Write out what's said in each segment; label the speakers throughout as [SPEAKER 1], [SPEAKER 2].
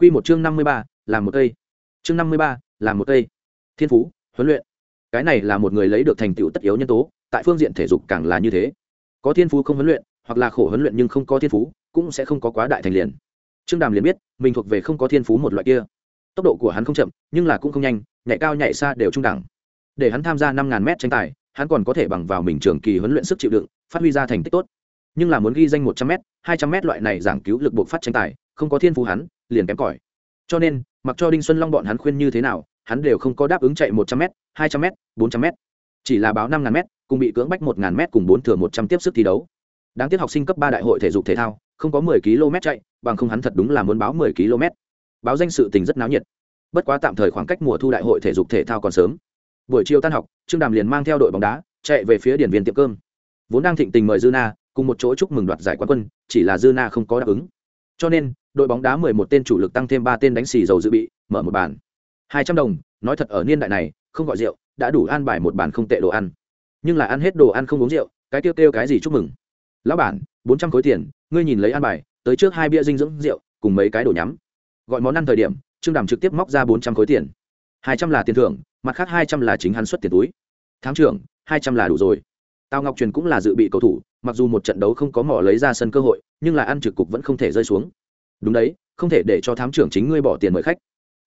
[SPEAKER 1] Quy một chương năm mươi ba, làm một cây. Chương năm mươi ba, làm một cây. Thiên phú, huấn luyện. Cái này là một người lấy được thành tựu tất yếu nhân tố, tại phương diện thể dục càng là như thế. Có thiên phú không huấn luyện, hoặc là khổ huấn luyện nhưng không có thiên phú, cũng sẽ không có quá đại thành liền. Trương Đàm liền biết, mình thuộc về không có thiên phú một loại kia. Tốc độ của hắn không chậm, nhưng là cũng không nhanh, nhảy cao nhảy xa đều trung đẳng. Để hắn tham gia năm ngàn mét tranh tài, hắn còn có thể bằng vào mình trường kỳ huấn luyện sức chịu đựng, phát huy ra thành tích tốt. Nhưng là muốn ghi danh một trăm m hai trăm m loại này giảng cứu lực bộ phát tranh tài, không có thiên phú hắn, liền kém cỏi. Cho nên, mặc cho Đinh Xuân Long bọn hắn khuyên như thế nào, hắn đều không có đáp ứng chạy một trăm m hai trăm m bốn trăm m Chỉ là báo năm ngàn m cùng bị cưỡng bách một ngàn m cùng bốn thừa một trăm tiếp sức thi đấu. Đáng tiếc học sinh cấp ba đại hội thể dục thể thao, không có mười km chạy, bằng không hắn thật đúng là muốn báo mười km. Báo danh sự tình rất náo nhiệt. Bất quá tạm thời khoảng cách mùa thu đại hội thể dục thể thao còn sớm. Buổi chiều tan học, Trương Đàm liền mang theo đội bóng đá, chạy về phía điển viên tiệm cơm. Vốn đang thịnh tình mời Dư Na, cùng một chỗ chúc mừng đoạt giải quán quân, chỉ là Dư Na không có đáp ứng. Cho nên, đội bóng đá mười một tên chủ lực tăng thêm ba tên đánh xì dầu dự bị, mở một bàn. hai trăm đồng, nói thật ở niên đại này, không gọi rượu, đã đủ an bài một bàn không tệ đồ ăn. Nhưng là ăn hết đồ ăn không uống rượu, cái tiêu tiêu cái gì chúc mừng. Lão bản, bốn trăm khối tiền, ngươi nhìn lấy an bài, tới trước hai bia dinh dưỡng rượu, cùng mấy cái đồ nhắm. Gọi món ăn thời điểm, Trương Đàm trực tiếp móc ra bốn trăm khối tiền. hai trăm là tiền thưởng, mặt khác hai trăm là chính hắn xuất tiền túi. Tháng trưởng, hai trăm là đủ rồi. tao Ngọc Truyền cũng là dự bị cầu thủ, mặc dù một trận đấu không có mỏ lấy ra sân cơ hội, nhưng là ăn trực cục vẫn không thể rơi xuống đúng đấy, không thể để cho thám trưởng chính ngươi bỏ tiền mời khách.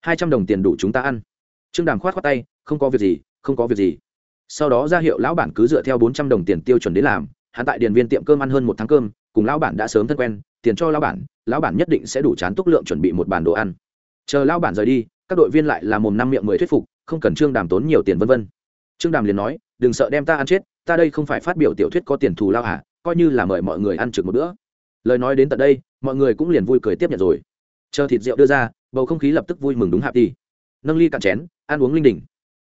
[SPEAKER 1] Hai trăm đồng tiền đủ chúng ta ăn. Trương đàm khoát khoát tay, không có việc gì, không có việc gì. Sau đó ra hiệu lão bản cứ dựa theo bốn trăm đồng tiền tiêu chuẩn đến làm, hắn tại điền viên tiệm cơm ăn hơn một tháng cơm, cùng lão bản đã sớm thân quen, tiền cho lão bản lão bản nhất định sẽ đủ chán túc lượng chuẩn bị một bàn đồ ăn. Chờ lão bản rời đi, các đội viên lại là mồm năm miệng mười thuyết phục, không cần trương đàm tốn nhiều tiền vân vân. Trương đàm liền nói, đừng sợ đem ta ăn chết, ta đây không phải phát biểu tiểu thuyết có tiền thù lao hả, coi như là mời mọi người ăn trực một bữa lời nói đến tận đây, mọi người cũng liền vui cười tiếp nhận rồi. Chờ thịt rượu đưa ra, bầu không khí lập tức vui mừng đúng hạp đi. Nâng ly cạn chén, ăn uống linh đình.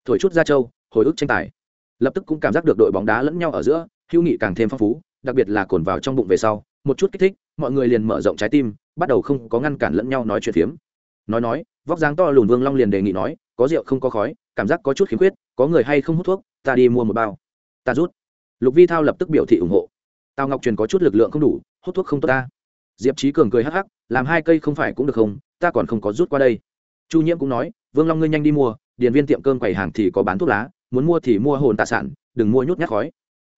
[SPEAKER 1] Thổi chút ra châu hồi ức tranh tài. Lập tức cũng cảm giác được đội bóng đá lẫn nhau ở giữa, hữu nghị càng thêm phong phú, đặc biệt là cồn vào trong bụng về sau, một chút kích thích, mọi người liền mở rộng trái tim, bắt đầu không có ngăn cản lẫn nhau nói chuyện phiếm. Nói nói, vóc dáng to lùn vương long liền đề nghị nói, có rượu không có khói, cảm giác có chút khiếm khuyết, có người hay không hút thuốc, ta đi mua một bao. Ta rút. Lục vi thao lập tức biểu thị ủng hộ tào ngọc truyền có chút lực lượng không đủ, hút thuốc không tốt ta. Diệp trí cường cười hắc hắc, làm hai cây không phải cũng được không, ta còn không có rút qua đây. Chu nhiễm cũng nói, vương long ngươi nhanh đi mua, điền viên tiệm cơm quầy hàng thì có bán thuốc lá, muốn mua thì mua hồn tạ sản, đừng mua nhút nhát khói.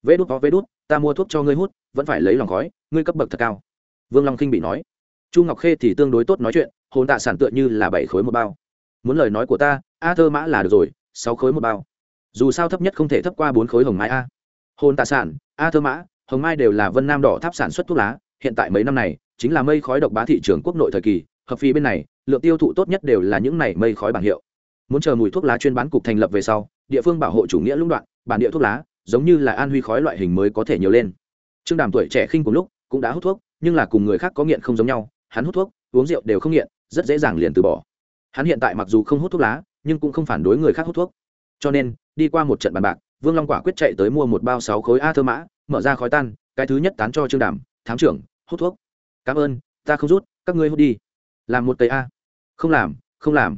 [SPEAKER 1] Vê đút có vê đút, ta mua thuốc cho ngươi hút, vẫn phải lấy lòng khói, ngươi cấp bậc thật cao. Vương long khinh bị nói. Chu ngọc khê thì tương đối tốt nói chuyện, hồn tạ sản tựa như là bảy khối một bao. Muốn lời nói của ta, a thơ mã là được rồi, sáu khối một bao. Dù sao thấp nhất không thể thấp qua bốn khối hồng mai a. Hồn tạ sản, a thơ mã hồng mai đều là vân nam đỏ tháp sản xuất thuốc lá, hiện tại mấy năm này, chính là mây khói độc bá thị trường quốc nội thời kỳ, hợp phí bên này, lượng tiêu thụ tốt nhất đều là những này mây khói bảng hiệu. Muốn chờ mùi thuốc lá chuyên bán cục thành lập về sau, địa phương bảo hộ chủ nghĩa lũng đoạn, bản địa thuốc lá, giống như là an huy khói loại hình mới có thể nhiều lên. Trương đàm tuổi trẻ khinh cùng lúc, cũng đã hút thuốc, nhưng là cùng người khác có nghiện không giống nhau, hắn hút thuốc, uống rượu đều không nghiện, rất dễ dàng liền từ bỏ. Hắn hiện tại mặc dù không hút thuốc lá, nhưng cũng không phản đối người khác hút thuốc. Cho nên, đi qua một trận bàn bạc, vương long quả quyết chạy tới mua một bao sáu khối a thơ mã mở ra khói tan, cái thứ nhất tán cho trương đàm, thám trưởng, hút thuốc. Cảm ơn, ta không rút, các ngươi hút đi. Làm một cây a. Không làm không làm.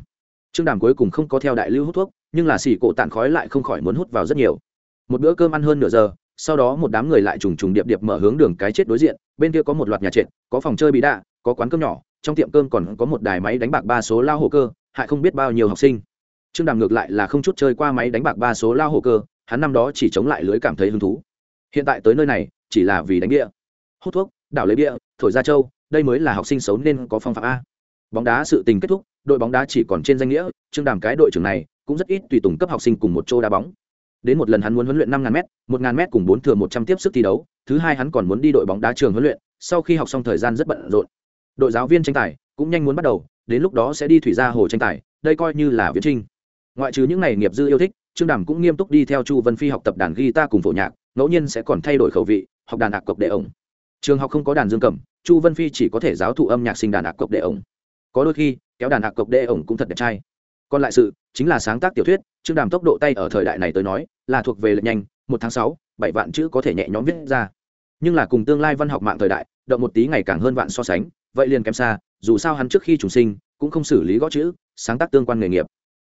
[SPEAKER 1] Trương đàm cuối cùng không có theo đại lưu hút thuốc, nhưng là xỉ cổ tàn khói lại không khỏi muốn hút vào rất nhiều. Một bữa cơm ăn hơn nửa giờ, sau đó một đám người lại trùng trùng điệp điệp mở hướng đường cái chết đối diện, bên kia có một loạt nhà trệt, có phòng chơi bị đạ, có quán cơm nhỏ, trong tiệm cơm còn có một đài máy đánh bạc ba số lao hồ cơ, hại không biết bao nhiêu học sinh. Trương đàm ngược lại là không chút chơi qua máy đánh bạc ba số lao hồ cơ, hắn năm đó chỉ chống lại lưới cảm thấy hứng thú hiện tại tới nơi này, chỉ là vì đánh bia. Hút thuốc, đảo lấy bia, thổi ra châu đây mới là học sinh xấu nên có phong phạm a. Bóng đá sự tình kết thúc, đội bóng đá chỉ còn trên danh nghĩa, trương đàm cái đội trưởng này, cũng rất ít tùy tùng cấp học sinh cùng một chỗ đá bóng. Đến một lần hắn muốn huấn luyện năm ngàn m một ngàn m cùng bốn thừa một trăm tiếp sức thi đấu, thứ hai hắn còn muốn đi đội bóng đá trường huấn luyện, sau khi học xong thời gian rất bận rộn. Đội giáo viên tranh tài, cũng nhanh muốn bắt đầu, đến lúc đó sẽ đi thủy ra hồ tranh tài, đây coi như là viễn trinh. Ngoại trừ những n à y nghiệp dư yêu thích, trương đàm cũng nghiêm túc đi theo chu vân phi học tập đàn guitar cùng phổ nhạc ngẫu nhiên sẽ còn thay đổi khẩu vị, học đàn ạc cộc đệ ổng. Trường học không có đàn dương cầm, chu vân phi chỉ có thể giáo thụ âm nhạc sinh đàn ạc cộc đệ ổng. Có đôi khi, kéo đàn ạc cộc đệ ổng cũng thật đẹp trai. Còn lại sự, chính là sáng tác tiểu thuyết, chương đàm tốc độ tay ở thời đại này tới nói, là thuộc về lệnh nhanh, một tháng sáu, bảy vạn chữ có thể nhẹ nhõm viết ra. Nhưng là cùng tương lai văn học mạng thời đại, động một tí ngày càng hơn vạn so sánh, vậy liền kém xa, dù sao hắn trước khi trùng sinh, cũng không xử lý gõ chữ, sáng tác tương quan nghề nghiệp.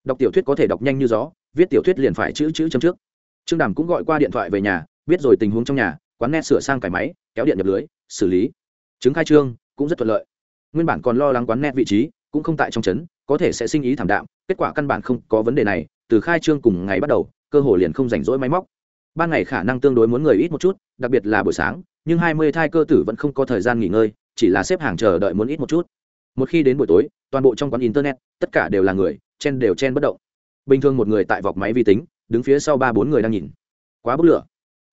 [SPEAKER 1] Đọc tiểu thuyết có thể đọc nhanh như gió, viết tiểu thuyết liền phải chữ chữ chấm trước. Trương đàm cũng gọi qua điện thoại về nhà biết rồi tình huống trong nhà, quán net sửa sang cải máy, kéo điện nhập lưới, xử lý. Chứng khai trương, cũng rất thuận lợi. Nguyên bản còn lo lắng quán net vị trí, cũng không tại trong trấn, có thể sẽ sinh ý thảm đạm, kết quả căn bản không có vấn đề này, từ khai trương cùng ngày bắt đầu, cơ hội liền không rảnh rỗi máy móc. Ban ngày khả năng tương đối muốn người ít một chút, đặc biệt là buổi sáng, nhưng hai mươi thai cơ tử vẫn không có thời gian nghỉ ngơi, chỉ là xếp hàng chờ đợi muốn ít một chút. Một khi đến buổi tối, toàn bộ trong quán internet, tất cả đều là người, chen đều chen bất động. Bình thường một người tại vọc máy vi tính, đứng phía sau ba bốn người đang nhìn. Quá bức lửa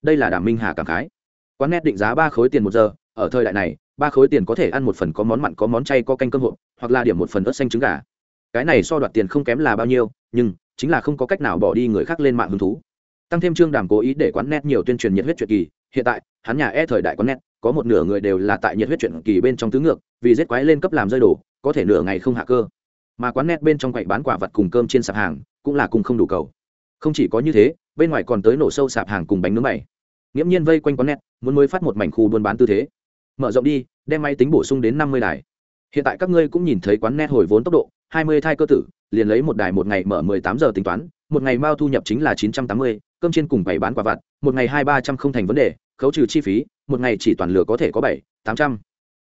[SPEAKER 1] đây là đàm minh hà cảm khái. Quán net định giá ba khối tiền một giờ, ở thời đại này, ba khối tiền có thể ăn một phần có món mặn, có món chay, có canh cơm hộp, hoặc là điểm một phần ớt xanh trứng gà. Cái này so đoạt tiền không kém là bao nhiêu, nhưng chính là không có cách nào bỏ đi người khác lên mạng hứng thú. Tăng thêm trương đàm cố ý để quán net nhiều tuyên truyền nhiệt huyết truyện kỳ, hiện tại, hắn nhà e thời đại quán net, có một nửa người đều là tại nhiệt huyết truyện kỳ bên trong tứ ngược, vì giết quái lên cấp làm rơi đổ có thể nửa ngày không hạ cơ. Mà quán net bên trong quậy bán quả vật cùng cơm trên sạp hàng, cũng là cùng không đủ cầu. Không chỉ có như thế bên ngoài còn tới nổ sâu sạp hàng cùng bánh nướng bày. Nghiễm nhiên vây quanh quán net, muốn mới phát một mảnh khu buôn bán tư thế. Mở rộng đi, đem máy tính bổ sung đến năm mươi đài. Hiện tại các ngươi cũng nhìn thấy quán net hồi vốn tốc độ, hai mươi thai cơ tử, liền lấy một đài một ngày mở mười tám giờ tính toán, một ngày mao thu nhập chính là chín trăm tám mươi, cơm trên cùng bảy bán quả vặt, một ngày hai ba trăm không thành vấn đề, khấu trừ chi phí, một ngày chỉ toàn lửa có thể có bảy, tám trăm.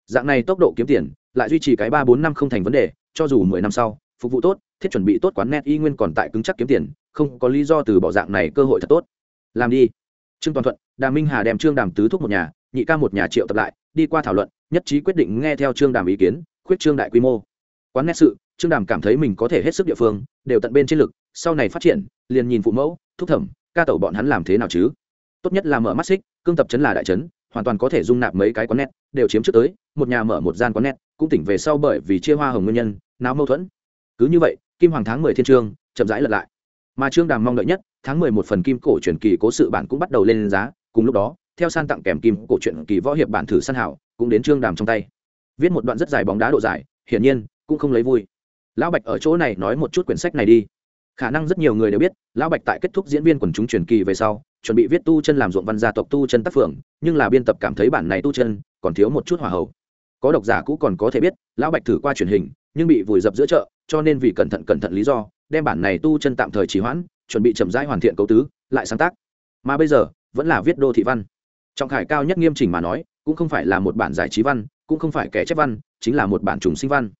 [SPEAKER 1] Dạng này tốc độ kiếm tiền, lại duy trì cái ba bốn năm không thành vấn đề, cho dù mười năm sau, phục vụ tốt thiết chuẩn bị tốt quán net y nguyên còn tại cứng chắc kiếm tiền, không có lý do từ bỏ dạng này cơ hội thật tốt. Làm đi. Trương toàn thuận, đàm minh hà đem trương đàm tứ thúc một nhà, nhị ca một nhà triệu tập lại, đi qua thảo luận, nhất trí quyết định nghe theo trương đàm ý kiến, khuyết trương đại quy mô. Quán net sự, trương đàm cảm thấy mình có thể hết sức địa phương, đều tận bên trên lực, sau này phát triển, liền nhìn phụ mẫu thúc thẩm, ca tẩu bọn hắn làm thế nào chứ? Tốt nhất là mở mắt xích, cương tập chấn là đại chấn, hoàn toàn có thể dung nạp mấy cái quán net, đều chiếm trước tới, một nhà mở một gian quán net, cũng tỉnh về sau bởi vì chia hoa hồng nguyên nhân, náo mâu thuẫn. Cứ như vậy kim hoàng tháng mười thiên trương, chậm rãi lật lại. Mà trương đàm mong đợi nhất, tháng mười một phần kim cổ truyền kỳ cố sự bản cũng bắt đầu lên giá, cùng lúc đó, theo san tặng kèm kim cổ truyện kỳ võ hiệp bản thử săn hảo, cũng đến trương đàm trong tay. Viết một đoạn rất dài bóng đá độ dài, hiển nhiên, cũng không lấy vui. Lão bạch ở chỗ này nói một chút quyển sách này đi. Khả năng rất nhiều người đều biết, lão bạch tại kết thúc diễn viên quần chúng truyền kỳ về sau, chuẩn bị viết tu chân làm ruộng văn gia tộc tu chân tác phượng, nhưng là biên tập cảm thấy bản này tu chân còn thiếu một chút hòa hậu. Có độc giả cũ còn có thể biết, lão bạch thử qua truyền hình nhưng bị vùi dập giữa chợ, cho nên vì cẩn thận cẩn thận lý do, đem bản này tu chân tạm thời trì hoãn, chuẩn bị chậm rãi hoàn thiện cấu tứ, lại sáng tác. Mà bây giờ, vẫn là viết đô thị văn. Trọng khải cao nhất nghiêm chỉnh mà nói, cũng không phải là một bản giải trí văn, cũng không phải kẻ chép văn, chính là một bản trùng sinh văn.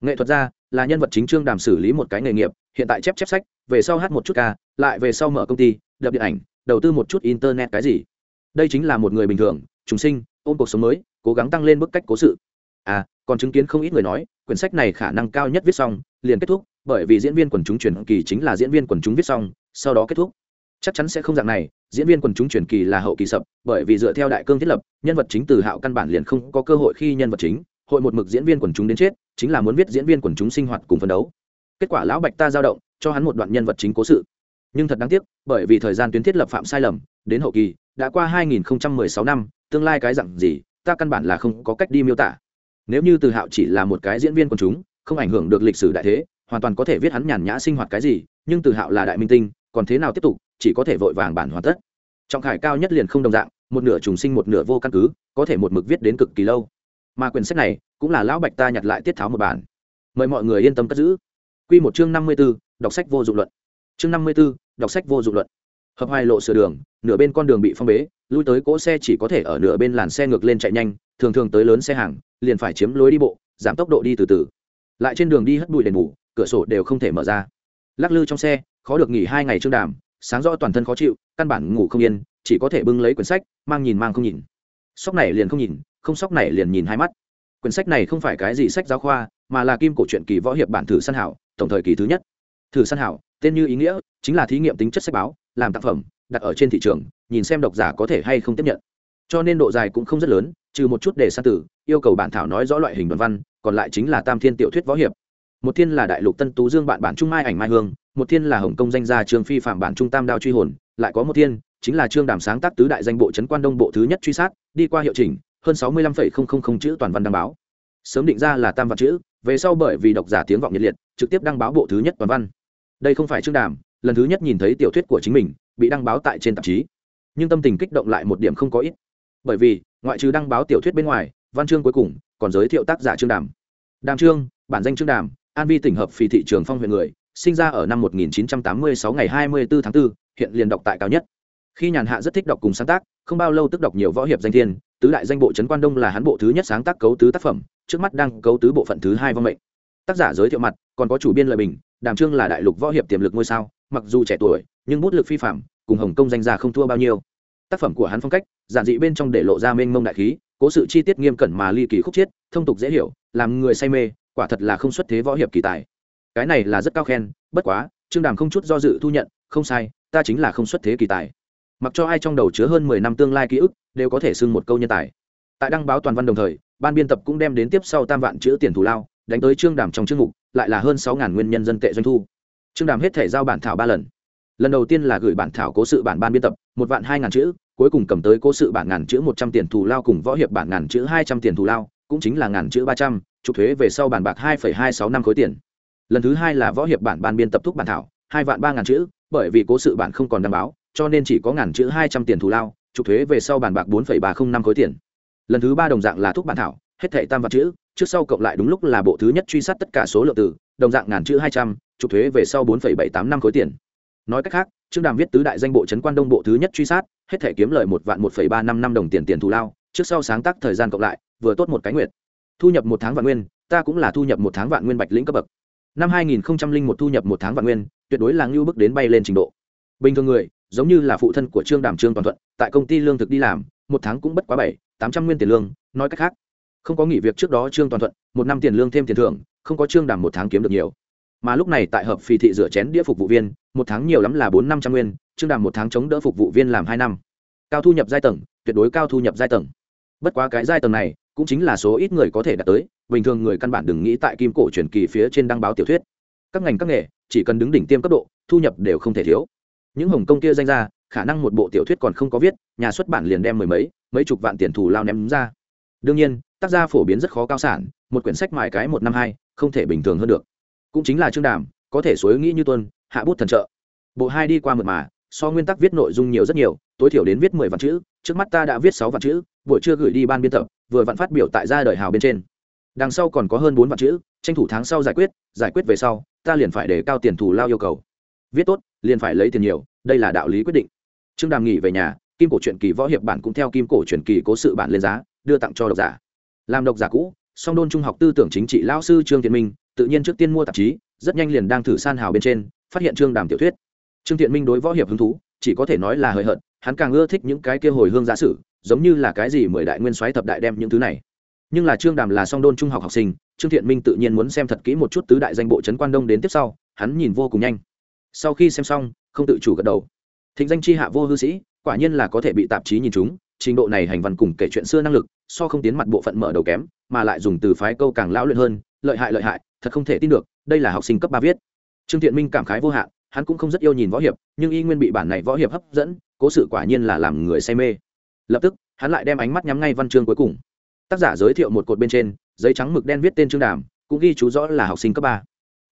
[SPEAKER 1] Nghệ thuật gia là nhân vật chính trương đàm xử lý một cái nghề nghiệp, hiện tại chép chép sách, về sau hát một chút ca, lại về sau mở công ty, đập điện ảnh, đầu tư một chút internet cái gì. Đây chính là một người bình thường, trùng sinh, ôm cuộc sống mới, cố gắng tăng lên bức cách cố sự à còn chứng kiến không ít người nói, quyển sách này khả năng cao nhất viết xong, liền kết thúc, bởi vì diễn viên quần chúng truyền kỳ chính là diễn viên quần chúng viết xong, sau đó kết thúc. Chắc chắn sẽ không dạng này, diễn viên quần chúng truyền kỳ là hậu kỳ sập, bởi vì dựa theo đại cương thiết lập, nhân vật chính từ hạo căn bản liền không có cơ hội khi nhân vật chính, hội một mực diễn viên quần chúng đến chết, chính là muốn viết diễn viên quần chúng sinh hoạt cùng phấn đấu. Kết quả lão bạch ta giao động, cho hắn một đoạn nhân vật chính cố sự. Nhưng thật đáng tiếc, bởi vì thời gian tuyến thiết lập phạm sai lầm, đến hậu kỳ, đã qua 2016 năm, tương lai cái dặn gì, ta căn bản là không có cách đi miêu tả nếu như từ hạo chỉ là một cái diễn viên quần chúng, không ảnh hưởng được lịch sử đại thế, hoàn toàn có thể viết hắn nhàn nhã sinh hoạt cái gì, nhưng từ hạo là đại minh tinh, còn thế nào tiếp tục, chỉ có thể vội vàng bản hoàn tất. Trọng khải cao nhất liền không đồng dạng, một nửa trùng sinh một nửa vô căn cứ, có thể một mực viết đến cực kỳ lâu. Mà quyển sách này, cũng là lão bạch ta nhặt lại tiết tháo một bản. Mời mọi người yên tâm cất giữ. Q một chương năm mươi b ố đọc sách vô dụng luận. Chương năm mươi b ố đọc sách vô dụng luận. Hợp hai lộ sửa đường, nửa bên con đường bị phong bế lui tới cỗ xe chỉ có thể ở nửa bên làn xe ngược lên chạy nhanh, thường thường tới lớn xe hàng, liền phải chiếm lối đi bộ, giảm tốc độ đi từ từ. Lại trên đường đi hất bụi đèn ngủ, cửa sổ đều không thể mở ra. Lắc lư trong xe, khó được nghỉ hai ngày trương đàm, sáng rõ toàn thân khó chịu, căn bản ngủ không yên, chỉ có thể bưng lấy quyển sách, mang nhìn mang không nhìn. Sóc này liền không nhìn, không sóc này liền nhìn hai mắt. Quyển sách này không phải cái gì sách giáo khoa, mà là kim cổ truyện kỳ võ hiệp bản thử săn hảo, tổng thời kỳ thứ nhất. Thử săn hảo, tên như ý nghĩa, chính là thí nghiệm tính chất sách báo, làm tác phẩm đặt ở trên thị trường, nhìn xem độc giả có thể hay không tiếp nhận. Cho nên độ dài cũng không rất lớn, trừ một chút để san tử, yêu cầu bản thảo nói rõ loại hình đoàn văn, còn lại chính là tam thiên tiểu thuyết võ hiệp. Một thiên là đại lục tân tú dương bạn bản trung mai ảnh mai hương, một thiên là hồng công danh gia trương phi phạm bản trung tam đao truy hồn, lại có một thiên chính là trương đàm sáng tác tứ đại danh bộ trấn quan đông bộ thứ nhất truy sát, đi qua hiệu chỉnh, hơn sáu mươi lăm phẩy không không không chữ toàn văn đăng báo. Sớm định ra là tam văn chữ, về sau bởi vì độc giả tiếng vọng nhiệt liệt, trực tiếp đăng báo bộ thứ nhất toàn văn. Đây không phải trương đàm, lần thứ nhất nhìn thấy tiểu thuyết của chính mình bị đăng báo tại trên tạp chí. Nhưng tâm tình kích động lại một điểm không có ít. Bởi vì ngoại trừ đăng báo tiểu thuyết bên ngoài văn chương cuối cùng còn giới thiệu tác giả trương đàm. Đàm trương bản danh trương đàm an vi tỉnh hợp phì thị trường phong huyện người sinh ra ở năm 1986 ngày 24 tháng 4, hiện liền đọc tại cao nhất. Khi nhàn hạ rất thích đọc cùng sáng tác không bao lâu tức đọc nhiều võ hiệp danh thiên tứ đại danh bộ trấn quan đông là hắn bộ thứ nhất sáng tác cấu tứ tác phẩm trước mắt đang cấu tứ bộ phận thứ hai vong mệnh. Tác giả giới thiệu mặt còn có chủ biên lợi bình đàm trương là đại lục võ hiệp tiềm lực ngôi sao mặc dù trẻ tuổi, nhưng bút lực phi phạm cùng hồng kông danh gia không thua bao nhiêu. Tác phẩm của hắn phong cách, giản dị bên trong để lộ ra mênh mông đại khí, cố sự chi tiết nghiêm cẩn mà ly kỳ khúc chiết, thông tục dễ hiểu, làm người say mê, quả thật là không xuất thế võ hiệp kỳ tài. Cái này là rất cao khen, bất quá, trương đàm không chút do dự thu nhận, không sai, ta chính là không xuất thế kỳ tài. Mặc cho ai trong đầu chứa hơn mười năm tương lai ký ức, đều có thể xưng một câu nhân tài. Tại đăng báo toàn văn đồng thời, ban biên tập cũng đem đến tiếp sau tam vạn chữ tiền thù lao, đánh tới trương đàm trong chương mục, lại là hơn sáu ngàn nguyên nhân dân tệ doanh thu trương đàm hết thể giao bản thảo ba lần. Lần đầu tiên là gửi bản thảo cố sự bản ban biên tập một vạn hai ngàn chữ cuối cùng cầm tới cố sự bản ngàn chữ một trăm tiền thù lao cùng võ hiệp bản ngàn chữ hai trăm tiền thù lao cũng chính là ngàn chữ ba trăm trục thuế về sau bản bạc hai phẩy hai sáu năm khối tiền. Lần thứ hai là võ hiệp bản ban biên tập thúc bản thảo hai vạn ba ngàn chữ bởi vì cố sự bản không còn đảm bảo, cho nên chỉ có ngàn chữ hai trăm tiền thù lao trục thuế về sau bản bạc bốn phẩy ba không năm khối tiền. Lần thứ ba đồng dạng là thúc bản thảo hết thệ tam vạn chữ, trước sau cộng lại đúng lúc là bộ thứ nhất truy sát tất cả số lượng từ, đồng dạng ngàn chữ hai trăm, trục thuế về sau bốn phẩy bảy tám năm khối tiền. Nói cách khác, trương đàm viết tứ đại danh bộ trấn quan đông bộ thứ nhất truy sát, hết thể kiếm lời một vạn một phẩy ba năm năm đồng tiền tiền thù lao, trước sau sáng tác thời gian cộng lại, vừa tốt một cái nguyệt. Thu nhập một tháng vạn nguyên, ta cũng là thu nhập một tháng vạn nguyên bạch lĩnh cấp bậc. Năm hai nghìn một thu nhập một tháng vạn nguyên, tuyệt đối là ngưu bước đến bay lên trình độ. Bình thường người, giống như là phụ thân của trương đàm trương toàn thuận, tại công ty lương thực đi làm, một tháng cũng bất quá bảy, tám trăm nguyên tiền lương, nói cách khác không có nghỉ việc trước đó trương toàn thuận, một năm tiền lương thêm tiền thưởng, không có trương đàm một tháng kiếm được nhiều. Mà lúc này tại hợp phì thị rửa chén đĩa phục vụ viên, một tháng nhiều lắm là bốn năm trăm nguyên, trương đàm một tháng chống đỡ phục vụ viên làm hai năm. Cao thu nhập giai tầng, tuyệt đối cao thu nhập giai tầng. Bất quá cái giai tầng này, cũng chính là số ít người có thể đạt tới, bình thường người căn bản đừng nghĩ tại kim cổ truyền kỳ phía trên đăng báo tiểu thuyết. Các ngành các nghề, chỉ cần đứng đỉnh tiêm cấp độ, thu nhập đều không thể thiếu. Những hồng công kia danh ra khả năng một bộ tiểu thuyết còn không có viết, nhà xuất bản liền đem mười mấy mấy chục vạn tiền thù lao ném ra đương nhiên, tác gia phổ biến rất khó cao sản, một quyển sách mài cái một năm hai, không thể bình thường hơn được. Cũng chính là trương đàm, có thể suối nghĩ như tuân, hạ bút thần trợ. Bộ hai đi qua mượt mà, so nguyên tắc viết nội dung nhiều rất nhiều, tối thiểu đến viết mười vạn chữ, trước mắt ta đã viết sáu vạn chữ, buổi trưa gửi đi ban biên tập, vừa vặn phát biểu tại gia đời hào bên trên. Đằng sau còn có hơn bốn vạn chữ, tranh thủ tháng sau giải quyết giải quyết về sau, ta liền phải để cao tiền thù lao yêu cầu. Viết tốt, liền phải lấy tiền nhiều, đây là đạo lý quyết định. Trương đàm nghỉ về nhà, kim cổ truyện kỳ võ hiệp bản cũng theo kim cổ truyện kỳ cố sự bản lên giá đưa tặng cho độc giả. Làm độc giả cũ, song đôn trung học tư tưởng chính trị lao sư trương thiện minh, tự nhiên trước tiên mua tạp chí, rất nhanh liền đang thử san hào bên trên, phát hiện trương đàm tiểu thuyết. Trương thiện minh đối võ hiệp hứng thú, chỉ có thể nói là hời hợt, hắn càng ưa thích những cái kia hồi hương giả sử, giống như là cái gì mười đại nguyên soái thập đại đem những thứ này. Nhưng là trương đàm là song đôn trung học học sinh, trương thiện minh tự nhiên muốn xem thật kỹ một chút tứ đại danh bộ trấn quan đông đến tiếp sau, hắn nhìn vô cùng nhanh. Sau khi xem xong, không tự chủ gật đầu. Thịnh danh chi hạ vô hư sĩ, quả nhiên là có thể bị tạp chí nhìn chúng trình độ này hành văn cùng kể chuyện xưa năng lực, so không tiến mặt bộ phận mở đầu kém, mà lại dùng từ phái câu càng lão luyện hơn, lợi hại lợi hại, thật không thể tin được, đây là học sinh cấp ba viết. Trương thiện minh cảm khái vô hạn, hắn cũng không rất yêu nhìn võ hiệp, nhưng y nguyên bị bản này võ hiệp hấp dẫn, cố sự quả nhiên là làm người say mê. Lập tức, hắn lại đem ánh mắt nhắm ngay văn chương cuối cùng. Tác giả giới thiệu một cột bên trên, giấy trắng mực đen viết tên trương đàm, cũng ghi chú rõ là học sinh cấp ba.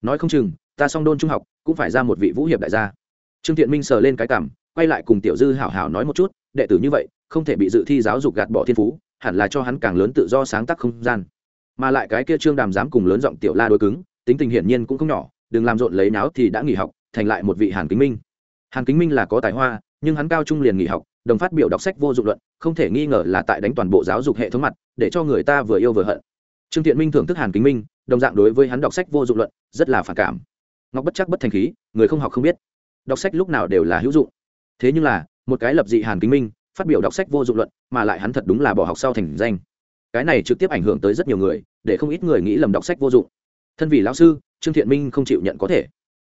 [SPEAKER 1] Nói không chừng, ta song đôn trung học, cũng phải ra một vị vũ hiệp đại gia. Trương thiện minh sờ lên cái cảm, quay lại cùng tiểu dư hảo hảo nói một chút, đệ tử như vậy không thể bị dự thi giáo dục gạt bỏ thiên phú, hẳn là cho hắn càng lớn tự do sáng tác không gian. Mà lại cái kia trương đàm dám cùng lớn giọng tiểu la đối cứng, tính tình hiển nhiên cũng không nhỏ, đừng làm rộn lấy náo thì đã nghỉ học, thành lại một vị hàn kính minh. Hàn kính minh là có tài hoa, nhưng hắn cao trung liền nghỉ học, đồng phát biểu đọc sách vô dụng luận, không thể nghi ngờ là tại đánh toàn bộ giáo dục hệ thống mặt, để cho người ta vừa yêu vừa hận. Trương thiện minh thưởng thức hàn kính minh, đồng dạng đối với hắn đọc sách vô dụng luận, rất là phản cảm. Ngọc bất chắc bất thành khí, người không học không biết. Đọc sách lúc nào đều là hữu dụng. Thế nhưng là, một cái lập dị hàn kính minh phát biểu đọc sách vô dụng luận, mà lại hắn thật đúng là bỏ học sau thành danh. Cái này trực tiếp ảnh hưởng tới rất nhiều người, để không ít người nghĩ lầm đọc sách vô dụng. Thân vì lão sư, trương thiện minh không chịu nhận có thể.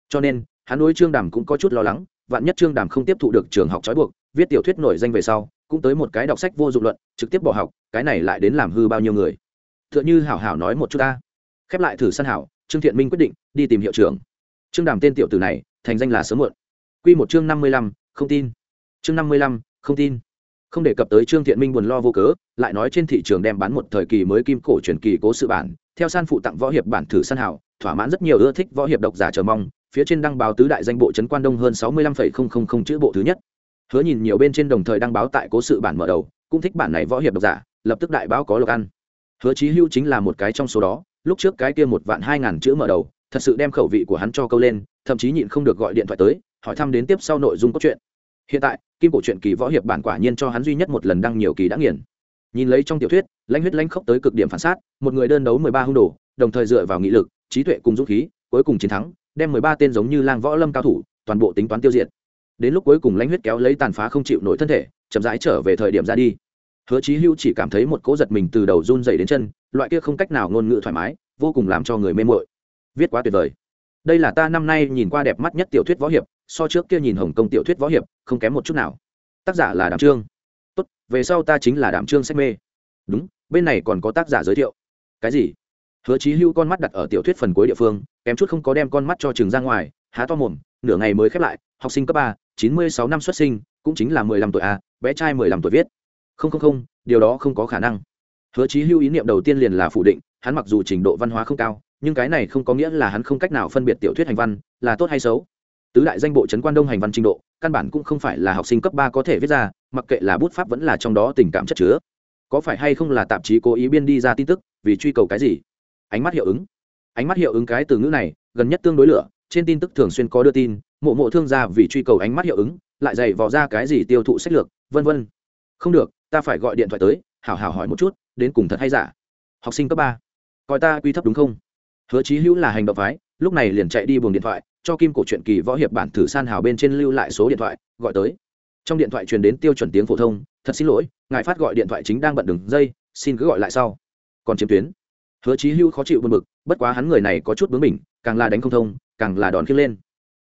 [SPEAKER 1] Cho nên, hắn đối trương đàm cũng có chút lo lắng, vạn nhất trương đàm không tiếp thụ được trường học trói buộc, viết tiểu thuyết nổi danh về sau, cũng tới một cái đọc sách vô dụng luận, trực tiếp bỏ học, cái này lại đến làm hư bao nhiêu người. T h ư ợ n h ư hảo hảo nói một chút ta. Khép lại thử săn hảo, trương thiện minh quyết định đi tìm hiệu trưởng. Trương đàm tên tiểu tử này, thành danh là sớm muộn. Q một chương năm mươi lăm, không tin. Chương năm mươi lăm, không tin không đề cập tới trương thiện minh buồn lo vô cớ, lại nói trên thị trường đem bán một thời kỳ mới kim cổ truyền kỳ cố sự bản, theo san phụ tặng võ hiệp bản thử săn hảo, thỏa mãn rất nhiều ưa thích võ hiệp độc giả chờ mong, phía trên đăng báo tứ đại danh bộ trấn quan đông hơn sáu mươi lăm phẩy không không không chữ bộ thứ nhất. Hứa nhìn nhiều bên trên đồng thời đăng báo tại cố sự bản mở đầu, cũng thích bản này võ hiệp độc giả, lập tức đại báo có lộc ăn. Hứa chí hưu chính là một cái trong số đó, lúc trước cái kia một vạn hai ngàn chữ mở đầu, thật sự đem khẩu vị của hắn cho câu lên, thậm chí nhịn không được gọi điện thoại tới, hỏi thăm đến tiếp sau nội dung cốt truyện hiện tại, kim cổ truyện kỳ võ hiệp bản quả nhiên cho hắn duy nhất một lần đăng nhiều kỳ đã nghiền. Nhìn lấy trong tiểu thuyết, lãnh huyết lãnh khốc tới cực điểm phản sát, một người đơn đấu mười ba hung đồ, đồng thời dựa vào nghị lực, trí tuệ cùng dũng khí, cuối cùng chiến thắng, đem mười ba tên giống như lang võ lâm cao thủ, toàn bộ tính toán tiêu diệt. Đến lúc cuối cùng lãnh huyết kéo lấy tàn phá không chịu nổi thân thể, chậm rãi trở về thời điểm ra đi. Hứa chí hưu chỉ cảm thấy một cỗ giật mình từ đầu run dày đến chân, loại kia không cách nào ngôn ngữ thoải mái, vô cùng làm cho người mê mội viết quá tuyệt vời. Đây là ta năm nay nhìn qua đẹp mắt nhất tiểu thuyết võ hiệp so trước kia nhìn hồng kông tiểu thuyết võ hiệp, không kém một chút nào. Tác giả là đàm trương. Tốt, về sau ta chính là đàm trương sách mê. Đúng, bên này còn có tác giả giới thiệu. Cái gì? Hứa chí hưu con mắt đặt ở tiểu thuyết phần cuối địa phương, kém chút không có đem con mắt cho trường ra ngoài, há to mồm, nửa ngày mới khép lại, học sinh cấp ba, chín mươi sáu năm xuất sinh, cũng chính là mười lăm tuổi a, bé trai mười lăm tuổi viết. Không không không, điều đó không có khả năng. Hứa chí hưu ý niệm đầu tiên liền là phủ định, hắn mặc dù trình độ văn hóa không cao, nhưng cái này không có nghĩa là hắn không cách nào phân biệt tiểu thuyết hành văn, là tốt hay xấu tứ đại danh bộ trấn quan đông hành văn trình độ, căn bản cũng không phải là học sinh cấp ba có thể viết ra, mặc kệ là bút pháp vẫn là trong đó tình cảm chất chứa. Có phải hay không là tạp chí cố ý biên đi ra tin tức, vì truy cầu cái gì? Ánh mắt hiệu ứng. Ánh mắt hiệu ứng cái từ ngữ này, gần nhất tương đối lửa, trên tin tức thường xuyên có đưa tin, mộ mộ thương gia vì truy cầu ánh mắt hiệu ứng, lại dày vò ra cái gì tiêu thụ sách lược, vân vân. Không được, ta phải gọi điện thoại tới, hảo hảo hỏi một chút, đến cùng thật hay giả? Học sinh cấp ba, coi ta quy thấp đúng không? Hứa chí hữu là hành động phái, lúc này liền chạy đi buồng điện thoại cho kim cổ truyện kỳ võ hiệp bản thử san hào bên trên lưu lại số điện thoại, gọi tới. Trong điện thoại truyền đến tiêu chuẩn tiếng phổ thông, thật xin lỗi, ngài phát gọi điện thoại chính đang bận đường dây, xin cứ gọi lại sau. Còn chiếm tuyến. Hứa chí Hưu khó chịu buồn bực, bất quá hắn người này có chút bướng mình càng là đánh không thông, càng là đòn khiêng lên.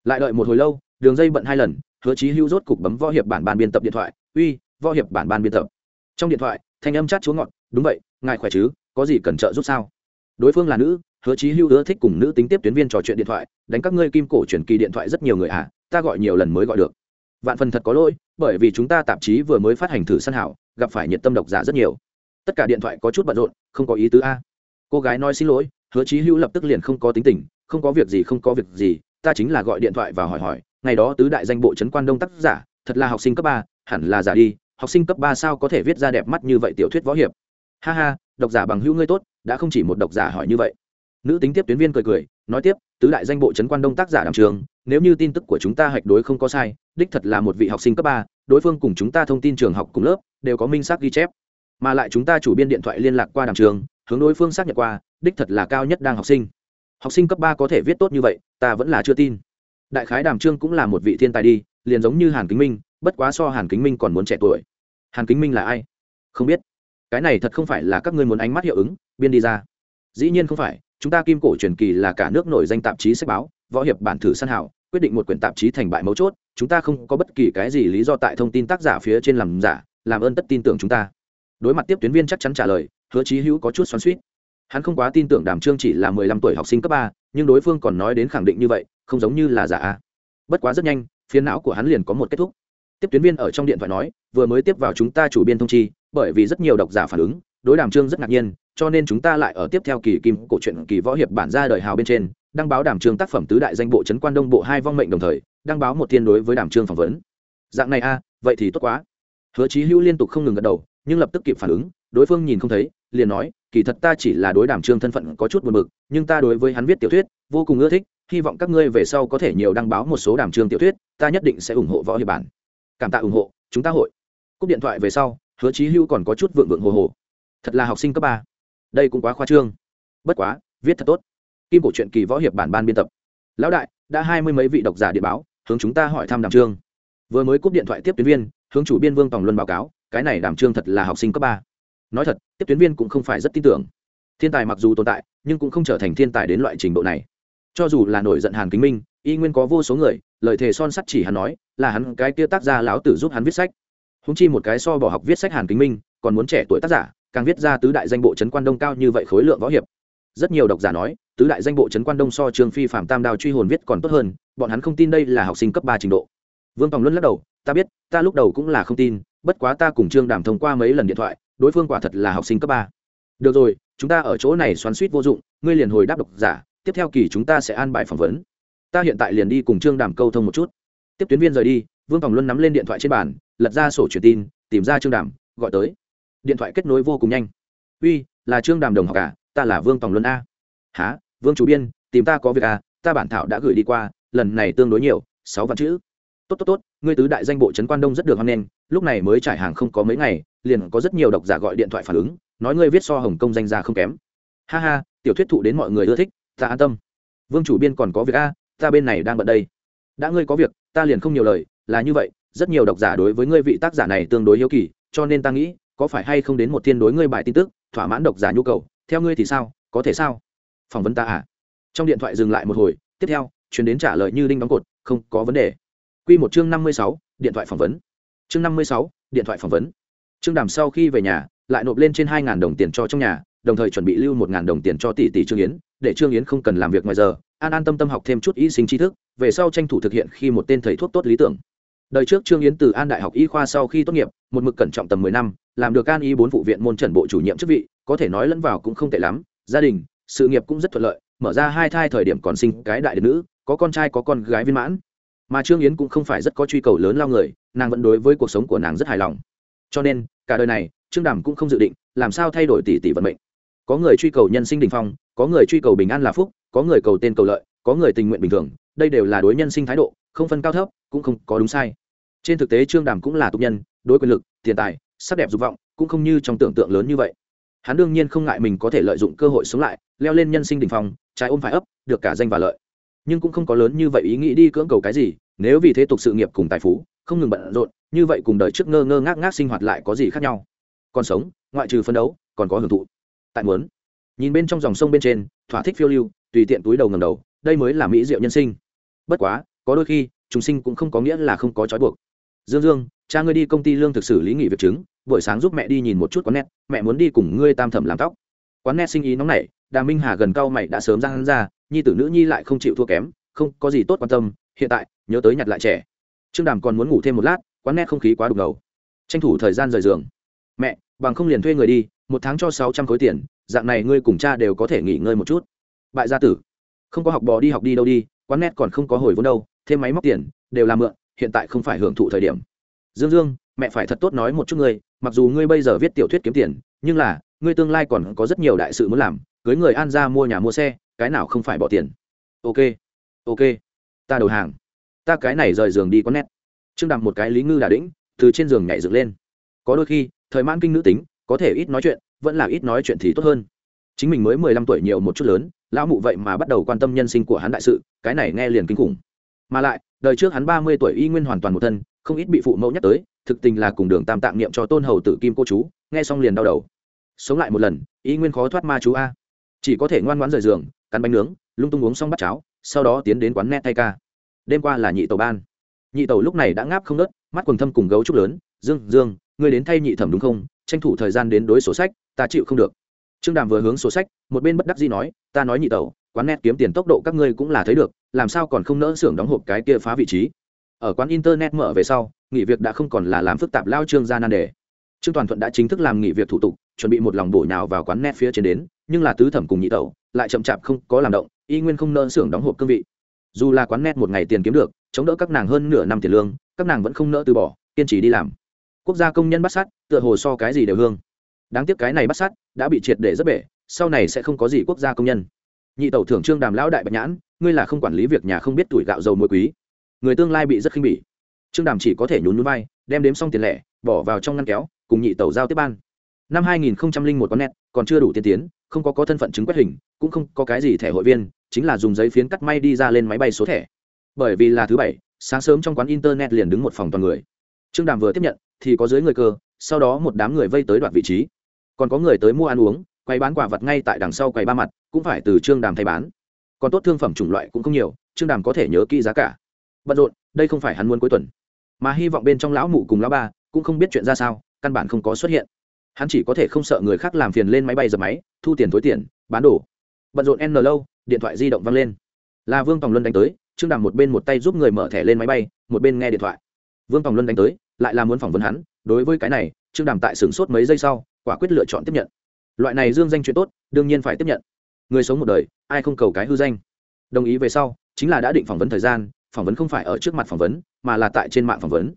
[SPEAKER 1] Lại đợi một hồi lâu, đường dây bận hai lần, hứa chí Hưu rốt cục bấm võ hiệp bản ban biên tập điện thoại. Uy, võ hiệp bản ban biên tập. Trong điện thoại, thanh âm chát chúa ngọt, đúng vậy, ngài khỏe chứ, có gì cần trợ giúp sao? Đối phương là nữ hứa chí Hưu ưa thích cùng nữ tính tiếp tuyến viên trò chuyện điện thoại, đánh các ngươi kim cổ truyền kỳ điện thoại rất nhiều người à ta gọi nhiều lần mới gọi được. Vạn phần thật có lỗi, bởi vì chúng ta tạp chí vừa mới phát hành thử săn hảo, gặp phải nhiệt tâm độc giả rất nhiều. Tất cả điện thoại có chút bận rộn, không có ý tứ a. Cô gái nói xin lỗi, hứa chí Hưu lập tức liền không có tính tình, không có việc gì, không có việc gì, ta chính là gọi điện thoại và hỏi hỏi, ngày đó tứ đại danh bộ trấn quan đông tác giả, thật là học sinh cấp ba, hẳn là giả đi, học sinh cấp ba sao có thể viết ra đẹp mắt như vậy tiểu thuyết võ hiệp. Ha ha, độc giả bằng hữu ngươi tốt, đã không chỉ một độc giả hỏi như vậy nữ tính tiếp tuyến viên cười cười, nói tiếp, tứ đại danh bộ trấn quan đông tác giả đàm trường, nếu như tin tức của chúng ta hạch đối không có sai, đích thật là một vị học sinh cấp ba, đối phương cùng chúng ta thông tin trường học cùng lớp, đều có minh xác ghi chép. Mà lại chúng ta chủ biên điện thoại liên lạc qua đàm trường, hướng đối phương xác nhận qua, đích thật là cao nhất đang học sinh. Học sinh cấp ba có thể viết tốt như vậy, ta vẫn là chưa tin. Đại khái đàm trương cũng là một vị thiên tài đi, liền giống như hàn kính minh, bất quá so hàn kính minh còn muốn trẻ tuổi. Hàn kính minh là ai? Không biết. Cái này thật không phải là các ngươi muốn ánh mắt hiệu ứng, biên đi ra. Dĩ nhiên không phải chúng ta kim cổ truyền kỳ là cả nước nổi danh tạp chí sách báo, võ hiệp bản thử săn hảo, quyết định một quyển tạp chí thành bại mấu chốt, chúng ta không có bất kỳ cái gì lý do tại thông tin tác giả phía trên làm giả, làm ơn tất tin tưởng chúng ta. Đối mặt tiếp tuyến viên chắc chắn trả lời, hứa chí hữu có chút xoắn suýt hắn không quá tin tưởng đàm trương chỉ là mười lăm tuổi học sinh cấp ba, nhưng đối phương còn nói đến khẳng định như vậy, không giống như là giả bất quá rất nhanh phiến não của hắn liền có một kết thúc. Tiếp tuyến viên ở trong điện thoại nói, vừa mới tiếp vào chúng ta chủ biên thông chi, bởi vì rất nhiều độc giả phản ứng, đối đàm trương rất ngạc nhiên cho nên chúng ta lại ở tiếp theo kỳ kim cổ truyện kỳ võ hiệp bản ra đời hào bên trên, đăng báo đàm trường tác phẩm tứ đại danh bộ trấn quan đông bộ hai vong mệnh đồng thời, đăng báo một thiên đối với đàm trường phỏng vấn. Dạng này a, vậy thì tốt quá. Hứa chí hữu liên tục không ngừng gật đầu, nhưng lập tức kịp phản ứng, đối phương nhìn không thấy, liền nói, kỳ thật ta chỉ là đối đàm trương thân phận có chút buồn bực, nhưng ta đối với hắn viết tiểu thuyết, vô cùng ưa thích, hy vọng các ngươi về sau có thể nhiều đăng báo một số đàm trương tiểu thuyết, ta nhất định sẽ ủng hộ võ hiệp bản. Cảm tạ ủng hộ, chúng ta hội. Cúp điện thoại về sau, hứa chí hữu còn có chút vượng vượng hồ hồ. Thật là học sinh cấp ba đây cũng quá khoa trương. Bất quá, viết thật tốt. Kim cổ truyện kỳ võ hiệp bản ban biên tập. Lão đại, đã hai mươi mấy vị độc giả điện báo, hướng chúng ta hỏi thăm đàm trương. Vừa mới cúp điện thoại tiếp tuyến viên, hướng chủ biên vương tòng luân báo cáo, cái này đàm trương thật là học sinh cấp ba. Nói thật, tiếp tuyến viên cũng không phải rất tin tưởng. Thiên tài mặc dù tồn tại, nhưng cũng không trở thành thiên tài đến loại trình độ này. Cho dù là nổi giận hàn kính minh, y nguyên có vô số người lợi thế son sắt chỉ hắn nói, là hắn cái kia tác gia lão tử giúp hắn viết sách. Húng chi một cái so bỏ học viết sách hàn kính minh, còn muốn trẻ tuổi tác giả càng viết ra tứ đại danh bộ trấn quan đông cao như vậy khối lượng võ hiệp. Rất nhiều độc giả nói, tứ đại danh bộ trấn quan đông so trương phi, phạm tam đao, truy hồn viết còn tốt hơn, bọn hắn không tin đây là học sinh cấp ba trình độ. Vương tòng luân lắc đầu, ta biết, ta lúc đầu cũng là không tin, bất quá ta cùng trương đàm thông qua mấy lần điện thoại, đối phương quả thật là học sinh cấp ba. Được rồi, chúng ta ở chỗ này xoắn suýt vô dụng, ngươi liền hồi đáp độc giả, tiếp theo kỳ chúng ta sẽ an bài phỏng vấn. Ta hiện tại liền đi cùng trương đàm câu thông một chút. Tiếp tuyến viên rời đi, vương tòng luân nắm lên điện thoại trên bàn, lật ra sổ truyền tin, tìm ra trương đàm, gọi tới điện thoại kết nối vô cùng nhanh. Uy, là trương đàm đồng học à? Ta là vương tòng luân a. Há vương chủ biên, tìm ta có việc à? Ta bản thảo đã gửi đi qua, lần này tương đối nhiều, sáu vạn chữ. Tốt tốt tốt, ngươi tứ đại danh bộ trấn quan đông rất được hoan nghênh, lúc này mới trải hàng không có mấy ngày, liền có rất nhiều độc giả gọi điện thoại phản ứng, nói ngươi viết so hồng công danh ra không kém. Ha ha, tiểu thuyết thụ đến mọi người ưa thích, ta an tâm. Vương chủ biên còn có việc a ta bên này đang bận đây. Đã ngươi có việc, ta liền không nhiều lời, là như vậy, rất nhiều độc giả đối với ngươi vị tác giả này tương đối hiếu kỳ, cho nên ta nghĩ có phải hay không đến một thiên đối ngươi bài tin tức, thỏa mãn độc giả nhu cầu, theo ngươi thì sao, có thể sao? Phỏng vấn ta à? Trong điện thoại dừng lại một hồi, tiếp theo chuyển đến trả lời như đinh đóng cột, không có vấn đề. Q một chương năm mươi sáu, điện thoại phỏng vấn. Chương năm mươi sáu, điện thoại phỏng vấn. Trương đàm sau khi về nhà, lại nộp lên trên hai đồng tiền cho trong nhà, đồng thời chuẩn bị lưu một đồng tiền cho tỷ tỷ trương yến, để trương yến không cần làm việc ngoài giờ, an an tâm tâm học thêm chút y sinh tri thức, về sau tranh thủ thực hiện khi một tên thầy thuốc tốt lý tưởng đời trước trương yến từ an đại học y khoa sau khi tốt nghiệp, một mực cẩn trọng tầm mười năm, làm được an y bốn vụ viện môn trần bộ chủ nhiệm chức vị, có thể nói lẫn vào cũng không tệ lắm. Gia đình, sự nghiệp cũng rất thuận lợi, mở ra hai thai thời điểm còn sinh cái đại đ nữ, có con trai có con gái viên mãn. Mà trương yến cũng không phải rất có truy cầu lớn lao người, nàng vẫn đối với cuộc sống của nàng rất hài lòng. Cho nên, cả đời này, trương đàm cũng không dự định làm sao thay đổi tỷ tỷ vận mệnh. Có người truy cầu nhân sinh đình phong, có người truy cầu bình an là phúc, có người cầu tên cầu lợi, có người tình nguyện bình thường, đây đều là đối nhân sinh thái độ không phân cao thấp, cũng không có đúng sai. Trên thực tế, trương đàm cũng là tục nhân, đối quyền lực, tiền tài, sắc đẹp dục vọng, cũng không như trong tưởng tượng lớn như vậy. Hắn đương nhiên không ngại mình có thể lợi dụng cơ hội sống lại, leo lên nhân sinh đình phong, trái ôm phải ấp, được cả danh và lợi. Nhưng cũng không có lớn như vậy ý nghĩ đi cưỡng cầu cái gì, nếu vì thế tục sự nghiệp cùng tài phú, không ngừng bận rộn, như vậy cùng đời trước ngơ ngơ ngác ngác sinh hoạt lại có gì khác nhau? Còn sống, ngoại trừ phân đấu, còn có hưởng thụ. Tại muốn. Nhìn bên trong dòng sông bên trên, thỏa thích phiêu lưu, tùy tiện túi đầu ngầm đầu, đây mới là mỹ diệu nhân sinh. Bất quá có đôi khi chúng sinh cũng không có nghĩa là không có trói buộc. Dương dương, cha ngươi đi công ty lương thực xử lý nghỉ việc chứng, buổi sáng giúp mẹ đi nhìn một chút quán nét mẹ muốn đi cùng ngươi tam thẩm làm tóc. Quán nét sinh ý nóng nảy đà minh hà gần cau mày đã sớm ra hắn ra, nhi tử nữ nhi lại không chịu thua kém, không có gì tốt quan tâm, hiện tại, nhớ tới nhặt lại trẻ. Trương đàm còn muốn ngủ thêm một lát, quán nét không khí quá đục ngầu tranh thủ thời gian rời giường. Mẹ, bằng không liền thuê người đi, một tháng cho sáu trăm khối tiền, dạng này ngươi cùng cha đều có thể nghỉ ngơi một chút. Bại gia tử, không có học bò đi học đi đâu đi, quán nét còn không có hồi vốn đâu thêm máy móc tiền, đều là mượn, hiện tại không phải hưởng thụ thời điểm. Dương dương, mẹ phải thật tốt nói một chút ngươi, mặc dù ngươi bây giờ viết tiểu thuyết kiếm tiền, nhưng là, ngươi tương lai còn có rất nhiều đại sự muốn làm, cưới người an ra mua nhà mua xe, cái nào không phải bỏ tiền. Ok ok, ta đầu hàng. Ta cái này rời giường đi có nét. Trương đằng một cái lý ngư đà đĩnh, từ trên giường nhảy dựng lên. Có đôi khi, thời mãn kinh nữ tính, có thể ít nói chuyện, vẫn là ít nói chuyện thì tốt hơn. Chính mình mới mười lăm tuổi nhiều một chút lớn, lão mụ vậy mà bắt đầu quan tâm nhân sinh của hắn đại sự, cái này nghe liền kinh khủng mà lại, đời trước hắn ba mươi tuổi y nguyên hoàn toàn một thân, không ít bị phụ mẫu nhắc tới, thực tình là cùng đường tam tạng niệm cho tôn hầu tử kim cô chú, nghe xong liền đau đầu. Sống lại một lần, y nguyên khó thoát ma chú a. Chỉ có thể ngoan ngoãn rời giường, cắn bánh nướng, lung tung uống xong bát cháo, sau đó tiến đến quán net thay ca. Đêm qua là nhị tàu ban. Nhị tàu lúc này đã ngáp không nớt, mắt quần thâm cùng gấu trúc lớn, dương dương, ngươi đến thay nhị thẩm đúng không? Tranh thủ thời gian đến đối sổ sách, ta chịu không được. Trương đàm vừa hướng sổ sách, một bên bất đắc dĩ nói, ta nói nhị tàu quán net kiếm tiền tốc độ các ngươi cũng là thấy được làm sao còn không nỡ xưởng đóng hộp cái kia phá vị trí? Ở quán internet mở về sau, nghỉ việc đã không còn là làm phức tạp lao trương ra nan đề. Trương toàn thuận đã chính thức làm nghỉ việc thủ tục, chuẩn bị một lòng bổ nhào vào quán net phía trên đến, nhưng là tứ thẩm cùng nhị tẩu lại chậm chạp không có làm động, y nguyên không nỡ xưởng đóng hộp cương vị. Dù là quán net một ngày tiền kiếm được, chống đỡ các nàng hơn nửa năm tiền lương, các nàng vẫn không nỡ từ bỏ, kiên trì đi làm. Quốc gia công nhân bắt sát, tựa hồ so cái gì đều hương. Đáng tiếc cái này bắt sát, đã bị triệt để rất bể, sau này sẽ không có gì quốc gia công nhân nhị tẩu thưởng trương đàm lão đại bạch nhãn, ngươi là không quản lý việc nhà không biết tuổi gạo dầu muối quý. Người tương lai bị rất khinh bỉ. Trương đàm chỉ có thể nhún núi vai, đem đếm xong tiền lẻ, bỏ vào trong ngăn kéo, cùng nhị tẩu giao tiếp ban. Năm hai nghìn một con nét còn chưa đủ tiên tiến, không có có thân phận chứng quét hình, cũng không có cái gì thẻ hội viên, chính là dùng giấy phiến cắt may đi ra lên máy bay số thẻ. Bởi vì là thứ bảy, sáng sớm trong quán internet liền đứng một phòng toàn người. Trương đàm vừa tiếp nhận, thì có dưới người cơ, sau đó một đám người vây tới đoạt vị trí. Còn có người tới mua ăn uống, quay bán quả vật ngay tại đằng sau quầy ba mặt cũng phải từ trương đàm thay bán. Còn tốt thương phẩm chủng loại cũng không nhiều, trương đàm có thể nhớ kỹ giá cả. Bận rộn, đây không phải hắn muốn cuối tuần. Mà hy vọng bên trong lão mụ cùng lão ba cũng không biết chuyện ra sao, căn bản không có xuất hiện. Hắn chỉ có thể không sợ người khác làm phiền lên máy bay dập máy, thu tiền thối tiền, bán đồ. Bận rộn n lâu điện thoại di động văng lên. Là vương tòng luân đánh tới, trương đàm một bên một tay giúp người mở thẻ lên máy bay, một bên nghe điện thoại. Vương tòng luân đánh tới, lại là muốn phỏng vấn hắn, đối với cái này, trương đàm tại sửng sốt mấy giây sau, quả quyết lựa chọn tiếp nhận. Loại này dương danh chuyện tốt, đương nhiên phải tiếp nhận người sống một đời, ai không cầu cái hư danh? Đồng ý về sau, chính là đã định phỏng vấn thời gian, phỏng vấn không phải ở trước mặt phỏng vấn, mà là tại trên mạng phỏng vấn.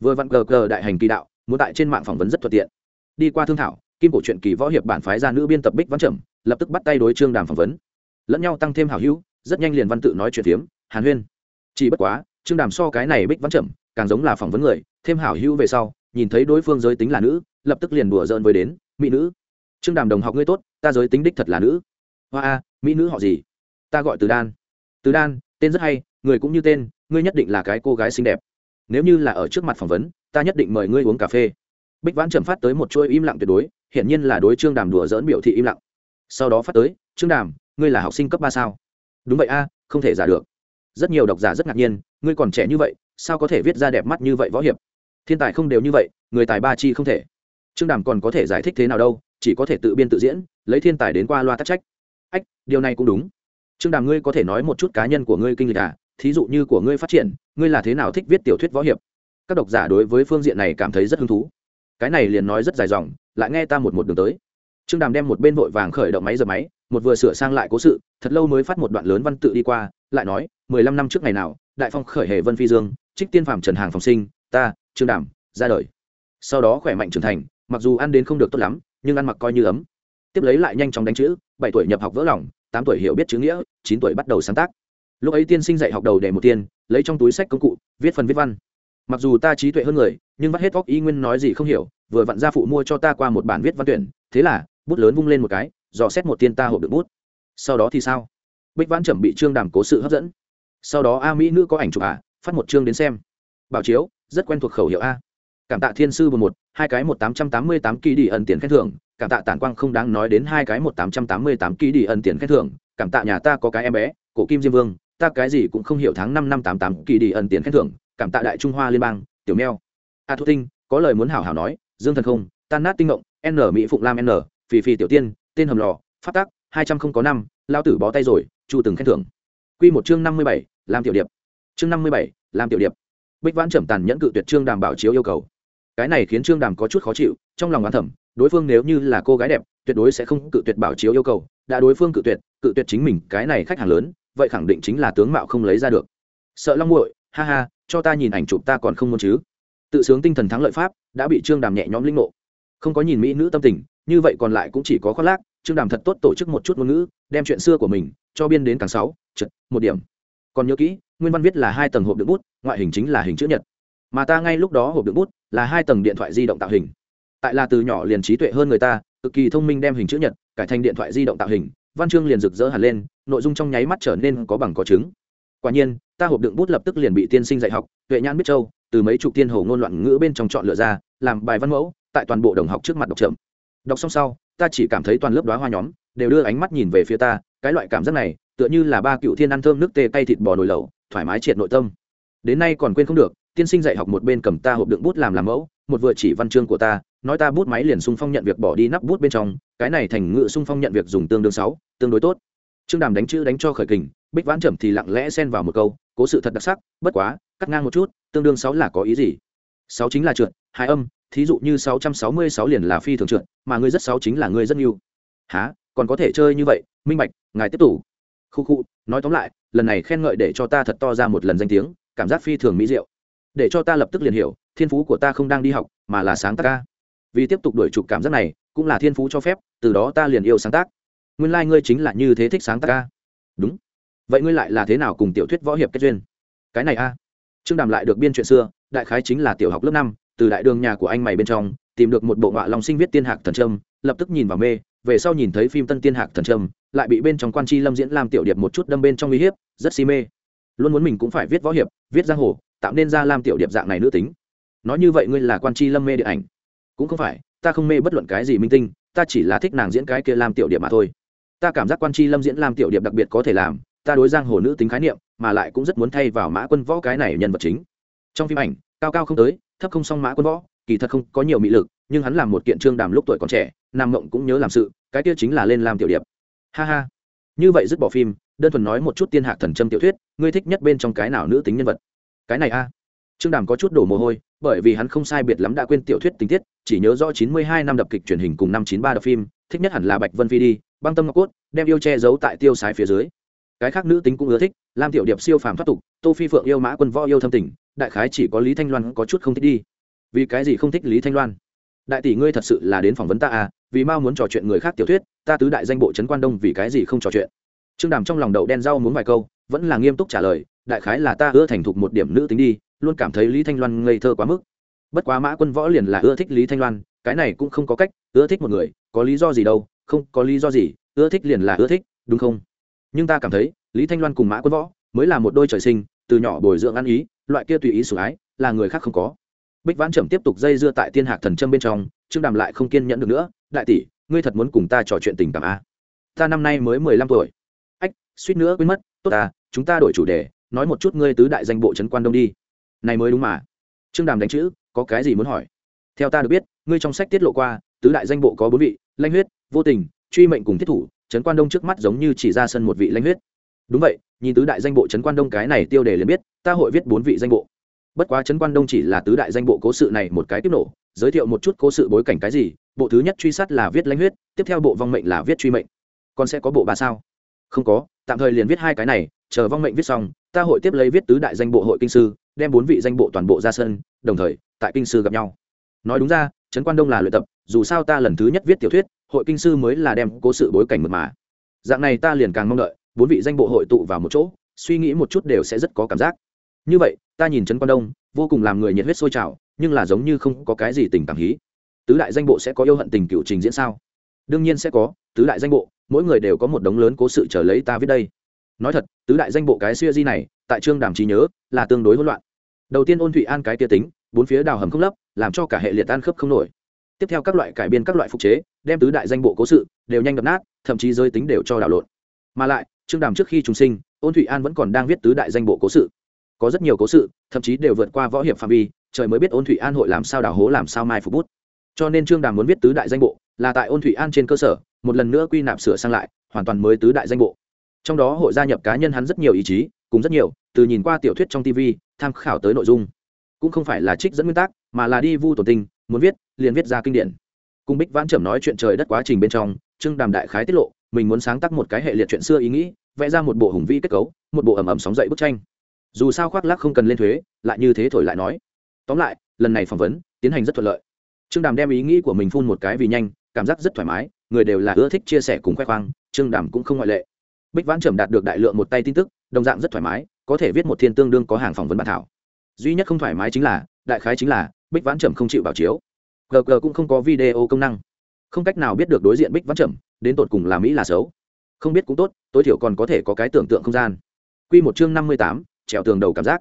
[SPEAKER 1] Vừa vặn cờ cờ đại hành kỳ đạo, muốn tại trên mạng phỏng vấn rất thuận tiện. Đi qua thương thảo, kim cổ truyện kỳ võ hiệp bản phái ra nữ biên tập bích văn trầm, lập tức bắt tay đối trương đàm phỏng vấn. Lẫn nhau tăng thêm hảo hữu, rất nhanh liền văn tự nói chuyện phiếm, hàn huyên. Chỉ bất quá, trương đàm so cái này bích văn trầm, càng giống là phỏng vấn người, thêm hảo hữu về sau, nhìn thấy đối phương giới tính là nữ, lập tức liền đùa giỡn với đến, mỹ nữ, trương đàm đồng học ngươi tốt, ta giới tính đích thật là nữ hoa a, mỹ nữ họ gì? Ta gọi từ đan. Từ đan, tên rất hay, người cũng như tên, ngươi nhất định là cái cô gái xinh đẹp. Nếu như là ở trước mặt phỏng vấn, ta nhất định mời ngươi uống cà phê. Bích vãn trầm phát tới một chuỗi im lặng tuyệt đối, hiển nhiên là đối trương đàm đùa dỡn biểu thị im lặng. Sau đó phát tới, trương đàm, ngươi là học sinh cấp ba sao? Đúng vậy a, không thể giả được. Rất nhiều độc giả rất ngạc nhiên, ngươi còn trẻ như vậy, sao có thể viết ra đẹp mắt như vậy võ hiệp? Thiên tài không đều như vậy, người tài ba chi không thể. Trương đàm còn có thể giải thích thế nào đâu, chỉ có thể tự biên tự diễn, lấy thiên tài đến qua loa tắc trách ách, điều này cũng đúng. Trương đàm ngươi có thể nói một chút cá nhân của ngươi kinh lịch à? Thí dụ như của ngươi phát triển, ngươi là thế nào thích viết tiểu thuyết võ hiệp? Các độc giả đối với phương diện này cảm thấy rất hứng thú. Cái này liền nói rất dài dòng, lại nghe ta một một đường tới. Trương đàm đem một bên vội vàng khởi động máy giờ máy, một vừa sửa sang lại cố sự, thật lâu mới phát một đoạn lớn văn tự đi qua, lại nói, mười lăm năm trước ngày nào, đại phong khởi hề vân phi dương, trích tiên phạm trần hàng phòng sinh, ta, trương đàm, ra đời. Sau đó khỏe mạnh trưởng thành, mặc dù ăn đến không được tốt lắm, nhưng ăn mặc coi như ấm tiếp lấy lại nhanh chóng đánh chữ, bảy tuổi nhập học vỡ lòng, tám tuổi hiểu biết chữ nghĩa, chín tuổi bắt đầu sáng tác. Lúc ấy tiên sinh dạy học đầu đề một tiên, lấy trong túi sách công cụ, viết phần viết văn. Mặc dù ta trí tuệ hơn người, nhưng vắt hết óc y nguyên nói gì không hiểu, vừa vặn gia phụ mua cho ta qua một bản viết văn tuyển, thế là, bút lớn vung lên một cái, dò xét một tiên ta hộp được bút. Sau đó thì sao? Bích vãn chuẩn bị trương đàm cố sự hấp dẫn. Sau đó a mỹ nữ có ảnh chụp à phát một chương đến xem. Bảo chiếu, rất quen thuộc khẩu hiệu a cảm tạ thiên sư một một, hai cái một tám trăm tám mươi tám kỳ đi ẩn tiền khen thưởng. Cảm tạ tản quang không đáng nói đến hai cái một tám trăm tám mươi tám kỳ đi ẩn tiền khen thưởng. Cảm tạ nhà ta có cái em bé, cổ kim diêm vương. Ta cái gì cũng không hiểu tháng năm năm tám tám kỳ đi ẩn tiền khen thưởng. Cảm tạ đại trung hoa liên bang, tiểu mèo. A thu tinh, có lời muốn hảo hảo nói. Dương thần không, tan nát tinh ngộng, n, mỹ phụng lam n, phì phì tiểu tiên, tên hầm lò phát tác hai trăm không có năm, lao tử bó tay rồi, chu từng khen thưởng. Q một chương năm mươi bảy làm tiểu điệp. Chương năm mươi bảy làm tiểu điệp. Bích vãn trầm tàn nhẫn cự tuyệt trương đảm bảo chiếu yêu cầu cái này khiến trương đàm có chút khó chịu, trong lòng oán thẩm đối phương nếu như là cô gái đẹp, tuyệt đối sẽ không cự tuyệt bảo chiếu yêu cầu, đã đối phương cự tuyệt cự tuyệt chính mình, cái này khách hàng lớn, vậy khẳng định chính là tướng mạo không lấy ra được. Sợ long muội, ha ha, cho ta nhìn ảnh chụp ta còn không muốn chứ? Tự sướng tinh thần thắng lợi pháp, đã bị trương đàm nhẹ nhõm linh mộ không có nhìn mỹ nữ tâm tình, như vậy còn lại cũng chỉ có khoác lác, trương đàm thật tốt tổ chức một chút ngôn ngữ, đem chuyện xưa của mình, cho biên đến càng sáu, chật, một điểm. Còn nhớ kỹ, nguyên văn viết là hai tầng hộp đựng bút, ngoại hình chính là hình chữ nhật. Mà ta ngay lúc đó hộp đựng bút là hai tầng điện thoại di động tạo hình. Tại là từ nhỏ liền trí tuệ hơn người ta, cực kỳ thông minh đem hình chữ nhật, cải thành điện thoại di động tạo hình, văn chương liền rực rỡ hẳn lên, nội dung trong nháy mắt trở nên có bằng có chứng. Quả nhiên, ta hộp đựng bút lập tức liền bị tiên sinh dạy học, tuệ nhãn biết châu, từ mấy chục tiên hồ ngôn loạn ngữ bên trong chọn lựa ra, làm bài văn mẫu, tại toàn bộ đồng học trước mặt đọc chậm. Đọc xong sau, ta chỉ cảm thấy toàn lớp đoá hoa nhóm đều đưa ánh mắt nhìn về phía ta, cái loại cảm giác này, tựa như là ba cựu thiên ăn thơm nước tê tay thịt bò nồi lẩu, thoải mái triệt nội tâm. Đến nay còn quên không được tiên sinh dạy học một bên cầm ta hộp đựng bút làm làm mẫu, một vừa chỉ văn chương của ta, nói ta bút máy liền sung phong nhận việc bỏ đi nắp bút bên trong, cái này thành ngự sung phong nhận việc dùng tương đương sáu, tương đối tốt. Trương đàm đánh chữ đánh cho khởi kình, bích vãn trầm thì lặng lẽ xen vào một câu, cố sự thật đặc sắc, bất quá, cắt ngang một chút, tương đương sáu là có ý gì? Sáu chính là trượt, hai âm, thí dụ như sáu trăm sáu mươi sáu liền là phi thường trượt, mà ngươi rất sáu chính là ngươi rất yêu há còn có thể chơi như vậy, minh bạch, ngài tiếp tục. Khu khu, nói tóm lại, lần này khen ngợi để cho ta thật to ra một lần danh tiếng, cảm giác phi thường mỹ diệu để cho ta lập tức liền hiểu, thiên phú của ta không đang đi học, mà là sáng tác ca. Vì tiếp tục đổi trục cảm giác này, cũng là thiên phú cho phép, từ đó ta liền yêu sáng tác. Nguyên lai、like、ngươi chính là như thế thích sáng tác ca. Đúng. Vậy ngươi lại là thế nào cùng tiểu thuyết võ hiệp kết duyên? Cái này a. Trương đàm lại được biên chuyện xưa, đại khái chính là tiểu học lớp năm, từ đại đường nhà của anh mày bên trong, tìm được một bộ ngọa lòng sinh viết tiên hạc thần trâm, lập tức nhìn vào mê, về sau nhìn thấy phim tân tiên hạc thần trâm, lại bị bên trong quan tri lâm diễn làm tiểu điệp một chút đâm bên trong uy hiếp, rất si mê. Luôn muốn mình cũng phải viết võ hiệp, viết giang hồ tạo nên ra làm tiểu điệp dạng này nữ tính. Nói như vậy ngươi là quan tri lâm mê điện ảnh. Cũng không phải, ta không mê bất luận cái gì minh tinh, ta chỉ là thích nàng diễn cái kia làm tiểu điệp mà thôi. Ta cảm giác quan tri lâm diễn làm tiểu điệp đặc biệt có thể làm, ta đối giang hồ nữ tính khái niệm, mà lại cũng rất muốn thay vào mã quân võ cái này nhân vật chính. Trong phim ảnh, cao cao không tới, thấp không song mã quân võ, kỳ thật không có nhiều mị lực, nhưng hắn làm một kiện trương đàm lúc tuổi còn trẻ, nam mộng cũng nhớ làm sự, cái kia chính là lên làm tiểu điệp. Ha ha. Như vậy dứt bỏ phim, đơn thuần nói một chút tiên hạc thần trâm tiểu thuyết, ngươi thích nhất bên trong cái nào nữ tính nhân vật? Cái này a. Trương đàm có chút đổ mồ hôi, bởi vì hắn không sai biệt lắm đã quên tiểu thuyết tình tiết, chỉ nhớ rõ chín mươi hai năm đập kịch truyền hình cùng năm chín ba đập phim, thích nhất hẳn là bạch vân phi đi, băng tâm ngọc cốt, đem yêu che giấu tại tiêu sái phía dưới. Cái khác nữ tính cũng ưa thích, lam tiểu điệp siêu phàm thoát tục, tô phi phượng yêu mã quân võ yêu thâm tình, đại khái chỉ có lý thanh loan có chút không thích đi. Vì cái gì không thích lý thanh loan? Đại tỷ ngươi thật sự là đến phỏng vấn ta à vì mao muốn trò chuyện người khác tiểu thuyết, ta tứ đại danh bộ trấn quan đông vì cái gì không trò chuyện? Trương đàm trong lòng đậu đen rau muốn vài câu, vẫn là nghiêm túc trả lời đại khái là ta ưa thành thục một điểm nữ tính đi, luôn cảm thấy lý thanh loan ngây thơ quá mức. Bất quá mã quân võ liền là ưa thích lý thanh loan, cái này cũng không có cách, ưa thích một người, có lý do gì đâu, không có lý do gì, ưa thích liền là ưa thích, đúng không? Nhưng ta cảm thấy, lý thanh loan cùng mã quân võ mới là một đôi trời sinh, từ nhỏ bồi dưỡng ăn ý, loại kia tùy ý sủng ái, là người khác không có. Bích vãn trầm tiếp tục dây dưa tại tiên hạc thần châm bên trong, trương đàm lại không kiên nhẫn được nữa, đại tỷ, ngươi thật muốn cùng ta trò chuyện tình cảm a ta năm nay mới mười lăm tuổi. Ách, suýt nữa quên mất, tốt ta, chúng ta đổi chủ đề nói một chút ngươi tứ đại danh bộ trấn quan đông đi. Này mới đúng mà. Trương đàm đánh chữ, có cái gì muốn hỏi? Theo ta được biết, ngươi trong sách tiết lộ qua, tứ đại danh bộ có bốn vị lanh huyết, vô tình, truy mệnh cùng thiết thủ, trấn quan đông trước mắt giống như chỉ ra sân một vị lanh huyết. Đúng vậy, nhìn tứ đại danh bộ trấn quan đông cái này tiêu đề liền biết, ta hội viết bốn vị danh bộ. Bất quá trấn quan đông chỉ là tứ đại danh bộ cố sự này một cái tiếp nổ, giới thiệu một chút cố sự bối cảnh cái gì, bộ thứ nhất truy sát là viết lãnh huyết, tiếp theo bộ vong mệnh là viết truy mệnh. Còn sẽ có bộ ba sao? Không có, tạm thời liền viết hai cái này, chờ vong mệnh viết xong, ta hội tiếp lấy viết tứ đại danh bộ hội kinh sư, đem bốn vị danh bộ toàn bộ ra sân, đồng thời, tại kinh sư gặp nhau. Nói đúng ra, trấn quan đông là luyện tập, dù sao ta lần thứ nhất viết tiểu thuyết, hội kinh sư mới là đem cố sự bối cảnh mật mà. Dạng này ta liền càng mong đợi, bốn vị danh bộ hội tụ vào một chỗ, suy nghĩ một chút đều sẽ rất có cảm giác. Như vậy, ta nhìn trấn quan đông, vô cùng làm người nhiệt huyết sôi trào, nhưng là giống như không có cái gì tình cảm hí. Tứ đại danh bộ sẽ có yêu hận tình cựu trình diễn sao? Đương nhiên sẽ có, tứ đại danh bộ mỗi người đều có một đống lớn cố sự chờ lấy ta viết đây. Nói thật, tứ đại danh bộ cái xuya di này, tại trương đàm trí nhớ, là tương đối hỗn loạn. Đầu tiên ôn thụy an cái tia tính, bốn phía đào hầm không lấp, làm cho cả hệ liệt tan khớp không nổi. Tiếp theo các loại cải biên các loại phục chế, đem tứ đại danh bộ cố sự đều nhanh đập nát, thậm chí rơi tính đều cho đảo lộn. Mà lại, trương đàm trước khi trùng sinh, ôn thụy an vẫn còn đang viết tứ đại danh bộ cố sự. Có rất nhiều cố sự, thậm chí đều vượt qua võ hiệp phạm vi, trời mới biết ôn thụy an hội làm sao đào hố làm sao mai phục bút. Cho nên trương đàm muốn viết tứ đại danh bộ, là tại ôn thụy an trên cơ sở một lần nữa quy nạp sửa sang lại, hoàn toàn mới tứ đại danh bộ. Trong đó hội gia nhập cá nhân hắn rất nhiều ý chí, cùng rất nhiều, từ nhìn qua tiểu thuyết trong tv tham khảo tới nội dung. Cũng không phải là trích dẫn nguyên tắc, mà là đi vu tổ tinh, muốn viết, liền viết ra kinh điển. Cùng bích vãn trầm nói chuyện trời đất quá trình bên trong, trương đàm đại khái tiết lộ, mình muốn sáng tác một cái hệ liệt chuyện xưa ý nghĩ, vẽ ra một bộ hùng vĩ kết cấu, một bộ ẩm ẩm sóng dậy bức tranh. Dù sao khoác lắc không cần lên thuế, lại như thế thổi lại nói. Tóm lại, lần này phỏng vấn, tiến hành rất thuận lợi. Trương đàm đem ý nghĩ của mình phun một cái vì nhanh, cảm giác rất thoải mái người đều là ưa thích chia sẻ cùng khoe khoang, trương đàm cũng không ngoại lệ. Bích vãn trầm đạt được đại lượng một tay tin tức, đồng dạng rất thoải mái, có thể viết một thiên tương đương có hàng phỏng vấn bản thảo. Duy nhất không thoải mái chính là, đại khái chính là, bích vãn trầm không chịu bảo chiếu. Gg cũng không có video công năng. Không cách nào biết được đối diện bích vãn trầm, đến tột cùng là mỹ là xấu. Không biết cũng tốt, tối thiểu còn có thể có cái tưởng tượng không gian. Q một chương năm mươi tám, trèo tường đầu cảm giác.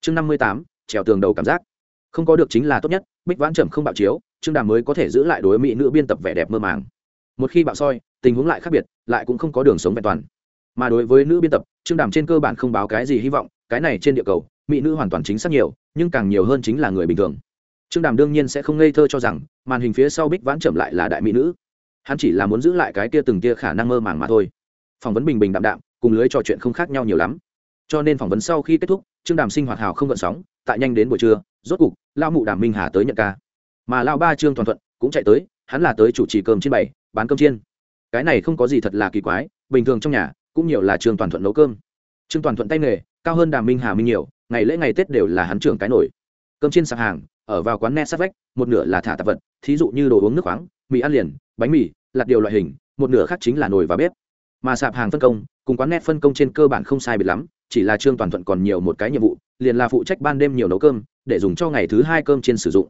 [SPEAKER 1] Chương năm mươi tám, trèo tường đầu cảm giác. Không có được chính là tốt nhất, bích vãn trầm không bạo chiếu chương đàm mới có thể giữ lại đối mỹ nữ biên tập vẻ đẹp mơ màng một khi bạo soi, tình huống lại khác biệt, lại cũng không có đường sống vẹn toàn. Mà đối với nữ biên tập, trương đàm trên cơ bản không báo cái gì hy vọng, cái này trên địa cầu, mỹ nữ hoàn toàn chính xác nhiều, nhưng càng nhiều hơn chính là người bình thường. Trương đàm đương nhiên sẽ không ngây thơ cho rằng, màn hình phía sau bích vãn trầm lại là đại mỹ nữ. Hắn chỉ là muốn giữ lại cái kia từng kia khả năng mơ màng mà thôi. Phỏng vấn bình bình đạm đạm, cùng lưới trò chuyện không khác nhau nhiều lắm. Cho nên phỏng vấn sau khi kết thúc, trương đàm sinh hoạt hào không gợn sóng, tại nhanh đến buổi trưa, rốt cục lao mụ đàm minh hà tới nhận ca. Mà lao ba trương toàn thuận cũng chạy tới, hắn là tới chủ trì cơm trên bảy bán cơm chiên. Cái này không có gì thật là kỳ quái, bình thường trong nhà cũng nhiều là trương toàn thuận nấu cơm. Trương toàn thuận tay nghề, cao hơn đàm minh hà minh nhiều, ngày lễ ngày tết đều là hắn trưởng cái nổi. Cơm chiên sạp hàng, ở vào quán net sát vách, một nửa là thả tạp vật, thí dụ như đồ uống nước khoáng, mì ăn liền, bánh mì lặt điều loại hình, một nửa khác chính là nồi và bếp. Mà sạp hàng phân công, cùng quán net phân công trên cơ bản không sai biệt lắm, chỉ là trương toàn thuận còn nhiều một cái nhiệm vụ, liền là phụ trách ban đêm nhiều nấu cơm, để dùng cho ngày thứ hai cơm trên sử dụng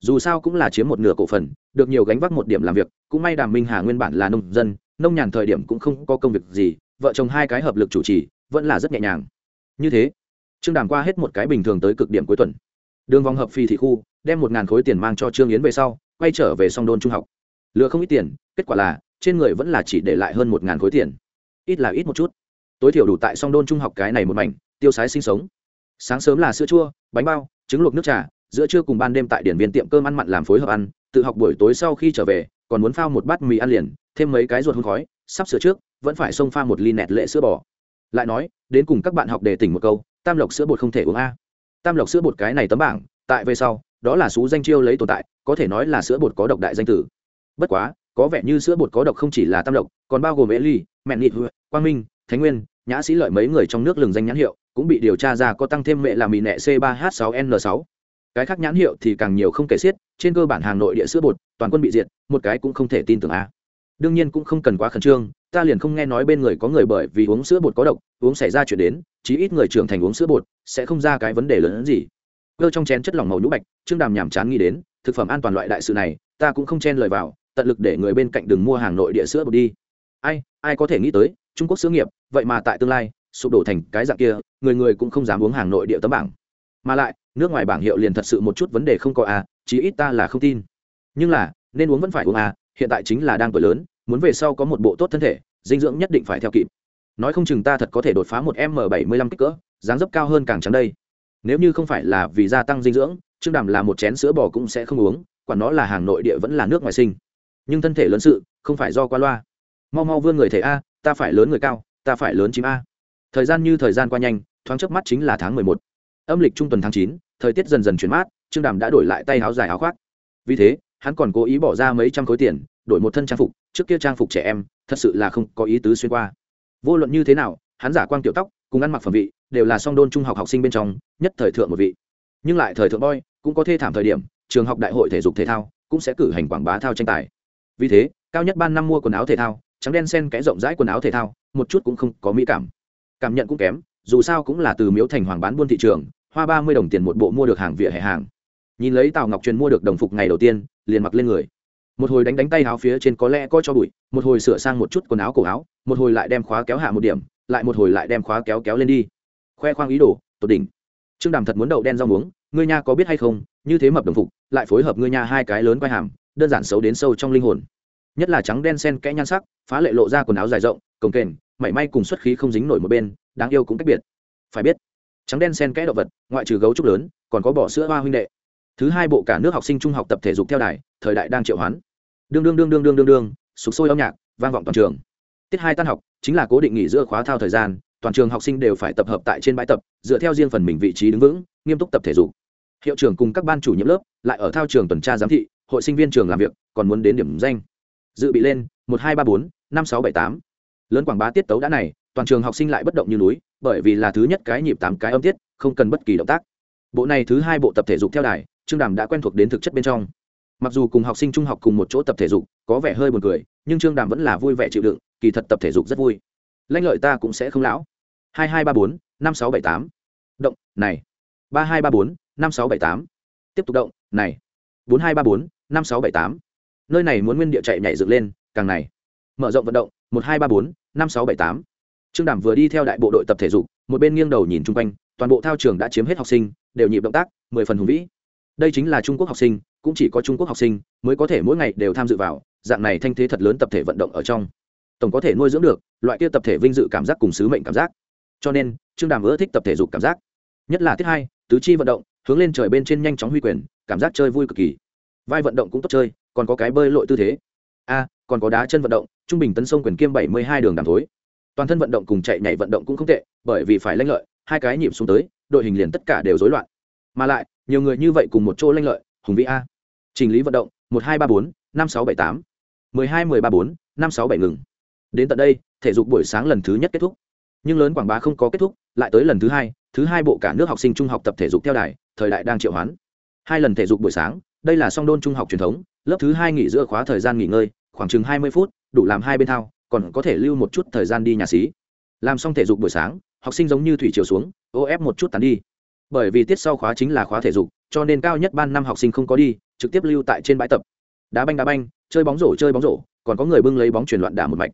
[SPEAKER 1] dù sao cũng là chiếm một nửa cổ phần, được nhiều gánh vác một điểm làm việc, cũng may đàm minh hà nguyên bản là nông dân, nông nhàn thời điểm cũng không có công việc gì, vợ chồng hai cái hợp lực chủ trì, vẫn là rất nhẹ nhàng. Như thế, trương đàm qua hết một cái bình thường tới cực điểm cuối tuần. Đường vòng hợp phi thị khu, đem một ngàn khối tiền mang cho trương yến về sau, quay trở về song đôn trung học. Lừa không ít tiền, kết quả là, trên người vẫn là chỉ để lại hơn một ngàn khối tiền. Ít là ít một chút. Tối thiểu đủ tại song đôn trung học cái này một mảnh, tiêu sái sinh sống. Sáng sớm là sữa chua, bánh bao, trứng luộc nước trà giữa trưa cùng ban đêm tại điển viên tiệm cơm ăn mặn làm phối hợp ăn, tự học buổi tối sau khi trở về, còn muốn phao một bát mì ăn liền, thêm mấy cái ruột hôn khói, sắp sửa trước, vẫn phải xông pha một ly nẹt lệ sữa bò. Lại nói, đến cùng các bạn học đề tỉnh một câu, tam lộc sữa bột không thể uống a. Tam lộc sữa bột cái này tấm bảng, tại về sau, đó là xú danh chiêu lấy tồn tại, có thể nói là sữa bột có độc đại danh tử. Bất quá, có vẻ như sữa bột có độc không chỉ là tam lộc, còn bao gồm ế ly mẹn nịt, quang minh, thánh nguyên, nhã sĩ lợi mấy người trong nước lừng danh nhãn hiệu, cũng bị điều tra ra có tăng thêm mẹ là mì nẹ c 3 h 6 n 6 cái khác nhãn hiệu thì càng nhiều không kể xiết, trên cơ bản hàng nội địa sữa bột, toàn quân bị diệt, một cái cũng không thể tin tưởng a. Đương nhiên cũng không cần quá khẩn trương, ta liền không nghe nói bên người có người bởi vì uống sữa bột có độc, uống xảy ra chuyện đến, chí ít người trưởng thành uống sữa bột sẽ không ra cái vấn đề lớn hơn gì. Cơ trong chén chất lỏng màu nhũ bạch, trương đàm nhàm chán nghĩ đến, thực phẩm an toàn loại đại sự này, ta cũng không chen lời vào, tận lực để người bên cạnh đừng mua hàng nội địa sữa bột đi. Ai ai có thể nghĩ tới, trung quốc sữa nghiệp, vậy mà tại tương lai, sụp đổ thành cái dạng kia, người người cũng không dám uống hàng nội địa tấm bảng. Mà lại nước ngoài bảng hiệu liền thật sự một chút vấn đề không có à chí ít ta là không tin. Nhưng là, nên uống vẫn phải uống à hiện tại chính là đang tuổi lớn, muốn về sau có một bộ tốt thân thể, dinh dưỡng nhất định phải theo kịp. Nói không chừng ta thật có thể đột phá một m bảy mươi lăm kích cỡ, dáng dấp cao hơn càng trắng đây. Nếu như không phải là vì gia tăng dinh dưỡng trương đàm là một chén sữa bò cũng sẽ không uống, quản nó là hàng nội địa vẫn là nước ngoài sinh. Nhưng thân thể lớn sự, không phải do qua loa. Mau mau vươn người thể a, ta phải lớn người cao, ta phải lớn chim a. Thời gian như thời gian qua nhanh, thoáng chớp mắt chính là tháng mười một. Âm lịch trung tuần tháng chín thời tiết dần dần chuyển mát, trương đàm đã đổi lại tay áo dài áo khoác. Vì thế, hắn còn cố ý bỏ ra mấy trăm khối tiền, đổi một thân trang phục, trước kia trang phục trẻ em, thật sự là không có ý tứ xuyên qua. Vô luận như thế nào, hắn giả quang tiểu tóc, cùng ăn mặc phẩm vị, đều là song đôn trung học học sinh bên trong, nhất thời thượng một vị. Nhưng lại thời thượng boy, cũng có thê thảm thời điểm, trường học đại hội thể dục thể thao, cũng sẽ cử hành quảng bá thao tranh tài. Vì thế, cao nhất ban năm mua quần áo thể thao, trắng đen sen kẽ rộng rãi quần áo thể thao, một chút cũng không có mỹ cảm. Cảm nhận cũng kém, dù sao cũng là từ miếu thành hoàng bán buôn thị trường hoa ba mươi đồng tiền một bộ mua được hàng vỉa hè hàng. Nhìn lấy tào ngọc truyền mua được đồng phục ngày đầu tiên, liền mặc lên người. Một hồi đánh đánh tay áo phía trên có lẽ có cho bụi, một hồi sửa sang một chút quần áo cổ áo, một hồi lại đem khóa kéo hạ một điểm, lại một hồi lại đem khóa kéo kéo lên đi. Khoe khoang ý đồ, tột đỉnh. Trương đàm thật muốn đậu đen rau muống, ngươi nha có biết hay không, như thế mập đồng phục, lại phối hợp ngươi nha hai cái lớn quai hàm, đơn giản xấu đến sâu trong linh hồn. Nhất là trắng đen sen kẽ nhan sắc, phá lệ lộ ra quần áo dài rộng, cồng kềnh, mảy may cùng xuất khí không dính nổi một bên, đáng yêu cũng cách biệt. Phải biết trắng đen sen kẽ động vật, ngoại trừ gấu trúc lớn, còn có bỏ sữa hoa huynh đệ. Thứ hai bộ cả nước học sinh trung học tập thể dục theo đài, thời đại đang triệu hoán. Đương đương đương đương đương đương đương sục sôi âm nhạc, vang vọng toàn trường. Tiết hai tan học, chính là cố định nghỉ giữa khóa thao thời gian, toàn trường học sinh đều phải tập hợp tại trên bãi tập, dựa theo riêng phần mình vị trí đứng vững, nghiêm túc tập thể dục. Hiệu trưởng cùng các ban chủ nhiệm lớp lại ở thao trường tuần tra giám thị, hội sinh viên trường làm việc, còn muốn đến điểm danh. Dự bị lên, một hai ba bốn, năm sáu bảy tám. Lớn quảng bá tiết tấu đã này, toàn trường học sinh lại bất động như núi bởi vì là thứ nhất cái nhịp tám cái âm tiết, không cần bất kỳ động tác. Bộ này thứ hai bộ tập thể dục theo đài, trương đàm đã quen thuộc đến thực chất bên trong. Mặc dù cùng học sinh trung học cùng một chỗ tập thể dục, có vẻ hơi buồn cười, nhưng trương đàm vẫn là vui vẻ chịu đựng, kỳ thật tập thể dục rất vui. Lanh lợi ta cũng sẽ không lão. Hai hai ba bốn, năm sáu bảy tám. Động, này. Ba hai ba bốn, năm sáu bảy tám. Tiếp tục động, này. Bốn hai ba bốn, năm sáu bảy tám. Nơi này muốn nguyên địa chạy nhảy dựng lên, càng này. Mở rộng vận động, một hai ba bốn, năm sáu bảy tám trương đàm vừa đi theo đại bộ đội tập thể dục, một bên nghiêng đầu nhìn chung quanh, toàn bộ thao trường đã chiếm hết học sinh, đều nhịp động tác, mười phần hùng vĩ. Đây chính là trung quốc học sinh, cũng chỉ có trung quốc học sinh mới có thể mỗi ngày đều tham dự vào, dạng này thanh thế thật lớn tập thể vận động ở trong. Tổng có thể nuôi dưỡng được, loại kia tập thể vinh dự cảm giác cùng sứ mệnh cảm giác. Cho nên, trương đàm ưa thích tập thể dục cảm giác. Nhất là thứ hai, tứ chi vận động, hướng lên trời bên trên nhanh chóng huy quyền, cảm giác chơi vui cực kỳ. Vai vận động cũng tốt chơi, còn có cái bơi lội tư thế. A, còn có đá chân vận động, trung bình tấn sông quyền kiêm bảy mươi hai đường đàm thối toàn thân vận động cùng chạy nhảy vận động cũng không tệ, bởi vì phải lanh lợi, hai cái nhịp xuống tới, đội hình liền tất cả đều rối loạn. Mà lại, nhiều người như vậy cùng một chỗ lanh lợi, hùng vĩ a. Trình lý vận động, một hai ba bốn, năm sáu bảy tám. Mười hai, mười ba bốn, năm sáu bảy ngừng. Đến tận đây, thể dục buổi sáng lần thứ nhất kết thúc. Nhưng lớn quảng bá không có kết thúc, lại tới lần thứ hai thứ hai bộ cả nước học sinh trung học tập thể dục theo đài, thời đại đang triệu hoán. Hai lần thể dục buổi sáng, đây là song đôn trung học truyền thống, lớp thứ hai nghỉ giữa khóa thời gian nghỉ ngơi, khoảng chừng hai mươi phút, đủ làm hai bên thao còn có thể lưu một chút thời gian đi nhà xí. Làm xong thể dục buổi sáng, học sinh giống như thủy chiều xuống, ô ép một chút tàn đi. Bởi vì tiết sau khóa chính là khóa thể dục, cho nên cao nhất ban năm học sinh không có đi, trực tiếp lưu tại trên bãi tập. Đá banh đá banh, chơi bóng rổ chơi bóng rổ, còn có người bưng lấy bóng chuyển loạn đả một mạch.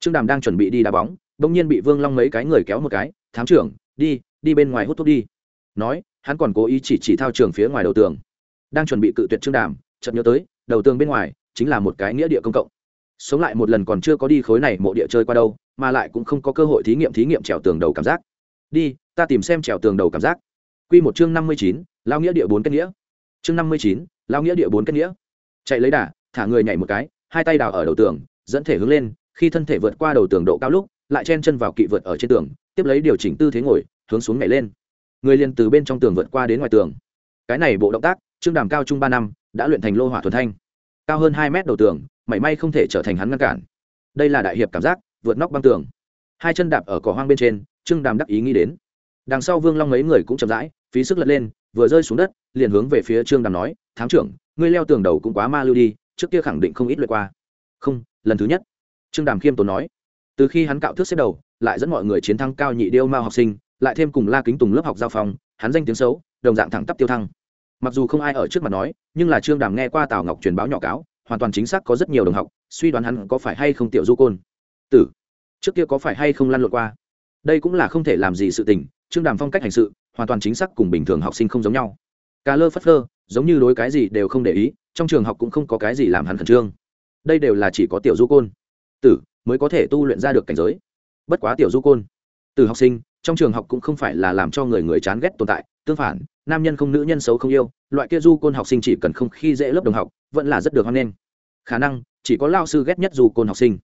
[SPEAKER 1] Trương đàm đang chuẩn bị đi đá bóng bỗng nhiên bị vương long mấy cái người kéo một cái, thám trưởng, đi đi bên ngoài hút thuốc đi. Nói, hắn còn cố ý chỉ chỉ thao trường phía ngoài đầu tường. Đang chuẩn bị cự tuyệt trương đàm, chợt nhớ tới, đầu tường bên ngoài chính là một cái nghĩa địa công cộng sống lại một lần còn chưa có đi khối này mộ địa chơi qua đâu, mà lại cũng không có cơ hội thí nghiệm thí nghiệm trèo tường đầu cảm giác. Đi, ta tìm xem trèo tường đầu cảm giác. Q một chương năm mươi chín lao nghĩa địa bốn kết nghĩa. Chương năm mươi chín lao nghĩa địa bốn kết nghĩa. Chạy lấy đà, thả người nhảy một cái, hai tay đào ở đầu tường, dẫn thể hướng lên, khi thân thể vượt qua đầu tường độ cao lúc, lại chen chân vào kỵ vượt ở trên tường, tiếp lấy điều chỉnh tư thế ngồi, hướng xuống nhảy lên. Người liền từ bên trong tường vượt qua đến ngoài tường. Cái này bộ động tác trương đàm cao trung ba năm, đã luyện thành lô hỏa thuần thanh. Cao hơn hai mét đầu tường mảy may không thể trở thành hắn ngăn cản. Đây là đại hiệp cảm giác, vượt nóc băng tường. Hai chân đạp ở cỏ hoang bên trên, trương đàm đắc ý nghĩ đến. Đằng sau vương long mấy người cũng chậm rãi, phí sức lật lên, vừa rơi xuống đất, liền hướng về phía trương đàm nói, thám trưởng, ngươi leo tường đầu cũng quá ma lưu đi, trước kia khẳng định không ít lượt qua. Không, lần thứ nhất. Trương đàm khiêm tốn nói. Từ khi hắn cạo thước xếp đầu, lại dẫn mọi người chiến thắng cao nhị điêu mao học sinh, lại thêm cùng la kính tùng lớp học giao phòng hắn danh tiếng xấu, đồng dạng thẳng tắp tiêu thăng. Mặc dù không ai ở trước mặt nói, nhưng là trương đàm nghe qua tào ngọc truyền báo nhỏ cáo hoàn toàn chính xác có rất nhiều đồng học, suy đoán hắn có phải hay không tiểu du côn. Tử, trước kia có phải hay không lăn lộn qua? Đây cũng là không thể làm gì sự tình, trương đàm phong cách hành sự, hoàn toàn chính xác cùng bình thường học sinh không giống nhau. Cà lơ phất lơ giống như đối cái gì đều không để ý, trong trường học cũng không có cái gì làm hắn khẩn trương. Đây đều là chỉ có tiểu du côn. Tử, mới có thể tu luyện ra được cảnh giới. Bất quá tiểu du côn. Từ học sinh, trong trường học cũng không phải là làm cho người người chán ghét tồn tại, tương phản nam nhân không nữ nhân xấu không yêu, loại kia du côn học sinh chỉ cần không khi dễ lớp đồng học, vẫn là rất được hoan nghênh. Khả năng, chỉ có lao sư ghét nhất du côn học sinh.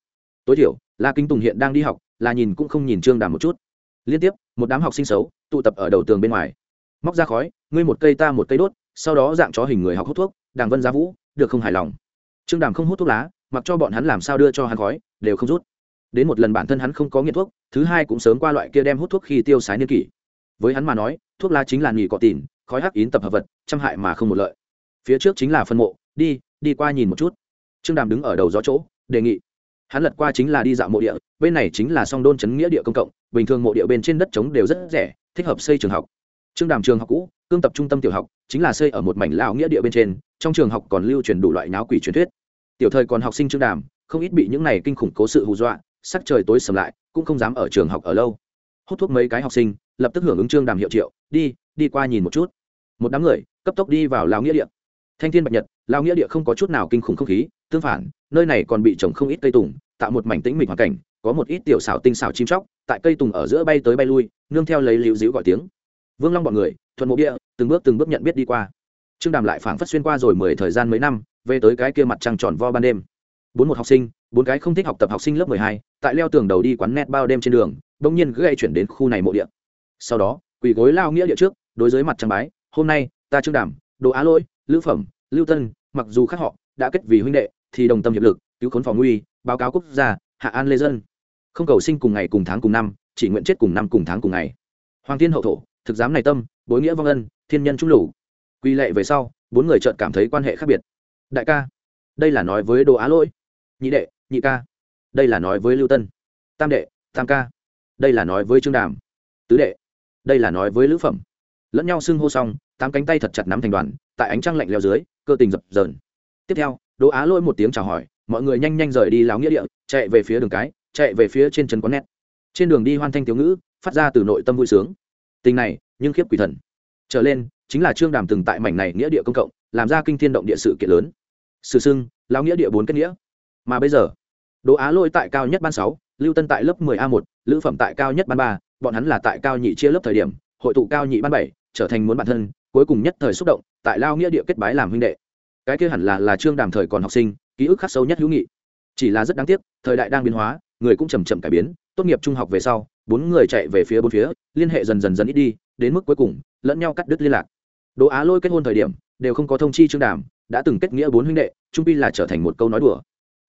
[SPEAKER 1] Tối thiểu la kinh tùng hiện đang đi học, là nhìn cũng không nhìn trương đàm một chút. Liên tiếp, một đám học sinh xấu, tụ tập ở đầu tường bên ngoài. Móc ra khói, ngươi một cây ta một cây đốt, sau đó dạng chó hình người học hút thuốc, đàng vân giá vũ, được không hài lòng? Trương đàm không hút thuốc lá, mặc cho bọn hắn làm sao đưa cho hắn khói, đều không rút. Đến một lần bản thân hắn không có nghiện thuốc, thứ hai cũng sớm qua loại kia đem hút thuốc khi tiêu sái niên kỷ. Với hắn mà nói thuốc lá chính là nghỉ cọ tìn, khói hắc ín tập hợp vật, trăm hại mà không một lợi. Phía trước chính là phân mộ, đi đi qua nhìn một chút. Trương đàm đứng ở đầu gió chỗ, đề nghị. Hắn lật qua chính là đi dạo mộ địa, bên này chính là song đôn chấn nghĩa địa công cộng, bình thường mộ địa bên trên đất trống đều rất rẻ, thích hợp xây trường học. Trương đàm trường học cũ, cương tập trung tâm tiểu học, chính là xây ở một mảnh lão nghĩa địa bên trên, trong trường học còn lưu truyền đủ loại náo quỷ truyền thuyết. Tiểu thời còn học sinh trương đàm, không ít bị những này kinh khủng cố sự hù dọa, sắc trời tối sầm lại, cũng không dám ở trường học ở lâu. Hút thuốc mấy cái học sinh, lập tức hưởng ứng trương đàm hiệu triệu đi đi qua nhìn một chút. Một đám người, cấp tốc đi vào lao nghĩa địa. Thanh thiên bạch nhật lao nghĩa địa không có chút nào kinh khủng không khí, tương phản, nơi này còn bị trồng không ít cây tùng, tạo một mảnh tĩnh mịch hoàn cảnh, có một ít tiểu xảo tinh xảo chim chóc, tại cây tùng ở giữa bay tới bay lui, nương theo lấy lưu dĩu gọi tiếng. Vương long bọn người, thuận mộ địa, từng bước từng bước nhận biết đi qua. Trương đàm lại phảng phất xuyên qua rồi mười thời gian mấy năm, về tới cái kia mặt trăng tròn vo ban đêm. Bốn một học sinh, bốn cái không thích học tập học sinh lớp mười hai, tại leo tường đầu đi quán net bao đêm trên đường, bỗng nhiên gây chuyển đến khu này mộ địa. Sau đó quỳ gối lao nghĩa địa trước đối với mặt trăng bái hôm nay ta trương đảm, đồ á lỗi lữ phẩm lưu tân mặc dù khác họ đã kết vì huynh đệ thì đồng tâm hiệp lực cứu khốn phòng nguy báo cáo quốc gia hạ an lê dân. Không cầu sinh cùng ngày cùng tháng cùng năm chỉ nguyện chết cùng năm cùng tháng cùng ngày. Hoàng thiên hậu thổ thực giám này tâm bối nghĩa vong ân thiên nhân trung lũ. quy lệ về sau bốn người chợt cảm thấy quan hệ khác biệt. Đại ca đây là nói với đồ á lỗi. Nhị đệ nhị ca đây là nói với lưu tân. Tam đệ tam ca đây là nói với trương đàm tứ đệ đây là nói với lữ phẩm. Lẫn nhau xưng hô xong, tám cánh tay thật chặt nắm thành đoàn, tại ánh trăng lạnh leo dưới, cơ tình dập dờn. Tiếp theo, đỗ á lôi một tiếng chào hỏi, mọi người nhanh nhanh rời đi láo nghĩa địa, chạy về phía đường cái, chạy về phía trên trấn quán nét. Trên đường đi hoan thanh thiếu ngữ, phát ra từ nội tâm vui sướng. Tình này, nhưng khiếp quỷ thần. Trở lên, chính là trương đàm từng tại mảnh này nghĩa địa công cộng, làm ra kinh thiên động địa sự kiện lớn. Sử sưng lao nghĩa địa bốn kết nghĩa. Mà bây giờ, đỗ á lôi tại cao nhất ban sáu, lưu tân tại lớp mười a một, lữ phẩm tại cao nhất ban ba bọn hắn là tại cao nhị chia lớp thời điểm, hội tụ cao nhị ban bảy, trở thành muốn bản thân, cuối cùng nhất thời xúc động, tại lao nghĩa địa kết bái làm huynh đệ. Cái kia hẳn là là trương đàm thời còn học sinh, ký ức khắc sâu nhất hữu nghị. Chỉ là rất đáng tiếc, thời đại đang biến hóa, người cũng chầm chậm cải biến, tốt nghiệp trung học về sau, bốn người chạy về phía bốn phía, liên hệ dần dần dần ít đi, đến mức cuối cùng, lẫn nhau cắt đứt liên lạc. Đỗ á lôi kết hôn thời điểm, đều không có thông chi trương đàm, đã từng kết nghĩa bốn huynh đệ, trung pi là trở thành một câu nói đùa.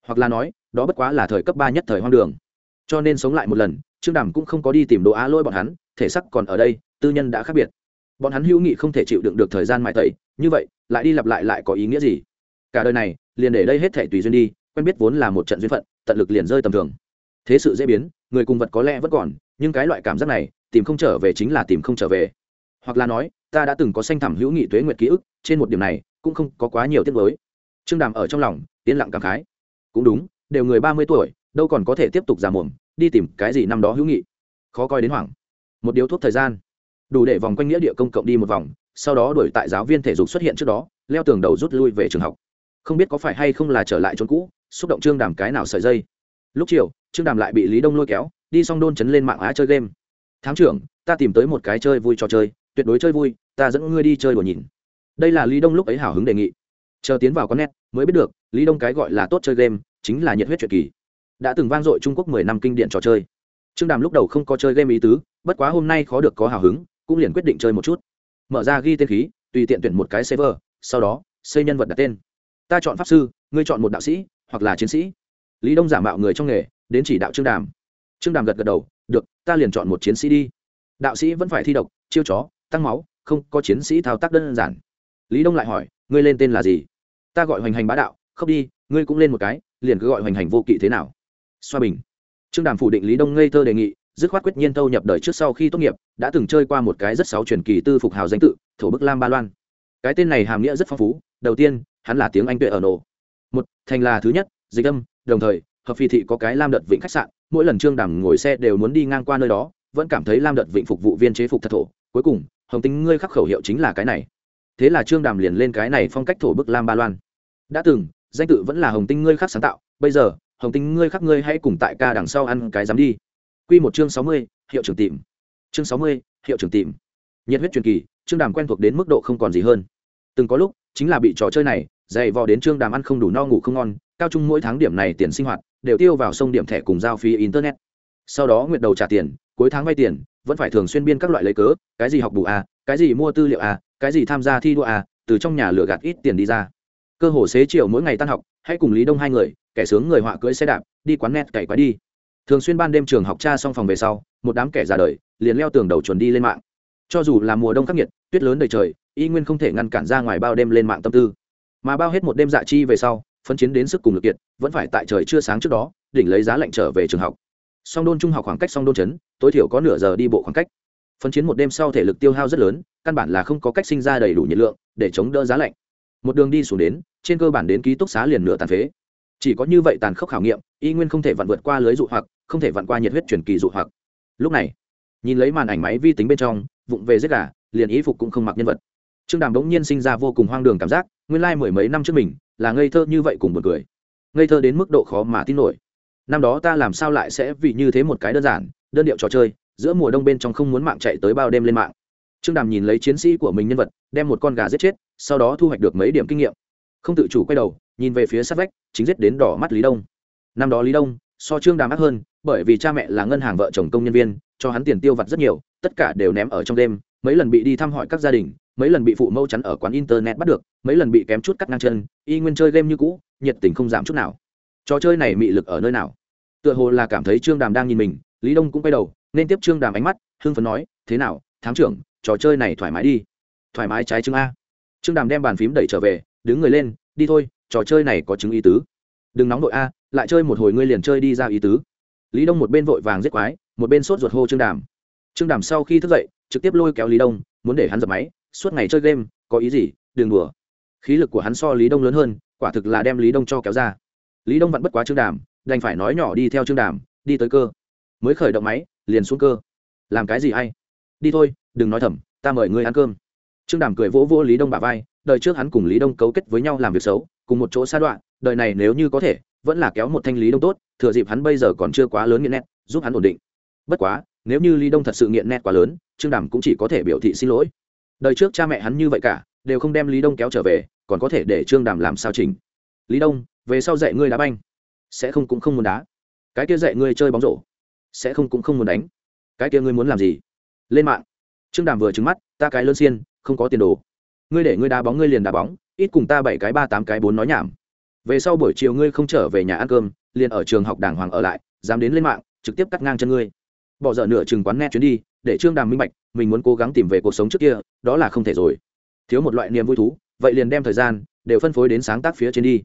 [SPEAKER 1] Hoặc là nói, đó bất quá là thời cấp ba nhất thời hoang đường. Cho nên sống lại một lần trương đàm cũng không có đi tìm đỗ á lôi bọn hắn, thể sắc còn ở đây, tư nhân đã khác biệt. Bọn hắn hữu nghị không thể chịu đựng được thời gian mãi tẩy, như vậy, lại đi lặp lại lại có ý nghĩa gì? Cả đời này, liền để đây hết thể tùy duyên đi, quen biết vốn là một trận duyên phận, tận lực liền rơi tầm thường. Thế sự dễ biến, người cùng vật có lẽ vẫn còn, nhưng cái loại cảm giác này, tìm không trở về chính là tìm không trở về. Hoặc là nói, ta đã từng có sanh thẳm hữu nghị tuế nguyệt ký ức, trên một điểm này, cũng không có quá nhiều tiết mới trương đàm ở trong lòng, yên lặng cảm khái. Cũng đúng, đều người ba mươi tuổi, đâu còn có thể tiếp tục già mồm đi tìm cái gì năm đó hữu nghị. Khó coi đến hoảng. Một điếu thuốc thời gian. Đủ để vòng quanh nghĩa địa công cộng đi một vòng, sau đó đuổi tại giáo viên thể dục xuất hiện trước đó, leo tường đầu rút lui về trường học. Không biết có phải hay không là trở lại chốn cũ, xúc động trương đàm cái nào sợi dây. Lúc chiều, trương đàm lại bị lý đông lôi kéo, đi xong đôn chấn lên mạng á chơi game. Tháng trưởng, ta tìm tới một cái chơi vui trò chơi, tuyệt đối chơi vui, ta dẫn ngươi đi chơi đùa nhìn. Đây là lý đông lúc ấy hào hứng đề nghị. Chờ tiến vào con nét mới biết được, lý đông cái gọi là tốt chơi game, chính là nhiệt huyết truyện kỳ đã từng vang dội trung quốc mười năm kinh điển trò chơi. Trương đàm lúc đầu không có chơi game ý tứ, bất quá hôm nay khó được có hào hứng, cũng liền quyết định chơi một chút. Mở ra ghi tên khí, tùy tiện tuyển một cái server, sau đó, xây nhân vật đặt tên. Ta chọn pháp sư, ngươi chọn một đạo sĩ, hoặc là chiến sĩ. Lý đông giả mạo người trong nghề, đến chỉ đạo trương đàm. Trương đàm gật gật đầu, được, ta liền chọn một chiến sĩ đi. Đạo sĩ vẫn phải thi độc, chiêu chó, tăng máu, không có chiến sĩ thao tác đơn giản. Lý đông lại hỏi, ngươi lên tên là gì? Ta gọi hoành hành bá đạo, không đi, ngươi cũng lên một cái, liền cứ gọi hoành hành vô kỵ thế nào? Xoa bình. Trương đàm phủ định lý đông ngây thơ đề nghị, dứt khoát quyết nhiên thâu nhập đời trước sau khi tốt nghiệp, đã từng chơi qua một cái rất sáu truyền kỳ tư phục hào danh tự, thổ bức lam ba loan. Cái tên này hàm nghĩa rất phong phú, đầu tiên, hắn là tiếng anh tuệ ở nổ. Một, thành là thứ nhất, dịch âm, đồng thời, hợp phi thị có cái lam đợt vịnh khách sạn, mỗi lần trương đàm ngồi xe đều muốn đi ngang qua nơi đó, vẫn cảm thấy lam đợt vịnh phục vụ viên chế phục thật thổ. Cuối cùng, hồng tinh ngươi khắc khẩu hiệu chính là cái này. Thế là trương đàm liền lên cái này phong cách thổ bức lam ba loan. Đã từng, danh tự vẫn là hồng tinh ngươi khắc sáng tạo, bây giờ hồng tinh ngươi khắc ngươi hãy cùng tại ca đằng sau ăn cái dám đi Quy một chương sáu mươi, hiệu trưởng tìm. Chương sáu mươi, hiệu trưởng tìm. Nhiệt huyết truyền kỳ, Trương Đàm quen thuộc đến mức độ không còn gì hơn. Từng có lúc, chính là bị trò chơi này, dày vò đến Trương Đàm ăn không đủ no ngủ không ngon, cao trung mỗi tháng điểm này tiền sinh hoạt, đều tiêu vào sông điểm thẻ cùng giao phí internet. Sau đó nguyệt đầu trả tiền, cuối tháng vay tiền, vẫn phải thường xuyên biên các loại lấy cớ, cái gì học bù a, cái gì mua tư liệu a, cái gì tham gia thi đua a, từ trong nhà lừa gạt ít tiền đi ra. Cơ hồ xế chiều mỗi ngày tan học, hãy cùng Lý Đông hai người, kẻ sướng người họa cưỡi xe đạp, đi quán net cày quái đi. Thường xuyên ban đêm trường học cha xong phòng về sau một đám kẻ già đời liền leo tường đầu chuẩn đi lên mạng. Cho dù là mùa đông khắc nghiệt tuyết lớn đầy trời y nguyên không thể ngăn cản ra ngoài bao đêm lên mạng tâm tư. Mà bao hết một đêm dạ chi về sau phấn chiến đến sức cùng lực kiệt vẫn phải tại trời chưa sáng trước đó đỉnh lấy giá lạnh trở về trường học. Song đôn trung học khoảng cách song đôn chấn tối thiểu có nửa giờ đi bộ khoảng cách. Phấn chiến một đêm sau thể lực tiêu hao rất lớn căn bản là không có cách sinh ra đầy đủ nhiệt lượng để chống đỡ giá lạnh. Một đường đi xuống đến trên cơ bản đến ký túc xá liền nửa tàn phế chỉ có như vậy tàn khốc khảo nghiệm, y nguyên không thể vặn vượt qua lưới dụ hoặc, không thể vặn qua nhiệt huyết truyền kỳ dụ hoặc. Lúc này, nhìn lấy màn ảnh máy vi tính bên trong, vụng về giết gà, liền ý phục cũng không mặc nhân vật. Trương đàm đống nhiên sinh ra vô cùng hoang đường cảm giác, nguyên lai mười mấy năm trước mình, là ngây thơ như vậy cùng một người ngây thơ đến mức độ khó mà tin nổi. Năm đó ta làm sao lại sẽ vì như thế một cái đơn giản, đơn điệu trò chơi, giữa mùa đông bên trong không muốn mạng chạy tới bao đêm lên mạng. Trương đàm nhìn lấy chiến sĩ của mình nhân vật, đem một con gà giết chết, sau đó thu hoạch được mấy điểm kinh nghiệm. Không tự chủ quay đầu nhìn về phía sát vách, chính giết đến đỏ mắt lý đông. Năm đó lý đông, so trương đàm ác hơn, bởi vì cha mẹ là ngân hàng vợ chồng công nhân viên, cho hắn tiền tiêu vặt rất nhiều, tất cả đều ném ở trong đêm, mấy lần bị đi thăm hỏi các gia đình, mấy lần bị phụ mâu chắn ở quán internet bắt được, mấy lần bị kém chút cắt ngang chân, y nguyên chơi game như cũ, nhiệt tình không giảm chút nào. Trò chơi này mị lực ở nơi nào? Tựa hồ là cảm thấy trương đàm đang nhìn mình, lý đông cũng quay đầu, nên tiếp trương đàm ánh mắt, hưng phấn nói, thế nào, thám trưởng, trò chơi này thoải mái đi. Thoải mái trái chứng a. Trương đàm đem bàn phím đẩy trở về, đứng người lên, đi thôi trò chơi này có chứng ý tứ. Đừng nóng đội a, lại chơi một hồi ngươi liền chơi đi ra ý tứ. Lý đông một bên vội vàng giết quái, một bên sốt ruột hô trương đàm. Trương đàm sau khi thức dậy, trực tiếp lôi kéo lý đông, muốn để hắn dập máy, suốt ngày chơi game, có ý gì, đừng đùa. Khí lực của hắn so lý đông lớn hơn, quả thực là đem lý đông cho kéo ra. Lý đông vẫn bất quá trương đàm, đành phải nói nhỏ đi theo trương đàm, đi tới cơ. Mới khởi động máy, liền xuống cơ. Làm cái gì hay? Đi thôi, đừng nói thầm, ta mời ngươi ăn cơm. Trương đàm cười vỗ vỗ lý đông bả vai đời trước hắn cùng lý đông cấu kết với nhau làm việc xấu, cùng một chỗ xa đoạn đời này nếu như có thể, vẫn là kéo một thanh lý đông tốt, thừa dịp hắn bây giờ còn chưa quá lớn nghiện nét giúp hắn ổn định. Bất quá, nếu như lý đông thật sự nghiện nét quá lớn, trương đàm cũng chỉ có thể biểu thị xin lỗi. Đời trước cha mẹ hắn như vậy cả, đều không đem lý đông kéo trở về, còn có thể để trương đàm làm sao chỉnh? Lý đông, về sau dạy ngươi đá banh. Sẽ không cũng không muốn đá. Cái kia dạy ngươi chơi bóng rổ. Sẽ không cũng không muốn đánh. Cái kia ngươi muốn làm gì? Lên mạng. Trương đàm vừa trứng mắt, ta cái lớn xiên, không có tiền đồ ngươi để ngươi đá bóng ngươi liền đá bóng, ít cùng ta bảy cái ba tám cái bốn nói nhảm. Về sau buổi chiều ngươi không trở về nhà ăn cơm, liền ở trường học đàng hoàng ở lại, dám đến lên mạng, trực tiếp cắt ngang chân ngươi. Bỏ dở nửa chừng quán nghe chuyến đi, để trương đàm minh bạch, mình muốn cố gắng tìm về cuộc sống trước kia, đó là không thể rồi. Thiếu một loại niềm vui thú, vậy liền đem thời gian đều phân phối đến sáng tác phía trên đi.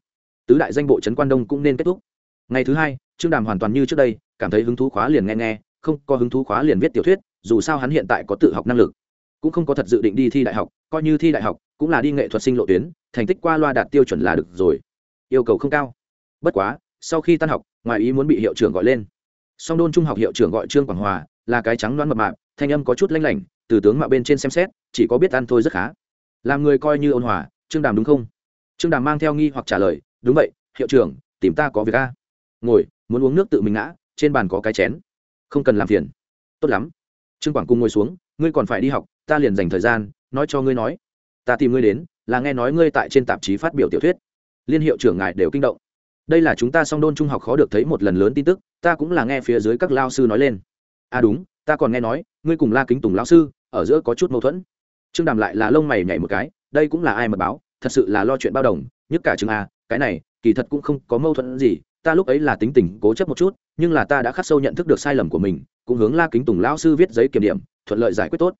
[SPEAKER 1] Tứ đại danh bộ trấn quan đông cũng nên kết thúc. Ngày thứ hai, trương đàm hoàn toàn như trước đây, cảm thấy hứng thú khóa liền nghe nghe, không có hứng thú khóa liền viết tiểu thuyết, dù sao hắn hiện tại có tự học năng lực cũng không có thật dự định đi thi đại học, coi như thi đại học, cũng là đi nghệ thuật sinh lộ tuyến, thành tích qua loa đạt tiêu chuẩn là được rồi. Yêu cầu không cao. Bất quá, sau khi tan học, ngoài ý muốn bị hiệu trưởng gọi lên. Song đôn trung học hiệu trưởng gọi trương quảng hòa, là cái trắng loan mập mạp, thanh âm có chút lanh lảnh, từ tướng mạo bên trên xem xét, chỉ có biết ăn thôi rất khá. Làm người coi như ôn hòa, trương đàm đúng không? Trương đàm mang theo nghi hoặc trả lời, đúng vậy, hiệu trưởng, tìm ta có việc a. Ngồi, muốn uống nước tự mình ngã, trên bàn có cái chén. Không cần làm phiền. Tốt lắm. Trương quảng cung ngồi xuống ngươi còn phải đi học, ta liền dành thời gian, nói cho ngươi nói. Ta tìm ngươi đến, là nghe nói ngươi tại trên tạp chí phát biểu tiểu thuyết. Liên hiệu trưởng ngài đều kinh động. Đây là chúng ta song đôn trung học khó được thấy một lần lớn tin tức, ta cũng là nghe phía dưới các lao sư nói lên. À đúng, ta còn nghe nói, ngươi cùng la kính tùng lao sư, ở giữa có chút mâu thuẫn. Trương đàm lại là lông mày nhảy một cái, đây cũng là ai mật báo, thật sự là lo chuyện bao đồng nhất cả trường a à, cái này, kỳ thật cũng không có mâu thuẫn gì, ta lúc ấy là tính tình cố chấp một chút, nhưng là ta đã khắc sâu nhận thức được sai lầm của mình, cũng hướng la kính tùng lao sư viết giấy kiểm điểm thuận lợi giải quyết tốt.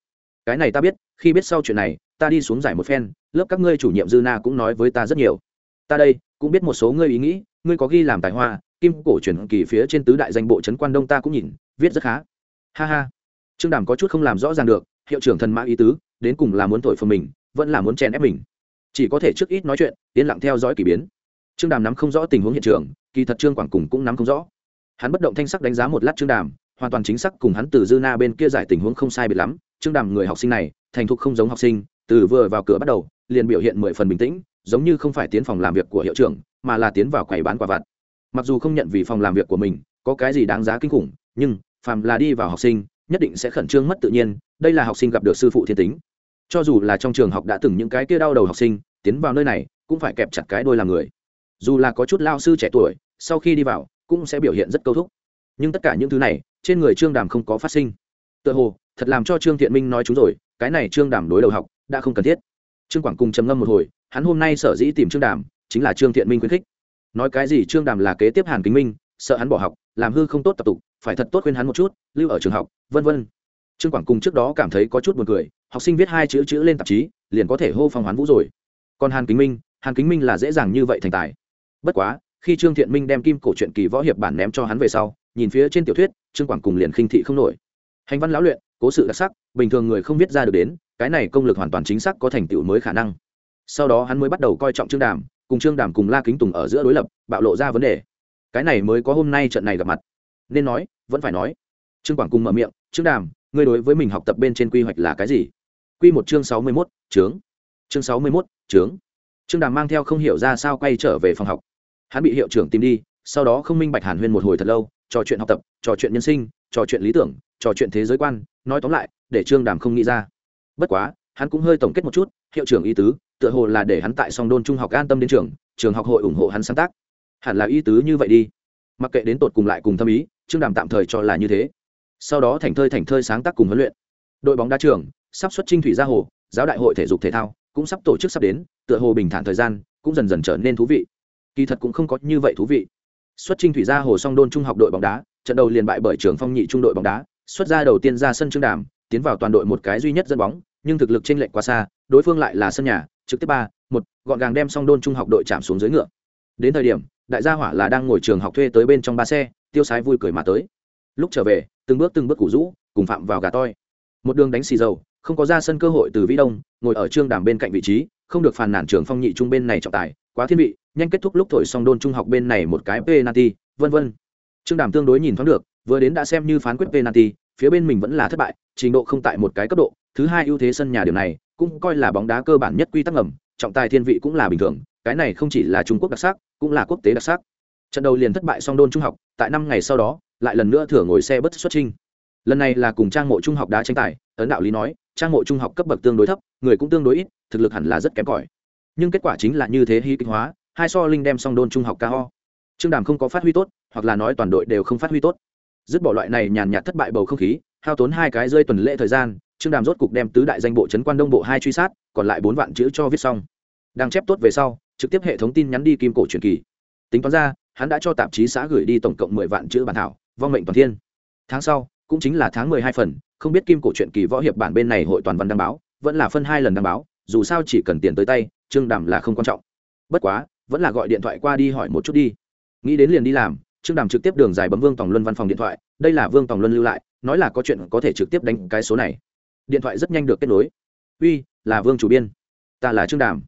[SPEAKER 1] Cái này ta biết, khi biết sau chuyện này, ta đi xuống giải một phen, lớp các ngươi chủ nhiệm dư na cũng nói với ta rất nhiều. Ta đây, cũng biết một số ngươi ý nghĩ, ngươi có ghi làm tài hoa, kim cổ truyền kỳ phía trên tứ đại danh bộ trấn quan đông ta cũng nhìn, viết rất khá. Ha ha. Trương đàm có chút không làm rõ ràng được, hiệu trưởng thần mã ý tứ, đến cùng là muốn thổi phồng mình, vẫn là muốn chèn ép mình. Chỉ có thể trước ít nói chuyện, yên lặng theo dõi k ỳ biến. Trương đàm nắm không rõ tình huống hiện trường, kỳ thật trương quảng cùng cũng nắm không rõ. Hắn bất động thanh sắc đánh giá một lát trương đàm hoàn toàn chính xác cùng hắn từ dư na bên kia giải tình huống không sai biệt lắm. Trương đàm người học sinh này, thành thục không giống học sinh, từ vừa vào cửa bắt đầu, liền biểu hiện mười phần bình tĩnh, giống như không phải tiến phòng làm việc của hiệu trưởng, mà là tiến vào quầy bán quả vặt. Mặc dù không nhận vì phòng làm việc của mình, có cái gì đáng giá kinh khủng, nhưng, phàm là đi vào học sinh, nhất định sẽ khẩn trương mất tự nhiên, đây là học sinh gặp được sư phụ thiên tính. Cho dù là trong trường học đã từng những cái kia đau đầu học sinh, tiến vào nơi này, cũng phải kẹp chặt cái đôi làm người. Dù là có chút lao sư trẻ tuổi, sau khi đi vào, cũng sẽ biểu hiện rất câu thúc nhưng tất cả những thứ này trên người trương đàm không có phát sinh tựa hồ thật làm cho trương thiện minh nói chúng rồi cái này trương đàm đối đầu học đã không cần thiết trương quảng cùng trầm ngâm một hồi hắn hôm nay sở dĩ tìm trương đàm chính là trương thiện minh khuyến khích nói cái gì trương đàm là kế tiếp hàn kính minh sợ hắn bỏ học làm hư không tốt tập tục phải thật tốt khuyên hắn một chút lưu ở trường học vân vân trương quảng cùng trước đó cảm thấy có chút buồn cười học sinh viết hai chữ chữ lên tạp chí liền có thể hô phong hoán vũ rồi còn hàn kính minh hàn kính minh là dễ dàng như vậy thành tài bất quá khi trương thiện minh đem kim cổ truyện kỳ võ hiệp bản ném cho hắn về sau nhìn phía trên tiểu thuyết, trương quảng cùng liền khinh thị không nổi. Hành văn lão luyện, cố sự đặc sắc, bình thường người không viết ra được đến, cái này công lực hoàn toàn chính xác có thành tựu mới khả năng. Sau đó hắn mới bắt đầu coi trọng trương đàm, cùng trương đàm cùng la kính tùng ở giữa đối lập, bạo lộ ra vấn đề. Cái này mới có hôm nay trận này gặp mặt. Nên nói, vẫn phải nói. Trương quảng cùng mở miệng, trương đàm, ngươi đối với mình học tập bên trên quy hoạch là cái gì? Quy một chương sáu mươi mốt trướng chương sáu mươi mốt trướng trương đàm mang theo không hiểu ra sao quay trở về phòng học. Hắn bị hiệu trưởng tìm đi, sau đó không minh bạch hàn huyên một hồi thật lâu trò chuyện học tập, trò chuyện nhân sinh, trò chuyện lý tưởng, trò chuyện thế giới quan, nói tóm lại, để trương đàm không nghĩ ra. Bất quá, hắn cũng hơi tổng kết một chút, hiệu trưởng y tứ, tựa hồ là để hắn tại song đôn trung học an tâm đến trường trường học hội ủng hộ hắn sáng tác. Hẳn là y tứ như vậy đi. Mặc kệ đến tột cùng lại cùng thâm ý, trương đàm tạm thời cho là như thế. Sau đó thành thơi thành thơi sáng tác cùng huấn luyện. Đội bóng đá trường, sắp xuất trinh thủy ra hồ, giáo đại hội thể dục thể thao, cũng sắp tổ chức sắp đến, tựa hồ bình thản thời gian, cũng dần dần trở nên thú vị. Kỳ thật cũng không có như vậy thú vị xuất trình thủy ra hồ song đôn trung học đội bóng đá, trận đầu liền bại bởi trường phong nhị trung đội bóng đá, xuất ra đầu tiên ra sân trương đàm, tiến vào toàn đội một cái duy nhất dẫn bóng, nhưng thực lực trên lệnh quá xa, đối phương lại là sân nhà, trực tiếp ba, một, gọn gàng đem song đôn trung học đội chạm xuống dưới ngựa. Đến thời điểm, đại gia hỏa là đang ngồi trường học thuê tới bên trong ba xe, tiêu sái vui cười mà tới. Lúc trở về, từng bước từng bước củ rũ, cùng phạm vào gà toi. Một đường đánh xì dầu, không có ra sân cơ hội từ vĩ đông, ngồi ở trương đàm bên cạnh vị trí, không được phàn nản trường phong nhị trung bên này trọng tài, quá thiên vị nhanh kết thúc lúc thổi xong đôn trung học bên này một cái penalty, vân vân. Trương đàm tương đối nhìn thoáng được, vừa đến đã xem như phán quyết penalty, phía bên mình vẫn là thất bại, trình độ không tại một cái cấp độ. Thứ hai ưu thế sân nhà điều này, cũng coi là bóng đá cơ bản nhất quy tắc ngầm, trọng tài thiên vị cũng là bình thường, cái này không chỉ là trung quốc đặc sắc, cũng là quốc tế đặc sắc. Trận đầu liền thất bại song đôn trung học, tại năm ngày sau đó, lại lần nữa thừa ngồi xe bất xuất trình. Lần này là cùng trang mộ trung học đá tranh tài, ấn đạo lý nói, trang mộ trung học cấp bậc tương đối thấp, người cũng tương đối ít, thực lực hẳn là rất kém cỏi. Nhưng kết quả chính là như thế hy kịch hóa hai so linh đem song đôn trung học ca ho. Trương đàm không có phát huy tốt, hoặc là nói toàn đội đều không phát huy tốt. Dứt bỏ loại này nhàn nhạt thất bại bầu không khí, hao tốn hai cái rơi tuần lễ thời gian, trương đàm rốt cục đem tứ đại danh bộ trấn quan đông bộ hai truy sát, còn lại bốn vạn chữ cho viết xong. Đang chép tốt về sau, trực tiếp hệ thống tin nhắn đi kim cổ truyền kỳ. Tính toán ra, hắn đã cho tạp chí xã gửi đi tổng cộng mười vạn chữ bản thảo, vong mệnh toàn thiên. Tháng sau, cũng chính là tháng mười hai phần, không biết kim cổ truyện kỳ võ hiệp bản bên này hội toàn văn đăng báo, vẫn là phân hai lần đăng báo, dù sao chỉ cần tiền tới tay, trương đàm là không quan trọng. Bất quá vẫn là gọi điện thoại qua đi hỏi một chút đi. Nghĩ đến liền đi làm, trương đàm trực tiếp đường dài bấm vương tòng luân văn phòng điện thoại, đây là vương tòng luân lưu lại, nói là có chuyện có thể trực tiếp đánh cái số này. Điện thoại rất nhanh được kết nối. Uy, là vương chủ biên. Ta là trương đàm.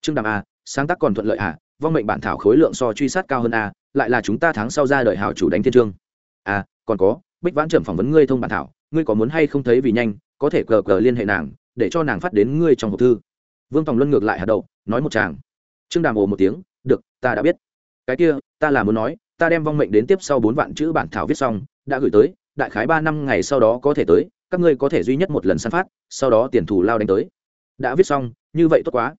[SPEAKER 1] Trương đàm à sáng tác còn thuận lợi à? Vong mệnh bản thảo khối lượng so truy sát cao hơn à? Lại là chúng ta tháng sau ra đợi hào chủ đánh thiên trương. À còn có, bích vãn trầm phỏng vấn ngươi thông bản thảo, ngươi có muốn hay không thấy vì nhanh, có thể cờ cờ liên hệ nàng, để cho nàng phát đến ngươi trong hộp thư. Vương tòng luân ngược lại hạt đậu nói một chàng trương đàm ồ một tiếng, được, ta đã biết. Cái kia, ta là muốn nói, ta đem vong mệnh đến tiếp sau bốn vạn chữ bản thảo viết xong, đã gửi tới, đại khái ba năm ngày sau đó có thể tới, các ngươi có thể duy nhất một lần san phát, sau đó tiền thù lao đánh tới. Đã viết xong, như vậy tốt quá.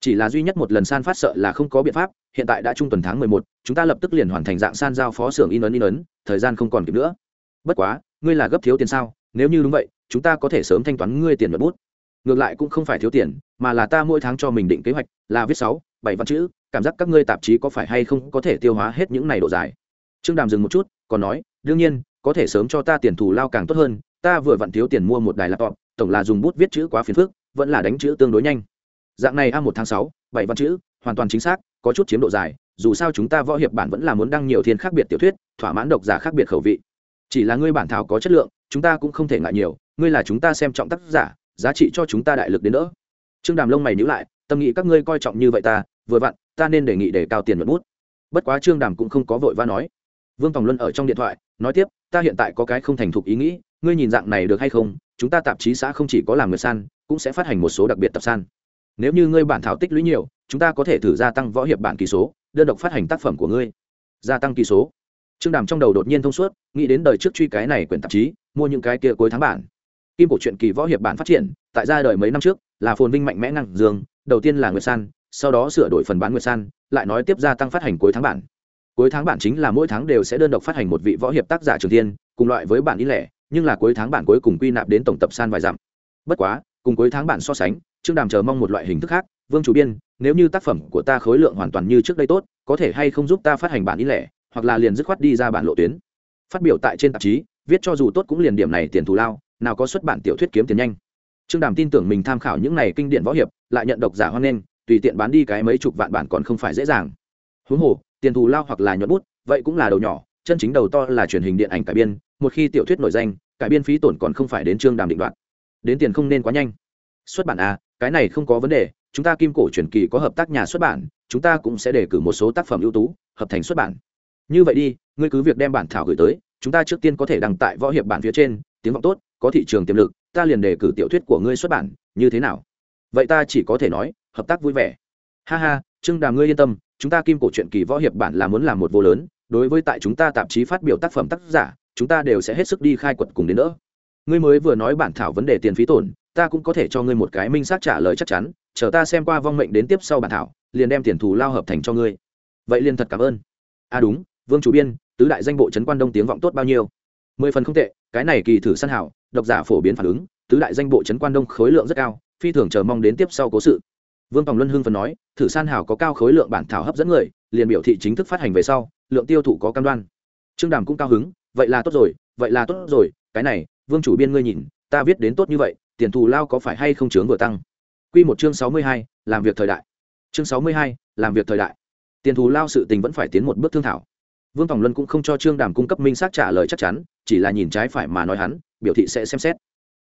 [SPEAKER 1] Chỉ là duy nhất một lần san phát sợ là không có biện pháp, hiện tại đã trung tuần tháng mười một, chúng ta lập tức liền hoàn thành dạng san giao phó xưởng in ấn in ấn, thời gian không còn kịp nữa. Bất quá, ngươi là gấp thiếu tiền sao? Nếu như đúng vậy, chúng ta có thể sớm thanh toán ngươi tiền mật bút. Ngược lại cũng không phải thiếu tiền, mà là ta mỗi tháng cho mình định kế hoạch, là viết sáu bảy văn chữ, cảm giác các ngươi tạp chí có phải hay không có thể tiêu hóa hết những này độ dài? Trương đàm dừng một chút, còn nói, đương nhiên, có thể sớm cho ta tiền thù lao càng tốt hơn, ta vừa vặn thiếu tiền mua một đài laptop, tổng là dùng bút viết chữ quá phiền phức, vẫn là đánh chữ tương đối nhanh. Dạng này a một tháng sáu, bảy văn chữ, hoàn toàn chính xác, có chút chiếm độ dài, dù sao chúng ta võ hiệp bản vẫn là muốn đăng nhiều thiên khác biệt tiểu thuyết, thỏa mãn độc giả khác biệt khẩu vị. Chỉ là ngươi bản thảo có chất lượng, chúng ta cũng không thể ngại nhiều, ngươi là chúng ta xem trọng tác giả, giá trị cho chúng ta đại lực đến nữa trương đàm lông mày nhữ lại, tâm nghĩ các ngươi coi trọng như vậy ta vừa vặn, ta nên đề nghị để cao tiền nhuận bút. Bất quá trương đàm cũng không có vội va nói. Vương tòng luân ở trong điện thoại, nói tiếp, ta hiện tại có cái không thành thục ý nghĩ, ngươi nhìn dạng này được hay không? Chúng ta tạp chí xã không chỉ có làm người san, cũng sẽ phát hành một số đặc biệt tập san. Nếu như ngươi bản thảo tích lũy nhiều, chúng ta có thể thử gia tăng võ hiệp bản kỳ số, đơn độc phát hành tác phẩm của ngươi. Gia tăng kỳ số. Trương đàm trong đầu đột nhiên thông suốt, nghĩ đến đời trước truy cái này quyển tạp chí, mua những cái kia cuối tháng bản. Kim cổ truyện kỳ võ hiệp bản phát triển, tại ra đời mấy năm trước, là phồn vinh mạnh mẽ năng dương đầu tiên là người san sau đó sửa đổi phần bán nguyệt san, lại nói tiếp gia tăng phát hành cuối tháng bản. Cuối tháng bản chính là mỗi tháng đều sẽ đơn độc phát hành một vị võ hiệp tác giả trường tiên cùng loại với bản in lẻ, nhưng là cuối tháng bản cuối cùng quy nạp đến tổng tập san vài dặm. Bất quá, cùng cuối tháng bản so sánh, trương đàm chờ mong một loại hình thức khác, vương chủ biên, nếu như tác phẩm của ta khối lượng hoàn toàn như trước đây tốt, có thể hay không giúp ta phát hành bản in lẻ, hoặc là liền dứt khoát đi ra bản lộ tuyến. Phát biểu tại trên tạp chí, viết cho dù tốt cũng liền điểm này tiền thù lao, nào có xuất bản tiểu thuyết kiếm tiền nhanh. Trương đàm tin tưởng mình tham khảo những này kinh điển võ hiệp, lại nhận độc giả hoan nghênh tùy tiện bán đi cái mấy chục vạn bản còn không phải dễ dàng. Huống hồ, tiền thù lao hoặc là nhuận bút, vậy cũng là đầu nhỏ, chân chính đầu to là truyền hình điện ảnh cải biên, một khi tiểu thuyết nổi danh, cải biên phí tổn còn không phải đến trương đàm định đoạt. Đến tiền không nên quá nhanh. Xuất bản a cái này không có vấn đề, chúng ta kim cổ truyền kỳ có hợp tác nhà xuất bản, chúng ta cũng sẽ đề cử một số tác phẩm ưu tú, hợp thành xuất bản. Như vậy đi, ngươi cứ việc đem bản thảo gửi tới, chúng ta trước tiên có thể đăng tại võ hiệp bản phía trên, tiếng vọng tốt, có thị trường tiềm lực, ta liền đề cử tiểu thuyết của ngươi xuất bản, như thế nào? Vậy ta chỉ có thể nói hợp tác vui vẻ. Ha ha, trương đàm ngươi yên tâm, chúng ta kim cổ truyện kỳ võ hiệp bản là muốn làm một vô lớn, đối với tại chúng ta tạp chí phát biểu tác phẩm tác giả, chúng ta đều sẽ hết sức đi khai quật cùng đến nữa ngươi mới vừa nói bản thảo vấn đề tiền phí tổn, ta cũng có thể cho ngươi một cái minh xác trả lời chắc chắn, chờ ta xem qua vong mệnh đến tiếp sau bản thảo, liền đem tiền thù lao hợp thành cho ngươi. Vậy liền thật cảm ơn. À đúng, vương chủ biên, tứ đại danh bộ trấn quan đông tiếng vọng tốt bao nhiêu? Mười phần không tệ, cái này kỳ thử săn hảo, độc giả phổ biến phản ứng, tứ đại danh bộ trấn quan đông khối lượng rất cao, phi thường chờ mong đến tiếp sau cố sự vương tòng luân hưng phần nói, thử san hảo có cao khối lượng bản thảo hấp dẫn người, liền biểu thị chính thức phát hành về sau, lượng tiêu thụ có cam đoan. Trương đàm cũng cao hứng, vậy là tốt rồi, vậy là tốt rồi, cái này, vương chủ biên ngươi nhìn, ta viết đến tốt như vậy, tiền thù lao có phải hay không chướng vừa tăng? Q một chương sáu mươi hai, làm việc thời đại. Chương sáu mươi hai, làm việc thời đại. Tiền thù lao sự tình vẫn phải tiến một bước thương thảo. Vương tòng luân cũng không cho trương đàm cung cấp minh xác trả lời chắc chắn, chỉ là nhìn trái phải mà nói hắn, biểu thị sẽ xem xét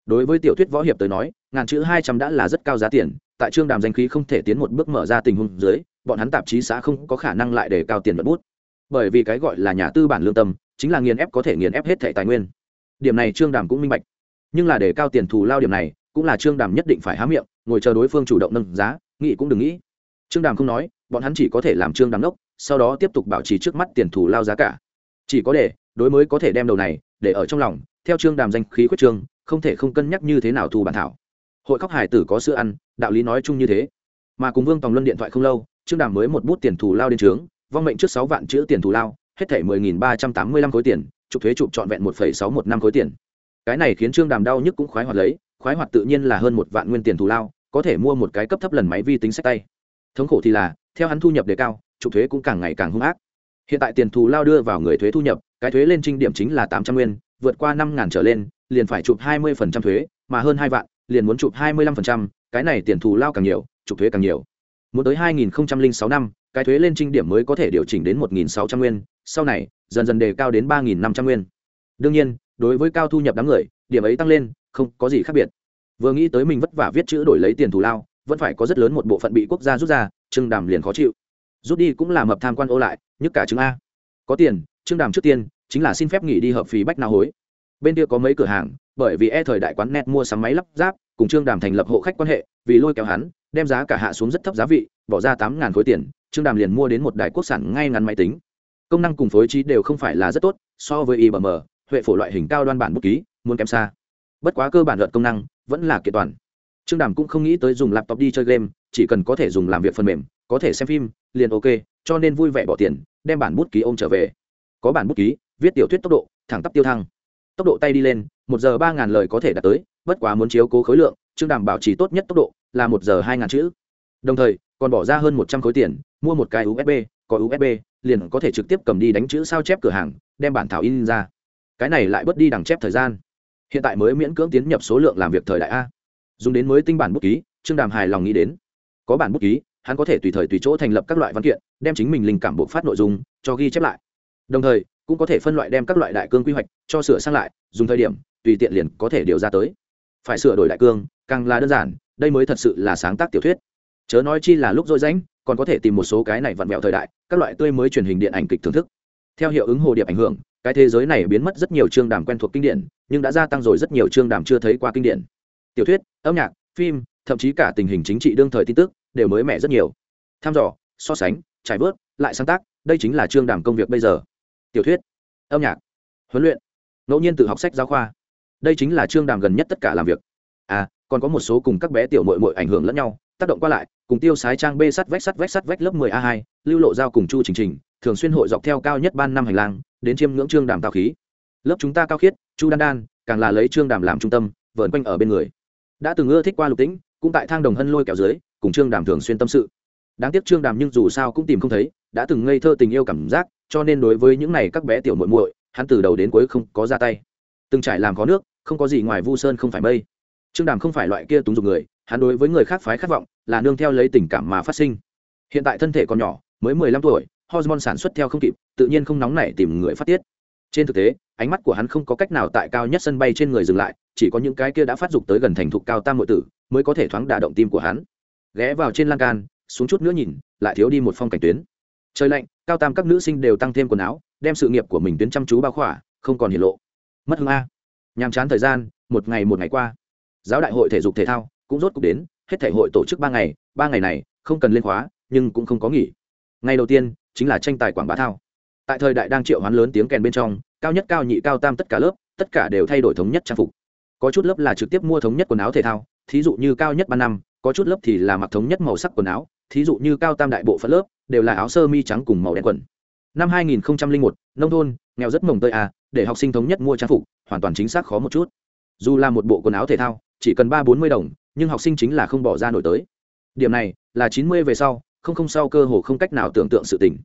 [SPEAKER 1] đối với tiểu thuyết võ hiệp tới nói, ngàn chữ hai trăm đã là rất cao giá tiền, tại trương đàm danh khí không thể tiến một bước mở ra tình huống dưới, bọn hắn tạp chí xã không có khả năng lại để cao tiền mất bút. Bởi vì cái gọi là nhà tư bản lương tâm, chính là nghiền ép có thể nghiền ép hết thẻ tài nguyên. Điểm này trương đàm cũng minh bạch. Nhưng là để cao tiền thù lao điểm này, cũng là trương đàm nhất định phải há miệng, ngồi chờ đối phương chủ động nâng giá, nghĩ cũng đừng nghĩ. Trương đàm không nói, bọn hắn chỉ có thể làm trương đàm đốc, sau đó tiếp tục bảo trì trước mắt tiền thù lao giá cả. Chỉ có để, đối mới có thể đem đầu này, để ở trong lòng, theo trương đàm danh khí quyết trương không thể không cân nhắc như thế nào thu bản thảo. Hội khóc hải tử có sữa ăn, đạo lý nói chung như thế. Mà cùng vương tòng luân điện thoại không lâu, trương đàm mới một bút tiền thù lao đến trướng, vong mệnh trước sáu vạn chữ tiền thù lao, hết thể mười nghìn ba trăm tám mươi lăm khối tiền trục thuế chụp trọn vẹn một phẩy sáu một năm khối tiền. Cái này khiến trương đàm đau nhức cũng khoái hoạt lấy, khoái hoạt tự nhiên là hơn một vạn nguyên tiền thù lao, có thể mua một cái cấp thấp lần máy vi tính sách tay. Thống khổ thì là, theo hắn thu nhập đề cao trục thuế cũng càng ngày càng hung ác. Hiện tại tiền thù lao đưa vào người thuế thu nhập, cái thuế lên trinh điểm chính là tám trăm nguyên, vượt qua năm ngàn trở lên liền phải chụp hai mươi phần trăm thuế, mà hơn hai vạn, liền muốn chụp hai mươi lăm phần trăm, cái này tiền thù lao càng nhiều, chụp thuế càng nhiều. Muốn tới hai nghìn sáu năm, cái thuế lên trinh điểm mới có thể điều chỉnh đến một nghìn sáu trăm nguyên, sau này, dần dần đề cao đến ba nghìn năm trăm nguyên. Đương nhiên, đối với cao thu nhập đám người, điểm ấy tăng lên, không có gì khác biệt. Vừa nghĩ tới mình vất vả viết chữ đổi lấy tiền thù lao, vẫn phải có rất lớn một bộ phận bị quốc gia rút ra, trương đàm liền khó chịu. Rút đi cũng là mập tham quan ô lại, nhức cả chứng a. Có tiền, trương đàm trước tiên, chính là xin phép nghỉ đi hợp phí bách nào hối bên kia có mấy cửa hàng, bởi vì e thời đại quán net mua sắm máy lắp ráp, cùng trương đàm thành lập hộ khách quan hệ, vì lôi kéo hắn, đem giá cả hạ xuống rất thấp giá vị, bỏ ra tám ngàn khối tiền, trương đàm liền mua đến một đài quốc sản ngay ngắn máy tính. Công năng cùng phối trí đều không phải là rất tốt, so với ibm huệ phổ loại hình cao đoan bản bút ký, muốn kém xa. Bất quá cơ bản luận công năng vẫn là kiện toàn. Trương đàm cũng không nghĩ tới dùng laptop đi chơi game, chỉ cần có thể dùng làm việc phần mềm, có thể xem phim, liền ok, cho nên vui vẻ bỏ tiền, đem bản bút ký ôm trở về. Có bản bút ký, viết tiểu thuyết tốc độ, thẳng tắp tiêu thăng tốc độ tay đi lên, một giờ ba ngàn lời có thể đạt tới, bất quá muốn chiếu cố khối lượng, chương đảm bảo trì tốt nhất tốc độ, là một giờ hai ngàn chữ. Đồng thời, còn bỏ ra hơn một trăm khối tiền, mua một cái usb có usb liền có thể trực tiếp cầm đi đánh chữ sao chép cửa hàng, đem bản thảo in ra. Cái này lại bớt đi đằng chép thời gian. Hiện tại mới miễn cưỡng tiến nhập số lượng làm việc thời đại a. Dùng đến mới tinh bản bút ký, trương đàm hài lòng nghĩ đến. Có bản bút ký, hắn có thể tùy thời tùy chỗ thành lập các loại văn kiện, đem chính mình linh cảm buộc phát nội dung, cho ghi chép lại. Đồng thời cũng có thể phân loại đem các loại đại cương quy hoạch cho sửa sang lại dùng thời điểm tùy tiện liền có thể điều ra tới. Phải sửa đổi đại cương càng là đơn giản đây mới thật sự là sáng tác tiểu thuyết. Chớ nói chi là lúc dội rãnh còn có thể tìm một số cái này vặn vẹo thời đại các loại tươi mới truyền hình điện ảnh kịch thưởng thức. Theo hiệu ứng hồ điệp ảnh hưởng cái thế giới này biến mất rất nhiều chương đàm quen thuộc kinh điển nhưng đã gia tăng rồi rất nhiều chương đàm chưa thấy qua kinh điển. Tiểu thuyết âm nhạc phim thậm chí cả tình hình chính trị đương thời tin tức đều mới mẻ rất nhiều. Tham dò so sánh trải bước, lại sáng tác đây chính là chương đàm công việc bây giờ tiểu thuyết, âm nhạc, huấn luyện, ngẫu nhiên tự học sách giáo khoa. Đây chính là trương đàm gần nhất tất cả làm việc. À còn có một số cùng các bé tiểu mội mội ảnh hưởng lẫn nhau, tác động qua lại, cùng tiêu sái trang bê sắt vách sắt vách sắt vách lớp 10 a 2 lưu lộ giao cùng chu trình trình, thường xuyên hội dọc theo cao nhất ban năm hành lang, đến chiêm ngưỡng trương đàm tào khí. Lớp chúng ta cao khiết, chu đan đan, càng là lấy trương đàm làm trung tâm vợn quanh ở bên người. Đã từng ưa thích qua lục tĩnh, cũng tại thang đồng hân lôi kéo dưới, cùng trương đàm thường xuyên tâm sự. Đáng tiếc trương đàm nhưng dù sao cũng tìm không thấy, đã từng ngây thơ tình yêu cảm giác cho nên đối với những này các bé tiểu muội muội, hắn từ đầu đến cuối không có ra tay. Từng trải làm có nước, không có gì ngoài vu sơn không phải mây. Trương đàm không phải loại kia túng dục người, hắn đối với người khác phái khát vọng là nương theo lấy tình cảm mà phát sinh. Hiện tại thân thể còn nhỏ, mới mười lăm tuổi, hormone sản xuất theo không kịp, tự nhiên không nóng nảy tìm người phát tiết. Trên thực tế, ánh mắt của hắn không có cách nào tại cao nhất sân bay trên người dừng lại, chỉ có những cái kia đã phát dục tới gần thành thục cao tam nội tử mới có thể thoáng đả động tim của hắn. Ghé vào trên lan can, xuống chút nữa nhìn, lại thiếu đi một phong cảnh tuyến trời lạnh, cao tam các nữ sinh đều tăng thêm quần áo, đem sự nghiệp của mình tuyến chăm chú bao khỏa, không còn hiển lộ. Mất hương a. Nhàm chán thời gian, một ngày một ngày qua. Giáo đại hội thể dục thể thao cũng rốt cuộc đến, hết thể hội tổ chức ba ngày ba ngày này không cần lên khóa, nhưng cũng không có nghỉ. Ngày đầu tiên chính là tranh tài quảng bá thao. Tại thời đại đang triệu hoán lớn tiếng kèn bên trong, cao nhất, cao nhị, cao tam tất cả lớp, tất cả đều thay đổi thống nhất trang phục. Có chút lớp là trực tiếp mua thống nhất quần áo thể thao, thí dụ như cao nhất ba năm, có chút lớp thì là mặc thống nhất màu sắc quần áo thí dụ như cao tam đại bộ phận lớp đều là áo sơ mi trắng cùng màu đen quần. Năm 2001, nông thôn nghèo rất mồng tơi à để học sinh thống nhất mua trang phục hoàn toàn chính xác khó một chút. Dù là một bộ quần áo thể thao chỉ cần ba bốn mươi đồng nhưng học sinh chính là không bỏ ra nổi tới. Điểm này là chín mươi về sau không không sau cơ hồ không cách nào tưởng tượng sự tình.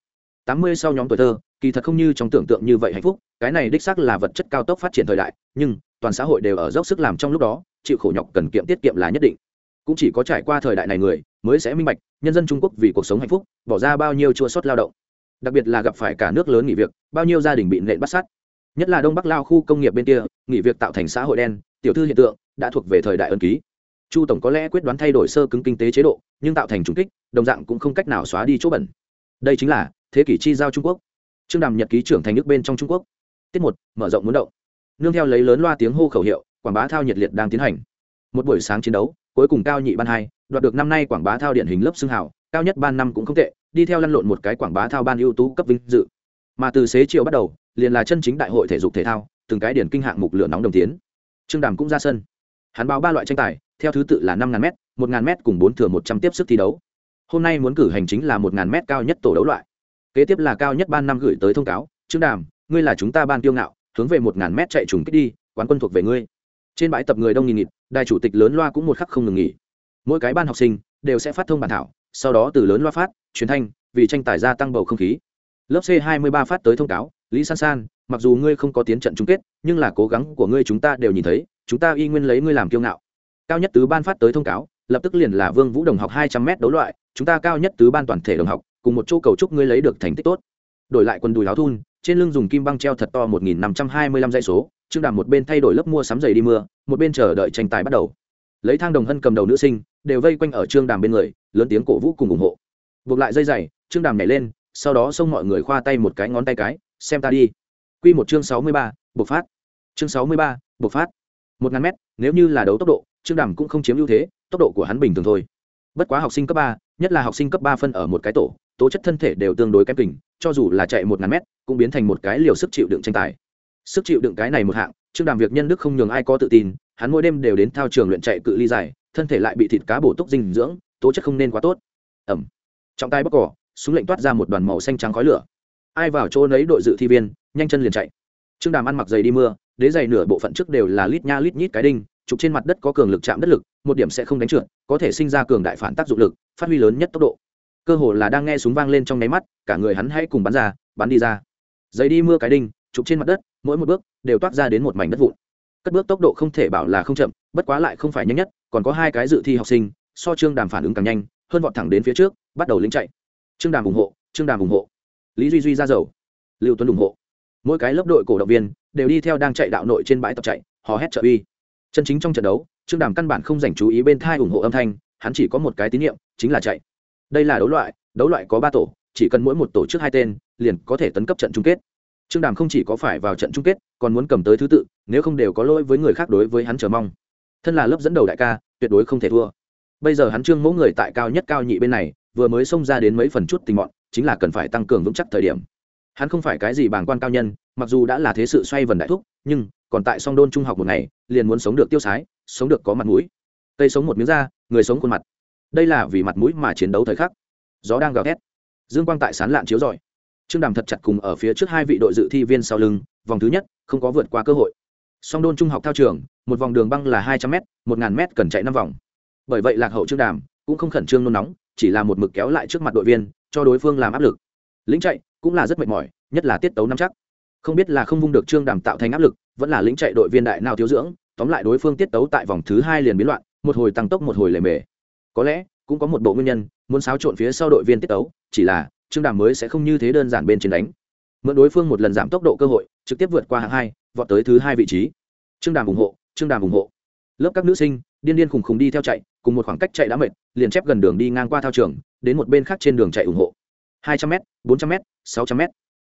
[SPEAKER 1] tám mươi sau nhóm tuổi thơ kỳ thật không như trong tưởng tượng như vậy hạnh phúc cái này đích xác là vật chất cao tốc phát triển thời đại nhưng toàn xã hội đều ở dốc sức làm trong lúc đó chịu khổ nhọc cần kiệm tiết kiệm là nhất định. Cũng chỉ có trải qua thời đại này người mới sẽ minh bạch, nhân dân trung quốc vì cuộc sống hạnh phúc, bỏ ra bao nhiêu chua sót lao động. Đặc biệt là gặp phải cả nước lớn nghỉ việc, bao nhiêu gia đình bị nện bắt sát. Nhất là đông bắc lao khu công nghiệp bên kia, nghỉ việc tạo thành xã hội đen, tiểu thư hiện tượng đã thuộc về thời đại ân ký. Chu tổng có lẽ quyết đoán thay đổi sơ cứng kinh tế chế độ, nhưng tạo thành trùng kích, đồng dạng cũng không cách nào xóa đi chỗ bẩn. Đây chính là thế kỷ chi giao trung quốc. Trương đàm nhật ký trưởng thành nước bên trong trung quốc. Tiết một, mở rộng muốn động. Nương theo lấy lớn loa tiếng hô khẩu hiệu, quảng bá thao nhiệt liệt đang tiến hành. Một buổi sáng chiến đấu, cuối cùng cao nhị ban hai đoạt được năm nay quảng bá thao điển hình lớp xương hào, cao nhất ban năm cũng không tệ, đi theo lăn lộn một cái quảng bá thao ban ưu tú cấp vinh dự. Mà từ xế chiều bắt đầu, liền là chân chính đại hội thể dục thể thao, từng cái điển kinh hạng mục lửa nóng đồng tiến. Trương đàm cũng ra sân. Hắn báo ba loại tranh tài, theo thứ tự là năm ngàn m một ngàn m cùng bốn thừa một trăm tiếp sức thi đấu. Hôm nay muốn cử hành chính là một ngàn m cao nhất tổ đấu loại. Kế tiếp là cao nhất ban năm gửi tới thông cáo, trương đàm, ngươi là chúng ta ban tiêu ngạo, hướng về một ngàn m chạy trùng kích đi, quán quân thuộc về ngươi. Trên bãi tập người đông nghìn nghịt, đài chủ tịch lớn loa cũng một khắc không ngừng nghỉ mỗi cái ban học sinh đều sẽ phát thông bản thảo, sau đó từ lớn loa phát, truyền thanh, vì tranh tài gia tăng bầu không khí. Lớp c 23 phát tới thông cáo, lý san san, mặc dù ngươi không có tiến trận chung kết, nhưng là cố gắng của ngươi chúng ta đều nhìn thấy, chúng ta y nguyên lấy ngươi làm kiêu ngạo. Cao nhất tứ ban phát tới thông cáo, lập tức liền là vương vũ đồng học 200 m đấu loại, chúng ta cao nhất tứ ban toàn thể đồng học, cùng một chỗ cầu chúc ngươi lấy được thành tích tốt. Đổi lại quần đùi áo thun, trên lưng dùng kim băng treo thật to 1525 dây số trương đàm một bên thay đổi lớp mua sắm giày đi mưa, một bên chờ đợi tranh tài bắt đầu. Lấy thang đồng hân cầm đầu nữ sinh đều vây quanh ở trương đàm bên người, lớn tiếng cổ vũ cùng ủng hộ. Buộc lại dây giày, trương đàm nhảy lên, sau đó xông mọi người khoa tay một cái ngón tay cái, xem ta đi. Q một chương sáu mươi ba, bộc phát. Chương sáu mươi ba, bộc phát. Một ngàn mét, nếu như là đấu tốc độ, trương đàm cũng không chiếm ưu thế, tốc độ của hắn bình thường thôi. Bất quá học sinh cấp ba, nhất là học sinh cấp ba phân ở một cái tổ, tố chất thân thể đều tương đối kém kình, cho dù là chạy một ngàn mét, cũng biến thành một cái liều sức chịu đựng tranh tài. Sức chịu đựng cái này một hạng, trương đàm việc nhân đức không nhường ai có tự tin, hắn mỗi đêm đều đến thao trường luyện chạy cự ly dài thân thể lại bị thịt cá bổ túc dinh dưỡng, tố chất không nên quá tốt. Ẩm. Trọng tay bóc cỏ, súng lệnh toát ra một đoàn màu xanh trắng khói lửa. Ai vào chỗ nấy đội dự thi viên, nhanh chân liền chạy. Trương đàm ăn mặc giày đi mưa, đế giày nửa bộ phận trước đều là lít nha lít nhít cái đinh trục trên mặt đất có cường lực chạm đất lực, một điểm sẽ không đánh trượt, có thể sinh ra cường đại phản tác dụng lực, phát huy lớn nhất tốc độ. Cơ hồ là đang nghe súng vang lên trong nháy mắt, cả người hắn hãy cùng bắn ra, bắn đi ra. Giày đi mưa cái đinh trục trên mặt đất, mỗi một bước đều toát ra đến một mảnh đất vụn. Cất bước tốc độ không thể bảo là không chậm, bất quá lại không phải nhanh nhất còn có hai cái dự thi học sinh, so trương đàm phản ứng càng nhanh, hơn vọt thẳng đến phía trước, bắt đầu lính chạy. Trương đàm ủng hộ, trương đàm ủng hộ. Lý duy duy ra dầu. Lưu tuấn ủng hộ. Mỗi cái lớp đội cổ động viên đều đi theo đang chạy đạo nội trên bãi tập chạy, hò hét trợ uy. Chân chính trong trận đấu, trương đàm căn bản không dành chú ý bên thai ủng hộ âm thanh, hắn chỉ có một cái tín nhiệm, chính là chạy. Đây là đấu loại đấu loại có ba tổ, chỉ cần mỗi một tổ trước hai tên, liền có thể tấn cấp trận chung kết. Trương đàm không chỉ có phải vào trận chung kết, còn muốn cầm tới thứ tự, nếu không đều có lỗi với người khác đối với hắn chờ mong thân là lớp dẫn đầu đại ca, tuyệt đối không thể thua. Bây giờ hắn trương mẫu người tại cao nhất cao nhị bên này, vừa mới xông ra đến mấy phần chút tình mọn, chính là cần phải tăng cường vững chắc thời điểm. Hắn không phải cái gì bàng quan cao nhân, mặc dù đã là thế sự xoay vần đại thúc, nhưng còn tại song đôn trung học một ngày, liền muốn sống được tiêu sái, sống được có mặt mũi. Cây sống một miếng da, người sống khuôn mặt. Đây là vì mặt mũi mà chiến đấu thời khắc. Gió đang gào thét. Dương quang tại sán lạn chiếu rọi. Trương đàm thật chặt cùng ở phía trước hai vị đội dự thi viên sau lưng, vòng thứ nhất, không có vượt qua cơ hội song đôn trung học thao trường, một vòng đường băng là hai trăm m một ngàn m cần chạy năm vòng. Bởi vậy lạc hậu trương đàm cũng không khẩn trương nôn nóng, chỉ là một mực kéo lại trước mặt đội viên, cho đối phương làm áp lực. Lính chạy cũng là rất mệt mỏi, nhất là tiết tấu nắm chắc. Không biết là không vung được trương đàm tạo thành áp lực, vẫn là lính chạy đội viên đại nào thiếu dưỡng, tóm lại đối phương tiết tấu tại vòng thứ hai liền biến loạn, một hồi tăng tốc một hồi lề mề. Có lẽ cũng có một bộ nguyên nhân, muốn xáo trộn phía sau đội viên tiết tấu, chỉ là trương đàm mới sẽ không như thế đơn giản bên trên đánh. Mượn đối phương một lần giảm tốc độ cơ hội, trực tiếp vượt qua hạng hai vọt tới thứ hai vị trí. Trương đàm ủng hộ, trương đàm ủng hộ. Lớp các nữ sinh, điên điên khùng khùng đi theo chạy, cùng một khoảng cách chạy đã mệt, liền chép gần đường đi ngang qua thao trường, đến một bên khác trên đường chạy ủng hộ. hai trăm m bốn trăm m sáu trăm m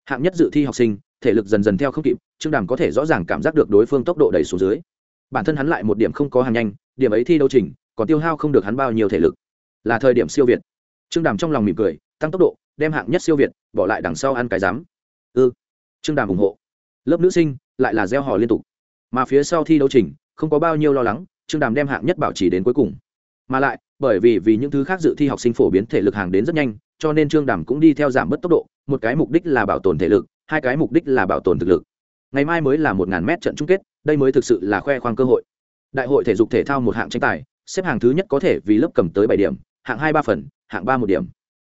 [SPEAKER 1] hạng nhất dự thi học sinh, thể lực dần dần theo không kịp, trương đàm có thể rõ ràng cảm giác được đối phương tốc độ đẩy xuống dưới. Bản thân hắn lại một điểm không có hàng nhanh, điểm ấy thi đấu trình, còn tiêu hao không được hắn bao nhiêu thể lực. Là thời điểm siêu việt. Trương đàm trong lòng mỉm cười, tăng tốc độ, đem hạng nhất siêu việt, bỏ lại đằng sau ăn cái rắm ư ừ. trương đàm ủng hộ. Lớp nữ sinh lại là gieo hò liên tục. Mà phía sau thi đấu trình, không có bao nhiêu lo lắng, trương đàm đem hạng nhất bảo trì đến cuối cùng. Mà lại, bởi vì vì những thứ khác dự thi học sinh phổ biến thể lực hàng đến rất nhanh, cho nên trương đàm cũng đi theo giảm bớt tốc độ, một cái mục đích là bảo tồn thể lực, hai cái mục đích là bảo tồn thực lực. Ngày mai mới là một ngàn mét trận chung kết, đây mới thực sự là khoe khoang cơ hội. Đại hội thể dục thể thao một hạng tranh tài, xếp hàng thứ nhất có thể vì lớp cầm tới bảy điểm, hạng hai ba phần, hạng ba một điểm.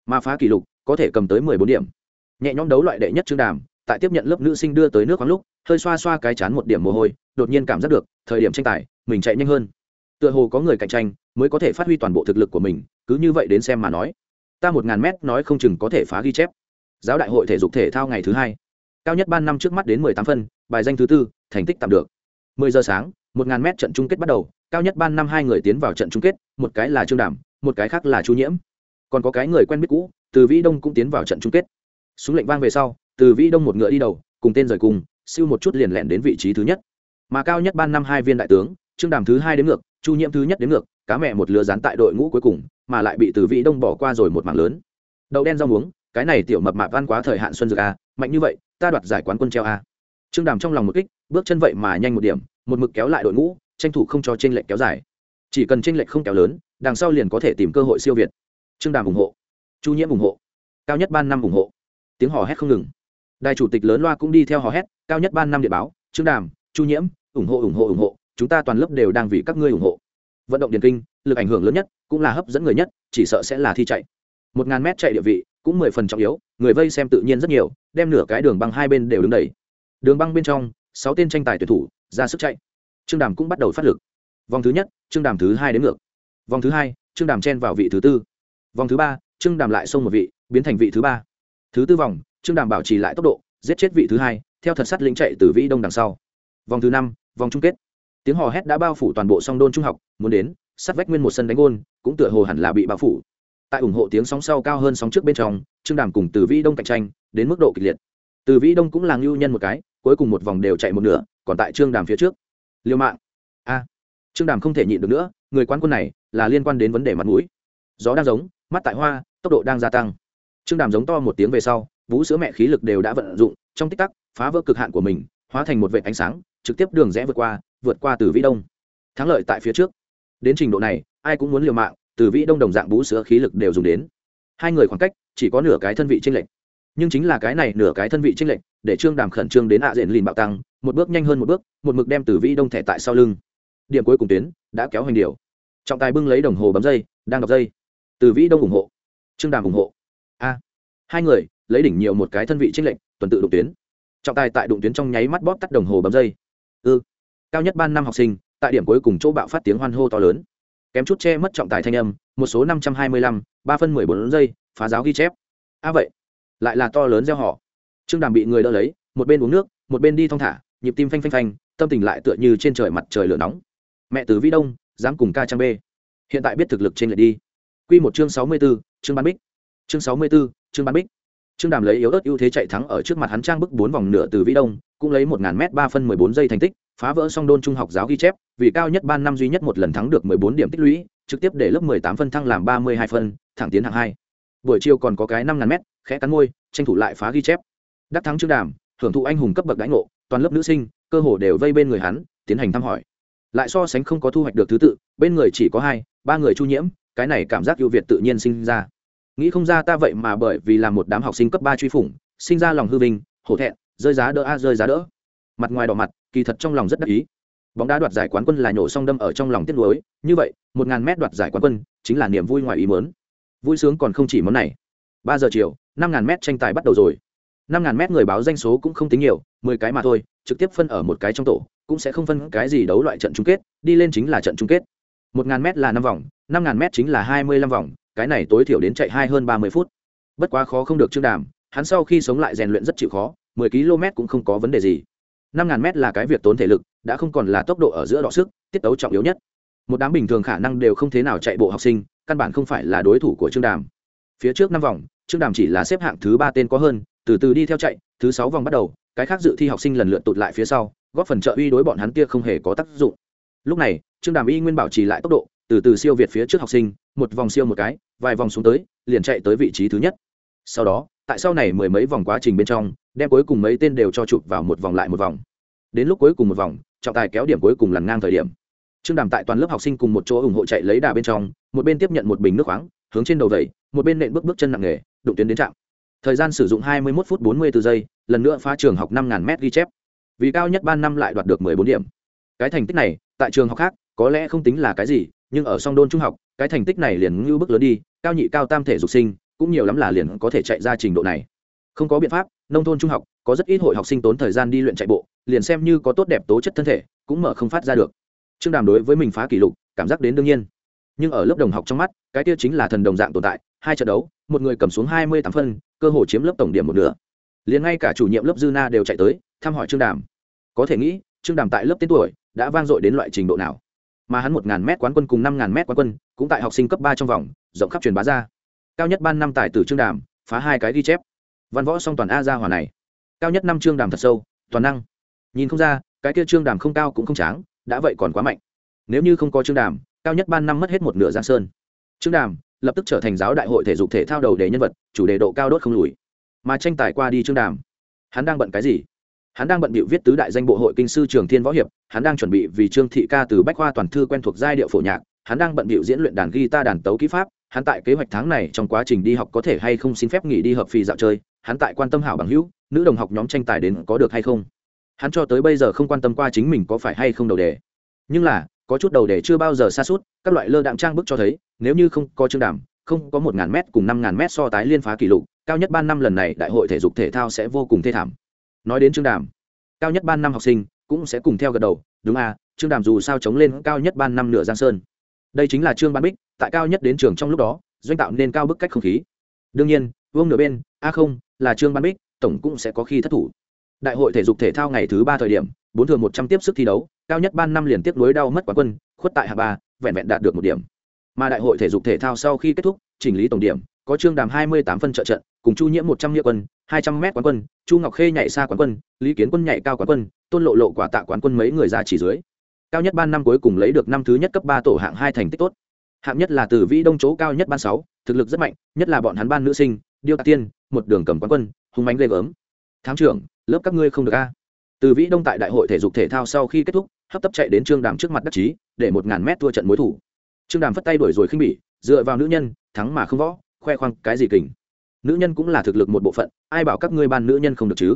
[SPEAKER 1] Mà phá kỷ lục, có thể cầm tới mười bốn điểm. Nhẹ nhõm đấu loại đệ nhất trương đàm tại tiếp nhận lớp nữ sinh đưa tới nước khoáng lúc, hơi xoa xoa cái chán một điểm mồ hôi, đột nhiên cảm giác được, thời điểm tranh tài, mình chạy nhanh hơn. Tựa hồ có người cạnh tranh, mới có thể phát huy toàn bộ thực lực của mình, cứ như vậy đến xem mà nói. Ta một ngàn mét nói không chừng có thể phá ghi chép. Giáo đại hội thể dục thể thao ngày thứ hai. Cao nhất ban năm trước mắt đến mười tám phân, bài danh thứ tư, thành tích tạm được. mười giờ sáng, một ngàn mét trận chung kết bắt đầu, cao nhất ban năm hai người tiến vào trận chung kết, một cái là trương đảm một cái khác là chu nhiễm. Còn có cái người quen biết cũ, từ vĩ đông cũng tiến vào trận chung kết. Súng lệnh vang về sau từ vĩ đông một ngựa đi đầu, cùng tên rời cùng, siêu một chút liền lẹn đến vị trí thứ nhất. Mà cao nhất ban năm hai viên đại tướng, trương đàm thứ hai đến ngược, chu nhiễm thứ nhất đến ngược, cá mẹ một lứa dán tại đội ngũ cuối cùng, mà lại bị từ vĩ đông bỏ qua rồi một mảng lớn. Đậu đen rau muống, cái này tiểu mập mạp ăn quá thời hạn xuân dược a, mạnh như vậy, ta đoạt giải quán quân treo a. Trương đàm trong lòng một kích, bước chân vậy mà nhanh một điểm, một mực kéo lại đội ngũ, tranh thủ không cho tranh lệch kéo dài. Chỉ cần tranh lệch không kéo lớn, đằng sau liền có thể tìm cơ hội siêu việt. Trương đàm ủng hộ. Chu nhiễm ủng hộ. Cao nhất ban năm ủng hộ. Tiếng hò hét không ngừng đài chủ tịch lớn loa cũng đi theo hò hét, cao nhất ban năm địa báo, trương đàm, chu nhiễm, ủng hộ ủng hộ ủng hộ, chúng ta toàn lớp đều đang vì các ngươi ủng hộ. Vận động điền kinh, lực ảnh hưởng lớn nhất, cũng là hấp dẫn người nhất, chỉ sợ sẽ là thi chạy. Một ngàn mét chạy địa vị, cũng mười phần trọng yếu, người vây xem tự nhiên rất nhiều, đem nửa cái đường băng hai bên đều đứng đầy. Đường băng bên trong, sáu tên tranh tài tuyển thủ, ra sức chạy. Trương đàm cũng bắt đầu phát lực. Vòng thứ nhất, trương đàm thứ hai đến ngược. Vòng thứ hai, trương đàm chen vào vị thứ tư. Vòng thứ ba, trương đàm lại xông một vị, biến thành vị thứ ba. Thứ tư vòng trương đàm bảo trì lại tốc độ, giết chết vị thứ hai, theo thật sắt lính chạy từ vĩ đông đằng sau. Vòng thứ năm, vòng chung kết. Tiếng hò hét đã bao phủ toàn bộ song đôn trung học, muốn đến sắt vách nguyên một sân đánh gôn, cũng tựa hồ hẳn là bị bao phủ. Tại ủng hộ tiếng sóng sau cao hơn sóng trước bên trong, trương đàm cùng từ vĩ đông cạnh tranh, đến mức độ kịch liệt. Từ vĩ đông cũng là ngưu nhân một cái, cuối cùng một vòng đều chạy một nửa, còn tại trương đàm phía trước. Liêu mạng. A. Trương đàm không thể nhịn được nữa, người quan quân này là liên quan đến vấn đề mặt mũi. Gió đang giống, mắt tại hoa, tốc độ đang gia tăng. Trương đàm giống to một tiếng về sau vũ sữa mẹ khí lực đều đã vận dụng, trong tích tắc, phá vỡ cực hạn của mình, hóa thành một vệ ánh sáng, trực tiếp đường rẽ vượt qua vượt qua từ vĩ đông. Thắng lợi tại phía trước. Đến trình độ này, ai cũng muốn liều mạng, từ vĩ đông đồng dạng vú sữa khí lực đều dùng đến. Hai người khoảng cách, chỉ có nửa cái thân vị tranh lệch. Nhưng chính là cái này nửa cái thân vị tranh lệch, để trương đàm khẩn trương đến ạ diện lìn bạo tăng, một bước nhanh hơn một bước, một mực đem từ vĩ đông thẻ tại sau lưng. Điểm cuối cùng tuyến, đã kéo hành điều trọng tài bưng lấy đồng hồ bấm dây, đang đọc dây. Từ vĩ đông ủng hộ. Trương đàm ủng hộ. A. Hai người lấy đỉnh nhiều một cái thân vị tranh lệnh tuần tự đụng tuyến. Trọng tài tại đụng tuyến trong nháy mắt bóp tắt đồng hồ bấm dây. Ư. Ừ. cao nhất ban năm học sinh, tại điểm cuối cùng chỗ bạo phát tiếng hoan hô to lớn. Kém chút che mất trọng tài thanh âm, một số năm trăm hai mươi lăm, ba phân mười bốn giây, phá giáo ghi chép. A vậy, lại là to lớn gieo họ. Trương đàm bị người đỡ lấy, một bên uống nước, một bên đi thong thả, nhịp tim phanh phanh phanh, tâm tình lại tựa như trên trời mặt trời lửa nóng. Mẹ từ vĩ đông, dám cùng ca trang b. Hiện tại biết thực lực trên lệ đi. Q một chương sáu mươi b ố chương bán bích. Chương sáu mươi b ố chương bán bích trương đàm lấy yếu ớt ưu thế chạy thắng ở trước mặt hắn trang bức bốn vòng nửa từ vĩ đông, cũng lấy một ngàn m ba phân mười bốn giây thành tích, phá vỡ song đôn trung học giáo ghi chép, vì cao nhất ban năm duy nhất một lần thắng được mười bốn điểm tích lũy, trực tiếp để lớp mười tám phân thăng làm ba mươi hai phân, thẳng tiến hạng hai. Buổi chiều còn có cái năm ngàn m khẽ cắn môi, tranh thủ lại phá ghi chép. Đắc thắng trương đàm, hưởng thụ anh hùng cấp bậc đãi ngộ, toàn lớp nữ sinh, cơ hồ đều vây bên người hắn, tiến hành thăm hỏi. Lại so sánh không có thu hoạch được thứ tự, bên người chỉ có hai, ba người chu nhiễm, cái này cảm giác ưu việt tự nhiên sinh ra nghĩ không ra ta vậy mà bởi vì là một đám học sinh cấp ba truy phủng, sinh ra lòng hư vinh, hổ thẹn, rơi giá đỡ a, rơi giá đỡ. Mặt ngoài đỏ mặt, kỳ thật trong lòng rất đắc ý. Bóng đá đoạt giải quán quân là nhổ song đâm ở trong lòng tiếc nuối. Như vậy, một ngàn mét đoạt giải quán quân chính là niềm vui ngoài ý mớn vui sướng còn không chỉ món này. Ba giờ chiều, năm ngàn mét tranh tài bắt đầu rồi. Năm ngàn mét người báo danh số cũng không tính nhiều, mười cái mà thôi, trực tiếp phân ở một cái trong tổ, cũng sẽ không phân cái gì đấu loại trận chung kết, đi lên chính là trận chung kết. Một ngàn mét là năm vòng, năm ngàn mét chính là hai mươi lăm vòng cái này tối thiểu đến chạy hai hơn ba mươi phút. Bất quá khó không được trương đàm, hắn sau khi sống lại rèn luyện rất chịu khó, mười km cũng không có vấn đề gì. Năm ngàn mét là cái việc tốn thể lực, đã không còn là tốc độ ở giữa đọ sức, tiết tấu trọng yếu nhất. Một đám bình thường khả năng đều không thế nào chạy bộ học sinh, căn bản không phải là đối thủ của trương đàm. Phía trước năm vòng trương đàm chỉ là xếp hạng thứ ba tên có hơn, từ từ đi theo chạy, thứ sáu vòng bắt đầu, cái khác dự thi học sinh lần lượt tụt lại phía sau, góp phần trợ uy đối bọn hắn kia không hề có tác dụng. Lúc này trương đàm y nguyên bảo trì lại tốc độ từ từ siêu việt phía trước học sinh, một vòng siêu một cái, vài vòng xuống tới, liền chạy tới vị trí thứ nhất. Sau đó, tại sau này mười mấy vòng quá trình bên trong, đem cuối cùng mấy tên đều cho chụp vào một vòng lại một vòng. Đến lúc cuối cùng một vòng, trọng tài kéo điểm cuối cùng lằn ngang thời điểm. Trương đàm tại toàn lớp học sinh cùng một chỗ ủng hộ chạy lấy đà bên trong, một bên tiếp nhận một bình nước khoáng, hướng trên đầu vẩy, một bên nện bước bước chân nặng nghề, đụng tuyến đến trạm. Thời gian sử dụng hai mươi một phút bốn mươi 44 giây, lần nữa phá trường học năm ngàn m ghi chép. Vì cao nhất ban năm lại đoạt được mười bốn điểm. Cái thành tích này, tại trường học khác, có lẽ không tính là cái gì nhưng ở song đôn trung học, cái thành tích này liền ngưu bước lớn đi, cao nhị cao tam thể dục sinh, cũng nhiều lắm là liền có thể chạy ra trình độ này. Không có biện pháp, nông thôn trung học, có rất ít hội học sinh tốn thời gian đi luyện chạy bộ, liền xem như có tốt đẹp tố chất thân thể, cũng mở không phát ra được. Trương đàm đối với mình phá kỷ lục, cảm giác đến đương nhiên. Nhưng ở lớp đồng học trong mắt, cái kia chính là thần đồng dạng tồn tại, hai trận đấu, một người cầm xuống hai mươi tám phân, cơ hội chiếm lớp tổng điểm một nửa. Liền ngay cả chủ nhiệm lớp dư na đều chạy tới, thăm hỏi trương đàm. Có thể nghĩ, trương đàm tại lớp tên tuổi, đã vang dội đến loại trình độ nào? Mà hắn một ngàn m quán quân cùng năm ngàn m quán quân cũng tại học sinh cấp ba trong vòng, rộng khắp truyền bá ra. Cao nhất ban năm tài tử trương đàm, phá hai cái ghi chép. Văn võ song toàn a ra hòa này. Cao nhất năm trương đàm thật sâu, toàn năng. Nhìn không ra, cái kia trương đàm không cao cũng không tráng, đã vậy còn quá mạnh. Nếu như không có trương đàm, cao nhất ban năm mất hết một nửa giang sơn. Trương đàm lập tức trở thành giáo đại hội thể dục thể thao đầu đề nhân vật, chủ đề độ cao đốt không lùi. Mà tranh tài qua đi trương đàm, hắn đang bận cái gì? Hắn đang bận bịu viết tứ đại danh bộ hội kinh sư trường thiên võ hiệp, hắn đang chuẩn bị vì trương thị ca từ bách khoa toàn thư quen thuộc giai điệu phổ nhạc, hắn đang bận bịu diễn luyện đàn guitar đàn tấu kỹ pháp, hắn tại kế hoạch tháng này trong quá trình đi học có thể hay không xin phép nghỉ đi hợp phì dạo chơi, hắn tại quan tâm hảo bằng hữu, nữ đồng học nhóm tranh tài đến có được hay không. Hắn cho tới bây giờ không quan tâm qua chính mình có phải hay không đầu đề. Nhưng là, có chút đầu đề chưa bao giờ xa suốt, các loại lơ đạm trang bức cho thấy, nếu như không có chương đàm, không có một ngàn m cùng năm ngàn m so tái liên phá kỷ lục, cao nhất ban năm lần này đại hội thể dục thể thao sẽ vô cùng thê thảm nói đến trương đàm. Cao nhất ban năm học sinh cũng sẽ cùng theo gật đầu, đúng à trương đàm dù sao chống lên cao nhất ban năm nửa giang sơn. Đây chính là trương ban bích, tại cao nhất đến trường trong lúc đó, doanh tạo nên cao bức cách không khí. Đương nhiên, vương nửa bên, a không, là trương ban bích, tổng cũng sẽ có khi thất thủ. Đại hội thể dục thể thao ngày thứ ba thời điểm, bốn thường một trăm tiếp sức thi đấu, cao nhất ban năm liền tiếp nối đau mất quán quân, khuất tại hạ ba, vẹn vẹn đạt được một điểm. Mà đại hội thể dục thể thao sau khi kết thúc, chỉnh lý tổng điểm, có trương đàm hai mươi tám phân trợ trận, cùng chu nhiễm một trăm nghĩa quân hai trăm m quán quân, chu ngọc khê nhảy xa quán quân, lý kiến quân nhảy cao quán quân, tôn lộ lộ quả tạ quán quân mấy người ra chỉ dưới. Cao nhất ban năm cuối cùng lấy được năm thứ nhất cấp ba tổ hạng hai thành tích tốt. Hạng nhất là từ vĩ đông chỗ cao nhất ban sáu, thực lực rất mạnh, nhất là bọn hắn ban nữ sinh, điêu tạc tiên, một đường cầm quán quân, hung mánh ghê gớm. Thám trưởng, lớp các ngươi không được a. Từ vĩ đông tại đại hội thể dục thể thao sau khi kết thúc, hấp tấp chạy đến trương đàm trước mặt đắc chí, để một ngàn mét thua trận mối thủ. Trương đàm phất tay đuổi rồi khinh bỉ, dựa vào nữ nhân, thắng mà không võ, khoe khoang cái gì kình nữ nhân cũng là thực lực một bộ phận, ai bảo các ngươi ban nữ nhân không được chứ?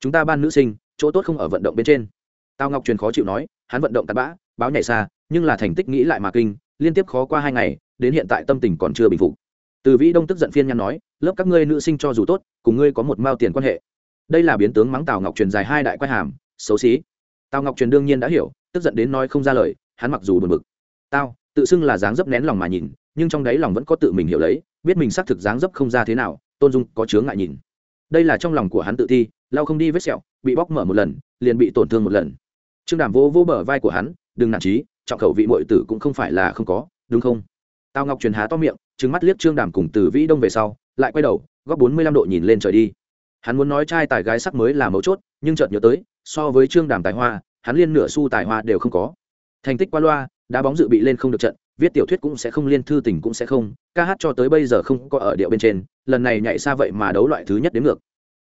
[SPEAKER 1] Chúng ta ban nữ sinh, chỗ tốt không ở vận động bên trên. Tao ngọc truyền khó chịu nói, hắn vận động tạt bã, báo nhảy xa, nhưng là thành tích nghĩ lại mà kinh, liên tiếp khó qua hai ngày, đến hiện tại tâm tình còn chưa bình phục. Từ vĩ đông tức giận phiên nhăn nói, lớp các ngươi nữ sinh cho dù tốt, cùng ngươi có một mao tiền quan hệ. Đây là biến tướng mắng tào ngọc truyền dài hai đại quay hàm, xấu xí. Tào ngọc truyền đương nhiên đã hiểu, tức giận đến nói không ra lời, hắn mặc dù buồn bực. Tao, tự xưng là dáng dấp nén lòng mà nhìn, nhưng trong đáy lòng vẫn có tự mình hiểu lấy, biết mình xác thực dáng dấp không ra thế nào tôn dung có chướng ngại nhìn. Đây là trong lòng của hắn tự thi, lao không đi vết sẹo, bị bóc mở một lần, liền bị tổn thương một lần. Trương đàm vô vô bờ vai của hắn, đừng nản trí, trọng khẩu vị mội tử cũng không phải là không có, đúng không? Tào ngọc truyền há to miệng trứng mắt liếc trương đàm cùng từ vĩ đông về sau, lại quay đầu, góc bốn mươi lăm độ nhìn lên trời đi. Hắn muốn nói trai tài gái sắc mới là mấu chốt, nhưng chợt nhớ tới, so với trương đàm tài hoa, hắn liên nửa xu tài hoa đều không có. Thành tích qua loa đá bóng dự bị lên không được trận, viết tiểu thuyết cũng sẽ không, liên thư tình cũng sẽ không, ca hát cho tới bây giờ không có ở điệu bên trên, lần này nhảy xa vậy mà đấu loại thứ nhất đến ngược.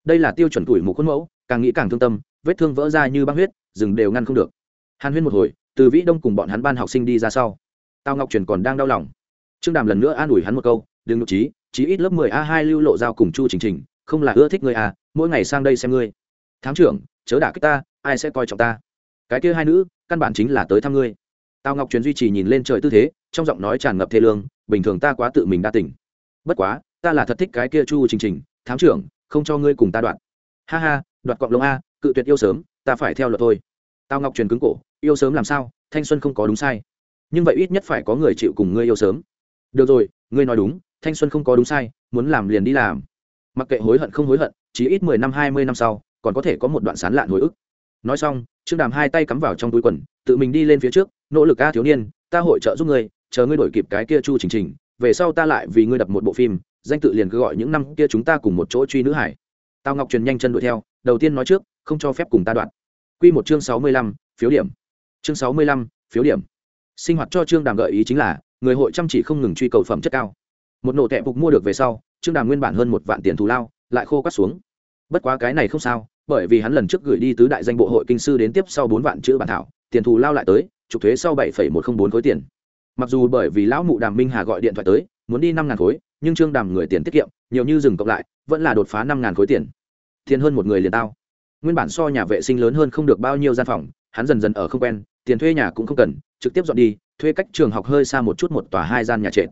[SPEAKER 1] Đây là tiêu chuẩn tuổi mục khuôn mẫu, càng nghĩ càng thương tâm, vết thương vỡ ra như băng huyết, rừng đều ngăn không được. Hàn huyên một hồi, từ vĩ đông cùng bọn hắn ban học sinh đi ra sau. Tao ngọc truyền còn đang đau lòng. Trương đàm lần nữa an ủi hắn một câu, đừng nhục trí chí ít lớp mười a hai lưu lộ giao cùng chu trình trình, không là ưa thích ngươi à mỗi ngày sang đây xem ngươi. Thám trưởng, chớ đả kích ta, ai sẽ coi trọng ta? Cái kia hai nữ, căn bản chính là tới thăm ngươi tào ngọc truyền duy trì nhìn lên trời tư thế, trong giọng nói tràn ngập thê lương, bình thường ta quá tự mình đa tỉnh bất quá, ta là thật thích cái kia chu trình trình, thám trưởng, không cho ngươi cùng ta đoạn. Ha ha, đoạt cọng lông a, cự tuyệt yêu sớm, ta phải theo luật thôi. Tào ngọc truyền cứng cổ, yêu sớm làm sao, thanh xuân không có đúng sai. Nhưng vậy ít nhất phải có người chịu cùng ngươi yêu sớm. Được rồi, ngươi nói đúng, thanh xuân không có đúng sai, muốn làm liền đi làm. Mặc kệ hối hận không hối hận, chỉ ít mười năm, hai mươi năm sau, còn có thể có một đoạn sán lạn hồi ức. Nói xong, trương đàm hai tay cắm vào trong túi quần, tự mình đi lên phía trước nỗ lực ca thiếu niên, ta hội trợ giúp ngươi, chờ ngươi đổi kịp cái kia chu trình trình, về sau ta lại vì ngươi đập một bộ phim, danh tự liền cứ gọi những năm kia chúng ta cùng một chỗ truy nữ hải. Tao ngọc truyền nhanh chân đuổi theo, đầu tiên nói trước, không cho phép cùng ta đoạn. Quy một chương sáu mươi lăm, phiếu điểm. Chương sáu mươi lăm, phiếu điểm. Sinh hoạt cho trương đàm gợi ý chính là, người hội chăm chỉ không ngừng truy cầu phẩm chất cao. Một nổ tẹp phục mua được về sau, trương đàm nguyên bản hơn một vạn tiền thù lao, lại khô cắt xuống. Bất quá cái này không sao, bởi vì hắn lần trước gửi đi tứ đại danh bộ hội kinh sư đến tiếp sau bốn vạn chữ bản thảo, tiền thù lao lại tới trục thuế sau bảy một trăm bốn khối tiền. Mặc dù bởi vì lão mụ đàm minh hà gọi điện thoại tới, muốn đi năm ngàn khối, nhưng trương đàm người tiền tiết kiệm, nhiều như dừng cộng lại, vẫn là đột phá năm ngàn khối tiền. Tiền hơn một người liền tao. Nguyên bản so nhà vệ sinh lớn hơn không được bao nhiêu gian phòng, hắn dần dần ở không quen, tiền thuê nhà cũng không cần, trực tiếp dọn đi, thuê cách trường học hơi xa một chút một tòa hai gian nhà trệt.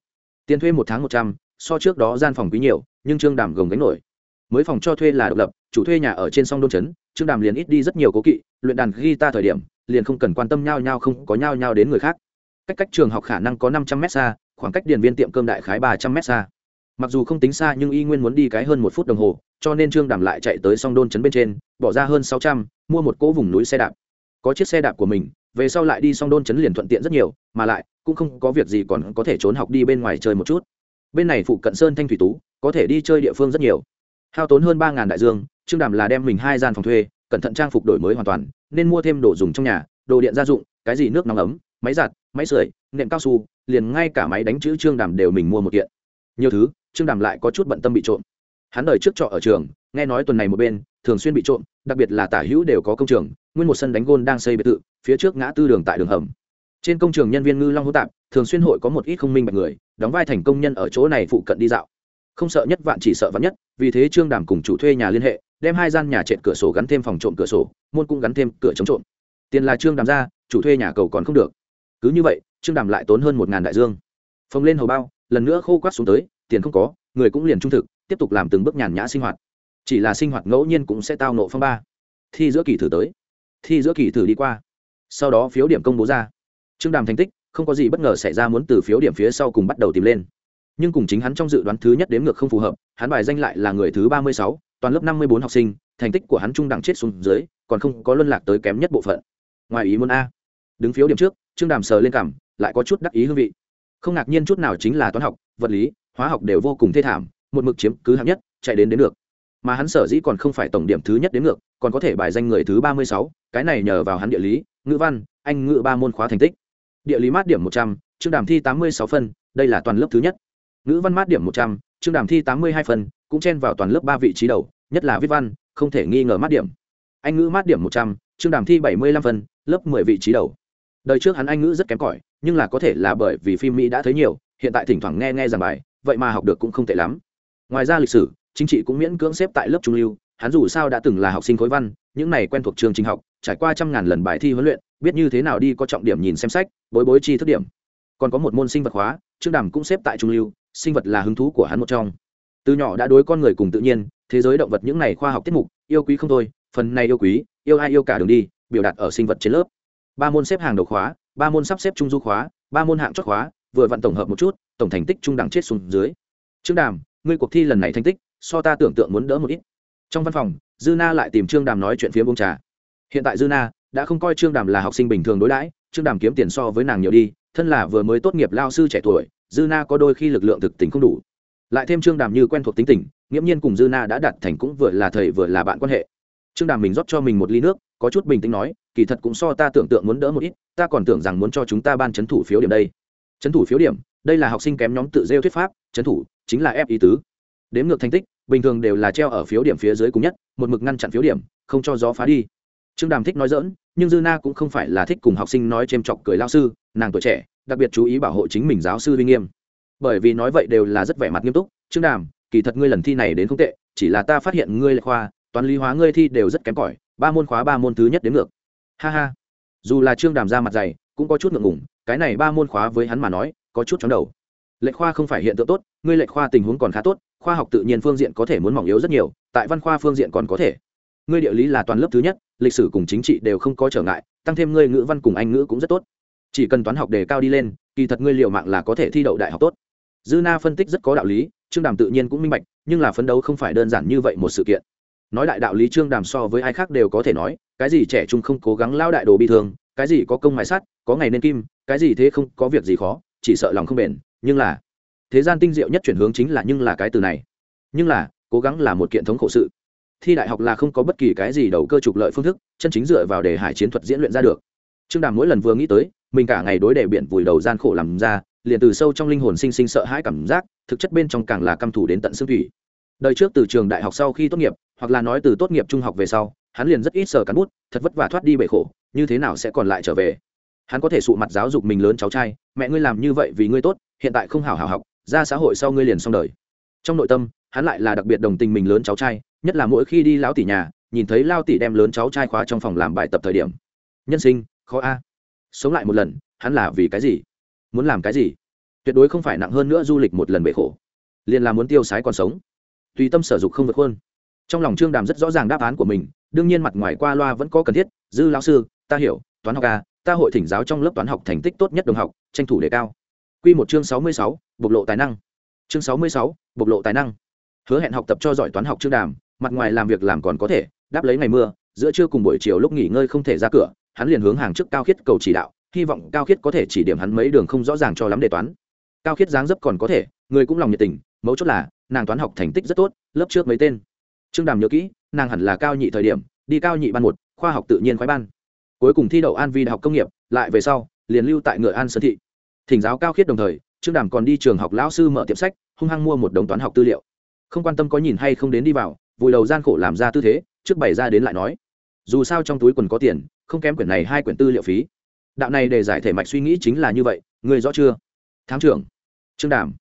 [SPEAKER 1] Tiền thuê một tháng một trăm, so trước đó gian phòng quý nhiều, nhưng trương đàm gồng gánh nổi. Mới phòng cho thuê là độc lập chủ thuê nhà ở trên sông đôn trấn, trương đàm liền ít đi rất nhiều cố kỵ, luyện đàn guitar thời điểm, liền không cần quan tâm nhau nhau không có nhau nhau đến người khác. Cách cách trường học khả năng có năm trăm m xa, khoảng cách điền viên tiệm cơm đại khái ba trăm m xa. Mặc dù không tính xa nhưng y nguyên muốn đi cái hơn một phút đồng hồ, cho nên trương đàm lại chạy tới song đôn trấn bên trên, bỏ ra hơn sáu trăm, mua một cỗ vùng núi xe đạp. Có chiếc xe đạp của mình, về sau lại đi song đôn trấn liền thuận tiện rất nhiều, mà lại, cũng không có việc gì còn có thể trốn học đi bên ngoài chơi một chút. Bên này phụ cận sơn thanh thủy tú, có thể đi chơi địa phương rất nhiều. Hao tốn hơn ba đại dương trương đàm là đem mình hai gian phòng thuê, cẩn thận trang phục đổi mới hoàn toàn, nên mua thêm đồ dùng trong nhà, đồ điện gia dụng, cái gì nước nóng ấm, máy giặt, máy sưởi, nệm cao su, liền ngay cả máy đánh chữ trương đàm đều mình mua một kiện. Nhiều thứ, trương đàm lại có chút bận tâm bị trộm. Hắn đời trước trọ ở trường, nghe nói tuần này một bên, thường xuyên bị trộm, đặc biệt là tả hữu đều có công trường, nguyên một sân đánh gôn đang xây biệt thự, phía trước ngã tư đường tại đường hầm. Trên công trường nhân viên ngư long hữu tạp, thường xuyên hội có một ít không minh bạch người, đóng vai thành công nhân ở chỗ này phụ cận đi dạo. Không sợ nhất vạn chỉ sợ vạn nhất, vì thế trương đàm cùng chủ thuê nhà liên hệ đem hai gian nhà trệt cửa sổ gắn thêm phòng trộm cửa sổ, môn cũng gắn thêm cửa chống trộm. Tiền là trương đàm ra, chủ thuê nhà cầu còn không được. Cứ như vậy, trương đàm lại tốn hơn một ngàn đại dương. Phồng lên hầu bao, lần nữa khô quát xuống tới, tiền không có, người cũng liền trung thực, tiếp tục làm từng bước nhàn nhã sinh hoạt. Chỉ là sinh hoạt ngẫu nhiên cũng sẽ tao nộ phong ba. Thi giữa kỳ thử tới. Thi giữa kỳ thử đi qua. Sau đó phiếu điểm công bố ra. Trương đàm thành tích, không có gì bất ngờ xảy ra muốn từ phiếu điểm phía sau cùng bắt đầu tìm lên. Nhưng cùng chính hắn trong dự đoán thứ nhất đếm ngược không phù hợp, hắn bài danh lại là người thứ ba mươi sáu toàn lớp năm mươi bốn học sinh, thành tích của hắn trung đẳng chết xuống dưới, còn không có luân lạc tới kém nhất bộ phận. Ngoài ý muốn a. Đứng phiếu điểm trước, trương đàm sờ lên cảm, lại có chút đắc ý hương vị. Không ngạc nhiên chút nào chính là toán học, vật lý, hóa học đều vô cùng thê thảm, một mực chiếm cứ hạng nhất, chạy đến đến được mà hắn sở dĩ còn không phải tổng điểm thứ nhất đến ngược, còn có thể bài danh người thứ ba mươi sáu, cái này nhờ vào hắn địa lý, ngữ văn, anh ngữ ba môn khóa thành tích. Địa lý mát điểm một trăm chương đàm thi tám mươi sáu phân, đây là toàn lớp thứ nhất. Ngữ văn mát điểm một trăm Trương đàm thi tám mươi hai phân, cũng chen vào toàn lớp ba vị trí đầu, nhất là viết văn, không thể nghi ngờ mát điểm. Anh ngữ mát điểm một trăm Trương đàm thi bảy mươi lăm phân, lớp mười vị trí đầu. Đời trước hắn anh ngữ rất kém cỏi, nhưng là có thể là bởi vì phim mỹ đã thấy nhiều, hiện tại thỉnh thoảng nghe nghe giảng bài, vậy mà học được cũng không tệ lắm. Ngoài ra lịch sử, chính trị cũng miễn cưỡng xếp tại lớp trung lưu, hắn dù sao đã từng là học sinh khối văn, những này quen thuộc trường trình học, trải qua trăm ngàn lần bài thi huấn luyện, biết như thế nào đi có trọng điểm nhìn xem sách, bối bối chi thức điểm. Còn có một môn sinh vật hóa trương đàm cũng xếp tại trung lưu sinh vật là hứng thú của hắn một trong. Từ nhỏ đã đối con người cùng tự nhiên, thế giới động vật những này khoa học tiết mục, yêu quý không thôi, phần này yêu quý, yêu ai yêu cả đường đi, biểu đạt ở sinh vật trên lớp. Ba môn xếp hàng đầu khóa, ba môn sắp xếp trung du khóa, ba môn hạng chót khóa, vừa vặn tổng hợp một chút, tổng thành tích trung đẳng chết xuống dưới. Trương đàm, ngươi cuộc thi lần này thành tích, so ta tưởng tượng muốn đỡ một ít. Trong văn phòng, dư na lại tìm trương đàm nói chuyện phía bông trà. Hiện tại dư na đã không coi trương đàm là học sinh bình thường đối đãi, trương đàm kiếm tiền so với nàng nhiều đi, thân là vừa mới tốt nghiệp lao sư trẻ tuổi dư na có đôi khi lực lượng thực tình không đủ. Lại thêm trương đàm như quen thuộc tính tình, nghiễm nhiên cùng dư na đã đặt thành cũng vừa là thầy vừa là bạn quan hệ. Trương đàm mình rót cho mình một ly nước, có chút bình tĩnh nói, kỳ thật cũng so ta tưởng tượng muốn đỡ một ít, ta còn tưởng rằng muốn cho chúng ta ban c h ấ n thủ phiếu điểm đây. C h ấ n thủ phiếu điểm, đây là học sinh kém nhóm tự rêu thuyết pháp c h ấ n thủ chính là ép ý tứ. Đếm ngược thành tích, bình thường đều là treo ở phiếu điểm phía dưới cùng nhất, một mực ngăn chặn phiếu điểm, không cho gió phá đi. Trương đàm thích nói dỡn nhưng dư na cũng không phải là thích cùng học sinh nói c h ê m chọc cười lao sư, nàng tuổi trẻ đặc biệt chú ý bảo hộ chính mình giáo sư uy nghiêm. Bởi vì nói vậy đều là rất vẻ mặt nghiêm túc, trương đàm, kỳ thật ngươi lần thi này đến không tệ, chỉ là ta phát hiện ngươi lệ khoa, toán lý hóa ngươi thi đều rất kém cỏi, ba môn khóa ba môn thứ nhất đến ngược. Ha ha. Dù là trương đàm ra mặt dày, cũng có chút ngượng ngủng cái này ba môn khóa với hắn mà nói, có chút chóng đầu. Lệ khoa không phải hiện tượng tốt, ngươi lệ khoa tình huống còn khá tốt, khoa học tự nhiên phương diện có thể muốn mỏng yếu rất nhiều, tại văn khoa phương diện còn có thể. Ngươi địa lý là toàn lớp thứ nhất, lịch sử cùng chính trị đều không có trở ngại, tăng thêm ngươi ngữ văn cùng anh ngữ cũng rất tốt chỉ cần toán học đề cao đi lên, kỳ thật ngươi liệu mạng là có thể thi đậu đại học tốt. Dư na phân tích rất có đạo lý, trương đàm tự nhiên cũng minh bạch, nhưng là phấn đấu không phải đơn giản như vậy một sự kiện. Nói đại đạo lý trương đàm so với ai khác đều có thể nói, cái gì trẻ trung không cố gắng lao đại đồ bị thương, cái gì có công mài sắt, có ngày nên kim, cái gì thế không có việc gì khó, chỉ sợ lòng không bền, nhưng là thế gian tinh diệu nhất chuyển hướng chính là nhưng là cái từ này. Nhưng là, cố gắng là một kiện thống khổ sự. Thi đại học là không có bất kỳ cái gì đầu cơ trục lợi phương thức, chân chính dựa vào để hải chiến thuật diễn luyện ra được trương đàm mỗi lần vừa nghĩ tới, mình cả ngày đối đệ biển vùi đầu gian khổ làm ra, liền từ sâu trong linh hồn sinh sinh sợ hãi cảm giác, thực chất bên trong càng là căm thủ đến tận xương thủy. Đời trước từ trường đại học sau khi tốt nghiệp, hoặc là nói từ tốt nghiệp trung học về sau, hắn liền rất ít sờ cắn bút, thật vất vả thoát đi bể khổ, như thế nào sẽ còn lại trở về? Hắn có thể sụ mặt giáo dục mình lớn cháu trai, mẹ ngươi làm như vậy vì ngươi tốt, hiện tại không hảo hảo học, ra xã hội sau ngươi liền xong đời. Trong nội tâm, hắn lại là đặc biệt đồng tình mình lớn cháu trai, nhất là mỗi khi đi lão tỷ nhà, nhìn thấy lao tỷ đem lớn cháu trai khóa trong phòng làm bài tập thời điểm. Nhân sinh khó a. Sống lại một lần, hắn là vì cái gì? Muốn làm cái gì? Tuyệt đối không phải nặng hơn nữa du lịch một lần bể khổ. Liền là muốn tiêu sái còn sống. Tùy tâm sở dục không vượt hơn trong lòng trương đàm rất rõ ràng đáp án của mình, đương nhiên mặt ngoài qua loa vẫn có cần thiết. Dư lão sư, ta hiểu, toán học a ta hội thỉnh giáo trong lớp toán học thành tích tốt nhất đồng học, tranh thủ đề cao. Q một chương sáu mươi sáu, bộc lộ tài năng. Chương sáu mươi sáu, bộc lộ tài năng. Hứa hẹn học tập cho giỏi toán học trương đàm, mặt ngoài làm việc làm còn có thể, đáp lấy ngày mưa, giữa trưa cùng buổi chiều lúc nghỉ ngơi không thể ra cửa hắn liền hướng hàng trước cao khiết cầu chỉ đạo, hy vọng cao khiết có thể chỉ điểm hắn mấy đường không rõ ràng cho lắm đề toán. Cao khiết dáng dấp còn có thể, người cũng lòng nhiệt tình, mấu chốt là, nàng toán học thành tích rất tốt, lớp trước mấy tên. Trương đàm nhớ kỹ, nàng hẳn là cao nhị thời điểm, đi cao nhị ban một, khoa học tự nhiên khoái ban. Cuối cùng thi đậu an vi đại học công nghiệp, lại về sau, liền lưu tại ngựa an sơn thị. Thỉnh giáo cao khiết đồng thời, trương đàm còn đi trường học lão sư mở tiệm sách, hung hăng mua một đống toán học tư liệu. Không quan tâm có nhìn hay không đến đi vào, vùi đầu gian khổ làm ra tư thế, trước bày ra đến lại nói. Dù sao trong túi quần có tiền không kém quyển này hai quyển tư liệu phí. Đạo này để giải thể mạch suy nghĩ chính là như vậy người rõ chưa? Thám trưởng. Trương đàm.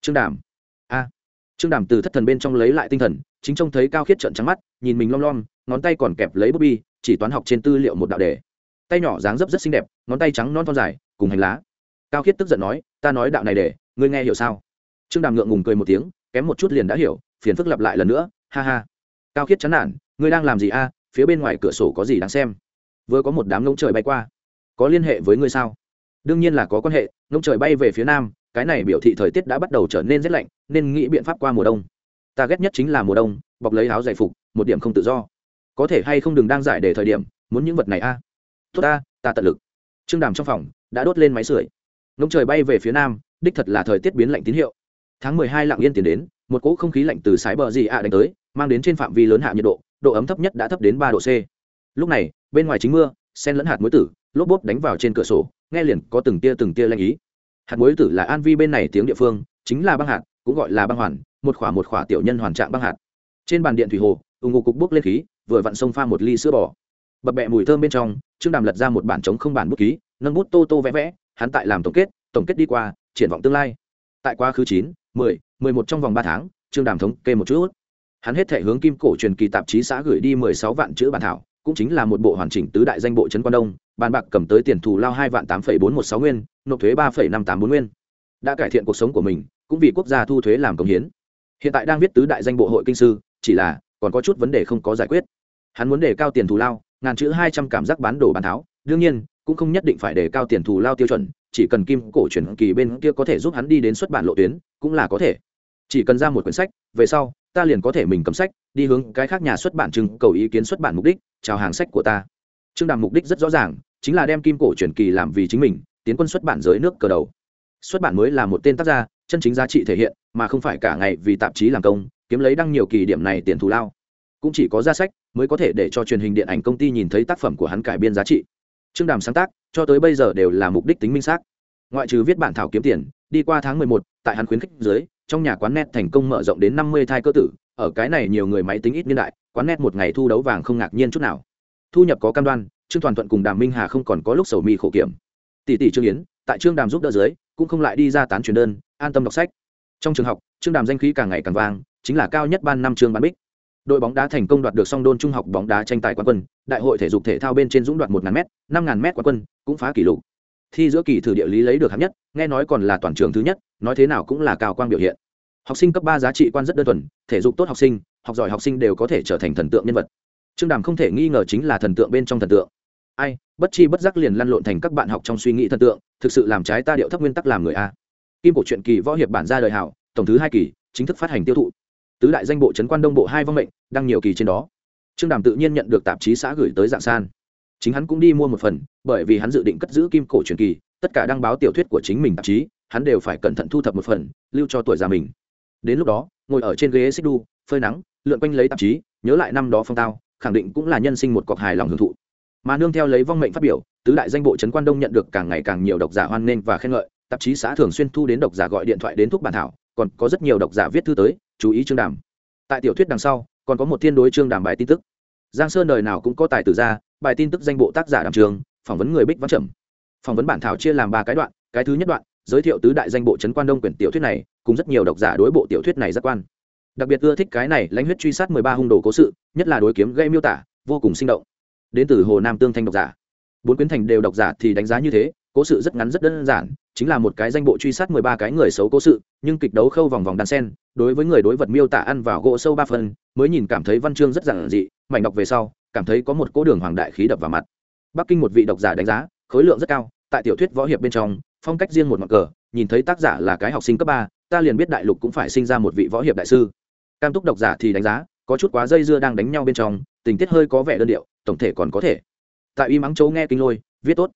[SPEAKER 1] Trương đàm. A. Trương đàm từ thất thần bên trong lấy lại tinh thần, chính trông thấy cao khiết trận trắng mắt, nhìn mình lom lom, ngón tay còn kẹp lấy bút bi, chỉ toán học trên tư liệu một đạo đề. Tay nhỏ dáng dấp rất xinh đẹp, ngón tay trắng non thon dài, cùng hành lá. Cao khiết tức giận nói, ta nói đạo này để, ngươi nghe hiểu sao? Trương đàm ngượng ngùng cười một tiếng, kém một chút liền đã hiểu, phiền phức lặp lại lần nữa, ha ha. Cao khiết chán nản, ngươi đang làm gì a? Phía bên ngoài cửa sổ có gì đáng xem? Vừa có một đám ngỗng trời bay qua. Có liên hệ với ngươi sao? Đương nhiên là có quan hệ, ngỗng trời bay về phía nam, cái này biểu thị thời tiết đã bắt đầu trở nên rét lạnh, nên nghĩ biện pháp qua mùa đông. Ta ghét nhất chính là mùa đông, bọc lấy áo giải phục, một điểm không tự do. Có thể hay không đừng đang giải để thời điểm, muốn những vật này a. Tốt ta ta tận lực. Trương đàm trong phòng đã đốt lên máy sưởi. Ngỗng trời bay về phía nam, đích thật là thời tiết biến lạnh tín hiệu. Tháng mười hai lặng yên tiến đến, một cỗ không khí lạnh từ sái bờ gì ạ đánh tới, mang đến trên phạm vi lớn hạ nhiệt độ độ ấm thấp nhất đã thấp đến ba độ c. Lúc này bên ngoài chính mưa, sen lẫn hạt muối tử, lốp bốp đánh vào trên cửa sổ, nghe liền có từng tia từng tia lanh ý. Hạt muối tử là an vi bên này tiếng địa phương, chính là băng hạt, cũng gọi là băng hoàn, một khỏa một khỏa tiểu nhân hoàn trạng băng hạt. Trên bàn điện thủy hồ ủng hộ cục bốc lên khí, vừa vặn xông pha một ly sữa bò. Bập bẹ mùi thơm bên trong, trương đàm lật ra một bản chống không bản bút ký, nâng bút tô tô vẽ vẽ, hắn tại làm tổng kết tổng kết đi qua, triển vọng tương lai. Tại quá khứ chín, mười mười một trong vòng ba tháng, trương đàm thống kê một chút. Hắn hết thể hướng kim cổ truyền kỳ tạp chí xã gửi đi mười sáu vạn chữ bản thảo cũng chính là một bộ hoàn chỉnh tứ đại danh bộ trấn quan đông, bàn bạc cầm tới tiền thù lao hai vạn tám phẩy bốn một sáu nguyên, nộp thuế ba phẩy năm tám bốn nguyên. Đã cải thiện cuộc sống của mình, cũng vì quốc gia thu thuế làm công hiến. Hiện tại đang viết tứ đại danh bộ hội kinh sư, chỉ là, còn có chút vấn đề không có giải quyết. Hắn muốn đề cao tiền thù lao, ngàn chữ hai trăm cảm giác bán đồ bán tháo, đương nhiên, cũng không nhất định phải đề cao tiền thù lao tiêu chuẩn, chỉ cần kim cổ truyền kỳ bên kia có thể giúp hắn đi đến xuất bản lộ tuyến, cũng là có thể chỉ cần ra một quyển sách về sau ta liền có thể mình cầm sách đi hướng cái khác nhà xuất bản trưng cầu ý kiến xuất bản mục đích chào hàng sách của ta. Trương đàm mục đích rất rõ ràng chính là đem kim cổ truyền kỳ làm vì chính mình tiến quân xuất bản giới nước cờ đầu. Xuất bản mới là một tên tác gia chân chính giá trị thể hiện mà không phải cả ngày vì tạp chí làm công kiếm lấy đăng nhiều kỳ điểm này tiền thù lao. Cũng chỉ có ra sách mới có thể để cho truyền hình điện ảnh công ty nhìn thấy tác phẩm của hắn cải biên giá trị. Trương đàm sáng tác cho tới bây giờ đều là mục đích tính minh xác. Ngoại trừ viết bản thảo kiếm tiền đi qua tháng mười một, tại hắn khuyến khích dưới trong nhà quán net thành công mở rộng đến năm mươi thai cơ tử, ở cái này nhiều người máy tính ít niên đại, quán net một ngày thu đấu vàng không ngạc nhiên chút nào. Thu nhập có cam đoan, trương toàn thuận cùng đàm minh hà không còn có lúc sầu mi khổ kiểm. Tỷ tỷ trương yến, tại trương đàm giúp đỡ dưới, cũng không lại đi ra tán truyền đơn, an tâm đọc sách. Trong trường học, trương đàm danh khí càng ngày càng vang, chính là cao nhất ban năm trường bán bích. Đội bóng đá thành công đoạt được song đôn trung học bóng đá tranh tài quán quân, đại hội thể dục thể thao bên trên dũng đoạt một ngàn m năm ngàn m quán quân, cũng phá kỷ lục thi giữa kỳ thử địa lý lấy được hạng nhất, nghe nói còn là toàn trường thứ nhất, nói thế nào cũng là cao quang biểu hiện. Học sinh cấp ba giá trị quan rất đơn thuần, thể dục tốt học sinh, học giỏi học sinh đều có thể trở thành thần tượng nhân vật. Trương đàm không thể nghi ngờ chính là thần tượng bên trong thần tượng. Ai, bất chi bất giác liền lăn lộn thành các bạn học trong suy nghĩ thần tượng, thực sự làm trái ta điệu thấp nguyên tắc làm người a. Kim cổ truyện kỳ võ hiệp bản ra đời hảo, tổng thứ hai kỳ, chính thức phát hành tiêu thụ. Tứ đại danh bộ trấn quan đông bộ hai vong mệnh, đăng nhiều kỳ trên đó. Trương đàm tự nhiên nhận được tạp chí xã gửi tới dạng san chính hắn cũng đi mua một phần, bởi vì hắn dự định cất giữ kim cổ truyền kỳ, tất cả đăng báo tiểu thuyết của chính mình tạp chí, hắn đều phải cẩn thận thu thập một phần, lưu cho tuổi già mình. Đến lúc đó, ngồi ở trên ghế xích đu phơi nắng, lượn quanh lấy tạp chí, nhớ lại năm đó phong tao, khẳng định cũng là nhân sinh một cọc hài lòng hưởng thụ. Mà nương theo lấy vong mệnh phát biểu, tứ đại danh bộ trấn quan đông nhận được càng ngày càng nhiều độc giả hoan nghênh và khen ngợi, tạp chí xã thường xuyên thu đến độc giả gọi điện thoại đến thuốc bản thảo, còn có rất nhiều độc giả viết thư tới, chú ý chương đàm. Tại tiểu thuyết đằng sau, còn có một thiên đối chương đàm bài tin tức. Giang sơn đời nào cũng có tài tử ra bài tin tức danh bộ tác giả đàm trường, phỏng vấn người bích văn trầm. Phỏng vấn bản thảo chia làm ba cái đoạn, cái thứ nhất đoạn, giới thiệu tứ đại danh bộ trấn quan đông quyển tiểu thuyết này, cùng rất nhiều độc giả đối bộ tiểu thuyết này giác quan. Đặc biệt ưa thích cái này lãnh huyết truy sát mười ba hung đồ cố sự, nhất là đối kiếm gây miêu tả, vô cùng sinh động. Đến từ hồ nam tương thanh độc giả. Bốn quyến thành đều độc giả thì đánh giá như thế, cố sự rất ngắn rất đơn giản, chính là một cái danh bộ truy sát mười ba cái người xấu cố sự, nhưng kịch đấu khâu vòng vòng đan sen, đối với người đối vật miêu tả ăn vào gỗ sâu ba phân mới nhìn cảm thấy văn chương rất giản dị, mảnh đọc về sau cảm thấy có một cỗ đường hoàng đại khí đập vào mặt. Bắc kinh một vị độc giả đánh giá khối lượng rất cao tại tiểu thuyết võ hiệp bên trong phong cách riêng một mặt cờ nhìn thấy tác giả là cái học sinh cấp ba ta liền biết đại lục cũng phải sinh ra một vị võ hiệp đại sư. Cam túc độc giả thì đánh giá có chút quá dây dưa đang đánh nhau bên trong tình tiết hơi có vẻ đơn điệu tổng thể còn có thể. Tại y mắng chấu nghe kinh lôi viết tốt.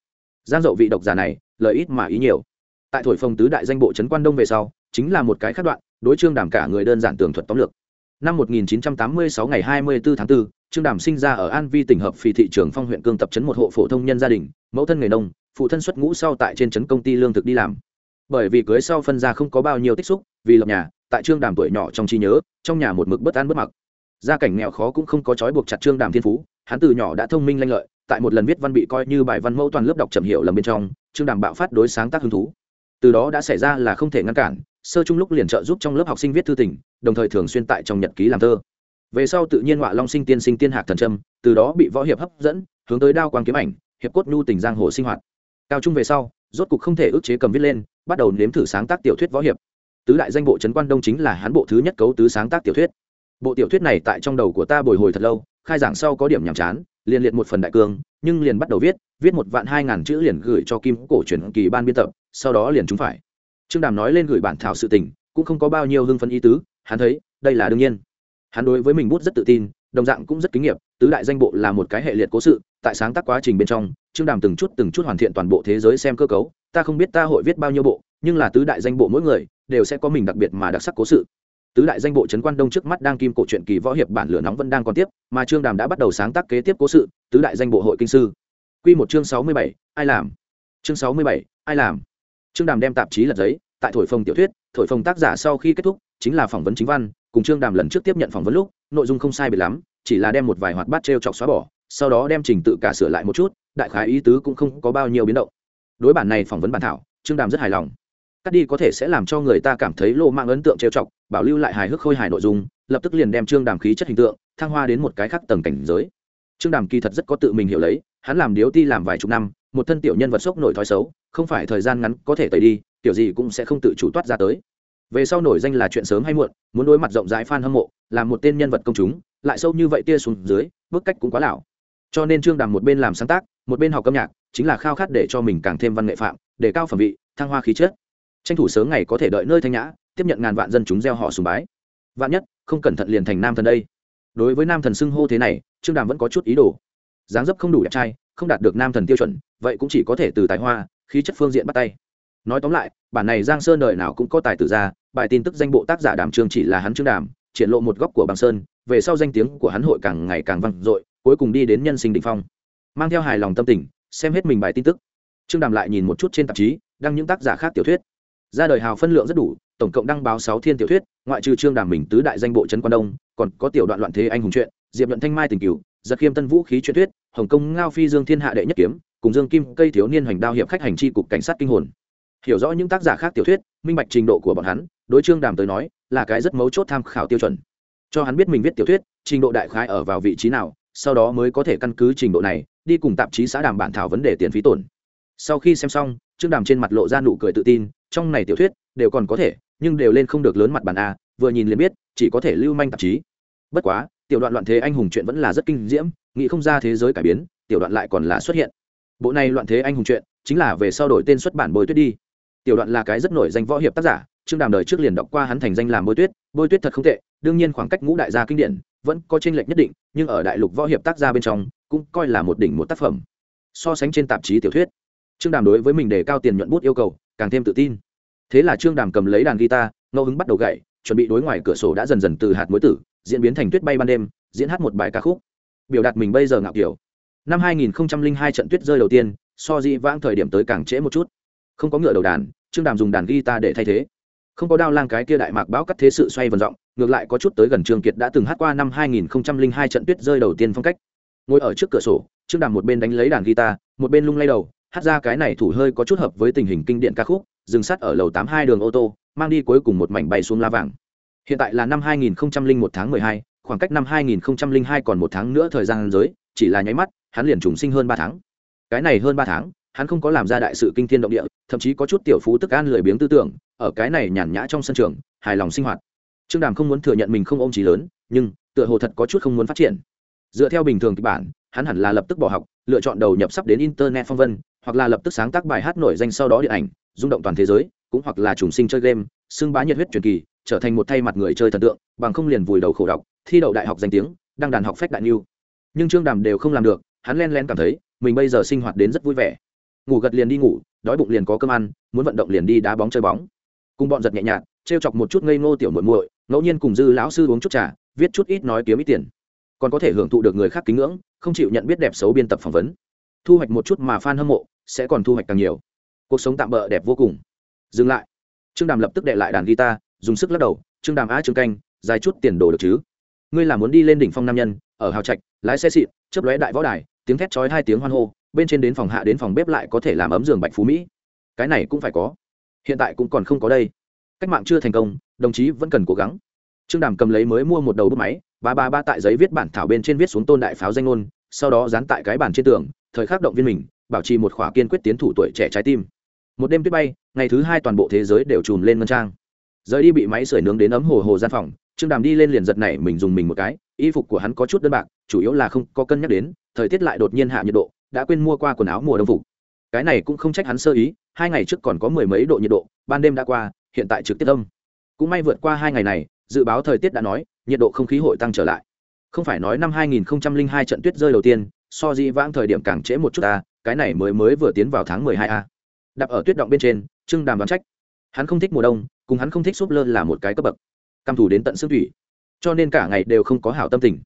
[SPEAKER 1] Giang dậu vị độc giả này lợi ít mà ý nhiều. Tại thổi phồng tứ đại danh bộ trấn quan đông về sau chính là một cái khắc đoạn đối trương đàm cả người đơn giản tường thuật tóm lược. Năm 1986 ngày 24 tháng 4, trương đàm sinh ra ở an vi tỉnh hợp phì thị trường phong huyện cương tập trấn một hộ phổ thông nhân gia đình, mẫu thân nghề nông, phụ thân xuất ngũ sau tại trên trấn công ty lương thực đi làm. Bởi vì cưới sau phân ra không có bao nhiêu tích xúc, vì lập nhà, tại trương đàm tuổi nhỏ trong trí nhớ, trong nhà một mực bất an bất mặc. Gia cảnh nghèo khó cũng không có trói buộc chặt trương đàm thiên phú, hắn từ nhỏ đã thông minh lanh lợi, tại một lần viết văn bị coi như bài văn mẫu toàn lớp đọc chậm hiểu lầm bên trong, trương đàm bạo phát đối sáng tác hứng thú. Từ đó đã xảy ra là không thể ngăn cản, sơ chung lúc liền trợ giúp trong lớp học sinh viết thư tình, đồng thời thường xuyên tại trong nhật ký làm thơ về sau tự nhiên họa long sinh tiên sinh tiên hạc thần trâm từ đó bị võ hiệp hấp dẫn, hướng tới đao quang kiếm ảnh, hiệp cốt nhu tình giang hồ sinh hoạt. Cao trung về sau, rốt cục không thể ức chế cầm viết lên, bắt đầu nếm thử sáng tác tiểu thuyết võ hiệp. Tứ đại danh bộ trấn quan đông chính là hán bộ thứ nhất cấu tứ sáng tác tiểu thuyết. Bộ tiểu thuyết này tại trong đầu của ta bồi hồi thật lâu, khai giảng sau có điểm nhàm chán, liền liệt một phần đại cương, nhưng liền bắt đầu viết viết một vạn hai ngàn chữ liền gửi cho kim cổ truyền kỳ ban biên tập, sau đó liền chúng phải. Trương đàm nói lên gửi bản thảo sự tình, cũng không có bao nhiêu hưng phấn ý tứ, hắn thấy, đây là đương nhiên hắn đối với mình bút rất tự tin, đồng dạng cũng rất kinh nghiệm tứ đại danh bộ là một cái hệ liệt cố sự, tại sáng tác quá trình bên trong, trương đàm từng chút từng chút hoàn thiện toàn bộ thế giới xem cơ cấu, ta không biết ta hội viết bao nhiêu bộ, nhưng là tứ đại danh bộ mỗi người, đều sẽ có mình đặc biệt mà đặc sắc cố sự. Tứ đại danh bộ trấn quan đông trước mắt đang kim cổ truyện kỳ võ hiệp bản lửa nóng vẫn đang còn tiếp, mà trương đàm đã bắt đầu sáng tác kế tiếp cố sự, tứ đại danh bộ hội kinh sư. Q một chương sáu mươi bảy, ai làm? Chương sáu mươi bảy, ai làm? Trương đàm đem tạp chí lật giấy, tại thổi phồng tiểu thuyết, thổi phồng tác giả sau khi kết thúc chính là phỏng vấn chính văn, cùng trương đàm lần trước tiếp nhận phỏng vấn lúc, nội dung không sai bị lắm, chỉ là đem một vài hoạt bát t r e o chọc xóa bỏ, sau đó đem trình tự cả sửa lại một chút, đại khái ý tứ cũng không có bao nhiêu biến động. Đối bản này phỏng vấn bản thảo, trương đàm rất hài lòng. Cắt đi có thể sẽ làm cho người ta cảm thấy lộ mạng ấn tượng trêu chọc, bảo lưu lại hài hước khôi hài nội dung, lập tức liền đem trương đàm khí chất hình tượng, thăng hoa đến một cái khác tầng cảnh giới. Trương đàm kỳ thật rất có tự mình hiểu lấy, hắn làm điếu ti làm vài chục năm, một thân tiểu nhân vật sốc nổi thói xấu, không phải thời gian ngắn có thể tẩy đi tiểu gì cũng sẽ không tự chủ toát ra tới về sau nổi danh là chuyện sớm hay muộn, muốn đối mặt rộng rãi f a n hâm mộ làm một tên nhân vật công chúng, lại sâu như vậy tia xuống dưới, bức cách cũng quá lão cho nên trương đàm một bên làm sáng tác, một bên học âm nhạc, chính là khao khát để cho mình càng thêm văn nghệ phạm, để cao phẩm vị, thăng hoa khí chất. Tranh thủ sớm ngày có thể đợi nơi thanh nhã, tiếp nhận ngàn vạn dân chúng gieo họ sùng bái. Vạn nhất, không cẩn thận liền thành nam thần đây. Đối với nam thần xưng hô thế này, trương đàm vẫn có chút ý đồ. Dáng dấp không đủ đẹp trai, không đạt được nam thần tiêu chuẩn, vậy cũng chỉ có thể từ tài hoa, khí chất phương diện bắt tay. Nói tóm lại, bản này giang sơn đời nào cũng có tài tử ra bài tin tức danh bộ tác giả đàm trương chỉ là hắn trương đàm, triển lộ một góc của bằng sơn, về sau danh tiếng của hắn hội càng ngày càng vang dội, cuối cùng đi đến nhân sinh đỉnh phong. Mang theo hài lòng tâm tình, xem hết mình bài tin tức. Trương đàm lại nhìn một chút trên tạp chí, đăng những tác giả khác tiểu thuyết. Ra đời hào phân lượng rất đủ, tổng cộng đăng báo sáu thiên tiểu thuyết, ngoại trừ trương đàm mình tứ đại danh bộ trấn quan đông, còn có tiểu đoạn loạn thế anh hùng truyện, diệp luận thanh mai tình cửu, giật khiêm tân vũ khí truyện thuyết, hồng công ngao phi dương thiên hạ đệ nhất kiếm, cùng dương kim cây thiếu niên hoành đao hiệp khách hành chi cục cảnh sát kinh hồn. Hiểu rõ những tác giả khác tiểu thuyết, minh bạch trình độ của bọn hắn đối trương đàm tới nói, là cái rất mấu chốt tham khảo tiêu chuẩn. Cho hắn biết mình viết tiểu thuyết, trình độ đại khái ở vào vị trí nào, sau đó mới có thể căn cứ trình độ này, đi cùng tạp chí xã đàm bản thảo vấn đề tiền phí tổn. Sau khi xem xong, trương đàm trên mặt lộ ra nụ cười tự tin, trong này tiểu thuyết, đều còn có thể, nhưng đều lên không được lớn mặt bàn a, vừa nhìn liền biết, chỉ có thể lưu manh tạp chí. Bất quá, tiểu đoạn loạn thế anh hùng chuyện vẫn là rất kinh diễm, nghĩ không ra thế giới cải biến, tiểu đoạn lại còn là xuất hiện. Bộ này loạn thế anh hùng chuyện, chính là về sau đổi tên xuất bản bồi tuyết đi. Tiểu đoạn là cái rất nổi danh võ hiệp tác giả trương đàm đời trước liền đọc qua hắn thành danh làm bôi tuyết bôi tuyết thật không tệ, đương nhiên khoảng cách ngũ đại gia kinh điển vẫn có tranh lệch nhất định, nhưng ở đại lục võ hiệp tác gia bên trong, cũng coi là một đỉnh một tác phẩm. So sánh trên tạp chí tiểu thuyết, trương đàm đối với mình đề cao tiền nhuận bút yêu cầu, càng thêm tự tin. Thế là trương đàm cầm lấy đàn guitar, ngẫu hứng bắt đầu gậy chuẩn bị đối ngoài cửa sổ đã dần dần từ hạt muối tử, diễn biến thành tuyết bay ban đêm, diễn hát một bài ca khúc. Biểu đạt mình bây giờ ngạo kiểu. Năm 2002 trận tuyết rơi đầu tiên, so di vãng thời điểm tới càng trễ một chút. Không có ngựa đầu đàn, trương đàm dùng đàn guitar để thay thế không có đao lang cái kia đại mạc bão cắt thế sự xoay vần rộng ngược lại có chút tới gần trương kiệt đã từng hát qua năm 2002 trận tuyết rơi đầu tiên phong cách. Ngồi ở trước cửa sổ trương đàm một bên đánh lấy đàn guitar một bên lung lay đầu hát ra cái này thủ hơi có chút hợp với tình hình kinh điện ca khúc dừng sắt ở lầu tám hai đường ô tô mang đi cuối cùng một mảnh bay xuống la vàng. Hiện tại là năm 2001 tháng 12, khoảng cách năm 2002 còn một tháng nữa thời gian giới chỉ là nháy mắt hắn liền trùng sinh hơn ba tháng. Cái này hơn ba tháng hắn không có làm ra đại sự kinh thiên động địa thậm chí có chút tiểu phú tức an lười biếng tư tưởng ở cái này nhàn nhã trong sân trường, hài lòng sinh hoạt. Trương đàm không muốn thừa nhận mình không ôm trí lớn, nhưng, tựa hồ thật có chút không muốn phát triển. Dựa theo bình thường kịch bản, hắn hẳn là lập tức bỏ học, lựa chọn đầu nhập sắp đến internet phong vân, hoặc là lập tức sáng tác bài hát nổi danh sau đó điện ảnh, rung động toàn thế giới, cũng hoặc là trùng sinh chơi game, xưng bá nhiệt huyết truyền kỳ, trở thành một thay mặt người chơi thần tượng, bằng không liền vùi đầu khổ đọc, thi đậu đại học danh tiếng, đăng đàn học phép đại niu nhưng trương đàm đều không làm được, hắn len len cảm thấy, mình bây giờ sinh hoạt đến rất vui vẻ. Ngủ gật liền đi ngủ, đói bụng liền có cơm ăn, muốn vận động liền đi đá bóng chơi bóng cùng bọn giật nhẹ nhàng trêu chọc một chút ngây ngô tiểu muội muội, ngẫu nhiên cùng dư lão sư uống chút trà, viết chút ít nói kiếm ít tiền. Còn có thể hưởng thụ được người khác kính ngưỡng, không chịu nhận biết đẹp xấu biên tập phỏng vấn. Thu hoạch một chút mà fan hâm mộ, sẽ còn thu hoạch càng nhiều. Cuộc sống tạm bỡ đẹp vô cùng. Dừng lại. Trương đàm lập tức đệ lại đàn guitar, dùng sức lắc đầu, trương đàm á, trương canh, dài chút tiền đồ được chứ? Ngươi là muốn đi lên đỉnh phong nam nhân, ở hào trạch, lái xe xịn, chớp lóe đại võ đài, tiếng thét chói hai tiếng hoan hô, bên trên đến phòng hạ đến phòng bếp lại có thể làm ấm giường bạch phú mỹ. Cái này cũng phải có hiện tại cũng còn không có đây. Cách mạng chưa thành công, đồng chí vẫn cần cố gắng. Trương đàm cầm lấy mới mua một đầu bút máy, ba ba ba tại giấy viết bản thảo bên trên viết xuống tôn đại pháo danh ngôn, sau đó dán tại cái bản trên tường, thời khắc động viên mình, bảo trì một khỏa kiên quyết tiến thủ tuổi trẻ trái tim. Một đêm tuyết bay, ngày thứ hai toàn bộ thế giới đều trùm lên ngân trang. Rời đi bị máy sưởi nướng đến ấm hồ hồ gian phòng, trương đàm đi lên liền giật này mình dùng mình một cái, y phục của hắn có chút đơn bạc, chủ yếu là không có cân nhắc đến, thời tiết lại đột nhiên hạ nhiệt độ, đã quên mua qua quần áo mùa đông phục cái này cũng không trách hắn sơ ý, hai ngày trước còn có mười mấy độ nhiệt độ, ban đêm đã qua, hiện tại trực tiếp âm. Cũng may vượt qua hai ngày này, dự báo thời tiết đã nói, nhiệt độ không khí hội tăng trở lại. Không phải nói năm 2002 trận tuyết rơi đầu tiên, so di vãng thời điểm càng trễ một chút ta, cái này mới mới vừa tiến vào tháng 12 a. Đạp ở tuyết động bên trên, trương đàm đoán trách. Hắn không thích mùa đông, cùng hắn không thích súp lơ là một cái cấp bậc. Căm thủ đến tận xương thủy. Cho nên cả ngày đều không có hảo tâm tình.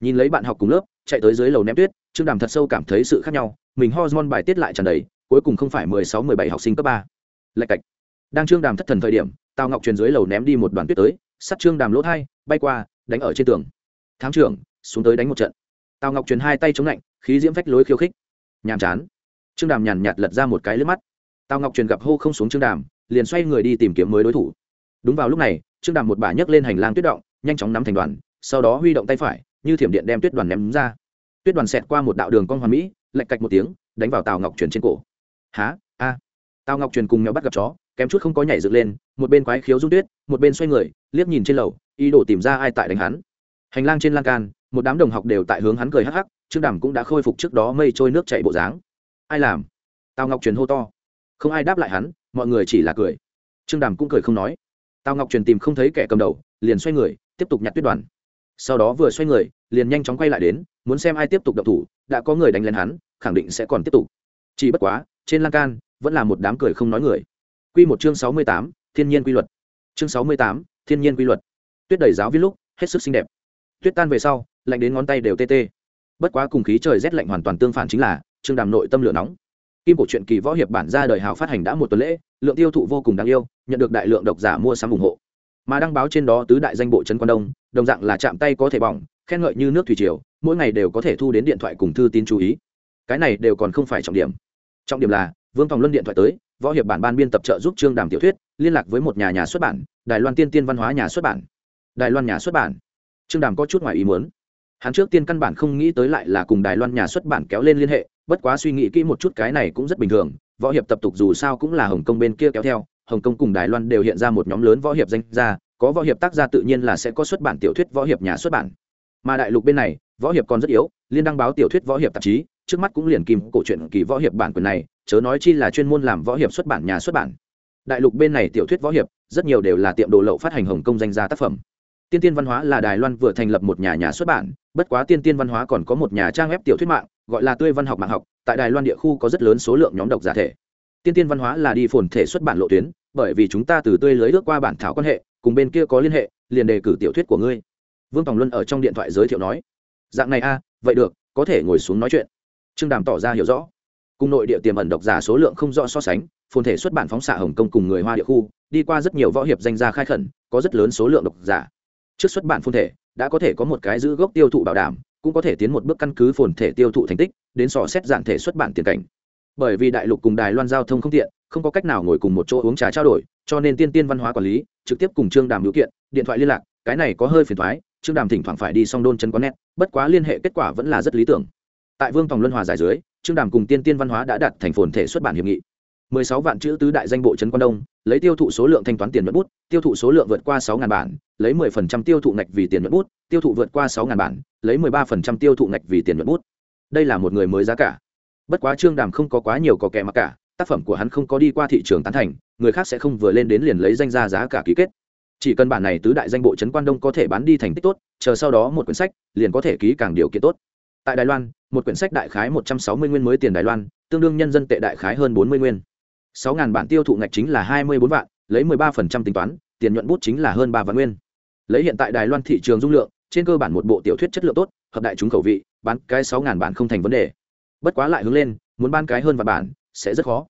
[SPEAKER 1] Nhìn lấy bạn học cùng lớp, chạy tới dưới lầu ném tuyết, trương đàm thật sâu cảm thấy sự khác nhau mình hormone bài tiết lại tràn đầy, cuối cùng không phải mười sáu, mười bảy học sinh cấp ba. Lạch cạch. Đang trương đàm thất thần thời điểm, tào ngọc truyền dưới lầu ném đi một đoàn tuyết tới, sắt trương đàm lỗ thai, bay qua, đánh ở trên tường. Thám trưởng, xuống tới đánh một trận. Tào ngọc truyền hai tay chống lạnh, khí diễm phách lối khiêu khích. Nhàm chán. Trương đàm nhàn nhạt lật ra một cái lướt mắt. Tào ngọc truyền gặp hô không xuống trương đàm, liền xoay người đi tìm kiếm mới đối thủ. Đúng vào lúc này, trương đàm một bà nhấc lên hành lang tuyết động, nhanh chóng nắm thành đoàn, sau đó huy động tay phải, như thiểm điện đem tuyết đoàn ném ra. Tuyết đoàn xẹt qua một đạo đường cong hoàn mỹ lạch cạch một tiếng, đánh vào tào ngọc truyền trên cổ. Há, a. Tào ngọc truyền cùng nhau bắt gặp chó, kém chút không có nhảy dựng lên, một bên quái khiếu rung tuyết, một bên xoay người, liếc nhìn trên lầu, ý đồ tìm ra ai tại đánh hắn. Hành lang trên lan can, một đám đồng học đều tại hướng hắn cười hắc hắc, trương đàm cũng đã khôi phục trước đó mây trôi nước chạy bộ dáng. Ai làm? Tào ngọc truyền hô to. Không ai đáp lại hắn, mọi người chỉ là cười. Trương đàm cũng cười không nói. Tào ngọc truyền tìm không thấy kẻ cầm đầu, liền xoay người, tiếp tục nhặt tuyết đoàn. Sau đó vừa xoay người, liền nhanh chóng quay lại đến muốn xem ai tiếp tục động thủ, đã có người đánh lên hắn, khẳng định sẽ còn tiếp tục. Chỉ bất quá, trên lan can, vẫn là một đám cười không nói người. Quy một chương sáu mươi tám, thiên nhiên quy luật. Chương sáu mươi tám, thiên nhiên quy luật. Tuyết đầy giáo viên lúc, hết sức xinh đẹp. Tuyết tan về sau, lạnh đến ngón tay đều tê tê. Bất quá cùng khí trời rét lạnh hoàn toàn tương phản chính là, trương đàm nội tâm lửa nóng. Kim cổ truyện kỳ võ hiệp bản ra đời hào phát hành đã một tuần lễ, lượng tiêu thụ vô cùng đáng yêu, nhận được đại lượng độc giả mua sắm ủng hộ. Mà đăng báo trên đó tứ đại danh bộ trấn quan đông, đồng dạng là chạm tay có thể bỏng khen ngợi như nước thủy triều, mỗi ngày đều có thể thu đến điện thoại cùng thư tin chú ý. Cái này đều còn không phải trọng điểm. Trọng điểm là, vương phòng luân điện thoại tới, võ hiệp bản ban biên tập trợ giúp trương đàm tiểu thuyết, liên lạc với một nhà nhà xuất bản, đài loan tiên tiên văn hóa nhà xuất bản. Đài loan nhà xuất bản. Trương đàm có chút ngoài ý muốn. Hắn trước tiên căn bản không nghĩ tới lại là cùng đài loan nhà xuất bản kéo lên liên hệ, bất quá suy nghĩ kỹ một chút cái này cũng rất bình thường, võ hiệp tập tục dù sao cũng là hồng kông bên kia kéo theo, hồng kông cùng đài loan đều hiện ra một nhóm lớn võ hiệp danh gia, có võ hiệp tác gia tự nhiên là sẽ có xuất bản tiểu thuyết võ hiệp nhà xuất bản mà đại lục bên này, võ hiệp còn rất yếu, liên đăng báo tiểu thuyết võ hiệp tạp chí, trước mắt cũng liền kìm cổ truyện kỳ võ hiệp bản quyền này, chớ nói chi là chuyên môn làm võ hiệp xuất bản nhà xuất bản. Đại lục bên này tiểu thuyết võ hiệp, rất nhiều đều là tiệm đồ lậu phát hành hồng công danh gia tác phẩm. Tiên tiên văn hóa là đài loan vừa thành lập một nhà nhà xuất bản, bất quá tiên tiên văn hóa còn có một nhà trang web tiểu thuyết mạng, gọi là tươi văn học mạng học, tại đài loan địa khu có rất lớn số lượng nhóm độc giả thể. Tiên tiên văn hóa là đi phồn thể xuất bản lộ tuyến, bởi vì chúng ta từ tươi lưới ước qua bản thảo quan hệ, cùng bên kia có liên hệ, liền đề cử tiểu thuyết của ngươi vương tòng luân ở trong điện thoại giới thiệu nói, dạng này a, vậy được, có thể ngồi xuống nói chuyện. Trương đàm tỏ ra hiểu rõ. Cùng nội địa tiềm ẩn độc giả số lượng không rõ so sánh, phồn thể xuất bản phóng xạ hồng kông cùng người hoa địa khu, đi qua rất nhiều võ hiệp danh gia khai khẩn, có rất lớn số lượng độc giả. Trước xuất bản phồn thể, đã có thể có một cái giữ gốc tiêu thụ bảo đảm, cũng có thể tiến một bước căn cứ phồn thể tiêu thụ thành tích, đến sò xét dạng thể xuất bản tiền cảnh. Bởi vì đại lục cùng đài loan giao thông không tiện, không có cách nào ngồi cùng một chỗ uống trà trao đổi, cho nên tiên tiên văn hóa quản lý, trực tiếp cùng trương đàm hữu kiện, điện thoại liên lạc, cái này có hơi phiền thoái trương đàm thỉnh thoảng phải đi song đôn chân quán nét, bất quá liên hệ kết quả vẫn là rất lý tưởng. Tại vương tòng luân hòa giải dưới, trương đàm cùng tiên tiên văn hóa đã đặt thành phồn thể xuất bản hiệp nghị. 16 vạn chữ tứ đại danh bộ trấn quan đông, lấy tiêu thụ số lượng thanh toán tiền nhuận bút, tiêu thụ số lượng vượt qua 6.000 bản, lấy 10% tiêu thụ ngạch vì tiền nhuận bút, tiêu thụ vượt qua 6.000 bản, lấy 13% tiêu thụ ngạch vì tiền nhuận bút. Đây là một người mới giá cả. Bất quá trương đàm không có quá nhiều có kẻ mặc cả, tác phẩm của hắn không có đi qua thị trường tán thành, người khác sẽ không vừa lên đến liền lấy danh ra giá cả ký kết chỉ cần bản này tứ đại danh bộ trấn quan đông có thể bán đi thành tích tốt, chờ sau đó một quyển sách, liền có thể ký càng điều kiện tốt. Tại đài loan, một quyển sách đại khái một trăm sáu mươi nguyên mới tiền đài loan, tương đương nhân dân tệ đại khái hơn bốn mươi nguyên. sáu ngàn bản tiêu thụ ngạch chính là hai mươi bốn vạn, lấy mười ba phần trăm tính toán, tiền nhuận bút chính là hơn ba vạn nguyên. Lấy hiện tại đài loan thị trường dung lượng, trên cơ bản một bộ tiểu thuyết chất lượng tốt, hợp đại chúng khẩu vị, bán cái sáu ngàn bản không thành vấn đề. Bất quá lại hướng lên, muốn bán cái hơn vạn bản, sẽ rất khó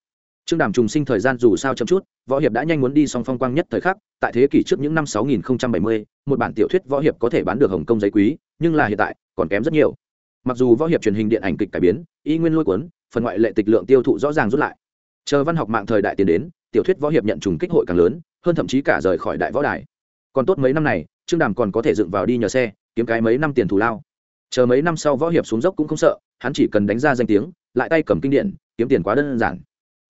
[SPEAKER 1] trương đàm trùng sinh thời gian dù sao chậm chút võ hiệp đã nhanh muốn đi song phong quang nhất thời khắc tại thế kỷ trước những năm 6070, một bản tiểu thuyết võ hiệp có thể bán được hồng kông giấy quý nhưng là hiện tại còn kém rất nhiều. Mặc dù võ hiệp truyền hình điện ảnh kịch cải biến y nguyên lôi cuốn phần ngoại lệ tịch lượng tiêu thụ rõ ràng rút lại. Chờ văn học mạng thời đại tiến đến tiểu thuyết võ hiệp nhận trùng kích hội càng lớn hơn thậm chí cả rời khỏi đại võ đài. Còn tốt mấy năm này trương đàm còn có thể dựng vào đi nhờ xe kiếm cái mấy năm tiền thù lao. Chờ mấy năm sau võ hiệp xuống dốc cũng không sợ hắn chỉ cần đánh ra danh tiếng lại tay cầm kinh điển kiếm tiền quá đơn giản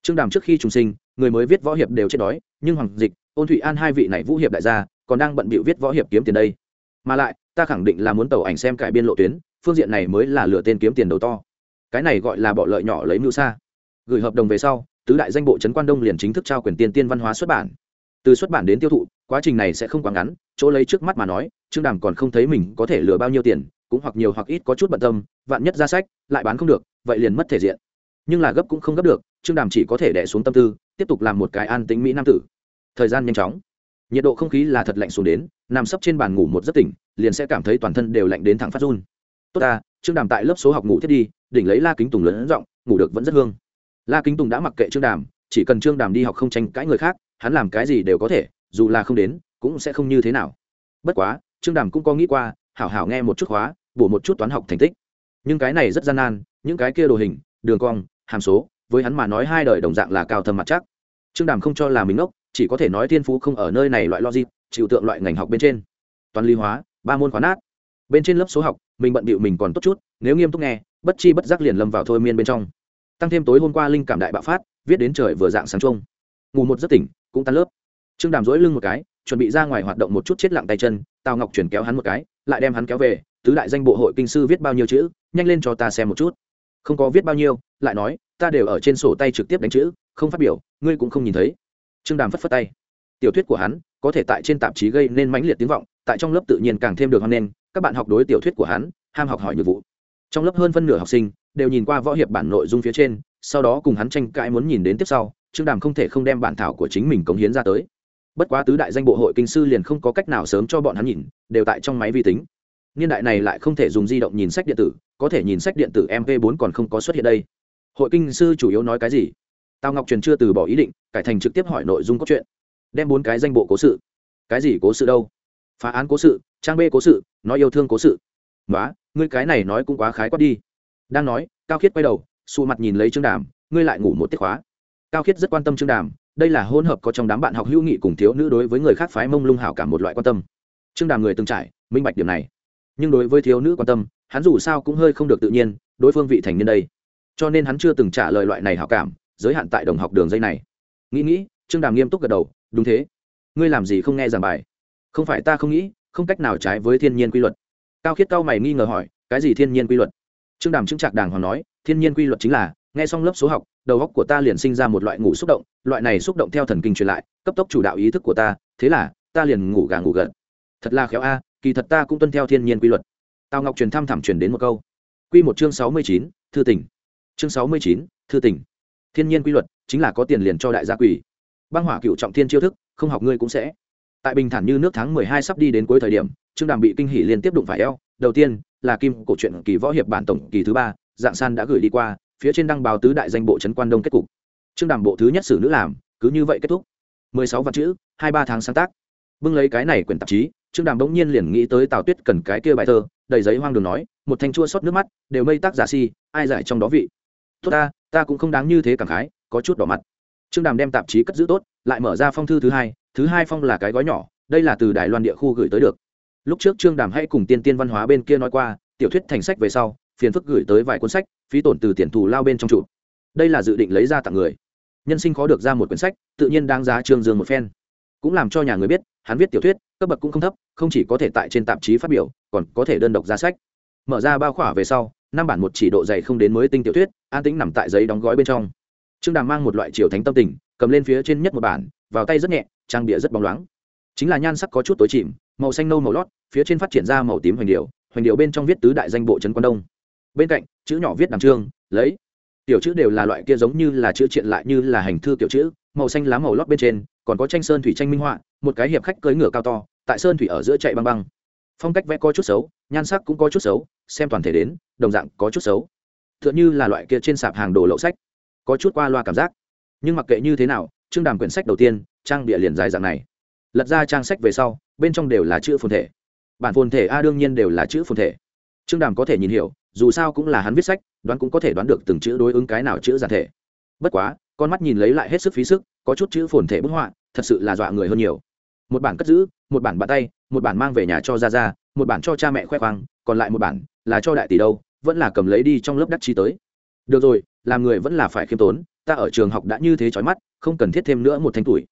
[SPEAKER 1] trương đàm trước khi trùng sinh, người mới viết võ hiệp đều chết đói, nhưng hoàng dịch, ôn thụy an hai vị này vũ hiệp đại gia, còn đang bận bịu viết võ hiệp kiếm tiền đây. Mà lại, ta khẳng định là muốn tàu ảnh xem cải biên lộ tuyến, phương diện này mới là lựa tên kiếm tiền đầu to. Cái này gọi là bỏ lợi nhỏ lấy mưu xa. Gửi hợp đồng về sau, tứ đại danh bộ trấn quan đông liền chính thức trao quyền tiền tiên văn hóa xuất bản. Từ xuất bản đến tiêu thụ, quá trình này sẽ không quá ngắn, chỗ lấy trước mắt mà nói, trương đàm còn không thấy mình có thể lừa bao nhiêu tiền, cũng hoặc nhiều hoặc ít có chút bận tâm, vạn nhất ra sách, lại bán không được, vậy liền mất thể diện. Nhưng là gấp cũng không gấp được trương đàm chỉ có thể đẻ xuống tâm tư tiếp tục làm một cái an tính mỹ nam tử. Thời gian nhanh chóng. Nhiệt độ không khí là thật lạnh xuống đến nằm sấp trên bàn ngủ một giấc tỉnh liền sẽ cảm thấy toàn thân đều lạnh đến thẳng phát run. Tốt ta trương đàm tại lớp số học ngủ thiết đi đỉnh lấy la kính tùng lớn rộng, ngủ được vẫn rất hương. La kính tùng đã mặc kệ trương đàm chỉ cần trương đàm đi học không tranh cãi người khác hắn làm cái gì đều có thể dù là không đến cũng sẽ không như thế nào. Bất quá trương đàm cũng có nghĩ qua hảo hảo nghe một chút khóa bổ một chút toán học thành tích. Nhưng cái này rất gian nan những cái kia đồ hình đường cong hàm số với hắn mà nói hai đời đồng dạng là cao thâm mặt chắc. Trương đàm không cho là mình ngốc, chỉ có thể nói thiên phú không ở nơi này loại logic, chịu tượng loại ngành học bên trên. Toán lý hóa, ba môn khoán nát bên trên lớp số học, mình bận bịu mình còn tốt chút, nếu nghiêm túc nghe, bất chi bất giác liền lâm vào thôi miên bên trong. Tăng thêm tối hôm qua linh cảm đại bạo phát, viết đến trời vừa dạng sáng trông ngủ một giấc tỉnh, cũng tan lớp. Trương đàm dỗi lưng một cái, chuẩn bị ra ngoài hoạt động một chút chết lặng tay chân, tào ngọc chuyển kéo hắn một cái, lại đem hắn kéo về, tứ đại danh bộ hội kinh sư viết bao nhiêu chữ, nhanh lên cho ta xem một chút không có viết bao nhiêu, lại nói, ta đều ở trên sổ tay trực tiếp đánh chữ, không phát biểu, ngươi cũng không nhìn thấy. Trương đàm phất phất tay. Tiểu thuyết của hắn, có thể tại trên tạp chí gây nên mãnh liệt tiếng vọng, tại trong lớp tự nhiên càng thêm được hoan nghênh, các bạn học đối tiểu thuyết của hắn, ham học hỏi nhiệm vụ. Trong lớp hơn phân nửa học sinh, đều nhìn qua võ hiệp bản nội dung phía trên, sau đó cùng hắn tranh cãi muốn nhìn đến tiếp sau, trương đàm không thể không đem bản thảo của chính mình cống hiến ra tới. Bất quá tứ đại danh bộ hội kinh sư liền không có cách nào sớm cho bọn hắn nhìn, đều tại trong máy vi tính. Niên đại này lại không thể dùng di động nhìn sách điện tử có thể nhìn sách điện tử mp 4 còn không có xuất hiện đây. Hội kinh sư chủ yếu nói cái gì? Tào ngọc truyền chưa từ bỏ ý định, cải thành trực tiếp hỏi nội dung cốt truyện. Đem bốn cái danh bộ cố sự. Cái gì cố sự đâu? Phá án cố sự, trang bê cố sự, nói yêu thương cố sự. Nói ngươi cái này nói cũng quá khái quát đi. Đang nói, cao khiết quay đầu, xù mặt nhìn lấy trương đàm, ngươi lại ngủ một tiết khóa. Cao khiết rất quan tâm trương đàm, đây là hôn hợp có trong đám bạn học hữu nghị cùng thiếu nữ đối với người khác phái mông lung hảo cảm một loại quan tâm. Trương đàm người từng trải, minh bạch điểm này nhưng đối với thiếu nữ quan tâm, hắn dù sao cũng hơi không được tự nhiên, đối phương vị thành niên đây. Cho nên hắn chưa từng trả lời loại này hảo cảm, giới hạn tại đồng học đường dây này. Nghĩ nghĩ, trương đàm nghiêm túc gật đầu, đúng thế. Ngươi làm gì không nghe giảng bài? Không phải ta không nghĩ, không cách nào trái với thiên nhiên quy luật. Cao khiết cao mày nghi ngờ hỏi, cái gì thiên nhiên quy luật? Trương đàm chứng trạc đàng hoàng nói, thiên nhiên quy luật chính là, nghe xong lớp số học, đầu óc của ta liền sinh ra một loại ngủ xúc động, loại này xúc động theo thần kinh truyền lại, cấp tốc chủ đạo ý thức của ta, thế là, ta liền ngủ gà ngủ gật. Thật là khéo a kỳ thật ta cũng tuân theo thiên nhiên quy luật. Tào ngọc truyền thăm thẳm truyền đến một câu. Q một chương sáu mươi chín, thư tỉnh chương sáu mươi chín, thư tỉnh thiên nhiên quy luật chính là có tiền liền cho đại gia quỷ băng hỏa cựu trọng thiên chiêu thức, không học ngươi cũng sẽ. Tại bình thản như nước tháng mười hai sắp đi đến cuối thời điểm, trương đàm bị kinh hỷ liên tiếp đụng phải eo. Đầu tiên là kim cổ truyện kỳ võ hiệp bản tổng kỳ thứ ba, dạng san đã gửi đi qua, phía trên đăng báo tứ đại danh bộ trấn quan đông kết cục. Trương đàm bộ thứ nhất sử nữ làm, cứ như vậy kết thúc. Mười sáu vạn chữ, hai ba tháng sáng tác. Bưng lấy cái này quyển tạp chí trương đàm bỗng nhiên liền nghĩ tới tào tuyết cần cái kia bài thơ, đầy giấy hoang đường nói, một thanh chua xót nước mắt, đều mây tác giả si, ai giải trong đó vị? Tốt ta ta cũng không đáng như thế cảm khái, có chút đỏ mặt. Trương đàm đem tạp chí cất giữ tốt, lại mở ra phong thư thứ hai thứ hai phong là cái gói nhỏ, đây là từ đài loan địa khu gửi tới được. Lúc trước trương đàm hãy cùng tiên tiên văn hóa bên kia nói qua, tiểu thuyết thành sách về sau, phiền phức gửi tới vài cuốn sách, phí tổn từ tiền thù lao bên trong trụ đây là dự định lấy ra tặng người. Nhân sinh khó được ra một quyển sách, tự nhiên đáng giá trương dương một phen cũng làm cho nhà người biết, hắn viết tiểu thuyết, cấp bậc cũng không thấp, không chỉ có thể tại trên tạp chí phát biểu, còn có thể đơn độc ra sách. Mở ra bao khỏa về sau, năm bản một chỉ độ dày không đến mới tinh tiểu thuyết, an tĩnh nằm tại giấy đóng gói bên trong. Trương đàm mang một loại triều thánh tâm tình, cầm lên phía trên nhất một bản, vào tay rất nhẹ, trang bịa rất bóng loáng. Chính là nhan sắc có chút tối chìm, màu xanh nâu màu lót, phía trên phát triển ra màu tím hoành điệu hoành điệu bên trong viết tứ đại danh bộ trấn quan đông. Bên cạnh, chữ nhỏ viết đằng trương, lấy. Tiểu chữ đều là loại kia giống như là chữ triện lại như là hành thư tiểu chữ, màu xanh lá màu lót bên trên còn có tranh sơn thủy tranh minh họa, một cái hiệp khách cưỡi ngựa cao to, tại sơn thủy ở giữa chạy băng băng. Phong cách vẽ có chút xấu, nhan sắc cũng có chút xấu, xem toàn thể đến, đồng dạng có chút xấu. T h ư ợ n như là loại kia trên sạp hàng đồ lậu sách, có chút qua loa cảm giác. Nhưng mặc kệ như thế nào, chương đàm quyển sách đầu tiên, trang địa liền dài dạng này. Lật ra trang sách về sau, bên trong đều là chữ phồn thể. Bản phồn thể a đương nhiên đều là chữ phồn thể. Trương đàm có thể nhìn hiểu, dù sao cũng là hắn viết sách, đoán cũng có thể đoán được từng chữ đối ứng cái nào chữ giản thể. Bất quá, con mắt nhìn lấy lại hết sức phí sức có chút chữ phồn thể bức họa, thật sự là dọa người hơn nhiều. Một bản cất giữ, một bản bàn tay, một bản mang về nhà cho ra ra một bản cho cha mẹ khoe khoang, còn lại một bản là cho đại tỷ đâu, vẫn là cầm lấy đi trong lớp đắc chi tới. Được rồi, làm người vẫn là phải khiêm tốn, ta ở trường học đã như thế trói mắt, không cần thiết thêm nữa một thanh tuổi.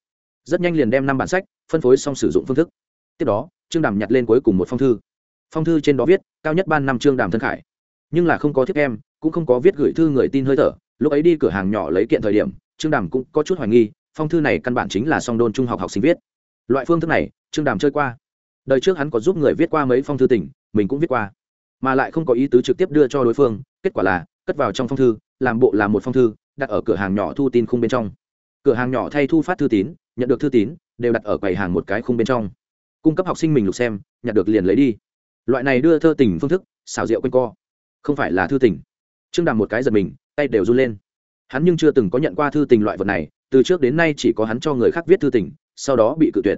[SPEAKER 1] Rất nhanh liền đem năm bản sách phân phối xong sử dụng phương thức. Tiếp đó, trương đàm nhặt lên cuối cùng một phong thư. Phong thư trên đó viết, cao nhất ban năm trương đàm thân khải. Nhưng là không có thiếp em, cũng không có viết gửi thư người tin hơi thở, lúc ấy đi cửa hàng nhỏ lấy kiện thời điểm, trương đàm cũng có chút hoài nghi phong thư này căn bản chính là song đôn trung học học sinh viết. Loại phương thức này, trương đàm chơi qua. Đời trước hắn có giúp người viết qua mấy phong thư tỉnh mình cũng viết qua. Mà lại không có ý tứ trực tiếp đưa cho đối phương, kết quả là cất vào trong phong thư, làm bộ làm một phong thư, đặt ở cửa hàng nhỏ thu tin khung bên trong. Cửa hàng nhỏ thay thu phát thư tín, nhận được thư tín, đều đặt ở quầy hàng một cái khung bên trong. Cung cấp học sinh mình lục xem, nhặt được liền lấy đi. Loại này đưa thơ tình phương thức xào rượu quanh co. Không phải là thư tình. Trương đàm một cái giật mình, tay đều run lên. Hắn nhưng chưa từng có nhận qua thư tình loại vật này từ trước đến nay chỉ có hắn cho người khác viết thư tình, sau đó bị cự tuyệt.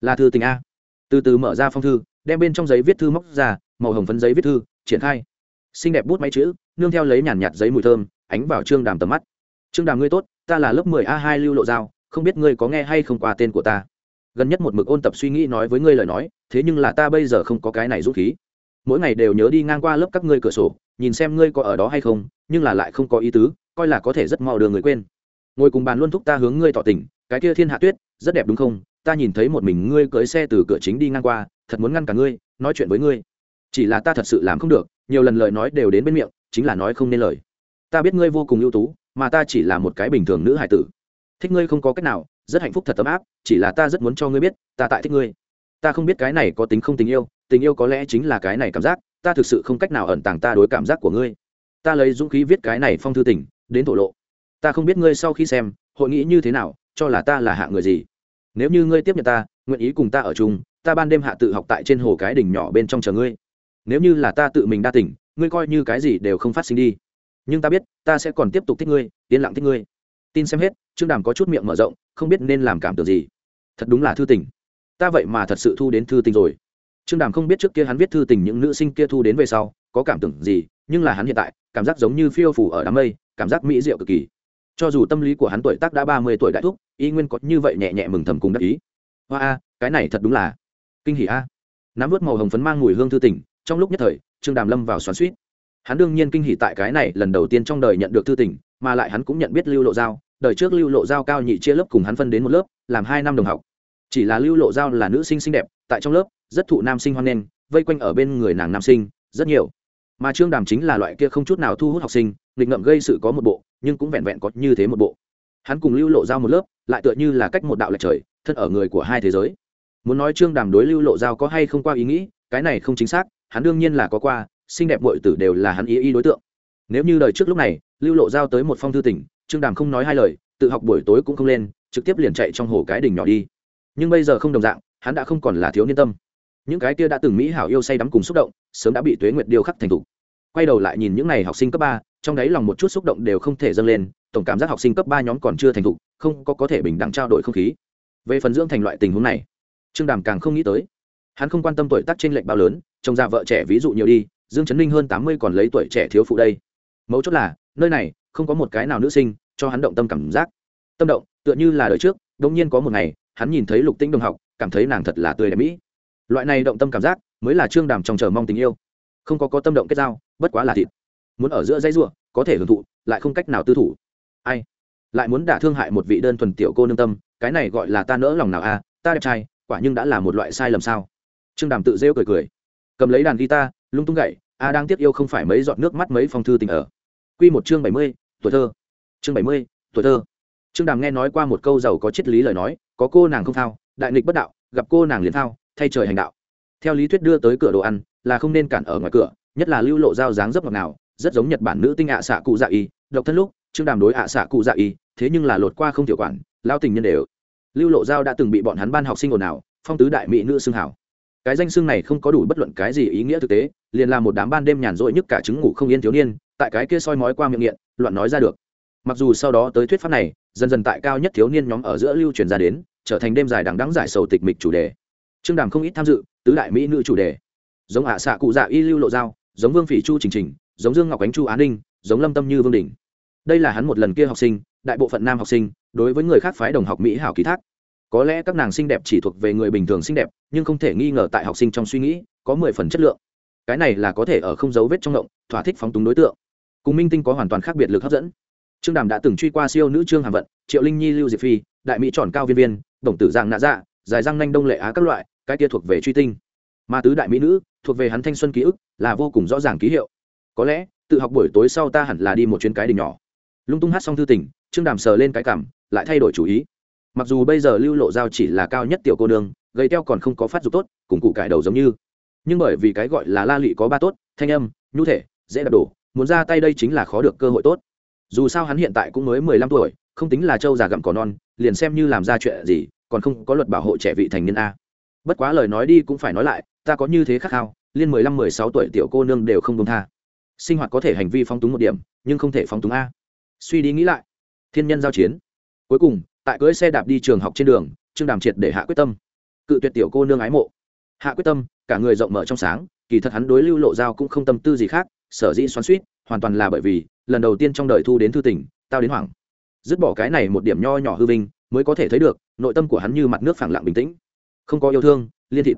[SPEAKER 1] Là thư tình a. Từ từ mở ra phong thư, đem bên trong giấy viết thư móc ra, màu hồng phấn giấy viết thư, triển khai. Xinh đẹp bút máy chữ, nương theo lấy nhàn nhạt giấy mùi thơm, ánh vào trương đàm tầm mắt. Trương đàm ngươi tốt, ta là lớp mười a hai lưu lộ giao, không biết ngươi có nghe hay không qua tên của ta. Gần nhất một mực ôn tập suy nghĩ nói với ngươi lời nói, thế nhưng là ta bây giờ không có cái này dũng khí. Mỗi ngày đều nhớ đi ngang qua lớp các ngươi cửa sổ, nhìn xem ngươi có ở đó hay không, nhưng là lại không có ý tứ, coi là có thể rất mau đưa người quên ngồi cùng bàn luôn thúc ta hướng ngươi tỏ tình, cái kia thiên hạ tuyết, rất đẹp đúng không? Ta nhìn thấy một mình ngươi cưỡi xe từ cửa chính đi ngang qua, thật muốn ngăn cả ngươi, nói chuyện với ngươi. Chỉ là ta thật sự làm không được, nhiều lần lời nói đều đến bên miệng, chính là nói không nên lời. Ta biết ngươi vô cùng ưu tú, mà ta chỉ là một cái bình thường nữ hải tử. Thích ngươi không có cách nào, rất hạnh phúc thật ấm áp, chỉ là ta rất muốn cho ngươi biết, ta tại thích ngươi. Ta không biết cái này có tính không tình yêu tình yêu có lẽ chính là cái này cảm giác, ta thực sự không cách nào ẩn tàng ta đối cảm giác của ngươi. Ta lấy dũng khí viết cái này phong thư tình, đến thổ lộ ta không biết ngươi sau khi xem, hội nghĩ như thế nào, cho là ta là hạ người gì. Nếu như ngươi tiếp nhận ta, nguyện ý cùng ta ở chung, ta ban đêm hạ tự học tại trên hồ cái đỉnh nhỏ bên trong chờ ngươi. Nếu như là ta tự mình đa tỉnh, ngươi coi như cái gì đều không phát sinh đi. Nhưng ta biết, ta sẽ còn tiếp tục thích ngươi, yên lặng thích ngươi. Tin xem hết, trương đàm có chút miệng mở rộng, không biết nên làm cảm tưởng gì. Thật đúng là thư tình. Ta vậy mà thật sự thu đến thư tình rồi. Trương đàm không biết trước kia hắn viết thư tình những nữ sinh kia thu đến về sau, có cảm tưởng gì, nhưng là hắn hiện tại, cảm giác giống như phiêu phủ ở đám mây, cảm giác mỹ diệu cực kỳ cho dù tâm lý của hắn tuổi tác đã ba mươi tuổi đại thúc, y nguyên có như vậy nhẹ nhẹ mừng thầm cùng đắc ý. Hoa a, cái này thật đúng là kinh hỉ a. Nắm vớt màu hồng phấn mang mùi hương thư tình, trong lúc nhất thời, trương đàm lâm vào xoắn suýt hắn đương nhiên kinh hỉ tại cái này lần đầu tiên trong đời nhận được thư tình, mà lại hắn cũng nhận biết lưu lộ giao. Đời trước lưu lộ giao cao nhị chia lớp cùng hắn phân đến một lớp, làm hai năm đồng học. Chỉ là lưu lộ giao là nữ sinh xinh đẹp, tại trong lớp, rất thụ nam sinh hoan nghênh, vây quanh ở bên người nàng nam sinh, rất nhiều mà trương đàm chính là loại kia không chút nào thu hút học sinh, nghịch ngợm gây sự có một bộ, nhưng cũng vẹn vẹn có như thế một bộ. Hắn cùng lưu lộ giao một lớp, lại tựa như là cách một đạo lệch trời, thân ở người của hai thế giới. Muốn nói trương đàm đối lưu lộ giao có hay không qua ý nghĩ, cái này không chính xác, hắn đương nhiên là có qua, xinh đẹp mọi tử đều là hắn ý ý đối tượng. Nếu như đời trước lúc này, lưu lộ giao tới một phong thư tỉnh, trương đàm không nói hai lời, tự học buổi tối cũng không lên, trực tiếp liền chạy trong hồ cái đình nhỏ đi. Nhưng bây giờ không đồng dạng, hắn đã không còn là thiếu niên tâm những cái kia đã từng mỹ hảo yêu say đắm cùng xúc động, sớm đã bị tuế nguyệt điêu khắc thành thục. Quay đầu lại nhìn những n à y học sinh cấp ba, trong đấy lòng một chút xúc động đều không thể dâng lên, tổng cảm giác học sinh cấp ba nhóm còn chưa thành thục, không có có thể bình đẳng trao đổi không khí. Về phần dưỡng thành loại tình huống này, trương đàm càng không nghĩ tới. Hắn không quan tâm tuổi tác t r ê n lệch bao lớn chồng già vợ trẻ ví dụ nhiều đi, dương chấn ninh hơn tám mươi còn lấy tuổi trẻ thiếu phụ đây. Mấu chốt là, nơi này không có một cái nào nữ sinh, cho hắn động tâm cảm giác. Tâm động, tựa như là đời trước đ ỗ n g nhiên có một ngày, hắn nhìn thấy lục tĩnh đồng học, cảm thấy nàng thật là tươi đẹp mỹ loại này động tâm cảm giác mới là trương đàm trong chờ mong tình yêu. Không có có tâm động kết giao bất quá là thịt. Muốn ở giữa dãy ruộng có thể hưởng thụ lại không cách nào tư thủ. Ai? Lại muốn đả thương hại một vị đơn thuần tiểu cô nương tâm cái này gọi là ta nỡ lòng nào a à, ta đẹp trai quả nhưng đã là một loại sai lầm sao? Trương đàm tự rêu cười cười. Cầm lấy đàn guitar lung tung gậy a đang tiếc yêu không phải mấy giọt nước mắt mấy phong thư tình ở. Q một chương bảy mươi tuổi thơ. Chương bảy mươi tuổi thơ. Trương đàm nghe nói qua một câu giàu có triết lý lời nói có cô nàng không thao đại nghịch bất đạo gặp cô nàng liền thao thay trời hành đạo. Theo lý thuyết đưa tới cửa đồ ăn là không nên cản ở ngoài cửa, nhất là lưu lộ dao dáng dấp ngọt nào rất giống nhật bản nữ tinh ạ xạ cụ dạ y, độc thân lúc, trương đàm đối ạ xạ cụ dạ y, thế nhưng là lột qua không tiểu quản, lao tình nhân đều. Lưu lộ dao đã từng bị bọn hắn ban học sinh ồn ào, phong tứ đại mỹ nữ xưng hảo cái danh xưng này không có đủ bất luận cái gì ý nghĩa thực tế, liền là một đám ban đêm nhàn rỗi nhất cả chứng ngủ không yên thiếu niên, tại cái kia soi mói qua miệng nghiện, loạn nói ra được. Mặc dù sau đó tới thuyết pháp này, dần dần tại cao nhất thiếu niên nhóm ở giữa lưu truyền ra đến, trở thành đêm dài đằng đắng giải sầu tịch mịch chủ đề trương đàm không ít tham dự, tứ đại mỹ nữ chủ đề. Giống ạ xạ cụ dạ y lưu lộ dao giống vương phỉ chu trình trình, giống dương ngọc ánh chu á ninh, giống lâm tâm như vương đình đây là hắn một lần kia học sinh, đại bộ phận nam học sinh, đối với người khác phái đồng học mỹ hảo ký thác. Có lẽ các nàng xinh đẹp chỉ thuộc về người bình thường xinh đẹp, nhưng không thể nghi ngờ tại học sinh trong suy nghĩ, có mười phần chất lượng. Cái này là có thể ở không dấu vết trong động, thỏa thích phóng túng đối tượng. Cùng minh tinh có hoàn toàn khác biệt lực hấp dẫn. Trương đàm đã từng truy qua siêu nữ trương hàm vận, triệu linh nhi, lưu diệp phi, đại mỹ tròn cao viên viên, đồng tử giang nạ dạ dài răng nanh đông lệ á các loại, cái kia thuộc về truy tinh. Mà tứ đại mỹ nữ, thuộc về hắn thanh xuân ký ức, là vô cùng rõ ràng ký hiệu. Có lẽ, tự học buổi tối sau ta hẳn là đi một chuyến cái đình nhỏ. Lung tung hát xong thư tình, trương đàm sờ lên cái cảm, lại thay đổi chủ ý. Mặc dù bây giờ lưu lộ giao chỉ là cao nhất tiểu cô nương gây teo còn không có phát dục tốt, cùng cụ cải đầu giống như. Nhưng bởi vì cái gọi là la lị có ba tốt, thanh âm, nhu thể, dễ đạt đổ, muốn ra tay đây chính là khó được cơ hội tốt. Dù sao hắn hiện tại cũng mới mười lăm tuổi, không tính là trâu già gặm cỏ non, liền xem như làm ra chuyện gì còn không có luật bảo hộ trẻ vị thành niên a. Bất quá lời nói đi cũng phải nói lại, ta có như thế khắc khao, liên mười lăm, mười sáu tuổi tiểu cô nương đều không đông tha. Sinh hoạt có thể hành vi phóng túng một điểm, nhưng không thể phóng túng a. Suy đi nghĩ lại. Thiên nhân giao chiến. Cuối cùng, tại cưỡi xe đạp đi trường học trên đường, trương đàm triệt để hạ quyết tâm. Cự tuyệt tiểu cô nương ái mộ. Hạ quyết tâm, cả người rộng mở trong sáng, kỳ thật hắn đối lưu lộ giao cũng không tâm tư gì khác, sở dĩ xoắn suýt hoàn toàn là bởi vì, lần đầu tiên trong đời thu đến thư tình, tao đến hoảng. Dứt bỏ cái này một điểm nho nhỏ hư vinh mới có thể thấy được, nội tâm của hắn như mặt nước phẳng lặng bình tĩnh. Không có yêu thương, liên thịt.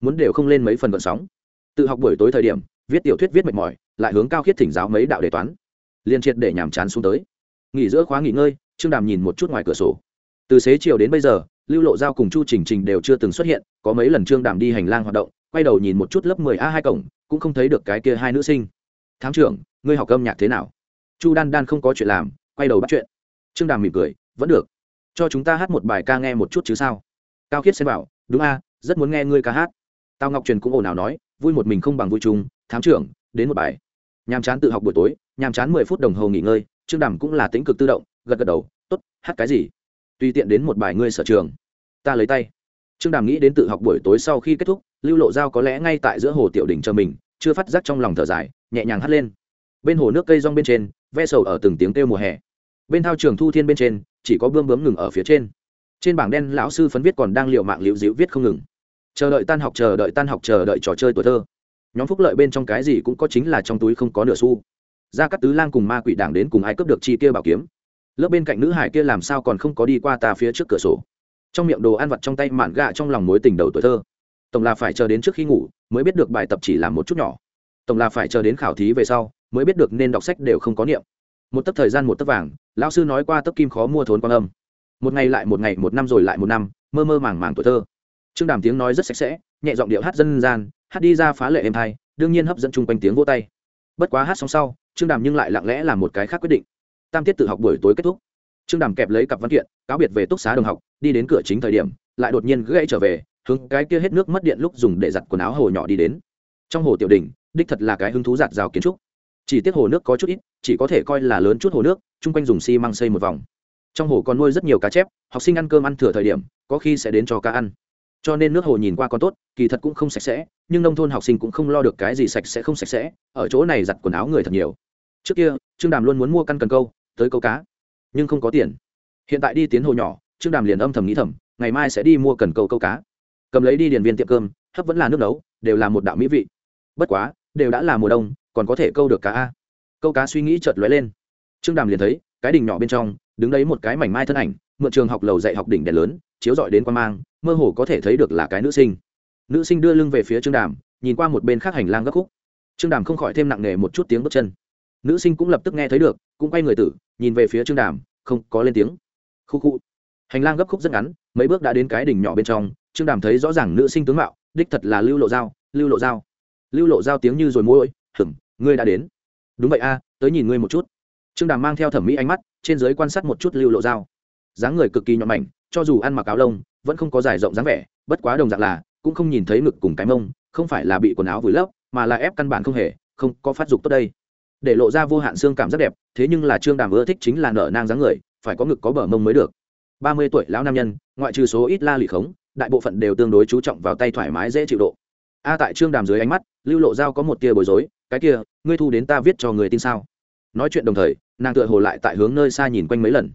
[SPEAKER 1] Muốn đều không lên mấy phần vận sóng. Tự học buổi tối thời điểm, viết tiểu thuyết viết mệt mỏi, lại hướng cao khiết thỉnh giáo mấy đạo đề toán. Liên triệt để nhàm chán xuống tới. Nghỉ giữa khóa nghỉ ngơi, trương đàm nhìn một chút ngoài cửa sổ. Từ xế chiều đến bây giờ, lưu lộ giao cùng chu trình trình đều chưa từng xuất hiện, có mấy lần trương đàm đi hành lang hoạt động, quay đầu nhìn một chút lớp mười a hai cổng, cũng không thấy được cái kia hai nữ sinh. Thám trưởng, ngươi học âm nhạc thế nào? Chu đan đan không có chuyện làm, quay đầu bắt chuyện. Trương đàm mỉm cười, vẫn được cho chúng ta hát một bài ca nghe một chút chứ sao? Cao khiết xem bảo, đúng a, rất muốn nghe ngươi ca hát. Tao ngọc truyền cũng ồn ào nói, vui một mình không bằng vui chung, thám trưởng, đến một bài. Nhàm chán tự học buổi tối, nhàm chán mười phút đồng hồ nghỉ ngơi, trương đàm cũng là tính cực tự động, gật gật đầu t ố t hát cái gì? Tùy tiện đến một bài ngươi sở trường. Ta lấy tay. Trương đàm nghĩ đến tự học buổi tối sau khi kết thúc, lưu lộ giao có lẽ ngay tại giữa hồ tiểu đỉnh chờ mình, chưa phát giác trong lòng thở dài, nhẹ nhàng hắt lên. Bên hồ nước cây rong bên trên, ve sầu ở từng tiếng kêu mùa hè. Bên thao trường thu thiên bên trên chỉ có bươm bướm ngừng ở phía trên. Trên bảng đen, lão sư phấn viết còn đang liệu mạng liễu dịu viết không ngừng. Chờ đợi tan học, chờ đợi tan học, chờ đợi trò chơi tuổi thơ. Nhóm phúc lợi bên trong cái gì cũng có chính là trong túi không có nửa xu. Ra các tứ lang cùng ma quỷ đảng đến cùng ai cướp được chi kia bảo kiếm? Lớp bên cạnh nữ hải kia làm sao còn không có đi qua ta phía trước cửa sổ? Trong miệng đồ ăn vặt trong tay mạn gạ trong lòng mối tình đầu tuổi thơ. Tổng là phải chờ đến trước khi ngủ, mới biết được bài tập chỉ làm một chút nhỏ. Tổng là phải chờ đến khảo thí về sau, mới biết được nên đọc sách đều không có niệm. Một tấc thời gian một tấc vàng lão sư nói qua tấc kim khó mua thốn quan âm. Một ngày lại một ngày, một năm rồi lại một năm, mơ mơ màng màng tuổi thơ. Trương đàm tiếng nói rất sạch sẽ, nhẹ giọng điệu hát dân gian, hát đi ra phá lệ êm thai, đương nhiên hấp dẫn chung quanh tiếng vô tay. Bất quá hát xong sau, trương đàm nhưng lại lặng lẽ làm một cái khác quyết định. Tam tiết tự học buổi tối kết thúc. Trương đàm kẹp lấy cặp văn kiện, cáo biệt về túc xá đồng học, đi đến cửa chính thời điểm, lại đột nhiên gãy trở về, hướng cái kia hết nước mất điện lúc dùng để giặt quần áo hồ nhỏ đi đến. Trong hồ tiểu đình, đích thật là cái hứng thú giặt rào kiến trúc chỉ tiếc hồ nước có chút ít, chỉ có thể coi là lớn chút hồ nước, chung quanh dùng xi măng xây một vòng. Trong hồ còn nuôi rất nhiều cá chép, học sinh ăn cơm ăn thừa thời điểm, có khi sẽ đến cho cá ăn. Cho nên nước hồ nhìn qua còn tốt, kỳ thật cũng không sạch sẽ, nhưng nông thôn học sinh cũng không lo được cái gì sạch sẽ không sạch sẽ, ở chỗ này giặt quần áo người thật nhiều. Trước kia, trương đàm luôn muốn mua căn cần câu, tới câu cá, nhưng không có tiền. Hiện tại đi tiến hồ nhỏ, trương đàm liền âm thầm nghĩ thầm, ngày mai sẽ đi mua cần câu câu cá. Cầm lấy đi điền viên tiệm cơm, hấp vẫn là nước nấu, đều là một đạo mỹ vị. Bất quá, đều đã là mùa đông còn có thể câu được cá a. Câu cá suy nghĩ chợt lóe lên. Trương đàm liền thấy, cái đình nhỏ bên trong, đứng đấy một cái mảnh mai thân ảnh, mượn trường học lầu dạy học đỉnh đèn lớn, chiếu dọi đến quan mang, mơ hồ có thể thấy được là cái nữ sinh. Nữ sinh đưa lưng về phía trương đàm, nhìn qua một bên khác hành lang gấp khúc. Trương đàm không khỏi thêm nặng nề một chút tiếng bước chân. Nữ sinh cũng lập tức nghe thấy được, cũng quay người tử, nhìn về phía trương đàm, không có lên tiếng. Khu khu. Hành lang gấp khúc rất ngắn, mấy bước đã đến cái đỉnh nhỏ bên trong, trương đàm thấy rõ ràng nữ sinh tướng mạo, đích thật là lưu lộ dao lưu lộ dao lưu lộ dao tiếng như rồi môi hửng ngươi đã đến. Đúng vậy a, tới nhìn ngươi một chút. Trương đàm mang theo thẩm mỹ ánh mắt, trên giới quan sát một chút lưu lộ dao. Dáng người cực kỳ nhọn mảnh, cho dù ăn mặc áo lông, vẫn không có dài rộng dáng vẻ, bất quá đồng dạng là, cũng không nhìn thấy ngực cùng cái mông, không phải là bị quần áo vùi lấp, mà là ép căn bản không hề, không có phát dục tốt đây. Để lộ ra vô hạn xương cảm rất đẹp, thế nhưng là trương đàm ưa thích chính là nở nang dáng người, phải có ngực có bờ mông mới được. Ba mươi tuổi lão nam nhân, ngoại trừ số ít la lì khống, đại bộ phận đều tương đối chú trọng vào tay thoải mái dễ chịu độ. A tại trương đàm dưới ánh mắt, lưu lộ dao có một tia bối rối cái kia, ngươi thu đến ta viết cho người tin sao? Nói chuyện đồng thời, nàng tựa hồ lại tại hướng nơi xa nhìn quanh mấy lần.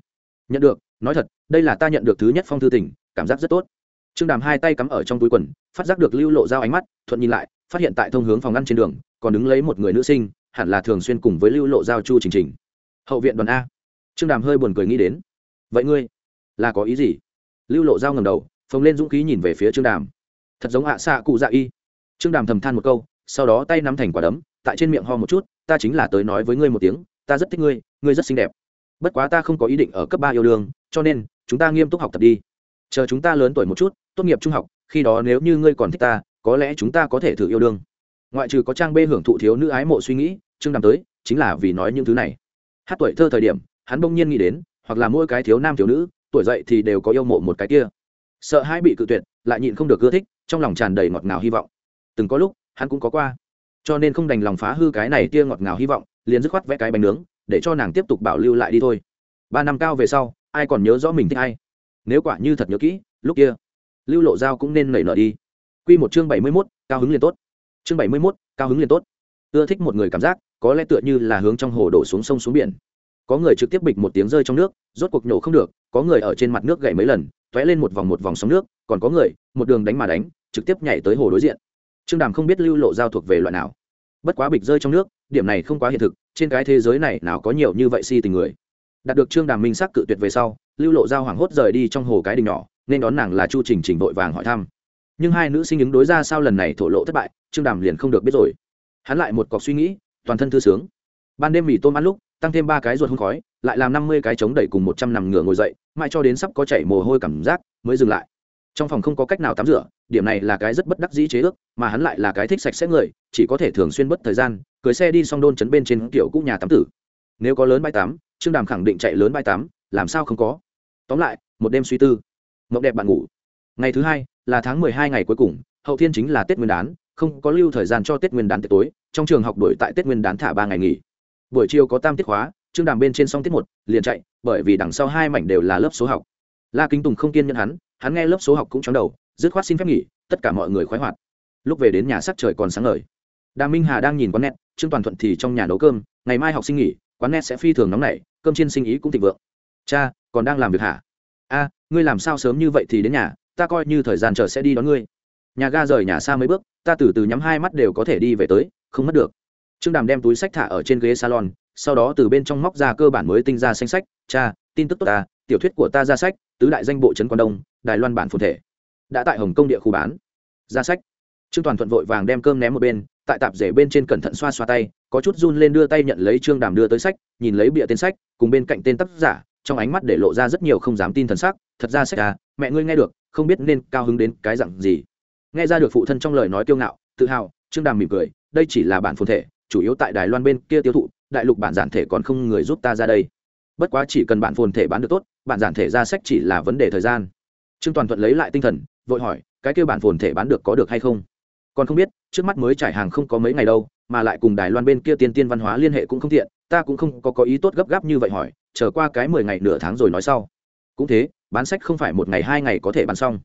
[SPEAKER 1] Nhận được, nói thật, đây là ta nhận được thứ nhất phong thư tình, cảm giác rất tốt. Trương đàm hai tay cắm ở trong túi quần, phát giác được lưu lộ dao ánh mắt, thuận nhìn lại, phát hiện tại thông hướng phòng ngăn trên đường, còn đứng lấy một người nữ sinh, hẳn là thường xuyên cùng với lưu lộ giao chu trình trình. Hậu viện đoàn a. Trương đàm hơi buồn cười nghĩ đến. Vậy ngươi, là có ý gì? Lưu lộ giao ngầm đầu, phồng lên dũng khí nhìn về phía trương đàm. Thật giống ạ xạ cụ dạ y. Trương đàm thầm than một câu, sau đó tay nắm thành quả đấm tại trên miệng ho một chút, ta chính là tới nói với ngươi một tiếng, ta rất thích ngươi ngươi rất xinh đẹp. Bất quá ta không có ý định ở cấp ba yêu đương, cho nên, chúng ta nghiêm túc học tập đi. Chờ chúng ta lớn tuổi một chút, tốt nghiệp trung học, khi đó nếu như ngươi còn thích ta, có lẽ chúng ta có thể thử yêu đương. Ngoại trừ có trang bê hưởng thụ thiếu nữ ái mộ suy nghĩ, trương đàm tới, chính là vì nói những thứ này. Hát tuổi thơ thời điểm, hắn bỗng nhiên nghĩ đến, hoặc là mỗi cái thiếu nam thiếu nữ, tuổi dậy thì đều có yêu mộ một cái kia. Sợ hai bị cự tuyệt, lại nhịn không được ưa thích, trong lòng tràn đầy ngọt ngào hy vọng. Từng có lúc, hắn cũng có qua cho nên không đành lòng phá hư cái này tia ngọt ngào hy vọng, liền dứt khoát vẽ cái bánh nướng, để cho nàng tiếp tục bảo lưu lại đi thôi. Ba năm cao về sau, ai còn nhớ rõ mình thích ai? Nếu quả như thật nhớ kỹ, lúc kia, lưu lộ dao cũng nên nảy nở đi. Q một chương bảy mươi mốt, cao hứng liền tốt. Chương bảy mươi mốt, cao hứng liền tốt. Ưa thích một người cảm giác, có lẽ tựa như là hướng trong hồ đổ xuống sông xuống biển. Có người trực tiếp bịch một tiếng rơi trong nước, rốt cuộc nhổ không được, có người ở trên mặt nước gậy mấy lần t ó é lên một vòng một vòng sóng nước, còn có người, một đường đánh mà đánh, trực tiếp nhảy tới hồ đối diện trương đàm không biết lưu lộ giao thuộc về loại nào. Bất quá bịch rơi trong nước, điểm này không quá hiện thực, trên cái thế giới này nào có nhiều như vậy si tình người. Đạt được trương đàm minh xác cự tuyệt về sau, lưu lộ giao hoảng hốt rời đi trong hồ cái đình nhỏ, nên đón nàng là chu trình trình vội vàng hỏi thăm. Nhưng hai nữ sinh ứng đối ra sao lần này thổ lộ thất bại, trương đàm liền không được biết rồi. Hắn lại một cọc suy nghĩ, toàn thân thư sướng. Ban đêm mì tôm ăn lúc, tăng thêm ba cái ruột hung khói, lại làm năm mươi cái chống đẩy cùng một trăm nằm ngửa ngồi dậy, mãi cho đến sắp có chảy mồ hôi cảm giác, mới dừng lại. Trong phòng không có cách nào tắm rửa điểm này là cái rất bất đắc dĩ chế ước, mà hắn lại là cái thích sạch sẽ người, chỉ có thể thường xuyên bất thời gian, cưới xe đi xong đôn chấn bên trên kiểu cũ nhà tắm tử. Nếu có lớn bãi tắm, trương đàm khẳng định chạy lớn bãi tắm, làm sao không có? Tóm lại, một đêm suy tư. Mộng đẹp bạn ngủ. Ngày thứ hai là tháng mười hai ngày cuối cùng, hậu thiên chính là tết nguyên đán, không có lưu thời gian cho tết nguyên đán tết tối, trong trường học đổi tại tết nguyên đán thả ba ngày nghỉ. Buổi chiều có tam tiết khóa, trương đàm bên trên xong tiết một, liền chạy, bởi vì đằng sau hai mảnh đều là lớp số học. La kính tùng không kiên nhẫn hắn hắn nghe lớp số học cũng chóng đầu dứt khoát xin phép nghỉ, tất cả mọi người khoái hoạt. Lúc về đến nhà sắc trời còn sáng ngời. Đà minh hà đang nhìn quán nét trương toàn thuận thì trong nhà nấu cơm, ngày mai học sinh nghỉ, quán nét sẽ phi thường nóng nảy, cơm chiên sinh ý cũng thịnh vượng. Cha, còn đang làm việc hả? A, ngươi làm sao sớm như vậy thì đến nhà, ta coi như thời gian chờ sẽ đi đón ngươi. Nhà ga rời nhà xa mấy bước, ta từ từ nhắm hai mắt đều có thể đi về tới, không mất được. Trương đàm đem túi sách thả ở trên ghế salon, sau đó từ bên trong móc ra cơ bản mới tinh ra danh sách. Cha, tin tức tốt ta, tiểu thuyết của ta ra sách, tứ đại danh bộ trấn quan đông, đài loan bản phồn thể đã tại hồng kông địa khu bán. Ra sách. Trương toàn thuận vội vàng đem cơm ném một bên, tại tạp rể bên trên cẩn thận xoa xoa tay, có chút run lên đưa tay nhận lấy trương đàm đưa tới sách, nhìn lấy bịa tên sách, cùng bên cạnh tên tác giả, trong ánh mắt để lộ ra rất nhiều không dám tin thần sắc, thật ra sách à mẹ ngươi nghe được, không biết nên cao hứng đến cái dặn gì. Nghe ra được phụ thân trong lời nói kiêu ngạo, tự hào, trương đàm mỉm cười, đây chỉ là bản phồn thể, chủ yếu tại đài loan bên kia tiêu thụ, đại lục bản giản thể còn không người giúp ta ra đây. Bất quá chỉ cần bản phồn thể bán được tốt, bản giản thể ra sách chỉ là vấn đề thời gian trương toàn thuận lấy lại tinh thần, vội hỏi, cái kêu bản phồn thể bán được có được hay không? Còn không biết, trước mắt mới trải hàng không có mấy ngày đâu, mà lại cùng đài loan bên kia tiên tiên văn hóa liên hệ cũng không thiện, ta cũng không có có ý tốt gấp gáp như vậy hỏi, chờ qua cái mười ngày nửa tháng rồi nói sau. Cũng thế, bán sách không phải một ngày hai ngày có thể bán xong.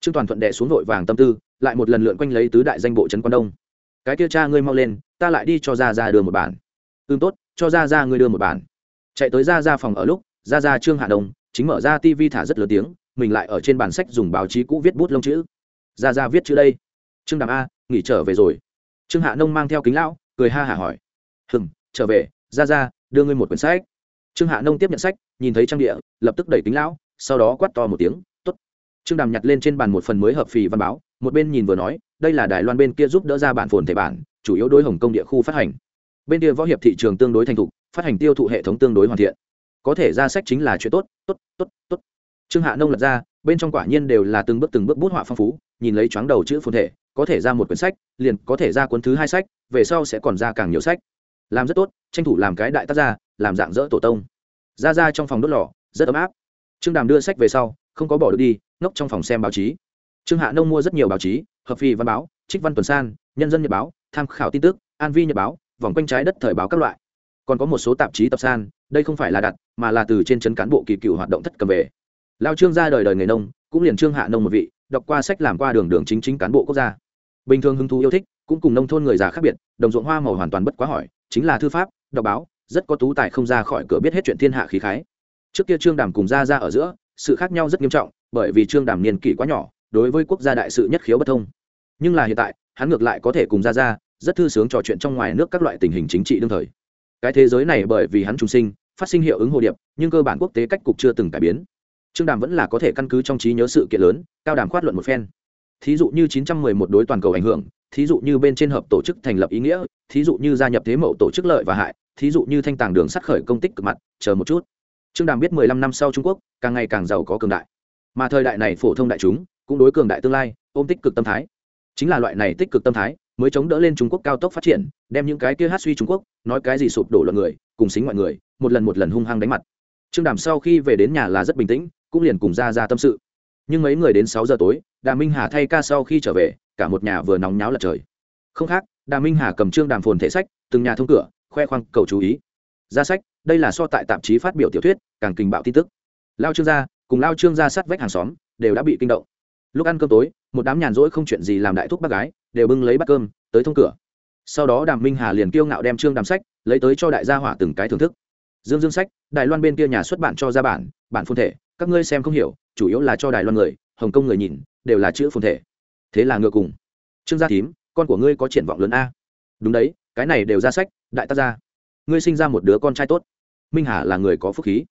[SPEAKER 1] Trương toàn thuận đệ xuống vội vàng tâm tư, lại một lần lượn quanh lấy tứ đại danh bộ trấn quan đông. Cái kia cha ngươi mau lên, ta lại đi cho ra ra đưa một bản. Ưm tốt, cho ra ra ngươi đưa một bản. Chạy tới ra ra phòng ở lúc ra ra trương hạ đông chính mở ra tivi thả rất lớn tiếng mình lại ở trên bản sách dùng báo chí cũ viết bút lông chữ. Ra ra viết chữ đây. Trương đàm a, nghỉ trở về rồi. Trương hạ nông mang theo kính lão, cười ha hả hỏi. Hừm, trở về, ra ra, đưa ngươi một quyển sách. Trương hạ nông tiếp nhận sách, nhìn thấy trang địa, lập tức đẩy kính lão, sau đó quát to một tiếng t ố t trương đàm nhặt lên trên bàn một phần mới hợp phì văn báo, một bên nhìn vừa nói, đây là đài loan bên kia giúp đỡ ra bản phồn thể bản, chủ yếu đối hồng công địa khu phát hành. Bên kia võ hiệp thị trường tương đối thành thục, phát hành tiêu thụ hệ thống tương đối hoàn thiện. Có thể ra sách chính là chuyện tốt tốt tốt tốt trương hạ nông lật ra, bên trong quả nhiên đều là từng bước từng bước bút họa phong phú, nhìn lấy chóng đầu chữ phồn thể, có thể ra một quyển sách, liền có thể ra cuốn thứ hai sách, về sau sẽ còn ra càng nhiều sách. Làm rất tốt, tranh thủ làm cái đại tác gia, làm dạng dỡ tổ tông. Ra ra trong phòng đốt lò, rất ấm áp. Trương đàm đưa sách về sau, không có bỏ được đi, ngốc trong phòng xem báo chí. Trương hạ nông mua rất nhiều báo chí, hợp phi văn báo, trích văn tuần san, nhân dân nhật báo, tham khảo tin tức, an vi nhật báo, vòng quanh trái đất thời báo các loại. Còn có một số tạp chí tập san, đây không phải là đặt, mà là từ trên chân cán bộ kỳ cựu hoạt động thất cầm về lao trương ra đời đời người nông, cũng liền trương hạ nông một vị, đọc qua sách làm qua đường đường chính chính cán bộ quốc gia. Bình thường hứng thú yêu thích, cũng cùng nông thôn người già khác biệt, đồng ruộng hoa màu hoàn toàn bất quá hỏi, chính là thư pháp, đọc báo, rất có tú tài không ra khỏi cửa biết hết chuyện thiên hạ khí khái. Trước kia trương đàm cùng ra ra ở giữa, sự khác nhau rất nghiêm trọng, bởi vì trương đàm niên kỷ quá nhỏ, đối với quốc gia đại sự nhất khiếu bất thông. Nhưng là hiện tại, hắn ngược lại có thể cùng ra ra rất thư sướng trò chuyện trong ngoài nước các loại tình hình chính trị đương thời. Cái thế giới này bởi vì hắn trung sinh, phát sinh hiệu ứng hồ điệp, nhưng cơ bản quốc tế cách cục chưa từng cải biến trương đàm vẫn là có thể căn cứ trong trí nhớ sự kiện lớn, cao đàm khoát luận một phen. Thí dụ như 911 đối toàn cầu ảnh hưởng, thí dụ như bên trên hợp tổ chức thành lập ý nghĩa, thí dụ như gia nhập thế mậu tổ chức lợi và hại, thí dụ như thanh tàng đường sắt khởi công tích cực mặt, chờ một chút. Trương đàm biết 15 năm sau trung quốc, càng ngày càng giàu có cường đại. Mà thời đại này phổ thông đại chúng, cũng đối cường đại tương lai, ôm tích cực tâm thái. Chính là loại này tích cực tâm thái, mới chống đỡ lên trung quốc cao tốc phát triển, đem những cái kia hát suy trung quốc, nói cái gì sụp đổ luận người, cùng xính mọi người, một lần một lần hung hăng đánh mặt. Trương đàm sau khi về đến nhà là rất bình tĩnh cũng liền cùng ra ra tâm sự. Nhưng mấy người đến sáu giờ tối đà minh hà thay ca sau khi trở về, cả một nhà vừa nóng nháo lật trời. Không khác đà minh hà cầm trương đàm phồn thể sách, từng nhà thông cửa, khoe khoang, cầu chú ý. Ra sách, đây là so tại tạp chí phát biểu tiểu thuyết, càng kinh bạo tin tức. Lao trương gia, cùng lao trương gia sát vách hàng xóm, đều đã bị kinh động. Lúc ăn cơm tối, một đám nhàn rỗi không chuyện gì làm đại thúc bác gái, đều bưng lấy bát cơm, tới thông cửa. Sau đó đàm minh hà liền kiêu ngạo đem trương đàm sách, lấy tới cho đại gia hỏa từng cái thưởng thức. Dương dương sách, đài loan bên kia nhà xuất bản cho ra bản bản phun thể các ngươi xem không hiểu, chủ yếu là cho đài loan người, hồng kông người nhìn, đều là chữ phồn thể. Thế là ngựa cùng. Trương gia thím, con của ngươi có triển vọng lớn a. Đúng đấy, cái này đều ra sách, đại tác gia. Ngươi sinh ra một đứa con trai tốt. Minh hà là người có phúc khí.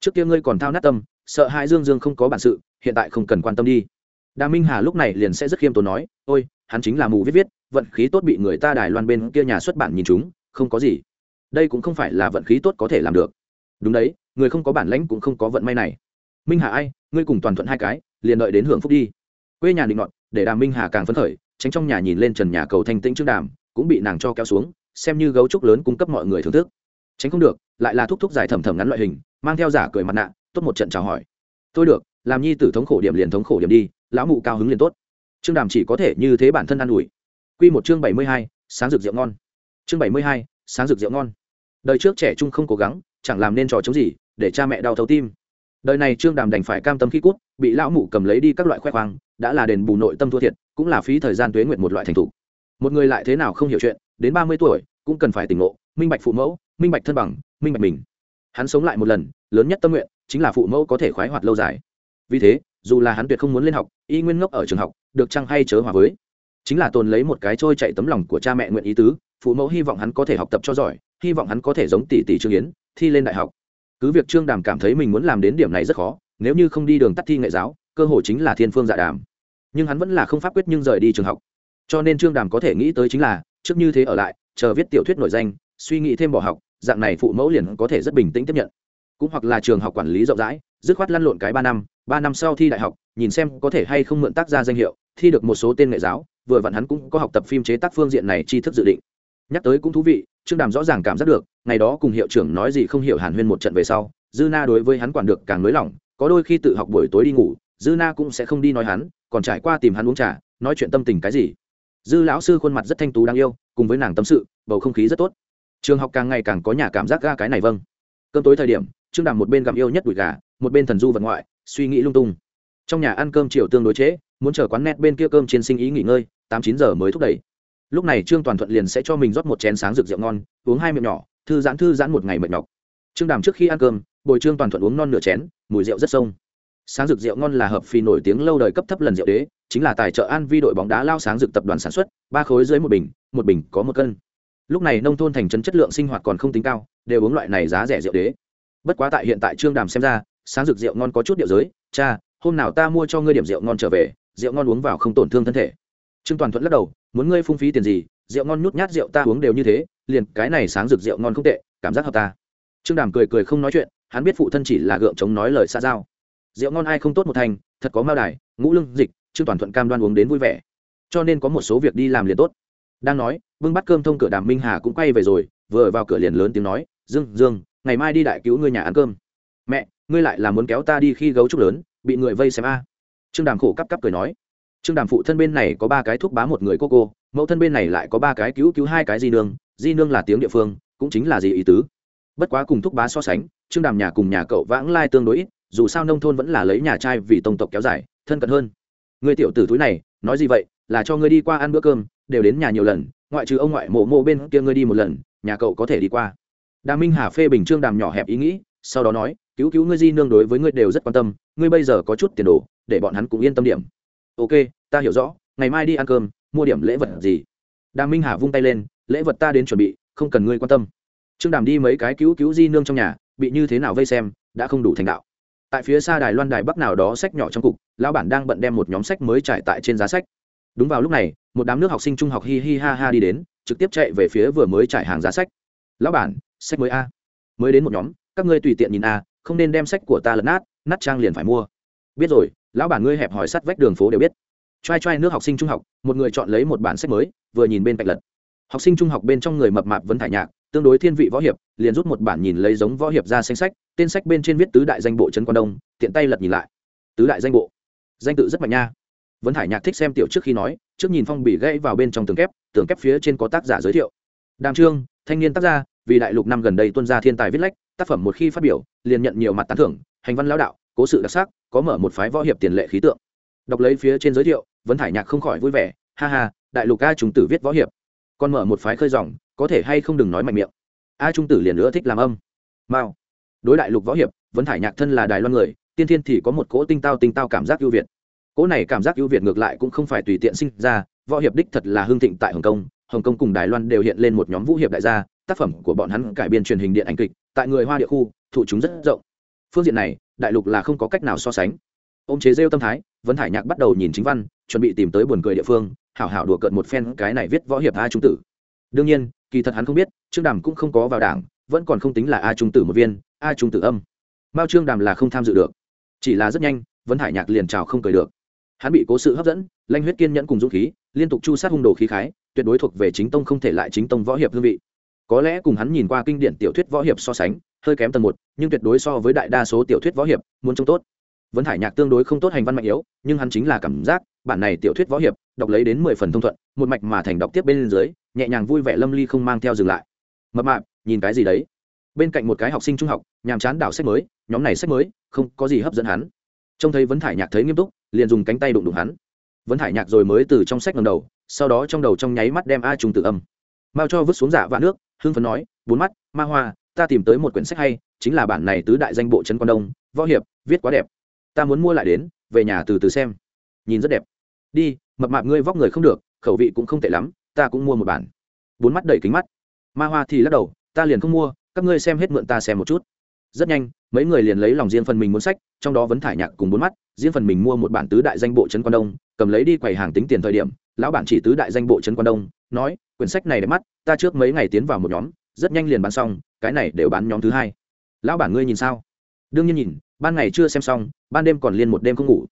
[SPEAKER 1] Trước kia ngươi còn thao nát tâm, sợ hai dương dương không có bản sự, hiện tại không cần quan tâm đi. Đà minh hà lúc này liền sẽ rất khiêm tốn nói, ôi, hắn chính là mù viết viết, vận khí tốt bị người ta đài loan bên kia nhà xuất bản nhìn chúng, không có gì. Đây cũng không phải là vận khí tốt có thể làm được. Đúng đấy, người không có bản lãnh cũng không có vận may này minh hà ai, ngươi cùng toàn thuận hai cái, liền đợi đến hưởng phúc đi. Quê nhà định ngọn để đàm minh hà càng phấn khởi, tránh trong nhà nhìn lên trần nhà cầu thanh tĩnh trước đàm, cũng bị nàng cho kéo xuống, xem như gấu trúc lớn cung cấp mọi người thưởng thức. Tránh không được, lại là thúc thúc giải thầm thầm ngắn loại hình, mang theo giả cười mặt nạ, tốt một trận chào hỏi. Tôi được, làm nhi tử thống khổ điểm liền thống khổ điểm đi, lão mụ cao hứng liền tốt. Trương đàm chỉ có thể như thế bản thân ă n ủi. Q một chương bảy mươi hai, sáng rực rượu ngon. Chương bảy mươi hai, sáng rực rượu ngon. Đời trước trẻ trung không cố gắng, chẳng làm nên trò chống gì, để cha mẹ đau thấu tim đời này trương đàm đành phải cam tâm khi cút, bị lão mụ cầm lấy đi các loại khoe khoang, đã là đền bù nội tâm thua thiệt, cũng là phí thời gian tuế nguyện một loại thành thụ một người lại thế nào không hiểu chuyện, đến ba mươi tuổi, cũng cần phải tỉnh ngộ, minh bạch phụ mẫu, minh bạch thân bằng, minh bạch mình. Hắn sống lại một lần, lớn nhất tâm nguyện, chính là phụ mẫu có thể khoái hoạt lâu dài. Vì thế, dù là hắn tuyệt không muốn lên học, y nguyên ngốc ở trường học, được chăng hay chớ hòa với. Chính là tồn lấy một cái trôi chạy tấm lòng của cha mẹ nguyện ý tứ, phụ mẫu hy vọng hắn có thể học tập cho giỏi, hy vọng hắn có thể giống tỷ tỷ trương yến, thi lên đại học cứ việc trương đàm cảm thấy mình muốn làm đến điểm này rất khó, nếu như không đi đường tắt thi nghệ giáo, cơ hội chính là thiên phương dạ đàm. Nhưng hắn vẫn là không pháp quyết nhưng rời đi trường học. Cho nên trương đàm có thể nghĩ tới chính là, trước như thế ở lại, chờ viết tiểu thuyết nổi danh, suy nghĩ thêm bỏ học, dạng này phụ mẫu liền có thể rất bình tĩnh tiếp nhận. Cũng hoặc là trường học quản lý rộng rãi, dứt khoát lăn lộn cái ba năm ba năm sau thi đại học, nhìn xem có thể hay không mượn tác ra danh hiệu, thi được một số tên nghệ giáo, vừa vặn hắn cũng có học tập phim chế tác phương diện này tri thức dự định. Nhắc tới cũng thú vị trương đàm rõ ràng cảm giác được ngày đó cùng hiệu trưởng nói gì không hiểu hàn huyên một trận về sau dư na đối với hắn quản được càng nới lỏng có đôi khi tự học buổi tối đi ngủ dư na cũng sẽ không đi nói hắn còn trải qua tìm hắn uống trà nói chuyện tâm tình cái gì. Dư lão sư khuôn mặt rất thanh tú đáng yêu cùng với nàng tâm sự bầu không khí rất tốt. Trường học càng ngày càng có nhà cảm giác ga cái này vâng. Cơm tối thời điểm trương đàm một bên gặm yêu nhất đùi gà một bên thần du vật ngoại suy nghĩ lung tung. Trong nhà ăn cơm chiều tương đối chế, muốn chờ quán net bên kia cơm trên sinh ý nghỉ ngơi tám chín giờ mới thúc đẩy lúc này trương toàn thuận liền sẽ cho mình rót một chén sáng rực rượu ngon, uống hai miệng nhỏ, thư giãn thư giãn một ngày mệt nhọc. Trương đàm trước khi ăn cơm, bồi trương toàn thuận uống non nửa chén, mùi rượu rất sông. Sáng rực rượu ngon là hợp phi nổi tiếng lâu đời cấp thấp lần rượu đế, chính là tài trợ an vi đội bóng đá lao sáng rực tập đoàn sản xuất, ba khối dưới một bình một bình có một cân. Lúc này nông thôn thành trấn chất lượng sinh hoạt còn không tính cao, đều uống loại này giá rẻ rượu đế. Bất quá tại hiện tại trương đàm xem ra, sáng rực rượu ngon có chút điệu giới, cha, hôm nào ta mua cho ngươi điểm rượu ngon trở về, rượu ngon uống vào không tổn thương thân thể. Trương toàn thuận lắc đầu muốn ngươi phung phí tiền gì, rượu ngon nhút nhát rượu ta uống đều như thế, liền cái này sáng rực rượu ngon không tệ, cảm giác hợp ta. Trương đàm cười cười không nói chuyện, hắn biết phụ thân chỉ là gượng chống nói lời xa giao. Rượu ngon ai không tốt một thành, thật có mao đài, ngũ lương dịch, trương toàn thuận cam đoan uống đến vui vẻ. Cho nên có một số việc đi làm liền tốt. Đang nói vương bắt cơm thông cửa đàm minh hà cũng quay về rồi, vừa vào cửa liền lớn tiếng nói, dương dương, ngày mai đi đại cứu ngươi nhà ăn cơm. Mẹ, ngươi lại là muốn kéo ta đi khi gấu trúc lớn, bị người vây xem a. Trương đàm khổ cắp cắp cười nói trương đàm phụ thân bên này có ba cái thuốc bá một người cô cô, mẫu thân bên này lại có ba cái cứu cứu hai cái di nương di nương là tiếng địa phương, cũng chính là gì ý tứ. Bất quá cùng thuốc bá so sánh, trương đàm nhà cùng nhà cậu vãng lai tương đối ít, dù sao nông thôn vẫn là lấy nhà trai vì tông tộc kéo dài, thân cận hơn. Người tiểu tử túi này, nói gì vậy, là cho ngươi đi qua ăn bữa cơm, đều đến nhà nhiều lần, ngoại trừ ông ngoại mộ mộ bên kia ngươi đi một lần, nhà cậu có thể đi qua. Đà minh hà phê bình trương đàm nhỏ hẹp ý nghĩ, sau đó nói, cứu cứu ngươi di nương đối với ngươi đều rất quan tâm, ngươi bây giờ có chút tiền đồ, để bọn hắn cũng yên tâm điểm ok, ta hiểu rõ, ngày mai đi ăn cơm, mua điểm lễ vật gì? Đàm minh hà vung tay lên, lễ vật ta đến chuẩn bị, không cần ngươi quan tâm. Trương đàm đi mấy cái cứu cứu di nương trong nhà, bị như thế nào vây xem, đã không đủ thành đạo. Tại phía xa đài loan đài bắc nào đó sách nhỏ trong cục, lão bản đang bận đem một nhóm sách mới trải tại trên giá sách. Đúng vào lúc này, một đám nước học sinh trung học hi hi ha ha đi đến, trực tiếp chạy về phía vừa mới trải hàng giá sách. Lão bản, sách mới a. Mới đến một nhóm, các ngươi tùy tiện nhìn a, không nên đem sách của ta lật nát nát trang liền phải mua. Biết rồi lão bản ngươi hẹp hỏi sắt vách đường phố đều biết. T r a i t r a i nước học sinh trung học, một người chọn lấy một bản sách mới, vừa nhìn bên cạnh lật. Học sinh trung học bên trong người mập mạp vẫn thải nhạc, tương đối thiên vị võ hiệp, liền rút một bản nhìn lấy giống võ hiệp ra danh sách, tên sách bên trên viết tứ đại danh bộ trấn quan đông, tiện tay lật nhìn lại. Tứ đại danh bộ. Danh tự rất mạnh nha. Vẫn thải nhạc thích xem tiểu trước khi nói, trước nhìn phong bì gãy vào bên trong tường kép tường kép phía trên có tác giả giới thiệu. Đàm trương, thanh niên tác gia, vì đại lục năm gần đây tuân gia thiên tài viết lách, tác phẩm một khi phát biểu, liền nhận nhiều mặt tán thưởng, hành văn lão đạo, cố sự đặc sắc có mở một phái võ hiệp tiền lệ khí tượng. Đọc lấy phía trên giới thiệu vẫn thải nhạc không khỏi vui vẻ, ha ha, đại lục a trung tử viết võ hiệp. Còn mở một phái khơi dòng, có thể hay không đừng nói mạnh miệng. A trung tử liền nữa thích làm âm. Mao. Đối đại lục võ hiệp vẫn thải nhạc thân là đài loan người, tiên thiên thì có một cỗ tinh tao tinh tao cảm giác ưu việt. Cỗ này cảm giác ưu việt ngược lại cũng không phải tùy tiện sinh ra, võ hiệp đích thật là hương thịnh tại hồng kông. Hồng kông cùng đài loan đều hiện lên một nhóm vũ hiệp đại gia, tác phẩm của bọn hắn cải biên truyền hình điện ảnh kịch, tại người hoa địa khu, thụ chúng rất rộng phương diện này, đại lục là không có cách nào so sánh. Ô m chế rêu tâm thái, vấn hải nhạc bắt đầu nhìn chính văn, chuẩn bị tìm tới buồn cười địa phương, hảo hảo đùa cợt một phen cái này viết võ hiệp a trung tử. Đương nhiên, kỳ thật hắn không biết, trương đàm cũng không có vào đảng, vẫn còn không tính là a trung tử một viên, a trung tử âm. Mao trương đàm là không tham dự được. Chỉ là rất nhanh, vấn hải nhạc liền trào không cười được. Hắn bị cố sự hấp dẫn, lanh huyết kiên nhẫn cùng dũng khí, liên tục chu sát hung đồ khí khái, tuyệt đối thuộc về chính tông không thể lại chính tông võ hiệp hương vị có lẽ cùng hắn nhìn qua kinh điển tiểu thuyết võ hiệp so sánh, hơi kém tầng một, nhưng tuyệt đối so với đại đa số tiểu thuyết võ hiệp, muốn trông tốt. Vấn hải nhạc tương đối không tốt hành văn mạnh yếu, nhưng hắn chính là cảm giác, bản này tiểu thuyết võ hiệp, đọc lấy đến mười phần thông thuận, một mạch mà thành đọc tiếp bên dưới, nhẹ nhàng vui vẻ lâm ly không mang theo dừng lại. Mập mạp, nhìn cái gì đấy? Bên cạnh một cái học sinh trung học, nhàm chán đảo sách mới, nhóm này sách mới, không có gì hấp dẫn hắn. Trông thấy vấn thải nhạc thấy nghiêm túc, liền dùng cánh tay đụng đụng hắn. Vấn thải nhạc rồi mới từ trong sách ngầm đầu, sau đó trong đầu trong nháy mắt đem a trùng tự âm. Mao cho vứt xuống dạ giả vạn nước hương phấn nói, bốn mắt, ma hoa, ta tìm tới một quyển sách hay, chính là bản này tứ đại danh bộ trấn quan đông, võ hiệp, viết quá đẹp. Ta muốn mua lại đến, về nhà từ từ xem. Nhìn rất đẹp. Đi, mập mạp ngươi vóc người không được, khẩu vị cũng không tệ lắm, ta cũng mua một bản. Bốn mắt đầy kính mắt. Ma hoa thì lắc đầu, ta liền không mua, các ngươi xem hết mượn ta xem một chút. Rất nhanh, mấy người liền lấy lòng riêng phần mình muốn sách, trong đó vẫn thải nhạc cùng bốn mắt, riêng phần mình mua một bản tứ đại danh bộ trấn quan đông, cầm lấy đi quầy hàng tính tiền thời điểm, lão bản chỉ tứ đại danh bộ trấn quan đông, nói quyển sách này đẹp mắt, ta trước mấy ngày tiến vào một nhóm, rất nhanh liền bán xong, cái này đều bán nhóm thứ hai. Lão bản ngươi nhìn sao? Đương nhiên nhìn, ban ngày chưa xem xong, ban đêm còn liên một đêm không ngủ.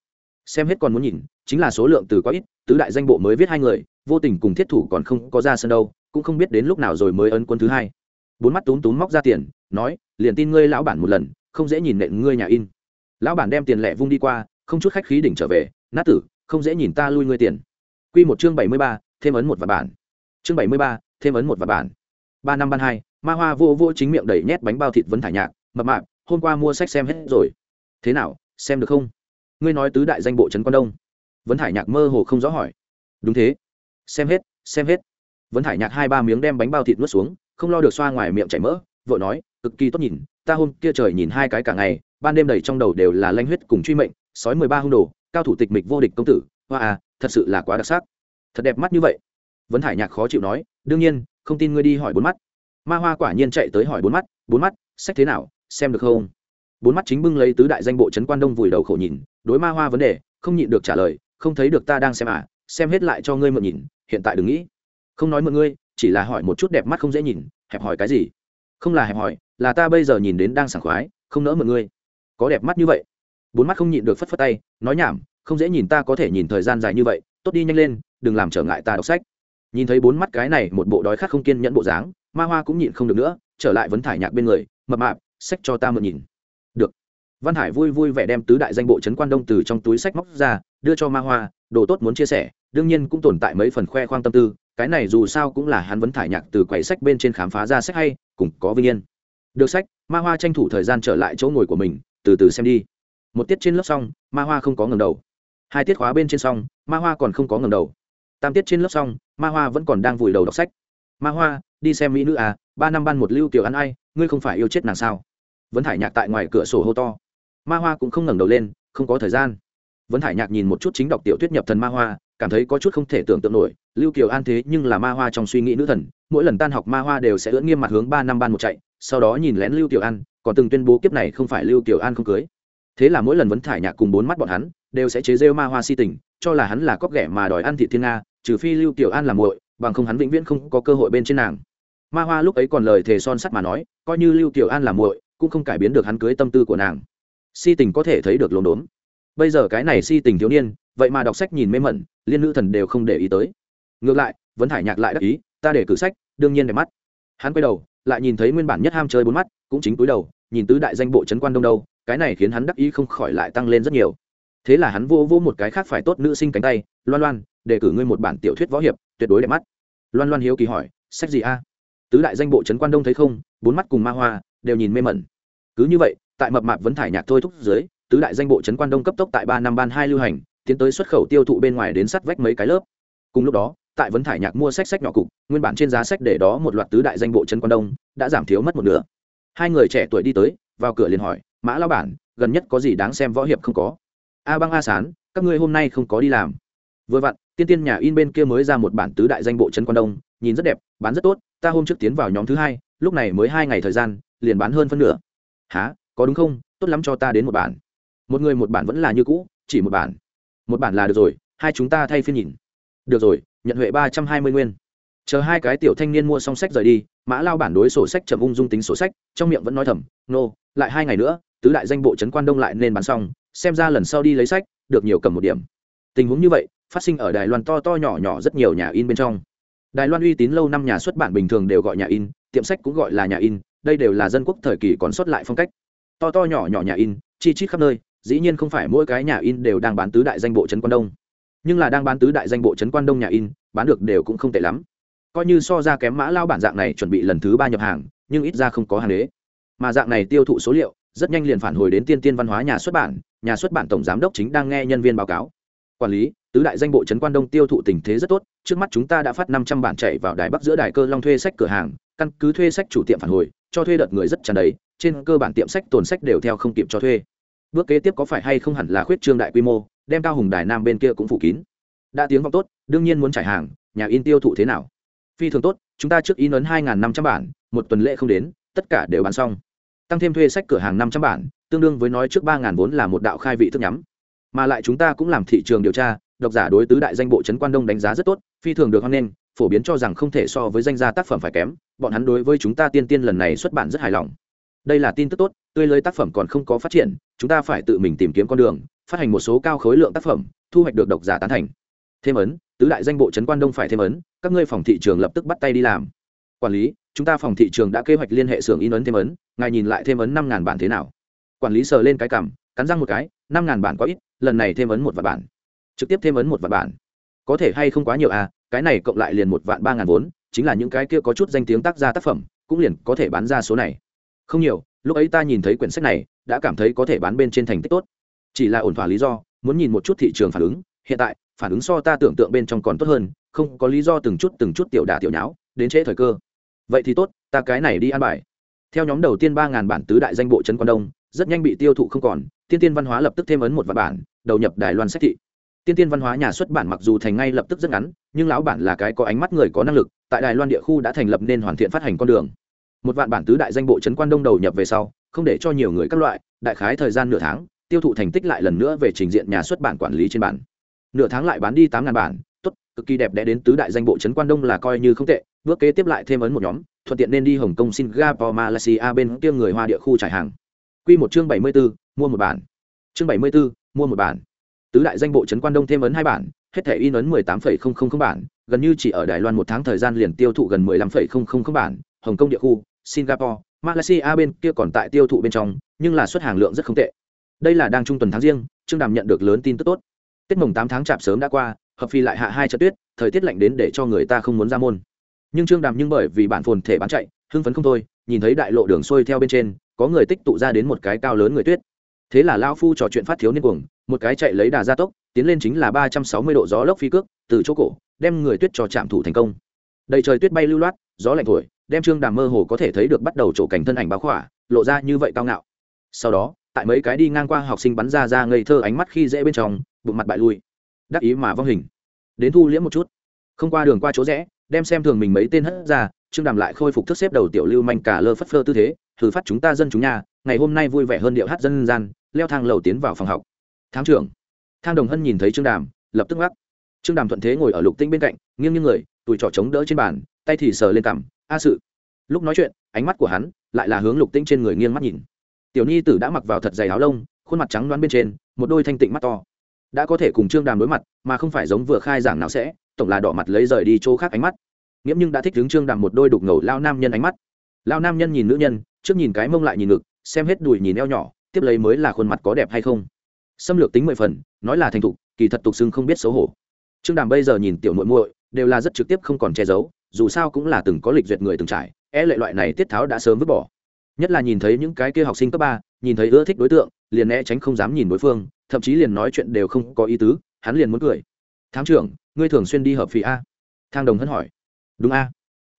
[SPEAKER 1] Xem hết còn muốn nhìn, chính là số lượng từ quá ít, tứ đại danh bộ mới viết hai người, vô tình cùng thiết thủ còn không có ra sân đâu, cũng không biết đến lúc nào rồi mới ấn quân thứ hai. Bốn mắt túm túm móc ra tiền, nói, liền tin ngươi lão bản một lần, không dễ nhìn nện ngươi nhà in. Lão bản đem tiền lẻ vung đi qua, không chút khách khí đỉnh trở về, nát tử, không dễ nhìn ta lui ngươi tiền. Q một chương bảy mươi ba, thêm ấn một và bản chương bảy mươi ba, thêm ấn một và bản. Ba năm ban hai, ma hoa vô vô chính miệng đầy nhét bánh bao thịt vấn thải nhạc, mập mạp, hôm qua mua sách xem hết rồi. Thế nào, xem được không? Ngươi nói tứ đại danh bộ trấn quan đông. Vấn thải nhạc mơ hồ không rõ hỏi. Đúng thế. Xem hết xem hết. Vấn thải nhạc hai ba miếng đem bánh bao thịt nuốt xuống, không lo được xoa ngoài miệng chảy mỡ, vội nói, cực kỳ tốt nhìn, ta hôm kia trời nhìn hai cái cả ngày, ban đêm đầy trong đầu đều là lanh huyết cùng truy mệnh, sói mười ba hung đồ, cao thủ tịch mịch vô địch công tử, hoa à thật sự là quá đặc sắc. Thật đẹp mắt như vậy vấn hải nhạc khó chịu nói, đương nhiên, không tin ngươi đi hỏi bốn mắt. Ma hoa quả nhiên chạy tới hỏi bốn mắt bốn mắt, sách thế nào, xem được không? Bốn mắt chính bưng lấy tứ đại danh bộ trấn quan đông vùi đầu khổ nhìn, đối ma hoa vấn đề, không nhịn được trả lời, không thấy được ta đang xem à xem hết lại cho ngươi mượn nhìn, hiện tại đừng nghĩ. Không nói mượn ngươi, chỉ là hỏi một chút đẹp mắt không dễ nhìn, hẹp hỏi cái gì? Không là hẹp hỏi, là ta bây giờ nhìn đến đang sảng khoái, không nỡ mượn ngươi. Có đẹp mắt như vậy? Bốn mắt không nhịn được phất phất tay, nói nhảm, không dễ nhìn ta có thể nhìn thời gian dài như vậy, tốt đi nhanh lên, đừng làm trở ngại ta đọc sách nhìn thấy bốn mắt cái này, một bộ đói khát không kiên nhẫn bộ dáng, ma hoa cũng nhịn không được nữa, trở lại vấn thải nhạc bên người, mập mạp, sách cho ta mượn nhìn. Được. Văn hải vui vui vẻ đem tứ đại danh bộ trấn quan đông từ trong túi sách móc ra, đưa cho ma hoa, đồ tốt muốn chia sẻ, đương nhiên cũng tồn tại mấy phần khoe khoang tâm tư, cái này dù sao cũng là hắn vấn thải nhạc từ quầy sách bên trên khám phá ra sách hay, cùng có vinh yên. Được sách, ma hoa tranh thủ thời gian trở lại chỗ ngồi của mình, từ từ xem đi. Một tiết trên lớp xong, ma hoa không có ngầm đầu. Hai tiết khóa bên trên xong, ma hoa còn không có ngầm đầu tam tiết trên lớp xong, ma hoa vẫn còn đang vùi đầu đọc sách. Ma hoa, đi xem mỹ nữ à ba năm ban một lưu tiểu ăn ai, ngươi không phải yêu chết nàng sao? Vẫn thải nhạc tại ngoài cửa sổ hô to. Ma hoa cũng không ngẩng đầu lên, không có thời gian. Vẫn thải nhạc nhìn một chút chính đọc tiểu thuyết nhập thần ma hoa, cảm thấy có chút không thể tưởng tượng nổi, lưu kiều an thế nhưng là ma hoa trong suy nghĩ nữ thần, mỗi lần tan học ma hoa đều sẽ ưỡn nghiêm mặt hướng ba năm ban một chạy, sau đó nhìn lén lưu kiều an còn từng tuyên bố kiếp này không phải lưu kiều an không cưới. Thế là mỗi lần vấn thải nhạc cùng bốn mắt bọn hắn, đều sẽ chế rêu ma hoa si tình, cho là hắn là cóc ghẻ mà đòi ăn thị thiên nga trừ phi lưu tiểu an làm muội, bằng không hắn vĩnh viễn không có cơ hội bên trên nàng. Ma hoa lúc ấy còn lời thề son sắt mà nói, coi như lưu tiểu an làm muội, cũng không cải biến được hắn cưới tâm tư của nàng. Si tình có thể thấy được lồn đốn bây giờ cái này si tình thiếu niên, vậy mà đọc sách nhìn mê mẩn, liên nữ thần đều không để ý tới. Ngược lại, vẫn thải nhạc lại đắc ý, ta để cử sách, đương nhiên đẹp mắt. Hắn quay đầu, lại nhìn thấy nguyên bản nhất ham chơi bốn mắt, cũng chính túi đầu, nhìn tứ đại danh bộ trấn quan đông đâu, cái này khiến hắn đắc ý không khỏi lại tăng lên rất nhiều. Thế là hắn vô vô một cái khác phải tốt nữ sinh cánh tay, loan loan đề cử ngươi một bản tiểu thuyết võ hiệp, tuyệt đối đẹp mắt. Loan loan hiếu kỳ hỏi, sách gì a? Tứ đại danh bộ trấn quan đông thấy không, bốn mắt cùng ma hoa, đều nhìn mê mẩn. Cứ như vậy, tại mập mạp vấn thải nhạc thôi thúc dưới, tứ đại danh bộ trấn quan đông cấp tốc tại ba năm ban hai lưu hành, tiến tới xuất khẩu tiêu thụ bên ngoài đến sắt vách mấy cái lớp. Cùng lúc đó, tại vấn thải nhạc mua sách sách nhỏ cục, nguyên bản trên giá sách để đó một loạt tứ đại danh bộ trấn quan đông, đã giảm thiếu mất một nửa. Hai người trẻ tuổi đi tới, vào cửa liền hỏi, mã lao bản, gần nhất có gì đáng xem võ hiệp không có? A băng a sán, các ngươi hôm nay không có đi làm. Vừa vặn tiên tiên nhà in bên kia mới ra một bản tứ đại danh bộ trấn quan đông nhìn rất đẹp bán rất tốt ta hôm trước tiến vào nhóm thứ hai lúc này mới hai ngày thời gian liền bán hơn phân nửa. Há có đúng không? Tốt lắm cho ta đến một bản. Một người một bản vẫn là như cũ chỉ một bản. Một bản là được rồi hai chúng ta thay phiên nhìn. Được rồi nhận huệ ba trăm hai mươi nguyên. Chờ hai cái tiểu thanh niên mua xong sách rời đi mã lao bản đối sổ sách chậm ung dung tính sổ sách trong miệng vẫn nói thầm nô、no, lại hai ngày nữa tứ đại danh bộ trấn quan đông lại nên bán xong xem ra lần sau đi lấy sách được nhiều cầm một điểm. Tình huống như vậy phát sinh ở đài loan to to nhỏ nhỏ rất nhiều nhà in bên trong. Đài loan uy tín lâu năm nhà xuất bản bình thường đều gọi nhà in, tiệm sách cũng gọi là nhà in, đây đều là dân quốc thời kỳ còn xuất lại phong cách. To to nhỏ nhỏ nhà in, chi chít khắp nơi, dĩ nhiên không phải mỗi cái nhà in đều đang bán tứ đại danh bộ trấn quan đông. Nhưng là đang bán tứ đại danh bộ trấn quan đông nhà in, bán được đều cũng không tệ lắm. Coi như so ra kém mã lao bản dạng này chuẩn bị lần thứ ba nhập hàng, nhưng ít ra không có hàng đế. Mà dạng này tiêu thụ số liệu, rất nhanh liền phản hồi đến tiên tiên văn hóa nhà xuất bản, nhà xuất bản tổng giám đốc chính đang nghe nhân viên báo cáo quản lý, tứ đại danh bộ trấn quan đông tiêu thụ tình thế rất tốt, trước mắt chúng ta đã phát năm trăm bản chạy vào đài bắc giữa đài cơ long thuê sách cửa hàng, căn cứ thuê sách chủ tiệm phản hồi, cho thuê đợt người rất tràn đầy, trên cơ bản tiệm sách, tồn sách đều theo không kịp cho thuê. Bước kế tiếp có phải hay không hẳn là khuyết trương đại quy mô, đem cao hùng đài nam bên kia cũng phủ kín. Đã tiếng vọng tốt, đương nhiên muốn trải hàng, nhà in tiêu thụ thế nào? Phi thường tốt, chúng ta trước in ấn hai năm trăm bản, một tuần lễ không đến, tất cả đều bán xong. Tăng thêm thuê sách cửa hàng năm trăm bản, tương đương với nói trước ba vốn là một đạo khai vị thức nhắm mà lại chúng ta cũng làm thị trường điều tra, độc giả đối tứ đại danh bộ trấn quan đông đánh giá rất tốt, phi thường được hoan nghênh, phổ biến cho rằng không thể so với danh gia tác phẩm phải kém, bọn hắn đối với chúng ta tiên tiên lần này xuất bản rất hài lòng. Đây là tin tức tốt, tươi lưới tác phẩm còn không có phát triển, chúng ta phải tự mình tìm kiếm con đường, phát hành một số cao khối lượng tác phẩm, thu hoạch được độc giả tán thành. Thêm ấn, tứ đại danh bộ trấn quan đông phải thêm ấn, các ngươi phòng thị trường lập tức bắt tay đi làm. Quản lý, chúng ta phòng thị trường đã kế hoạch liên hệ xưởng in ấn thêm ấn, ngài nhìn lại thêm ấn năm ngàn bản thế nào. Quản lý sờ lên cái cảm, cắn răng một cái, năm ngàn bản quá ít lần này thêm ấn một vạn bản. Trực tiếp thêm ấn một vạn bản. Có thể hay không quá nhiều à cái này cộng lại liền một vạn ba ngàn vốn, chính là những cái kia có chút danh tiếng tác gia tác phẩm, cũng liền có thể bán ra số này. Không nhiều, lúc ấy ta nhìn thấy quyển sách này, đã cảm thấy có thể bán bên trên thành tích tốt. Chỉ là ổn thỏa lý do, muốn nhìn một chút thị trường phản ứng, hiện tại, phản ứng so ta tưởng tượng bên trong còn tốt hơn, không có lý do từng chút từng chút tiểu đà tiểu nháo, đến trễ thời cơ. Vậy thì tốt, ta cái này đi ăn bài. Theo nhóm đầu tiên ba ngàn bản tứ đại danh bộ trấn quan đông, rất nhanh bị tiêu thụ không còn, tiên tiên văn hóa lập tức thêm ấn một vạn bản đầu nhập đài loan sách thị. Tiên tiên văn hóa nhà xuất bản mặc dù thành ngay lập tức rất ngắn, nhưng lão bản là cái có ánh mắt người có năng lực, tại đài loan địa khu đã thành lập nên hoàn thiện phát hành con đường. Một vạn bản tứ đại danh bộ trấn quan đông đầu nhập về sau, không để cho nhiều người các loại, đại khái thời gian nửa tháng, tiêu thụ thành tích lại lần nữa về trình diện nhà xuất bản quản lý trên bản. Nửa tháng lại bán đi tám ngàn bản, tốt, cực kỳ đẹp đẽ đến tứ đại danh bộ trấn quan đông là coi như không tệ, bước kế tiếp lại thêm ấn một nhóm, thuận tiện nên đi hồng kông, singapore, malaysia bên kia người hoa địa khu trải hàng. Q một chương bảy mươi b ố mua một bản. Chương bảy mươi b ố mua một bản. Tứ đại danh bộ trấn quan đông thêm ấn hai bản, hết thể in ấn mười tám phẩy không không không bản, gần như chỉ ở đài loan một tháng thời gian liền tiêu thụ gần mười lăm phẩy không không không bản, hồng kông địa khu, singapore, malaysia bên kia còn tại tiêu thụ bên trong, nhưng là xuất hàng lượng rất không tệ. Đây là đang trung tuần tháng riêng, trương đàm nhận được lớn tin tức tốt. Tết mồng tám tháng chạp sớm đã qua, hợp phi lại hạ hai trận tuyết, thời tiết lạnh đến để cho người ta không muốn ra môn. Nhưng trương đàm nhưng bởi vì bản phồn thể bán chạy, hưng phấn không thôi, nhìn thấy đại lộ đường xuôi theo bên trên, có người tích tụ ra đến một cái cao lớn người tuyết thế là lao phu trò chuyện phát thiếu niên cuồng, một cái chạy lấy đà gia tốc, tiến lên chính là ba trăm sáu mươi độ gió lốc phi cước, từ chỗ cổ, đem người tuyết cho chạm thủ thành công. Đầy trời tuyết bay lưu loát, gió lạnh thổi, đem trương đàm mơ hồ có thể thấy được bắt đầu chỗ cảnh thân ảnh báo khỏa, lộ ra như vậy cao ngạo. Sau đó, tại mấy cái đi ngang qua học sinh bắn ra ra ngây thơ ánh mắt khi dễ bên trong, bụng mặt bại lui. Đắc ý mà vong hình. Đến thu liễm một chút. Không qua đường qua chỗ rẽ, đem xem thường mình mấy tên hất ra, trương đàm lại khôi phục thức xếp đầu tiểu lưu manh cả lơ phất phơ tư thế, thử phát chúng ta dân chúng nhà, ngày hôm nay vui vẻ hơn điệu hát dân gian leo thang lầu tiến vào phòng học. Thám trưởng. Thang đồng hân nhìn thấy trương đàm, lập tức gác trương đàm thuận thế ngồi ở lục tinh bên cạnh, nghiêng như người tùi trỏ chống đỡ trên bàn, tay thì sờ lên cằm, a sự. Lúc nói chuyện, ánh mắt của hắn lại là hướng lục tinh trên người nghiêng mắt nhìn. Tiểu nhi tử đã mặc vào thật dày áo lông, khuôn mặt trắng đoán bên trên, một đôi thanh tịnh mắt to. Đã có thể cùng trương đàm đối mặt, mà không phải giống vừa khai giảng nào sẽ, tổng là đỏ mặt lấy rời đi chỗ khác ánh mắt. Nghiễm nhưng đã thích đứng trương đàm một đôi đục ngầu lao nam nhân ánh mắt. Lao nam nhân nhìn nữ nhân, trước nhìn cái mông lại nhìn ngực, xem hết đùi nhìn eo nhỏ tiếp lấy mới là khuôn mặt có đẹp hay không? Xâm lược tính mười phần, nói là thành thục, kỳ thật tục xưng không biết xấu hổ. Trương đàm bây giờ nhìn tiểu muội muội, đều là rất trực tiếp không còn che giấu, dù sao cũng là từng có lịch duyệt người từng trải e lệ loại này tiết tháo đã sớm vứt bỏ. Nhất là nhìn thấy những cái kia học sinh cấp ba, nhìn thấy ưa thích đối tượng, liền né tránh không dám nhìn đối phương, thậm chí liền nói chuyện đều không có ý tứ, hắn liền muốn cười. Thám trưởng, ngươi thường xuyên đi hợp phì a? Thang đồng hân hỏi. Đúng a.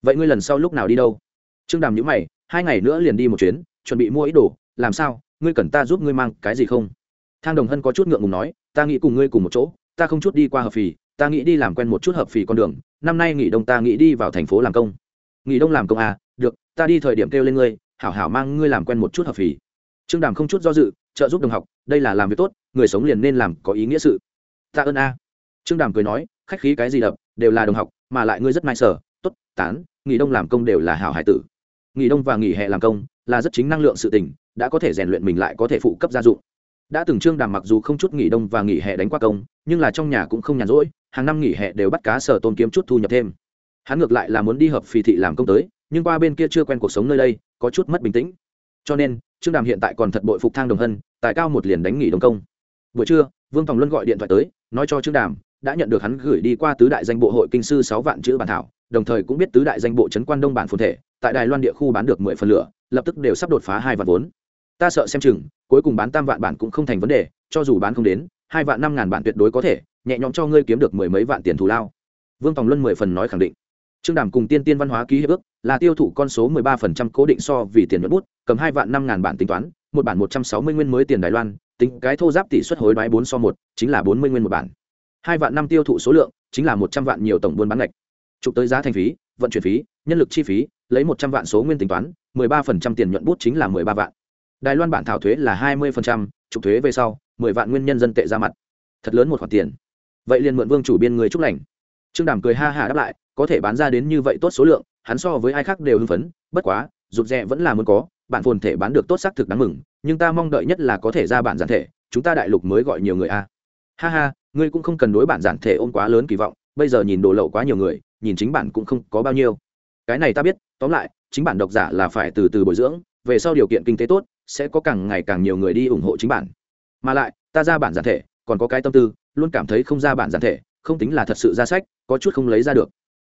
[SPEAKER 1] Vậy ngươi lần sau lúc nào đi đâu? Trương đàm nhữ mày, hai ngày nữa liền đi một chuyến, chuẩn bị mua ý đồ, làm sao? Ngươi cần ta giúp ngươi mang cái gì không? Thang đồng hân có chút ngượng ngùng nói, ta nghĩ cùng ngươi cùng một chỗ, ta không chút đi qua hợp phì, ta nghĩ đi làm quen một chút hợp phì con đường, năm nay nghỉ đông ta nghĩ đi vào thành phố làm công. Nghỉ đông làm công à được, ta đi thời điểm kêu lên ngươi, hảo hảo mang ngươi làm quen một chút hợp phì. Trương đàm không chút do dự, trợ giúp đồng học, đây là làm việc tốt, người sống liền nên làm có ý nghĩa sự. Ta ơn a. Trương đàm cười nói, khách khí cái gì đập, đều là đồng học, mà lại ngươi rất nai sở t ố t tán, nghỉ đông làm công đều là hảo hải tử. Nghỉ đông và nghỉ hè làm công là rất chính năng lượng sự tình, đã có thể rèn luyện mình lại có thể phụ cấp gia dụng. Đã từng trương đàm mặc dù không chút nghỉ đông và nghỉ hè đánh qua công, nhưng là trong nhà cũng không nhàn rỗi, hàng năm nghỉ hè đều bắt cá sở tôn kiếm chút thu nhập thêm. Hắn ngược lại là muốn đi hợp phì thị làm công tới, nhưng qua bên kia chưa quen cuộc sống nơi đây, có chút mất bình tĩnh. Cho nên, trương đàm hiện tại còn thật bội phục thang đồng hân tại cao một liền đánh nghỉ đồng công. Buổi trưa, vương tòng luân gọi điện thoại tới, nói cho trương đàm, đã nhận được hắn gửi đi qua tứ đại danh bộ hội kinh sư sáu vạn chữ bản thảo đồng thời cũng biết tứ đại danh bộ trấn quan đông bản phồn thể, tại đài loan địa khu bán được mười phần lửa, lập tức đều sắp đột phá hai vạn vốn. Ta sợ xem chừng, cuối cùng bán tam vạn bản cũng không thành vấn đề, cho dù bán không đến, hai vạn năm ngàn bản tuyệt đối có thể, nhẹ nhõm cho ngươi kiếm được mười mấy vạn tiền thù lao. Vương tòng luân mười phần nói khẳng định. Trương đàm cùng tiên tiên văn hóa ký hiệp ước, là tiêu thụ con số mười ba phần trăm cố định so vì tiền nhuận bút, cầm hai vạn năm ngàn bản tính toán, một bản một trăm sáu mươi nguyên mới tiền đài loan, tính cái thô giáp tỷ suất hối đoái bốn so một, chính là bốn mươi nguyên một bản. Hai vạn năm tiêu thụ số lượng, chính là một trăm vạn nhiều tổng buôn bán ngạch chụp tới giá thành phí, vận chuyển phí, nhân lực chi phí, lấy một trăm vạn số nguyên tính toán, mười ba phần trăm tiền nhuận bút chính là mười ba vạn. Đài loan bản thảo thuế là hai mươi phần trăm, chụp thuế về sau, mười vạn nguyên nhân dân tệ ra mặt. Thật lớn một khoản tiền. Vậy liền mượn vương chủ biên người chúc lành. Trương đàm cười ha hà đáp lại, có thể bán ra đến như vậy tốt số lượng, hắn so với ai khác đều hưng phấn, bất quá, rụt rè vẫn là muốn có bản phồn thể bán được tốt xác thực đáng mừng, nhưng ta mong đợi nhất là có thể ra bản giản thể, chúng ta đại lục mới gọi nhiều người a. Ha ha, ngươi cũng không cần đối bản giản thể ôm quá lớn kỳ vọng, bây giờ nhìn đồ lậu quá nhiều người nhìn chính bản cũng không có bao nhiêu. Cái này ta biết, tóm lại, chính bản độc giả là phải từ từ bồi dưỡng, về sau điều kiện kinh tế tốt, sẽ có càng ngày càng nhiều người đi ủng hộ chính bản. Mà lại, ta ra bản giản thể, còn có cái tâm tư, luôn cảm thấy không ra bản giản thể, không tính là thật sự ra sách, có chút không lấy ra được.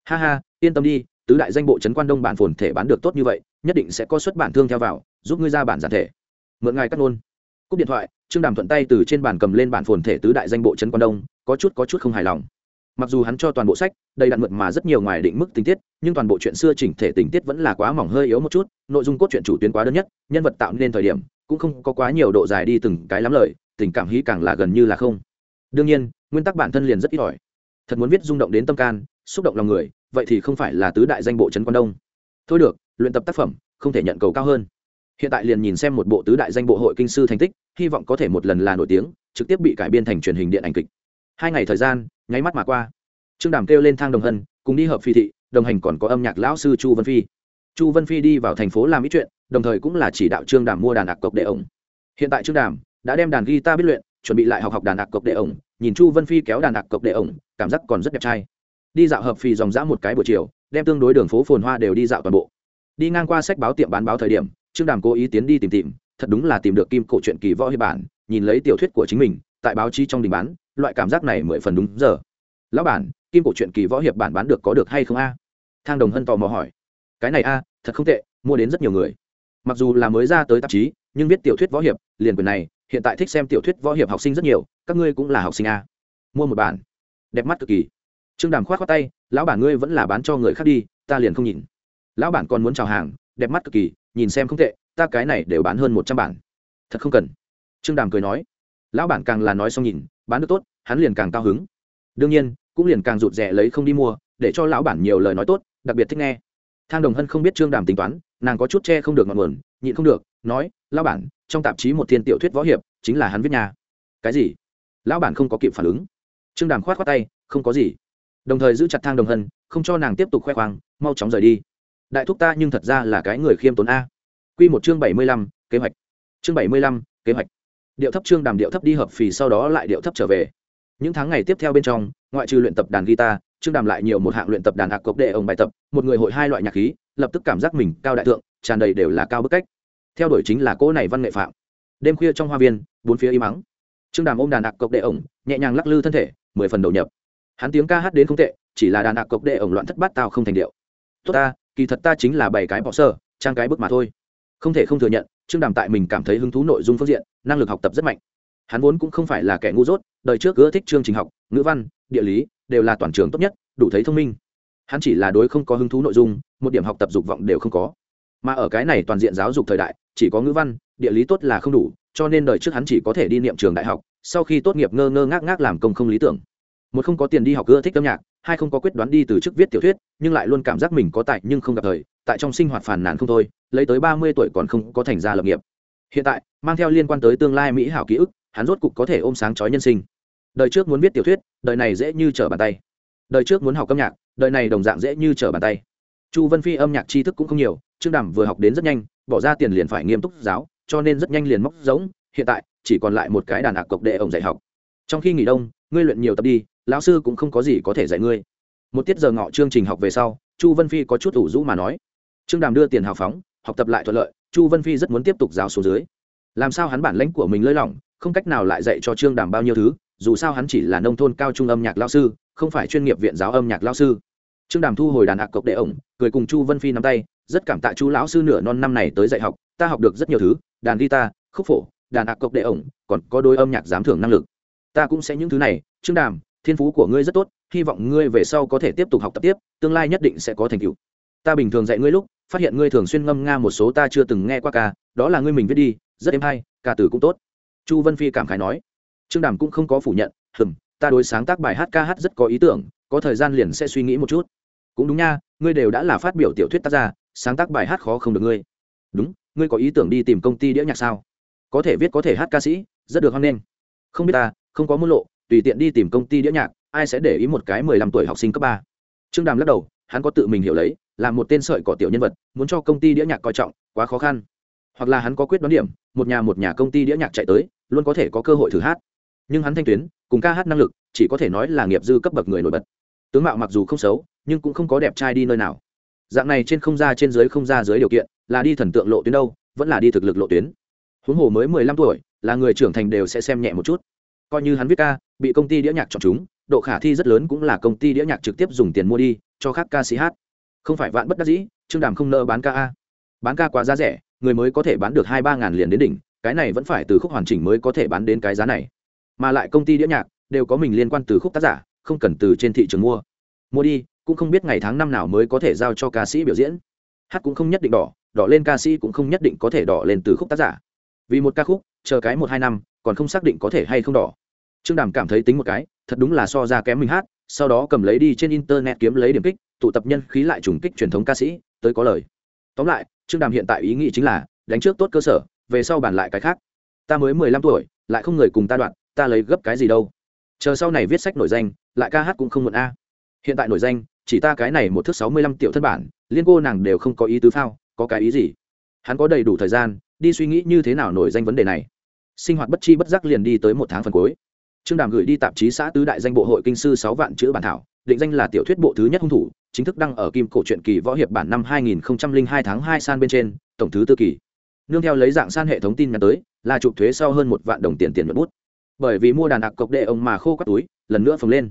[SPEAKER 1] Ha ha, yên tâm đi, tứ đại danh bộ trấn quan đông bản phồn thể bán được tốt như vậy, nhất định sẽ có xuất bản thương theo vào, giúp ngươi ra bản giản thể. Mượn ngài cắt nôn cúp điện thoại, trương đàm thuận tay từ trên bàn cầm lên bản phồn thể tứ đại danh bộ trấn quan đông, có chút có chút không hài lòng mặc dù hắn cho toàn bộ sách đầy đặn mượn mà rất nhiều ngoài định mức tình tiết, nhưng toàn bộ chuyện xưa chỉnh thể tình tiết vẫn là quá mỏng hơi yếu một chút, nội dung cốt truyện chủ tuyến quá đơn nhất, nhân vật tạo nên thời điểm cũng không có quá nhiều độ dài đi từng cái lắm lời, tình cảm hí càng là gần như là không. Đương nhiên, nguyên tắc bản thân liền rất ít ỏi. Thật muốn viết rung động đến tâm can, xúc động lòng người, vậy thì không phải là tứ đại danh bộ trấn quan đông. Thôi được, luyện tập tác phẩm, không thể nhận cầu cao hơn. Hiện tại liền nhìn xem một bộ tứ đại danh bộ hội kinh sư thành tích, hy vọng có thể một lần là nổi tiếng, trực tiếp bị cải biên thành truyền hình điện ảnh kịch. Hai ngày thời gian nháy mắt mà qua. Trương đàm kêu lên thang đồng hân, cùng đi hợp phi thị, đồng hành còn có âm nhạc lão sư chu vân phi. Chu vân phi đi vào thành phố làm ít chuyện, đồng thời cũng là chỉ đạo trương đàm mua đàn ạc cộc đệ ổng. Hiện tại trương đàm đã đem đàn guitar biết luyện, chuẩn bị lại học học đàn ạc cộc đệ ổng, nhìn chu vân phi kéo đàn ạc cộc đệ ổng, cảm giác còn rất đẹp trai. Đi dạo hợp phi dòng dã một cái buổi chiều, đem tương đối đường phố phồn hoa đều đi dạo toàn bộ. Đi ngang qua sách báo tiệm bán báo thời điểm, trương đàm cố ý tiến đi tìm tìm, thật đúng là tìm được kim cổ truyện kỳ võ hiệp bản, nhìn lấy tiểu thuyết của chính mình, tại báo chí trong đình bán loại cảm giác này mười phần đúng giờ. Lão bản, kim cổ truyện kỳ võ hiệp bản bán được có được hay không a? Thang đồng hân tò mò hỏi. Cái này a, thật không tệ, mua đến rất nhiều người. Mặc dù là mới ra tới tạp chí, nhưng viết tiểu thuyết võ hiệp, liền quyền này, hiện tại thích xem tiểu thuyết võ hiệp học sinh rất nhiều, các ngươi cũng là học sinh a. Mua một bản. Đẹp mắt cực kỳ. Trương đàm k h o á t khoác tay, lão bản ngươi vẫn là bán cho người khác đi, ta liền không nhìn. Lão bản còn muốn chào hàng, đẹp mắt cực kỳ, nhìn xem không tệ, ta cái này đều bán hơn một trăm bản. Thật không cần. Trương đàm cười nói. Lão bản càng là nói xong nhìn, bán được tốt hắn liền càng cao hứng. Đương nhiên, cũng liền càng rụt rè lấy không đi mua, để cho lão bản nhiều lời nói tốt, đặc biệt thích nghe. Thang đồng hân không biết trương đàm tính toán, nàng có chút che không được ngọn nguồn, nhịn không được, nói, lão bản, trong tạp chí một thiên tiểu thuyết võ hiệp, chính là hắn viết nhà cái gì? Lão bản không có kịp phản ứng. Trương đàm khoát khoát tay, không có gì. Đồng thời giữ chặt thang đồng hân, không cho nàng tiếp tục khoe khoang, mau chóng rời đi. Đại thúc ta nhưng thật ra là cái người khiêm tốn a. Q một chương bảy mươi lăm, kế hoạch. Chương bảy mươi lăm, kế hoạch. Điệu thấp trương đàm điệu thấp đi hợp phì sau đó lại điệu thấp trở về những tháng ngày tiếp theo bên trong, ngoại trừ luyện tập đàn guitar, trương đàm lại nhiều một hạng luyện tập đàn hạc cốc đệ ông bài tập, một người hội hai loại nhạc khí, lập tức cảm giác mình cao đại thượng, tràn đầy đều là cao bức cách. Theo đuổi chính là cô này văn nghệ phạm. Đêm khuya trong hoa viên, bốn phía im ắng. Trương đàm ôm đàn hạc cốc đệ ổng nhẹ nhàng lắc lư thân thể, mười phần đầu nhập. Hắn tiếng ca hát đến không tệ, chỉ là đàn hạc cốc đệ ổng loạn thất bát tao không thành điệu. Tốt ta, kỳ thật ta chính là bảy cái bỏ sơ, trang cái bức mà thôi. Không thể không thừa nhận, trương đàm tại mình cảm thấy hứng thú nội dung phương diện, năng lực học tập rất mạnh hắn vốn cũng không phải là kẻ ngu dốt, đời trước ưa thích chương trình học, ngữ văn, địa lý, đều là toàn trường tốt nhất, đủ thấy thông minh. Hắn chỉ là đối không có hứng thú nội dung, một điểm học tập dục vọng đều không có. Mà ở cái này toàn diện giáo dục thời đại, chỉ có ngữ văn, địa lý tốt là không đủ, cho nên đời trước hắn chỉ có thể đi niệm trường đại học, sau khi tốt nghiệp ngơ ngơ ngác ngác làm công không lý tưởng. Một không có tiền đi học ưa thích âm nhạc, hai không có quyết đoán đi từ chức viết tiểu thuyết, nhưng lại luôn cảm giác mình có tài nhưng không gặp thời, tại trong sinh hoạt phàn nàn không thôi, lấy tới ba mươi tuổi còn không có thành ra lập nghiệp. Hiện tại, mang theo liên quan tới tương lai mỹ hảo ký ức hắn rốt cục có thể ôm sáng chói nhân sinh. Đời trước muốn viết tiểu thuyết, đời này dễ như trở bàn tay. Đời trước muốn học âm nhạc, đời này đồng dạng dễ như trở bàn tay. Chu vân phi âm nhạc tri thức cũng không nhiều, trương đàm vừa học đến rất nhanh, bỏ ra tiền liền phải nghiêm túc giáo, cho nên rất nhanh liền móc giống, hiện tại, chỉ còn lại một cái đàn ạc cộc đệ ổng dạy học. Trong khi nghỉ đông, ngươi luyện nhiều tập đi, lão sư cũng không có gì có thể dạy ngươi. Một tiết giờ ngọ chương trình học về sau, chu vân phi có chút ủ rũ mà nói. Trương đàm đưa tiền hào phóng, học tập lại thuận lợi, chu vân phi rất muốn tiếp tục giáo xuống dưới. Làm sao hắn bản lãnh của mình lơi lỏng không cách nào lại dạy cho trương đàm bao nhiêu thứ, dù sao hắn chỉ là nông thôn cao trung âm nhạc lao sư, không phải chuyên nghiệp viện giáo âm nhạc lao sư. Trương đàm thu hồi đàn hạc cộc đệ ổng, cười cùng chu vân phi nắm tay, rất cảm tạ chú lão sư nửa non năm này tới dạy học, ta học được rất nhiều thứ, đàn guitar, khúc phổ, đàn ạc cộc đệ ổng, còn có đôi âm nhạc giám thưởng năng lực. Ta cũng sẽ những thứ này, trương đàm, thiên phú của ngươi rất tốt, hy vọng ngươi về sau có thể tiếp tục học tập tiếp, tương lai nhất định sẽ có thành tựu. Ta bình thường dạy ngươi lúc, phát hiện ngươi thường xuyên ngâm nga một số ta chưa từng nghe qua ca, đó là ngươi mình viết đi, rất êm hay, ca từ cũng tốt chu vân phi cảm khái nói. Trương đàm cũng không có phủ nhận, hừm, ta đối sáng tác bài hát ca hát rất có ý tưởng, có thời gian liền sẽ suy nghĩ một chút. Cũng đúng nha, ngươi đều đã là phát biểu tiểu thuyết tác gia sáng tác bài hát khó không được ngươi. Đúng, ngươi có ý tưởng đi tìm công ty đĩa nhạc sao? Có thể viết, có thể hát ca sĩ, rất được hoan nghênh. Không biết ta, không có môn lộ, tùy tiện đi tìm công ty đĩa nhạc, ai sẽ để ý một cái mười lăm tuổi học sinh cấp ba? Trương đàm lắc đầu, hắn có tự mình hiểu lấy, là một tên sợi cỏ tiểu nhân vật, muốn cho công ty đĩa nhạc coi trọng, quá khó khăn. Hoặc là hắn có quyết đoán điểm một nhà một nhà công ty đĩa nhạc chạy tới, luôn có thể có cơ hội thử hát. Nhưng hắn thanh tuyến, cùng ca hát năng lực, chỉ có thể nói là nghiệp dư cấp bậc người nổi bật. Tướng mạo mặc dù không xấu, nhưng cũng không có đẹp trai đi nơi nào. Dạng này trên không ra trên dưới không ra dưới điều kiện, là đi thần tượng lộ tuyến đâu, vẫn là đi thực lực lộ tuyến. Huống hồ mới mười lăm tuổi, là người trưởng thành đều sẽ xem nhẹ một chút. Coi như hắn viết ca, bị công ty đĩa nhạc chọn chúng, độ khả thi rất lớn cũng là công ty đĩa nhạc trực tiếp dùng tiền mua đi, cho khác ca sĩ hát. Không phải vạn bất đắc dĩ, trương đàm không nợ bán ca a. Bán ca quá giá rẻ người mới có thể bán được hai ba ngàn liền đến đỉnh, cái này vẫn phải từ khúc hoàn chỉnh mới có thể bán đến cái giá này. Mà lại công ty đĩa nhạc đều có mình liên quan từ khúc tác giả, không cần từ trên thị trường mua. Mua đi, cũng không biết ngày tháng năm nào mới có thể giao cho ca sĩ biểu diễn. Hát cũng không nhất định đỏ đỏ lên ca sĩ cũng không nhất định có thể đỏ lên từ khúc tác giả. Vì một ca khúc, chờ cái một hai năm, còn không xác định có thể hay không đỏ. Trương đàm cảm thấy tính một cái, thật đúng là so ra kém mình hát, sau đó cầm lấy đi trên internet kiếm lấy điểm kích, tụ tập nhân khí lại trùng kích truyền thống ca sĩ, tới có lời tóm lại, trương đàm hiện tại ý nghĩ chính là, đánh trước tốt cơ sở, về sau bàn lại cái khác. Ta mới mười lăm tuổi, lại không người cùng ta đoạn, ta lấy gấp cái gì đâu. Chờ sau này viết sách nổi danh, lại ca hát cũng không muộn a. Hiện tại nổi danh, chỉ ta cái này một thước sáu mươi lăm triệu thân bản, liên cô nàng đều không có ý tứ phao, có cái ý gì? Hắn có đầy đủ thời gian, đi suy nghĩ như thế nào nổi danh vấn đề này. Sinh hoạt bất chi bất giác liền đi tới một tháng phần cuối. Trương đàm gửi đi tạp chí xã tứ đại danh bộ hội kinh sư sáu vạn chữ bản thảo, định danh là tiểu thuyết bộ thứ nhất hung thủ chính thức đăng ở kim cổ truyện kỳ võ hiệp bản năm 2002 tháng 2 san bên trên, tổng thứ tư kỳ. Nương theo lấy dạng san hệ thống tin nhắn tới, là chụp thuế sau hơn một vạn đồng tiền tiền nhuận bút. Bởi vì mua đàn ạc cộc đệ ông mà khô các túi, lần nữa phồng lên.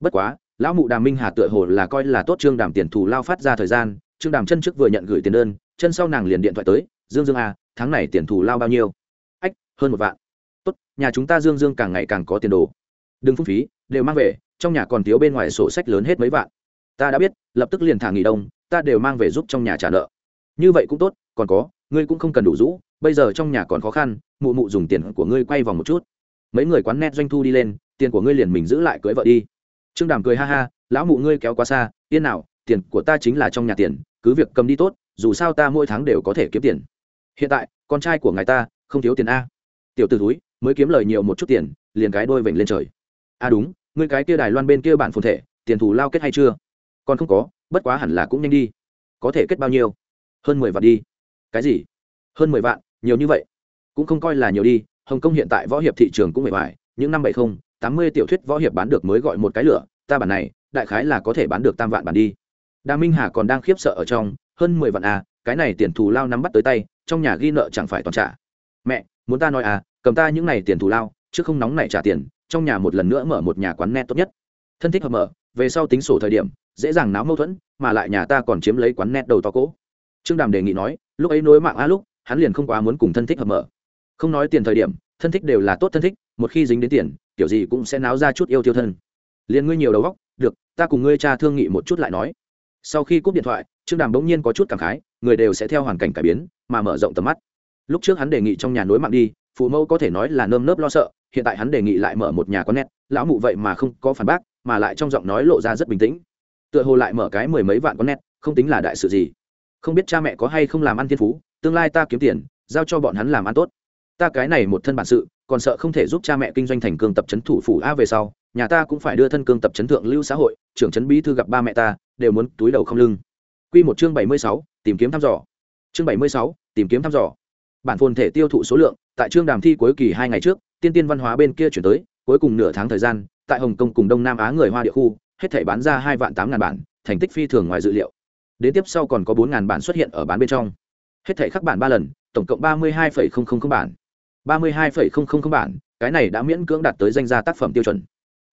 [SPEAKER 1] Bất quá, lão mụ đàm minh hà tựa hồ là coi là tốt trương đàm tiền thù lao phát ra thời gian, trương đàm chân trước vừa nhận gửi tiền đơn, chân sau nàng liền điện thoại tới, dương dương à tháng này tiền thù lao bao nhiêu? Ách, hơn một vạn. Tốt, nhà chúng ta dương dương càng ngày càng có tiền đồ. Đừng phung phí, đều mang về, trong nhà còn thiếu bên ngoài sổ sách lớn hết mấy vạn ta đã biết, lập tức liền thả nghỉ đông, ta đều mang về giúp trong nhà trả nợ. Như vậy cũng tốt, còn có, ngươi cũng không cần đủ rũ, bây giờ trong nhà còn khó khăn, mụ mụ dùng tiền của ngươi quay vòng một chút. Mấy người quán net doanh thu đi lên, tiền của ngươi liền mình giữ lại cưới vợ đi. Trương đàm cười ha ha, lão mụ ngươi kéo quá xa, yên nào, tiền của ta chính là trong nhà tiền, cứ việc cầm đi tốt, dù sao ta mỗi tháng đều có thể kiếm tiền. Hiện tại, con trai của ngài ta, không thiếu tiền a. Tiểu t ử túi mới kiếm lời nhiều một chút tiền, liền cái đôi vểnh lên trời. A à đúng, ngươi cái kia đài loan bên kia bản phồn thể, tiền thù lao kết hay chưa? Còn không có, bất quá hẳn là cũng nhanh đi. Có thể kết bao nhiêu? Hơn mười vạn đi. Cái gì? Hơn mười vạn, nhiều như vậy. Cũng không coi là nhiều đi, hồng kông hiện tại võ hiệp thị trường cũng mệt mỏi, những năm bảy không, tám mươi tiểu thuyết võ hiệp bán được mới gọi một cái lửa, ta bản này, đại khái là có thể bán được tam vạn bản đi. Đa minh hà còn đang khiếp sợ ở trong, hơn mười vạn à cái này tiền thù lao nắm bắt tới tay, trong nhà ghi nợ chẳng phải toàn trả. Mẹ, muốn ta nói à cầm ta những này tiền thù lao, chứ không nóng này trả tiền, trong nhà một lần nữa mở một nhà quán net tốt nhất. Thân thích hợp mở, về sau tính sổ thời điểm dễ dàng náo mâu thuẫn, mà lại nhà ta còn chiếm lấy quán net đầu to cỗ. Trương đàm đề nghị nói, lúc ấy nối mạng a lúc, hắn liền không quá muốn cùng thân thích hợp mở. Không nói tiền thời điểm, thân thích đều là tốt thân thích, một khi dính đến tiền, kiểu gì cũng sẽ náo ra chút yêu tiêu thân. Liền ngươi nhiều đầu góc được, ta cùng ngươi cha thương nghị một chút lại nói. Sau khi cúp điện thoại, trương đàm bỗng nhiên có chút cảm khái, người đều sẽ theo hoàn cảnh cải biến, mà mở rộng tầm mắt. Lúc trước hắn đề nghị trong nhà nối mạng đi, phụ mẫu có thể nói là nơm nớp lo sợ, hiện tại hắn đề nghị lại mở một nhà có nét lão mụ vậy mà không có phản bác, mà lại trong giọng nói lộ ra rất bình tĩnh tựa hồ lại mở cái mười mấy vạn con nét không tính là đại sự gì không biết cha mẹ có hay không làm ăn thiên phú tương lai ta kiếm tiền giao cho bọn hắn làm ăn tốt ta cái này một thân bản sự còn sợ không thể giúp cha mẹ kinh doanh thành cương tập trấn thủ phủ a về sau nhà ta cũng phải đưa thân cương tập trấn thượng lưu xã hội trưởng trấn bí thư gặp ba mẹ ta đều muốn túi đầu không lưng Quy một chương bảy mươi sáu, tìm kiếm thăm dò. Chương bảy mươi sáu, tìm kiếm thăm dò. Bản phồn thể tiêu thụ số lượng, tại chương đàm thi cuối kỳ hai ngày trước, tiên tiên văn hóa bên kia chuyển tới, cuối cùng nửa tháng thời gian, tại Hồng Kông cùng Đông Nam Á người Hoa địa khu, hết thảy bán ra hai vạn tám ngàn bản, thành tích phi thường ngoài dự liệu. Đến tiếp sau còn có bốn ngàn bản xuất hiện ở bán bên trong. Hết thảy khắc bản ba lần, tổng cộng ba mươi hai phẩy không không không bản. ba mươi hai phẩy không không không bản, cái này đã miễn cưỡng đạt tới danh gia tác phẩm tiêu chuẩn.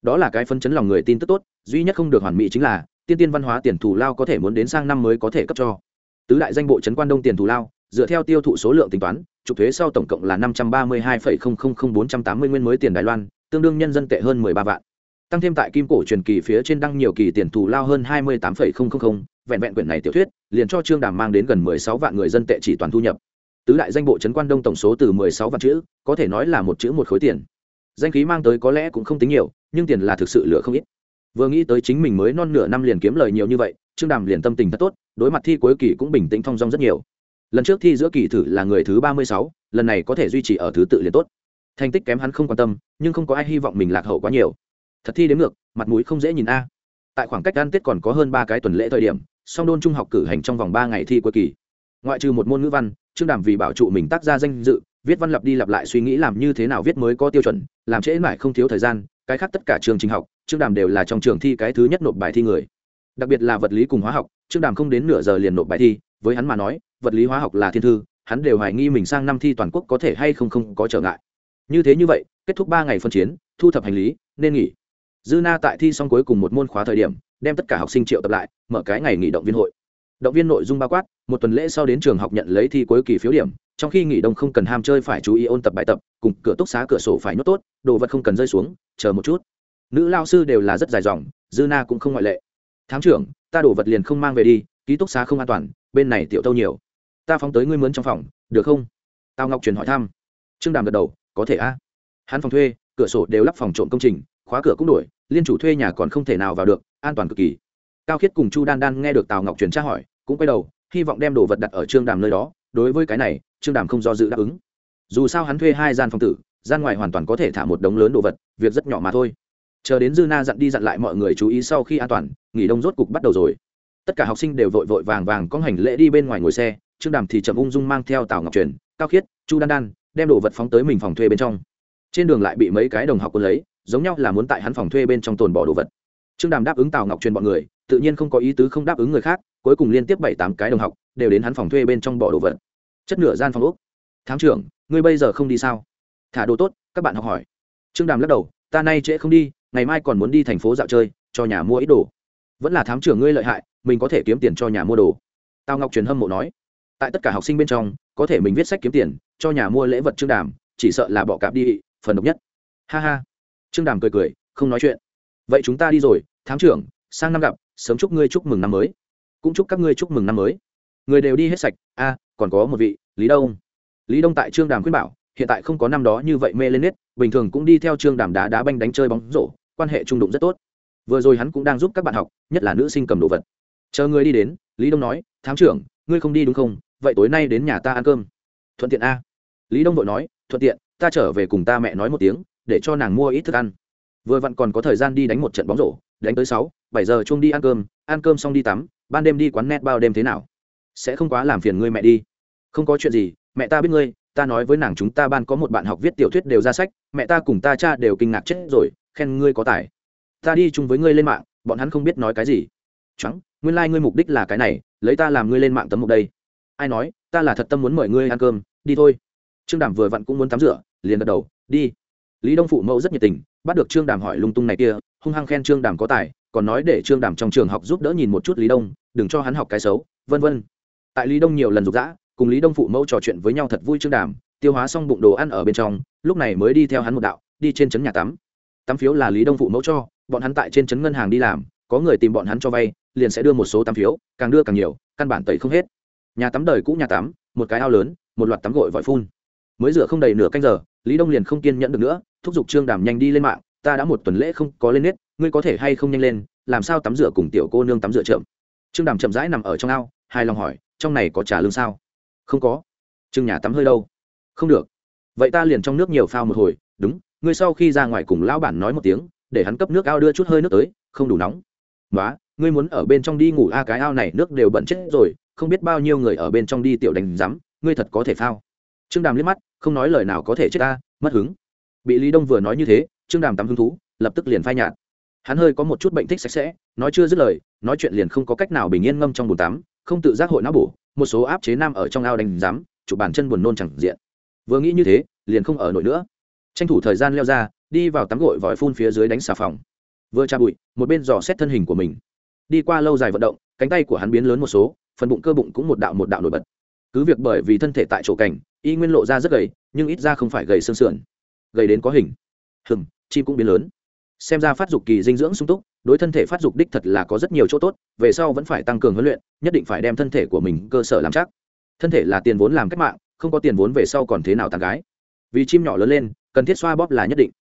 [SPEAKER 1] Đó là cái phân chấn lòng người tin tức tốt, duy nhất không được hoàn mỹ chính là tiên tiên văn hóa tiền thù lao có thể muốn đến sang năm mới có thể cấp cho tứ đại danh bộ trấn quan đông tiền thù lao dựa theo tiêu thụ số lượng tính toán trục thuế sau tổng cộng là năm trăm ba mươi hai bốn trăm tám mươi nguyên mới tiền đài loan tương đương nhân dân tệ hơn mười ba vạn tăng thêm tại kim cổ truyền kỳ phía trên đăng nhiều kỳ tiền thù lao hơn hai mươi tám vẹn vẹn quyển này tiểu thuyết, liền cho trương đàm mang đến gần mười sáu vạn người dân tệ chỉ toàn thu nhập. Tứ đại danh bộ trấn quan đông tổng số từ mười sáu vạn chữ, có thể nói là một chữ một khối tiền. Danh khí mang tới có lẽ cũng không tính nhiều, nhưng tiền là thực sự lựa không ít. Vừa nghĩ tới chính mình mới non nửa năm liền kiếm lời nhiều như vậy, trương đàm liền tâm tình thật tốt, đối mặt thi cuối kỳ cũng bình tĩnh thong dong rất nhiều. Lần trước thi giữa kỳ thử là người thứ ba mươi sáu, lần này có thể duy trì ở thứ tự liền tốt. Thành tích kém hắn không quan tâm, nhưng không có ai hy vọng mình lạc hậu quá nhiều thật thi đến ngược, mặt mũi không dễ nhìn a. Tại khoảng cách ăn tết còn có hơn ba cái tuần lễ thời điểm, song đôn trung học cử hành trong vòng ba ngày thi cuối kỳ. Ngoại trừ một môn ngữ văn, trương đàm vì bảo trụ mình tác ra danh dự, viết văn lặp đi lặp lại suy nghĩ làm như thế nào viết mới có tiêu chuẩn, làm trễ mãi không thiếu thời gian, cái khác tất cả trường trình học, trương đàm đều là trong trường thi cái thứ nhất nộp bài thi người. Đặc biệt là vật lý cùng hóa học, trương đàm không đến nửa giờ liền nộp bài thi, với hắn mà nói, vật lý hóa học là thiên thư, hắn đều hoài nghi mình sang năm thi toàn quốc có thể hay không không có trở ngại. Như thế như vậy, kết thúc ba ngày phân chiến, thu thập hành lý, nên nghỉ dư na tại thi xong cuối cùng một môn khóa thời điểm, đem tất cả học sinh triệu tập lại, mở cái ngày nghỉ động viên hội. Động viên nội dung bao quát, một tuần lễ sau đến trường học nhận lấy thi cuối kỳ phiếu điểm, trong khi nghỉ đông không cần ham chơi phải chú ý ôn tập bài tập, cùng cửa túc xá cửa sổ phải nhốt tốt, đồ vật không cần rơi xuống, chờ một chút. Nữ lao sư đều là rất dài dòng, dư na cũng không ngoại lệ. Thám trưởng, ta đồ vật liền không mang về đi, ký túc xá không an toàn, bên này tiểu tâu nhiều. Ta phóng tới ngươi mướn trong phòng, được không? Tao ngọc truyền hỏi thăm. Trương đàm gật đầu, có thể a. Hắn phòng thuê, cửa sổ đều lắp phòng trộm công trình, khóa cửa cũng đổi liên chủ thuê nhà còn không thể nào vào được, an toàn cực kỳ. Cao khiết cùng chu đan đan nghe được tào ngọc truyền tra hỏi, cũng quay đầu, hy vọng đem đồ vật đặt ở trương đàm nơi đó, đối với cái này, trương đàm không do dự đáp ứng. Dù sao hắn thuê hai gian phòng tử, gian ngoài hoàn toàn có thể thả một đống lớn đồ vật, việc rất nhỏ mà thôi. Chờ đến dư na dặn đi dặn lại mọi người chú ý sau khi an toàn, nghỉ đông rốt cục bắt đầu rồi. Tất cả học sinh đều vội vội vàng vàng có hành lễ đi bên ngoài ngồi xe, trương đàm thì chậm ung dung mang theo tào ngọc truyền, cao khiết, chu đan đan, đem đồ vật phóng tới mình phòng thuê bên trong. Trên đường lại bị mấy cái đồng học quân lấy giống nhau là muốn tại hắn phòng thuê bên trong tồn bỏ đồ vật. Trương đàm đáp ứng tào ngọc truyền bọn người, tự nhiên không có ý tứ không đáp ứng người khác, cuối cùng liên tiếp bảy tám cái đồng học đều đến hắn phòng thuê bên trong bỏ đồ vật. Chất nửa gian phòng úc thám trưởng, ngươi bây giờ không đi sao? Thả đồ tốt, các bạn học hỏi. Trương đàm lắc đầu, ta nay trễ không đi, ngày mai còn muốn đi thành phố dạo chơi, cho nhà mua ít đồ. Vẫn là thám trưởng ngươi lợi hại, mình có thể kiếm tiền cho nhà mua đồ. Tào ngọc truyền hâm mộ nói. Tại tất cả học sinh bên trong, có thể mình viết sách kiếm tiền, cho nhà mua lễ vật trương đàm, chỉ sợ là bọ cạp đi, phần độc nhất. Ha ha trương đàm cười cười, không nói chuyện. Vậy chúng ta đi rồi, thám trưởng, sang năm gặp, sớm chúc ngươi chúc mừng năm mới. Cũng chúc các ngươi chúc mừng năm mới. Người đều đi hết sạch, a, còn có một vị, lý đông. Lý đông tại trương đàm khuyên bảo, hiện tại không có năm đó như vậy mê lên nết, bình thường cũng đi theo trương đàm đá đá banh đánh chơi bóng rổ, quan hệ trung đụng rất tốt. Vừa rồi hắn cũng đang giúp các bạn học, nhất là nữ sinh cầm đồ vật. Chờ người đi đến, lý đông nói, thám trưởng, ngươi không đi đúng không? Vậy tối nay đến nhà ta ăn cơm. Thuận tiện a. Lý đông vội nói, thuận tiện, ta trở về cùng ta mẹ nói một tiếng để cho nàng mua ít thức ăn. Vừa vặn còn có thời gian đi đánh một trận bóng rổ, đánh tới sáu, bảy giờ chung đi ăn cơm ăn cơm xong đi tắm, ban đêm đi quán net bao đêm thế nào? Sẽ không quá làm phiền ngươi mẹ đi. Không có chuyện gì, mẹ ta biết ngươi, ta nói với nàng chúng ta ban có một bạn học viết tiểu thuyết đều ra sách, mẹ ta cùng ta cha đều kinh ngạc chết rồi, khen ngươi có tài. Ta đi chung với ngươi lên mạng, bọn hắn không biết nói cái gì. Trắng nguyên lai、like、ngươi mục đích là cái này, lấy ta làm ngươi lên mạng tấm mục đây. Ai nói, ta là thật tâm muốn mời ngươi ăn cơm, đi thôi. Trương đảm vừa vặn cũng muốn tắm rửa, liền gật đầu, đi lý đông phụ mẫu rất nhiệt tình, bắt được trương đàm hỏi lung tung này kia, hung hăng khen trương đàm có tài, còn nói để trương đàm trong trường học giúp đỡ nhìn một chút lý đông, đừng cho hắn học cái xấu, vân vân. Tại lý đông nhiều lần rục rã cùng lý đông phụ mẫu trò chuyện với nhau thật vui trương đàm, tiêu hóa xong bụng đồ ăn ở bên trong, lúc này mới đi theo hắn một đạo, đi trên trấn nhà tắm. Tắm phiếu là lý đông phụ mẫu cho, bọn hắn tại trên trấn ngân hàng đi làm, có người tìm bọn hắn cho vay, liền sẽ đưa một số tắm phiếu, càng đưa càng nhiều, căn bản tẩy không hết. Nhà tắm đời cũ nhà tắm, một cái ao lớn, một loạt tắm gội vòi phun. Mới rửa không đầy nửa canh giờ lý đông liền không kiên nhẫn được nữa, thúc giục trương đàm nhanh đi lên mạng, ta đã một tuần lễ không có lên nết ngươi có thể hay không nhanh lên, làm sao tắm rửa cùng tiểu cô nương tắm rửa chậm? Trương đàm chậm rãi nằm ở trong ao hai lòng hỏi, trong này có trà lương sao? Không có. Trương nhà tắm hơi đâu? Không được. Vậy ta liền trong nước nhiều phao một hồi, đúng, ngươi sau khi ra ngoài cùng lão bản nói một tiếng, để hắn cấp nước ao đưa chút hơi nước tới, không đủ nóng. Nói ngươi muốn ở bên trong đi ngủ a, cái ao này nước đều bẩn chết rồi, không biết bao nhiêu người ở bên trong đi tiểu đánh rắm ngươi thật có thể phao. Trương đàm liếc mắt không nói lời nào có thể chết ta, mất hứng. Bị lý đông vừa nói như thế, trương đàm tắm hứng thú, lập tức liền phai nhạt. Hắn hơi có một chút bệnh thích sạch sẽ, nói chưa dứt lời, nói chuyện liền không có cách nào bình yên ngâm trong bồn tắm, không tự giác hội não bổ, một số áp chế nam ở trong ao đánh giám, chụp bàn chân buồn nôn chẳng diện. Vừa nghĩ như thế, liền không ở nổi nữa. Tranh thủ thời gian leo ra, đi vào tắm gội vòi phun phía dưới đánh xà phòng. Vừa tra bụi, một bên dò xét thân hình của mình. Đi qua lâu dài vận động, cánh tay của hắn biến lớn một số, phần bụng cơ bụng cũng một đạo một đạo nổi bật. Cứ việc bởi vì thân thể tại chỗ cảnh y nguyên lộ ra rất gầy, nhưng ít ra không phải gầy xương sườn. Gầy đến có hình. Hừng chim cũng biến lớn. Xem ra phát dục kỳ dinh dưỡng sung túc, đối thân thể phát dục đích thật là có rất nhiều chỗ tốt, về sau vẫn phải tăng cường huấn luyện, nhất định phải đem thân thể của mình cơ sở làm chắc. Thân thể là tiền vốn làm cách mạng, không có tiền vốn về sau còn thế nào tàn gái. Vì chim nhỏ lớn lên, cần thiết xoa bóp là nhất định.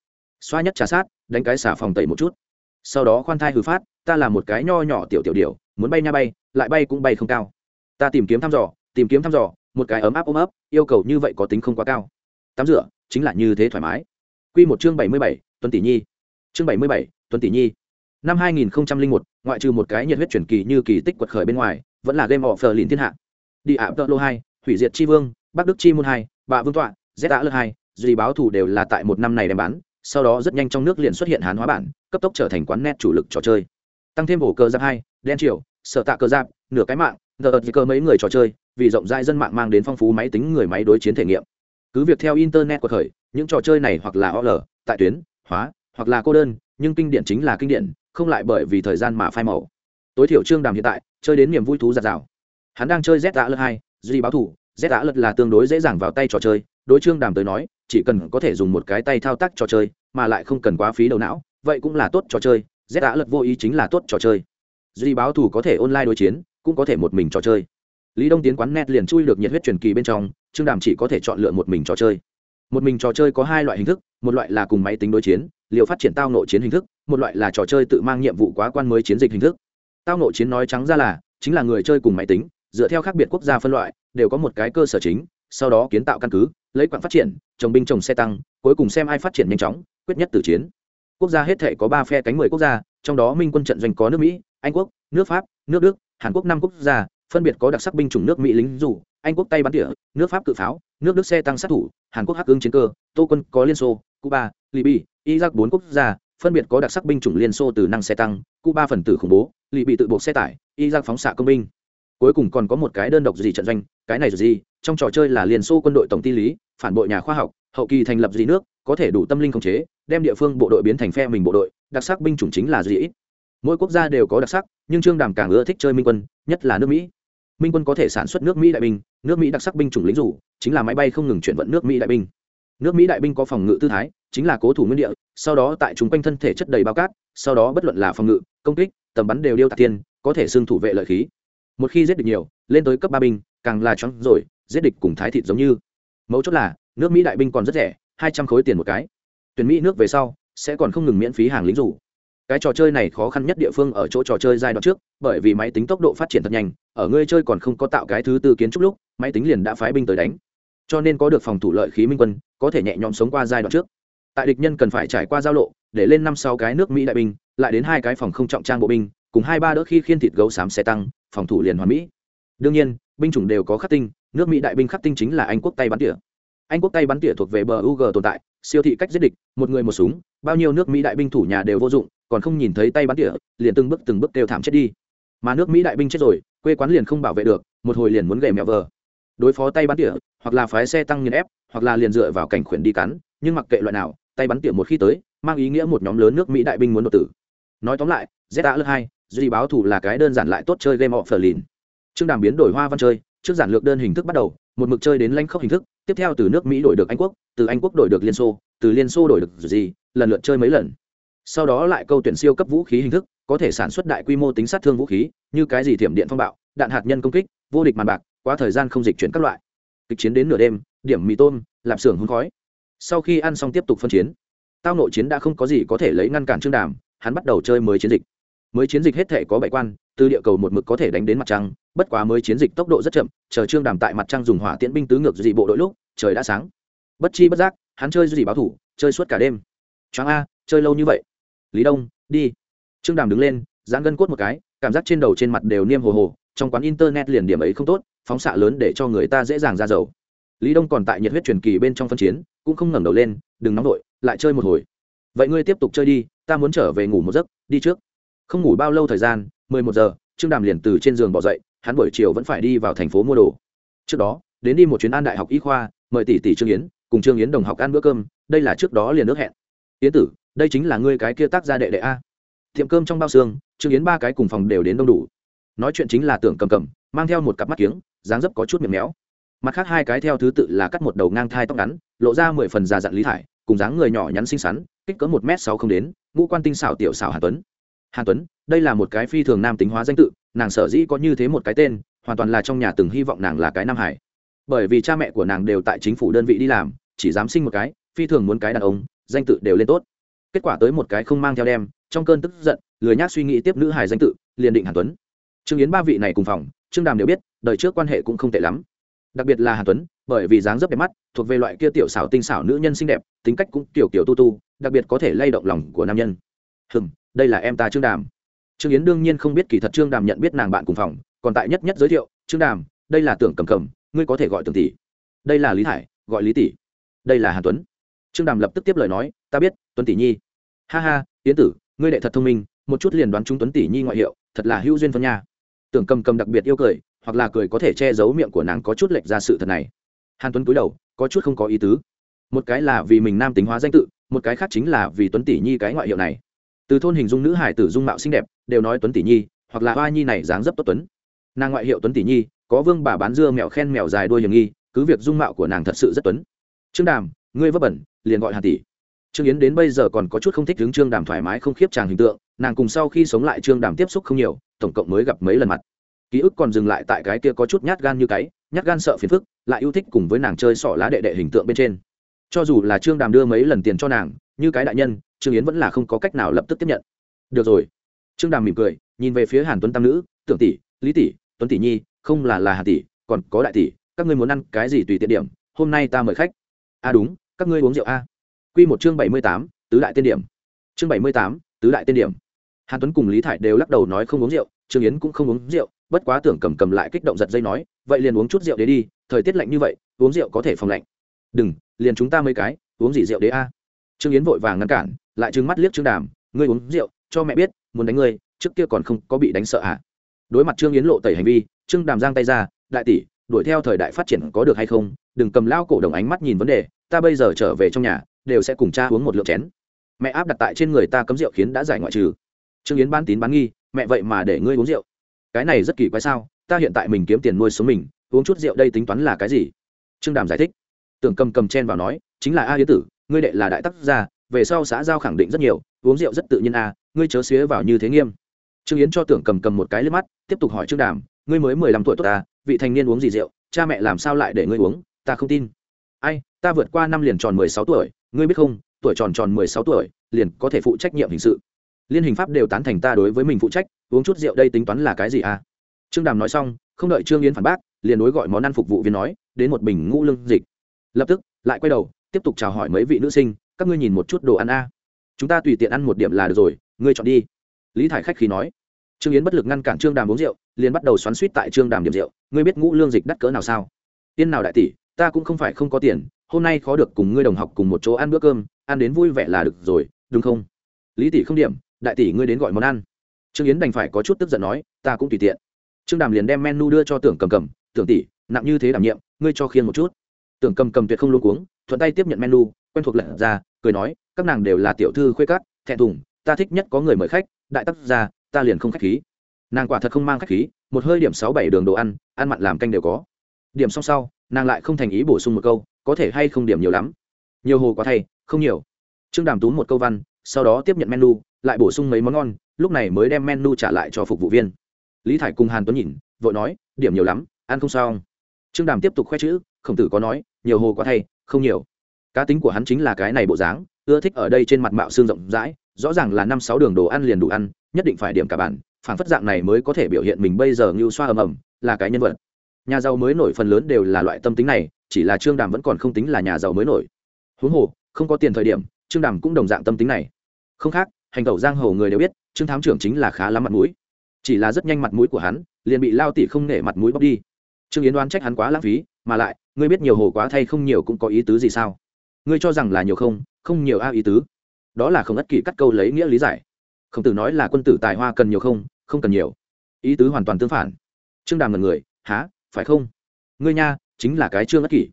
[SPEAKER 1] Xoa nhất trà sát, đánh cái xả phòng tẩy một chút. Sau đó khoan thai hư phát, ta là một cái nho nhỏ tiểu tiểu điều muốn bay nha bay, lại bay cũng bay không cao. Ta tìm kiếm thăm dò, tìm kiếm thăm dò một cái ấm áp ôm ấp, yêu cầu như vậy có tính không quá cao. Tắm rửa chính là như thế thoải mái. Q một chương bảy mươi bảy tuần tỷ nhi. Chương bảy mươi bảy tuần tỷ nhi. Năm hai nghìn một, ngoại trừ một cái nhiệt huyết truyền kỳ như kỳ tích quật khởi bên ngoài, vẫn là game of the lìn thiên hạ. Đi ạ tợ lô hai, hủy diệt chi vương, bắc đức chi môn hai, bạ vương tọa z đã lơ hai, duy báo thủ đều là tại một năm này đem bán, sau đó rất nhanh trong nước liền xuất hiện hán hóa bản, cấp tốc trở thành quán net chủ lực trò chơi. Tăng thêm bổ cơ giáp hai, đen triều, sở tạ cơ giáp, nửa cái mạng giờ cơ mấy người trò chơi vì rộng rãi dân mạng mang đến phong phú máy tính người máy đối chiến thể nghiệm. Cứ việc theo internet của khởi những trò chơi này hoặc là ol tại tuyến, hóa, hoặc là cô đơn, nhưng kinh điển chính là kinh điển, không lại bởi vì thời gian mà phai màu. Tối thiểu trương đàm hiện tại, chơi đến niềm vui thú giạt rào. Hắn đang chơi z đã lật hai, duy báo thủ. Z đã lật là tương đối dễ dàng vào tay trò chơi, đối trương đàm tới nói, chỉ cần có thể dùng một cái tay thao tác trò chơi, mà lại không cần quá phí đầu não, vậy cũng là tốt trò chơi, z đã lật vô ý chính là tốt trò chơi. Duy báo thủ có thể online đối chiến, cũng có thể một mình trò chơi lý đông tiến quán net liền chui được nhiệt huyết truyền kỳ bên trong, trương đàm chỉ có thể chọn lựa một mình trò chơi. Một mình trò chơi có hai loại hình thức, một loại là cùng máy tính đối chiến, liệu phát triển tao nội chiến hình thức, một loại là trò chơi tự mang nhiệm vụ quá quan mới chiến dịch hình thức. Tao nội chiến nói trắng ra là, chính là người chơi cùng máy tính, dựa theo khác biệt quốc gia phân loại, đều có một cái cơ sở chính, sau đó kiến tạo căn cứ, lấy quặng phát triển, trồng binh trồng xe tăng, cuối cùng xem ai phát triển nhanh chóng, quyết nhất từ chiến. Quốc gia hết thể có ba phe cánh mười quốc gia, trong đó minh quân trận doanh có nước mỹ, anh quốc, nước pháp, nước đức, hàn quốc năm quốc gia phân biệt có đặc sắc binh chủng nước mỹ lính dù, anh quốc tay bắn tỉa, nước pháp cự pháo, nước đức xe tăng sát thủ, hàn quốc hắc ứng chiến cơ, tô quân có liên xô, cuba libya iraq bốn quốc gia, phân biệt có đặc sắc binh chủng liên xô từ năng xe tăng, cuba phần tử khủng bố libya tự buộc xe tải, iraq phóng xạ công binh. Cuối cùng còn có một cái đơn độc gì trận doanh, cái này gì? Trong trò chơi là liên xô quân đội tổng ti lý, phản bội nhà khoa học, hậu kỳ thành lập gì nước, có thể đủ tâm linh khống chế, đem địa phương bộ đội biến thành phe mình bộ đội, đặc sắc binh chủng chính là gì? ít mỗi quốc gia đều có đặc sắc, nhưng trương đàm càng ưa thích chơi minh quân, nhất là nước mỹ. Minh quân có thể sản xuất nước mỹ đại binh, nước mỹ đặc sắc binh chủng lính rủ, chính là máy bay không ngừng chuyển vận nước mỹ đại binh. Nước mỹ đại binh có phòng ngự tư thái, chính là cố thủ nguyên địa, sau đó tại chúng quanh thân thể chất đầy bao cát, sau đó bất luận là phòng ngự, công kích, tầm bắn đều điêu tạc tiên có thể xưng thủ vệ lợi khí. Một khi giết địch nhiều, lên tới cấp ba binh, càng là chóng rồi, giết địch cùng thái thịt giống như. Mấu chốt là, nước mỹ đại binh còn rất rẻ, hai trăm khối tiền một cái. Tuyển mỹ nước về sau, sẽ còn không ngừng miễn phí hàng lính rủ cái trò chơi này khó khăn nhất địa phương ở chỗ trò chơi giai đoạn trước, bởi vì máy tính tốc độ phát triển thật nhanh, ở ngươi chơi còn không có tạo cái thứ tư kiến trúc lúc, máy tính liền đã phái binh tới đánh. Cho nên có được phòng thủ lợi khí minh quân, có thể nhẹ nhõm sống qua giai đoạn trước. Tại địch nhân cần phải trải qua giao lộ, để lên năm sáu cái nước mỹ đại binh, lại đến hai cái phòng không trọng trang bộ binh, cùng hai ba đỡ khi khiên thịt gấu xám xe tăng, phòng thủ liền hoàn mỹ. Đương nhiên, binh chủng đều có khắc tinh, nước mỹ đại binh khắc tinh chính là anh quốc tay bắn tỉa anh quốc tay bắn tỉa thuộc về bờ ug tồn tại, siêu thị cách giết địch, một người một súng, bao nhiêu nước mỹ đại binh thủ nhà đều vô dụng, còn không nhìn thấy tay bắn tỉa, liền từng bước từng bước kêu thảm chết đi. Mà nước mỹ đại binh chết rồi, quê quán liền không bảo vệ được, một hồi liền muốn gầy mẹo vờ. Đối phó tay bắn tỉa, hoặc là phái xe tăng nghiền ép, hoặc là liền dựa vào cảnh khuyển đi cắn, nhưng mặc kệ loại nào, tay bắn tỉa một khi tới, mang ý nghĩa một nhóm lớn nước mỹ đại binh muốn đột tử. Nói tóm lại, z lơ hai duy báo thủ là cái đơn giản lại tốt chơi game họ phờ lìn trương đàm biến đổi hoa văn chơi trước giản lược đơn hình thức bắt đầu, một mực chơi đến lanh khóc hình thức, tiếp theo từ nước mỹ đổi được anh quốc, từ anh quốc đổi được liên xô, từ liên xô đổi được gì, lần lượt chơi mấy lần. Sau đó lại câu tuyển siêu cấp vũ khí hình thức, có thể sản xuất đại quy mô tính sát thương vũ khí, như cái gì thiểm điện phong bạo, đạn hạt nhân công kích, vô địch màn bạc, Quá thời gian không dịch chuyển các loại. Kịch chiến đến nửa đêm, điểm mì tôm, lạp xưởng hương khói. Sau khi ăn xong tiếp tục phân chiến. Tao nội chiến đã không có gì có thể lấy ngăn cản trương đàm, hắn bắt đầu chơi mới chiến dịch mới chiến dịch hết thể có bảy quan, từ địa cầu một mực có thể đánh đến mặt trăng, bất quá mới chiến dịch tốc độ rất chậm, chờ trương đàm tại mặt trăng dùng hỏa tiễn binh tứ ngược dị bộ đội lúc, trời đã sáng. Bất chi bất giác, hắn chơi dị báo thủ, chơi suốt cả đêm. Choáng a, chơi lâu như vậy. Lý đông, đi. Trương đàm đứng lên dán gân cốt một cái, cảm giác trên đầu trên mặt đều niêm hồ hồ, trong quán internet liền điểm ấy không tốt, phóng xạ lớn để cho người ta dễ dàng ra dầu. Lý đông còn tại nhiệt huyết truyền kỳ bên trong phân chiến, cũng không ngẩng đầu lên, đừng nóng đội lại chơi một hồi. Vậy ngươi tiếp tục chơi đi, ta muốn trở về ngủ một giấc, đi trước không ngủ bao lâu thời gian, mười một giờ, trương đàm liền từ trên giường bỏ dậy, hắn buổi chiều vẫn phải đi vào thành phố mua đồ. Trước đó, đến đi một chuyến an đại học y khoa, mời tỷ tỷ trương yến, cùng trương yến đồng học ăn bữa cơm, đây là trước đó liền ước hẹn. Yến tử, đây chính là ngươi cái kia tác gia đệ đệ a. Tiệm cơm trong bao xương, trương yến ba cái cùng phòng đều đến đông đủ. Nói chuyện chính là tưởng cầm cầm, mang theo một cặp mắt kiếng, dáng dấp có chút miệng méo mặt khác hai cái theo thứ tự là cắt một đầu ngang thai tóc ngắn, lộ ra mười phần già dặn lý thải, cùng dáng người nhỏ nhắn xinh xắn, kích cỡ một m sáu không đến, ngũ quan tinh xảo tiểu xảo hà tuấn hàn tuấn, đây là một cái phi thường nam tính hóa danh tự, nàng sở dĩ có như thế một cái tên, hoàn toàn là trong nhà từng hy vọng nàng là cái nam hải. Bởi vì cha mẹ của nàng đều tại chính phủ đơn vị đi làm, chỉ dám sinh một cái, phi thường muốn cái đàn ông, danh tự đều lên tốt. Kết quả tới một cái không mang theo đem, trong cơn tức giận, lười nhác suy nghĩ tiếp nữ hài danh tự, liền định hàn tuấn. Trương yến ba vị này cùng phòng, trương đàm đều biết, đời trước quan hệ cũng không tệ lắm. Đặc biệt là hàn tuấn, bởi vì dáng dấp đẹp mắt, thuộc về loại kia tiểu xảo tinh xảo nữ nhân xinh đẹp, tính cách cũng kiểu kiểu tu tu, đặc biệt có thể lay động lòng của nam nhân. Hừng đây là em ta trương đàm. Trương yến đương nhiên không biết kỳ thật trương đàm nhận biết nàng bạn cùng phòng, còn tại nhất nhất giới thiệu, trương đàm, đây là tưởng cầm cầm, ngươi có thể gọi tưởng tỷ. Đây là lý thải, gọi lý tỷ. Đây là hàn tuấn. Trương đàm lập tức tiếp lời nói, ta biết, tuấn tỷ nhi. Ha ha, yến tử, ngươi đệ thật thông minh, một chút liền đoán chúng tuấn tỷ nhi ngoại hiệu, thật là hữu duyên phân nha. Tưởng cầm cầm đặc biệt yêu cười, hoặc là cười có thể che giấu miệng của nàng có chút lệch ra sự thật này. Hàn tuấn cúi đầu, có chút không có ý tứ. Một cái là vì mình nam tính hóa danh tự, một cái khác chính là vì tuấn tỷ nhi cái ngoại hiệu này từ thôn hình dung nữ hải tử dung mạo xinh đẹp, đều nói tuấn tỷ nhi, hoặc là hoa nhi này dáng dấp tốt tuấn. Nàng ngoại hiệu tuấn tỷ nhi, có vương bà bán dưa mèo khen mèo dài đuôi hiểm nghi, cứ việc dung mạo của nàng thật sự rất tuấn. Trương đàm, ngươi vấp bẩn, liền gọi hà tỷ. Trương yến đến bây giờ còn có chút không thích đứng trương đàm thoải mái không khiếp chàng hình tượng, nàng cùng sau khi sống lại trương đàm tiếp xúc không nhiều, tổng cộng mới gặp mấy lần mặt. Ký ức còn dừng lại tại cái kia có chút nhát gan như cái, nhát gan sợ phiền phức, lại yêu thích cùng với nàng chơi sỏ lá đệ đệ hình tượng bên trên cho dù là trương đàm đưa mấy lần tiền cho nàng như cái đại nhân trương yến vẫn là không có cách nào lập tức tiếp nhận được rồi trương đàm mỉm cười nhìn về phía hàn tuấn tam nữ tưởng tỷ lý tỷ tuấn tỷ nhi không là là hà tỷ còn có đại tỷ các ngươi muốn ăn cái gì tùy tiện điểm hôm nay ta mời khách a à đúng các ngươi uống rượu a q một chương bảy mươi tám tứ đại tiên điểm chương bảy mươi tám tứ đại tiên điểm hàn tuấn cùng lý thải đều lắc đầu nói không uống rượu trương yến cũng không uống rượu bất quá tưởng cầm cầm lại kích động giật dây nói vậy liền uống chút rượu đấy đi thời tiết lạnh như vậy uống rượu có thể phòng lạnh đừng liền chúng ta mấy cái, uống gì rượu đế a? Trương yến vội vàng ngăn cản, lại trừng mắt liếc trương đàm, ngươi uống rượu, cho mẹ biết, muốn đánh ngươi, trước kia còn không có bị đánh sợ à? Đối mặt trương yến lộ tẩy hành vi, trương đàm giang tay ra, đại tỷ, đuổi theo thời đại phát triển có được hay không? Đừng cầm lao cổ đồng ánh mắt nhìn vấn đề, ta bây giờ trở về trong nhà, đều sẽ cùng cha uống một lượng chén. Mẹ áp đặt tại trên người ta cấm rượu khiến đã giải ngoại trừ. Trương yến bán tín bán nghi, mẹ vậy mà để ngươi uống rượu? Cái này rất kỳ quái sao? Ta hiện tại mình kiếm tiền nuôi sống mình, uống chút rượu đây tính toán là cái gì? Trương đàm giải thích tưởng cầm cầm chen vào nói, chính là a yến tử, ngươi đệ là đại tác gia, về sau xã giao khẳng định rất nhiều, uống rượu rất tự nhiên a, ngươi chớ xía vào như thế nghiêm. Trương yến cho tưởng cầm cầm một cái lên mắt, tiếp tục hỏi trương đàm, ngươi mới mười lăm tuổi tốt ta, vị thành niên uống gì rượu, cha mẹ làm sao lại để ngươi uống, ta không tin. Ai, ta vượt qua năm liền tròn mười sáu tuổi, ngươi biết không, tuổi tròn tròn mười sáu tuổi, liền có thể phụ trách nhiệm hình sự. Liên hình pháp đều tán thành ta đối với mình phụ trách, uống chút rượu đây tính toán là cái gì à trương đàm nói xong, không đợi trương yến phản bác, liền đối gọi món ăn phục vụ viên nói, đến một bình ngũ lương dịch lập tức, lại quay đầu, tiếp tục chào hỏi mấy vị nữ sinh, các ngươi nhìn một chút đồ ăn a. Chúng ta tùy tiện ăn một điểm là được rồi, ngươi chọn đi. Lý thải khách khí nói. Trương yến bất lực ngăn cản trương đàm uống rượu, liền bắt đầu xoắn suýt tại trương đàm điểm rượu. Ngươi biết ngũ lương dịch đắt cỡ nào sao? Tiên nào đại tỷ, ta cũng không phải không có tiền, hôm nay khó được cùng ngươi đồng học cùng một chỗ ăn bữa cơm, ăn đến vui vẻ là được rồi, đúng không? Lý tỷ không điểm, đại tỷ ngươi đến gọi món ăn. Trương yến đành phải có chút tức giận nói, ta cũng tùy tiện. Trương đàm liền đem menu đưa cho tưởng cầm cầm. Tưởng tỷ, nặng như thế đảm nhiệm, ngươi cho khiên một chút tưởng cầm cầm tuyệt không luôn cuống, thuận tay tiếp nhận menu, quen thuộc lật ra, cười nói, các nàng đều là tiểu thư khuê cắt thẹn thùng, ta thích nhất có người mời khách, đại tác gia ta liền không khách khí. Nàng quả thật không mang khách khí, một hơi điểm sáu bảy đường đồ ăn ăn mặn làm canh đều có. Điểm xong sau, nàng lại không thành ý bổ sung một câu, có thể hay không điểm nhiều lắm. Nhiều hồ quá thay, không nhiều. Trương đàm túm một câu văn, sau đó tiếp nhận menu, lại bổ sung mấy món ngon, lúc này mới đem menu trả lại cho phục vụ viên. Lý thải cùng hàn tuấn nhìn, vội nói, điểm nhiều lắm, ăn không sao trương đàm tiếp tục khoe chữ khổng tử có nói nhiều hồ quá thay, không nhiều. Cá tính của hắn chính là cái này bộ dáng, ưa thích ở đây trên mặt mạo xương rộng rãi, rõ ràng là năm sáu đường đồ ăn liền đủ ăn, nhất định phải điểm cả bản phản phất dạng này mới có thể biểu hiện mình bây giờ như xoa ầm ầm, là cái nhân vật. Nhà giàu mới nổi phần lớn đều là loại tâm tính này, chỉ là trương đàm vẫn còn không tính là nhà giàu mới nổi. Huống hồ, không có tiền thời điểm, trương đàm cũng đồng dạng tâm tính này. Không khác, hành tẩu giang hồ người đều biết, trương thám trưởng chính là khá lắm mặt mũi. Chỉ là rất nhanh mặt mũi của hắn, liền bị lao tỷ không nể mặt mũi bóc đi. Trương yến đoán trách hắn quá lãng phí mà lại, ngươi biết nhiều hồ quá thay không nhiều cũng có ý tứ gì sao? Ngươi cho rằng là nhiều không không nhiều a ý tứ. Đó là không ất kỷ cắt câu lấy nghĩa lý giải. Không tử nói là quân tử tài hoa cần nhiều không không cần nhiều. Ý tứ hoàn toàn tương phản. Trương đàm ngần người há phải không? Ngươi nha, chính là cái trương ất kỷ.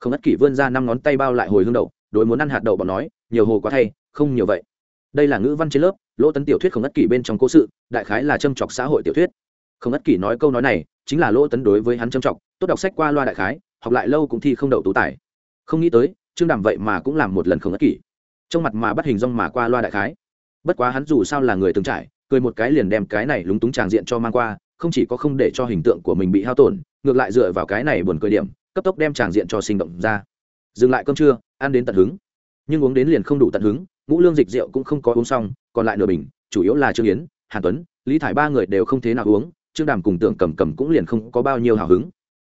[SPEAKER 1] Không ất kỷ vươn ra năm ngón tay bao lại hồi hương đậu, đối muốn ăn hạt đậu bọn nói, nhiều hồ quá thay, không nhiều vậy. Đây là ngữ văn trên lớp, lỗ tấn tiểu thuyết không ất kỷ bên trong cố sự, đại khái là châm chọc xã hội tiểu thuyết không ất kỷ nói câu nói này, chính là lỗ tấn đối với hắn châm trọng. tốt đọc sách qua loa đại khái, học lại lâu cũng thi không đậu tú tài. Không nghĩ tới, trương đàm vậy mà cũng làm một lần không ất kỷ. Trong mặt mà bắt hình rong mà qua loa đại khái. Bất quá hắn dù sao là người từng trải, cười một cái liền đem cái này lúng túng tràng diện cho mang qua, không chỉ có không để cho hình tượng của mình bị hao tổn, ngược lại dựa vào cái này buồn cười điểm, cấp tốc đem tràng diện cho sinh động ra. Dừng lại cơm trưa, ăn đến tận hứng. Nhưng uống đến liền không đủ tận hứng, ngũ lương dịch rượu cũng không có uống xong, còn lại nửa bình, chủ yếu là trương yến, hàn tuấn, lý thải ba người đều không thế nào uống trương đàm cùng tưởng cầm cầm cũng liền không có bao nhiêu hào hứng.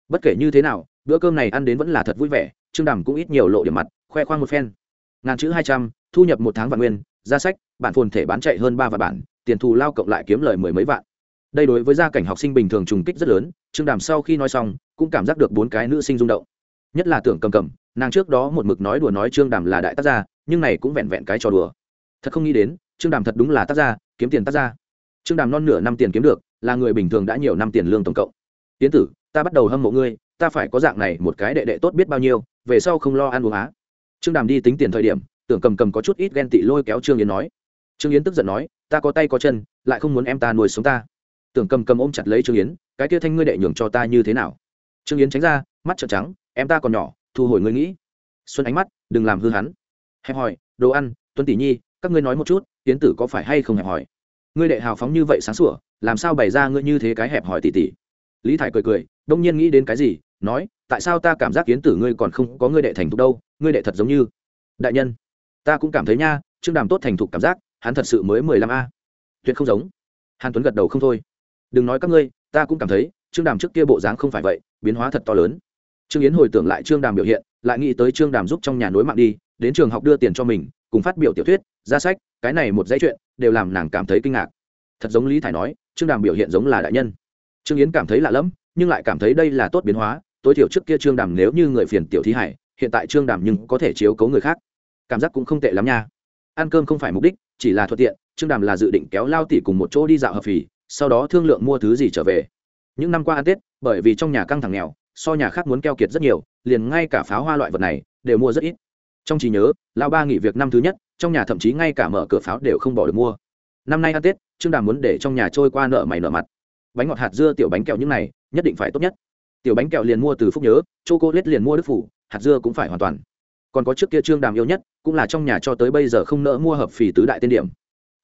[SPEAKER 1] Bất kể như thế nào, bữa cơm này ăn đến vẫn là thật vui vẻ, trương đàm cũng ít nhiều lộ điểm mặt, khoe khoang một phen. Ngàn chữ hai trăm, thu nhập một tháng vạn nguyên, ra sách bản phồn thể bán chạy hơn ba vạn bản, tiền thù lao cộng lại kiếm lời mười mấy vạn. Đây đối với gia cảnh học sinh bình thường trùng kích rất lớn, trương đàm sau khi nói xong, cũng cảm giác được bốn cái nữ sinh rung động. Nhất là tưởng cầm cầm, nàng trước đó một mực nói đùa nói trương đàm là đại tác gia, nhưng này cũng vẹn vẹn cái trò đùa. Thật không nghĩ đến, trương đàm thật đúng là tác gia, kiếm tiền tác gia. Trương đàm non nửa năm tiền kiếm được là người bình thường đã nhiều năm tiền lương tổng cộng. Tiến tử, ta bắt đầu hâm mộ ngươi, ta phải có dạng này một cái đệ đệ tốt biết bao nhiêu, về sau không lo ăn uống á. Trương đàm đi tính tiền thời điểm, tưởng cầm cầm có chút ít ghen tị lôi kéo trương yến nói. Trương yến tức giận nói, ta có tay có chân, lại không muốn em ta nuôi sống ta. Tưởng cầm cầm ôm chặt lấy trương yến, cái kia thanh ngươi đệ nhường cho ta như thế nào? Trương yến tránh ra, mắt trợn trắng, em ta còn nhỏ, thu hồi ngươi nghĩ. Xuân ánh mắt, đừng làm hư hắn. Hẹp hỏi đồ ăn tuân tỷ nhi, các ngươi nói một chút tiến tử có phải hay không hẹp hỏi ngươi đệ hào phóng như vậy sáng sủa, làm sao bày ra ngươi như thế cái hẹp hỏi tỉ tỉ? lý thải cười cười, đông nhiên nghĩ đến cái gì, nói, tại sao ta cảm giác kiến tử ngươi còn không có ngươi đệ thành thục đâu, ngươi đệ thật giống như. Đại nhân, ta cũng cảm thấy nha, trương đàm tốt thành thục cảm giác, hắn thật sự mới mười lăm a. Tuyệt không giống. Hàn tuấn gật đầu không thôi. Đừng nói các ngươi, ta cũng cảm thấy, trương đàm trước kia bộ dáng không phải vậy, biến hóa thật to lớn. Trương yến hồi tưởng lại trương đàm biểu hiện, lại nghĩ tới trương đàm giúp trong nhà nối mạng đi, đến trường học đưa tiền cho mình, cùng phát biểu tiểu thuyết, ra sách cái này một dãy chuyện đều làm nàng cảm thấy kinh ngạc. Thật giống lý thải nói, trương đàm biểu hiện giống là đại nhân. Trương yến cảm thấy lạ lẫm, nhưng lại cảm thấy đây là tốt biến hóa, tối thiểu trước kia trương đàm nếu như người phiền tiểu thí hải, hiện tại trương đàm nhưng có thể chiếu cấu người khác. Cảm giác cũng không tệ lắm nha. Ăn cơm không phải mục đích, chỉ là thuận tiện, trương đàm là dự định kéo lao tỷ cùng một chỗ đi dạo hợp phì, sau đó thương lượng mua thứ gì trở về. Những năm qua ăn tết, bởi vì trong nhà căng thẳng nghèo, so nhà khác muốn keo kiệt rất nhiều, liền ngay cả pháo hoa loại vật này đều mua rất ít. Trong trí nhớ, lao ba nghỉ việc năm thứ nhất trong nhà thậm chí ngay cả mở cửa pháo đều không bỏ được mua. Năm nay ăn tết, trương đàm muốn để trong nhà trôi qua nợ mày nợ mặt. Bánh ngọt hạt dưa tiểu bánh kẹo những này, nhất định phải tốt nhất. Tiểu bánh kẹo liền mua từ phúc nhớ chô cô lết liền mua đức phủ, hạt dưa cũng phải hoàn toàn. Còn có trước kia trương đàm yêu nhất, cũng là trong nhà cho tới bây giờ không nỡ mua hợp phì tứ đại tiên điểm.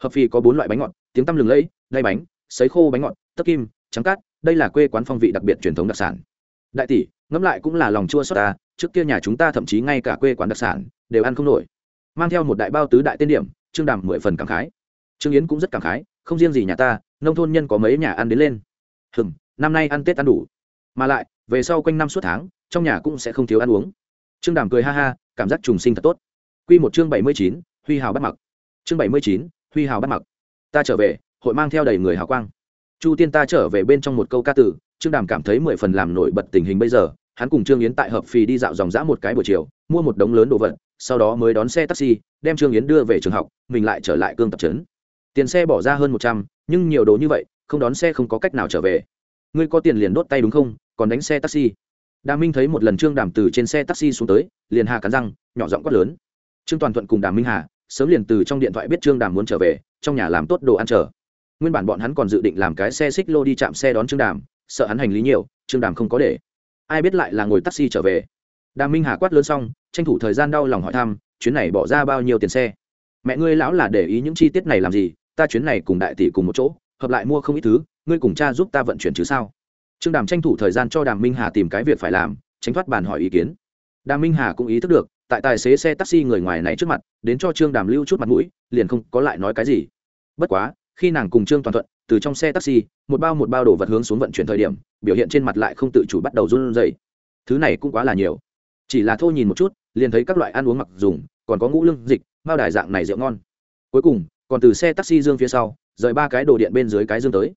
[SPEAKER 1] Hợp phì có bốn loại bánh ngọt, tiếng tăm lừng lẫy đay bánh, sấy khô bánh ngọt, tất kim, trắng cát, đây là quê quán phong vị đặc biệt truyền thống đặc sản. Đại tỷ, ngẫm lại cũng là lòng chua xót ta, trước kia nhà chúng ta thậm chí ngay cả quê quán đặc sản, đều ăn không nổi mang theo một đại bao tứ đại tiên điểm, trương đàm mười phần cảm khái. Trương yến cũng rất cảm khái, không riêng gì nhà ta, nông thôn nhân có mấy nhà ăn đến lên. Hừng năm nay ăn tết ăn đủ. Mà lại, về sau quanh năm suốt tháng, trong nhà cũng sẽ không thiếu ăn uống. Trương đàm cười ha ha, cảm giác trùng sinh thật tốt. Q một chương bảy mươi chín, huy hào bắt mặc. Chương bảy mươi chín, huy hào bắt mặc. Ta trở về, hội mang theo đầy người hào quang. Chu tiên ta trở về bên trong một câu ca tử trương đàm cảm thấy mười phần làm nổi bật tình hình bây giờ. Hắn cùng trương yến tại hợp phì đi dạo dòng dã một cái buổi chiều, mua một đống lớn đồ vật sau đó mới đón xe taxi, đem trương yến đưa về trường học, mình lại trở lại cương tập trấn. Tiền xe bỏ ra hơn một trăm, nhưng nhiều đồ như vậy, không đón xe không có cách nào trở về. Ngươi có tiền liền đốt tay đúng không? Còn đánh xe taxi. Đà minh thấy một lần trương đàm từ trên xe taxi xuống tới, liền hà cắn răng, nhỏ giọng quát lớn. Trương toàn thuận cùng đàm minh hà, sớm liền từ trong điện thoại biết trương đàm muốn trở về, trong nhà làm tốt đồ ăn chờ. Nguyên bản bọn hắn còn dự định làm cái xe xích lô đi chạm xe đón trương đàm, sợ hắn hành lý nhiều, trương đàm không có để. Ai biết lại là ngồi taxi trở về đàm minh hà quát lớn xong, tranh thủ thời gian đau lòng hỏi thăm, chuyến này bỏ ra bao nhiêu tiền xe? Mẹ ngươi lão là để ý những chi tiết này làm gì? Ta chuyến này cùng đại tỷ cùng một chỗ, hợp lại mua không ít thứ, ngươi cùng cha giúp ta vận chuyển chứ sao? Trương đàm tranh thủ thời gian cho đàm minh hà tìm cái việc phải làm, tránh thoát bàn hỏi ý kiến. Đàm minh hà cũng ý thức được, tại tài xế xe taxi người ngoài này trước mặt, đến cho trương đàm lưu chút mặt mũi, liền không có lại nói cái gì. Bất quá, khi nàng cùng trương toàn thuận, từ trong xe taxi, một bao một bao đồ vật hướng xuống vận chuyển thời điểm, biểu hiện trên mặt lại không tự chủ bắt đầu run rẩy. Thứ này cũng quá là nhiều chỉ là thô nhìn một chút, liền thấy các loại ăn uống mặc dùng, còn có ngũ lương dịch, mao đài dạng này rượu ngon. Cuối cùng, còn từ xe taxi dương phía sau, rời ba cái đồ điện bên dưới cái dương tới.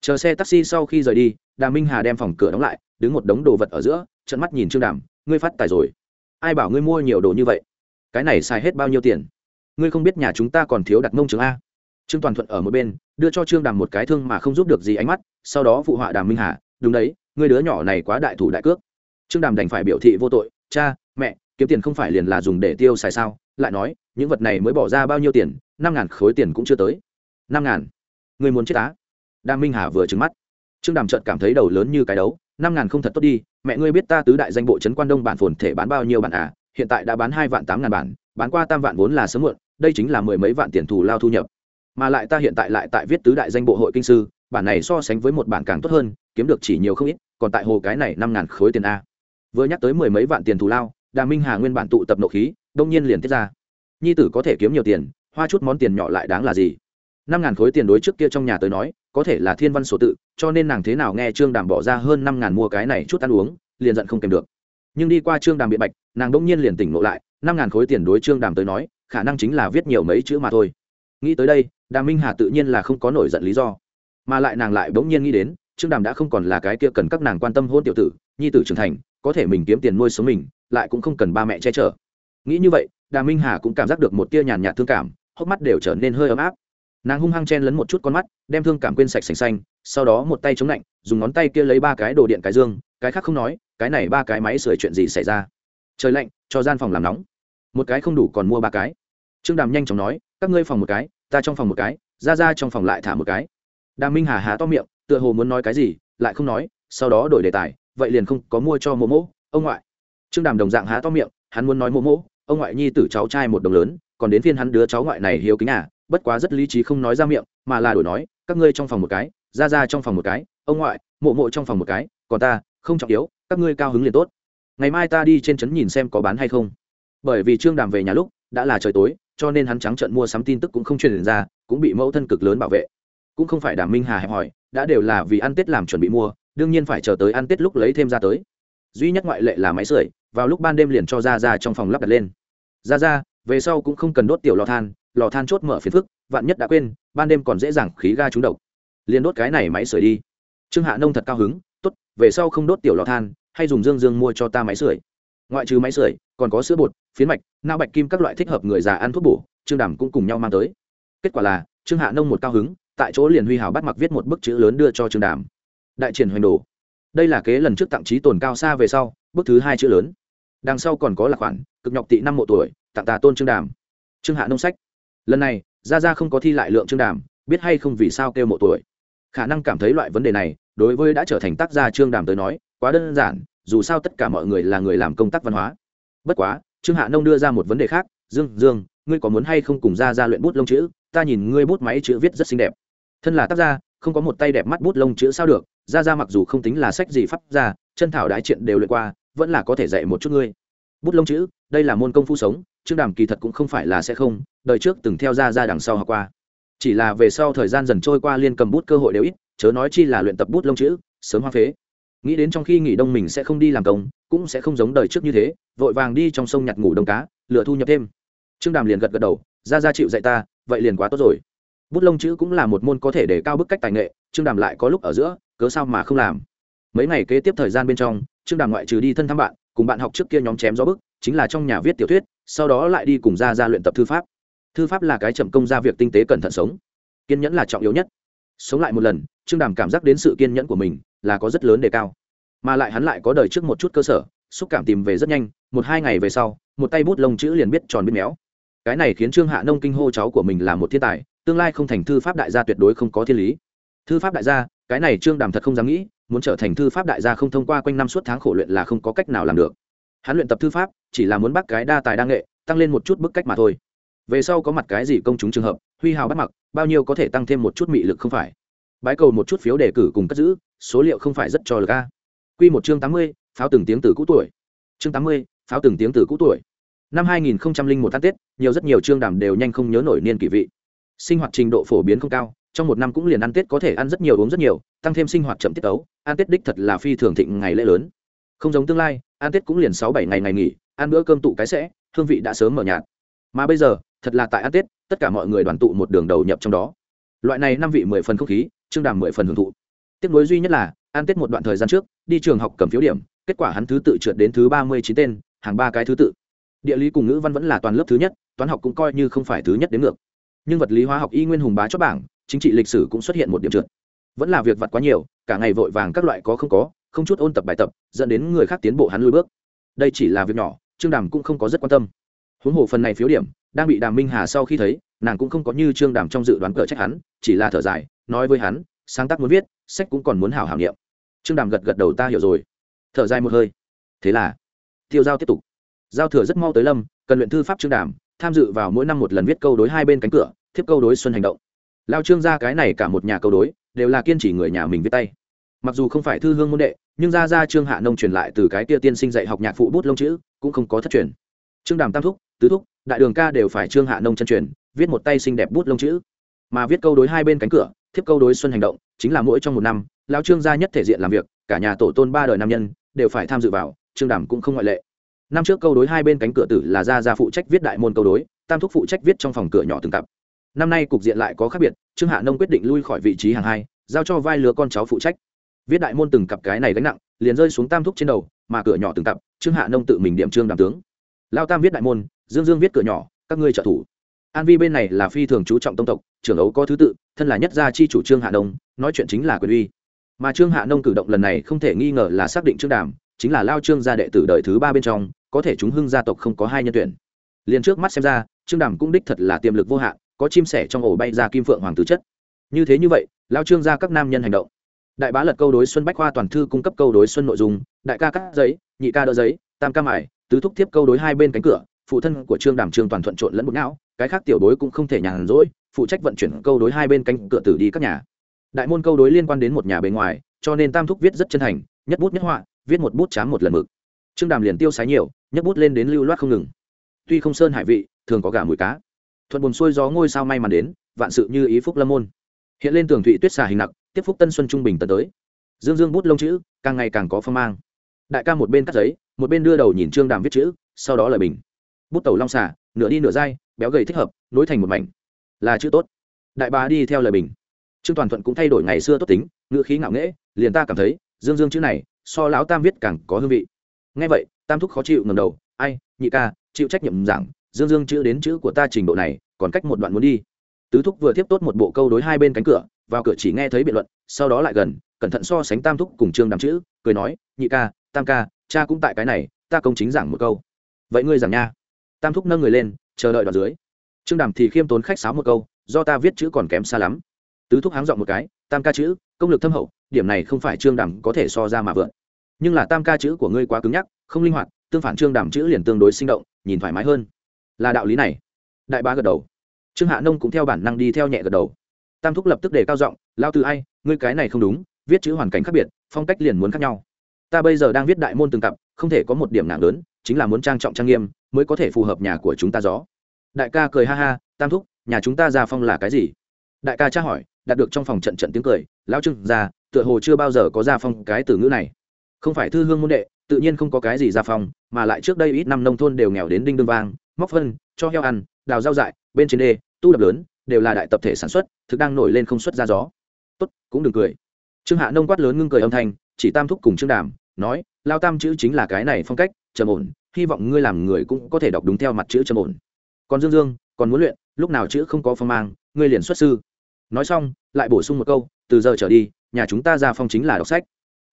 [SPEAKER 1] Chờ xe taxi sau khi rời đi, đàm minh hà đem phòng cửa đóng lại, đứng một đống đồ vật ở giữa trận mắt nhìn trương đàm, ngươi phát tài rồi. Ai bảo ngươi mua nhiều đồ như vậy? Cái này xài hết bao nhiêu tiền? Ngươi không biết nhà chúng ta còn thiếu đặt mông trường a. Trương toàn thuận ở một bên, đưa cho trương đàm một cái thương mà không giúp được gì ánh mắt, sau đó phụ họa đàm minh hà, đúng đấy, ngươi đứa nhỏ này quá đại thủ đại cước. Trương đàm đành phải biểu thị vô tội cha, mẹ, kiếm tiền không phải liền là dùng để tiêu xài sao? Lại nói, những vật này mới bỏ ra bao nhiêu tiền? Năm ngàn khối tiền cũng chưa tới. Năm ngàn? Người muốn chết á? Đa minh hà vừa trứng mắt. Trương đàm trợt cảm thấy đầu lớn như cái đấu. Năm ngàn không thật tốt đi, mẹ ngươi biết ta tứ đại danh bộ trấn quan đông bản phồn thể bán bao nhiêu bản à? Hiện tại đã bán hai vạn tám ngàn bản, bán qua tam vạn vốn là sớm muộn, đây chính là mười mấy vạn tiền thù lao thu nhập. Mà lại ta hiện tại lại tại viết tứ đại danh bộ hội kinh sư, bản này so sánh với một bản càng tốt hơn, kiếm được chỉ nhiều không ít, còn tại hồ cái này năm ngàn khối tiền a vừa nhắc tới mười mấy vạn tiền thù lao, đà minh hà nguyên bản tụ tập nộ khí, đông nhiên liền tiết ra. Nhi tử có thể kiếm nhiều tiền, hoa chút món tiền nhỏ lại đáng là gì? Năm ngàn khối tiền đối trước kia trong nhà tới nói, có thể là thiên văn số tự, cho nên nàng thế nào nghe trương đàm bỏ ra hơn năm ngàn mua cái này chút ăn uống, liền giận không kèm được. Nhưng đi qua trương đàm biện bạch, nàng đông nhiên liền tỉnh ngộ lại, năm ngàn khối tiền đối trương đàm tới nói, khả năng chính là viết nhiều mấy chữ mà thôi. Nghĩ tới đây đàm minh hà tự nhiên là không có nổi giận lý do. Mà lại nàng lại bỗng nhiên nghĩ đến, trương đàm đã không còn là cái kia cần các nàng quan tâm hôn tiểu tử nhi tử trưởng thành, có thể mình kiếm tiền nuôi sống mình, lại cũng không cần ba mẹ che chở. Nghĩ như vậy, đà minh hà cũng cảm giác được một tia nhàn nhạt thương cảm, hốc mắt đều trở nên hơi ấm áp. Nàng hung hăng chen lấn một chút con mắt, đem thương cảm quên sạch sành xanh, sau đó một tay chống lạnh, dùng ngón tay kia lấy ba cái đồ điện cái dương, cái khác không nói, cái này ba cái máy sửa chuyện gì xảy ra? Trời lạnh, cho gian phòng làm nóng. Một cái không đủ còn mua ba cái. Trương đàm nhanh chóng nói, các ngươi phòng một cái, ta trong phòng một cái, ra ra trong phòng lại thả một cái. Đàm minh hà há to miệng, tựa hồ muốn nói cái gì, lại không nói, sau đó đổi đề tài vậy liền không có mua cho mộ mỗ, ông ngoại. Trương đàm đồng dạng há to miệng, hắn muốn nói mộ mỗ, ông ngoại nhi tử cháu trai một đồng lớn, còn đến phiên hắn đứa cháu ngoại này hiếu kính à bất quá rất lý trí không nói ra miệng, mà là đổi nói, các ngươi trong phòng một cái, ra ra trong phòng một cái, ông ngoại, mộ mộ trong phòng một cái, còn ta, không trọng yếu, các ngươi cao hứng liền tốt. Ngày mai ta đi trên trấn nhìn xem có bán hay không. Bởi vì trương đàm về nhà lúc, đã là trời tối, cho nên hắn trắng trận mua sắm tin tức cũng không truyền ra, cũng bị mẫu thân cực lớn bảo vệ. Cũng không phải đàm minh hà hẹp hỏi đã đều là vì ăn tết làm chuẩn bị mua đương nhiên phải chờ tới ăn tết lúc lấy thêm ra tới. Duy nhất ngoại lệ là máy sưởi, vào lúc ban đêm liền cho ra ra trong phòng lắp đặt lên. Ra ra, về sau cũng không cần đốt tiểu lò than lò than chốt mở phiền phức, vạn nhất đã quên, ban đêm còn dễ dàng khí ga trúng độc. Liền đốt cái này máy sưởi đi. Trương hạ nông thật cao hứng, tốt, về sau không đốt tiểu lò than, hay dùng dương dương mua cho ta máy sưởi. Ngoại trừ máy sưởi, còn có sữa bột, phiến mạch, nao bạch kim các loại thích hợp người già ăn thuốc bổ, trương đàm cũng cùng nhau mang tới. Kết quả là, trương hạ nông một cao hứng, tại chỗ liền huy hào bắt mặc viết một bức chữ lớn đưa cho trương đàm đại triển hoành đồ. Đây là kế lần trước tặng trí tồn cao xa về sau, bước thứ hai chữ lớn. Đằng sau còn có là khoản, cực nhọc tị năm mộ tuổi, tặng tà tôn trương đàm. Trương hạ nông sách. Lần này ra ra không có thi lại lượng trương đàm, biết hay không vì sao kêu mộ tuổi. Khả năng cảm thấy loại vấn đề này, đối với đã trở thành tác gia trương đàm tới nói, quá đơn giản, dù sao tất cả mọi người là người làm công tác văn hóa. Bất quá, trương hạ nông đưa ra một vấn đề khác, dương dương, ngươi có muốn hay không cùng ra ra luyện bút lông chữ? Ta nhìn ngươi bút máy chữ viết rất xinh đẹp. Thân là tác gia không có một tay đẹp mắt bút lông chữ sao được ra ra mặc dù không tính là sách gì pháp ra chân thảo đái chuyện đều lượt qua, vẫn là có thể dạy một chút ngươi. Bút lông chữ, đây là môn công phu sống trương đàm kỳ thật cũng không phải là sẽ không, đời trước từng theo ra ra đằng sau học qua. Chỉ là về sau thời gian dần trôi qua liên cầm bút cơ hội đều ít, chớ nói chi là luyện tập bút lông chữ, sớm hoa phế. Nghĩ đến trong khi nghỉ đông mình sẽ không đi làm công, cũng sẽ không giống đời trước như thế, vội vàng đi trong sông nhặt ngủ đông cá, lựa thu nhập thêm. Trương đàm liền gật gật đầu ra ra chịu dạy ta, vậy liền quá tốt rồi bút lông chữ cũng là một môn có thể để cao bức cách tài nghệ, trương đàm lại có lúc ở giữa, cớ sao mà không làm? Mấy ngày kế tiếp thời gian bên trong, trương đàm ngoại trừ đi thân thăm bạn, cùng bạn học trước kia nhóm chém gió bức, chính là trong nhà viết tiểu thuyết, sau đó lại đi cùng ra ra luyện tập thư pháp. Thư pháp là cái chậm công ra việc tinh tế cẩn thận sống. Kiên nhẫn là trọng yếu nhất. Sống lại một lần, trương đàm cảm giác đến sự kiên nhẫn của mình là có rất lớn đề cao. Mà lại hắn lại có đời trước một chút cơ sở, xúc cảm tìm về rất nhanh, một hai ngày về sau, một tay bút lông chữ liền biết tròn biết méo cái này khiến trương hạ nông kinh hô cháu của mình là một thiên tài, tương lai không thành thư pháp đại gia tuyệt đối không có thiên lý. Thư pháp đại gia, cái này trương đàm thật không dám nghĩ, muốn trở thành thư pháp đại gia không thông qua quanh năm suốt tháng khổ luyện là không có cách nào làm được. Hắn luyện tập thư pháp, chỉ là muốn bắt cái đa tài đa nghệ, tăng lên một chút bức cách mà thôi. Về sau có mặt cái gì công chúng trường hợp, huy hào bắt mặc, bao nhiêu có thể tăng thêm một chút mị lực không phải. Bái cầu một chút phiếu đề cử cùng cất giữ, số liệu không phải rất cho lực a. Q một chương tám mươi, pháo từng tiếng từ cũ tuổi. Chương tám mươi, pháo từng tiếng từ cũ tuổi năm hai nghìn một tháng tết, nhiều rất nhiều trương đàm đều nhanh không nhớ nổi niên kỷ vị. Sinh hoạt trình độ phổ biến không cao, trong một năm cũng liền ăn tết có thể ăn rất nhiều uống rất nhiều, tăng thêm sinh hoạt chậm tiết tấu, ăn tết đích thật là phi thường thịnh ngày lễ lớn. Không giống tương lai, ăn tết cũng liền sáu bảy ngày ngày nghỉ, ăn bữa cơm tụ cái sẽ, hương vị đã sớm mở nhạt. Mà bây giờ, thật là tại ăn tết, tất cả mọi người đoàn tụ một đường đầu nhập trong đó. Loại này năm vị mười phần không khí, trương đàm mười phần hưởng thụ. Tiếc nối duy nhất là, ăn tết một đoạn thời gian trước, đi trường học cầm phiếu điểm, kết quả hắn thứ tự trượt đến thứ ba mươi chín tên, hàng ba cái thứ tự địa lý cùng ngữ văn vẫn là toàn lớp thứ nhất, toán học cũng coi như không phải thứ nhất đến ngược. Nhưng vật lý hóa học y nguyên hùng bá chót bảng, chính trị lịch sử cũng xuất hiện một điểm trượt. Vẫn là việc vặt quá nhiều, cả ngày vội vàng các loại có không có, không chút ôn tập bài tập, dẫn đến người khác tiến bộ hắn lui bước. Đây chỉ là việc nhỏ, trương đàm cũng không có rất quan tâm. Huống hồ phần này phiếu điểm, đang bị đàm minh hà sau khi thấy, nàng cũng không có như trương đàm trong dự đoán cờ trách hắn, chỉ là thở dài, nói với hắn, sáng tác muốn viết, sách cũng còn muốn hảo hảo niệm. Trương đàm gật gật đầu ta hiểu rồi. Thở dài một hơi. Thế là, tiêu giao tiếp tục giao thừa rất mau tới lâm, cần luyện thư pháp trương đàm, tham dự vào mỗi năm một lần viết câu đối hai bên cánh cửa, thiếp câu đối xuân hành động. Lao trương ra cái này cả một nhà câu đối, đều là kiên trì người nhà mình viết tay. Mặc dù không phải thư hương môn đệ, nhưng ra ra trương hạ nông truyền lại từ cái tia tiên sinh dạy học nhạc phụ bút lông chữ, cũng không có thất truyền. Trương đàm tam thúc, tứ thúc, đại đường ca đều phải trương hạ nông chân truyền, viết một tay xinh đẹp bút lông chữ. Mà viết câu đối hai bên cánh cửa, thiếp câu đối xuân hành động, chính là mỗi trong một năm, lao trương gia nhất thể diện làm việc, cả nhà tổ tôn ba đời nam nhân, đều phải tham dự vào trương đàm cũng không ngoại lệ năm trước câu đối hai bên cánh cửa tử là gia gia phụ trách viết đại môn câu đối, tam thúc phụ trách viết trong phòng cửa nhỏ từng cặp. Năm nay cục diện lại có khác biệt, trương hạ nông quyết định lui khỏi vị trí hàng hai, giao cho vai lứa con cháu phụ trách. Viết đại môn từng cặp cái này gánh nặng, liền rơi xuống tam thúc trên đầu, mà cửa nhỏ từng cặp, trương hạ nông tự mình điểm trương đàm tướng. Lao tam viết đại môn, dương dương viết cửa nhỏ, các ngươi trợ thủ. An vi bên này là phi thường chú trọng tông tộc, trưởng ấu có thứ tự, thân là nhất gia chi chủ trương hạ nông, nói chuyện chính là quyền uy. Mà trương hạ nông cử động lần này không thể nghi ngờ là xác định trương đàm chính là lao trương gia đệ tử đời thứ ba bên trong, có thể chúng hưng gia tộc không có hai nhân tuyển. Liền trước mắt xem ra, trương đàm cũng đích thật là tiềm lực vô hạn, có chim sẻ trong ổ bay ra kim phượng hoàng tứ chất. Như thế như vậy, lao trương ra các nam nhân hành động. Đại bá lật câu đối xuân bách khoa toàn thư cung cấp câu đối xuân nội dung, đại ca cắt giấy, nhị ca đỡ giấy, tam ca mải, tứ thúc tiếp câu đối hai bên cánh cửa, phụ thân của trương đàm trương toàn thuận trộn lẫn bụng não, cái khác tiểu đối cũng không thể nhàn rỗi, phụ trách vận chuyển câu đối hai bên cánh cửa tử đi các nhà. Đại môn câu đối liên quan đến một nhà bề ngoài, cho nên tam thúc viết rất chân thành, nhất bút nhất họa viết một bút chám một lần mực. Trương đàm liền tiêu sái nhiều, nhấc bút lên đến lưu loát không ngừng. Tuy không sơn hải vị, thường có gà mùi cá. Thuận buồn xuôi gió ngôi sao may mắn đến, vạn sự như ý phúc lâm môn. Hiện lên tường thụy tuyết xà hình nặc, tiếp phúc tân xuân trung bình tấn tới. Dương dương bút lông chữ, càng ngày càng có phong mang. Đại ca một bên cắt giấy, một bên đưa đầu nhìn trương đàm viết chữ, sau đó lời bình. Bút tàu long xà, nửa đi nửa dai, béo gầy thích hợp, nối thành một mảnh. Là chữ tốt. Đại bá đi theo lời bình. Trương toàn thuận cũng thay đổi ngày xưa tốt tính ngựa khí ngạo nghễ, liền ta cảm thấy, dương dương chữ này so lão tam viết càng có hương vị. Ngay vậy, tam thúc khó chịu ngầm đầu, ai, nhị ca, chịu trách nhiệm giảng, dương dương chữ đến chữ của ta trình độ này, còn cách một đoạn muốn đi. Tứ thúc vừa tiếp tốt một bộ câu đối hai bên cánh cửa, vào cửa chỉ nghe thấy biện luận, sau đó lại gần, cẩn thận so sánh tam thúc cùng trương đàm chữ, cười nói, nhị ca, tam ca, cha cũng tại cái này, ta công chính giảng một câu. Vậy ngươi giảng nha. Tam thúc nâng người lên, chờ đợi đoạn dưới. Trương đàm thì khiêm tốn khách sáo một câu, do ta viết chữ còn kém xa lắm. Tứ thúc háng dọn một cái, tam ca chữ, công lực thâm hậu điểm này không phải trương đàm có thể so ra mà vượn. Nhưng là tam ca chữ của ngươi quá cứng nhắc, không linh hoạt, tương phản trương đàm chữ liền tương đối sinh động, nhìn thoải mái hơn. Là đạo lý này. Đại bá gật đầu. Trương hạ nông cũng theo bản năng đi theo nhẹ gật đầu. Tam thúc lập tức đề cao giọng lao từ ai, ngươi cái này không đúng, viết chữ hoàn cảnh khác biệt, phong cách liền muốn khác nhau. Ta bây giờ đang viết đại môn từng cặp, không thể có một điểm nặng lớn, chính là muốn trang trọng trang nghiêm, mới có thể phù hợp nhà của chúng ta gió. Đại ca cười ha ha, tam thúc, nhà chúng ta ra phong là cái gì? Đại ca tra hỏi đạt được trong phòng trận trận tiếng cười lão trưng ra tựa hồ chưa bao giờ có gia phong cái từ ngữ này. Không phải thư hương môn đệ, tự nhiên không có cái gì gia phong, mà lại trước đây ít năm nông thôn đều nghèo đến đinh đương vang, móc phân, cho heo ăn, đào rau dại, bên trên đê, tu đập lớn, đều là đại tập thể sản xuất, thực đang nổi lên không xuất ra gió. Tốt, cũng đừng cười. Trương hạ nông quát lớn ngưng cười âm thanh, chỉ tam thúc cùng trương đàm, nói lao tam chữ chính là cái này phong cách, trầm ổn, hy vọng ngươi làm người cũng có thể đọc đúng theo mặt chữ trầm ổn. Còn dương dương, còn muốn luyện, lúc nào chữ không có phong mang, ngươi liền xuất sư. Nói xong, lại bổ sung một câu từ giờ trở đi, nhà chúng ta ra phong chính là đọc sách.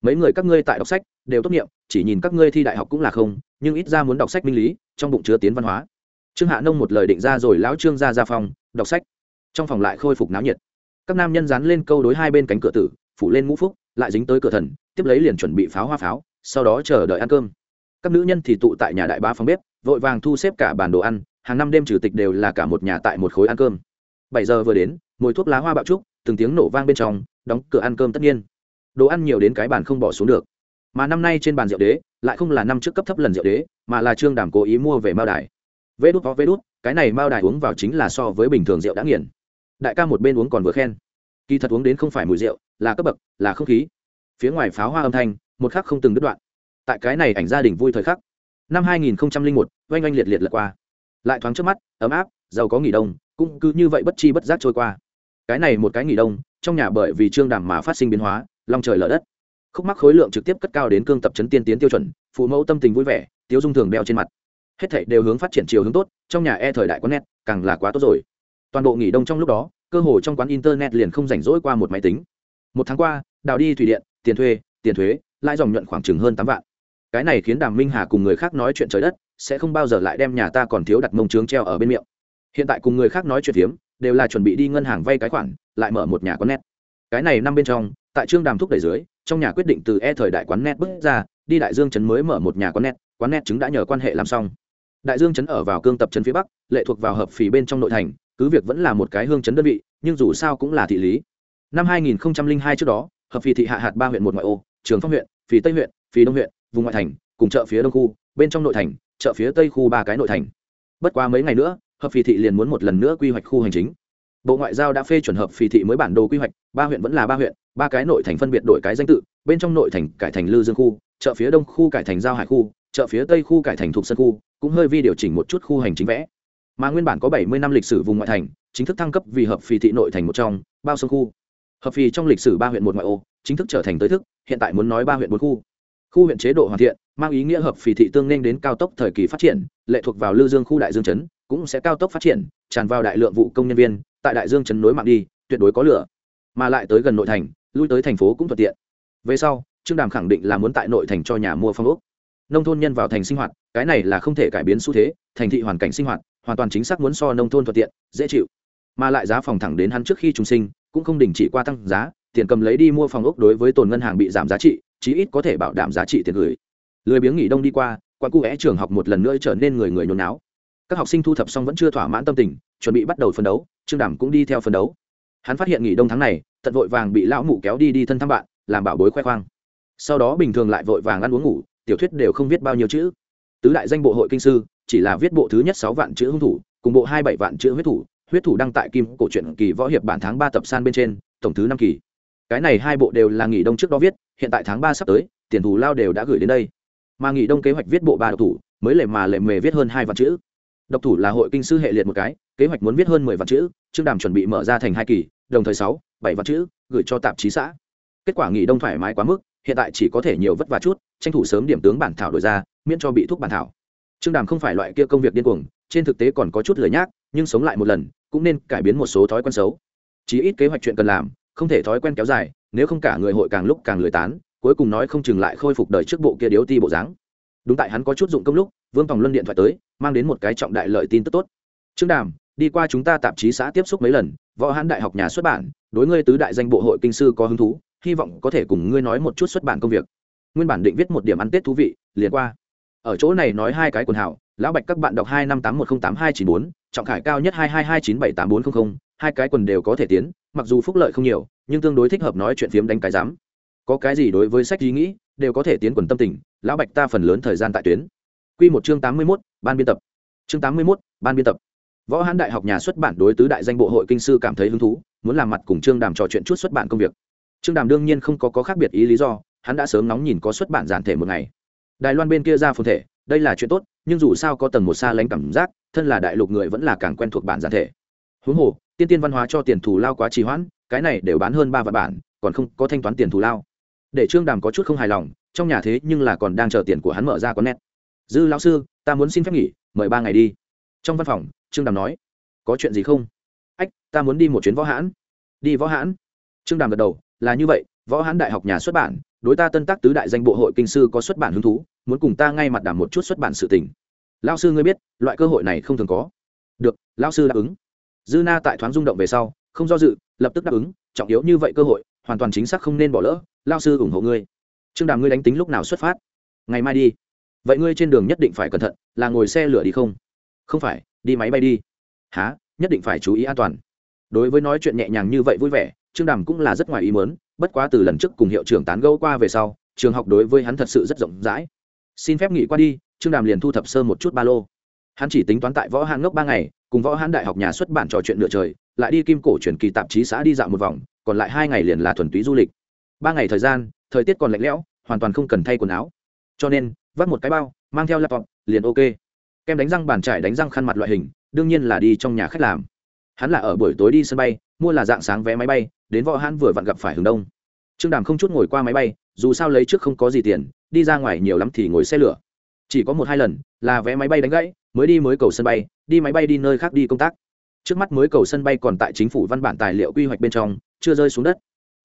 [SPEAKER 1] Mấy người các ngươi tại đọc sách đều tốt nghiệp, chỉ nhìn các ngươi thi đại học cũng là không, nhưng ít ra muốn đọc sách minh lý, trong bụng chứa tiến văn hóa. Trương hạ nông một lời định ra rồi lão trương ra ra phòng đọc sách. Trong phòng lại khôi phục náo nhiệt. Các nam nhân dán lên câu đối hai bên cánh cửa tử, phủ lên ngũ phúc, lại dính tới cửa thần, tiếp lấy liền chuẩn bị pháo hoa pháo, sau đó chờ đợi ăn cơm. Các nữ nhân thì tụ tại nhà đại bá phòng bếp, vội vàng thu xếp cả bàn đồ ăn, hàng năm đêm chủ tịch đều là cả một nhà tại một khối ăn cơm. Bảy giờ vừa đến mùi thuốc lá hoa bạo trúc từng tiếng nổ vang bên trong, đóng cửa ăn cơm tất nhiên. Đồ ăn nhiều đến cái bàn không bỏ xuống được. Mà năm nay trên bàn rượu đế, lại không là năm trước cấp thấp lần rượu đế, mà là trương đàm cố ý mua về mao đài. Vê đút có vê đút, cái này mao đài uống vào chính là so với bình thường rượu đã nghiền. Đại ca một bên uống còn vừa khen. Kỳ thật uống đến không phải mùi rượu, là cấp bậc, là không khí. Phía ngoài pháo hoa âm thanh, một khắc không từng đứt đoạn. Tại cái này ảnh gia đình vui thời khắc. Năm hai nghìn một, oanh oanh liệt liệt lật qua. Lại thoáng trước mắt, ấm áp, giàu có nghỉ đông, cũng cứ như vậy bất chi bất giác trôi qua cái này một cái nghỉ đông, trong nhà bởi vì trương đàm mà phát sinh biến hóa, long trời lở đất. Khúc mắc khối lượng trực tiếp cất cao đến cương tập chấn tiên tiến tiêu chuẩn, phụ mẫu tâm tình vui vẻ, tiếu dung thường đeo trên mặt. Hết thảy đều hướng phát triển chiều hướng tốt, trong nhà e thời đại có nét càng là quá tốt rồi. Toàn bộ nghỉ đông trong lúc đó, cơ hồ trong quán internet liền không rảnh rỗi qua một máy tính. Một tháng qua, đào đi thủy điện, tiền thuê, tiền thuế, lãi dòng nhuận khoảng chừng hơn tám vạn. Cái này khiến đàm minh hà cùng người khác nói chuyện trời đất, sẽ không bao giờ lại đem nhà ta còn thiếu đặt mông trướng treo ở bên miệng. Hiện tại cùng người khác nói chuyện phiếm đều là chuẩn bị đi ngân hàng vay cái khoản, lại mở một nhà quán net. Cái này năm bên trong, tại trương đàm thúc đẩy dưới, trong nhà quyết định từ e thời đại quán net bước ra, đi đại dương trấn mới mở một nhà quán net quán net chứng đã nhờ quan hệ làm xong. Đại dương trấn ở vào cương tập trấn phía bắc, lệ thuộc vào hợp phì bên trong nội thành, cứ việc vẫn là một cái hương trấn đơn vị, nhưng dù sao cũng là thị lý. Năm 2002 trước đó, hợp phì thị hạ hạt ba huyện một ngoại ô, trường phong huyện, phì tây huyện, phì đông huyện, vùng ngoại thành, cùng chợ phía đông khu, bên trong nội thành, chợ phía tây khu ba cái nội thành. Bất quá mấy ngày nữa hợp phì thị liền muốn một lần nữa quy hoạch khu hành chính. Bộ ngoại giao đã phê chuẩn hợp phì thị mới bản đồ quy hoạch, ba huyện vẫn là ba huyện, ba cái nội thành phân biệt đổi cái danh tự, bên trong nội thành cải thành lư dương khu, chợ phía đông khu cải thành giao hải khu, chợ phía tây khu cải thành thuộc sân khu, cũng hơi vi điều chỉnh một chút khu hành chính vẽ. Mà nguyên bản có bảy mươi năm lịch sử vùng ngoại thành, chính thức thăng cấp vì hợp phì thị nội thành một trong, bao sông khu. Hợp phì trong lịch sử ba huyện một ngoại ô, chính thức trở thành tới thức, hiện tại muốn nói ba huyện bốn khu. Khu huyện chế độ hoàn thiện, mang ý nghĩa hợp phì thị tương nên đến cao tốc thời kỳ phát triển, lệ thuộc vào lư dương khu đại dương chấn cũng sẽ cao tốc phát triển, tràn vào đại lượng vụ công nhân viên, tại đại dương chấn nối mạng đi, tuyệt đối có lửa. Mà lại tới gần nội thành, lui tới thành phố cũng thuận tiện. Về sau, trương đàm khẳng định là muốn tại nội thành cho nhà mua phong ốc. Nông thôn nhân vào thành sinh hoạt, cái này là không thể cải biến xu thế, thành thị hoàn cảnh sinh hoạt, hoàn toàn chính xác muốn so nông thôn thuận tiện, dễ chịu. Mà lại giá phòng thẳng đến hắn trước khi trùng sinh, cũng không đình chỉ qua tăng giá, tiền cầm lấy đi mua phòng ốc đối với tồn ngân hàng bị giảm giá trị, chí ít có thể bảo đảm giá trị tiền gửi. Lười biếng nghỉ đông đi qua quan cụ vẽ trường học một lần nữa trở nên người người nhốn náo các học sinh thu thập xong vẫn chưa thỏa mãn tâm tình, chuẩn bị bắt đầu phân đấu, trương đàm cũng đi theo phân đấu. Hắn phát hiện nghỉ đông tháng này tận vội vàng bị lão mụ kéo đi đi thân thăm bạn, làm bảo bối khoe khoang. Sau đó bình thường lại vội vàng ăn uống ngủ, tiểu thuyết đều không viết bao nhiêu chữ. Tứ đại danh bộ hội kinh sư, chỉ là viết bộ thứ nhất sáu vạn chữ hung thủ, cùng bộ hai bảy vạn chữ huyết thủ. Huyết thủ đăng tại kim cổ truyện kỳ võ hiệp bản tháng ba tập san bên trên, tổng thứ năm kỳ. Cái này hai bộ đều là nghỉ đông trước đó viết, hiện tại tháng ba sắp tới, tiền thù lao đều đã gửi đến đây. Mà nghỉ đông kế hoạch viết bộ ba độc thủ, mới lệ mà lệ mề viết hơn hai vạn chữ độc thủ là hội kinh sư hệ liệt một cái, kế hoạch muốn viết hơn mười vạn chữ trương đàm chuẩn bị mở ra thành hai kỳ, đồng thời sáu, bảy vạn chữ, gửi cho tạp chí xã. Kết quả nghỉ đông thoải mái quá mức, hiện tại chỉ có thể nhiều vất vả chút, tranh thủ sớm điểm tướng bản thảo đổi ra, miễn cho bị thuốc bản thảo. Trương đàm không phải loại kia công việc điên cuồng, trên thực tế còn có chút lười nhác, nhưng sống lại một lần, cũng nên cải biến một số thói quen xấu. Chí ít kế hoạch chuyện cần làm, không thể thói quen kéo dài, nếu không cả người hội càng lúc càng lười tán, cuối cùng nói không chừng lại khôi phục đời trước bộ kia điếu ti bộ dáng. Đúng tại hắn có chút dụng công lúc vương tòng luân điện thoại tới, mang đến một cái trọng đại lợi tin tức tốt. Trương đàm, đi qua chúng ta tạp chí xã tiếp xúc mấy lần, võ hãn đại học nhà xuất bản, đối ngươi tứ đại danh bộ hội kinh sư có hứng thú, hy vọng có thể cùng ngươi nói một chút xuất bản công việc. Nguyên bản định viết một điểm ăn tết thú vị, liền qua. Ở chỗ này nói hai cái quần hảo lão bạch các bạn đọc hai năm tám một không tám hai chín bốn, trọng khải cao nhất hai hai hai chín bảy tám bốn không không, hai cái quần đều có thể tiến, mặc dù phúc lợi không nhiều, nhưng tương đối thích hợp nói chuyện phiếm đánh cái dám có cái gì đối với sách ý nghĩ, đều có thể tiến quần tâm tình, lão bạch ta phần lớn thời gian tại tuyến. Quy một chương tám mươi mốt ban biên tập. Chương tám mươi mốt ban biên tập. Võ Hán đại học nhà xuất bản đối tứ đại danh bộ hội kinh sư cảm thấy hứng thú muốn làm mặt cùng trương đàm trò chuyện chút xuất bản công việc. Trương đàm đương nhiên không có, có khác biệt ý lý do hắn đã sớm nóng nhìn có xuất bản giản thể một ngày. Đài loan bên kia ra phồn thể đây là chuyện tốt nhưng dù sao có tầng một xa lánh cảm giác thân là đại lục người vẫn là càng quen thuộc bản giản thể. Huống hồ tiên tiên văn hóa cho tiền thù lao quá trì hoãn cái này đều bán hơn ba vạn bản còn không có thanh toán tiền thù lao. Để trương đàm có chút không hài lòng trong nhà thế nhưng là còn đang chờ tiền của hắn mở ra có nét dư lão sư, ta muốn xin phép nghỉ, mời ba ngày đi. Trong văn phòng, trương đàm nói, có chuyện gì không? Ách, ta muốn đi một chuyến võ hãn. Đi võ hãn? Trương đàm gật đầu, là như vậy, võ hãn đại học nhà xuất bản, đối ta tân tác tứ đại danh bộ hội kinh sư có xuất bản hứng thú, muốn cùng ta ngay mặt đảm một chút xuất bản sự tình. Lao sư ngươi biết, loại cơ hội này không thường có. Được lao sư đáp ứng. Dư na tại thoáng rung động về sau, không do dự, lập tức đáp ứng, trọng yếu như vậy cơ hội, hoàn toàn chính xác không nên bỏ lỡ lao sư ủng hộ ngươi. Trương đàm ngươi đánh tính lúc nào xuất phát? Ngày mai đi vậy ngươi trên đường nhất định phải cẩn thận, là ngồi xe lửa đi không? Không phải, đi máy bay đi. Há nhất định phải chú ý an toàn. Đối với nói chuyện nhẹ nhàng như vậy vui vẻ, trương đàm cũng là rất ngoài ý mớn bất quá từ lần trước cùng hiệu trưởng tán gẫu qua về sau, trường học đối với hắn thật sự rất rộng rãi. Xin phép nghỉ qua đi, trương đàm liền thu thập sơ một chút ba lô. Hắn chỉ tính toán tại võ hãn ngốc ba ngày, cùng võ hãn đại học nhà xuất bản trò chuyện nửa trời, lại đi kim cổ chuyển kỳ tạp chí xã đi dạo một vòng, còn lại hai ngày liền là thuần túy du lịch. Ba ngày thời gian, thời tiết còn lạnh lẽo, hoàn toàn không cần thay quần áo. Cho nên vắt một cái bao, mang theo laptop, liền ok. Kem đánh răng bàn trải đánh răng khăn mặt loại hình, đương nhiên là đi trong nhà khách làm. Hắn là ở buổi tối đi sân bay, mua là dạng sáng vé máy bay, đến võ hãn vừa vặn gặp phải hướng đông. Trương đàm không chút ngồi qua máy bay, dù sao lấy trước không có gì tiền, đi ra ngoài nhiều lắm thì ngồi xe lửa. Chỉ có một hai lần là vé máy bay đánh gãy, mới đi mới cầu sân bay, đi máy bay đi nơi khác đi công tác. Trước mắt mới cầu sân bay còn tại chính phủ văn bản tài liệu quy hoạch bên trong, chưa rơi xuống đất.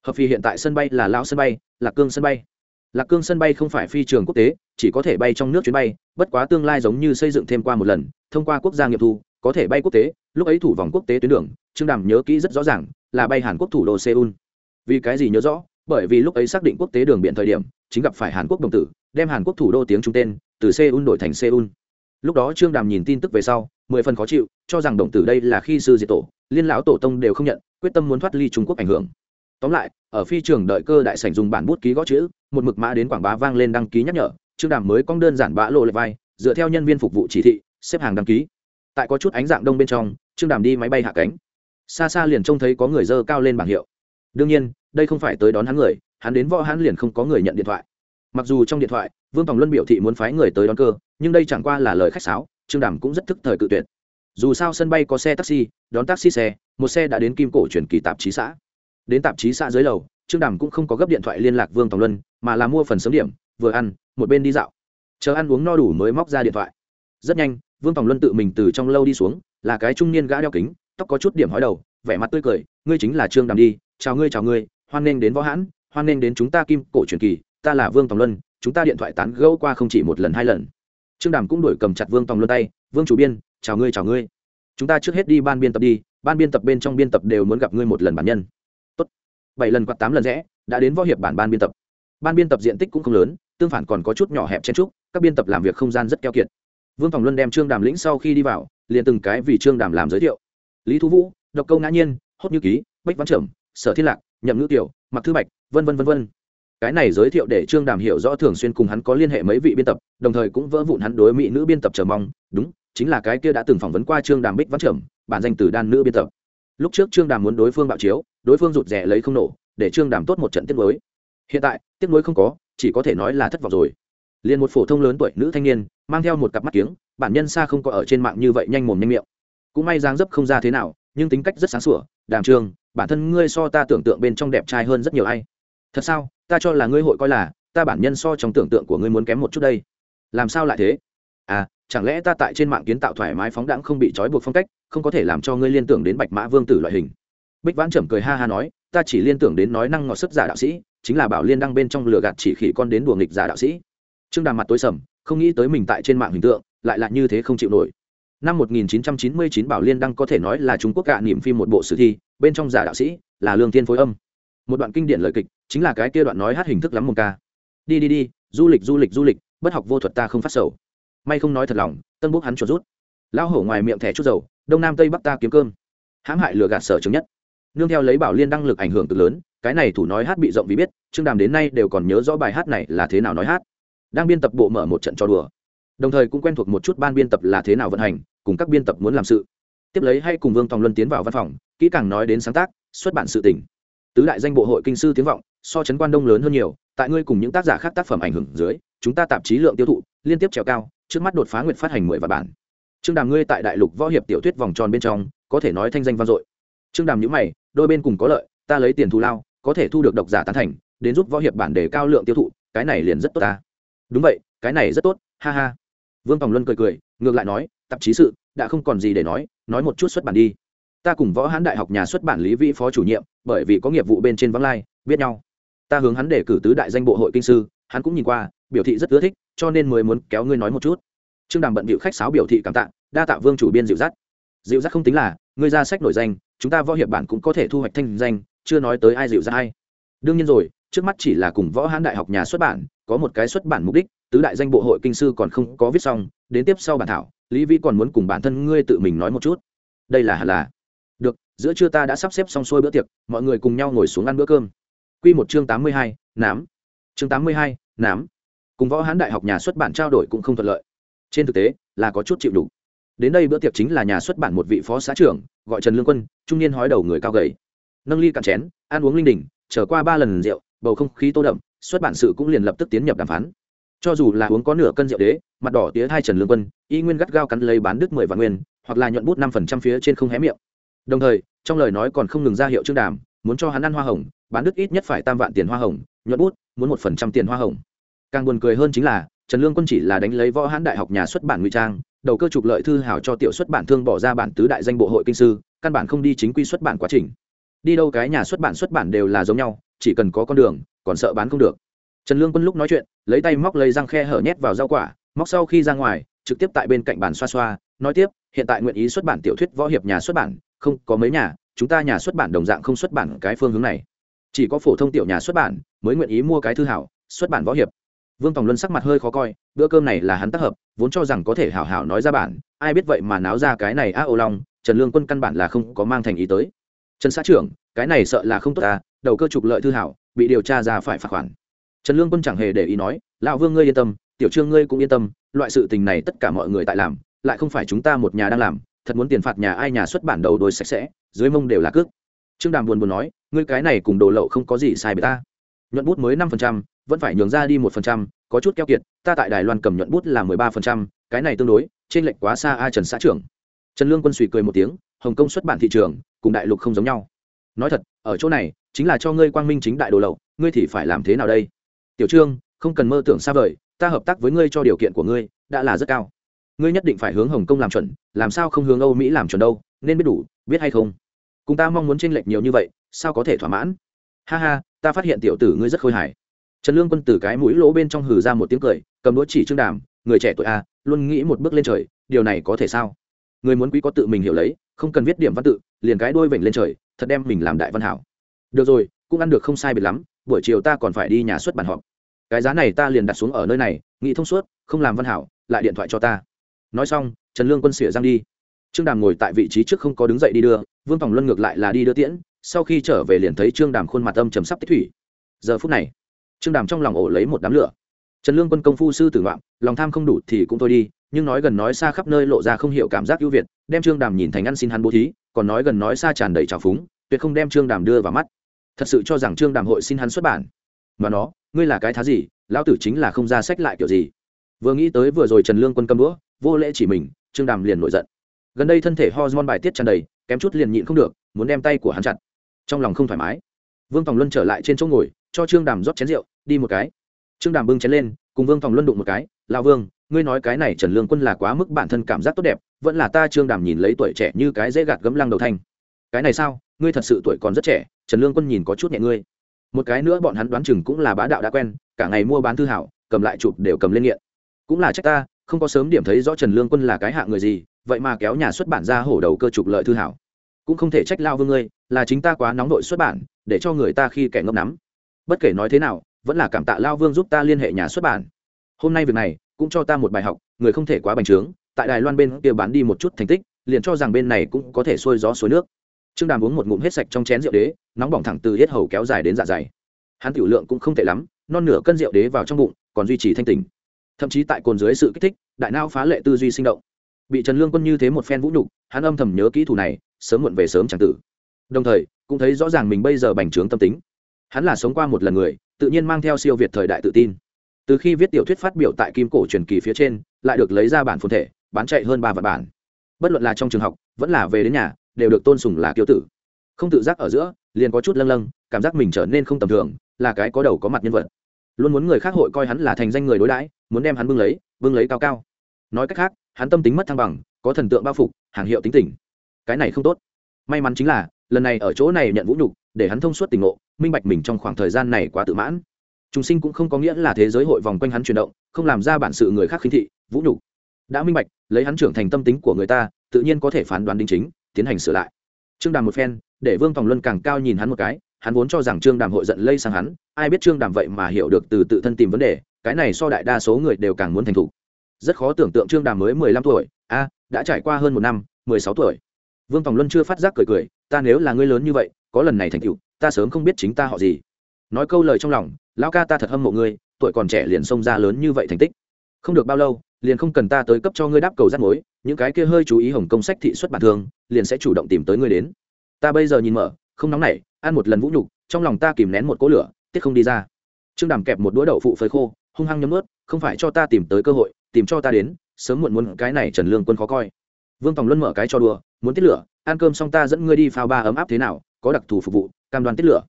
[SPEAKER 1] Hợp phi hiện tại sân bay là lão sân bay, lạc cương sân bay. Lạc cương sân bay không phải phi trường quốc tế chỉ có thể bay trong nước chuyến bay, bất quá tương lai giống như xây dựng thêm qua một lần, thông qua quốc gia nghiệm thu, có thể bay quốc tế, lúc ấy thủ vòng quốc tế tuyến đường, trương đàm nhớ kỹ rất rõ ràng, là bay hàn quốc thủ đô seoul. Vì cái gì nhớ rõ? Bởi vì lúc ấy xác định quốc tế đường biển thời điểm, chính gặp phải hàn quốc đồng tử, đem hàn quốc thủ đô tiếng trung tên, từ seoul đổi thành seoul. Lúc đó trương đàm nhìn tin tức về sau, mười phần khó chịu, cho rằng đồng tử đây là khi sư diệt tổ, liên lão tổ tông đều không nhận, quyết tâm muốn thoát ly trung quốc ảnh hưởng. Tóm lại, ở phi trường đợi cơ đại sảnh dùng bản bút ký gõ chữ, một mực mã đến quảng bá vang lên đăng ký nhắc nhở trương đàm mới cong đơn giản bã lộ lệ vai, dựa theo nhân viên phục vụ chỉ thị, xếp hàng đăng ký. Tại có chút ánh dạng đông bên trong, trương đàm đi máy bay hạ cánh. Xa xa liền trông thấy có người dơ cao lên bảng hiệu. Đương nhiên, đây không phải tới đón hắn người, hắn đến võ hắn liền không có người nhận điện thoại. Mặc dù trong điện thoại, vương tòng luân biểu thị muốn phái người tới đón cơ, nhưng đây chẳng qua là lời khách sáo, trương đàm cũng rất thức thời cự tuyệt. Dù sao sân bay có xe taxi, đón taxi xe, một xe đã đến kim cổ chuyển kỳ tạp chí xã. Đến tạp chí xã dưới lầu, trương đàm cũng không có gấp điện thoại liên lạc vương tòng luân, mà là mua phần sớm điểm, vừa ăn một bên đi dạo. Chờ ăn uống no đủ mới móc ra điện thoại. Rất nhanh, vương tòng luân tự mình từ trong lâu đi xuống, là cái trung niên gã đeo kính, tóc có chút điểm hói đầu, vẻ mặt tươi cười, ngươi chính là trương đàm đi, chào ngươi chào ngươi, hoan nghênh đến võ hãn, hoan nghênh đến chúng ta kim cổ truyền kỳ, ta là vương tòng luân, chúng ta điện thoại tán gẫu qua không chỉ một lần, hai lần. Trương đàm cũng đổi cầm chặt vương tòng luân tay, vương chủ biên, chào ngươi chào ngươi. Chúng ta trước hết đi ban biên tập đi, ban biên tập bên trong biên tập đều muốn gặp ngươi một lần bản nhân. Tốt. bảy lần quạt tám lần rẽ, đã đến võ hiệp bản ban biên tập. Ban biên tập diện tích cũng không lớn tương phản còn có chút nhỏ hẹp chen trúc các biên tập làm việc không gian rất keo kiệt. Vương phòng luân đem trương đàm lĩnh sau khi đi vào liền từng cái vì trương đàm làm giới thiệu. Lý thu vũ độc câu ngã nhiên hốt như ký bách văn Trưởng, sở thiên lạc nhậm ngữ tiểu mặc thư bạch vân vân vân vân. Cái này giới thiệu để trương đàm hiểu rõ thường xuyên cùng hắn có liên hệ mấy vị biên tập đồng thời cũng vỡ vụn hắn đối mỹ nữ biên tập chờ mong. Đúng chính là cái kia đã từng phỏng vấn qua trương đàm bích văn Trưởng, bản danh từ đan nữ biên tập. Lúc trước trương đàm muốn đối phương bạo chiếu đối phương rụt rè lấy không nổ để trương đàm tốt một trận tiết mới hiện tại, tiếc nuối không có, chỉ có thể nói là thất vọng rồi. Liền một phổ thông lớn tuổi nữ thanh niên, mang theo một cặp mắt kiếng, bản nhân xa không có ở trên mạng như vậy nhanh mồm nhanh miệng. Cũng may dáng dấp không ra thế nào, nhưng tính cách rất sáng sủa đàm trường, bản thân ngươi so ta tưởng tượng bên trong đẹp trai hơn rất nhiều ai. Thật sao, ta cho là ngươi hội coi là, ta bản nhân so trong tưởng tượng của ngươi muốn kém một chút đây. Làm sao lại thế? À chẳng lẽ ta tại trên mạng kiến tạo thoải mái phóng đãng không bị trói buộc phong cách, không có thể làm cho ngươi liên tưởng đến bạch mã vương tử loại hình? Bích vãn trầm cười ha ha nói, ta chỉ liên tưởng đến nói năng ngọt sức giả đạo sĩ, chính là bảo liên đăng bên trong lửa gạt chỉ khỉ con đến đùa nghịch giả đạo sĩ. Trương đàm mặt tối sầm, không nghĩ tới mình tại trên mạng hình tượng, lại là như thế không chịu nổi. Năm 1999 bảo liên đăng có thể nói là trung quốc gạ niệm phim một bộ sử thi, bên trong giả đạo sĩ là lương Thiên phối âm. Một đoạn kinh điển lời kịch, chính là cái kia đoạn nói hát hình thức lắm một ca. Đi đi đi, du lịch du lịch du lịch, bất học vô thuật ta không phát sầu. May không nói thật lòng, tân bốc hắn chuột rút. Lão hổ ngoài miệng thẻ chút dầu, đông nam tây bắc ta kiếm cơm. Hãm hại lừa gạt sở chứng nhất nương theo lấy bảo liên đăng lực ảnh hưởng cực lớn, cái này thủ nói hát bị rộng vì biết, trương đàm đến nay đều còn nhớ rõ bài hát này là thế nào nói hát. Đang biên tập bộ mở một trận cho đùa. Đồng thời cũng quen thuộc một chút ban biên tập là thế nào vận hành, cùng các biên tập muốn làm sự. Tiếp lấy hay cùng vương tòng luân tiến vào văn phòng, kỹ càng nói đến sáng tác, xuất bản sự tỉnh tứ đại danh bộ hội kinh sư tiếng vọng, so chấn quan đông lớn hơn nhiều, tại ngươi cùng những tác giả khác tác phẩm ảnh hưởng dưới, chúng ta tạp chí lượng tiêu thụ, liên tiếp trèo cao, trước mắt đột phá nguyện phát hành mười vạn bản. Trương đàm ngươi tại đại lục võ hiệp tiểu thuyết vòng tròn bên trong, có thể nói thanh danh vang dội trương đàm nhữ mày, đôi bên cùng có lợi, ta lấy tiền thù lao, có thể thu được độc giả tán thành, đến giúp võ hiệp bản đề cao lượng tiêu thụ, cái này liền rất tốt ta. Đúng vậy, cái này rất tốt, ha ha. Vương tòng luân cười cười, ngược lại nói, tạp chí sự, đã không còn gì để nói nói một chút xuất bản đi. Ta cùng võ hán đại học nhà xuất bản lý vĩ phó chủ nhiệm, bởi vì có nghiệp vụ bên trên vắng lai, biết nhau. Ta hướng hắn để cử tứ đại danh bộ hội kinh sư, hắn cũng nhìn qua, biểu thị rất ưa thích, cho nên mới muốn kéo ngươi nói một chút. Trương đàm bận bịu khách sáo biểu thị cảm tạ, đa tạ vương chủ biên dịu dắt. Dịu dắt không tính là, ngươi ra sách nổi danh chúng ta võ hiệp bản cũng có thể thu hoạch thanh danh, chưa nói tới ai dịu ra hay đương nhiên rồi, trước mắt chỉ là cùng võ hán đại học nhà xuất bản, có một cái xuất bản mục đích, tứ đại danh bộ hội kinh sư còn không có viết xong, đến tiếp sau bản thảo, lý vĩ còn muốn cùng bản thân ngươi tự mình nói một chút. Đây là hẳn là. Được, giữa trưa ta đã sắp xếp xong xuôi bữa tiệc, mọi người cùng nhau ngồi xuống ăn bữa cơm. Q một chương tám mươi hai, nám. Chương tám mươi hai, nám. Cùng võ hán đại học nhà xuất bản trao đổi cũng không thuận lợi. Trên thực tế, là có chút chịu đủ đến đây bữa tiệc chính là nhà xuất bản một vị phó xã trưởng, gọi trần lương quân, trung niên hói đầu người cao gầy. Nâng ly cạn chén, ăn uống linh đình trở qua ba lần rượu, bầu không khí tô đậm, xuất bản sự cũng liền lập tức tiến nhập đàm phán. Cho dù là uống có nửa cân rượu đế, mặt đỏ tía hai trần lương quân, y nguyên gắt gao cắn lấy bán đứt mười vạn nguyên, hoặc là nhuận bút năm phần trăm phía trên không hé miệng. Đồng thời, trong lời nói còn không ngừng ra hiệu trương đàm, muốn cho hắn ăn hoa hồng, bán đứt ít nhất phải tam vạn tiền hoa hồng, nhuận bút, muốn một phần trăm tiền hoa hồng. Càng buồn cười hơn chính là, trần lương quân chỉ là đánh lấy võ hãn đại học nhà xuất bản ngụy trang đầu cơ trục lợi thư hảo cho tiểu xuất bản thương bỏ ra bản tứ đại danh bộ hội kinh sư, căn bản không đi chính quy xuất bản quá trình. Đi đâu cái nhà xuất bản xuất bản đều là giống nhau, chỉ cần có con đường, còn sợ bán không được. Trần lương quân lúc nói chuyện, lấy tay móc lấy răng khe hở nhét vào rau quả, móc sau khi ra ngoài, trực tiếp tại bên cạnh bàn xoa xoa, nói tiếp, hiện tại nguyện ý xuất bản tiểu thuyết võ hiệp nhà xuất bản, không có mấy nhà, chúng ta nhà xuất bản đồng dạng không xuất bản cái phương hướng này. Chỉ có phổ thông tiểu nhà xuất bản mới nguyện ý mua cái thư hảo xuất bản võ hiệp vương tòng luân sắc mặt hơi khó coi, bữa cơm này là hắn tác hợp, vốn cho rằng có thể hảo hảo nói ra bản, ai biết vậy mà náo ra cái này a ô long, trần lương quân căn bản là không có mang thành ý tới. Trần xã trưởng, cái này sợ là không tốt ta đầu cơ trục lợi thư hảo, bị điều tra ra phải phạt khoản. Trần lương quân chẳng hề để ý nói, lão vương ngươi yên tâm, tiểu trương ngươi cũng yên tâm, loại sự tình này tất cả mọi người tại làm, lại không phải chúng ta một nhà đang làm, thật muốn tiền phạt nhà ai nhà xuất bản đầu đôi sạch sẽ, dưới mông đều là cước. Trương đàm buồn buồn nói, ngươi cái này cùng đồ lậu không có gì sai với ta nhuận bút mới năm phần trăm, vẫn phải nhường ra đi một phần trăm, có chút keo kiệt, ta tại đài loan cầm nhuận bút là mười ba phần trăm, cái này tương đối, trên lệnh quá xa ai trần xã trưởng. Trần lương quân suy cười một tiếng, hồng kông xuất bản thị trường, cùng đại lục không giống nhau. Nói thật, ở chỗ này, chính là cho ngươi quang minh chính đại đồ lậu, ngươi thì phải làm thế nào đây? Tiểu trương, không cần mơ tưởng xa vời, ta hợp tác với ngươi cho điều kiện của ngươi, đã là rất cao. Ngươi nhất định phải hướng hồng kông làm chuẩn, làm sao không hướng âu mỹ làm chuẩn đâu, nên biết đủ, biết hay không? Cùng ta mong muốn tranh lệch nhiều như vậy, sao có thể thỏa mãn? Ha ha ta phát hiện tiểu tử ngươi rất khôi hài. Trần lương quân từ cái mũi lỗ bên trong hừ ra một tiếng cười, cầm đũa chỉ trương đàm, người trẻ tuổi a luôn nghĩ một bước lên trời, điều này có thể sao? Người muốn quý có tự mình hiểu lấy, không cần viết điểm văn tự, liền cái đôi vểnh lên trời, thật đem mình làm đại văn hảo. Được rồi, cũng ăn được không sai biệt lắm, buổi chiều ta còn phải đi nhà xuất bản họp. Cái giá này ta liền đặt xuống ở nơi này, nghĩ thông suốt, không làm văn hảo, lại điện thoại cho ta. Nói xong, trần lương quân xỉa răng đi. Trương đàm ngồi tại vị trí trước không có đứng dậy đi đưa, vương phòng luân ngược lại là đi đưa tiễn sau khi trở về liền thấy trương đàm khuôn mặt âm chầm sắp tích thủy. Giờ phút này, trương đàm trong lòng ổ lấy một đám lửa. Trần lương quân công phu sư tử ngoạm, lòng tham không đủ thì cũng thôi đi, nhưng nói gần nói xa khắp nơi lộ ra không hiểu cảm giác ưu việt, đem trương đàm nhìn thành ăn xin hắn bố thí, còn nói gần nói xa tràn đầy trào phúng, tuyệt không đem trương đàm đưa vào mắt. Thật sự cho rằng trương đàm hội xin hắn xuất bản. Mà nó, ngươi là cái thá gì, lão tử chính là không ra sách lại kiểu gì. Vừa nghĩ tới vừa rồi trần lương quân cầm đũa, vô lễ chỉ mình, trương đàm liền nổi giận. Gần đây thân thể hormone bài tiết tràn đầy, kém chút liền nhịn không được, muốn đem tay của hắn chặt trong lòng không thoải mái. Vương tòng luân trở lại trên chỗ ngồi, cho trương đàm rót chén rượu, đi một cái. Trương đàm bưng chén lên, cùng vương tòng luân đụng một cái lao vương, ngươi nói cái này trần lương quân là quá mức bản thân cảm giác tốt đẹp, vẫn là ta trương đàm nhìn lấy tuổi trẻ như cái dễ gạt gấm lăng đầu thanh cái này sao? Ngươi thật sự tuổi còn rất trẻ, trần lương quân nhìn có chút nhẹ ngươi. Một cái nữa bọn hắn đoán chừng cũng là bá đạo đã quen, cả ngày mua bán thư hảo, cầm lại chụp đều cầm lên nghiện. Cũng là trách ta, không có sớm điểm thấy rõ trần lương quân là cái hạ người gì, vậy mà kéo nhà xuất bản ra hổ đầu cơ trục lợi thư hảo cũng không thể trách lao vương ngươi, là chính ta quá nóng đội xuất bản, để cho người ta khi kẻ ngốc nắm. Bất kể nói thế nào, vẫn là cảm tạ lao vương giúp ta liên hệ nhà xuất bản. Hôm nay việc này, cũng cho ta một bài học, người không thể quá bành trướng, tại đài loan bên kia bán đi một chút thành tích, liền cho rằng bên này cũng có thể xuôi gió suối nước. Trương đàm uống một ngụm hết sạch trong chén rượu đế, nóng bỏng thẳng từ hết hầu kéo dài đến dạ dày. Hắn tiểu lượng cũng không tệ lắm, non nửa cân rượu đế vào trong bụng, còn duy trì thanh tình thậm chí tại cồn dưới sự kích thích, đại não phá lệ tư duy sinh động. Bị trần lương quân như thế một phen vũ nhục, hắn âm thầm nhớ kỹ thủ này sớm muộn về sớm chẳng tử. Đồng thời, cũng thấy rõ ràng mình bây giờ bành trướng tâm tính. Hắn là sống qua một lần người, tự nhiên mang theo siêu việt thời đại tự tin. Từ khi viết tiểu thuyết phát biểu tại kim cổ truyền kỳ phía trên, lại được lấy ra bản phồn thể, bán chạy hơn ba vạn bản. Bất luận là trong trường học, vẫn là về đến nhà, đều được tôn sùng là kiêu tử. Không tự giác ở giữa, liền có chút lâng lâng, cảm giác mình trở nên không tầm thường, là cái có đầu có mặt nhân vật. Luôn muốn người khác hội coi hắn là thành danh người đối đãi, muốn đem hắn bưng lấy bưng lấy cao cao. Nói cách khác, hắn tâm tính mất thăng bằng, có thần tượng bao phục, hàng hiệu tính tình cái này không tốt. May mắn chính là, lần này ở chỗ này nhận vũ nhục, để hắn thông suốt tình ngộ, minh bạch mình trong khoảng thời gian này quá tự mãn. Chúng sinh cũng không có nghĩa là thế giới hội vòng quanh hắn chuyển động, không làm ra bản sự người khác khinh thị, vũ nhục. Đã minh bạch, lấy hắn trưởng thành tâm tính của người ta, tự nhiên có thể phán đoán đính chính, tiến hành sửa lại. Trương đàm một phen, để vương tòng luân càng cao nhìn hắn một cái, hắn vốn cho rằng trương đàm hội giận lây sang hắn, ai biết trương đàm vậy mà hiểu được từ tự thân tìm vấn đề, cái này so đại đa số người đều càng muốn thành thục. Rất khó tưởng tượng trương đàm mới mười lăm tuổi, a, đã trải qua hơn một năm, mười sáu tuổi vương tòng luân chưa phát giác cười cười, ta nếu là ngươi lớn như vậy, có lần này thành cựu ta sớm không biết chính ta họ gì. Nói câu lời trong lòng, lão ca ta thật hâm mộ ngươi, tuổi còn trẻ liền xông ra lớn như vậy thành tích. Không được bao lâu, liền không cần ta tới cấp cho ngươi đáp cầu rắt mối, những cái kia hơi chú ý hồng công sách thị xuất bản thương liền sẽ chủ động tìm tới ngươi đến. Ta bây giờ nhìn mở, không nóng nảy, ăn một lần vũ nhục, trong lòng ta kìm nén một cỗ lửa tiết không đi ra. Trương đàm kẹp một đũa đậu phụ phơi khô, hung hăng nhấm ướt không phải cho ta tìm tới cơ hội, tìm cho ta đến, sớm muộn muốn cái này trần lương quân khó coi vương tòng luân mở cái cho đùa, muốn tiết lửa, ăn cơm xong ta dẫn ngươi đi phao ba ấm áp thế nào, có đặc thù phục vụ, cam đoan tiết lửa.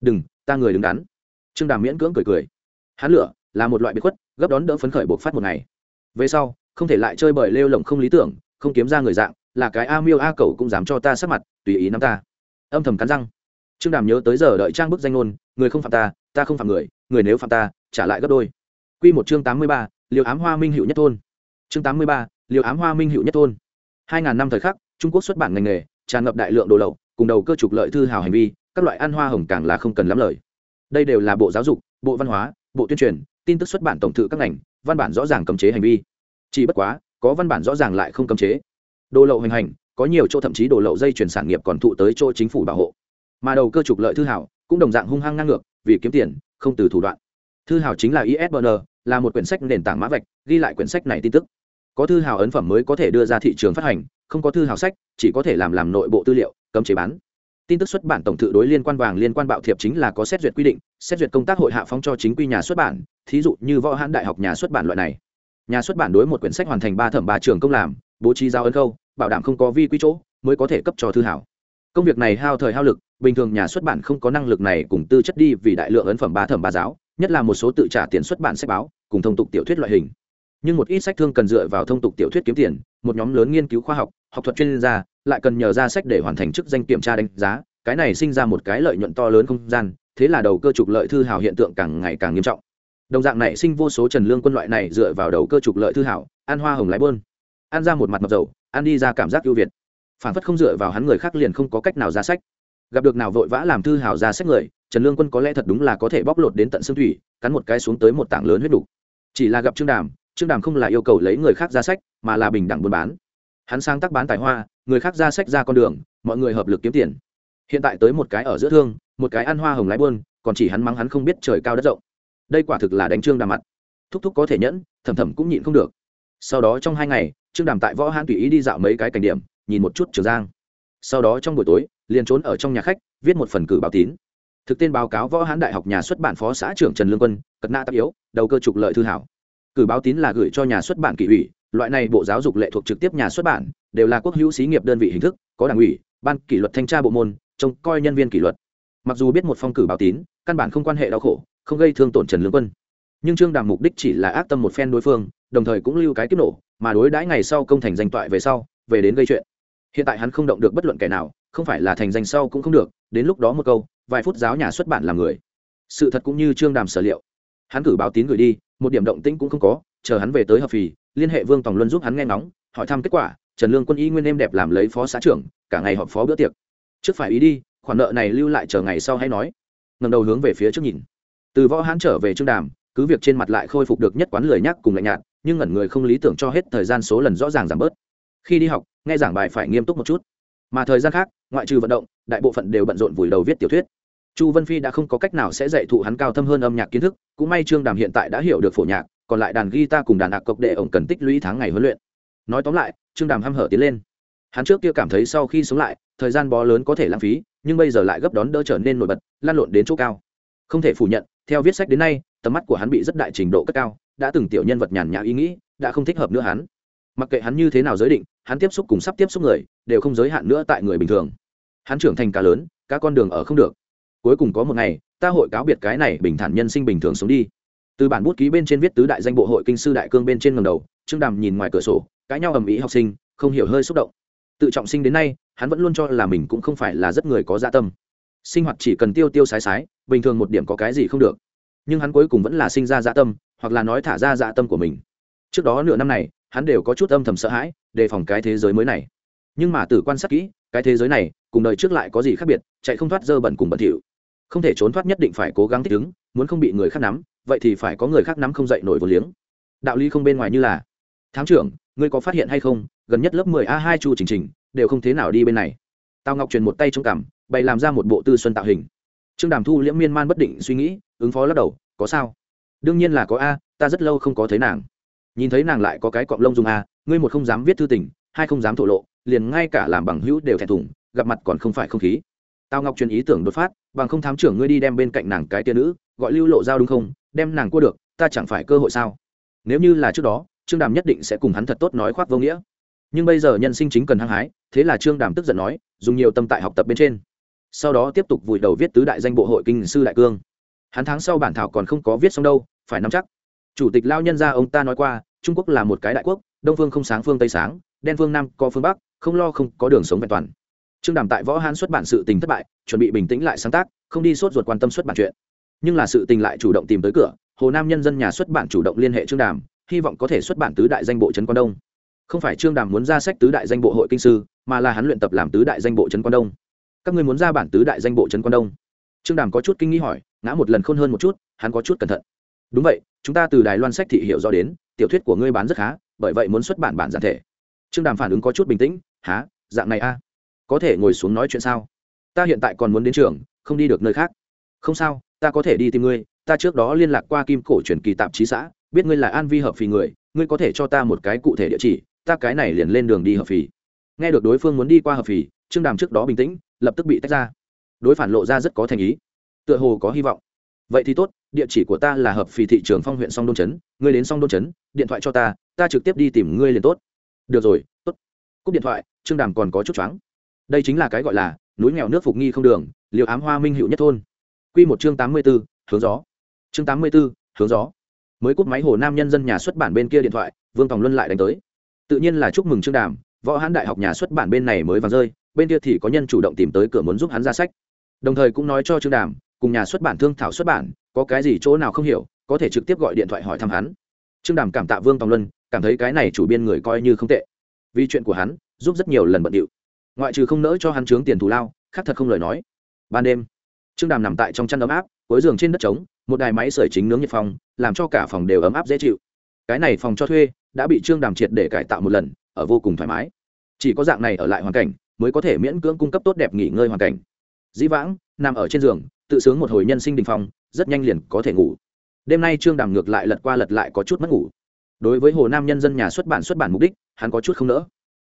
[SPEAKER 1] Đừng, ta người đứng đắn. Trương đàm miễn cưỡng cười cười. Hắn lửa là một loại biệt khuất, gấp đón đỡ phấn khởi buộc phát một ngày. Về sau, không thể lại chơi bời lêu lồng không lý tưởng, không kiếm ra người dạng, là cái a miêu a cầu cũng dám cho ta sát mặt, tùy ý nắm ta. Âm thầm cắn răng. Trương đàm nhớ tới giờ đợi trang bức danh ngôn, người không phạm ta ta không phạm người người nếu phạm ta, trả lại gấp đôi. Quy một chương tám mươi ba liều ám hoa minh hữu nhất thôn. Chương tám mươi ba liều ám hoa minh hữu nhất thôn hai ngàn năm thời khắc, trung quốc xuất bản ngành nghề, tràn ngập đại lượng đồ lậu, cùng đầu cơ trục lợi thư hào hành vi, các loại ăn hoa hồng càng là không cần lắm lời. Đây đều là bộ giáo dục, bộ văn hóa, bộ tuyên truyền, tin tức xuất bản tổng thự các ngành, văn bản rõ ràng cấm chế hành vi. Chỉ bất quá, có văn bản rõ ràng lại không cấm chế. Đồ lậu hành hành, có nhiều chỗ thậm chí đồ lậu dây chuyển sản nghiệp còn thụ tới chỗ chính phủ bảo hộ. Mà đầu cơ trục lợi thư hảo cũng đồng dạng hung hăng ngang ngược, vì kiếm tiền, không từ thủ đoạn. Thư hảo chính là isbn là một quyển sách nền tảng mã vạch, ghi lại quyển sách này tin tức có thư hào ấn phẩm mới có thể đưa ra thị trường phát hành, không có thư hào sách, chỉ có thể làm làm nội bộ tư liệu, cấm chế bán. Tin tức xuất bản tổng thự đối liên quan vàng, liên quan bạo thiệp chính là có xét duyệt quy định, xét duyệt công tác hội hạ phóng cho chính quy nhà xuất bản, thí dụ như võ hãn đại học nhà xuất bản loại này. Nhà xuất bản đối một quyển sách hoàn thành ba thẩm ba trường công làm, bố trí giao ấn khâu, bảo đảm không có vi quy chỗ, mới có thể cấp cho thư hảo công việc này hao thời hao lực, bình thường nhà xuất bản không có năng lực này cùng tư chất đi vì đại lượng ấn phẩm ba thẩm ba giáo, nhất là một số tự trả tiền xuất bản sách báo, cùng thông tục tiểu thuyết loại hình nhưng một ít sách thương cần dựa vào thông tục tiểu thuyết kiếm tiền, một nhóm lớn nghiên cứu khoa học học thuật chuyên gia, lại cần nhờ ra sách để hoàn thành chức danh kiểm tra đánh giá, cái này sinh ra một cái lợi nhuận to lớn không gian, thế là đầu cơ trục lợi thư hào hiện tượng càng ngày càng nghiêm trọng. Đồng dạng này sinh vô số trần lương quân loại này dựa vào đầu cơ trục lợi thư hảo, ăn hoa hồng lái bơn, ăn ra một mặt mập dầu, ăn đi ra cảm giác ưu việt. Phản phất không dựa vào hắn người khác liền không có cách nào ra sách. Gặp được nào vội vã làm thư hảo ra sách người, trần lương quân có lẽ thật đúng là có thể bóc lột đến tận xương thủy, cắn một cái xuống tới một tảng lớn huyết đủ. chỉ là gặp trương đàm trương đàm không là yêu cầu lấy người khác ra sách, mà là bình đẳng buôn bán. Hắn sang tác bán tài hoa, người khác ra sách ra con đường, mọi người hợp lực kiếm tiền. Hiện tại tới một cái ở giữa thương, một cái ăn hoa hồng lái buôn, còn chỉ hắn mắng hắn không biết trời cao đất rộng. Đây quả thực là đánh trương đàm mặt. Thúc thúc có thể nhẫn, thầm thầm cũng nhịn không được. Sau đó trong hai ngày, trương đàm tại võ hãn tùy ý đi dạo mấy cái cảnh điểm, nhìn một chút trường giang. Sau đó trong buổi tối, liền trốn ở trong nhà khách, viết một phần cử báo tín. Thực tên báo cáo võ hãn đại học nhà xuất bản phó xã trưởng trần lương quân, cật na tắc yếu, đầu cơ trục lợi thư hảo cử báo tín là gửi cho nhà xuất bản kỷ ủy, loại này bộ giáo dục lệ thuộc trực tiếp nhà xuất bản, đều là quốc hữu xí nghiệp đơn vị hình thức, có đảng ủy, ban kỷ luật thanh tra bộ môn, trông coi nhân viên kỷ luật. Mặc dù biết một phong cử báo tín, căn bản không quan hệ đau khổ, không gây thương tổn trần lương quân. Nhưng trương đàm mục đích chỉ là ác tâm một phen đối phương, đồng thời cũng lưu cái kiếp nổ, mà đối đãi ngày sau công thành danh toại về sau, về đến gây chuyện. Hiện tại hắn không động được bất luận kẻ nào, không phải là thành danh sau cũng không được, đến lúc đó một câu, vài phút giáo nhà xuất bản làm người. Sự thật cũng như trương đàm sở liệu. Hắn cử báo tín gửi đi một điểm động tĩnh cũng không có, chờ hắn về tới hợp phì, liên hệ vương tòng luân giúp hắn nghe ngóng, hỏi thăm kết quả, trần lương quân y nguyên em đẹp làm lấy phó xã trưởng, cả ngày họp phó bữa tiệc. Trước phải ý đi, khoản nợ này lưu lại chờ ngày sau hay nói. Ngầm đầu hướng về phía trước nhìn. Từ võ hán trở về trương đàm, cứ việc trên mặt lại khôi phục được nhất quán lười nhắc cùng lạnh nhạt, nhưng ngẩn người không lý tưởng cho hết thời gian số lần rõ ràng giảm bớt. Khi đi học, nghe giảng bài phải nghiêm túc một chút. Mà thời gian khác, ngoại trừ vận động, đại bộ phận đều bận rộn vùi đầu viết tiểu thuyết chu vân phi đã không có cách nào sẽ dạy thụ hắn cao thâm hơn âm nhạc kiến thức, cũng may trương đàm hiện tại đã hiểu được phổ nhạc, còn lại đàn guitar cùng đàn nhạc cộc đệ ổng cần tích lũy tháng ngày huấn luyện. Nói tóm lại, trương đàm hăm hở tiến lên. Hắn trước kia cảm thấy sau khi sống lại, thời gian bó lớn có thể lãng phí, nhưng bây giờ lại gấp đón đỡ trở nên nổi bật, lan lộn đến chỗ cao. Không thể phủ nhận, theo viết sách đến nay, tầm mắt của hắn bị rất đại trình độ cất cao, đã từng tiểu nhân vật nhàn nhã ý nghĩ, đã không thích hợp nữa hắn. Mặc kệ hắn như thế nào giới định, hắn tiếp xúc cùng sắp tiếp xúc người, đều không giới hạn nữa tại người bình thường. Hắn trưởng thành cá lớn các con đường ở không được cuối cùng có một ngày, ta hội cáo biệt cái này bình thản nhân sinh bình thường sống đi. Từ bản bút ký bên trên viết tứ đại danh bộ hội kinh sư đại cương bên trên ngầm đầu, trương đàm nhìn ngoài cửa sổ, cãi nhau ầm ĩ học sinh, không hiểu hơi xúc động. Tự trọng sinh đến nay, hắn vẫn luôn cho là mình cũng không phải là rất người có dạ tâm. Sinh hoạt chỉ cần tiêu tiêu sái sái, bình thường một điểm có cái gì không được. Nhưng hắn cuối cùng vẫn là sinh ra dạ tâm, hoặc là nói thả ra dạ tâm của mình. Trước đó nửa năm này, hắn đều có chút âm thầm sợ hãi, đề phòng cái thế giới mới này. Nhưng mà từ quan sát kỹ, cái thế giới này, cùng đời trước lại có gì khác biệt, chạy không thoát dơ bẩn cùng bẩn thỉu không thể trốn thoát nhất định phải cố gắng thích ứng, muốn không bị người khác nắm, vậy thì phải có người khác nắm không dậy nổi vô liếng. Đạo lý không bên ngoài như là, thám trưởng, ngươi có phát hiện hay không, gần nhất lớp mười a hai chu trình trình đều không thế nào đi bên này. Tào ngọc truyền một tay trong cằm bày làm ra một bộ tư xuân tạo hình. Trương đàm thu liễm miên man bất định suy nghĩ, ứng phó lắc đầu, có sao? Đương nhiên là có a, ta rất lâu không có thấy nàng. Nhìn thấy nàng lại có cái cọng lông dùng a, ngươi một không dám viết thư tình, hai không dám thổ lộ, liền ngay cả làm bằng hữu đều thẹn thùng, gặp mặt còn không phải không khí tào ngọc truyền ý tưởng đột phát, bằng không thám trưởng ngươi đi đem bên cạnh nàng cái tia nữ, gọi lưu lộ giao đúng không? Đem nàng cua được, ta chẳng phải cơ hội sao? Nếu như là trước đó, trương đàm nhất định sẽ cùng hắn thật tốt nói khoác vô nghĩa. Nhưng bây giờ nhân sinh chính cần hăng hái, thế là trương đàm tức giận nói, dùng nhiều tâm tại học tập bên trên. Sau đó tiếp tục vùi đầu viết tứ đại danh bộ hội kinh sư đại cương. Hắn tháng sau bản thảo còn không có viết xong đâu, phải nắm chắc. Chủ tịch lao nhân gia ông ta nói qua, trung quốc là một cái đại quốc, đông phương không sáng phương tây sáng, đen phương nam có phương bắc, không lo không có đường sống vẹn toàn trương đàm tại võ hán xuất bản sự tình thất bại, chuẩn bị bình tĩnh lại sáng tác, không đi sốt ruột quan tâm xuất bản chuyện. Nhưng là sự tình lại chủ động tìm tới cửa, hồ nam nhân dân nhà xuất bản chủ động liên hệ trương đàm, hy vọng có thể xuất bản tứ đại danh bộ trấn quan đông. Không phải trương đàm muốn ra sách tứ đại danh bộ hội kinh sư, mà là hắn luyện tập làm tứ đại danh bộ trấn quan đông. Các ngươi muốn ra bản tứ đại danh bộ trấn quan đông? Trương đàm có chút kinh nghi hỏi, ngã một lần khôn hơn một chút, hắn có chút cẩn thận. Đúng vậy, chúng ta từ đài loan sách thị hiểu do đến, tiểu thuyết của ngươi bán rất khá, bởi vậy muốn xuất bản bản giản thể. Trương đàm phản ứng có chút bình tĩnh há dạng này a? Có thể ngồi xuống nói chuyện sao? Ta hiện tại còn muốn đến trường, không đi được nơi khác. Không sao, ta có thể đi tìm ngươi. Ta trước đó liên lạc qua kim cổ truyền kỳ tạp chí xã, biết ngươi là an vi hợp phì người, ngươi có thể cho ta một cái cụ thể địa chỉ, ta cái này liền lên đường đi hợp phì. Nghe được đối phương muốn đi qua hợp phì, trương đàm trước đó bình tĩnh, lập tức bị tách ra. Đối phản lộ ra rất có thành ý. Tựa hồ có hy vọng. Vậy thì tốt, địa chỉ của ta là hợp phì thị trường phong huyện song đôn trấn ngươi đến song đôn trấn điện thoại cho ta ta trực tiếp đi tìm ngươi liền tốt. Được rồi, tốt. Cúp điện thoại, trương đàm còn có chút choáng đây chính là cái gọi là núi nghèo nước phục nghi không đường liệu ám hoa minh hữu nhất thôn. Q một chương tám mươi b ố hướng gió. Chương tám mươi b ố hướng gió. Mới cúp máy hồ nam nhân dân nhà xuất bản bên kia điện thoại, vương tòng luân lại đánh tới. Tự nhiên là chúc mừng trương đàm, võ hãn đại học nhà xuất bản bên này mới vàng rơi, bên kia thì có nhân chủ động tìm tới cửa muốn giúp hắn ra sách. Đồng thời cũng nói cho trương đàm, cùng nhà xuất bản thương thảo xuất bản, có cái gì chỗ nào không hiểu, có thể trực tiếp gọi điện thoại hỏi thăm hắn. Trương đàm cảm tạ vương tòng luân, cảm thấy cái này chủ biên người coi như không tệ. Vì chuyện của hắn, giúp rất nhiều lần bận điệu ngoại trừ không nỡ cho hắn trướng tiền thù lao, khác thật không lời nói. Ban đêm, trương đàm nằm tại trong chăn ấm áp, cuối giường trên đất trống, một đài máy sưởi chính nướng nhiệt phòng làm cho cả phòng đều ấm áp dễ chịu. Cái này phòng cho thuê, đã bị trương đàm triệt để cải tạo một lần, ở vô cùng thoải mái. Chỉ có dạng này ở lại hoàn cảnh, mới có thể miễn cưỡng cung cấp tốt đẹp nghỉ ngơi hoàn cảnh. Dĩ vãng, nằm ở trên giường, tự sướng một hồi nhân sinh đình phong, rất nhanh liền có thể ngủ. Đêm nay trương đàm ngược lại lật qua lật lại có chút mất ngủ. Đối với hồ nam nhân dân nhà xuất bản xuất bản mục đích, hắn có chút không nỡ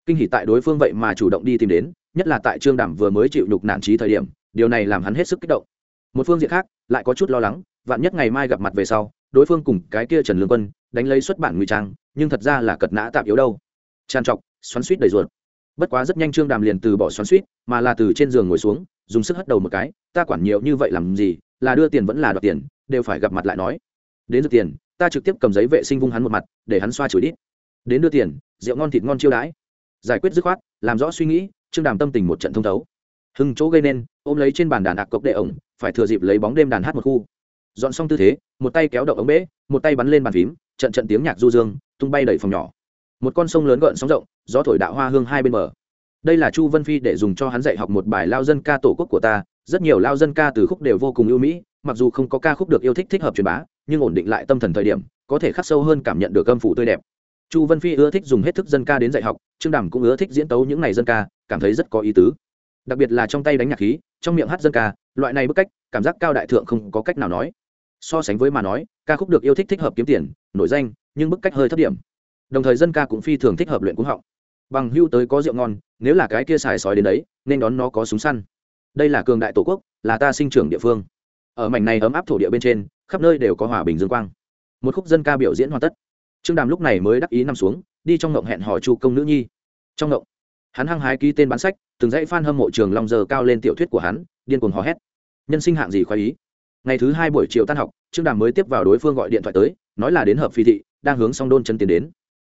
[SPEAKER 1] kinh hỉ tại đối phương vậy mà chủ động đi tìm đến, nhất là tại trương đàm vừa mới chịu nhục nản trí thời điểm, điều này làm hắn hết sức kích động. Một phương diện khác, lại có chút lo lắng, vạn nhất ngày mai gặp mặt về sau, đối phương cùng cái kia trần lương quân đánh lấy xuất bản ngụy trang, nhưng thật ra là cật nã tạm yếu đâu. Tràn trọc, xoắn suýt đầy ruột. Bất quá rất nhanh trương đàm liền từ bỏ xoắn suýt mà là từ trên giường ngồi xuống, dùng sức hất đầu một cái, ta quản nhiều như vậy làm gì, là đưa tiền vẫn là đoạt tiền, đều phải gặp mặt lại nói. Đến được tiền, ta trực tiếp cầm giấy vệ sinh vung hắn một mặt, để hắn xoa chửi đít. Đến đưa tiền, rượu ngon thịt ngon chiêu đãi giải quyết dứt khoát, làm rõ suy nghĩ, trương đàm tâm tình một trận thông thấu. Hưng chỗ gây nên, ôm lấy trên bàn đàn ạc cốc đệ ổng, phải thừa dịp lấy bóng đêm đàn hát một khu. Dọn xong tư thế, một tay kéo động ống bể một tay bắn lên bàn phím, trận trận tiếng nhạc du dương, tung bay đầy phòng nhỏ. Một con sông lớn gợn sóng rộng, gió thổi đạo hoa hương hai bên bờ. Đây là chu vân phi để dùng cho hắn dạy học một bài lao dân ca tổ quốc của ta, rất nhiều lao dân ca từ khúc đều vô cùng ưu mỹ, mặc dù không có ca khúc được yêu thích thích hợp truyền bá, nhưng ổn định lại tâm thần thời điểm, có thể khắc sâu hơn cảm nhận được âm phủ tươi đẹp chu vân phi ưa thích dùng hết thức dân ca đến dạy học, trương đàm cũng ưa thích diễn tấu những ngày dân ca, cảm thấy rất có ý tứ. Đặc biệt là trong tay đánh nhạc khí, trong miệng hát dân ca, loại này bức cách, cảm giác cao đại thượng không có cách nào nói. So sánh với mà nói, ca khúc được yêu thích thích hợp kiếm tiền, nổi danh, nhưng bức cách hơi thấp điểm. Đồng thời dân ca cũng phi thường thích hợp luyện cúng họng. Bằng hưu tới có rượu ngon, nếu là cái kia xài sói đến đấy, nên đón nó có súng săn. Đây là cường đại tổ quốc, là ta sinh trưởng địa phương. Ở mảnh này ấm áp thổ địa bên trên, khắp nơi đều có hòa bình dương quang. Một khúc dân ca biểu diễn hoàn tất trương đàm lúc này mới đắc ý nằm xuống, đi trong ngộng hẹn hỏi chu công nữ nhi. Trong ngộng, hắn hăng hái ký tên bán sách, từng dãy f a n hâm mộ trường long giờ cao lên tiểu thuyết của hắn, điên cuồng hò hét. Nhân sinh hạng gì khoái ý. Ngày thứ hai buổi chiều tan học, trương đàm mới tiếp vào đối phương gọi điện thoại tới, nói là đến hợp phi thị, đang hướng song đôn chân tiến đến.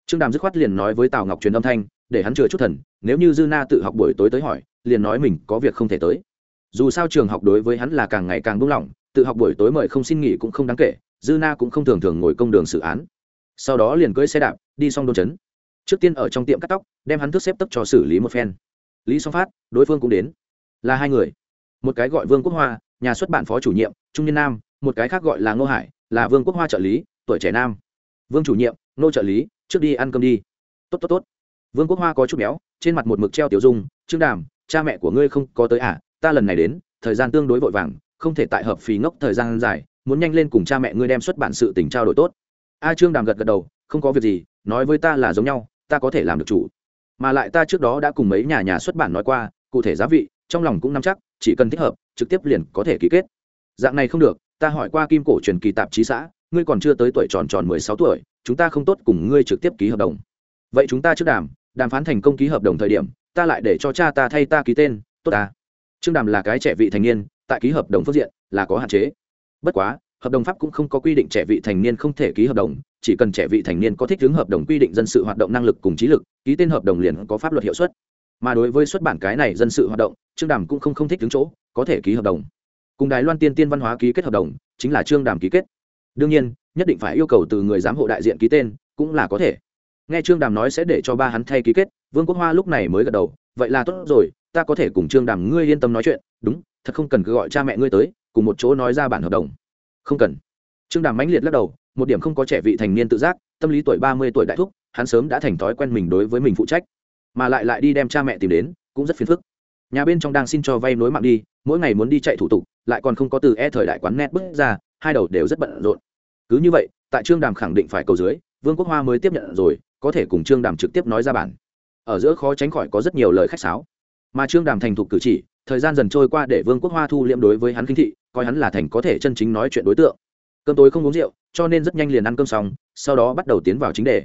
[SPEAKER 1] Trương đàm dứt khoát liền nói với tào ngọc truyền âm thanh, để hắn chừa chút thần, nếu như dư na tự học buổi tối tới hỏi, liền nói mình có việc không thể tới. Dù sao trường học đối với hắn là càng ngày càng buông lỏng, tự học buổi tối mời không xin nghỉ cũng không đáng kể, dư na cũng không thường thường ngồi công đường xử án sau đó liền cưỡi xe đạp, đi xong đôn chấn trước tiên ở trong tiệm cắt tóc, đem hắn thức xếp tấp cho xử lý một phen. Lý song phát, đối phương cũng đến. Là hai người. Một cái gọi vương quốc hoa, nhà xuất bản phó chủ nhiệm, trung niên nam, một cái khác gọi là ngô hải, là vương quốc hoa trợ lý, tuổi trẻ nam. Vương chủ nhiệm nô trợ lý, trước đi ăn cơm đi. Tốt tốt tốt. Vương quốc hoa có chút béo, trên mặt một mực treo tiểu dung, trương đàm, cha mẹ của ngươi không có tới à? Ta lần này đến, thời gian tương đối vội vàng, không thể tại hợp phí ngốc thời gian dài, muốn nhanh lên cùng cha mẹ ngươi đem xuất bản sự tình trao đổi tốt a trương đàm gật gật đầu, không có việc gì, nói với ta là giống nhau, ta có thể làm được chủ. Mà lại ta trước đó đã cùng mấy nhà nhà xuất bản nói qua, cụ thể giá vị, trong lòng cũng nắm chắc, chỉ cần thích hợp, trực tiếp liền có thể ký kết. Dạng này không được, ta hỏi qua kim cổ truyền kỳ tạp chí xã, ngươi còn chưa tới tuổi tròn tròn mười sáu tuổi, chúng ta không tốt cùng ngươi trực tiếp ký hợp đồng. Vậy chúng ta trước đàm đàm phán thành công ký hợp đồng thời điểm, ta lại để cho cha ta thay ta ký tên, tốt ta trương đàm là cái trẻ vị thành niên, tại ký hợp đồng phương diện là có hạn chế. Bất quá hợp đồng pháp cũng không có quy định trẻ vị thành niên không thể ký hợp đồng, chỉ cần trẻ vị thành niên có thích ứng hợp đồng quy định dân sự hoạt động năng lực cùng trí lực, ký tên hợp đồng liền có pháp luật hiệu suất. Mà đối với xuất bản cái này dân sự hoạt động, trương đàm cũng không không thích ứng chỗ, có thể ký hợp đồng. Cùng đài loan tiên tiên văn hóa ký kết hợp đồng, chính là trương đàm ký kết. Đương nhiên, nhất định phải yêu cầu từ người giám hộ đại diện ký tên, cũng là có thể. Nghe trương đàm nói sẽ để cho ba hắn thay ký kết, vương quốc hoa lúc này mới gật đầu, vậy là tốt rồi, ta có thể cùng trương đàm ngươi yên tâm nói chuyện, đúng, thật không cần cứ gọi cha mẹ ngươi tới, cùng một chỗ nói ra bản hợp đồng không cần. Trương đàm mãnh liệt lắc đầu, một điểm không có trẻ vị thành niên tự giác, tâm lý tuổi ba mươi tuổi đại thúc, hắn sớm đã thành thói quen mình đối với mình phụ trách. Mà lại lại đi đem cha mẹ tìm đến, cũng rất phiền phức. Nhà bên trong đang xin cho vay nối mạng đi, mỗi ngày muốn đi chạy thủ tục, lại còn không có từ e thời đại quán net bước ra, hai đầu đều rất bận rộn. Cứ như vậy, tại trương đàm khẳng định phải cầu dưới, vương quốc hoa mới tiếp nhận rồi, có thể cùng trương đàm trực tiếp nói ra bản. Ở giữa khó tránh khỏi có rất nhiều lời khách sáo. Mà trương đàm thành thục cử chỉ, thời gian dần trôi qua để vương quốc hoa thu liễm đối với hắn kinh thị coi hắn là thành có thể chân chính nói chuyện đối tượng. Cơm tối không uống rượu, cho nên rất nhanh liền ăn cơm xong, sau đó bắt đầu tiến vào chính đề.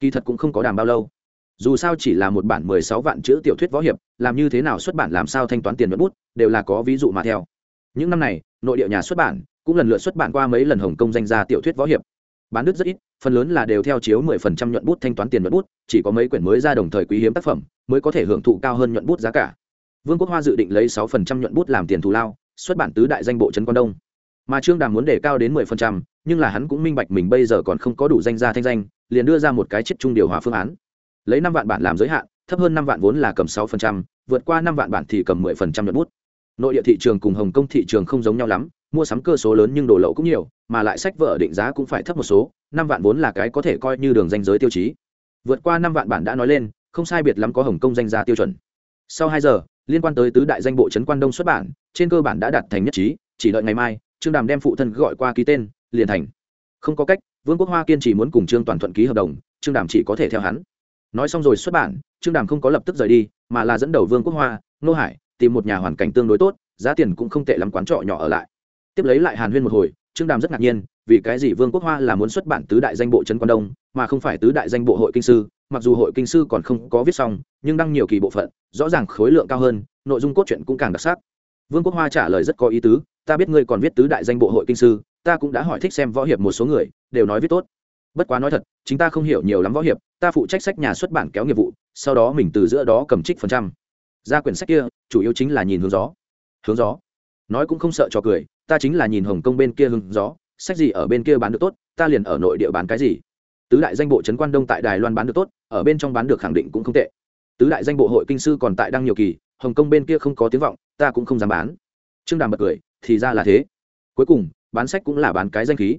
[SPEAKER 1] Kỳ thật cũng không có đàm bao lâu. Dù sao chỉ là một bản mười sáu vạn chữ tiểu thuyết võ hiệp, làm như thế nào xuất bản làm sao thanh toán tiền mất bút, đều là có ví dụ mà theo. Những năm này, nội địa nhà xuất bản cũng lần lượt xuất bản qua mấy lần hồng kông danh gia tiểu thuyết võ hiệp. Bán đứt rất ít, phần lớn là đều theo chiếu mười phần trăm nhuận bút thanh toán tiền nhuận bút, chỉ có mấy quyển mới ra đồng thời quý hiếm tác phẩm, mới có thể hưởng thụ cao hơn nhuận bút giá cả. Vương quốc hoa dự định lấy sáu phần trăm nhuận bút làm tiền thù lao xuất bản tứ đại danh bộ trấn quan đông. Mà trương đàm muốn đề cao đến mười phần trăm, nhưng là hắn cũng minh bạch mình bây giờ còn không có đủ danh gia thanh danh, liền đưa ra một cái chết chung điều hòa phương án. Lấy năm vạn bản làm giới hạn, thấp hơn năm vạn vốn là cầm sáu phần trăm, vượt qua năm vạn bản thì cầm mười phần trăm nhuận bút. Nội địa thị trường cùng hồng kông thị trường không giống nhau lắm, mua sắm cơ số lớn nhưng đồ lậu cũng nhiều, mà lại sách vở định giá cũng phải thấp một số, năm vạn vốn là cái có thể coi như đường danh giới tiêu chí. Vượt qua năm vạn bản đã nói lên, không sai biệt lắm có hồng kông danh gia tiêu chuẩn. Sau hai giờ, liên quan tới tứ đại danh bộ trấn quan đông xuất bản trên cơ bản đã đạt thành nhất trí, chỉ đợi ngày mai, trương đàm đem phụ thân gọi qua ký tên, liền thành. Không có cách, vương quốc hoa kiên trì muốn cùng trương toàn thuận ký hợp đồng, trương đàm chỉ có thể theo hắn. Nói xong rồi xuất bản, trương đàm không có lập tức rời đi, mà là dẫn đầu vương quốc hoa nô hải, tìm một nhà hoàn cảnh tương đối tốt, giá tiền cũng không tệ lắm quán trọ nhỏ ở lại. Tiếp lấy lại hàn huyên một hồi, trương đàm rất ngạc nhiên, vì cái gì vương quốc hoa là muốn xuất bản tứ đại danh bộ trấn quan đông, mà không phải tứ đại danh bộ hội kinh sư, mặc dù hội kinh sư còn không có viết xong, nhưng đăng nhiều kỳ bộ phận, rõ ràng khối lượng cao hơn, nội dung cốt truyện cũng càng đặc sắc vương quốc hoa trả lời rất có ý tứ, ta biết ngươi còn viết tứ đại danh bộ hội kinh sư, ta cũng đã hỏi thích xem võ hiệp một số người, đều nói viết tốt. Bất quá nói thật, chính ta không hiểu nhiều lắm võ hiệp, ta phụ trách sách nhà xuất bản kéo nghiệp vụ, sau đó mình từ giữa đó cầm trích phần trăm. Ra quyển sách kia, chủ yếu chính là nhìn hướng gió. Hướng gió? Nói cũng không sợ cho cười, ta chính là nhìn hồng kông bên kia hướng gió, sách gì ở bên kia bán được tốt, ta liền ở nội địa bán cái gì. Tứ đại danh bộ trấn quan đông tại đài loan bán được tốt, ở bên trong bán được khẳng định cũng không tệ. Tứ đại danh bộ hội kinh sư còn tại đăng nhiều kỳ, hồng kông bên kia không có tiếng vọng ta cũng không dám bán. Trương đàm bật cười, thì ra là thế. Cuối cùng, bán sách cũng là bán cái danh khí.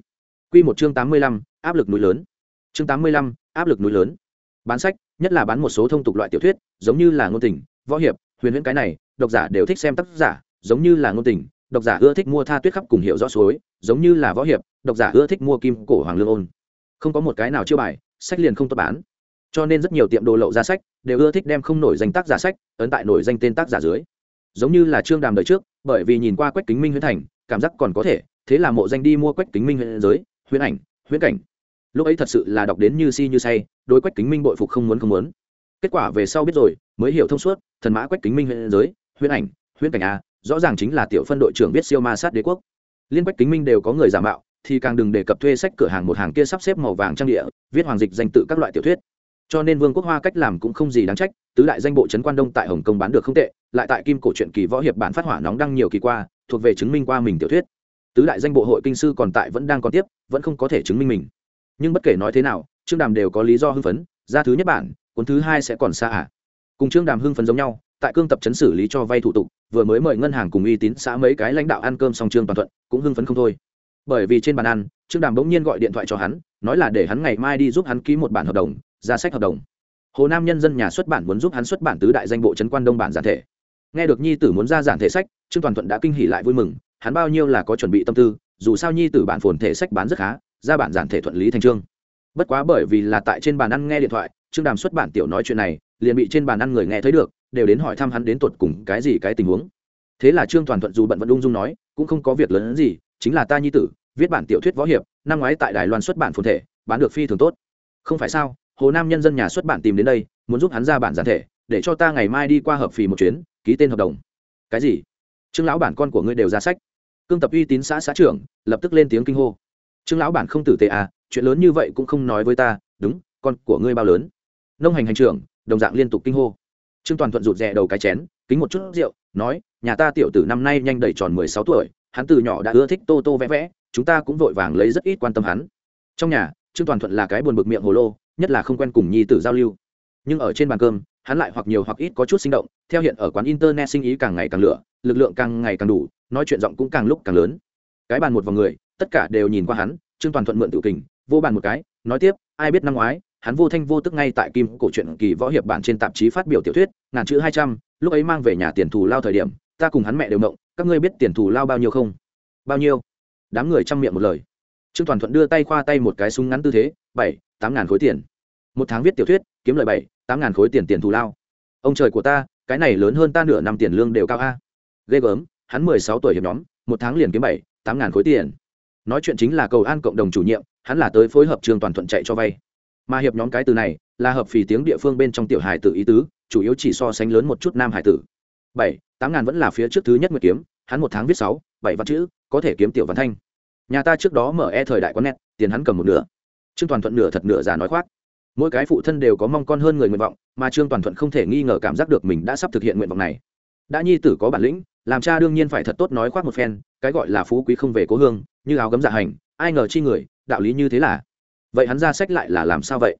[SPEAKER 1] Quy một chương tám mươi lăm, áp lực núi lớn. Chương tám mươi lăm, áp lực núi lớn. Bán sách, nhất là bán một số thông tục loại tiểu thuyết, giống như là ngôn tình, võ hiệp, huyền huyễn cái này, độc giả đều thích xem tác giả, giống như là ngôn tình, độc giả ưa thích mua tha tuyết khắp cùng hiệu rõ suối, giống như là võ hiệp, độc giả ưa thích mua kim cổ hoàng lương ôn. Không có một cái nào chưa bài, sách liền không tốt bán. Cho nên rất nhiều tiệm đồ lậu ra sách đều ưa thích đem không nổi danh tác giả sách ấn tại nổi danh tên tác giả dưới giống như là trương đàm đời trước, bởi vì nhìn qua quách kính minh huyễn thành, cảm giác còn có thể, thế là mộ danh đi mua quách kính minh huyễn giới, huyễn ảnh, huyễn cảnh. Lúc ấy thật sự là đọc đến như si như say, đối quách kính minh bội phục không muốn không muốn. Kết quả về sau biết rồi, mới hiểu thông suốt, thần mã quách kính minh huyễn giới, huyễn ảnh, huyễn cảnh a, rõ ràng chính là tiểu phân đội trưởng viết siêu ma sát đế quốc. Liên quách kính minh đều có người giả mạo, thì càng đừng đề cập thuê sách cửa hàng một hàng kia sắp xếp màu vàng trang địa, viết hoàng dịch danh tự các loại tiểu thuyết cho nên vương quốc hoa cách làm cũng không gì đáng trách, tứ đại danh bộ trấn quan đông tại hồng kông bán được không tệ, lại tại kim cổ truyện kỳ võ hiệp bản phát hỏa nóng đăng nhiều kỳ qua, thuộc về chứng minh qua mình tiểu thuyết. Tứ đại danh bộ hội kinh sư còn tại vẫn đang còn tiếp, vẫn không có thể chứng minh mình. Nhưng bất kể nói thế nào, trương đàm đều có lý do hưng phấn, ra thứ nhất bản, cuốn thứ hai sẽ còn xa à. Cùng trương đàm hưng phấn giống nhau, tại cương tập chấn xử lý cho vay thủ tục, vừa mới mời ngân hàng cùng uy tín xã mấy cái lãnh đạo ăn cơm xong trương toàn thuận, cũng hưng phấn không thôi. Bởi vì trên bàn ăn, trương đàm bỗng nhiên gọi điện thoại cho hắn, nói là để hắn ngày mai đi giúp hắn ký một bản hợp đồng ra sách hợp đồng. Hồ nam nhân dân nhà xuất bản muốn giúp hắn xuất bản tứ đại danh bộ trấn quan đông bản giản thể. Nghe được nhi tử muốn ra giản thể sách, trương toàn thuận đã kinh hỉ lại vui mừng, hắn bao nhiêu là có chuẩn bị tâm tư, dù sao nhi tử bản phồn thể sách bán rất khá, ra bản giản thể thuận lý thành trương bất quá bởi vì là tại trên bàn ăn nghe điện thoại, trương đàm xuất bản tiểu nói chuyện này, liền bị trên bàn ăn người nghe thấy được, đều đến hỏi thăm hắn đến tột cùng cái gì cái tình huống. Thế là trương toàn thuận dù bận vẫn ung dung nói, cũng không có việc lớn hơn gì, chính là ta nhi tử, viết bản tiểu thuyết võ hiệp, năm ngoái tại đài loan xuất bản phồn thể, bán được phi thường tốt. Không phải sao? Hồ nam nhân dân nhà xuất bản tìm đến đây, muốn giúp hắn ra bản giản thể, để cho ta ngày mai đi qua hợp phì một chuyến, ký tên hợp đồng. Cái gì? Trương lão bản con của ngươi đều ra sách. Cương tập uy tín xã xã trưởng, lập tức lên tiếng kinh hô. Trương lão bản không tử tệ à chuyện lớn như vậy cũng không nói với ta, đúng, con của ngươi bao lớn? Nông hành hành trưởng, đồng dạng liên tục kinh hô. Trương toàn thuận rụt rè đầu cái chén, kính một chút rượu, nói, nhà ta tiểu tử năm nay nhanh đầy tròn mười sáu tuổi, hắn từ nhỏ đã ưa thích tô tô vẽ vẽ, chúng ta cũng vội vàng lấy rất ít quan tâm hắn. Trong nhà, trương toàn thuận là cái buồn bực miệng hồ lô nhất là không quen cùng nhi tử giao lưu. Nhưng ở trên bàn cơm, hắn lại hoặc nhiều hoặc ít có chút sinh động, theo hiện ở quán internet sinh ý càng ngày càng lửa, lực lượng càng ngày càng đủ, nói chuyện giọng cũng càng lúc càng lớn. Cái bàn một vòng người, tất cả đều nhìn qua hắn, trương toàn thuận mượn tự kình, vô bàn một cái, nói tiếp, ai biết năm ngoái, hắn vô thanh vô tức ngay tại kim cổ truyện kỳ võ hiệp bản trên tạp chí phát biểu tiểu thuyết, ngàn chữ hai trăm, lúc ấy mang về nhà tiền thù lao thời điểm, ta cùng hắn mẹ đều động, các ngươi biết tiền thù lao bao nhiêu không? Bao nhiêu? Đám người chăm miệng một lời trương toàn thuận đưa tay khoa tay một cái súng ngắn tư thế, bảy, tám ngàn khối tiền. Một tháng viết tiểu thuyết, kiếm lời bảy, tám ngàn khối tiền tiền thù lao. Ông trời của ta, cái này lớn hơn ta nửa năm tiền lương đều cao a. Ghê gớm, hắn mười sáu tuổi hiệp nhóm, một tháng liền kiếm bảy, tám ngàn khối tiền. Nói chuyện chính là cầu an cộng đồng chủ nhiệm, hắn là tới phối hợp trường toàn thuận chạy cho vay. Mà hiệp nhóm cái từ này, là hợp phì tiếng địa phương bên trong tiểu hải tử ý tứ, chủ yếu chỉ so sánh lớn một chút nam hải tử. Bảy, tám ngàn vẫn là phía trước thứ nhất nguyệt kiếm, hắn một tháng viết sáu, bảy văn chữ, có thể kiếm tiểu văn thanh nhà ta trước đó mở e thời đại quán net, tiền hắn cầm một nửa. Trương toàn thuận nửa thật nửa giả nói khoác. Mỗi cái phụ thân đều có mong con hơn người nguyện vọng, mà trương toàn thuận không thể nghi ngờ cảm giác được mình đã sắp thực hiện nguyện vọng này. Đã nhi tử có bản lĩnh, làm cha đương nhiên phải thật tốt nói khoác một phen, cái gọi là phú quý không về cố hương, như áo gấm dạ hành, ai ngờ chi người, đạo lý như thế là. Vậy hắn ra sách lại là làm sao vậy?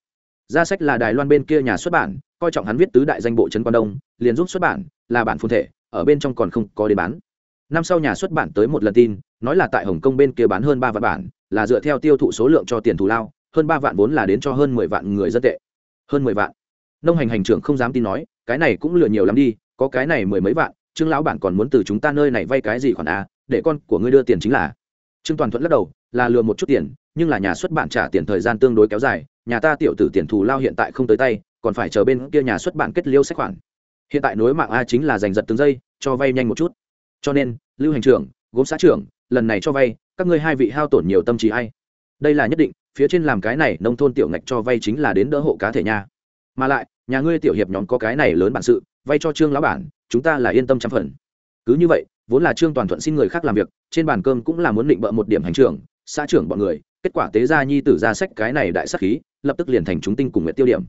[SPEAKER 1] Ra sách là đài loan bên kia nhà xuất bản, coi trọng hắn viết tứ đại danh bộ trấn quan đông, liền giúp xuất bản, là bản phun thể, ở bên trong còn không có đến bán năm sau nhà xuất bản tới một lần tin, nói là tại hồng kông bên kia bán hơn ba vạn bản, là dựa theo tiêu thụ số lượng cho tiền thù lao, hơn ba vạn vốn là đến cho hơn mười vạn người dân tệ. Hơn mười vạn. Nông hành hành trưởng không dám tin nói, cái này cũng lừa nhiều lắm đi, có cái này mười mấy vạn, trương lão bản còn muốn từ chúng ta nơi này vay cái gì khoản à để con của ngươi đưa tiền chính là. Trương toàn thuận lắc đầu, là lừa một chút tiền, nhưng là nhà xuất bản trả tiền thời gian tương đối kéo dài, nhà ta tiểu tử tiền thù lao hiện tại không tới tay, còn phải chờ bên kia nhà xuất bản kết liêu sách khoản. Hiện tại nối mạng a chính là giành giật từng giây, cho vay nhanh một chút cho nên, lưu hành trưởng, gốm xã trưởng, lần này cho vay, các ngươi hai vị hao tổn nhiều tâm trí hay đây là nhất định, phía trên làm cái này nông thôn tiểu ngạch cho vay chính là đến đỡ hộ cá thể nha. Mà lại, nhà ngươi tiểu hiệp nhóm có cái này lớn bản sự, vay cho trương lão bản, chúng ta là yên tâm trăm phần. Cứ như vậy, vốn là trương toàn thuận xin người khác làm việc, trên bàn cơm cũng là muốn định bợ một điểm hành trưởng xã trưởng bọn người, kết quả tế gia nhi tử ra sách cái này đại sắc khí, lập tức liền thành chúng tinh cùng nguyện tiêu điểm.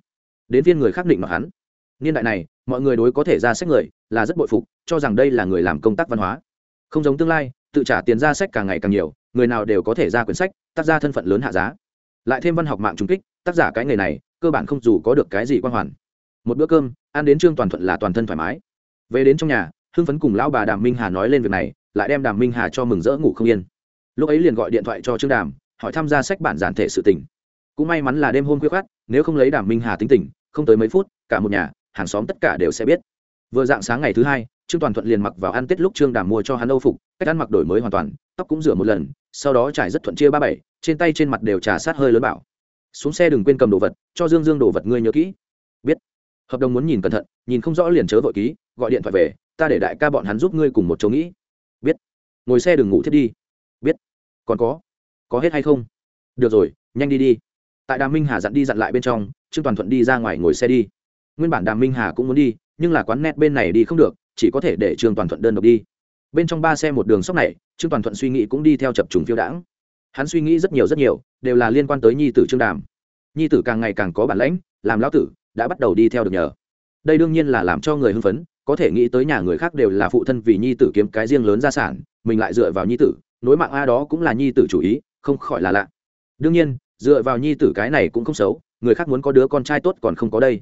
[SPEAKER 1] Đến viên người khác định mặc hắn niên đại này, mọi người đối có thể ra sách người là rất bội phục, cho rằng đây là người làm công tác văn hóa. Không giống tương lai, tự trả tiền ra sách càng ngày càng nhiều, người nào đều có thể ra quyển sách, tác ra thân phận lớn hạ giá. Lại thêm văn học mạng trung kích, tác giả cái nghề này, cơ bản không dù có được cái gì quan hoàn. Một bữa cơm, ăn đến trương toàn thuận là toàn thân thoải mái. Về đến trong nhà, hưng phấn cùng lão bà đàm minh hà nói lên việc này, lại đem đàm minh hà cho mừng rỡ ngủ không yên. Lúc ấy liền gọi điện thoại cho trương đàm, hỏi tham gia sách bản giản thể sự tình. Cũng may mắn là đêm hôm khuya khát nếu không lấy đàm minh hà tính tình, không tới mấy phút, cả một nhà hàng xóm tất cả đều sẽ biết. Vừa dạng sáng ngày thứ hai, trương toàn thuận liền mặc vào ăn tết lúc trương đàm mua cho hắn âu phục, cách ăn mặc đổi mới hoàn toàn, tóc cũng rửa một lần, sau đó trải rất thuận chia ba bảy, trên tay trên mặt đều trà sát hơi lớn bảo. Xuống xe đừng quên cầm đồ vật, cho dương dương đồ vật ngươi nhớ kỹ. Biết. Hợp đồng muốn nhìn cẩn thận, nhìn không rõ liền chớ vội ký, gọi điện thoại về, ta để đại ca bọn hắn giúp ngươi cùng một chỗ nghĩ. Biết. Ngồi xe đừng ngủ thiết đi. Biết. Còn có. Có hết hay không? Được rồi, nhanh đi đi. Tại đàm minh hà dặn đi dặn lại bên trong, trương toàn thuận đi ra ngoài ngồi xe đi nguyên bản đàm minh hà cũng muốn đi, nhưng là quán net bên này đi không được, chỉ có thể để trương toàn thuận đơn độc đi. Bên trong ba xe một đường sóc này, trương toàn thuận suy nghĩ cũng đi theo chập trùng phiêu đãng. Hắn suy nghĩ rất nhiều rất nhiều, đều là liên quan tới nhi tử trương đàm. Nhi tử càng ngày càng có bản lãnh, làm lão tử, đã bắt đầu đi theo được nhờ. Đây đương nhiên là làm cho người hưng phấn, có thể nghĩ tới nhà người khác đều là phụ thân vì nhi tử kiếm cái riêng lớn gia sản, mình lại dựa vào nhi tử, nối mạng a đó cũng là nhi tử chủ ý, không khỏi là lạ. Đương nhiên, dựa vào nhi tử cái này cũng không xấu, người khác muốn có đứa con trai tốt còn không có đây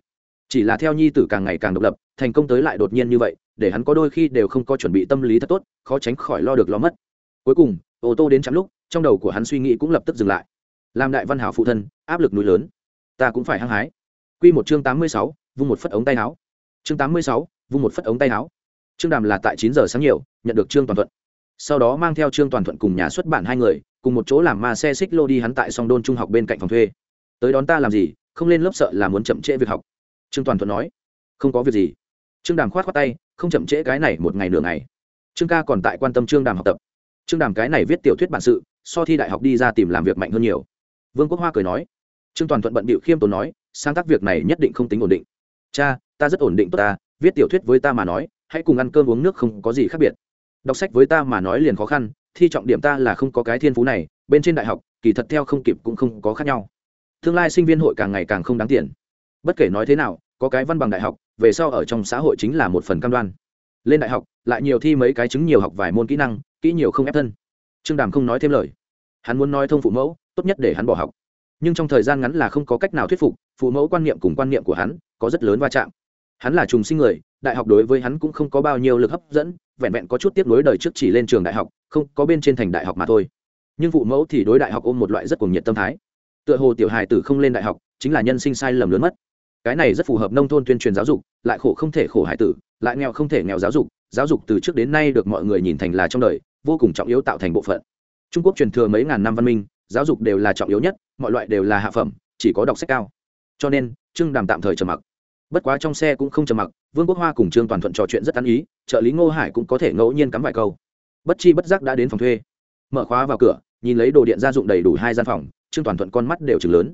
[SPEAKER 1] chỉ là theo nhi tử càng ngày càng độc lập, thành công tới lại đột nhiên như vậy, để hắn có đôi khi đều không có chuẩn bị tâm lý thật tốt, khó tránh khỏi lo được lo mất. Cuối cùng, ô tô đến chắm lúc, trong đầu của hắn suy nghĩ cũng lập tức dừng lại. Làm đại văn hảo phụ thân, áp lực núi lớn. Ta cũng phải hăng hái. Quy một chương tám mươi sáu, vung một phất ống tay áo. Chương tám mươi sáu, vung một phất ống tay áo. Trương đàm là tại chín giờ sáng nhiều, nhận được trương toàn thuận. Sau đó mang theo trương toàn thuận cùng nhà xuất bản hai người, cùng một chỗ làm ma xe xích lô đi hắn tại song đôn trung học bên cạnh phòng thuê. Tới đón ta làm gì, không lên lớp sợ là muốn chậm trễ việc học trương toàn thuận nói, không có việc gì. Trương đàm khoát khoát tay, không chậm trễ cái này một ngày nửa ngày. Trương ca còn tại quan tâm trương đàm học tập. Trương đàm cái này viết tiểu thuyết bản sự, so thi đại học đi ra tìm làm việc mạnh hơn nhiều. Vương quốc hoa cười nói, trương toàn thuận bận bịu khiêm tốn nói, sáng tác việc này nhất định không tính ổn định. Cha, ta rất ổn định tốt ta, viết tiểu thuyết với ta mà nói, hãy cùng ăn cơm uống nước không có gì khác biệt. Đọc sách với ta mà nói liền khó khăn, thi trọng điểm ta là không có cái thiên phú này, bên trên đại học, kỳ thật theo không kịp cũng không có khác nhau. Tương lai sinh viên hội càng ngày càng không đáng tiền bất kể nói thế nào, có cái văn bằng đại học, về sau ở trong xã hội chính là một phần cam đoan. Lên đại học, lại nhiều thi mấy cái chứng nhiều học vài môn kỹ năng, kỹ nhiều không ép thân. Trương đàm không nói thêm lời. Hắn muốn nói thông phụ mẫu, tốt nhất để hắn bỏ học. Nhưng trong thời gian ngắn là không có cách nào thuyết phục, phụ mẫu quan niệm cùng quan niệm của hắn có rất lớn va chạm. Hắn là trùng sinh người, đại học đối với hắn cũng không có bao nhiêu lực hấp dẫn, vẹn vẹn có chút tiếp nối đời trước chỉ lên trường đại học, không có bên trên thành đại học mà thôi. Nhưng phụ mẫu thì đối đại học ôm một loại rất cuồng nhiệt tâm thái. Tựa hồ tiểu hài tử không lên đại học, chính là nhân sinh sai lầm lớn mất cái này rất phù hợp nông thôn tuyên truyền giáo dục, lại khổ không thể khổ hải tử, lại nghèo không thể nghèo giáo dục giáo dục từ trước đến nay được mọi người nhìn thành là trong đời, vô cùng trọng yếu tạo thành bộ phận. Trung quốc truyền thừa mấy ngàn năm văn minh, giáo dục đều là trọng yếu nhất, mọi loại đều là hạ phẩm, chỉ có đọc sách cao. Cho nên, trương đàm tạm thời trầm mặc. Bất quá trong xe cũng không trầm mặc, vương quốc hoa cùng trương toàn thuận trò chuyện rất ăn ý, trợ lý ngô hải cũng có thể ngẫu nhiên cắm vài câu. Bất chi bất giác đã đến phòng thuê. Mở khóa vào cửa, nhìn lấy đồ điện gia dụng đầy đủ hai gian phòng, trương toàn thuận con mắt đều chừng lớn.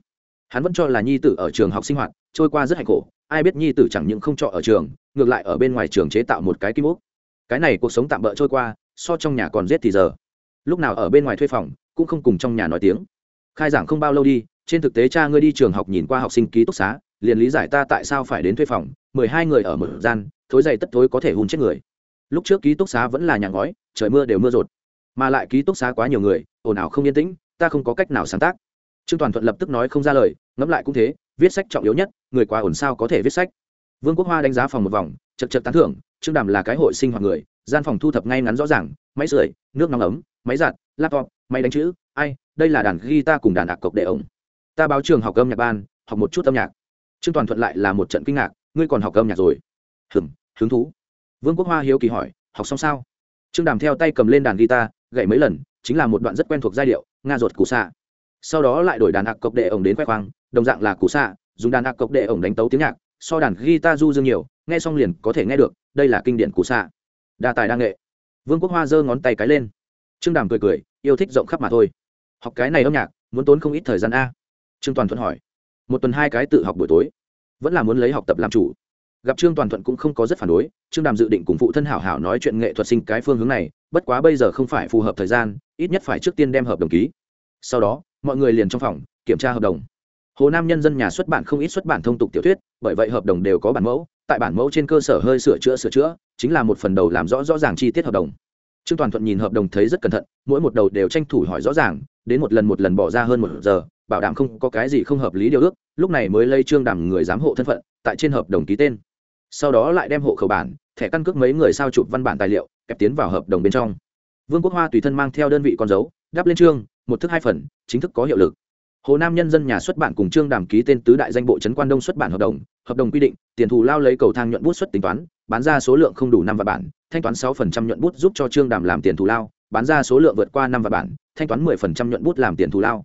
[SPEAKER 1] Hắn vẫn cho là nhi tử ở trường học sinh hoạt trôi qua rất hạnh khổ, ai biết nhi tử chẳng những không trọ ở trường, ngược lại ở bên ngoài trường chế tạo một cái kim ốc. Cái này cuộc sống tạm bỡ trôi qua, so trong nhà còn giết thì giờ. Lúc nào ở bên ngoài thuê phòng, cũng không cùng trong nhà nói tiếng. Khai giảng không bao lâu đi, trên thực tế cha ngươi đi trường học nhìn qua học sinh ký túc xá, liền lý giải ta tại sao phải đến thuê phòng, mười hai người ở một gian, thối dày tất thối có thể hùn chết người. Lúc trước ký túc xá vẫn là nhà ngói, trời mưa đều mưa rột. Mà lại ký túc xá quá nhiều người, ồn ào không yên tĩnh, ta không có cách nào sáng tác. Trương toàn thuận lập tức nói không ra lời, ngẫm lại cũng thế viết sách trọng yếu nhất, người quá ổn sao có thể viết sách. Vương quốc hoa đánh giá phòng một vòng, chật chật tán thưởng, trương đàm là cái hội sinh hoạt người, gian phòng thu thập ngay ngắn rõ ràng, máy sưởi, nước nóng ấm, máy giặt, laptop, máy đánh chữ, ai, đây là đàn guitar cùng đàn ạc cộc đệ ổng. Ta báo trường học âm nhạc ban, học một chút âm nhạc. Trương toàn thuận lại là một trận kinh ngạc, ngươi còn học âm nhạc rồi. Hừm, hứng thú. Vương quốc hoa hiếu kỳ hỏi, học xong sao? Trương đàm theo tay cầm lên đàn guitar, gậy mấy lần, chính là một đoạn rất quen thuộc giai điệu, nga ruột cụ xạ sau đó lại đổi đàn ạc cộc đệ ổng đến khoe khoang đồng dạng là cụ xạ dùng đàn ạc cộc đệ ổng đánh tấu tiếng nhạc, so đàn guitar du dương nhiều, nghe xong liền có thể nghe được, đây là kinh điển cụ xạ đa tài đa nghệ. Vương quốc hoa giơ ngón tay cái lên. Trương đàm cười cười, yêu thích rộng khắp mà thôi. Học cái này âm nhạc, muốn tốn không ít thời gian a. Trương toàn thuận hỏi. Một tuần hai cái tự học buổi tối. Vẫn là muốn lấy học tập làm chủ. Gặp trương toàn thuận cũng không có rất phản đối, trương đàm dự định cùng phụ thân hảo hảo nói chuyện nghệ thuật sinh cái phương hướng này, bất quá bây giờ không phải phù hợp thời gian, ít nhất phải trước tiên đem hợp đồng ký. Sau đó, mọi người liền trong phòng kiểm tra hợp đồng hồ nam nhân dân nhà xuất bản không ít xuất bản thông tục tiểu thuyết, bởi vậy hợp đồng đều có bản mẫu, tại bản mẫu trên cơ sở hơi sửa chữa sửa chữa, chính là một phần đầu làm rõ rõ ràng chi tiết hợp đồng. Trương toàn thuận nhìn hợp đồng thấy rất cẩn thận, mỗi một đầu đều tranh thủ hỏi rõ ràng, đến một lần một lần bỏ ra hơn một giờ, bảo đảm không có cái gì không hợp lý điều ước, lúc này mới lây trương đàm người giám hộ thân phận, tại trên hợp đồng ký tên. Sau đó lại đem hộ khẩu bản, thẻ căn cước mấy người sao chụp văn bản tài liệu, kẹp tiến vào hợp đồng bên trong. Vương quốc hoa tùy thân mang theo đơn vị con dấu đáp lên trương, một thức hai phần, chính thức có hiệu lực hồ nam nhân dân nhà xuất bản cùng trương đàm ký tên tứ đại danh bộ trấn quan đông xuất bản hợp đồng hợp đồng quy định, tiền thù lao lấy cầu thang nhuận bút xuất tính toán, bán ra số lượng không đủ năm vạn bản, thanh toán sáu phần trăm nhuận bút giúp cho trương đàm làm tiền thù lao, bán ra số lượng vượt qua năm vạn bản, thanh toán mười phần trăm nhuận bút làm tiền thù lao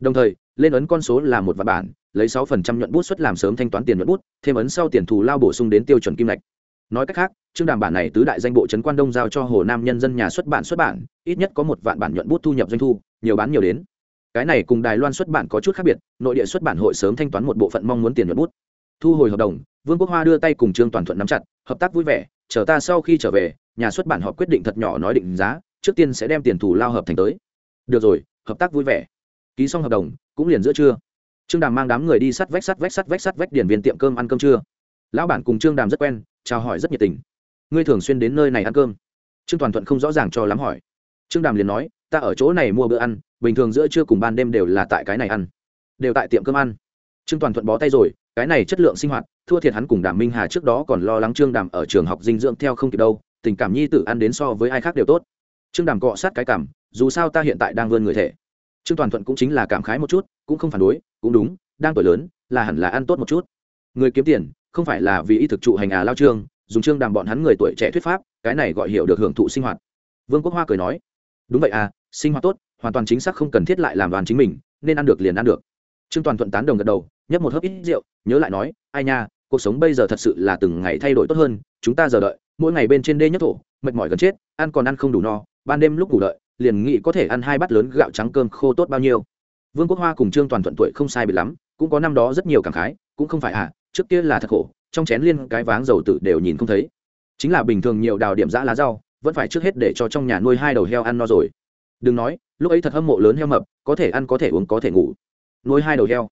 [SPEAKER 1] đồng thời, lên ấn con số là một vạn bản, lấy sáu phần trăm nhuận bút xuất làm sớm thanh toán tiền nhuận bút, thêm ấn sau tiền thù lao bổ sung đến tiêu chuẩn kim ngạch. nói cách khác, trương đàm bản này tứ đại danh bộ trấn quan đông giao cho hồ nam nhân dân nhà xuất bản xuất bản, ít nhất có một vạn bản nhuận bút thu nhập doanh thu, nhiều bán nhiều đến cái này cùng đài loan xuất bản có chút khác biệt, nội địa xuất bản hội sớm thanh toán một bộ phận mong muốn tiền nhuận bút. Thu hồi hợp đồng, vương quốc hoa đưa tay cùng trương toàn thuận nắm chặt, hợp tác vui vẻ, chờ ta sau khi trở về, nhà xuất bản họ quyết định thật nhỏ nói định giá, trước tiên sẽ đem tiền thù lao hợp thành tới. Được rồi, hợp tác vui vẻ. Ký xong hợp đồng, cũng liền giữa trưa. Trương đàm mang đám người đi sắt vách sắt vách sắt vách sắt vách điển viên tiệm cơm ăn cơm trưa. Lão bản cùng trương đàm rất quen, chào hỏi rất nhiệt tình. Ngươi thường xuyên đến nơi này ăn cơm? Trương toàn thuận không rõ ràng cho lắm hỏi. Trương đàm liền nói, ta ở chỗ này mua bữa ăn bình thường giữa trưa cùng ban đêm đều là tại cái này ăn, đều tại tiệm cơm ăn. Trương toàn thuận bó tay rồi, cái này chất lượng sinh hoạt, thua thiệt hắn cùng đàm minh hà trước đó còn lo lắng trương đàm ở trường học dinh dưỡng theo không kịp đâu, tình cảm nhi tử ăn đến so với ai khác đều tốt. Trương đàm cọ sát cái cảm, dù sao ta hiện tại đang vươn người thể. Trương toàn thuận cũng chính là cảm khái một chút, cũng không phản đối, cũng đúng, đang tuổi lớn, là hẳn là ăn tốt một chút. Người kiếm tiền, không phải là vì y thực trụ hành à lao trương, dùng trương đàm bọn hắn người tuổi trẻ thuyết pháp, cái này gọi hiểu được hưởng thụ sinh hoạt. Vương quốc hoa cười nói, đúng vậy à sinh hoạt tốt hoàn toàn chính xác không cần thiết lại làm đoàn chính mình, nên ăn được liền ăn được. Trương toàn thuận tán đồng gật đầu, nhấp một hớp ít rượu, nhớ lại nói, ai nha, cuộc sống bây giờ thật sự là từng ngày thay đổi tốt hơn, chúng ta giờ đợi, mỗi ngày bên trên đê nhất thổ, mệt mỏi gần chết, ăn còn ăn không đủ no, ban đêm lúc ngủ đợi, liền nghĩ có thể ăn hai bát lớn gạo trắng cơm khô tốt bao nhiêu. Vương quốc hoa cùng trương toàn thuận tuổi không sai bị lắm, cũng có năm đó rất nhiều cảm khái, cũng không phải à trước kia là thật khổ, trong chén liên cái váng dầu tử đều nhìn không thấy. Chính là bình thường nhiều đào điểm giã lá rau, vẫn phải trước hết để cho trong nhà nuôi hai đầu heo ăn no rồi đừng nói, lúc ấy thật hâm mộ lớn heo mập, có thể ăn, có thể uống, có thể ngủ. Nuôi hai đầu heo.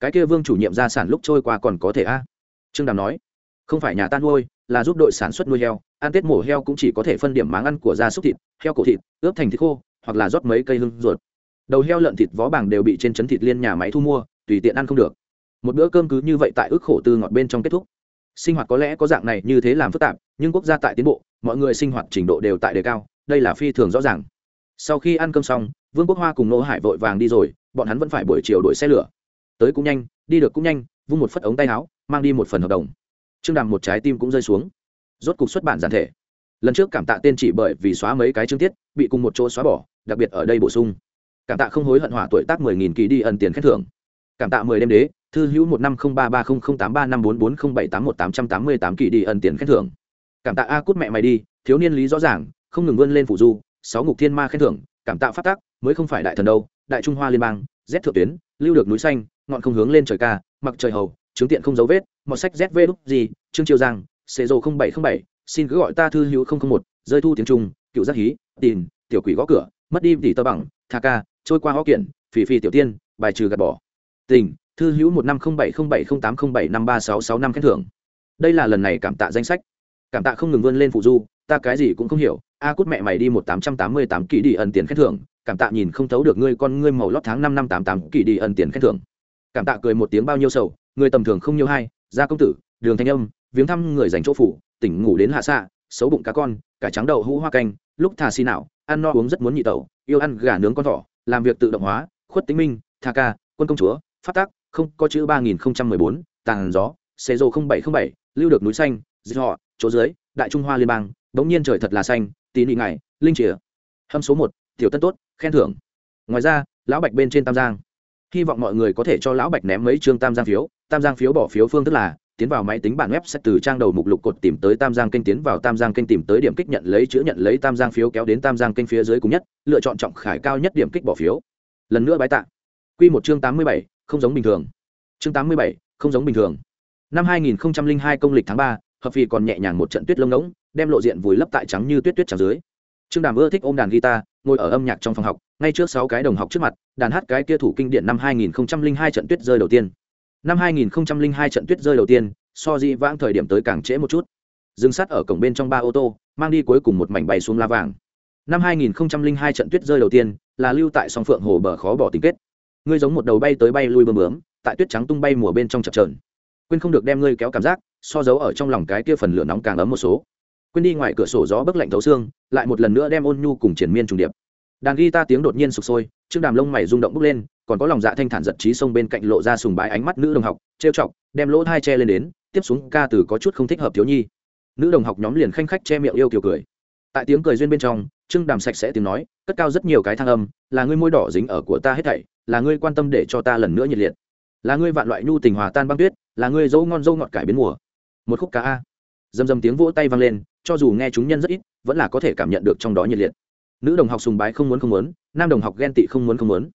[SPEAKER 1] Cái kia vương chủ nhiệm gia sản lúc trôi qua còn có thể a? Trương đàm nói, không phải nhà ta nuôi, là giúp đội sản xuất nuôi heo. Ăn tết mổ heo cũng chỉ có thể phân điểm máng ăn của gia súc thịt, heo cổ thịt, ướp thành thịt khô, hoặc là rót mấy cây hương ruột. Đầu heo lợn thịt vó bảng đều bị trên chấn thịt liên nhà máy thu mua, tùy tiện ăn không được. Một bữa cơm cứ như vậy tại ước khổ tư ngọt bên trong kết thúc. Sinh hoạt có lẽ có dạng này như thế làm phức tạp, nhưng quốc gia tại tiến bộ, mọi người sinh hoạt trình độ đều tại đề cao, đây là phi thường rõ ràng sau khi ăn cơm xong, vương quốc hoa cùng nô hải vội vàng đi rồi, bọn hắn vẫn phải buổi chiều đổi xe lửa. Tới cũng nhanh, đi được cũng nhanh, vung một phất ống tay áo, mang đi một phần hợp đồng. Trương đàm một trái tim cũng rơi xuống. Rốt cục xuất bản giản thể. Lần trước cảm tạ tên chỉ bởi vì xóa mấy cái chương tiết, bị cùng một chỗ xóa bỏ, đặc biệt ở đây bổ sung. Cảm tạ không hối hận hỏa tuổi tác mười nghìn kỳ đi ẩn tiền khen thưởng. Cảm tạ mười đêm đế, thư hữu một năm không ba ba không không tám ba năm bốn bốn không bảy tám một tám trăm tám mươi tám kỳ đi ẩn tiền khen thưởng. Cảm tạ a cút mẹ mày đi, thiếu niên lý rõ ràng, không ngừng vươn lên phụ du sáu ngục thiên ma khen thưởng, cảm tạ phát tác mới không phải đại thần đâu, đại trung hoa liên bang, z thượng tuyến, lưu được núi xanh, ngọn không hướng lên trời ca, mặc trời hầu, chứng tiện không dấu vết, một sách zv đúc gì, trương triều giang xế dô không bảy không bảy, xin cứ gọi ta thư hữu không không một, rơi thu tiếng trung, cựu giác hí tìm tiểu quỷ gõ cửa, mất đi tỷ tơ bằng, tha ca, trôi qua ho kiện, phì phì tiểu tiên, bài trừ gạt bỏ. Tình, thư hữu một năm không bảy không bảy không tám không bảy năm ba sáu sáu năm khen thưởng. Đây là lần này cảm tạ danh sách. Cảm tạ không ngừng vươn lên phụ du, ta cái gì cũng không hiểu a cút mẹ mày đi một tám trăm tám mươi tám kỳ đi ẩn tiền khen thưởng, cảm tạ nhìn không thấu được ngươi con ngươi màu lót tháng năm năm tám tám kỳ đi ẩn tiền khen thưởng. Cảm tạ cười một tiếng bao nhiêu sầu, người tầm thường không nhiêu hay, gia công tử, đường thanh âm, viếng thăm người dành chỗ phủ, tỉnh ngủ đến hạ xạ, xấu bụng cá con cải trắng đậu hũ hoa canh, lúc thà si nào, ăn no uống rất muốn nhị tẩu, yêu ăn gà nướng con thỏ, làm việc tự động hóa, khuất tính minh, tha ca, quân công chúa, phát tác, không có chữ ba nghìn bốn tàng gió xe rô bảy không bảy, lưu được núi xanh dư họ, chỗ dưới, đại trung hoa liên bang, bỗng nhiên trời thật là xanh tí nị ngày linh chìa. Hâm số một, tiểu tân tốt, khen thưởng. Ngoài ra, lão bạch bên trên tam giang. Hy vọng mọi người có thể cho lão bạch ném mấy chương tam giang phiếu. Tam giang phiếu bỏ phiếu phương thức là, tiến vào máy tính bản web sẽ từ trang đầu mục lục cột tìm tới tam giang kênh tiến vào tam giang kênh tìm tới điểm kích nhận lấy chữ nhận lấy tam giang phiếu kéo đến tam giang kênh phía dưới cùng nhất, lựa chọn trọng khải cao nhất điểm kích bỏ phiếu. Lần nữa bái tạ. Q một chương tám mươi bảy, không giống bình thường. Chương tám mươi bảy, không giống bình thường. Năm hai nghìn hai công lịch tháng ba hợp phi còn nhẹ nhàng một trận tuyết lông ngỗng, đem lộ diện vùi lấp tại trắng như tuyết tuyết trắng dưới. Trương đàm ưa thích ôm đàn guitar, ngồi ở âm nhạc trong phòng học, ngay trước sáu cái đồng học trước mặt, đàn hát cái kia thủ kinh điển năm hai nghìn hai trận tuyết rơi đầu tiên. Năm 2002 trận tuyết rơi đầu tiên, so di vãng thời điểm tới càng trễ một chút. Dừng sát ở cổng bên trong ba ô tô, mang đi cuối cùng một mảnh bay xuống la vàng. Năm 2002 trận tuyết rơi đầu tiên, là lưu tại song phượng hồ bờ khó bỏ tình kết. Ngươi giống một đầu bay tới bay lui bơm bướm, tại tuyết trắng tung bay mùa bên trong chập trờn quên không được đem ngươi kéo cảm giác so dấu ở trong lòng cái kia phần lửa nóng càng ấm một số. Quên đi ngoài cửa sổ gió bấc lạnh thấu xương, lại một lần nữa đem ôn nhu cùng triển miên trùng điệp. Đàn guitar tiếng đột nhiên sụp sôi trương đàm lông mày rung động bước lên, còn có lòng dạ thanh thản giật trí sông bên cạnh lộ ra sùng bái ánh mắt nữ đồng học, trêu chọc, đem lỗ thai che lên đến, tiếp xuống ca từ có chút không thích hợp thiếu nhi. Nữ đồng học nhóm liền khanh khách che miệng yêu kiều cười. Tại tiếng cười duyên bên trong, trương đàm sạch sẽ tiếng nói, cất cao rất nhiều cái thang âm, là ngươi môi đỏ dính ở của ta hết thảy, là ngươi quan tâm để cho ta lần nữa nhiệt liệt, là ngươi vạn loại nhu tình hòa tan băng tuyết, là ngươi dấu ngon dâu ngọt cải biến mùa một khúc ca a. Dầm dầm tiếng vỗ tay vang lên, cho dù nghe chúng nhân rất ít, vẫn là có thể cảm nhận được trong đó nhiệt liệt. Nữ đồng học sùng bái không muốn không muốn, nam đồng học ghen tị không muốn không muốn.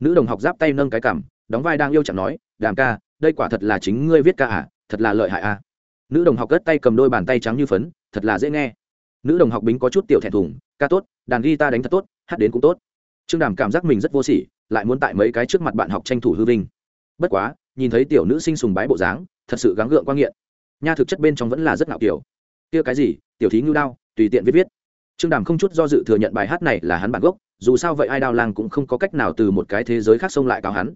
[SPEAKER 1] Nữ đồng học giáp tay nâng cái cảm đóng vai đang yêu chẳng nói, đàm ca, đây quả thật là chính ngươi viết ca à thật là lợi hại à. Nữ đồng học cất tay cầm đôi bàn tay trắng như phấn, thật là dễ nghe. Nữ đồng học bính có chút tiểu thẹn thùng, ca tốt, đàn ghi ta đánh thật tốt, hát đến cũng tốt. Trương đàm cảm giác mình rất vô sỉ, lại muốn tại mấy cái trước mặt bạn học tranh thủ hư vinh. Bất quá, nhìn thấy tiểu nữ sinh sùng bái bộ dáng, thật sự gắng gượng quan nghiện nha thực chất bên trong vẫn là rất ngạo kiểu. Kia cái gì? Tiểu thí ngưu đao, tùy tiện viết viết. Trương đàm không chút do dự thừa nhận bài hát này là hắn bản gốc, dù sao vậy ai đao lang cũng không có cách nào từ một cái thế giới khác xông lại cáo hắn.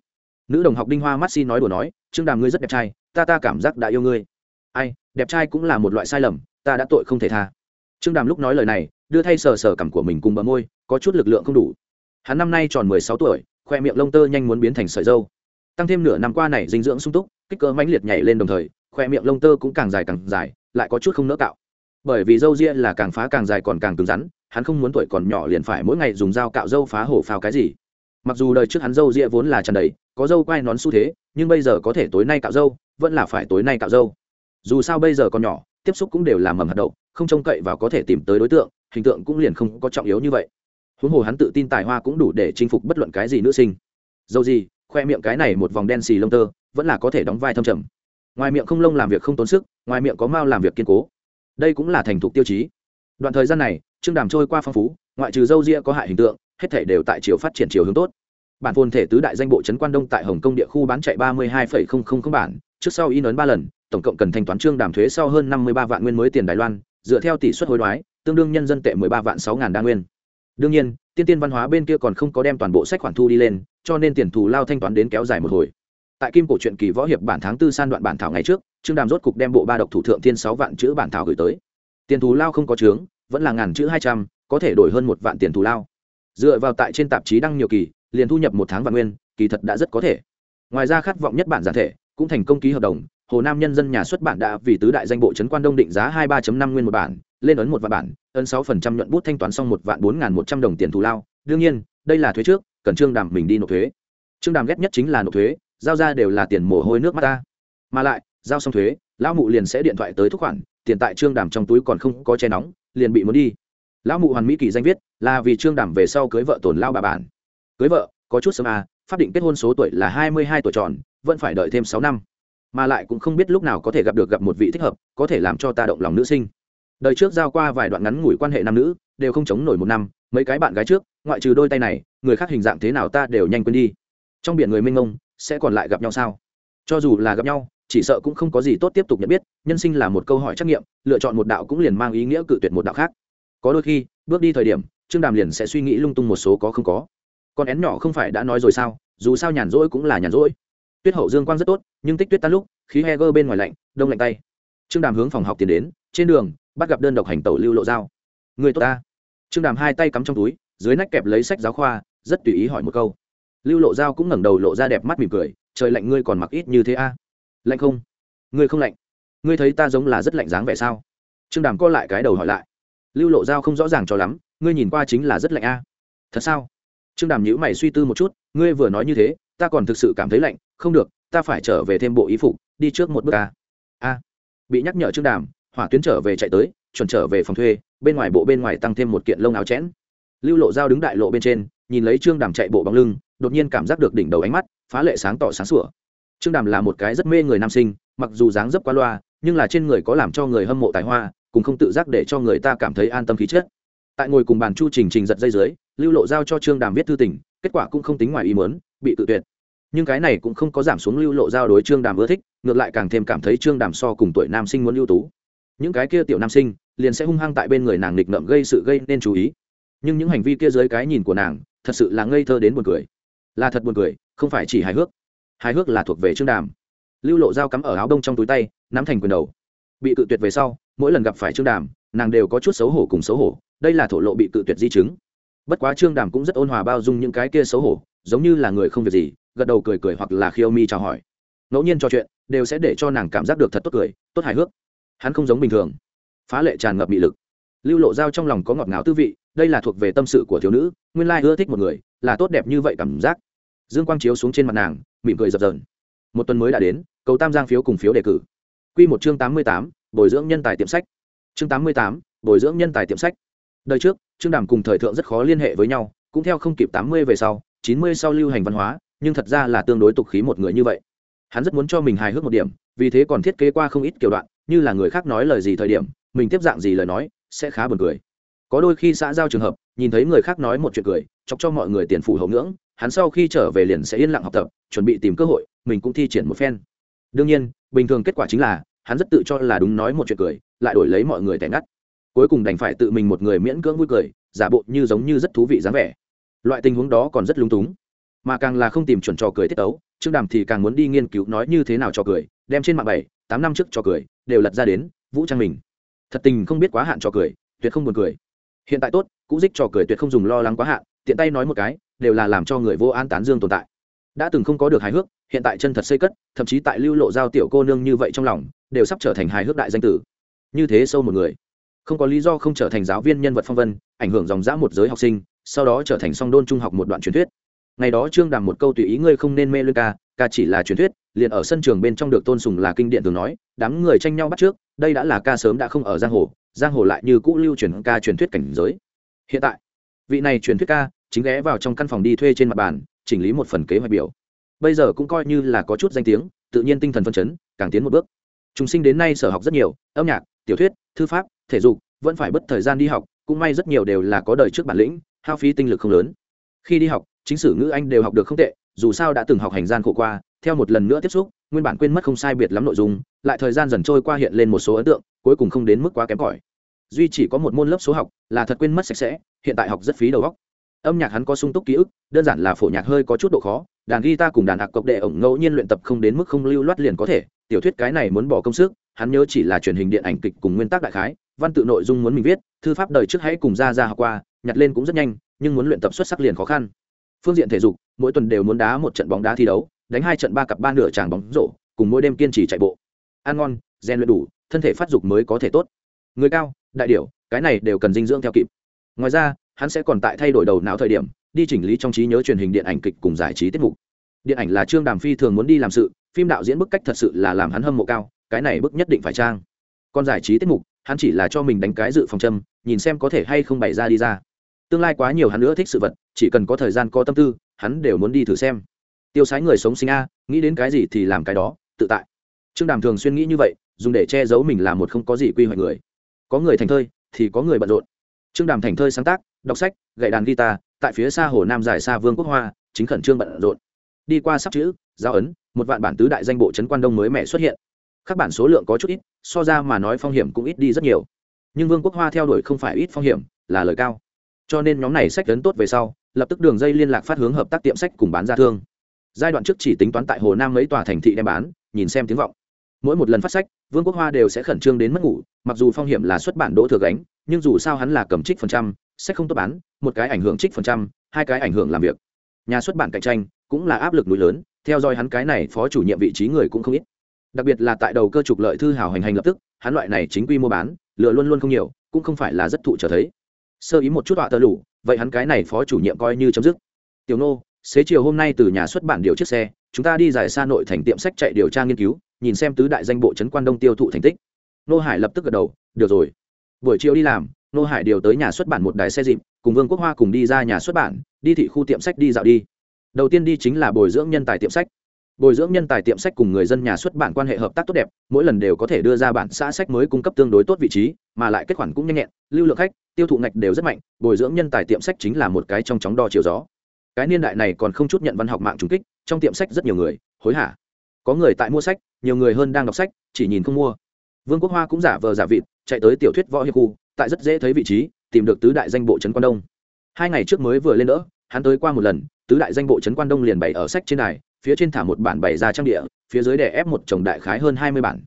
[SPEAKER 1] Nữ đồng học đinh hoa Maxi nói đùa nói, trương đàm ngươi rất đẹp trai, ta ta cảm giác đã yêu ngươi. Ai, đẹp trai cũng là một loại sai lầm, ta đã tội không thể tha. Trương đàm lúc nói lời này, đưa thay sờ sờ cảm của mình cùng bờ môi, có chút lực lượng không đủ. Hắn năm nay tròn mười sáu tuổi, khoe miệng lông tơ nhanh muốn biến thành sợi dâu. Tăng thêm nửa năm qua này dinh dưỡng sung túc, kích cỡ mãnh liệt nhảy lên đồng thời khoe miệng lông tơ cũng càng dài càng dài, lại có chút không nỡ cạo. Bởi vì dâu ria là càng phá càng dài còn càng cứng rắn, hắn không muốn tuổi còn nhỏ liền phải mỗi ngày dùng dao cạo dâu phá hổ phao cái gì. Mặc dù đời trước hắn dâu ria vốn là tràn đầy, có dâu quai nón xu thế, nhưng bây giờ có thể tối nay cạo dâu, vẫn là phải tối nay cạo dâu. Dù sao bây giờ còn nhỏ, tiếp xúc cũng đều là mầm hạt đậu, không trông cậy và có thể tìm tới đối tượng, hình tượng cũng liền không có trọng yếu như vậy. Huống hồ hắn tự tin tài hoa cũng đủ để chinh phục bất luận cái gì nữ sinh. Dâu gì, khoe miệng cái này một vòng đen xì lông tơ, vẫn là có thể đóng vai thâm trầm ngoài miệng không lông làm việc không tốn sức, ngoài miệng có mao làm việc kiên cố. Đây cũng là thành thục tiêu chí. Đoạn thời gian này trương đàm trôi qua phong phú, ngoại trừ dâu ria có hại hình tượng, hết thể đều tại chiều phát triển chiều hướng tốt. Bản phồn thể tứ đại danh bộ trấn quan đông tại hồng kông địa khu bán chạy ba mươi hai bản, trước sau in ấn ba lần, tổng cộng cần thanh toán trương đàm thuế sau hơn năm mươi ba vạn nguyên mới tiền đài loan, dựa theo tỷ suất hối đoái, tương đương nhân dân tệ mười ba vạn sáu ngàn đa nguyên. Đương nhiên, tiên tiên văn hóa bên kia còn không có đem toàn bộ sách khoản thu đi lên, cho nên tiền thù lao thanh toán đến kéo dài một hồi tại kim cổ truyện kỳ võ hiệp bản tháng tư san đoạn bản thảo ngày trước, trương đàm rốt cục đem bộ ba độc thủ thượng tiên sáu vạn chữ bản thảo gửi tới. Tiền thù lao không có chướng, vẫn là ngàn chữ hai trăm, có thể đổi hơn một vạn tiền thù lao. Dựa vào tại trên tạp chí đăng nhiều kỳ, liền thu nhập một tháng vạn nguyên, kỳ thật đã rất có thể. Ngoài ra khát vọng nhất bản giản thể, cũng thành công ký hợp đồng, hồ nam nhân dân nhà xuất bản đã vì tứ đại danh bộ trấn quan đông định giá hai ba năm nguyên một bản, lên ấn một vạn bản, ấn sáu phần trăm nhuận bút thanh toán xong một vạn bốn một trăm đồng tiền thù lao. Đương nhiên, đây là thuế trước, cần trương đàm mình đi nộp thuế. Trương đàm ghét nhất chính là nộp thuế giao ra đều là tiền mồ hôi nước mắt ta. Mà lại, giao xong thuế, lão mụ liền sẽ điện thoại tới thúc khoản, tiền tại trương đàm trong túi còn không có che nóng, liền bị muốn đi. Lão mụ hoàn mỹ kỳ danh viết, là vì trương đàm về sau cưới vợ tổn lao bà bản. Cưới vợ, có chút sớm à pháp định kết hôn số tuổi là hai mươi hai tuổi tròn, vẫn phải đợi thêm sáu năm. Mà lại cũng không biết lúc nào có thể gặp được gặp một vị thích hợp, có thể làm cho ta động lòng nữ sinh. Đời trước giao qua vài đoạn ngắn ngủi quan hệ nam nữ, đều không chống nổi một năm, mấy cái bạn gái trước, ngoại trừ đôi tay này, người khác hình dạng thế nào ta đều nhanh quên đi. Trong biển người mênh mông sẽ còn lại gặp nhau sao? Cho dù là gặp nhau, chỉ sợ cũng không có gì tốt tiếp tục nhận biết, nhân sinh là một câu hỏi trắc nghiệm, lựa chọn một đạo cũng liền mang ý nghĩa cự tuyệt một đạo khác. Có đôi khi, bước đi thời điểm, trương đàm liền sẽ suy nghĩ lung tung một số có không có. Con én nhỏ không phải đã nói rồi sao, dù sao nhàn rỗi cũng là nhàn rỗi. Tuyết hậu dương quang rất tốt, nhưng tích tuyết tan lúc, khí he gơ bên ngoài lạnh, đông lạnh tay. Trương đàm hướng phòng học tiến đến, trên đường, bắt gặp đơn độc hành tẩu lưu lộ dao người tốt ta. Trương đàm hai tay cắm trong túi, dưới nách kẹp lấy sách giáo khoa, rất tùy ý hỏi một câu lưu lộ dao cũng ngẩng đầu lộ ra đẹp mắt mỉm cười, trời lạnh ngươi còn mặc ít như thế a? À? lạnh không? Ngươi không lạnh. Ngươi thấy ta giống là rất lạnh dáng vẻ sao? Trương đàm co lại cái đầu hỏi lại. Lưu lộ dao không rõ ràng cho lắm, ngươi nhìn qua chính là rất lạnh a. Thật sao? Trương đàm nhữ mày suy tư một chút, ngươi vừa nói như thế, ta còn thực sự cảm thấy lạnh, không được, ta phải trở về thêm bộ ý phục, đi trước một bước a. A. Bị nhắc nhở trương đàm, hỏa tuyến trở về chạy tới, chuẩn trở về phòng thuê, bên ngoài bộ bên ngoài tăng thêm một kiện lông áo chẽn. Lưu lộ dao đứng đại lộ bên trên nhìn lấy trương đàm chạy bộ bóng lưng, đột nhiên cảm giác được đỉnh đầu ánh mắt, phá lệ sáng tỏ sáng sủa. Trương đàm là một cái rất mê người nam sinh, mặc dù dáng dấp qua loa, nhưng là trên người có làm cho người hâm mộ tài hoa cùng không tự giác để cho người ta cảm thấy an tâm khí chất. Tại ngồi cùng bàn chu trình trình giật dây dưới, lưu lộ giao cho trương đàm viết thư tình, kết quả cũng không tính ngoài ý muốn, bị tự tuyệt. Nhưng cái này cũng không có giảm xuống lưu lộ giao đối trương đàm ưa thích, ngược lại càng thêm cảm thấy trương đàm so cùng tuổi nam sinh muốn ưu tú. Những cái kia tiểu nam sinh, liền sẽ hung hăng tại bên người nàng nghịch ngợm gây sự gây nên chú ý. Nhưng những hành vi kia dưới cái nhìn của nàng thật sự là ngây thơ đến buồn cười. Là thật buồn cười, không phải chỉ hài hước. Hài hước là thuộc về trương đàm. Lưu lộ dao cắm ở áo đông trong túi tay, nắm thành quyền đầu. Bị cự tuyệt về sau, mỗi lần gặp phải trương đàm, nàng đều có chút xấu hổ cùng xấu hổ, đây là thổ lộ bị cự tuyệt di chứng. Bất quá trương đàm cũng rất ôn hòa bao dung những cái kia xấu hổ, giống như là người không việc gì, gật đầu cười cười hoặc là khiêu mi chào hỏi. Ngẫu nhiên trò chuyện, đều sẽ để cho nàng cảm giác được thật tốt cười, tốt hài hước. Hắn không giống bình thường. Phá lệ tràn ngập bị lực. Lưu lộ dao trong lòng có ngọt ngào tư vị đây là thuộc về tâm sự của thiếu nữ, nguyên lai ưa thích một người, là tốt đẹp như vậy cảm giác. Dương quang chiếu xuống trên mặt nàng, mỉm cười dập dờn. Một tuần mới đã đến, cầu tam giang phiếu cùng phiếu đề cử. Q một chương tám mươi tám, bồi dưỡng nhân tài tiệm sách. Chương tám mươi tám, bồi dưỡng nhân tài tiệm sách. Đời trước, trương đàm cùng thời thượng rất khó liên hệ với nhau, cũng theo không kịp tám mươi về sau, chín mươi sau lưu hành văn hóa, nhưng thật ra là tương đối tục khí một người như vậy. Hắn rất muốn cho mình hài hước một điểm, vì thế còn thiết kế qua không ít kiểu đoạn, như là người khác nói lời gì thời điểm, mình tiếp dạng gì lời nói, sẽ khá buồn cười có đôi khi xã giao trường hợp, nhìn thấy người khác nói một chuyện cười, chọc cho mọi người tiền phủ hậu ngưỡng, hắn sau khi trở về liền sẽ yên lặng học tập, chuẩn bị tìm cơ hội, mình cũng thi triển một phen. Đương nhiên, bình thường kết quả chính là, hắn rất tự cho là đúng nói một chuyện cười, lại đổi lấy mọi người tẻ ngắt. Cuối cùng đành phải tự mình một người miễn cưỡng vui cười, giả bộ như giống như rất thú vị dáng vẻ. Loại tình huống đó còn rất lung túng. Mà càng là không tìm chuẩn trò cười tiết tấu, trương đàm thì càng muốn đi nghiên cứu nói như thế nào trò cười, đem trên mạng bảy, tám năm trước trò cười, đều lật ra đến, vũ trang mình. Thật tình không biết quá hạn trò cười, tuyệt không buồn cười hiện tại tốt, cũ dích trò cười tuyệt không dùng lo lắng quá hạn, tiện tay nói một cái, đều là làm cho người vô an tán dương tồn tại. Đã từng không có được hài hước, hiện tại chân thật xây cất, thậm chí tại lưu lộ giao tiểu cô nương như vậy trong lòng, đều sắp trở thành hài hước đại danh tử. Như thế sâu một người. Không có lý do không trở thành giáo viên nhân vật phong vân, ảnh hưởng dòng dã một giới học sinh, sau đó trở thành song đôn trung học một đoạn truyền thuyết. Ngày đó trương đàm một câu tùy ý ngươi không nên mê lương ca ca chỉ là truyền thuyết, liền ở sân trường bên trong được tôn sùng là kinh điển thường nói, đám người tranh nhau bắt trước, đây đã là ca sớm đã không ở giang hồ giang hồ lại như cũ lưu truyền ca truyền thuyết cảnh giới. Hiện tại, vị này truyền thuyết ca chính ghé vào trong căn phòng đi thuê trên mặt bàn, chỉnh lý một phần kế hoạch biểu. Bây giờ cũng coi như là có chút danh tiếng, tự nhiên tinh thần phân chấn, càng tiến một bước. Chúng sinh đến nay sở học rất nhiều, âm nhạc, tiểu thuyết, thư pháp, thể dục, vẫn phải bất thời gian đi học, cũng may rất nhiều đều là có đời trước bản lĩnh, hao phí tinh lực không lớn. Khi đi học, chính sử ngữ anh đều học được không tệ, dù sao đã từng học hành gian khổ qua, theo một lần nữa tiếp xúc, nguyên bản quên mất không sai biệt lắm nội dung, lại thời gian dần trôi qua hiện lên một số ấn tượng cuối cùng không đến mức quá kém cỏi. Duy chỉ có một môn lớp số học, là thật quên mất sạch sẽ, hiện tại học rất phí đầu óc. Âm nhạc hắn có sung túc ký ức, đơn giản là phổ nhạc hơi có chút độ khó, đàn guitar cùng đàn hạc cộc đệ ổng ngẫu nhiên luyện tập không đến mức không lưu loát liền có thể. Tiểu thuyết cái này muốn bỏ công sức, hắn nhớ chỉ là truyền hình điện ảnh kịch cùng nguyên tắc đại khái, văn tự nội dung muốn mình viết, thư pháp đời trước hãy cùng ra ra học qua, nhặt lên cũng rất nhanh, nhưng muốn luyện tập xuất sắc liền khó khăn. Phương diện thể dục, mỗi tuần đều muốn đá một trận bóng đá thi đấu, đánh hai trận ba cặp ba nửa tràng bóng rổ, cùng mỗi đêm kiên trì chạy bộ. Ăn ngon, rèn luyện đủ thân thể phát dục mới có thể tốt. Người cao, đại điểu, cái này đều cần dinh dưỡng theo kịp. Ngoài ra, hắn sẽ còn tại thay đổi đầu não thời điểm, đi chỉnh lý trong trí nhớ truyền hình điện ảnh kịch cùng giải trí tiết mục. Điện ảnh là trương đàm phi thường muốn đi làm sự, phim đạo diễn bức cách thật sự là làm hắn hâm mộ cao, cái này bức nhất định phải trang. Còn giải trí tiết mục, hắn chỉ là cho mình đánh cái dự phòng châm, nhìn xem có thể hay không bày ra đi ra. Tương lai quá nhiều hắn nữa thích sự vật, chỉ cần có thời gian có tâm tư, hắn đều muốn đi thử xem. Tiêu sái người sống sinh a, nghĩ đến cái gì thì làm cái đó, tự tại. Trương đàm thường xuyên nghĩ như vậy dùng để che giấu mình là một không có gì quy hoạch người. Có người thành thơi, thì có người bận rộn. Trương đàm thành thơi sáng tác, đọc sách, gậy đàn guitar, tại phía xa hồ nam giải xa vương quốc hoa, chính khẩn trương bận rộn. Đi qua sắp chữ giao ấn, một vạn bản tứ đại danh bộ trấn quan đông mới mẻ xuất hiện. Các bản số lượng có chút ít, so ra mà nói phong hiểm cũng ít đi rất nhiều. Nhưng vương quốc hoa theo đuổi không phải ít phong hiểm, là lời cao. Cho nên nhóm này sách lớn tốt về sau, lập tức đường dây liên lạc phát hướng hợp tác tiệm sách cùng bán ra thương. Giai đoạn trước chỉ tính toán tại hồ nam mấy tòa thành thị đem bán, nhìn xem tiếng vọng mỗi một lần phát sách, vương quốc hoa đều sẽ khẩn trương đến mất ngủ, mặc dù phong hiểm là xuất bản đỗ thừa gánh, nhưng dù sao hắn là cầm trích phần trăm, sách không tốt bán, một cái ảnh hưởng trích phần trăm, hai cái ảnh hưởng làm việc. Nhà xuất bản cạnh tranh cũng là áp lực núi lớn, theo dõi hắn cái này phó chủ nhiệm vị trí người cũng không ít. Đặc biệt là tại đầu cơ trục lợi thư hào hành hành lập tức, hắn loại này chính quy mua bán lựa luôn luôn không nhiều, cũng không phải là rất thụ trở thấy. Sơ ý một chút họa tơ lủ, vậy hắn cái này phó chủ nhiệm coi như chấm dứt. Tiểu nô, xế chiều hôm nay từ nhà xuất bản điều chiếc xe, chúng ta đi giải xa nội thành tiệm sách chạy điều tra nghiên cứu nhìn xem tứ đại danh bộ trấn quan đông tiêu thụ thành tích. Nô hải lập tức gật đầu, được rồi. Buổi chiều đi làm, nô hải điều tới nhà xuất bản một đài xe dịp, cùng vương quốc hoa cùng đi ra nhà xuất bản, đi thị khu tiệm sách đi dạo đi. Đầu tiên đi chính là bồi dưỡng nhân tài tiệm sách. Bồi dưỡng nhân tài tiệm sách cùng người dân nhà xuất bản quan hệ hợp tác tốt đẹp, mỗi lần đều có thể đưa ra bản xã sách mới cung cấp tương đối tốt vị trí, mà lại kết khoản cũng nhanh nhẹn, lưu lượng khách, tiêu thụ ngạch đều rất mạnh, bồi dưỡng nhân tài tiệm sách chính là một cái trong chóng đo chiều gió. Cái niên đại này còn không chút nhận văn học mạng trùng kích, trong tiệm sách rất nhiều người, hối hả? Có người tại mua sách, nhiều người hơn đang đọc sách, chỉ nhìn không mua. Vương quốc hoa cũng giả vờ giả vịt, chạy tới tiểu thuyết võ hiệp khu, tại rất dễ thấy vị trí, tìm được tứ đại danh bộ trấn quan đông. Hai ngày trước mới vừa lên đỡ, hắn tới qua một lần, tứ đại danh bộ trấn quan đông liền bày ở sách trên đài, phía trên thả một bản bày ra trang địa, phía dưới đè ép một chồng đại khái hơn hai mươi bản.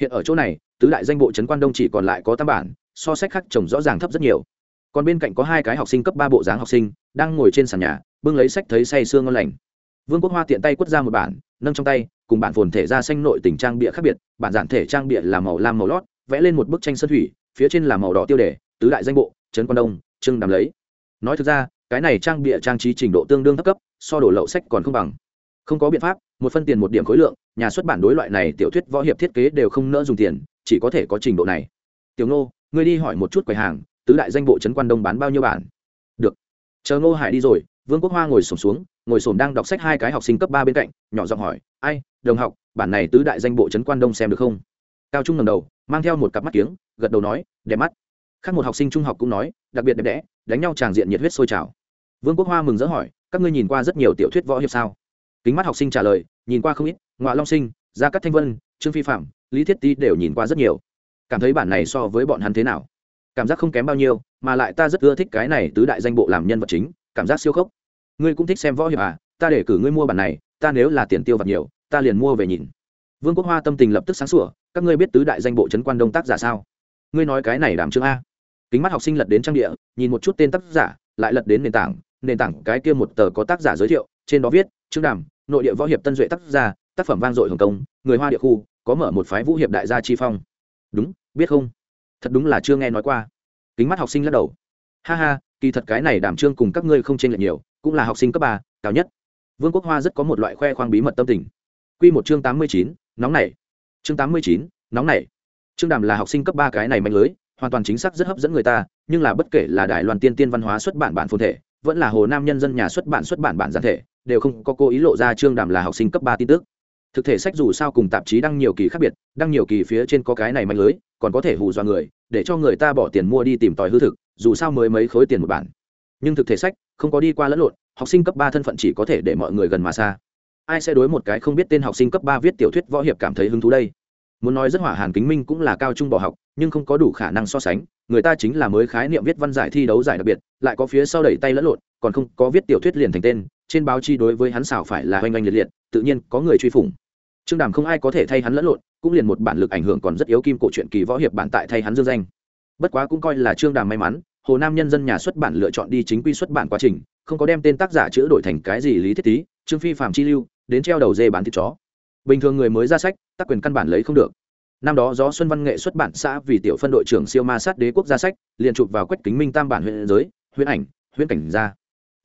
[SPEAKER 1] Hiện ở chỗ này, tứ đại danh bộ trấn quan đông chỉ còn lại có tám bản, so sách khác chồng rõ ràng thấp rất nhiều. Còn bên cạnh có hai cái học sinh cấp ba bộ dáng học sinh, đang ngồi trên sàn nhà, bưng lấy sách thấy say sương ngon lành. Vương quốc hoa tiện tay quất ra một bản nâng trong tay cùng bản phồn thể ra xanh nội tình trang bịa khác biệt bản giản thể trang bịa là màu lam màu lót vẽ lên một bức tranh sơn thủy phía trên là màu đỏ tiêu đề tứ đại danh bộ trấn quan đông trưng đàm lấy. Nói thực ra cái này trang bịa trang trí trình độ tương đương thấp cấp so đổ lậu sách còn không bằng. Không có biện pháp một phân tiền một điểm khối lượng nhà xuất bản đối loại này tiểu thuyết võ hiệp thiết kế đều không nỡ dùng tiền chỉ có thể có trình độ này. Tiểu Ngô, ngươi đi hỏi một chút quầy hàng tứ đại danh bộ trấn quan đông bán bao nhiêu bản? Được. Chờ ngô hải đi rồi vương quốc hoa ngồi sổm xuống ngồi sồn đang đọc sách hai cái học sinh cấp ba bên cạnh, nhỏ giọng hỏi, ai, đồng học, bản này tứ đại danh bộ trấn quan đông xem được không? Cao trung ngầm đầu, mang theo một cặp mắt kiếng, gật đầu nói, đẹp mắt. Khác một học sinh trung học cũng nói, đặc biệt đẹp đẽ, đánh nhau tràng diện nhiệt huyết sôi trào. Vương quốc hoa mừng rỡ hỏi, các ngươi nhìn qua rất nhiều tiểu thuyết võ hiệp sao? Kính mắt học sinh trả lời, nhìn qua không ít ngoại long sinh, gia cát thanh vân, trương phi phạm, lý thiết tý đều nhìn qua rất nhiều. Cảm thấy bản này so với bọn hắn thế nào? Cảm giác không kém bao nhiêu, mà lại ta rất ưa thích cái này tứ đại danh bộ làm nhân vật chính, cảm giác siêu khốc ngươi cũng thích xem võ hiệp à ta để cử ngươi mua bản này ta nếu là tiền tiêu vặt nhiều ta liền mua về nhìn. Vương quốc hoa tâm tình lập tức sáng sủa các ngươi biết tứ đại danh bộ trấn quan đông tác giả sao? Ngươi nói cái này đảm trương a. Kính mắt học sinh lật đến trang địa nhìn một chút tên tác giả lại lật đến nền tảng nền tảng cái kia một tờ có tác giả giới thiệu trên đó viết trương đàm nội địa võ hiệp tân duệ tác giả, tác phẩm vang dội hồng công người hoa địa khu có mở một phái vũ hiệp đại gia chi phong. Đúng biết không? Thật đúng là chưa nghe nói qua. Kính mắt học sinh lắc đầu. Ha ha kỳ thật cái này đảm trương cùng các ngươi không chênh lệch nhiều cũng là học sinh cấp ba, cao nhất. Vương quốc hoa rất có một loại khoe khoang bí mật tâm tình. Q một chương tám mươi chín, nóng này chương tám mươi chín, nóng này trương đàm là học sinh cấp ba cái này mạnh lưới, hoàn toàn chính xác rất hấp dẫn người ta, nhưng là bất kể là đài loan tiên tiên văn hóa xuất bản bản phồn thể, vẫn là hồ nam nhân dân nhà xuất bản xuất bản bản giản thể, đều không có cố ý lộ ra trương đàm là học sinh cấp ba tin tức. Thực thể sách dù sao cùng tạp chí đăng nhiều kỳ khác biệt, đăng nhiều kỳ phía trên có cái này mạnh lưới, còn có thể hù dọa người, để cho người ta bỏ tiền mua đi tìm tòi hư thực, dù sao mới mấy khối tiền một bản nhưng thực thể sách không có đi qua lẫn lộn, học sinh cấp ba thân phận chỉ có thể để mọi người gần mà xa. Ai sẽ đối một cái không biết tên học sinh cấp ba viết tiểu thuyết võ hiệp cảm thấy hứng thú đây? Muốn nói rất hỏa hàn kính minh cũng là cao trung bỏ học, nhưng không có đủ khả năng so sánh, người ta chính là mới khái niệm viết văn giải thi đấu giải đặc biệt, lại có phía sau đẩy tay lẫn lộn, còn không có viết tiểu thuyết liền thành tên, trên báo chi đối với hắn xảo phải là oanh oanh liệt liệt, tự nhiên có người truy phủng. Trương đàm không ai có thể thay hắn lẫn lộn, cũng liền một bản lực ảnh hưởng còn rất yếu kim cổ truyện kỳ võ hiệp bản tại thay hắn dương danh. Bất quá cũng coi là trương đàm may mắn hồ nam nhân dân nhà xuất bản lựa chọn đi chính quy xuất bản quá trình, không có đem tên tác giả chữ đổi thành cái gì lý thiết tý, trương phi phạm chi lưu, đến treo đầu dê bán thịt chó. Bình thường người mới ra sách, tác quyền căn bản lấy không được. Năm đó do xuân văn nghệ xuất bản xã vì tiểu phân đội trưởng siêu ma sát đế quốc gia sách, liền chụp vào quách kính minh tam bản huyện giới, huyện ảnh, huyện cảnh ra.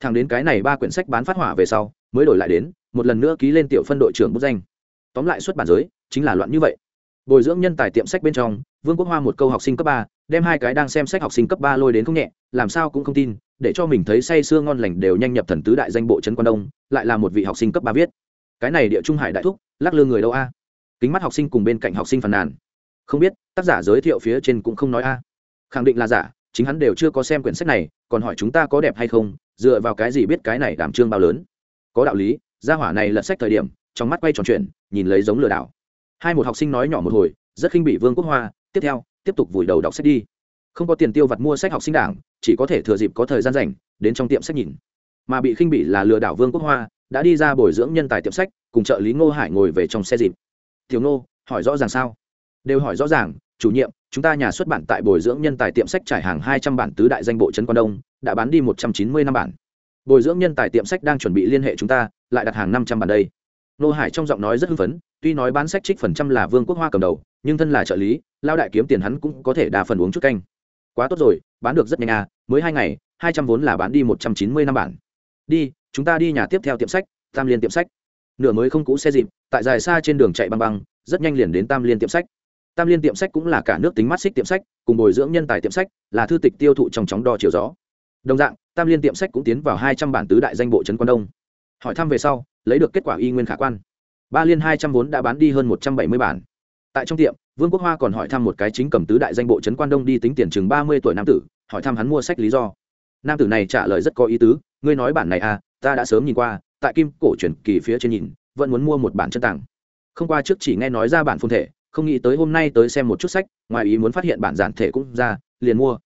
[SPEAKER 1] Thẳng đến cái này ba quyển sách bán phát hỏa về sau, mới đổi lại đến, một lần nữa ký lên tiểu phân đội trưởng bút danh. Tóm lại xuất bản giới, chính là loạn như vậy. Bồi dưỡng nhân tài tiệm sách bên trong, vương quốc hoa một câu học sinh cấp ba đem hai cái đang xem sách học sinh cấp ba lôi đến không nhẹ, làm sao cũng không tin, để cho mình thấy say sưa ngon lành đều nhanh nhập thần tứ đại danh bộ trấn quan đông, lại là một vị học sinh cấp ba viết. Cái này địa trung hải đại thúc, lắc lư người đâu a? Kính mắt học sinh cùng bên cạnh học sinh phàn nàn. Không biết, tác giả giới thiệu phía trên cũng không nói a. Khẳng định là giả, chính hắn đều chưa có xem quyển sách này, còn hỏi chúng ta có đẹp hay không, dựa vào cái gì biết cái này đảm trương bao lớn? Có đạo lý, gia hỏa này lật sách thời điểm, trong mắt quay tròn chuyện nhìn lấy giống lừa đảo. Hai một học sinh nói nhỏ một hồi, rất khinh bị vương quốc hoa, tiếp theo tiếp tục vùi đầu đọc sách đi. Không có tiền tiêu vặt mua sách học sinh đảng, chỉ có thể thừa dịp có thời gian rảnh, đến trong tiệm sách nhìn. Mà bị khinh bị là lừa đảo vương quốc hoa, đã đi ra bồi dưỡng nhân tài tiệm sách, cùng trợ lý ngô hải ngồi về trong xe dịp. Tiểu ngô, hỏi rõ ràng sao? Đều hỏi rõ ràng, chủ nhiệm, chúng ta nhà xuất bản tại bồi dưỡng nhân tài tiệm sách trải hàng hai trăm bản tứ đại danh bộ trấn quan đông, đã bán đi một trăm chín mươi năm bản. Bồi dưỡng nhân tài tiệm sách đang chuẩn bị liên hệ chúng ta, lại đặt hàng năm trăm bản đây. Nô hải trong giọng nói rất hưng phấn, tuy nói bán sách trích phần trăm là vương quốc hoa cầm đầu, nhưng thân là trợ lý lao đại kiếm tiền hắn cũng có thể đa phần uống chút canh. Quá tốt rồi, bán được rất nhanh à mới hai ngày, hai trăm vốn là bán đi một trăm chín mươi năm bản. Đi, chúng ta đi nhà tiếp theo tiệm sách, tam liên tiệm sách. Nửa mới không cũ xe dịp, tại dài xa trên đường chạy băng băng, rất nhanh liền đến tam liên tiệm sách. Tam liên tiệm sách cũng là cả nước tính mắt xích tiệm sách, cùng bồi dưỡng nhân tài tiệm sách, là thư tịch tiêu thụ trong chóng đo chiều gió. Đồng dạng, tam liên tiệm sách cũng tiến vào hai trăm bản tứ đại danh bộ trấn quan đông. Hỏi thăm về sau, lấy được kết quả y nguyên khả quan. Ba liên hai trăm vốn đã bán đi hơn một trăm bảy mươi bản tại trong tiệm, vương quốc hoa còn hỏi thăm một cái chính cầm tứ đại danh bộ trấn quan đông đi tính tiền chừng ba mươi tuổi nam tử, hỏi thăm hắn mua sách lý do. Nam tử này trả lời rất có ý tứ, ngươi nói bản này à ta đã sớm nhìn qua, tại kim cổ truyền kỳ phía trên nhìn, vẫn muốn mua một bản chân tặng không qua trước chỉ nghe nói ra bản phun thể, không nghĩ tới hôm nay tới xem một chút sách, ngoài ý muốn phát hiện bản giản thể cũng ra, liền mua.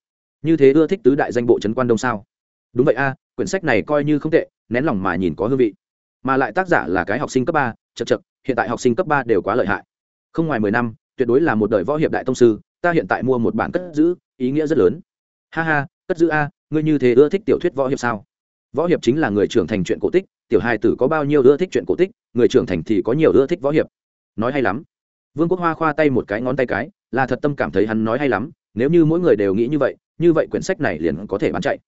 [SPEAKER 1] Như thế ưa thích tứ đại danh bộ trấn quan đông sao? Đúng vậy a, quyển sách này coi như không tệ, nén lòng mà nhìn có hương vị. Mà lại tác giả là cái học sinh cấp ba, chật chật, hiện tại học sinh cấp ba đều quá lợi hại không ngoài mười năm, tuyệt đối là một đời võ hiệp đại tông sư, ta hiện tại mua một bản cất giữ, ý nghĩa rất lớn. Ha ha, cất giữ a, ngươi như thế ưa thích tiểu thuyết võ hiệp sao? Võ hiệp chính là người trưởng thành chuyện cổ tích, tiểu hài tử có bao nhiêu ưa thích chuyện cổ tích, người trưởng thành thì có nhiều ưa thích võ hiệp. Nói hay lắm. Vương quốc hoa khoa tay một cái ngón tay cái, là thật tâm cảm thấy hắn nói hay lắm, nếu như mỗi người đều nghĩ như vậy như vậy quyển sách này liền có thể bán chạy.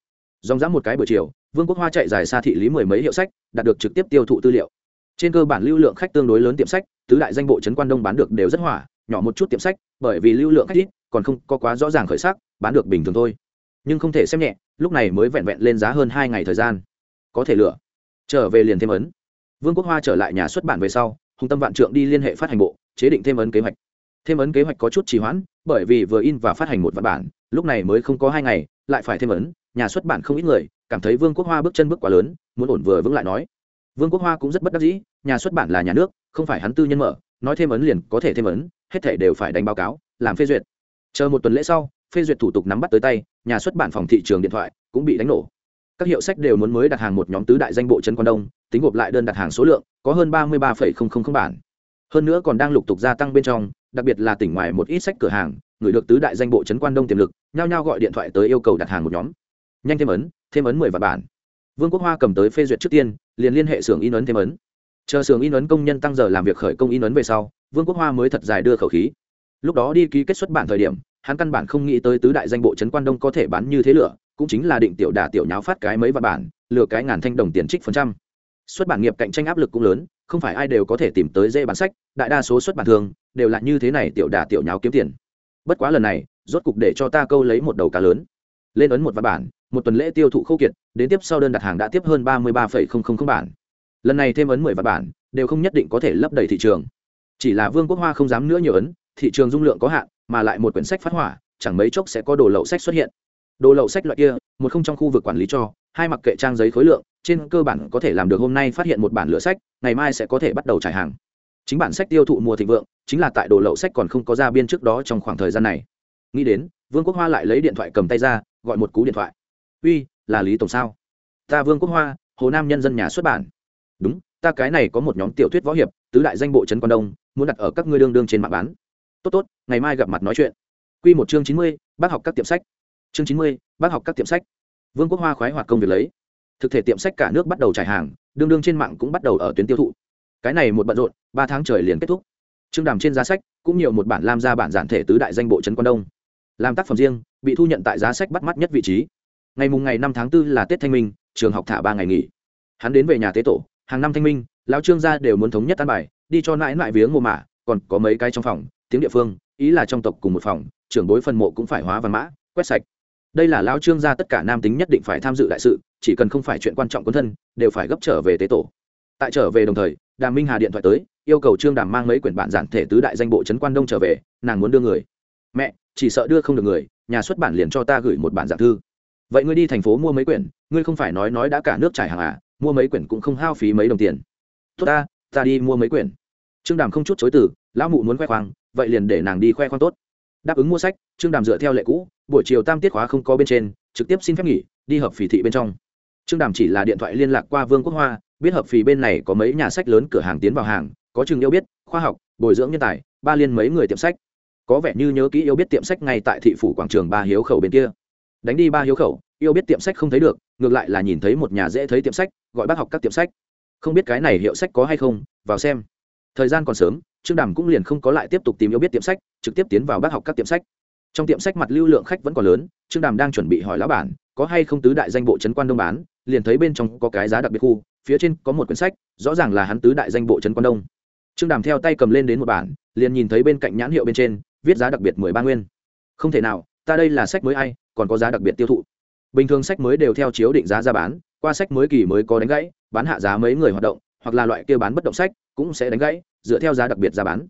[SPEAKER 1] Dòng dã một cái buổi chiều, vương quốc hoa chạy dài xa thị lý mười mấy hiệu sách, đạt được trực tiếp tiêu thụ tư liệu. Trên cơ bản lưu lượng khách tương đối lớn tiệm sách tứ đại danh bộ trấn quan đông bán được đều rất hỏa, nhỏ một chút tiệm sách, bởi vì lưu lượng khách ít, còn không có quá rõ ràng khởi sắc, bán được bình thường thôi. Nhưng không thể xem nhẹ, lúc này mới vẹn vẹn lên giá hơn hai ngày thời gian. Có thể lựa. Trở về liền thêm ấn. Vương quốc hoa trở lại nhà xuất bản về sau, hùng tâm vạn trượng đi liên hệ phát hành bộ, chế định thêm ấn kế hoạch. Thêm ấn kế hoạch có chút trì hoãn, bởi vì vừa in và phát hành một văn bản, lúc này mới không có hai ngày, lại phải thêm ấn, nhà xuất bản không ít người, cảm thấy vương quốc hoa bước chân bước quá lớn, muốn ổn vừa vững lại nói. Vương quốc hoa cũng rất bất đắc dĩ nhà xuất bản là nhà nước, không phải hắn tư nhân mở, nói thêm ấn liền có thể thêm ấn, hết thể đều phải đánh báo cáo, làm phê duyệt. Chờ một tuần lễ sau, phê duyệt thủ tục nắm bắt tới tay, nhà xuất bản phòng thị trường điện thoại cũng bị đánh nổ. Các hiệu sách đều muốn mới đặt hàng một nhóm tứ đại danh bộ trấn quan đông, tính gộp lại đơn đặt hàng số lượng, có hơn ba mươi ba bản. Hơn nữa còn đang lục tục gia tăng bên trong, đặc biệt là tỉnh ngoài một ít sách cửa hàng, người được tứ đại danh bộ trấn quan đông tiềm lực, nhao nhao gọi điện thoại tới yêu cầu đặt hàng một nhóm. Nhanh thêm ấn thêm ấn mười vạn bản. Vương quốc hoa cầm tới phê duyệt trước tiên, liền liên hệ xưởng in ấn thêm ấn chờ xưởng in ấn công nhân tăng giờ làm việc khởi công in ấn về sau, vương quốc hoa mới thật dài đưa khẩu khí. Lúc đó đi ký kết xuất bản thời điểm, hắn căn bản không nghĩ tới tứ đại danh bộ trấn quan đông có thể bán như thế lửa, cũng chính là định tiểu đà tiểu nháo phát cái mấy vạn bản, lừa cái ngàn thanh đồng tiền trích phần trăm. Xuất bản nghiệp cạnh tranh áp lực cũng lớn, không phải ai đều có thể tìm tới dễ bán sách, đại đa số xuất bản thường đều là như thế này tiểu đà tiểu nháo kiếm tiền. Bất quá lần này, rốt cục để cho ta câu lấy một đầu cá lớn. Lên ấn một văn bản, một tuần lễ tiêu thụ khâu kiệt, đến tiếp sau đơn đặt hàng đã tiếp hơn ba mươi ba bản lần này thêm ấn mười vạn bản, đều không nhất định có thể lấp đầy thị trường. Chỉ là vương quốc hoa không dám nữa nhiều ấn, thị trường dung lượng có hạn, mà lại một quyển sách phát hỏa, chẳng mấy chốc sẽ có đồ lậu sách xuất hiện. Đồ lậu sách loại kia, một không trong khu vực quản lý cho, hai mặc kệ trang giấy khối lượng, trên cơ bản có thể làm được hôm nay phát hiện một bản lựa sách, ngày mai sẽ có thể bắt đầu trải hàng. Chính bản sách tiêu thụ mùa thịnh vượng, chính là tại đồ lậu sách còn không có ra biên trước đó trong khoảng thời gian này. Nghĩ đến, vương quốc hoa lại lấy điện thoại cầm tay ra, gọi một cú điện thoại. Uy, là lý tổng sao? Ta vương quốc hoa, hồ nam nhân dân nhà xuất bản đúng, ta cái này có một nhóm tiểu thuyết võ hiệp, tứ đại danh bộ trấn quan đông, muốn đặt ở các ngươi đương đương trên mạng bán. Tốt tốt, ngày mai gặp mặt nói chuyện. Quy một chương chín mươi, bác học các tiệm sách. Chương chín mươi, bác học các tiệm sách. Vương quốc hoa khoái hoạt công việc lấy. Thực thể tiệm sách cả nước bắt đầu trải hàng, đương đương trên mạng cũng bắt đầu ở tuyến tiêu thụ. Cái này một bận rộn, ba tháng trời liền kết thúc. Trương đàm trên giá sách, cũng nhiều một bản làm ra bản giản thể tứ đại danh bộ trấn quan đông. Làm tác phẩm riêng, bị thu nhận tại giá sách bắt mắt nhất vị trí. Ngày mùng ngày năm tháng 4 là tết thanh minh, trường học thả ba ngày nghỉ. Hắn đến về nhà tế tổ hàng năm thanh minh, lão trương gia đều muốn thống nhất tan bài, đi cho nãi nãi viếng mồ mả, còn có mấy cái trong phòng, tiếng địa phương, ý là trong tộc cùng một phòng, trưởng bối phần mộ cũng phải hóa văn mã, quét sạch. Đây là lão trương gia tất cả nam tính nhất định phải tham dự đại sự, chỉ cần không phải chuyện quan trọng quân thân, đều phải gấp trở về tế tổ. Tại trở về đồng thời, đàm minh hà điện thoại tới, yêu cầu trương đàm mang mấy quyển bản giản thể tứ đại danh bộ trấn quan đông trở về, nàng muốn đưa người. Mẹ, chỉ sợ đưa không được người, nhà xuất bản liền cho ta gửi một bản giảng thư. Vậy ngươi đi thành phố mua mấy quyển, ngươi không phải nói nói đã cả nước trải hàng à? Mua mấy quyển cũng không hao phí mấy đồng tiền. Tốt ta ta đi mua mấy quyển. Trương đàm không chút chối từ, lão mụ muốn khoe khoang, vậy liền để nàng đi khoe khoang tốt. Đáp ứng mua sách, trương đàm dựa theo lệ cũ, buổi chiều tam tiết khóa không có bên trên, trực tiếp xin phép nghỉ, đi hợp phì thị bên trong. Trương đàm chỉ là điện thoại liên lạc qua vương quốc hoa, biết hợp phì bên này có mấy nhà sách lớn cửa hàng tiến vào hàng, có chừng yêu biết, khoa học, bồi dưỡng nhân tài, ba liên mấy người tiệm sách. Có vẻ như nhớ kỹ yêu biết tiệm sách ngay tại thị phủ quảng trường ba hiếu khẩu bên kia. Đánh đi ba hiếu khẩu yêu biết tiệm sách không thấy được, ngược lại là nhìn thấy một nhà dễ thấy tiệm sách, gọi bác học các tiệm sách. Không biết cái này hiệu sách có hay không, vào xem. Thời gian còn sớm, trương đàm cũng liền không có lại tiếp tục tìm yêu biết tiệm sách, trực tiếp tiến vào bác học các tiệm sách. Trong tiệm sách mặt lưu lượng khách vẫn còn lớn, trương đàm đang chuẩn bị hỏi lão bản, có hay không tứ đại danh bộ trấn quan đông bán, liền thấy bên trong có cái giá đặc biệt khu, phía trên có một quyển sách, rõ ràng là hắn tứ đại danh bộ trấn quan đông. Trương đàm theo tay cầm lên đến một bản, liền nhìn thấy bên cạnh nhãn hiệu bên trên, viết giá đặc biệt mười ba nguyên. Không thể nào, ta đây là sách mới ai, còn có giá đặc biệt tiêu thụ bình thường sách mới đều theo chiếu định giá ra bán, qua sách mới kỳ mới có đánh gãy, bán hạ giá mấy người hoạt động, hoặc là loại kia bán bất động sách, cũng sẽ đánh gãy, dựa theo giá đặc biệt ra bán.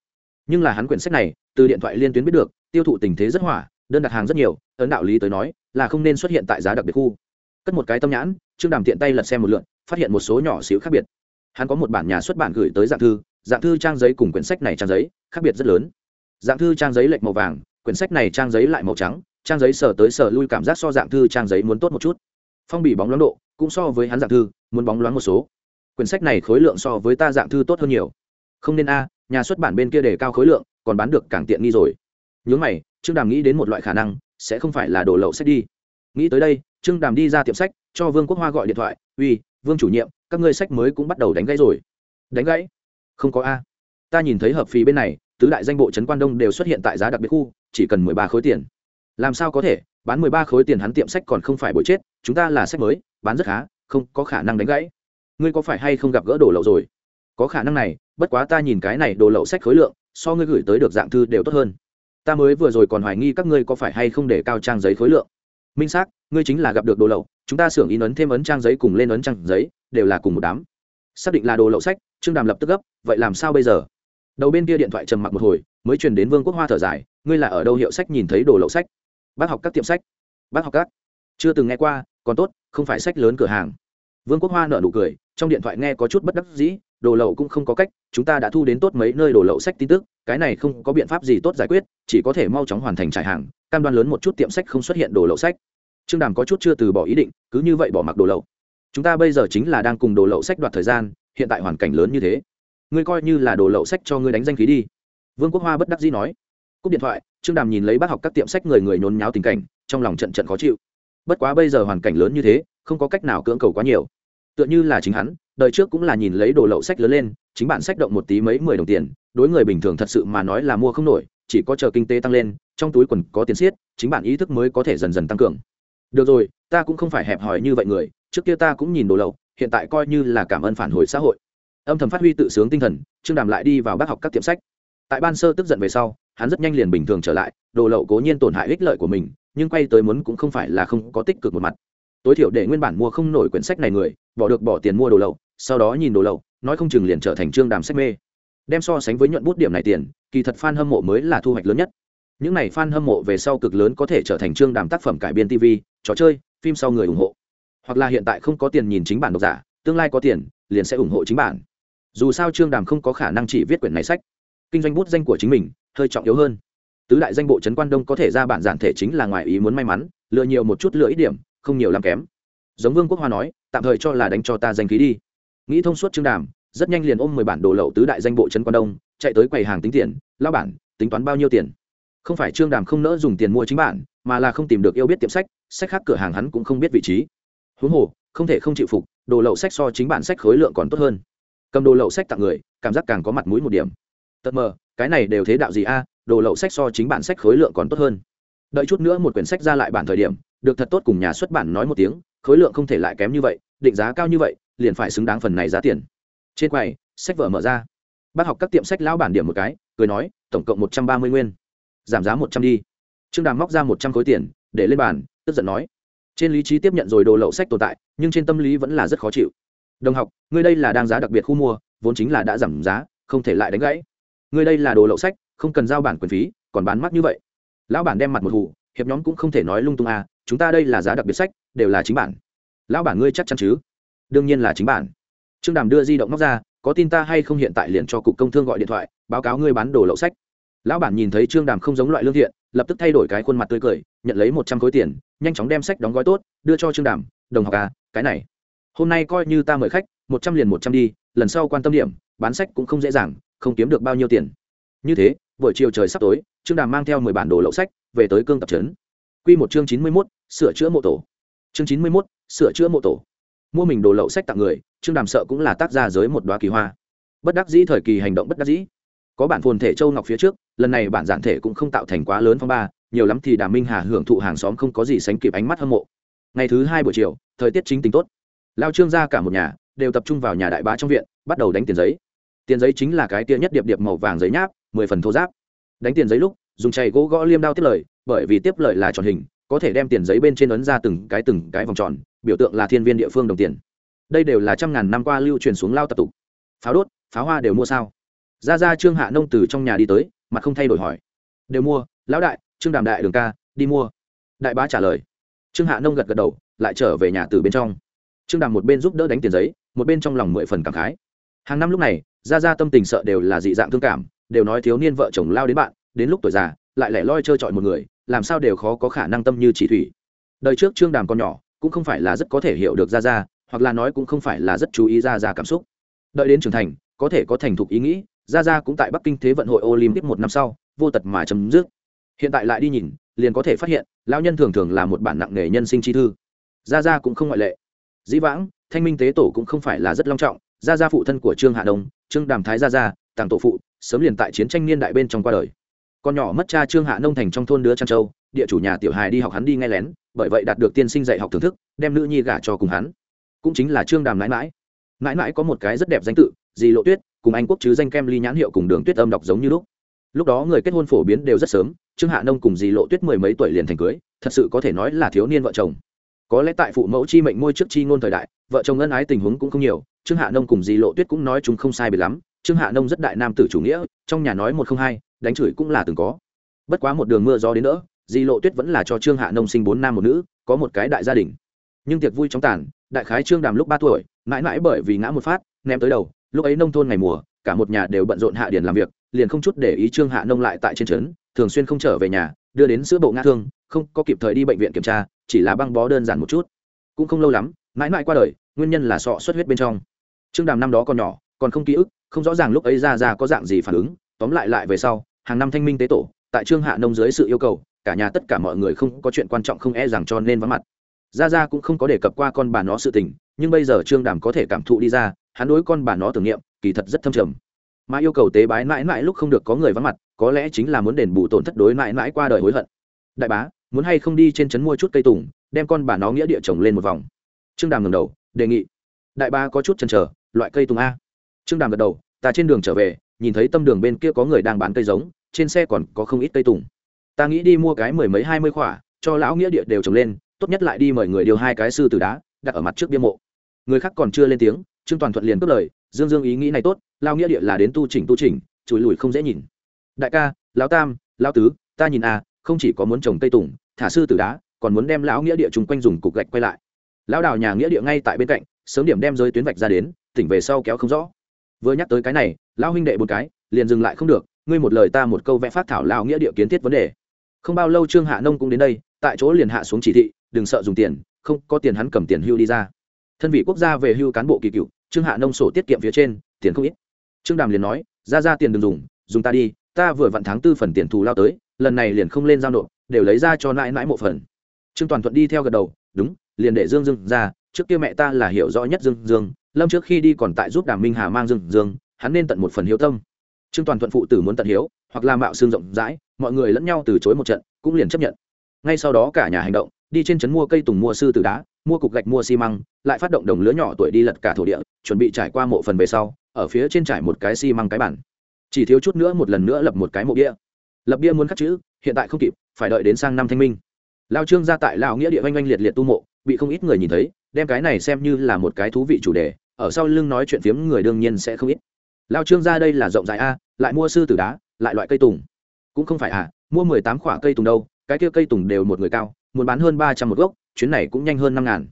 [SPEAKER 1] Nhưng là hắn quyển sách này, từ điện thoại liên tuyến biết được, tiêu thụ tình thế rất hỏa, đơn đặt hàng rất nhiều, ấn đạo lý tới nói, là không nên xuất hiện tại giá đặc biệt khu. Cất một cái tâm nhãn, trương đàm tiện tay lật xem một lượn phát hiện một số nhỏ xíu khác biệt. Hắn có một bản nhà xuất bản gửi tới dạng thư dạng thư trang giấy cùng quyển sách này trang giấy, khác biệt rất lớn. Dạng thư trang giấy lệch màu vàng, quyển sách này trang giấy lại màu trắng trang giấy sờ tới sờ lui cảm giác so dạng thư trang giấy muốn tốt một chút. Phong bì bóng loáng độ, cũng so với hắn dạng thư, muốn bóng loáng một số. Quyển sách này khối lượng so với ta dạng thư tốt hơn nhiều. Không nên a, nhà xuất bản bên kia để cao khối lượng, còn bán được càng tiện nghi rồi. Nhớ mày, trương đàm nghĩ đến một loại khả năng, sẽ không phải là đồ lậu sách đi. Nghĩ tới đây, trương đàm đi ra tiệm sách, cho vương quốc hoa gọi điện thoại, uy, vương chủ nhiệm, các ngươi sách mới cũng bắt đầu đánh gãy rồi. Đánh gãy? Không có a. Ta nhìn thấy hợp phí bên này, tứ đại danh bộ trấn quan đông đều xuất hiện tại giá đặc biệt khu, chỉ cần mười ba khối tiền làm sao có thể? Bán mười ba khối tiền hắn tiệm sách còn không phải bội chết, chúng ta là sách mới, bán rất khá, không có khả năng đánh gãy. Ngươi có phải hay không gặp gỡ đồ lậu rồi? Có khả năng này, bất quá ta nhìn cái này đồ lậu sách khối lượng, so ngươi gửi tới được dạng thư đều tốt hơn. Ta mới vừa rồi còn hoài nghi các ngươi có phải hay không để cao trang giấy khối lượng. Minh xác, ngươi chính là gặp được đồ lậu, chúng ta xưởng in ấn thêm ấn trang giấy cùng lên ấn trang giấy, đều là cùng một đám. Xác định là đồ lậu sách, trương đàm lập tức gấp, vậy làm sao bây giờ? Đầu bên kia điện thoại trầm mặc một hồi, mới truyền đến vương quốc hoa thở dài, ngươi là ở đâu hiệu sách nhìn thấy đồ lậu sách? Bác học các tiệm sách. Bác học các. Chưa từng nghe qua, còn tốt, không phải sách lớn cửa hàng. Vương quốc hoa nợ nụ cười, trong điện thoại nghe có chút bất đắc dĩ, đồ lậu cũng không có cách, chúng ta đã thu đến tốt mấy nơi đồ lậu sách tin tức, cái này không có biện pháp gì tốt giải quyết, chỉ có thể mau chóng hoàn thành trải hàng, cam đoan lớn một chút tiệm sách không xuất hiện đồ lậu sách. Trương đàm có chút chưa từ bỏ ý định, cứ như vậy bỏ mặc đồ lậu. Chúng ta bây giờ chính là đang cùng đồ lậu sách đoạt thời gian, hiện tại hoàn cảnh lớn như thế. Ngươi coi như là đồ lậu sách cho ngươi đánh danh khí đi. Vương quốc hoa bất đắc dĩ nói cúp điện thoại, trương đàm nhìn lấy bác học các tiệm sách người người nhốn nháo tình cảnh, trong lòng trận trận khó chịu. Bất quá bây giờ hoàn cảnh lớn như thế, không có cách nào cưỡng cầu quá nhiều. Tựa như là chính hắn, đời trước cũng là nhìn lấy đồ lậu sách lớn lên, chính bản sách động một tí mấy mười đồng tiền, đối người bình thường thật sự mà nói là mua không nổi, chỉ có chờ kinh tế tăng lên, trong túi quần có tiền siết chính bản ý thức mới có thể dần dần tăng cường. Được rồi, ta cũng không phải hẹp hòi như vậy người, trước kia ta cũng nhìn đồ lậu, hiện tại coi như là cảm ơn phản hồi xã hội. Âm thầm phát huy tự sướng tinh thần, trương đàm lại đi vào bác học các tiệm sách. Tại ban sơ tức giận về sau hắn rất nhanh liền bình thường trở lại, đồ lậu cố nhiên tổn hại ích lợi của mình, nhưng quay tới muốn cũng không phải là không có tích cực một mặt. Tối thiểu để nguyên bản mua không nổi quyển sách này người, bỏ được bỏ tiền mua đồ lậu, sau đó nhìn đồ lậu, nói không chừng liền trở thành trương đàm sách mê. Đem so sánh với nhuận bút điểm này tiền, kỳ thật f a n hâm mộ mới là thu hoạch lớn nhất. Những này f a n hâm mộ về sau cực lớn có thể trở thành trương đàm tác phẩm cải biên tv trò chơi, phim sau người ủng hộ. Hoặc là hiện tại không có tiền nhìn chính bản độc giả, tương lai có tiền, liền sẽ ủng hộ chính bản. Dù sao trương đàm không có khả năng chỉ viết quyển này sách. Kinh doanh bút danh của chính mình hơi trọng yếu hơn. Tứ đại danh bộ trấn quan đông có thể ra bản giản thể chính là ngoài ý muốn may mắn, lựa nhiều một chút lựa ít điểm, không nhiều làm kém. Giống vương quốc hoa nói, tạm thời cho là đánh cho ta danh khí đi. Nghĩ thông suốt trương đàm, rất nhanh liền ôm mười bản đồ lậu tứ đại danh bộ trấn quan đông, chạy tới quầy hàng tính tiền, lao bản, tính toán bao nhiêu tiền? Không phải trương đàm không nỡ dùng tiền mua chính bản, mà là không tìm được yêu biết tiệm sách sách khác cửa hàng hắn cũng không biết vị trí. Huống hồ, không thể không chịu phục, đồ lậu sách so chính bản sách khối lượng còn tốt hơn. Cầm đồ lậu sách tặng người, cảm giác càng có mặt mũi một điểm. Tật mờ cái này đều thế đạo gì a, đồ lậu sách so chính bản sách khối lượng còn tốt hơn. Đợi chút nữa một quyển sách ra lại bản thời điểm, được thật tốt cùng nhà xuất bản nói một tiếng, khối lượng không thể lại kém như vậy, định giá cao như vậy, liền phải xứng đáng phần này giá tiền. Trên quầy, sách vở mở ra. Bác học các tiệm sách lão bản điểm một cái, cười nói, tổng cộng một trăm ba mươi nguyên. Giảm giá một trăm đi. Trương đàm móc ra một trăm khối tiền, để lên bàn, tức giận nói. Trên lý trí tiếp nhận rồi đồ lậu sách tồn tại, nhưng trên tâm lý vẫn là rất khó chịu. Đồng học, ngươi đây là đang giá đặc biệt khu mua, vốn chính là đã giảm giá, không thể lại đánh gãy ngươi đây là đồ lậu sách, không cần giao bản quyền phí, còn bán mắc như vậy. Lão bản đem mặt một hụ hiệp nhóm cũng không thể nói lung tung à chúng ta đây là giá đặc biệt sách, đều là chính bản. Lão bản ngươi chắc chắn chứ? Đương nhiên là chính bản. Trương đàm đưa di động móc ra, có tin ta hay không hiện tại liền cho cục công thương gọi điện thoại, báo cáo ngươi bán đồ lậu sách. Lão bản nhìn thấy trương đàm không giống loại lương thiện, lập tức thay đổi cái khuôn mặt tươi cười, nhận lấy một trăm khối tiền, nhanh chóng đem sách đóng gói tốt, đưa cho trương đàm, đồng học à cái này, hôm nay coi như ta mời khách, một trăm liền một trăm đi, lần sau quan tâm điểm, bán sách cũng không dễ dàng không kiếm được bao nhiêu tiền. Như thế, buổi chiều trời sắp tối, trương đàm mang theo mười bản đồ lậu sách, về tới cương tập trấn. Q một chương chín mươi mốt, sửa chữa mộ tổ. Chương chín mươi mốt, sửa chữa mộ tổ. Mua mình đồ lậu sách tặng người, trương đàm sợ cũng là tác gia giới một đoá kỳ hoa. Bất đắc dĩ thời kỳ hành động bất đắc dĩ. Có bản phồn thể châu ngọc phía trước, lần này bản giản thể cũng không tạo thành quá lớn phong ba, nhiều lắm thì đàm minh hà hưởng thụ hàng xóm không có gì sánh kịp ánh mắt hâm mộ. Ngày thứ hai buổi chiều, thời tiết chính tình tốt. Lao trương ra cả một nhà, đều tập trung vào nhà đại bá trong viện, bắt đầu đánh tiền giấy tiền giấy chính là cái tia nhất điệp điệp màu vàng giấy nháp, mười phần thô giáp. Đánh tiền giấy lúc, dùng chày gỗ gõ liêm đao tiếp lời, bởi vì tiếp lời là tròn hình, có thể đem tiền giấy bên trên ấn ra từng cái từng cái vòng tròn, biểu tượng là thiên viên địa phương đồng tiền. Đây đều là trăm ngàn năm qua lưu truyền xuống lao tập tục. Pháo đốt, pháo hoa đều mua sao? Ra ra trương hạ nông từ trong nhà đi tới, mặt không thay đổi hỏi. Đều mua, lão đại, trương đàm đại đường ca, đi mua. Đại bá trả lời. Trương hạ nông gật gật đầu, lại trở về nhà từ bên trong. Trương đàm một bên giúp đỡ đánh tiền giấy, một bên trong lòng mười phần cảm khái. Hàng năm lúc này ra ra tâm tình sợ đều là dị dạng thương cảm, đều nói thiếu niên vợ chồng lao đến bạn, đến lúc tuổi già, lại lẻ loi trơ trọi một người, làm sao đều khó có khả năng tâm như chỉ thủy. Đời trước trương đàm còn nhỏ, cũng không phải là rất có thể hiểu được ra ra, hoặc là nói cũng không phải là rất chú ý ra ra cảm xúc. Đợi đến trưởng thành, có thể có thành thục ý nghĩ, ra ra cũng tại bắc kinh thế vận hội olympic một năm sau, vô tật mà chấm dứt. Hiện tại lại đi nhìn, liền có thể phát hiện, lão nhân thường thường là một bản nặng nghề nhân sinh chi thư. Ra ra cũng không ngoại lệ. Dĩ vãng, thanh minh tế tổ cũng không phải là rất long trọng, ra ra phụ thân của trương hạ đông trương đàm thái ra ra tàng tổ phụ, sớm liền tại chiến tranh niên đại bên trong qua đời. Con nhỏ mất cha trương hạ nông thành trong thôn đứa trăn châu, địa chủ nhà tiểu hài đi học hắn đi nghe lén, bởi vậy đạt được tiên sinh dạy học thưởng thức, đem nữ nhi gả cho cùng hắn. Cũng chính là trương đàm mãi mãi. Mãi mãi có một cái rất đẹp danh tự, dì lộ tuyết, cùng anh quốc chứ danh kem ly nhãn hiệu cùng đường tuyết âm đọc giống như lúc. Lúc đó người kết hôn phổ biến đều rất sớm, trương hạ nông cùng dì lộ tuyết mười mấy tuổi liền thành cưới, thật sự có thể nói là thiếu niên vợ chồng. Có lẽ tại phụ mẫu chi mệnh môi trước chi ngôn thời đại vợ chồng ân ái tình huống cũng không nhiều, trương hạ nông cùng dì lộ tuyết cũng nói chúng không sai biệt lắm. Trương hạ nông rất đại nam tử chủ nghĩa, trong nhà nói một không hai, đánh chửi cũng là từng có. Bất quá một đường mưa gió đến nữa, dì lộ tuyết vẫn là cho trương hạ nông sinh bốn nam một nữ, có một cái đại gia đình. Nhưng tiệc vui trong tàn, đại khái trương đàm lúc ba tuổi, mãi mãi bởi vì ngã một phát, ném tới đầu, lúc ấy nông thôn ngày mùa, cả một nhà đều bận rộn hạ điền làm việc, liền không chút để ý trương hạ nông lại tại trên trấn, thường xuyên không trở về nhà, đưa đến sữa bộ ngã thương, không có kịp thời đi bệnh viện kiểm tra, chỉ là băng bó đơn giản một chút. Cũng không lâu lắm mãi mãi qua đời, nguyên nhân là sọ xuất huyết bên trong. Trương đàm năm đó còn nhỏ, còn không ký ức, không rõ ràng lúc ấy ra ra có dạng gì phản ứng, tóm lại lại về sau, hàng năm thanh minh tế tổ, tại trương hạ nông dưới sự yêu cầu, cả nhà tất cả mọi người không có chuyện quan trọng không e rằng cho nên vắng mặt. Ra ra cũng không có đề cập qua con bà nó sự tình, nhưng bây giờ trương đàm có thể cảm thụ đi ra, hắn đối con bà nó tưởng niệm, kỳ thật rất thâm trầm. Mà yêu cầu tế bái mãi mãi lúc không được có người vắng mặt, có lẽ chính là muốn đền bù tổn thất đối mãi mãi qua đời hối hận. Đại bá, muốn hay không đi trên trấn mua chút cây tùng, đem con bà nó nghĩa địa trồng lên một vòng trương đàm ngầm đầu, đề nghị. Đại Ba có chút chần chờ, loại cây tùng a. Trương đàm gật đầu, ta trên đường trở về, nhìn thấy tâm đường bên kia có người đang bán cây giống, trên xe còn có không ít cây tùng. Ta nghĩ đi mua cái mười mấy, hai mươi khỏa, cho lão nghĩa địa đều trồng lên, tốt nhất lại đi mời người điều hai cái sư từ đá, đặt ở mặt trước bia mộ. Người khác còn chưa lên tiếng, trương toàn thuận liền cất lời, dương dương ý nghĩ này tốt lao nghĩa địa là đến tu chỉnh tu chỉnh, chùi lùi không dễ nhìn. Đại ca, lão tam, lão tứ, ta nhìn a, không chỉ có muốn trồng cây tùng, thả sư từ đá, còn muốn đem lão nghĩa địa chung quanh dùng cục gạch quay lại lão đào nhà nghĩa địa ngay tại bên cạnh, sớm điểm đem rơi tuyến vạch ra đến, tỉnh về sau kéo không rõ. Vừa nhắc tới cái này, lão huynh đệ một cái, liền dừng lại không được, ngươi một lời ta một câu vẽ phát thảo lao nghĩa địa kiến thiết vấn đề. Không bao lâu trương hạ nông cũng đến đây, tại chỗ liền hạ xuống chỉ thị, đừng sợ dùng tiền, không có tiền hắn cầm tiền hưu đi ra. Thân vị quốc gia về hưu cán bộ kỳ cựu, trương hạ nông sổ tiết kiệm phía trên, tiền không ít. Trương đàm liền nói, ra ra tiền đừng dùng dùng ta đi, ta vừa vặn tháng tư phần tiền thù lao tới, lần này liền không lên giao nộp, đều lấy ra cho nãi nãi một phần. Trương toàn thuận đi theo gật đầu đúng, liền để dương dương ra, trước kia mẹ ta là hiểu rõ nhất dương dương, lâm trước khi đi còn tại giúp đàm minh hà mang dương dương, hắn nên tận một phần hiếu tâm. Trương toàn thuận phụ tử muốn tận hiếu, hoặc là mạo xương rộng rãi, mọi người lẫn nhau từ chối một trận, cũng liền chấp nhận. Ngay sau đó cả nhà hành động, đi trên trấn mua cây tùng mua sư từ đá, mua cục gạch mua xi măng, lại phát động đồng lứa nhỏ tuổi đi lật cả thổ địa, chuẩn bị trải qua mộ phần về sau, ở phía trên trải một cái xi măng cái bản chỉ thiếu chút nữa một lần nữa lập một cái mộ bia. Lập bia muốn khắc chữ, hiện tại không kịp, phải đợi đến sang năm thanh minh lao trương ra tại lao nghĩa địa oanh oanh liệt liệt tu mộ, bị không ít người nhìn thấy, đem cái này xem như là một cái thú vị chủ đề, ở sau lưng nói chuyện phiếm người đương nhiên sẽ không ít. Lao trương ra đây là rộng rãi a, lại mua sư tử đá, lại loại cây tùng. Cũng không phải à mua mười tám khoả cây tùng đâu, cái kia cây tùng đều một người cao, muốn bán hơn ba trăm một gốc, chuyến này cũng nhanh hơn năm ngàn.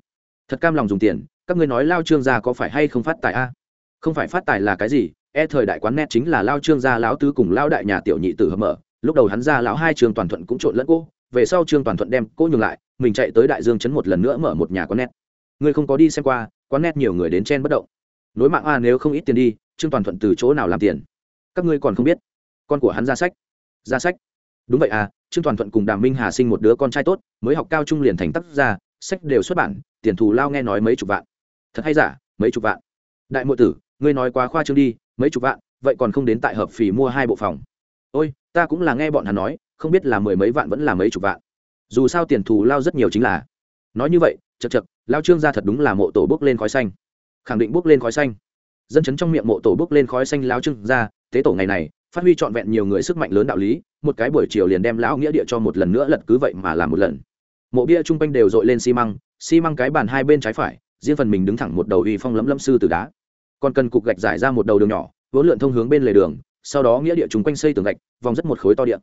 [SPEAKER 1] Thật cam lòng dùng tiền, các ngươi nói lao trương gia có phải hay không phát tài a? Không phải phát tài là cái gì e thời đại quán net chính là lao trương gia lão tứ cùng lao đại nhà tiểu nhị tử hợp mở, lúc đầu hắn ra lão hai trường toàn thuận cũng trộn lẫn cô về sau trương toàn thuận đem cô nhường lại, mình chạy tới đại dương chấn một lần nữa mở một nhà quán net. Ngươi không có đi xem qua, quán net nhiều người đến chen bất động. Nối mạng a, nếu không ít tiền đi, trương toàn thuận từ chỗ nào làm tiền? Các ngươi còn không biết. Con của hắn ra sách. Ra sách. Đúng vậy à trương toàn thuận cùng đàm minh hà sinh một đứa con trai tốt, mới học cao trung liền thành tác gia, sách đều xuất bản, tiền thù lao nghe nói mấy chục vạn. Thật hay giả, mấy chục vạn? Đại mộ tử, ngươi nói quá khoa trương đi, mấy chục vạn, vậy còn không đến tại hợp phì mua hai bộ phòng. Ôi, ta cũng là nghe bọn hắn nói không biết là mười mấy vạn vẫn là mấy chục vạn. Dù sao tiền thù lao rất nhiều chính là. Nói như vậy chật chật lao trương ra thật đúng là mộ tổ bước lên khói xanh. Khẳng định bước lên khói xanh. Dân chấn trong miệng mộ tổ bước lên khói xanh lao trương ra tế tổ ngày này, phát huy trọn vẹn nhiều người sức mạnh lớn đạo lý, một cái buổi chiều liền đem lão nghĩa địa cho một lần nữa lật cứ vậy mà làm một lần. Mộ bia chung quanh đều dội lên xi măng xi măng cái bàn hai bên trái phải, riêng phần mình đứng thẳng một đầu uy phong lẫm lâm sư từ đá. Còn cần cục gạch giải ra một đầu đường nhỏ, vốn lượn thông hướng bên lề đường, sau đó nghĩa địa chung quanh xây tường gạch, vòng rất một khối to điện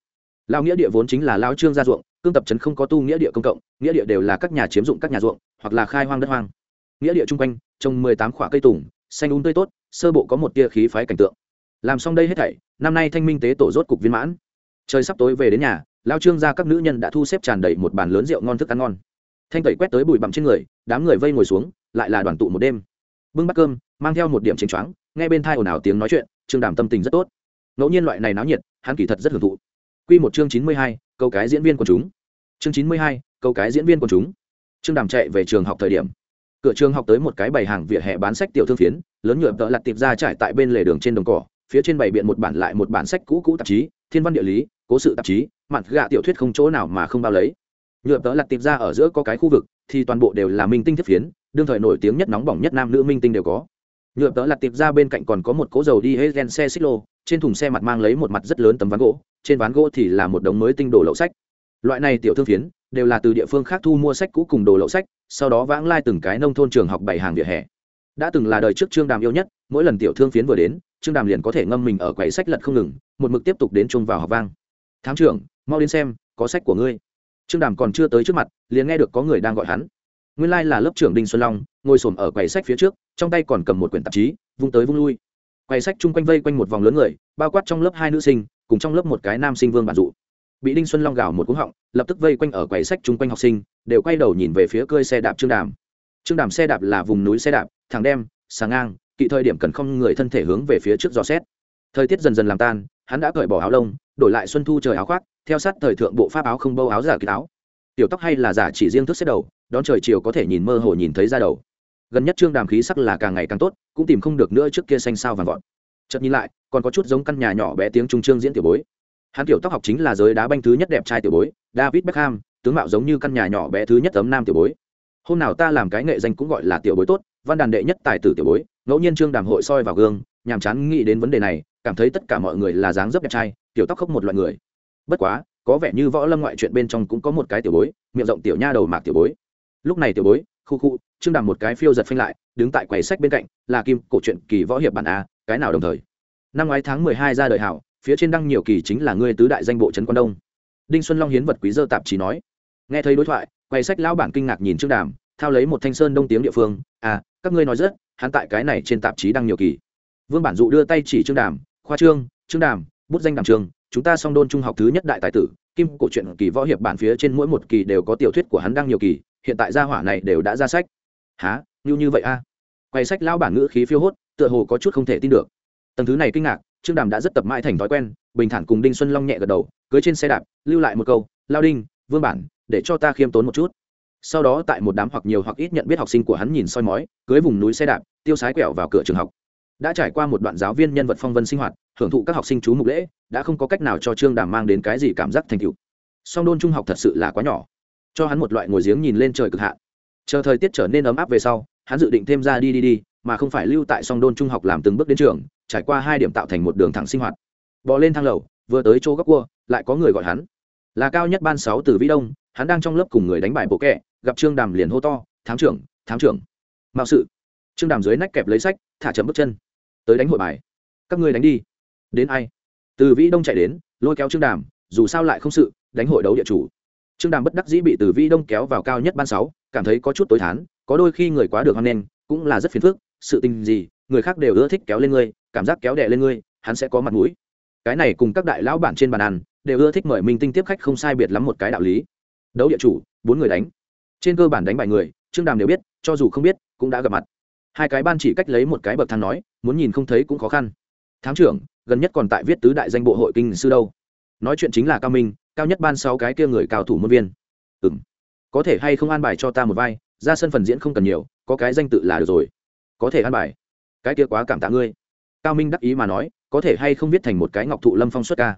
[SPEAKER 1] lao nghĩa địa vốn chính là lao trương gia ruộng, cương tập trấn không có tu nghĩa địa công cộng, nghĩa địa đều là các nhà chiếm dụng các nhà ruộng, hoặc là khai hoang đất hoang. Nghĩa địa chung quanh, trồng mười tám khoả cây tùng, xanh úng tươi tốt, sơ bộ có một tia khí phái cảnh tượng. Làm xong đây hết thảy, năm nay thanh minh tế tổ rốt cục viên mãn. Trời sắp tối về đến nhà, lao trương ra các nữ nhân đã thu xếp tràn đầy một bàn lớn rượu ngon thức ăn ngon. Thanh tẩy quét tới bụi bặm trên người, đám người vây ngồi xuống, lại là đoàn tụ một đêm. Bưng bát cơm, mang theo một điểm chênh choáng, nghe bên thai ồn ào tiếng nói chuyện, trương đàm tâm tình rất tốt. Ngẫu nhiên loại này náo nhiệt, hắn kỳ thật rất hưởng thụ quy một chương chín mươi hai, câu cái diễn viên của chúng. Chương chín mươi hai, câu cái diễn viên của chúng. Trương đàm chạy về trường học thời điểm. Cửa trường học tới một cái bày hàng vỉa hè bán sách tiểu thương phiến, lớn nhựa tợ lặt tiệp ra trải tại bên lề đường trên đồng cỏ, phía trên bày biện một bản lại một bản sách cũ cũ tạp chí, thiên văn địa lý, cố sự tạp chí mạn gạ tiểu thuyết không chỗ nào mà không bao lấy. Nhựa tợ lặt tiệp ra ở giữa có cái khu vực, thì toàn bộ đều là minh tinh thiết phiến, đương thời nổi tiếng nhất nóng bỏng nhất nam nữ minh tinh đều có. Nhựa tợ lặt tiệp ra bên cạnh còn có một cố dầu đi hết gen xe xích lô, trên thùng xe mặt mang lấy một mặt rất lớn tấm ván gỗ trên ván gỗ thì là một đống mới tinh đồ lậu sách. Loại này tiểu thương phiến đều là từ địa phương khác thu mua sách cũ cùng đồ lậu sách, sau đó vãng lai từng cái nông thôn trường học bảy hàng vỉa hè. Đã từng là đời trước trương đàm yêu nhất, mỗi lần tiểu thương phiến vừa đến, trương đàm liền có thể ngâm mình ở quầy sách lật không ngừng, một mực tiếp tục đến chung vào học vang. Thám trưởng, mau đến xem, có sách của ngươi. Trương đàm còn chưa tới trước mặt, liền nghe được có người đang gọi hắn. Nguyên lai là lớp trưởng đinh xuân long, ngồi s ở quầy sách phía trước, trong tay còn cầm một quyển tạp chí, vung tới vung lui. Quầy sách chung quanh vây quanh một vòng lớn người, bao quát trong lớp hai nữ sinh cùng trong lớp một cái nam sinh vương bản dụ. Bị đinh xuân long gào một cú họng, lập tức vây quanh ở quầy sách chung quanh học sinh, đều quay đầu nhìn về phía cơi xe đạp trương đàm. Trương đàm xe đạp là vùng núi xe đạp, thẳng đem sáng ngang, kỵ thời điểm cần không người thân thể hướng về phía trước dò xét. Thời tiết dần dần làm tan, hắn đã cởi bỏ áo lông, đổi lại xuân thu trời áo khoác, theo sát thời thượng bộ pháp áo không bâu áo giả kỳ áo. Tiểu tóc hay là giả chỉ riêng thức xếp đầu, đón trời chiều có thể nhìn mơ hồ nhìn thấy ra đầu. Gần nhất trương đàm khí sắc là càng ngày càng tốt, cũng tìm không được nữa trước kia xanh sao vàng vọt chợt nhìn lại, còn có chút giống căn nhà nhỏ bé tiếng trung trương diễn tiểu bối. Hắn tiểu tóc học chính là giới đá banh thứ nhất đẹp trai tiểu bối, david beckham, tướng mạo giống như căn nhà nhỏ bé thứ nhất tấm nam tiểu bối. Hôm nào ta làm cái nghệ danh cũng gọi là tiểu bối tốt, văn đàn đệ nhất tài tử tiểu bối, ngẫu nhiên trương đàm hội soi vào gương, nhàm chán nghĩ đến vấn đề này, cảm thấy tất cả mọi người là dáng dấp đẹp trai, tiểu tóc khóc một loại người. Bất quá, có vẻ như võ lâm ngoại chuyện bên trong cũng có một cái tiểu bối, miệng rộng tiểu nha đầu mạc tiểu bối. Lúc này tiểu bối, khu khu, trương đàm một cái phiêu giật phanh lại, đứng tại quầy sách bên cạnh, là kim cổ truyện kỳ võ hiệp bản a cái nào đồng thời? Năm ngoái tháng mười hai ra đời hảo, phía trên đăng nhiều kỳ chính là ngươi tứ đại danh bộ trấn quan đông. Đinh xuân long hiến vật quý dơ tạp chí nói. Nghe thấy đối thoại, quay sách lão bản kinh ngạc nhìn trương đàm, thao lấy một thanh sơn đông tiếng địa phương à các ngươi nói rất, hắn tại cái này trên tạp chí đăng nhiều kỳ. Vương bản dụ đưa tay chỉ trương đàm, khoa trương trương đàm, bút danh đàm trường, chúng ta song đôn trung học thứ nhất đại tài tử, kim cổ truyện kỳ võ hiệp bản phía trên mỗi một kỳ đều có tiểu thuyết của hắn đăng nhiều kỳ, hiện tại gia hỏa này đều đã ra sách. Há như như vậy a quay sách lao bản ngữ khí phiêu hốt tựa hồ có chút không thể tin được. Tầng thứ này kinh ngạc, trương đàm đã rất tập mãi thành thói quen, bình thản cùng đinh xuân long nhẹ gật đầu, cưới trên xe đạp, lưu lại một câu, lao đinh, vương bản, để cho ta khiêm tốn một chút. Sau đó tại một đám hoặc nhiều hoặc ít nhận biết học sinh của hắn nhìn soi mói, cưới vùng núi xe đạp, tiêu sái quẹo vào cửa trường học. Đã trải qua một đoạn giáo viên nhân vật phong vân sinh hoạt, hưởng thụ các học sinh chú mục lễ, đã không có cách nào cho trương đàm mang đến cái gì cảm giác thành tựu. Song đôn trung học thật sự là quá nhỏ. Cho hắn một loại ngồi giếng nhìn lên trời cực hạn chờ thời tiết trở nên ấm áp về sau, hắn dự định thêm ra đi đi đi mà không phải lưu tại song đôn trung học làm từng bước đến trường, trải qua hai điểm tạo thành một đường thẳng sinh hoạt. Bò lên thang lầu, vừa tới chỗ góc cua, lại có người gọi hắn. Là cao nhất ban sáu từ vĩ đông, hắn đang trong lớp cùng người đánh bài bộ kẹ, gặp trương đàm liền hô to, thám trưởng thám trưởng. Mạo sự. Trương đàm dưới nách kẹp lấy sách, thả chậm bước chân. Tới đánh hội bài. Các ngươi đánh đi. Đến ai? Từ vĩ đông chạy đến, lôi kéo trương đàm, dù sao lại không sự, đánh hội đấu địa chủ. Trương đàm bất đắc dĩ bị từ vĩ đông kéo vào cao nhất ban sáu, cảm thấy có chút tối thán, có đôi khi người quá được hoan nghênh, cũng là rất phiền phức sự tình gì, người khác đều ưa thích kéo lên ngươi, cảm giác kéo đè lên ngươi, hắn sẽ có mặt mũi. Cái này cùng các đại lão bản trên bàn ăn, đều ưa thích mời minh tinh tiếp khách không sai biệt lắm một cái đạo lý. Đấu địa chủ, bốn người đánh. Trên cơ bản đánh bài người, trương đàm đều biết, cho dù không biết, cũng đã gặp mặt. Hai cái ban chỉ cách lấy một cái bậc thang nói, muốn nhìn không thấy cũng khó khăn. Tháng trưởng, gần nhất còn tại viết tứ đại danh bộ hội kinh sư đâu. Nói chuyện chính là cao minh, cao nhất ban sáu cái kia người cao thủ môn viên. Ừ m có thể hay không an bài cho ta một vai, ra sân phần diễn không cần nhiều, có cái danh tự là được rồi có thể an bài. Cái kia quá cảm tạ ngươi. Cao minh đắc ý mà nói, có thể hay không viết thành một cái ngọc thụ lâm phong xuất ca?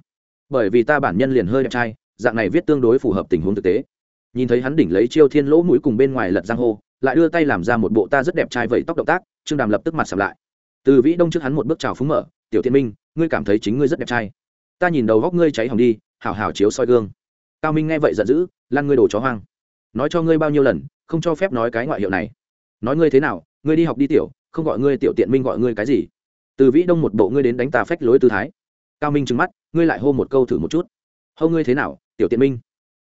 [SPEAKER 1] Bởi vì ta bản nhân liền hơi đẹp trai, dạng này viết tương đối phù hợp tình huống thực tế. Nhìn thấy hắn đỉnh lấy chiêu thiên lỗ mũi cùng bên ngoài lật giang hô, lại đưa tay làm ra một bộ ta rất đẹp trai vậy tóc động tác, trương đàm lập tức mặt sầm lại. Từ vĩ đông trước hắn một bước chào phúng mở, tiểu thiên minh, ngươi cảm thấy chính ngươi rất đẹp trai. Ta nhìn đầu góc ngươi cháy hỏng đi, hảo hảo chiếu soi gương. Cao minh nghe vậy giận dữ lan ngươi đồ chó hoang. Nói cho ngươi bao nhiêu lần, không cho phép nói cái ngoại hiệu này. Nói ngươi thế nào ngươi đi học đi tiểu, không gọi ngươi tiểu tiện minh gọi ngươi cái gì. Từ vĩ đông một bộ ngươi đến đánh ta phách lối tư thái. Cao minh trừng mắt, ngươi lại hô một câu thử một chút. Hô ngươi thế nào, tiểu tiện minh?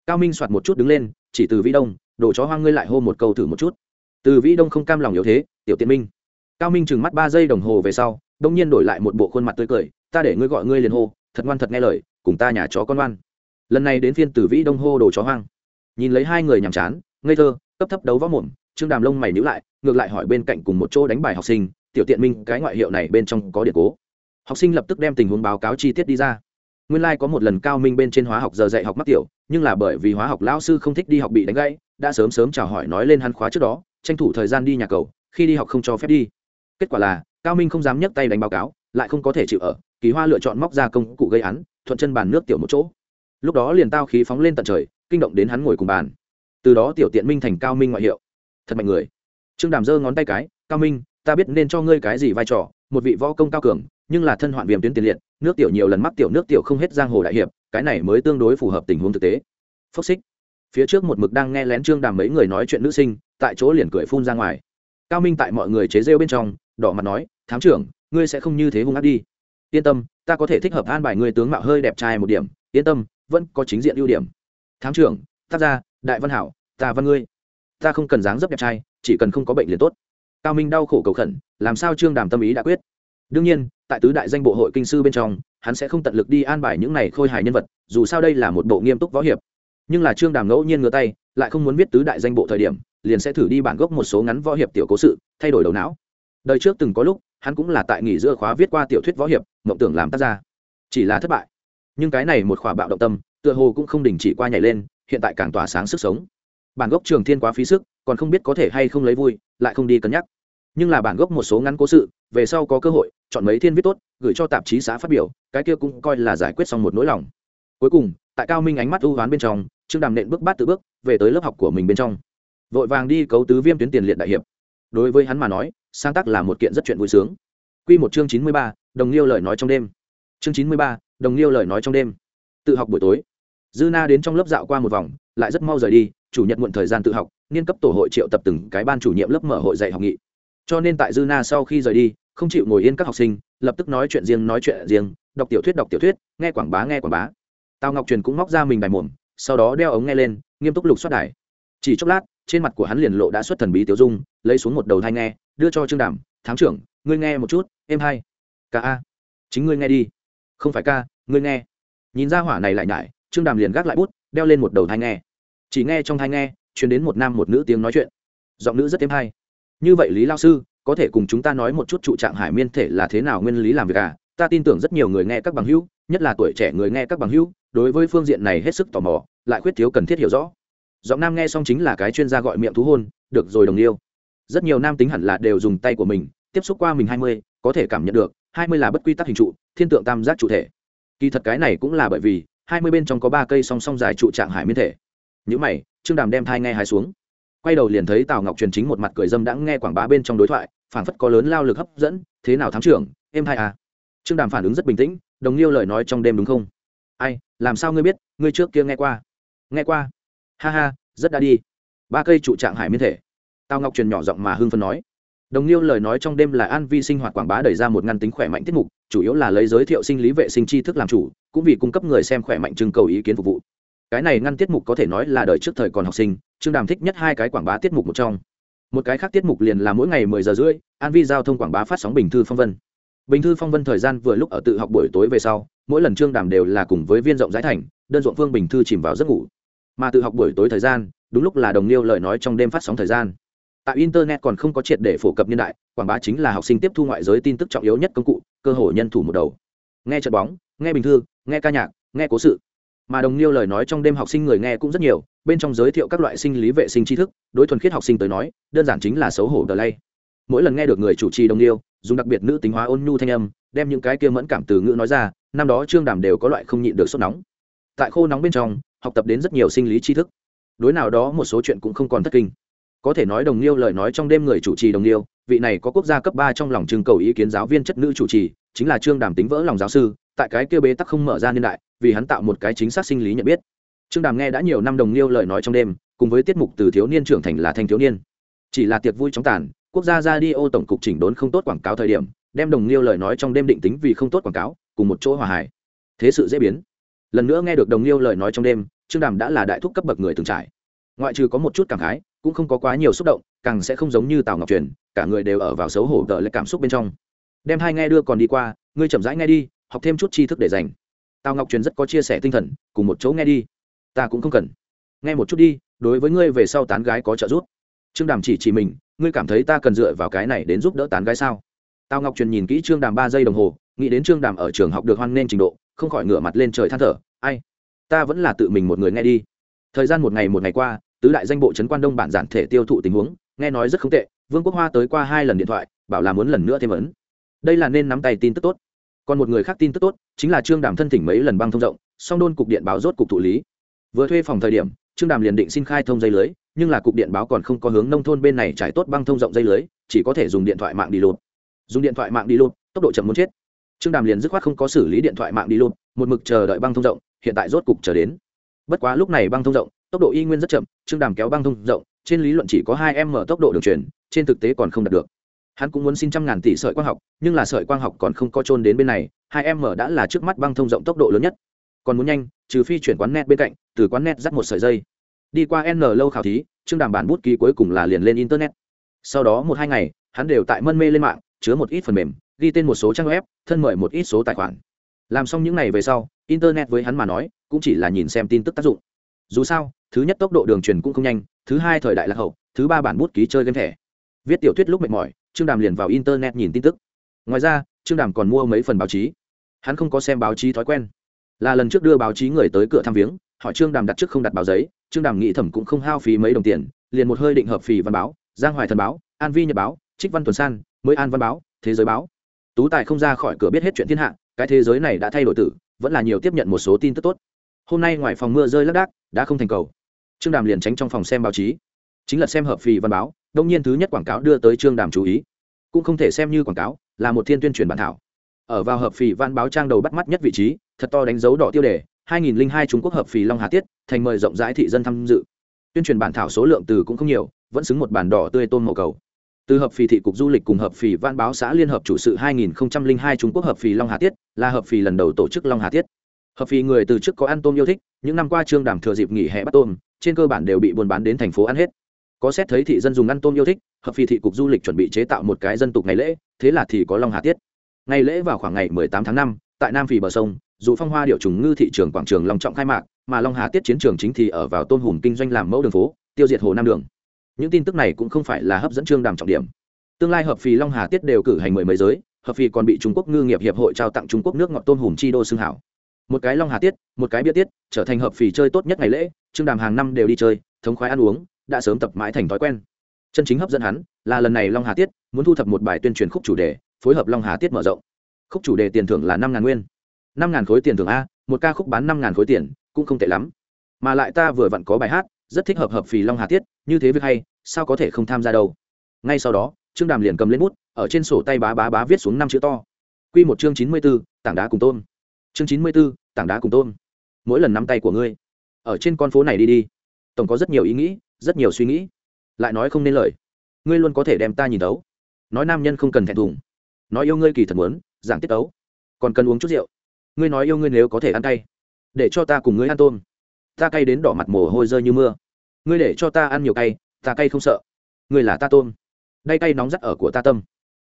[SPEAKER 1] Cao minh soạt một chút đứng lên, chỉ từ vĩ đông, đồ chó hoang ngươi lại hô một câu thử một chút. Từ vĩ đông không cam lòng yếu thế, tiểu tiện minh. Cao minh trừng mắt ba giây đồng hồ về sau, đông nhiên đổi lại một bộ khuôn mặt tươi cười, ta để ngươi gọi ngươi liền hô, thật ngoan thật nghe lời, cùng ta nhà chó con ngoan. Lần này đến phiên từ vĩ đông hô đồ chó hoang. Nhìn lấy hai người nhàm chán, ngây thơ, cấp thấp đấu võ mồm trương đàm lông mày nhữ lại, ngược lại hỏi bên cạnh cùng một chỗ đánh bài học sinh, tiểu tiện minh, cái ngoại hiệu này bên trong có điện cố? Học sinh lập tức đem tình huống báo cáo chi tiết đi ra. Nguyên lai、like、có một lần cao minh bên trên hóa học giờ dạy học mắc tiểu, nhưng là bởi vì hóa học lão sư không thích đi học bị đánh gãy, đã sớm sớm chào hỏi nói lên hắn khóa trước đó, tranh thủ thời gian đi nhà cầu, khi đi học không cho phép đi. Kết quả là, cao minh không dám nhấc tay đánh báo cáo, lại không có thể chịu ở, kỳ hoa lựa chọn móc ra công cụ gây án, thuận chân bàn nước tiểu một chỗ. Lúc đó liền tao khí phóng lên tận trời, kinh động đến hắn ngồi cùng bàn. Từ đó tiểu tiện minh thành cao minh ngoại hiệu thật mạnh người. Trương đàm giơ ngón tay cái, cao minh, ta biết nên cho ngươi cái gì vai trò, một vị võ công cao cường, nhưng là thân hoạn viêm tuyến tiền liệt, nước tiểu nhiều lần mắc tiểu, nước tiểu không hết giang hồ đại hiệp, cái này mới tương đối phù hợp tình huống thực tế. Phốc xích. Phía trước một mực đang nghe lén trương đàm mấy người nói chuyện nữ sinh, tại chỗ liền cười phun ra ngoài. Cao minh tại mọi người chế rêu bên trong, đỏ mặt nói, thám trưởng, ngươi sẽ không như thế hung ác đi. Yên tâm, ta có thể thích hợp an bài ngươi tướng mạo hơi đẹp trai một điểm, yên tâm, vẫn có chính diện ưu điểm. Thám trưởng, tác gia, đại văn hảo, ta văn ngươi ta không cần dáng dấp đẹp trai, chỉ cần không có bệnh liền tốt. Cao minh đau khổ cầu khẩn, làm sao trương đàm tâm ý đã quyết? Đương nhiên, tại tứ đại danh bộ hội kinh sư bên trong, hắn sẽ không tận lực đi an bài những này khôi hài nhân vật, dù sao đây là một bộ nghiêm túc võ hiệp. Nhưng là trương đàm ngẫu nhiên ngửa tay, lại không muốn viết tứ đại danh bộ thời điểm, liền sẽ thử đi bản gốc một số ngắn võ hiệp tiểu cố sự, thay đổi đầu não. Đời trước từng có lúc, hắn cũng là tại nghỉ giữa khóa viết qua tiểu thuyết võ hiệp, mộng tưởng làm tác gia. Chỉ là thất bại. Nhưng cái này một khỏa bạo động tâm, tựa hồ cũng không đình chỉ qua nhảy lên, hiện tại càng tỏa sáng sức sống bản gốc trường thiên quá phí sức, còn không biết có thể hay không lấy vui, lại không đi cân nhắc. Nhưng là bản gốc một số ngắn cố sự, về sau có cơ hội, chọn mấy thiên viết tốt, gửi cho tạp chí xã phát biểu, cái kia cũng coi là giải quyết xong một nỗi lòng. Cuối cùng, tại cao minh ánh mắt ưu hoán bên trong, trương đàm nện bước bát tự bước, về tới lớp học của mình bên trong. Vội vàng đi cấu tứ viêm tuyến tiền liệt đại hiệp. Đối với hắn mà nói, sáng tác là một kiện rất chuyện vui sướng. Quy một chương chín mươi ba, đồng liêu lời nói trong đêm. Chương chín mươi ba, đồng liêu lời nói trong đêm. Tự học buổi tối dư na đến trong lớp dạo qua một vòng, lại rất mau rời đi, chủ nhật muộn thời gian tự học niên cấp tổ hội triệu tập từng cái ban chủ nhiệm lớp mở hội dạy học nghị. Cho nên tại dư na sau khi rời đi, không chịu ngồi yên các học sinh, lập tức nói chuyện riêng, nói chuyện riêng, đọc tiểu thuyết, đọc tiểu thuyết, nghe quảng bá, nghe quảng bá. Tào ngọc truyền cũng móc ra mình bài mồm, sau đó đeo ống nghe lên, nghiêm túc lục xoát đài. Chỉ chốc lát, trên mặt của hắn liền lộ đã xuất thần bí tiểu dung, lấy xuống một đầu thai nghe, đưa cho trương đàm, thám trưởng, ngươi nghe một chút, em hay. Ca a. Chính ngươi nghe đi. Không phải ca, ngươi nghe. Nhìn ra hỏa này lại nhải trương đàm liền gác lại bút, đeo lên một đầu thai nghe. Chỉ nghe trong thai nghe chuyển đến một nam một nữ tiếng nói chuyện. Giọng nữ rất thêm hay. Như vậy lý lao sư, có thể cùng chúng ta nói một chút trụ trạng hải miên thể là thế nào nguyên lý làm việc à? Ta tin tưởng rất nhiều người nghe các bằng hữu, nhất là tuổi trẻ người nghe các bằng hữu, đối với phương diện này hết sức tò mò, lại khuyết thiếu cần thiết hiểu rõ. Giọng nam nghe xong chính là cái chuyên gia gọi miệng thú hôn, được rồi đồng yêu rất nhiều nam tính hẳn là đều dùng tay của mình, tiếp xúc qua mình hai mươi, có thể cảm nhận được, hai mươi là bất quy tắc hình trụ, thiên tượng tam giác trụ thể. Kỳ thật cái này cũng là bởi vì hai mươi bên trong có ba cây song song dài trụ trạng hải miên thể. Những mày, trương đàm đem thai nghe hai xuống. Quay đầu liền thấy tào ngọc truyền chính một mặt cười dâm đã nghe quảng bá bên trong đối thoại phản phất có lớn lao lực hấp dẫn, thế nào thám trưởng, em hai à? Trương đàm phản ứng rất bình tĩnh, đồng liêu lời nói trong đêm đúng không? Ai, làm sao ngươi biết, ngươi trước kia nghe qua? Nghe qua. Ha ha, rất đã đi. Ba cây trụ trạng hải miên thể. Tào ngọc truyền nhỏ giọng mà hưng phân nói đồng liêu lời nói trong đêm là an vi sinh hoạt quảng bá đẩy ra một ngăn tính khỏe mạnh tiết mục, chủ yếu là lấy giới thiệu sinh lý vệ sinh tri thức làm chủ, cũng vì cung cấp người xem khỏe mạnh trưng cầu ý kiến phục vụ. Cái này ngăn tiết mục có thể nói là đời trước thời còn học sinh, trương đàm thích nhất hai cái quảng bá tiết mục một trong. Một cái khác tiết mục liền là mỗi ngày mười giờ rưỡi, an vi giao thông quảng bá phát sóng bình thư phong vân. Bình thư phong vân thời gian vừa lúc ở tự học buổi tối về sau, mỗi lần trương đàm đều là cùng với viên rộng giải thành, đơn ruộng phương bình thư chìm vào giấc ngủ. Mà tự học buổi tối thời gian, đúng lúc là đồng liêu lời nói trong đêm phát sóng thời gian tại internet còn không có triệt để phổ cập niên đại, quảng bá chính là học sinh tiếp thu ngoại giới tin tức trọng yếu nhất công cụ, cơ hội nhân thủ một đầu. Nghe trận bóng, nghe bình thư, nghe ca nhạc, nghe cố sự. Mà đồng liêu lời nói trong đêm học sinh người nghe cũng rất nhiều, bên trong giới thiệu các loại sinh lý vệ sinh tri thức, đối thuần khiết học sinh tới nói, đơn giản chính là xấu hổ đờ lay. Mỗi lần nghe được người chủ trì đồng liêu dùng đặc biệt nữ tính hóa ôn nhu thanh âm, đem những cái kia mẫn cảm từ ngữ nói ra, năm đó trương đàm đều có loại không nhịn được sốt nóng. Tại khô nóng bên trong, học tập đến rất nhiều sinh lý tri thức. Đối nào đó một số chuyện cũng không còn thất kinh có thể nói đồng liêu lời nói trong đêm người chủ trì đồng liêu vị này có quốc gia cấp ba trong lòng trưng cầu ý kiến giáo viên chất nữ chủ trì, chính là trương đàm tính vỡ lòng giáo sư, tại cái kia bế tắc không mở ra niên đại, vì hắn tạo một cái chính xác sinh lý nhận biết. Trương đàm nghe đã nhiều năm đồng liêu lời nói trong đêm, cùng với tiết mục từ thiếu niên trưởng thành là thanh thiếu niên. Chỉ là tiệc vui chóng tàn, quốc gia ra đi ô tổng cục chỉnh đốn không tốt quảng cáo thời điểm, đem đồng liêu lời nói trong đêm định tính vì không tốt quảng cáo, cùng một chỗ hòa hải thế sự dễ biến. Lần nữa nghe được đồng liêu lời nói trong đêm, trương đàm đã là đại thúc cấp bậc người từng trải ngoại trừ có một chút cảm khái, cũng không có quá nhiều xúc động, càng sẽ không giống như tào ngọc truyền, cả người đều ở vào xấu hổ đợi lấy cảm xúc bên trong. Đem hai nghe đưa còn đi qua, ngươi chậm rãi nghe đi, học thêm chút tri thức để dành tào ngọc truyền rất có chia sẻ tinh thần, cùng một chỗ nghe đi. Ta cũng không cần. Nghe một chút đi, đối với ngươi về sau tán gái có trợ giúp. Trương đàm chỉ chỉ mình, ngươi cảm thấy ta cần dựa vào cái này đến giúp đỡ tán gái sao? Tào ngọc truyền nhìn kỹ trương đàm ba giây đồng hồ, nghĩ đến trương đàm ở trường học được hoan nên trình độ, không khỏi ngửa mặt lên trời than thở. Ai? Ta vẫn là tự mình một người nghe đi. Thời gian một ngày một ngày qua tứ đại danh bộ trấn quan đông bản giản thể tiêu thụ tình huống, nghe nói rất không tệ, vương quốc hoa tới qua hai lần điện thoại, bảo là muốn lần nữa thêm ấn. Đây là nên nắm tay tin tức tốt. Còn một người khác tin tức tốt, chính là trương đàm thân thỉnh mấy lần băng thông rộng, song đôn cục điện báo rốt cục thụ lý. Vừa thuê phòng thời điểm, trương đàm liền định xin khai thông dây lưới, nhưng là cục điện báo còn không có hướng nông thôn bên này trải tốt băng thông rộng dây lưới, chỉ có thể dùng điện thoại mạng đi lụt dùng điện thoại mạng đi lụt tốc độ chậm muốn chết. Trương đàm liền dứt khoát không có xử lý điện thoại mạng đi lụt một mực chờ đợi băng thông rộng, hiện tại rốt cục chờ đến. Bất quá lúc này băng thông rộng tốc độ y nguyên rất chậm, trương đàm kéo băng thông rộng, trên lý luận chỉ có hai m tốc độ đường truyền, trên thực tế còn không đạt được. Hắn cũng muốn xin trăm ngàn tỷ sợi quang học, nhưng là sợi quang học còn không có trôn đến bên này, hai m đã là trước mắt băng thông rộng tốc độ lớn nhất. Còn muốn nhanh, trừ phi chuyển quán net bên cạnh, từ quán net dắt một sợi dây. Đi qua n lâu khảo thí, trương đàm bản bút ký cuối cùng là liền lên internet. Sau đó một hai ngày, hắn đều tại mân mê lên mạng, chứa một ít phần mềm, ghi tên một số trang web, thân mời một ít số tài khoản. Làm xong những ngày về sau, internet với hắn mà nói, cũng chỉ là nhìn xem tin tức tác dụng dù sao, thứ nhất tốc độ đường truyền cũng không nhanh, thứ hai thời đại lạc hậu, thứ ba bản bút ký chơi game thẻ. Viết tiểu thuyết lúc mệt mỏi, trương đàm liền vào internet nhìn tin tức. Ngoài ra, trương đàm còn mua mấy phần báo chí. Hắn không có xem báo chí thói quen. Là lần trước đưa báo chí người tới cửa thăm viếng, hỏi trương đàm đặt trước không đặt báo giấy, trương đàm nghĩ thẩm cũng không hao phí mấy đồng tiền, liền một hơi định hợp phì văn báo, giang hoài thần báo, an vi nhật báo, trích văn tuần san, mới an văn báo, thế giới báo. Tú tài không ra khỏi cửa biết hết chuyện thiên hạ, cái thế giới này đã thay đổi tử, vẫn là nhiều tiếp nhận một số tin tức tốt hôm nay ngoài phòng mưa rơi lác đác đã không thành cầu trương đàm liền tránh trong phòng xem báo chí chính là xem hợp phì văn báo đông nhiên thứ nhất quảng cáo đưa tới trương đàm chú ý cũng không thể xem như quảng cáo là một thiên tuyên truyền bản thảo ở vào hợp phì văn báo trang đầu bắt mắt nhất vị trí thật to đánh dấu đỏ tiêu đề 2002 Trung Quốc hợp phì Long Hà Tiết, thành mời rộng rãi thị dân tham dự. Tuyên truyền bản thảo số lượng từ cũng không nhiều, vẫn xứng một bản đỏ tươi tôm màu cầu. Từ hợp phì thị cục du lịch cùng hợp phì văn báo xã liên hợp chủ sự 2002 Trung Quốc hợp phì Long Hà Tiết, là hợp phì lần đầu tổ chức Long Hà Tiết. Hợp phì người từ trước có ăn tôm yêu thích, những năm qua Trương Đàm thừa dịp nghỉ hè bắt tôm, trên cơ bản đều bị buôn bán đến thành phố ăn hết. Có xét thấy thị dân dùng ăn tôm yêu thích, hợp phì thị cục du lịch chuẩn bị chế tạo một cái dân tục ngày lễ, thế là thì có Long Hà Tiết. Ngày lễ vào khoảng ngày 18 tháng 5, tại Nam Phì bờ sông, dù phong hoa điệu trùng ngư thị trường quảng trường long trọng khai mạc mà long hà tiết chiến trường chính thì ở vào tôm hùm kinh doanh làm mẫu đường phố tiêu diệt hồ nam đường những tin tức này cũng không phải là hấp dẫn trương đàm trọng điểm tương lai hợp phì long hà tiết đều cử hành mười mấy giới hợp phì còn bị trung quốc ngư nghiệp hiệp hội trao tặng trung quốc nước ngọt tôm hùm chi đô xương hảo một cái long hà tiết, một cái bia tiết, trở thành hợp phì chơi tốt nhất ngày lễ, trương đàm hàng năm đều đi chơi, thống khoái ăn uống, đã sớm tập mãi thành thói quen. Chân chính hấp dẫn hắn là lần này long hà tiết, muốn thu thập một bài tuyên truyền khúc chủ đề, phối hợp long hà tiết mở rộng. Khúc chủ đề tiền thưởng là năm ngàn nguyên. Năm ngàn khối tiền thưởng a, một ca khúc bán năm ngàn khối tiền, cũng không tệ lắm. Mà lại ta vừa vặn có bài hát, rất thích hợp hợp phì long hà tiết, như thế việc hay, sao có thể không tham gia đâu? Ngay sau đó, trương đàm liền cầm lên bút, ở trên sổ tay bá bá bá viết xuống năm chữ to. Q một chương chín mươi b ố tảng đá cùng tôn chương chín mươi b ố tảng đá cùng tôm. Mỗi lần nắm tay của ngươi, ở trên con phố này đi đi. Tổng có rất nhiều ý nghĩ, rất nhiều suy nghĩ. Lại nói không nên lời. Ngươi luôn có thể đem ta nhìn tấu. Nói nam nhân không cần thẹn thùng. Nói yêu ngươi kỳ thật muốn, giảng tiết tấu. Còn cần uống chút rượu. Ngươi nói yêu ngươi nếu có thể ăn cay. Để cho ta cùng ngươi ăn tôm. Ta cay đến đỏ mặt mồ hôi rơi như mưa. Ngươi để cho ta ăn nhiều cay, ta cay không sợ. Ngươi là ta tôm. Đay cay nóng rắt ở của ta tâm.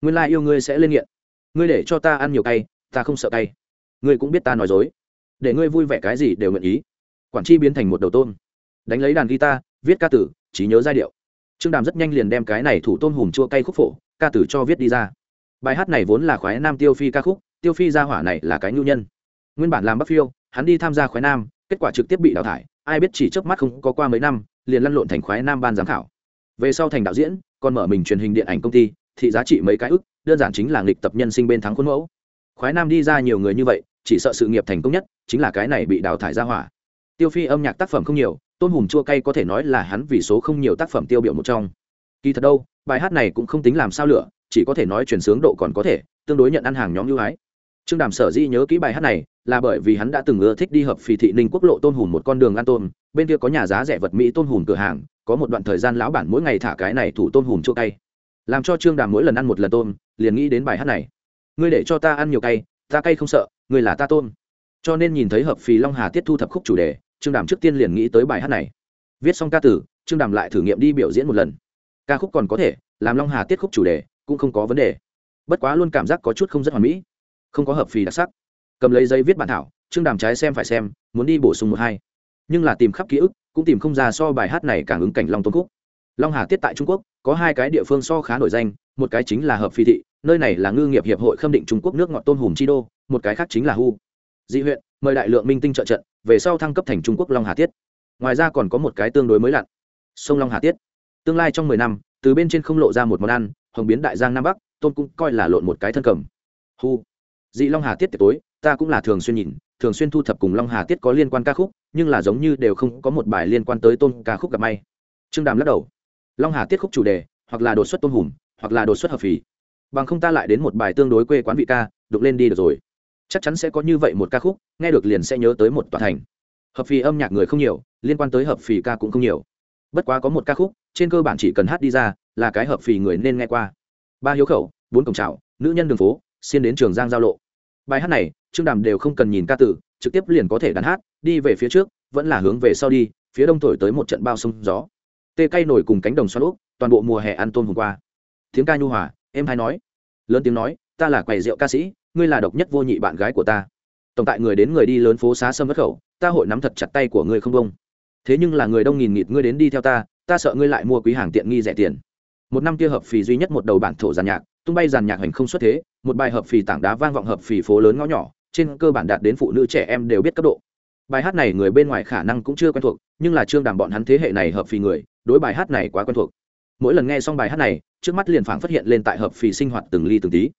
[SPEAKER 1] Nguyên lai yêu ngươi sẽ lên nghiện. Ngươi để cho ta ăn nhiều cay, ta không sợ cay. Ngươi cũng biết ta nói dối để ngươi vui vẻ cái gì đều nguyện ý. Quản tri biến thành một đầu tôm. Đánh lấy đàn guitar, viết ca tử, trí nhớ giai điệu. Trương đàm rất nhanh liền đem cái này thủ tôm hùm chua cay khúc phổ, ca tử cho viết đi ra. Bài hát này vốn là khoái nam tiêu phi ca khúc, tiêu phi gia hỏa này là cái nhu nhân. Nguyên bản làm bắc phiêu, hắn đi tham gia khoái nam, kết quả trực tiếp bị đào thải, ai biết chỉ trước mắt không có qua mấy năm, liền lăn lộn thành khoái nam ban giám khảo. Về sau thành đạo diễn, còn mở mình truyền hình điện ảnh công ty, thị giá trị mấy cái ức, đơn giản chính là nghịch tập nhân sinh bên thắng khuôn mẫu. Khoái nam đi ra nhiều người như vậy chỉ sợ sự nghiệp thành công nhất chính là cái này bị đào thải ra hỏa. Tiêu phi âm nhạc tác phẩm không nhiều tôn hùm chua cay có thể nói là hắn vì số không nhiều tác phẩm tiêu biểu một trong. Kỳ thật đâu bài hát này cũng không tính làm sao lựa, chỉ có thể nói chuyển sướng độ còn có thể tương đối nhận ăn hàng nhóm ưu ái. Trương đàm sở dĩ nhớ kỹ bài hát này là bởi vì hắn đã từng ưa thích đi hợp phì thị ninh quốc lộ tôn hùm một con đường ăn tôm bên kia có nhà giá rẻ vật mỹ tôn hùm cửa hàng có một đoạn thời gian lão bản mỗi ngày thả cái này thủ tôn hùm chua cay. Làm cho trương đàm mỗi lần ăn một lần tôm liền nghĩ đến bài hát này. Ngươi để cho ta ăn nhiều cay ta cay không sợ người là ta tôn, cho nên nhìn thấy hợp phì long hà tiết thu thập khúc chủ đề trương đàm trước tiên liền nghĩ tới bài hát này. Viết xong ca tử trương đàm lại thử nghiệm đi biểu diễn một lần. Ca khúc còn có thể làm long hà tiết khúc chủ đề cũng không có vấn đề. Bất quá luôn cảm giác có chút không rất hoàn mỹ. Không có hợp phì đặc sắc. Cầm lấy giấy viết bản thảo trương đàm trái xem phải xem muốn đi bổ sung một hai. Nhưng là tìm khắp ký ức cũng tìm không ra so bài hát này càng ứng cảnh long tôn khúc. Long hà tiết tại trung quốc có hai cái địa phương so khá nổi danh một cái chính là hợp phi thị nơi này là ngư nghiệp hiệp hội khâm định trung quốc nước ngọt tôn hùm chi đô một cái khác chính là hu. Dị huyện, mời đại lượng minh tinh trợ trận, về sau thăng cấp thành trung quốc long hà tiết. Ngoài ra còn có một cái tương đối mới lặn sông long hà tiết. Tương lai trong mười năm, từ bên trên không lộ ra một món ăn, hồng biến đại giang nam bắc tôn cũng coi là lộn một cái thân cầm. Hu. Dị long hà tiết tiệc tối, ta cũng là thường xuyên nhìn, thường xuyên thu thập cùng long hà tiết có liên quan ca khúc, nhưng là giống như đều không có một bài liên quan tới tôn ca khúc gặp may. Trương đàm lắc đầu. Long hà tiết khúc chủ đề, hoặc là đột xuất tôn hùm, hoặc là đột xuất hợp phì. Bằng không ta lại đến một bài tương đối quê quán vị ca đục lên đi được rồi chắc chắn sẽ có như vậy một ca khúc, nghe được liền sẽ nhớ tới một tòa thành. Hợp phì âm nhạc người không nhiều, liên quan tới hợp phì ca cũng không nhiều. Bất quá có một ca khúc, trên cơ bản chỉ cần hát đi ra, là cái hợp phì người nên nghe qua. Ba hiếu khẩu, bốn cổng trào nữ nhân đường phố xin đến trường giang giao lộ. Bài hát này, trương đàm đều không cần nhìn ca tử, trực tiếp liền có thể đàn hát, đi về phía trước, vẫn là hướng về sau đi, phía đông thổi tới một trận bao sông gió. Tê cây nổi cùng cánh đồng xoan úp, toàn bộ mùa hè ăn tôm hôm qua. Tiếng ca nhu hòa, em hay nói. Lớn tiếng nói, ta là quầy rượu ca sĩ ngươi là độc nhất vô nhị bạn gái của ta. Tổng tại người đến người đi lớn phố xá sâm bất khẩu, ta hội nắm thật chặt tay của ngươi không công thế nhưng là người đông nghìn nghịt ngươi đến đi theo ta ta sợ ngươi lại mua quý hàng tiện nghi rẻ tiền. Một năm kia hợp phì duy nhất một đầu bản thổ giàn nhạc, tung bay giàn nhạc hành không xuất thế, một bài hợp phì tảng đá vang vọng hợp phì phố lớn ngõ nhỏ, trên cơ bản đạt đến phụ nữ trẻ em đều biết cấp độ. Bài hát này người bên ngoài khả năng cũng chưa quen thuộc, nhưng là trương đàm bọn hắn thế hệ này hợp phì người, đối bài hát này quá quen thuộc. Mỗi lần nghe xong bài hát này, trước mắt liền phảng phát hiện lên tại hợp phì sinh hoạt từng ly từng tí.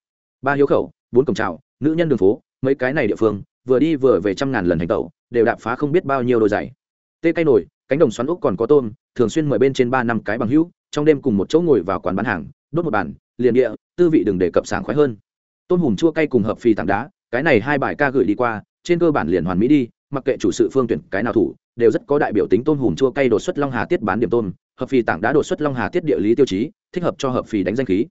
[SPEAKER 1] Ba hiếu khẩu bốn cổng trào nữ nhân đường phố, mấy cái này địa phương, vừa đi vừa về trăm ngàn lần hành tẩu, đều đạp phá không biết bao nhiêu đôi giày. Tê cây nổi cánh đồng xoắn úc còn có tôm, thường xuyên mời bên trên ba năm cái bằng hữu, trong đêm cùng một chỗ ngồi vào quán bán hàng, đốt một bàn, liền địa, tư vị đừng để cập sảng khoái hơn. Tôm hùm chua cay cùng hợp phì tảng đá, cái này hai bài ca gửi đi qua, trên cơ bản liền hoàn mỹ đi, mặc kệ chủ sự phương tuyển cái nào thủ, đều rất có đại biểu tính tôm hùm chua cay đột xuất long hà tiết bán điểm tôm, hợp phì tảng đá đột xuất long hà tiết địa lý tiêu chí, thích hợp cho hợp phì đánh danh khí.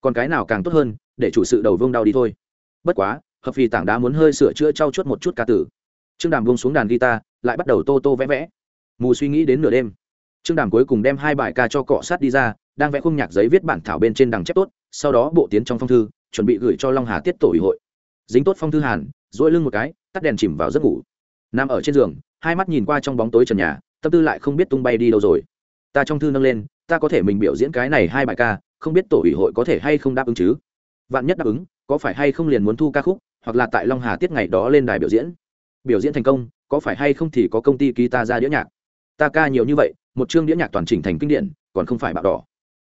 [SPEAKER 1] Còn cái nào càng tốt hơn, để chủ sự đầu vương đau đi thôi bất quá, hợp phì tảng đá muốn hơi sửa chữa trau chuốt một chút ca tử. Trương đàm vung xuống đàn guitar, lại bắt đầu tô tô vẽ vẽ. Mù suy nghĩ đến nửa đêm. Trương đàm cuối cùng đem hai bài ca cho cọ sát đi ra, đang vẽ khung nhạc giấy viết bản thảo bên trên đằng chép tốt, sau đó bộ tiến trong phong thư, chuẩn bị gửi cho long hà tiết tổ ủy hội. Dính tốt phong thư hàn dỗi lưng một cái, tắt đèn chìm vào giấc ngủ. Nằm ở trên giường, hai mắt nhìn qua trong bóng tối trần nhà, tâm tư lại không biết tung bay đi đâu rồi. Ta trong thư nâng lên, ta có thể mình biểu diễn cái này hai bài ca, không biết tổ ủy hội có thể hay không đáp ứng chứ? Vạn nhất đáp ứng có phải hay không liền muốn thu ca khúc, hoặc là tại long hà tiết ngày đó lên đài biểu diễn? Biểu diễn thành công, có phải hay không thì có công ty ký ta ra đĩa nhạc? Ta ca nhiều như vậy, một chương đĩa nhạc toàn chỉnh thành kinh điển, còn không phải bạo đỏ.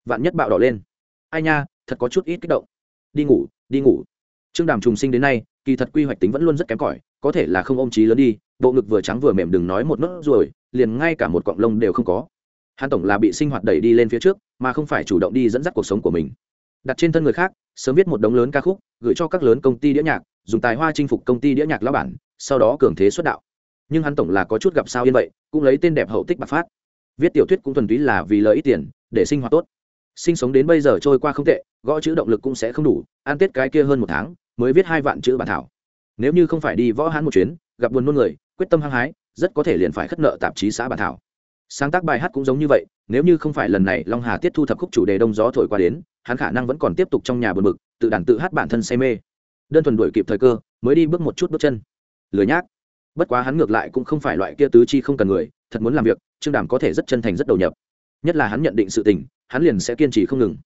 [SPEAKER 1] Vạn nhất bạo đỏ lên. Ai nha, thật có chút ít kích động. Đi ngủ đi ngủ. Trương đàm trùng sinh đến nay, kỳ thật quy hoạch tính vẫn luôn rất kém cỏi, có thể là không ôm trí lớn đi, bộ ngực vừa trắng vừa mềm đừng nói một nốt rồi liền ngay cả một cọng lông đều không có. Hắn tổng là bị sinh hoạt đẩy đi lên phía trước, mà không phải chủ động đi dẫn dắt cuộc sống của mình đặt trên thân người khác, sớm viết một đống lớn ca khúc, gửi cho các lớn công ty đĩa nhạc, dùng tài hoa chinh phục công ty đĩa nhạc lao bản, sau đó cường thế xuất đạo. Nhưng hắn tổng là có chút gặp sao yên vậy, cũng lấy tên đẹp hậu tích bạc phát. Viết tiểu thuyết cũng thuần túy là vì lợi ích tiền, để sinh hoạt tốt. Sinh sống đến bây giờ trôi qua không tệ, gõ chữ động lực cũng sẽ không đủ, ăn tết cái kia hơn một tháng, mới viết hai vạn chữ bản thảo. Nếu như không phải đi võ hán một chuyến, gặp buồn nôn người, quyết tâm hăng hái, rất có thể liền phải khất nợ tạp chí xã bản thảo sáng tác bài hát cũng giống như vậy, nếu như không phải lần này long hà tiết thu thập khúc chủ đề đông gió thổi qua đến, hắn khả năng vẫn còn tiếp tục trong nhà buồn mực tự đàn tự hát bản thân say mê. Đơn thuần đuổi kịp thời cơ, mới đi bước một chút bước chân. Lười nhác. Bất quá hắn ngược lại cũng không phải loại kia tứ chi không cần người, thật muốn làm việc, trương đàm có thể rất chân thành rất đầu nhập. Nhất là hắn nhận định sự tình, hắn liền sẽ kiên trì không ngừng.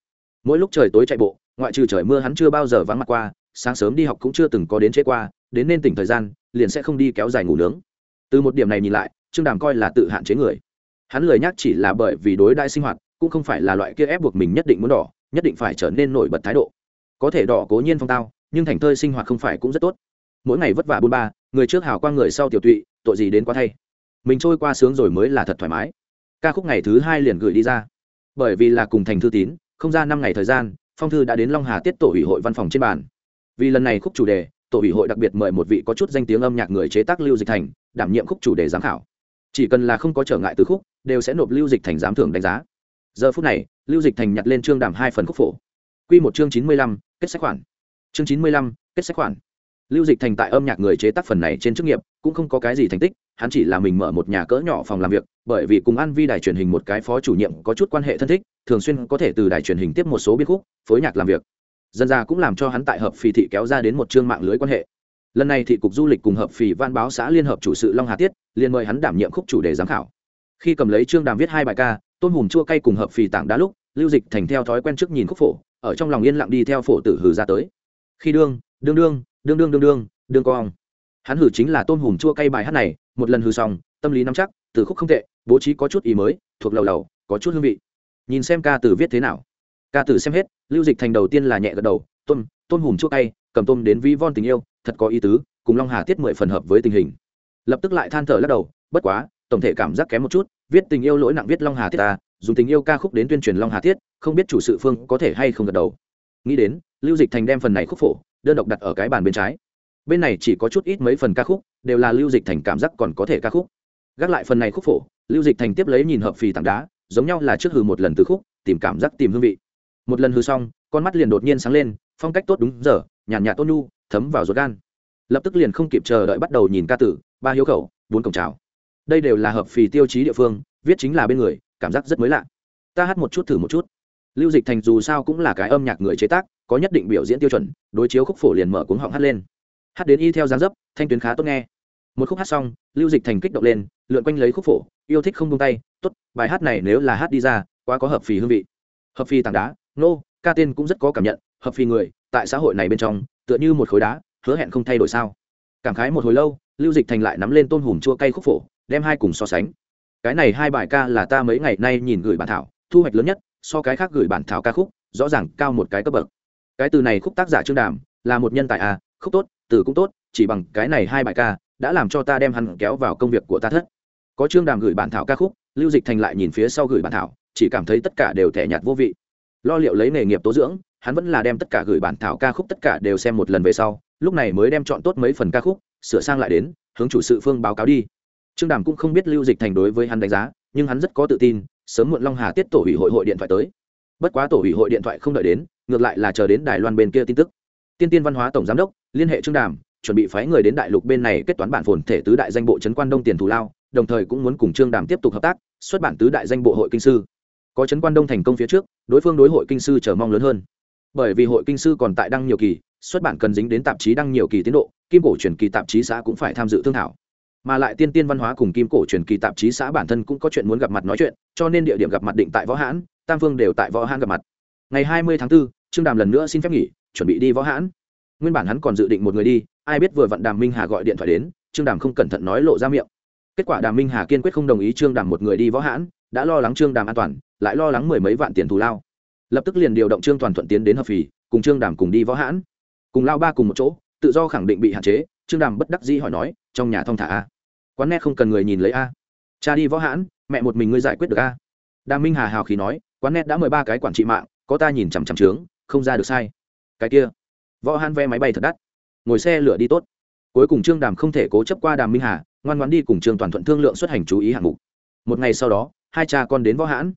[SPEAKER 1] Mỗi lúc trời tối chạy bộ, ngoại trừ trời mưa hắn chưa bao giờ vắng mặt qua, sáng sớm đi học cũng chưa từng có đến chế qua, đến nên tỉnh thời gian, liền sẽ không đi kéo dài ngủ nướng. Từ một điểm này nhìn lại, trương đàm coi là tự hạn chế người hắn lười nhắc chỉ là bởi vì đối đại sinh hoạt, cũng không phải là loại kia ép buộc mình nhất định muốn đỏ, nhất định phải trở nên nổi bật thái độ. Có thể đỏ cố nhiên phong tao, nhưng thành thơi sinh hoạt không phải cũng rất tốt. Mỗi ngày vất vả bôn ba, người trước hào quang người sau tiểu tụy, tội gì đến quá thay. Mình trôi qua sướng rồi mới là thật thoải mái. Ca khúc ngày thứ hai liền gửi đi ra. Bởi vì là cùng thành thư tín, không ra năm ngày thời gian, phong thư đã đến long hà tiết tổ ủy hội văn phòng trên bàn. Vì lần này khúc chủ đề, tổ ủy hội đặc biệt mời một vị có chút danh tiếng âm nhạc người chế tác lưu dịch thành, đảm nhiệm khúc chủ đề giám khảo chỉ cần là không có trở ngại từ khúc, đều sẽ nộp lưu dịch thành giám thưởng đánh giá. Giờ phút này, lưu dịch thành nhặt lên chương đàm hai phần khúc phổ. Q một chương chín mươi lăm, kết sách khoản. Chương chín mươi lăm, kết sách khoản. Lưu dịch thành tại âm nhạc người chế tác phần này trên chức nghiệp, cũng không có cái gì thành tích, hắn chỉ là mình mở một nhà cỡ nhỏ phòng làm việc, bởi vì cùng ăn vi đài truyền hình một cái phó chủ nhiệm có chút quan hệ thân thích, thường xuyên có thể từ đài truyền hình tiếp một số biên khúc, phối nhạc làm việc. Dân ra cũng làm cho hắn tại hợp phì thị kéo ra đến một chương mạng lưới quan hệ lần này thị cục du lịch cùng hợp phì văn báo xã liên hợp chủ sự long hà tiết, liền mời hắn đảm nhiệm khúc chủ đề giám khảo. Khi cầm lấy trương đàm viết hai bài ca, tôn hùm chua cay cùng hợp phì tảng đá lúc, lưu dịch thành theo thói quen trước nhìn khúc phổ, ở trong lòng yên lặng đi theo phổ tử hừ ra tới. Khi đương đương đương đương đương đương đương đương con hắn hử chính là tôn hùm chua cay bài hát này, một lần hử xong, tâm lý nắm chắc, từ khúc không tệ, bố trí có chút ý mới, thuộc lầu lầu, có chút hương vị. Nhìn xem ca từ viết thế nào. Ca từ xem hết, lưu dịch thành đầu tiên là nhẹ gật đầu, tôn tôn hùm chua cay, cầm tôm đến vi von tình yêu thật có ý tứ, cùng long hà tiết mười phần hợp với tình hình. Lập tức lại than thở lắc đầu, bất quá, tổng thể cảm giác kém một chút, viết tình yêu lỗi nặng viết long hà tiết ta, dùng tình yêu ca khúc đến tuyên truyền long hà tiết, không biết chủ sự phương có thể hay không gật đầu. Nghĩ đến, lưu dịch thành đem phần này khúc phổ, đơn độc đặt ở cái bàn bên trái. Bên này chỉ có chút ít mấy phần ca khúc, đều là lưu dịch thành cảm giác còn có thể ca khúc. Gác lại phần này khúc phổ, lưu dịch thành tiếp lấy nhìn hợp phì tảng đá, giống nhau là trước hừ một lần từ khúc, tìm cảm giác, tìm hương vị. Một lần hừ xong, con mắt liền đột nhiên sáng lên, phong cách tốt đúng giờ, nhàn nhạt tôn nhu thấm vào ruột gan. Lập tức liền không kịp chờ đợi bắt đầu nhìn ca tử, ba hiếu khẩu, bốn cổng trào đây đều là hợp phì tiêu chí địa phương, viết chính là bên người, cảm giác rất mới lạ. Ta hát một chút thử một chút. Lưu dịch thành dù sao cũng là cái âm nhạc người chế tác, có nhất định biểu diễn tiêu chuẩn, đối chiếu khúc phổ liền mở cuống họng hát lên. Hát đến y theo dáng dấp, thanh tuyến khá tốt nghe. Một khúc hát xong, lưu dịch thành kích động lên, lượn quanh lấy khúc phổ, yêu thích không tung tay, tốt, bài hát này nếu là hát đi ra, quá có hợp phì hương vị. Hợp phì tảng đá, nô, ca tên cũng rất có cảm nhận, hợp phì người, tại xã hội này bên trong tựa như một khối đá, hứa hẹn không thay đổi sao? Cảm khái một hồi lâu, lưu dịch thành lại nắm lên tôn hùm chua cay khúc phổ, đem hai cùng so sánh. Cái này hai bài ca là ta mấy ngày nay nhìn gửi bản thảo, thu hoạch lớn nhất, so cái khác gửi bản thảo ca khúc, rõ ràng cao một cái cấp bậc. Cái từ này khúc tác giả trương đàm, là một nhân tài à khúc tốt, từ cũng tốt, chỉ bằng cái này hai bài ca, đã làm cho ta đem hắn kéo vào công việc của ta thất. Có trương đàm gửi bản thảo ca khúc, lưu dịch thành lại nhìn phía sau gửi bản thảo, chỉ cảm thấy tất cả đều thẻ nhạt vô vị. Lo liệu lấy nghề nghiệp tố dưỡng hắn vẫn là đem tất cả gửi bản thảo ca khúc tất cả đều xem một lần về sau, lúc này mới đem chọn tốt mấy phần ca khúc, sửa sang lại đến, hướng chủ sự phương báo cáo đi. Trương đàm cũng không biết lưu dịch thành đối với hắn đánh giá, nhưng hắn rất có tự tin, sớm muộn long hà tiết tổ ủy hội hội điện thoại tới. Bất quá tổ ủy hội điện thoại không đợi đến, ngược lại là chờ đến đài loan bên kia tin tức. Tiên tiên văn hóa tổng giám đốc, liên hệ trương đàm, chuẩn bị phái người đến đại lục bên này kết toán bản phồn thể tứ đại danh bộ trấn quan đông tiền thù lao, đồng thời cũng muốn cùng trương đàm tiếp tục hợp tác, xuất bản tứ đại danh bộ hội kinh sư. Có trấn quan đông thành công phía trước, đối phương đối hội kinh sư chờ mong lớn hơn bởi vì hội kinh sư còn tại đăng nhiều kỳ xuất bản cần dính đến tạp chí đăng nhiều kỳ tiến độ kim cổ truyền kỳ tạp chí xã cũng phải tham dự thương thảo. Mà lại tiên tiên văn hóa cùng kim cổ truyền kỳ tạp chí xã bản thân cũng có chuyện muốn gặp mặt nói chuyện cho nên địa điểm gặp mặt định tại võ hãn tam phương đều tại võ hãn gặp mặt. Ngày hai mươi tháng 4, trương đàm lần nữa xin phép nghỉ chuẩn bị đi võ hãn. Nguyên bản hắn còn dự định một người đi ai biết vừa vặn đàm minh hà gọi điện thoại đến trương đàm không cẩn thận nói lộ ra miệng. Kết quả đàm minh hà kiên quyết không đồng ý trương đàm một người đi võ hãn đã lo lắng trương đàm an toàn lại lo lắng mười mấy vạn tiền thù lao lập tức liền điều động trương toàn thuận tiến đến hợp phì, cùng trương đàm cùng đi võ hãn. Cùng lao ba cùng một chỗ, tự do khẳng định bị hạn chế, trương đàm bất đắc dĩ hỏi nói, trong nhà thong thả a? Quán net không cần người nhìn lấy a. Cha đi võ hãn, mẹ một mình ngươi giải quyết được a? Đàm minh hà hào khí nói, quán net đã mười ba cái quản trị mạng, có ta nhìn chằm chằm trướng, không ra được sai. Cái kia. Võ hãn vé máy bay thật đắt. Ngồi xe lửa đi tốt. Cuối cùng trương đàm không thể cố chấp qua đàm minh hà, ngoan ngoan đi cùng trương toàn thuận thương lượng xuất hành chú ý hạng mục. Một ngày sau đó, hai cha con đến võ hãn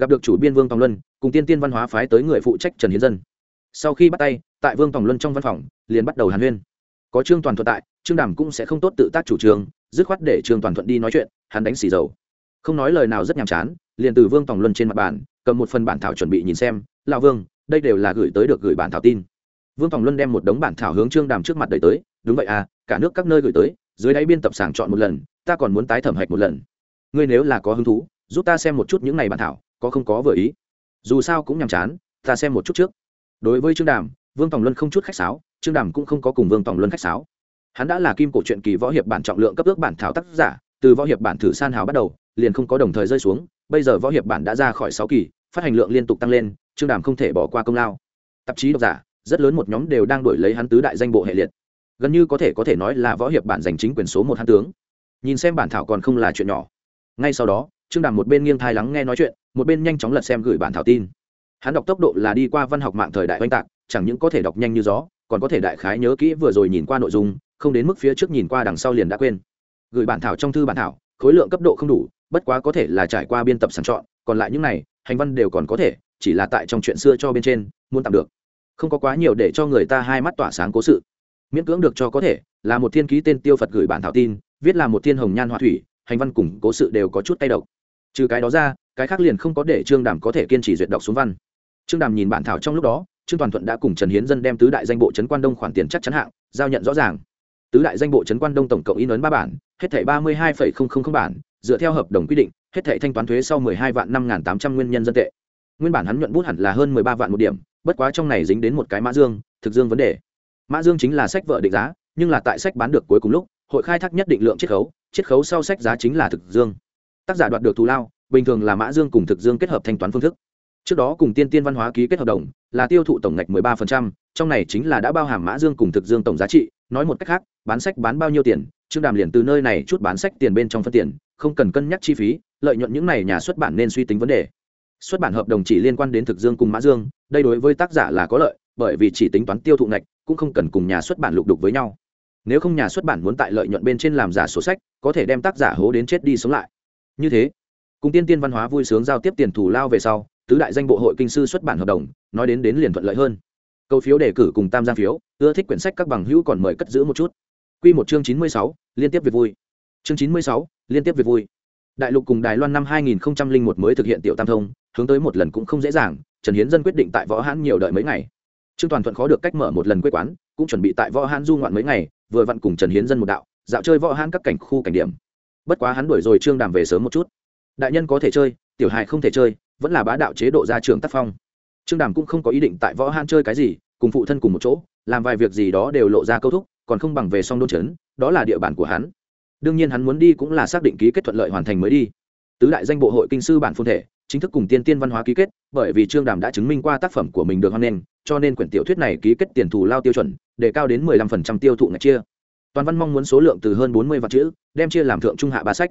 [SPEAKER 1] gặp được chủ biên vương tòng luân, cùng tiên tiên văn hóa phái tới người phụ trách trần hiến dân. Sau khi bắt tay, tại vương tòng luân trong văn phòng, liền bắt đầu hàn huyên. Có trương toàn thuận tại, trương đàm cũng sẽ không tốt tự tác chủ trương, dứt khoát để trương toàn thuận đi nói chuyện, hắn đánh xì dầu. Không nói lời nào rất nhàm chán, liền từ vương tòng luân trên mặt bàn, cầm một phần bản thảo chuẩn bị nhìn xem, lão vương, đây đều là gửi tới được gửi bản thảo tin. Vương tòng luân đem một đống bản thảo hướng trương đàm trước mặt đẩy tới, đúng vậy à cả nước các nơi gửi tới, dưới đáy biên tập sàng chọn một lần, ta còn muốn tái thẩm hạch một lần. Ngươi nếu là có hứng thú, giúp ta xem một chút những này bản thảo có không có vừa ý. Dù sao cũng nhàm chán, ta xem một chút trước. Đối với trương đàm, vương tòng luân không chút khách sáo, trương đàm cũng không có cùng vương tòng luân khách sáo. Hắn đã là kim cổ truyện kỳ võ hiệp bản trọng lượng cấp ước bản thảo tác giả, từ võ hiệp bản thử san hào bắt đầu, liền không có đồng thời rơi xuống, bây giờ võ hiệp bản đã ra khỏi sáu kỳ, phát hành lượng liên tục tăng lên, trương đàm không thể bỏ qua công lao. Tạp chí độc giả, rất lớn một nhóm đều đang đổi lấy hắn tứ đại danh bộ hệ liệt. Gần như có thể có thể nói là võ hiệp bản giành chính quyền số một hắn tướng. Nhìn xem bản thảo còn không là chuyện nhỏ. Ngay sau đó, trương đàm một bên nghiêng thai lắng nghe nói chuyện một bên nhanh chóng lật xem gửi bản thảo tin. Hắn đọc tốc độ là đi qua văn học mạng thời đại oanh tạc, chẳng những có thể đọc nhanh như gió, còn có thể đại khái nhớ kỹ vừa rồi nhìn qua nội dung, không đến mức phía trước nhìn qua đằng sau liền đã quên. Gửi bản thảo trong thư bản thảo, khối lượng cấp độ không đủ, bất quá có thể là trải qua biên tập sàng chọn, còn lại những này, hành văn đều còn có thể, chỉ là tại trong chuyện xưa cho bên trên, muốn tạm được. Không có quá nhiều để cho người ta hai mắt tỏa sáng cố sự. Miễn cưỡng được cho có thể, là một thiên ký tên tiêu phật gửi bản thảo tin, viết là một thiên hồng nhan hoa thủy, hành văn cùng cố sự đều có chút tay độc trừ cái đó ra, cái khác liền không có để trương đàm có thể kiên trì duyệt đọc xuống văn. Trương đàm nhìn bản thảo trong lúc đó, trương toàn thuận đã cùng trần hiến dân đem tứ đại danh bộ trấn quan đông khoản tiền chắc chắn hạng, giao nhận rõ ràng. Tứ đại danh bộ trấn quan đông tổng cộng in ấn ba bản, hết thảy ba mươi hai bản, dựa theo hợp đồng quy định, hết thảy thanh toán thuế sau mười hai vạn năm n tám trăm nguyên nhân dân tệ. Nguyên bản hắn nhuận bút hẳn là hơn mười ba vạn một điểm, bất quá trong này dính đến một cái mã dương, thực dương vấn đề. Mã dương chính là sách vợ định giá, nhưng là tại sách bán được cuối cùng lúc, hội khai thác nhất định lượng chiết khấu chiết khấu sau sách giá chính là thực dương tác giả đoạt được thù lao bình thường là mã dương cùng thực dương kết hợp thanh toán phương thức. Trước đó cùng tiên tiên văn hóa ký kết hợp đồng là tiêu thụ tổng ngạch 13%, trong này chính là đã bao hàm mã dương cùng thực dương tổng giá trị nói một cách khác bán sách bán bao nhiêu tiền trương đàm liền từ nơi này chút bán sách tiền bên trong phân tiền không cần cân nhắc chi phí lợi nhuận những này nhà xuất bản nên suy tính vấn đề. Xuất bản hợp đồng chỉ liên quan đến thực dương cùng mã dương đây đối với tác giả là có lợi bởi vì chỉ tính toán tiêu thụ ngạch cũng không cần cùng nhà xuất bản lục đục với nhau. Nếu không nhà xuất bản muốn tại lợi nhuận bên trên làm giả sổ sách có thể đem tác giả hố đến chết đi sống lại như thế, cùng tiên tiên văn hóa vui sướng giao tiếp tiền thù lao về sau, tứ đại danh bộ hội kinh sư xuất bản hợp đồng, nói đến đến liền thuận lợi hơn. Câu phiếu đề cử cùng tam giang phiếu, ưa thích quyển sách các bằng hữu còn mời cất giữ một chút. Q một chương chín mươi sáu, liên tiếp việc vui. Chương chín mươi sáu, liên tiếp việc vui. Đại lục cùng đài loan năm hai nghìn một mới thực hiện tiểu tam thông, hướng tới một lần cũng không dễ dàng, trần hiến dân quyết định tại võ hãn nhiều đợi mấy ngày. Trương toàn thuận khó được cách mở một lần quê quán, cũng chuẩn bị tại võ hãn du ngoạn mấy ngày, vừa vặn cùng trần hiến dân một đạo, dạo chơi võ hãn các cảnh khu cảnh điểm bất quá hắn đuổi rồi trương đàm về sớm một chút. Đại nhân có thể chơi, tiểu hài không thể chơi, vẫn là bá đạo chế độ ra trường tác phong. Trương đàm cũng không có ý định tại võ hãn chơi cái gì, cùng phụ thân cùng một chỗ, làm vài việc gì đó đều lộ ra câu thúc, còn không bằng về song đôn trấn, đó là địa bàn của hắn. Đương nhiên hắn muốn đi cũng là xác định ký kết thuận lợi hoàn thành mới đi. Tứ đại danh bộ hội kinh sư bản phôn thể, chính thức cùng tiên tiên văn hóa ký kết, bởi vì trương đàm đã chứng minh qua tác phẩm của mình được hoan nghênh, cho nên quyển tiểu thuyết này ký kết tiền thù lao tiêu chuẩn, để cao đến 15% tiêu thụ ngạch chia toàn văn mong muốn số lượng từ hơn 40 vạn chữ đem chia làm thượng trung hạ ba sách.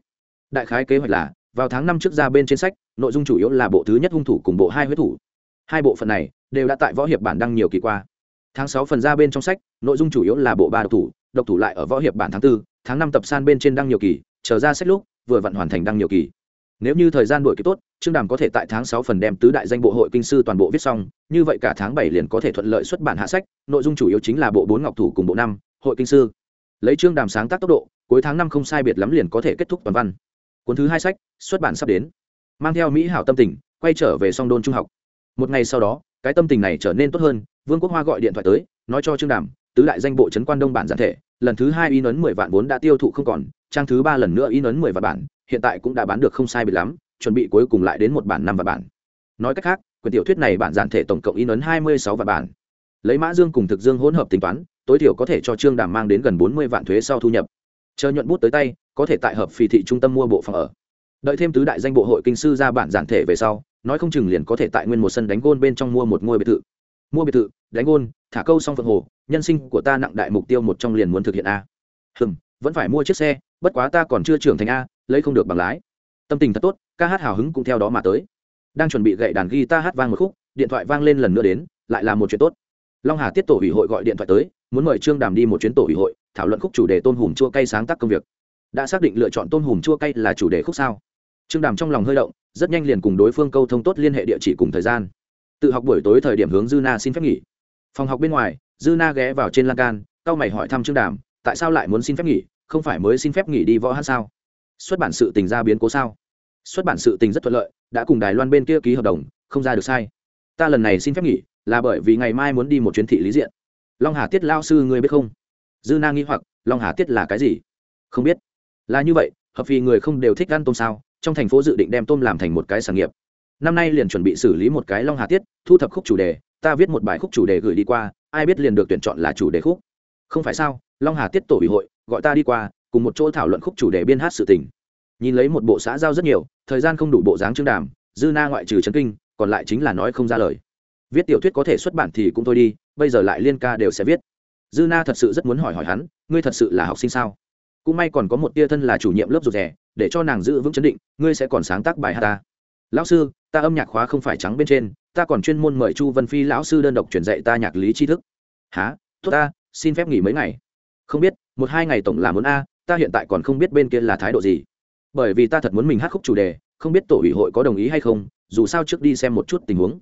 [SPEAKER 1] Đại khái kế hoạch là vào tháng năm trước ra bên trên sách nội dung chủ yếu là bộ thứ nhất hung thủ cùng bộ hai huyết thủ. Hai bộ phận này đều đã tại võ hiệp bản đăng nhiều kỳ qua. Tháng sáu phần ra bên trong sách nội dung chủ yếu là bộ ba độc thủ độc thủ lại ở võ hiệp bản tháng 4, tháng năm tập san bên trên đăng nhiều kỳ chờ ra sách lúc vừa vặn hoàn thành đăng nhiều kỳ. Nếu như thời gian đổi kịp tốt trương đàm có thể tại tháng sáu phần đem tứ đại danh bộ hội kinh sư toàn bộ viết xong như vậy cả tháng bảy liền có thể thuận lợi xuất bản hạ sách nội dung chủ yếu chính là bộ bốn ngọc thủ cùng bộ năm hội kinh sư lấy trương đàm sáng tác tốc độ, cuối tháng năm không sai biệt lắm liền có thể kết thúc toàn văn. Cuốn thứ hai sách, xuất bản sắp đến. Mang theo mỹ hảo tâm tình, quay trở về song đôn trung học. Một ngày sau đó, cái tâm tình này trở nên tốt hơn, vương quốc hoa gọi điện thoại tới, nói cho trương đàm, tứ đại danh bộ trấn quan đông bản giản thể, lần thứ hai in ấn mười vạn vốn đã tiêu thụ không còn, trang thứ ba lần nữa in ấn mười vạn bản, hiện tại cũng đã bán được không sai biệt lắm, chuẩn bị cuối cùng lại đến một bản năm vạn bản. Nói cách khác, quyển tiểu thuyết này bản giản thể tổng cộng in ấn hai mươi sáu vạn bản. Lấy mã dương cùng thực dương hỗn hợp tính toán tối thiểu có thể cho trương đàm mang đến gần bốn mươi vạn thuế sau thu nhập. Chờ nhuận bút tới tay, có thể tại hợp phì thị trung tâm mua bộ phòng ở. Đợi thêm tứ đại danh bộ hội kinh sư ra bản giản thể về sau, nói không chừng liền có thể tại nguyên một sân đánh gôn bên trong mua một ngôi biệt thự. Mua biệt thự, đánh gôn, thả câu xong phượng hồ, nhân sinh của ta nặng đại mục tiêu một trong liền muốn thực hiện a. Hừm, vẫn phải mua chiếc xe, bất quá ta còn chưa trưởng thành a, lấy không được bằng lái. Tâm tình thật tốt, ca hát hào hứng cũng theo đó mà tới. Đang chuẩn bị gậy đàn guitar hát vang một khúc, điện thoại vang lên lần nữa đến, lại là một chuyện tốt. Long hà tiết tổ ủy hội gọi điện thoại tới muốn mời trương đàm đi một chuyến tổ ủy hội, thảo luận khúc chủ đề tôn hùm chua cay sáng tác công việc. Đã xác định lựa chọn tôn hùm chua cay là chủ đề khúc sao? Trương đàm trong lòng hơi động, rất nhanh liền cùng đối phương câu thông tốt liên hệ địa chỉ cùng thời gian. Tự học buổi tối thời điểm hướng dư na xin phép nghỉ. Phòng học bên ngoài, dư na ghé vào trên lan can c mày hỏi thăm trương đàm, tại sao lại muốn xin phép nghỉ, không phải mới xin phép nghỉ đi võ hát sao? Xuất bản sự tình ra biến cố sao? Xuất bản sự tình rất thuận lợi, đã cùng đài loan bên kia ký hợp đồng, không ra được sai. Ta lần này xin phép nghỉ, là bởi vì ngày mai muốn đi một chuyến thị lý diện long hà tiết lao sư ngươi biết không? Dư na nghi hoặc, long hà tiết là cái gì? Không biết. Là như vậy, hợp vì người không đều thích ăn tôm sao? Trong thành phố dự định đem tôm làm thành một cái sản nghiệp. Năm nay liền chuẩn bị xử lý một cái long hà tiết, thu thập khúc chủ đề, ta viết một bài khúc chủ đề gửi đi qua, ai biết liền được tuyển chọn là chủ đề khúc. Không phải sao, long hà tiết tổ ủy hội, gọi ta đi qua, cùng một chỗ thảo luận khúc chủ đề biên hát sự tình. Nhìn lấy một bộ xã giao rất nhiều, thời gian không đủ bộ dáng chương đàm, dư na ngoại trừ trấn kinh, còn lại chính là nói không ra lời. Viết tiểu thuyết có thể xuất bản thì cũng thôi đi bây giờ lại liên ca đều sẽ viết. Dư na thật sự rất muốn hỏi hỏi hắn, ngươi thật sự là học sinh sao? Cũng may còn có một tia thân là chủ nhiệm lớp rụt rẻ để cho nàng giữ vững chấn định, ngươi sẽ còn sáng tác bài hát ta. Lão sư, ta âm nhạc khóa không phải trắng bên trên, ta còn chuyên môn mời chu vân phi lão sư đơn độc truyền dạy ta nhạc lý tri thức. Há tốt ta, xin phép nghỉ mấy ngày. Không biết, một hai ngày tổng là muốn a, ta hiện tại còn không biết bên kia là thái độ gì. Bởi vì ta thật muốn mình hát khúc chủ đề, không biết tổ ủy hội có đồng ý hay không, dù sao trước đi xem một chút tình huống.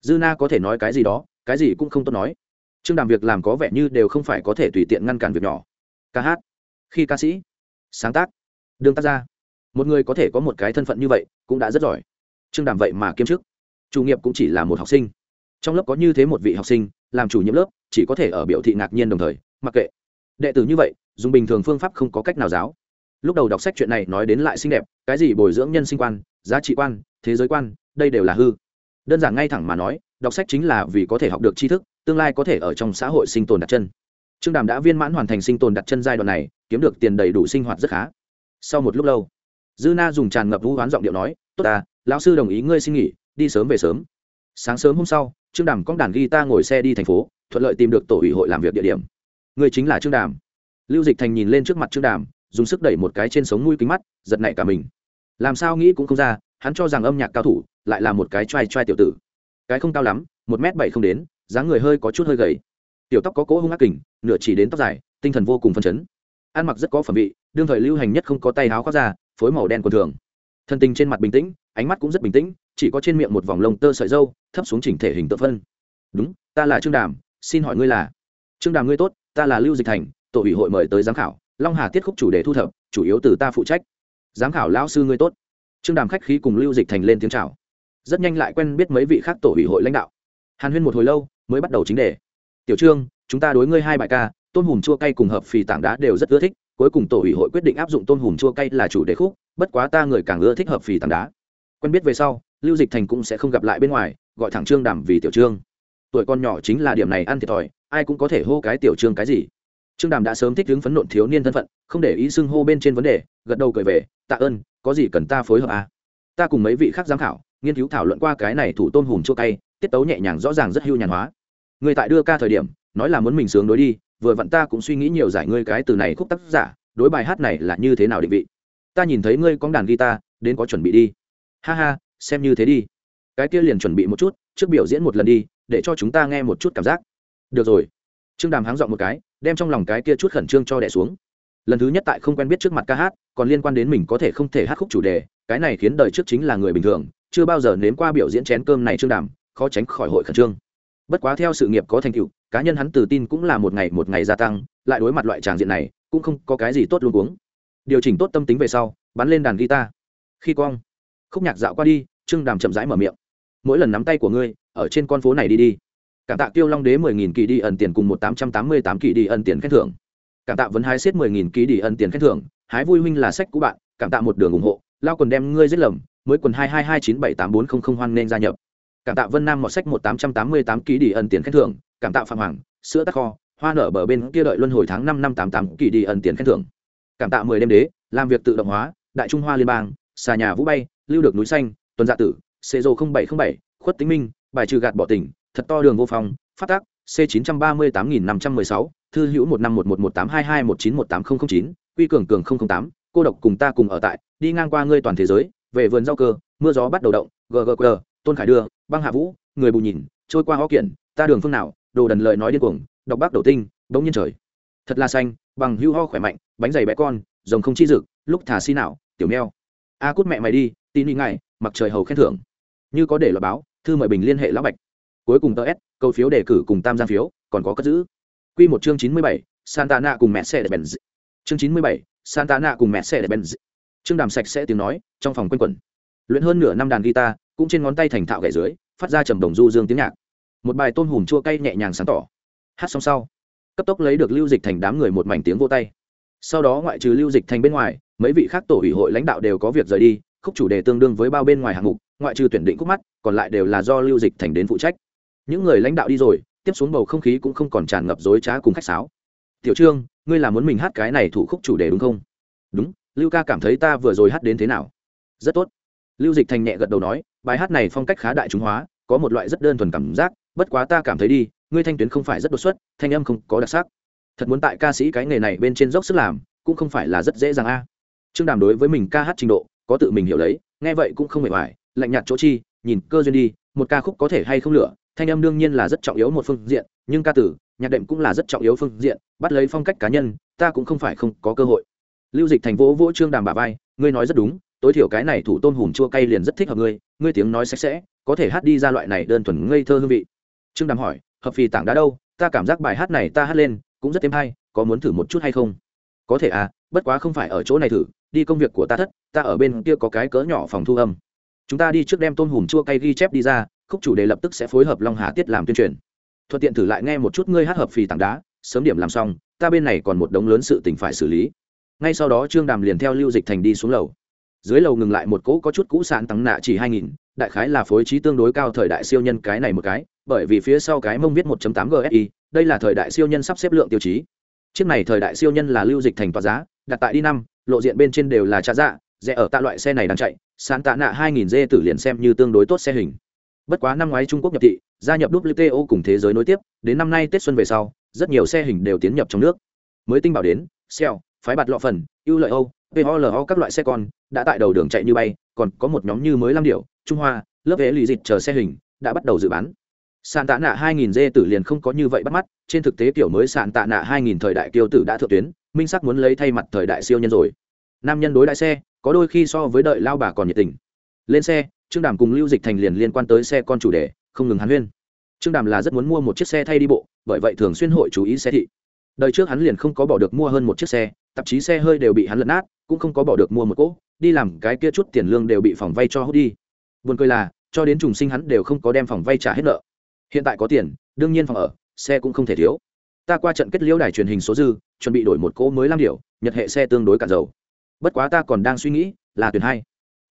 [SPEAKER 1] Dư na có thể nói cái gì đó cái gì cũng không tốt nói. Chương đàm việc làm có vẻ như đều không phải có thể tùy tiện ngăn cản việc nhỏ. Ca hát. Khi ca sĩ. Sáng tác. Đương tác gia. Một người có thể có một cái thân phận như vậy cũng đã rất giỏi. Trương đàm vậy mà kiêm chức. Chủ nghiệp cũng chỉ là một học sinh. Trong lớp có như thế một vị học sinh, làm chủ nhiệm lớp, chỉ có thể ở biểu thị ngạc nhiên đồng thời, mặc kệ. Đệ tử như vậy, dùng bình thường phương pháp không có cách nào giáo. Lúc đầu đọc sách chuyện này nói đến lại xinh đẹp, cái gì bồi dưỡng nhân sinh quan, giá trị quan, thế giới quan, đây đều là hư. Đơn giản ngay thẳng mà nói đọc sách chính là vì có thể học được tri thức, tương lai có thể ở trong xã hội sinh tồn đặt chân. Trương đàm đã viên mãn hoàn thành sinh tồn đặt chân giai đoạn này, kiếm được tiền đầy đủ sinh hoạt rất khá. Sau một lúc lâu, dư na dùng tràn ngập vũ hoán giọng điệu nói, tốt ta, lão sư đồng ý ngươi xin nghỉ, đi sớm về sớm. Sáng sớm hôm sau, trương đàm cóng đàn guitar ngồi xe đi thành phố, thuận lợi tìm được tổ ủy hội làm việc địa điểm. Người chính là trương đàm. Lưu dịch thành nhìn lên trước mặt trương đàm, dùng sức đẩy một cái trên sống mũi kính mắt, giật nảy cả mình. Làm sao nghĩ cũng không ra, hắn cho rằng âm nhạc cao thủ lại là một cái t r a i t r a i tiểu tử cái không cao lắm, một m bảy không đến, dáng người hơi có chút hơi gầy. Tiểu tóc có cỗ hung ác kình, nửa chỉ đến tóc dài, tinh thần vô cùng phân chấn. Ăn mặc rất có phẩm vị, đương thời lưu hành nhất không có tay áo khoác ra phối màu đen quần thường. Thân tình trên mặt bình tĩnh, ánh mắt cũng rất bình tĩnh, chỉ có trên miệng một vòng lông tơ sợi dâu thấp xuống chỉnh thể hình tự phân. Đúng, ta là trương đàm, xin hỏi ngươi là? Trương đàm ngươi tốt, ta là lưu dịch thành, tổ ủy hội mời tới giám khảo, long hà tiết khúc chủ đề thu thập, chủ yếu từ ta phụ trách. Giám khảo lão sư ngươi tốt. Trương đàm khách khí cùng lưu dịch thành lên tiếng c h à o rất nhanh lại quen biết mấy vị khác tổ ủy hội lãnh đạo. Hàn huyên một hồi lâu mới bắt đầu chính đề. Tiểu trương, chúng ta đối ngươi hai bài ca, tôn hùm chua cay cùng hợp phì tảng đá đều rất ưa thích, cuối cùng tổ ủy hội quyết định áp dụng tôn hùm chua cay là chủ đề khúc, bất quá ta người càng ưa thích hợp phì tảng đá. Quen biết về sau, lưu dịch thành cũng sẽ không gặp lại bên ngoài, gọi thẳng trương đàm vì tiểu trương. Tuổi con nhỏ chính là điểm này ăn thiệt thòi, ai cũng có thể hô cái tiểu trương cái gì. Trương đàm đã sớm thích ứng phấn nộn thiếu niên thân phận, không để ý xưng hô bên trên vấn đề, gật đầu cười về, tạ ơn, có gì cần ta phối hợp à? ta cùng mấy vị khác giám khảo nghiên cứu thảo luận qua cái này thủ tôn hùm chua cay, tiết tấu nhẹ nhàng rõ ràng rất hưu nhàn hóa. Người tại đưa ca thời điểm, nói là muốn mình sướng đối đi, vừa vặn ta cũng suy nghĩ nhiều giải ngươi cái từ này khúc tác giả, đối bài hát này là như thế nào định vị. Ta nhìn thấy ngươi con đàn guitar, đến có chuẩn bị đi. Ha ha, xem như thế đi. Cái kia liền chuẩn bị một chút, trước biểu diễn một lần đi, để cho chúng ta nghe một chút cảm giác. Được rồi. Trương đàm háng dọn một cái, đem trong lòng cái kia chút khẩn trương cho đẻ xuống. Lần thứ nhất tại không quen biết trước mặt ca hát, còn liên quan đến mình có thể không thể hát khúc chủ đề, cái này khiến đời trước chính là người bình thường chưa bao giờ nếm qua biểu diễn chén cơm này trương đàm, khó tránh khỏi hội khẩn trương. Bất quá theo sự nghiệp có thành tựu, cá nhân hắn tự tin cũng là một ngày một ngày gia tăng, lại đối mặt loại tràng diện này, cũng không có cái gì tốt luôn uống điều chỉnh tốt tâm tính về sau, bắn lên đàn guitar. Khi cong khúc nhạc dạo qua đi, trương đàm chậm rãi mở miệng. Mỗi lần nắm tay của ngươi, ở trên con phố này đi đi. Cảm tạ tiêu long đế mười nghìn kỳ đi ẩn tiền cùng một tám trăm tám mươi tám kỳ đi ẩn tiền khen thưởng. Cảm tạ vấn hái xếp mười nghìn kỳ đi ẩn tiền khen thưởng. Hái vui huynh là sách của bạn, cảm tạ một đường ủng hộ. Lao quần đem ngươi giết lầm mới quần hai hai hai chín bảy tám bốn không không hoan nên gia nhập. Cảm tạ vân nam mọt sách một tám trăm tám mươi tám ký đi ẩn tiền khen thưởng. Cảm tạ phạm hoàng, sữa tắc kho, hoa nở bờ bên kia đợi luân hồi tháng năm năm tám tám kỳ đi ẩn tiền khen thưởng. Cảm tạ mười đêm đế, làm việc tự động hóa, đại trung hoa liên bang, xà nhà vũ bay, lưu được núi xanh, tuần dạ tử xê dô bảy trăm bảy, khuất tính minh, bài trừ gạt bỏ tỉnh thật to đường vô phòng phát tác, c chín trăm ba mươi tám nghìn năm trăm mười sáu, thư hữu một năm một một một tám hai hai một chín một tám không không chín, quy cường cường không không tám, cô độc cùng ta cùng ở tại, đi ngang qua ngươi toàn thế giới về vườn rau cơ, mưa gió bắt đầu động ggq tôn khải đưa, băng hạ vũ, người bù nhìn, trôi qua ho kiện, ta đường phương nào, đồ đần lợi nói điên cuồng đọc bác đầu tinh đống nhiên trời. Thật là xanh, bằng hưu ho khỏe mạnh, bánh dày bé con, rồng không chi dực lúc thả si nào, tiểu meo. A cút mẹ mày đi, tin đi ngay mặc trời hầu khen thưởng. Như có để loại báo, thư mời bình liên hệ lão bạch. Cuối cùng tờ s, câu phiếu đề cử cùng tam giang phiếu, còn có cất giữ. Q một chương chín mươi bảy, santana cùng mẹ xe để bèn chương chín mươi bảy, santana cùng mẹ xe để bèn Trương đàm sạch sẽ tiếng nói, trong phòng quanh quẩn. Luyện hơn nửa năm đàn guitar, cũng trên ngón tay thành thạo gậy dưới, phát ra trầm đồng du dương tiếng nhạc. Một bài tôn hùm chua cay nhẹ nhàng sáng tỏ. Hát xong sau, cấp tốc lấy được lưu dịch thành đám người một mảnh tiếng vô tay. Sau đó ngoại trừ lưu dịch thành bên ngoài, mấy vị khác tổ ủy hội lãnh đạo đều có việc rời đi, khúc chủ đề tương đương với bao bên ngoài hạng mục, ngoại trừ tuyển định khúc mắt, còn lại đều là do lưu dịch thành đến phụ trách. Những người lãnh đạo đi rồi, tiếp xuống bầu không khí cũng không còn tràn ngập dối trá cùng khách sáo. Tiểu trương, ngươi là muốn mình hát cái này thủ khúc chủ đề đúng không? Đúng lưu ca cảm thấy ta vừa rồi hát đến thế nào? Rất tốt. Lưu dịch thành nhẹ gật đầu nói, bài hát này phong cách khá đại chúng hóa, có một loại rất đơn thuần cảm giác, bất quá ta cảm thấy đi, ngươi thanh tuyến không phải rất đột xuất, thanh âm không có đặc sắc. Thật muốn tại ca sĩ cái nghề này bên trên dốc sức làm, cũng không phải là rất dễ dàng a. Trương đàm đối với mình ca hát trình độ, có tự mình hiểu lấy, nghe vậy cũng không hề hoài lạnh nhạt chỗ chi, nhìn cơ duyên đi, một ca khúc có thể hay không lửa, thanh âm đương nhiên là rất trọng yếu một phương diện, nhưng ca tử, nhạc đệm cũng là rất trọng yếu phương diện, bắt lấy phong cách cá nhân, ta cũng không phải không có cơ hội lưu dịch thành vỗ vỗ trương đàm bà vai, ngươi nói rất đúng, tối thiểu cái này thủ tôn hùm chua cay liền rất thích hợp ngươi ngươi tiếng nói sạch sẽ, có thể hát đi ra loại này đơn thuần ngây thơ hương vị. Trương đàm hỏi, hợp phì tảng đá đâu? Ta cảm giác bài hát này ta hát lên cũng rất thêm hay, có muốn thử một chút hay không? Có thể à bất quá không phải ở chỗ này thử, đi công việc của ta thất, ta ở bên kia có cái cỡ nhỏ phòng thu âm. Chúng ta đi trước đem tôn hùm chua cay ghi chép đi ra, khúc chủ đề lập tức sẽ phối hợp long hà tiết làm tuyên truyền. Thuận tiện thử lại nghe một chút ngươi hát hợp phì tảng đá, sớm điểm làm xong, ta bên này còn một đống lớn sự tình phải xử lý ngay sau đó trương đàm liền theo lưu dịch thành đi xuống lầu dưới lầu ngừng lại một cỗ có chút cũ sạn tăng nạ chỉ hai nghìn, đại khái là phối trí tương đối cao thời đại siêu nhân cái này một cái, bởi vì phía sau cái mông viết 1.8 gsi đây là thời đại siêu nhân sắp xếp lượng tiêu chí. Chiếc này thời đại siêu nhân là lưu dịch thành tòa giá, đặt tại đi năm, lộ diện bên trên đều là trà dạ rẻ ở tạ loại xe này đang chạy sán tạ nạ 2000 dê tử liền xem như tương đối tốt xe hình. Bất quá năm ngoái trung quốc nhập thị, gia nhập wto cùng thế giới nối tiếp, đến năm nay tết xuân về sau, rất nhiều xe hình đều tiến nhập trong nước. Mới tinh bảo đến, xeo phái bạt lọ phần, ưu lợi âu polo các loại xe con, đã tại đầu đường chạy như bay, còn có một nhóm như mới năm điệu trung hoa, lớp vé lì dịch chờ xe hình, đã bắt đầu dự bán. Sàn tạ nạ 2000 dê tử liền không có như vậy bắt mắt, trên thực tế kiểu mới sàn tạ nạ 2000 thời đại kiêu tử đã thượng tuyến, minh sắc muốn lấy thay mặt thời đại siêu nhân rồi. Nam nhân đối đại xe, có đôi khi so với đợi lao bà còn nhiệt tình. Lên xe, trương đàm cùng lưu dịch thành liền liên quan tới xe con chủ đề, không ngừng hắn huyên. Trương đàm là rất muốn mua một chiếc xe thay đi bộ, bởi vậy thường xuyên hội chú ý xe thị. Đời trước hắn liền không có bỏ được mua hơn một chiếc xe tạp chí xe hơi đều bị hắn lật nát, cũng không có bỏ được mua một cỗ, đi làm cái kia chút tiền lương đều bị phòng vay cho hút đi. Buồn cười là, cho đến trùng sinh hắn đều không có đem phòng vay trả hết nợ. Hiện tại có tiền, đương nhiên phòng ở, xe cũng không thể thiếu. Ta qua trận kết liễu đài truyền hình số dư, chuẩn bị đổi một cỗ mới làm điều, nhật hệ xe tương đối cạn dầu. Bất quá ta còn đang suy nghĩ, là tuyển hai.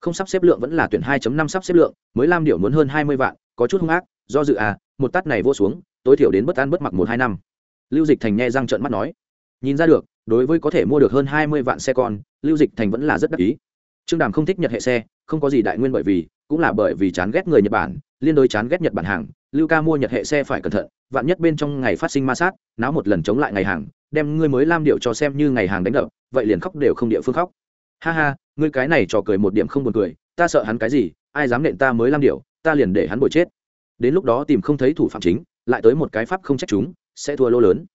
[SPEAKER 1] Không sắp xếp lượng vẫn là tuyển 2 năm sắp xếp lượng, mới Lam điều muốn hơn hai mươi vạn, có chút hung ác, do dự à một tát này vô xuống, tối thiểu đến bất an bất mặc một hai năm. Lưu dịch thành nghe răng trợn mắt nói nhìn ra được, đối với có thể mua được hơn hai mươi vạn xe con, lưu dịch thành vẫn là rất đắc ý. Trương đàm không thích nhật hệ xe, không có gì đại nguyên bởi vì, cũng là bởi vì chán ghét người nhật bản, liên đối chán ghét nhật bản hàng, lưu ca mua nhật hệ xe phải cẩn thận, vạn nhất bên trong ngày phát sinh ma sát, náo một lần chống lại ngày hàng, đem ngươi mới lam điệu cho xem như ngày hàng đánh đập, vậy liền khóc đều không địa phương khóc. Ha ha, ngươi cái này trò cười một điểm không buồn cười, ta sợ hắn cái gì, ai dám nện ta mới lam điệu, ta liền để hắn bồi chết. Đến lúc đó tìm không thấy thủ phạm chính, lại tới một cái pháp không trách chúng, sẽ thua lô lớn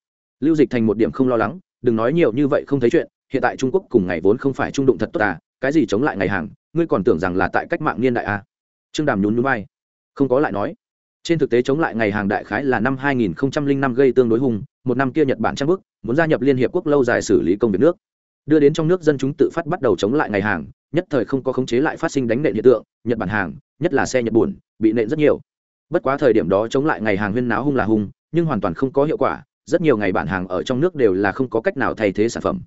[SPEAKER 1] lưu dịch thành một điểm không lo lắng, đừng nói nhiều như vậy không thấy chuyện, hiện tại trung quốc cùng ngày vốn không phải trung đụng thật tốt à cái gì chống lại ngày hàng, ngươi còn tưởng rằng là tại cách mạng niên đại à? Trương đàm nhún núi bay không có lại nói. Trên thực tế chống lại ngày hàng đại khái là năm 2005 gây tương đối hùng, một năm kia nhật bản trang bức muốn gia nhập liên hiệp quốc lâu dài xử lý công việc nước. Đưa đến trong nước dân chúng tự phát bắt đầu chống lại ngày hàng, nhất thời không có khống chế lại phát sinh đánh nện hiện tượng, nhật bản hàng, nhất là xe nhật buồn, bị nện rất nhiều. Bất quá thời điểm đó chống lại ngày hàng huyên náo hung là hung, nhưng hoàn toàn không có hiệu quả rất nhiều ngày bản hàng ở trong nước đều là không có cách nào thay thế sản phẩm.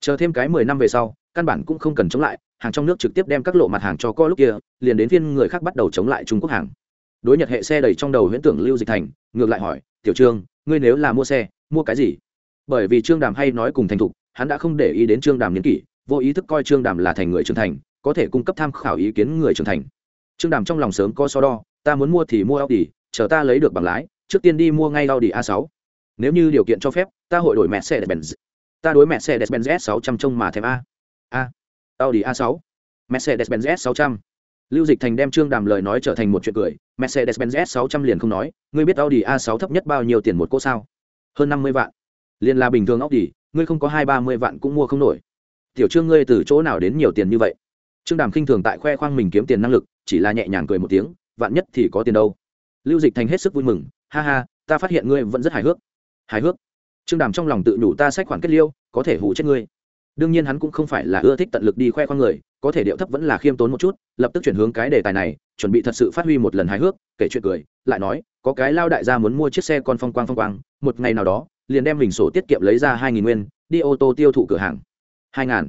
[SPEAKER 1] Chờ thêm cái mười năm về sau, căn bản cũng không cần chống lại, hàng trong nước trực tiếp đem các lộ mặt hàng cho co lúc kia, liền đến phiên người khác bắt đầu chống lại trung quốc hàng. Đối nhật hệ xe đầy trong đầu huyễn tưởng lưu dịch thành, ngược lại hỏi, tiểu trương, ngươi nếu là mua xe, mua cái gì? Bởi vì trương đàm hay nói cùng thành thục, hắn đã không để ý đến trương đàm niên kỷ, vô ý thức coi trương đàm là thành người trưởng thành, có thể cung cấp tham khảo ý kiến người trưởng thành. Trương đàm trong lòng sớm có so đo, ta muốn mua thì mua audi, chờ ta lấy được bằng lái, trước tiên đi mua ngay audi a 6 nếu như điều kiện cho phép, ta hội đổi mẹ xe benz ta đối mẹ xe benz s 600 trông mà thèm a. A. Audi a 6 mercedes benz s 600 lưu dịch thành đem trương đàm lời nói trở thành một chuyện cười. Mercedes benz s 600 liền không nói. Ngươi biết audi a 6 thấp nhất bao nhiêu tiền một cỗ sao? Hơn năm mươi vạn. Liền là bình thường audi, ngươi không có hai ba mươi vạn cũng mua không nổi. Tiểu trương, ngươi từ chỗ nào đến nhiều tiền như vậy? Trương đàm khinh thường tại khoe khoang mình kiếm tiền năng lực, chỉ là nhẹ nhàng cười một tiếng, vạn nhất thì có tiền đâu. Lưu dịch thành hết sức vui mừng, ha ha, ta phát hiện ngươi vẫn rất hài hước hài hước. Trương đàm trong lòng tự nhủ ta sách khoản kết liêu, có thể hủ chết ngươi. Đương nhiên hắn cũng không phải là ưa thích tận lực đi khoe khoang người, có thể điệu thấp vẫn là khiêm tốn một chút, lập tức chuyển hướng cái đề tài này, chuẩn bị thật sự phát huy một lần hài hước, kể chuyện cười, lại nói, có cái lao đại gia muốn mua chiếc xe con phong quang phong quang, một ngày nào đó, liền đem mình sổ tiết kiệm lấy ra hai nghìn nguyên, đi ô tô tiêu thụ cửa hàng. Hai ngàn.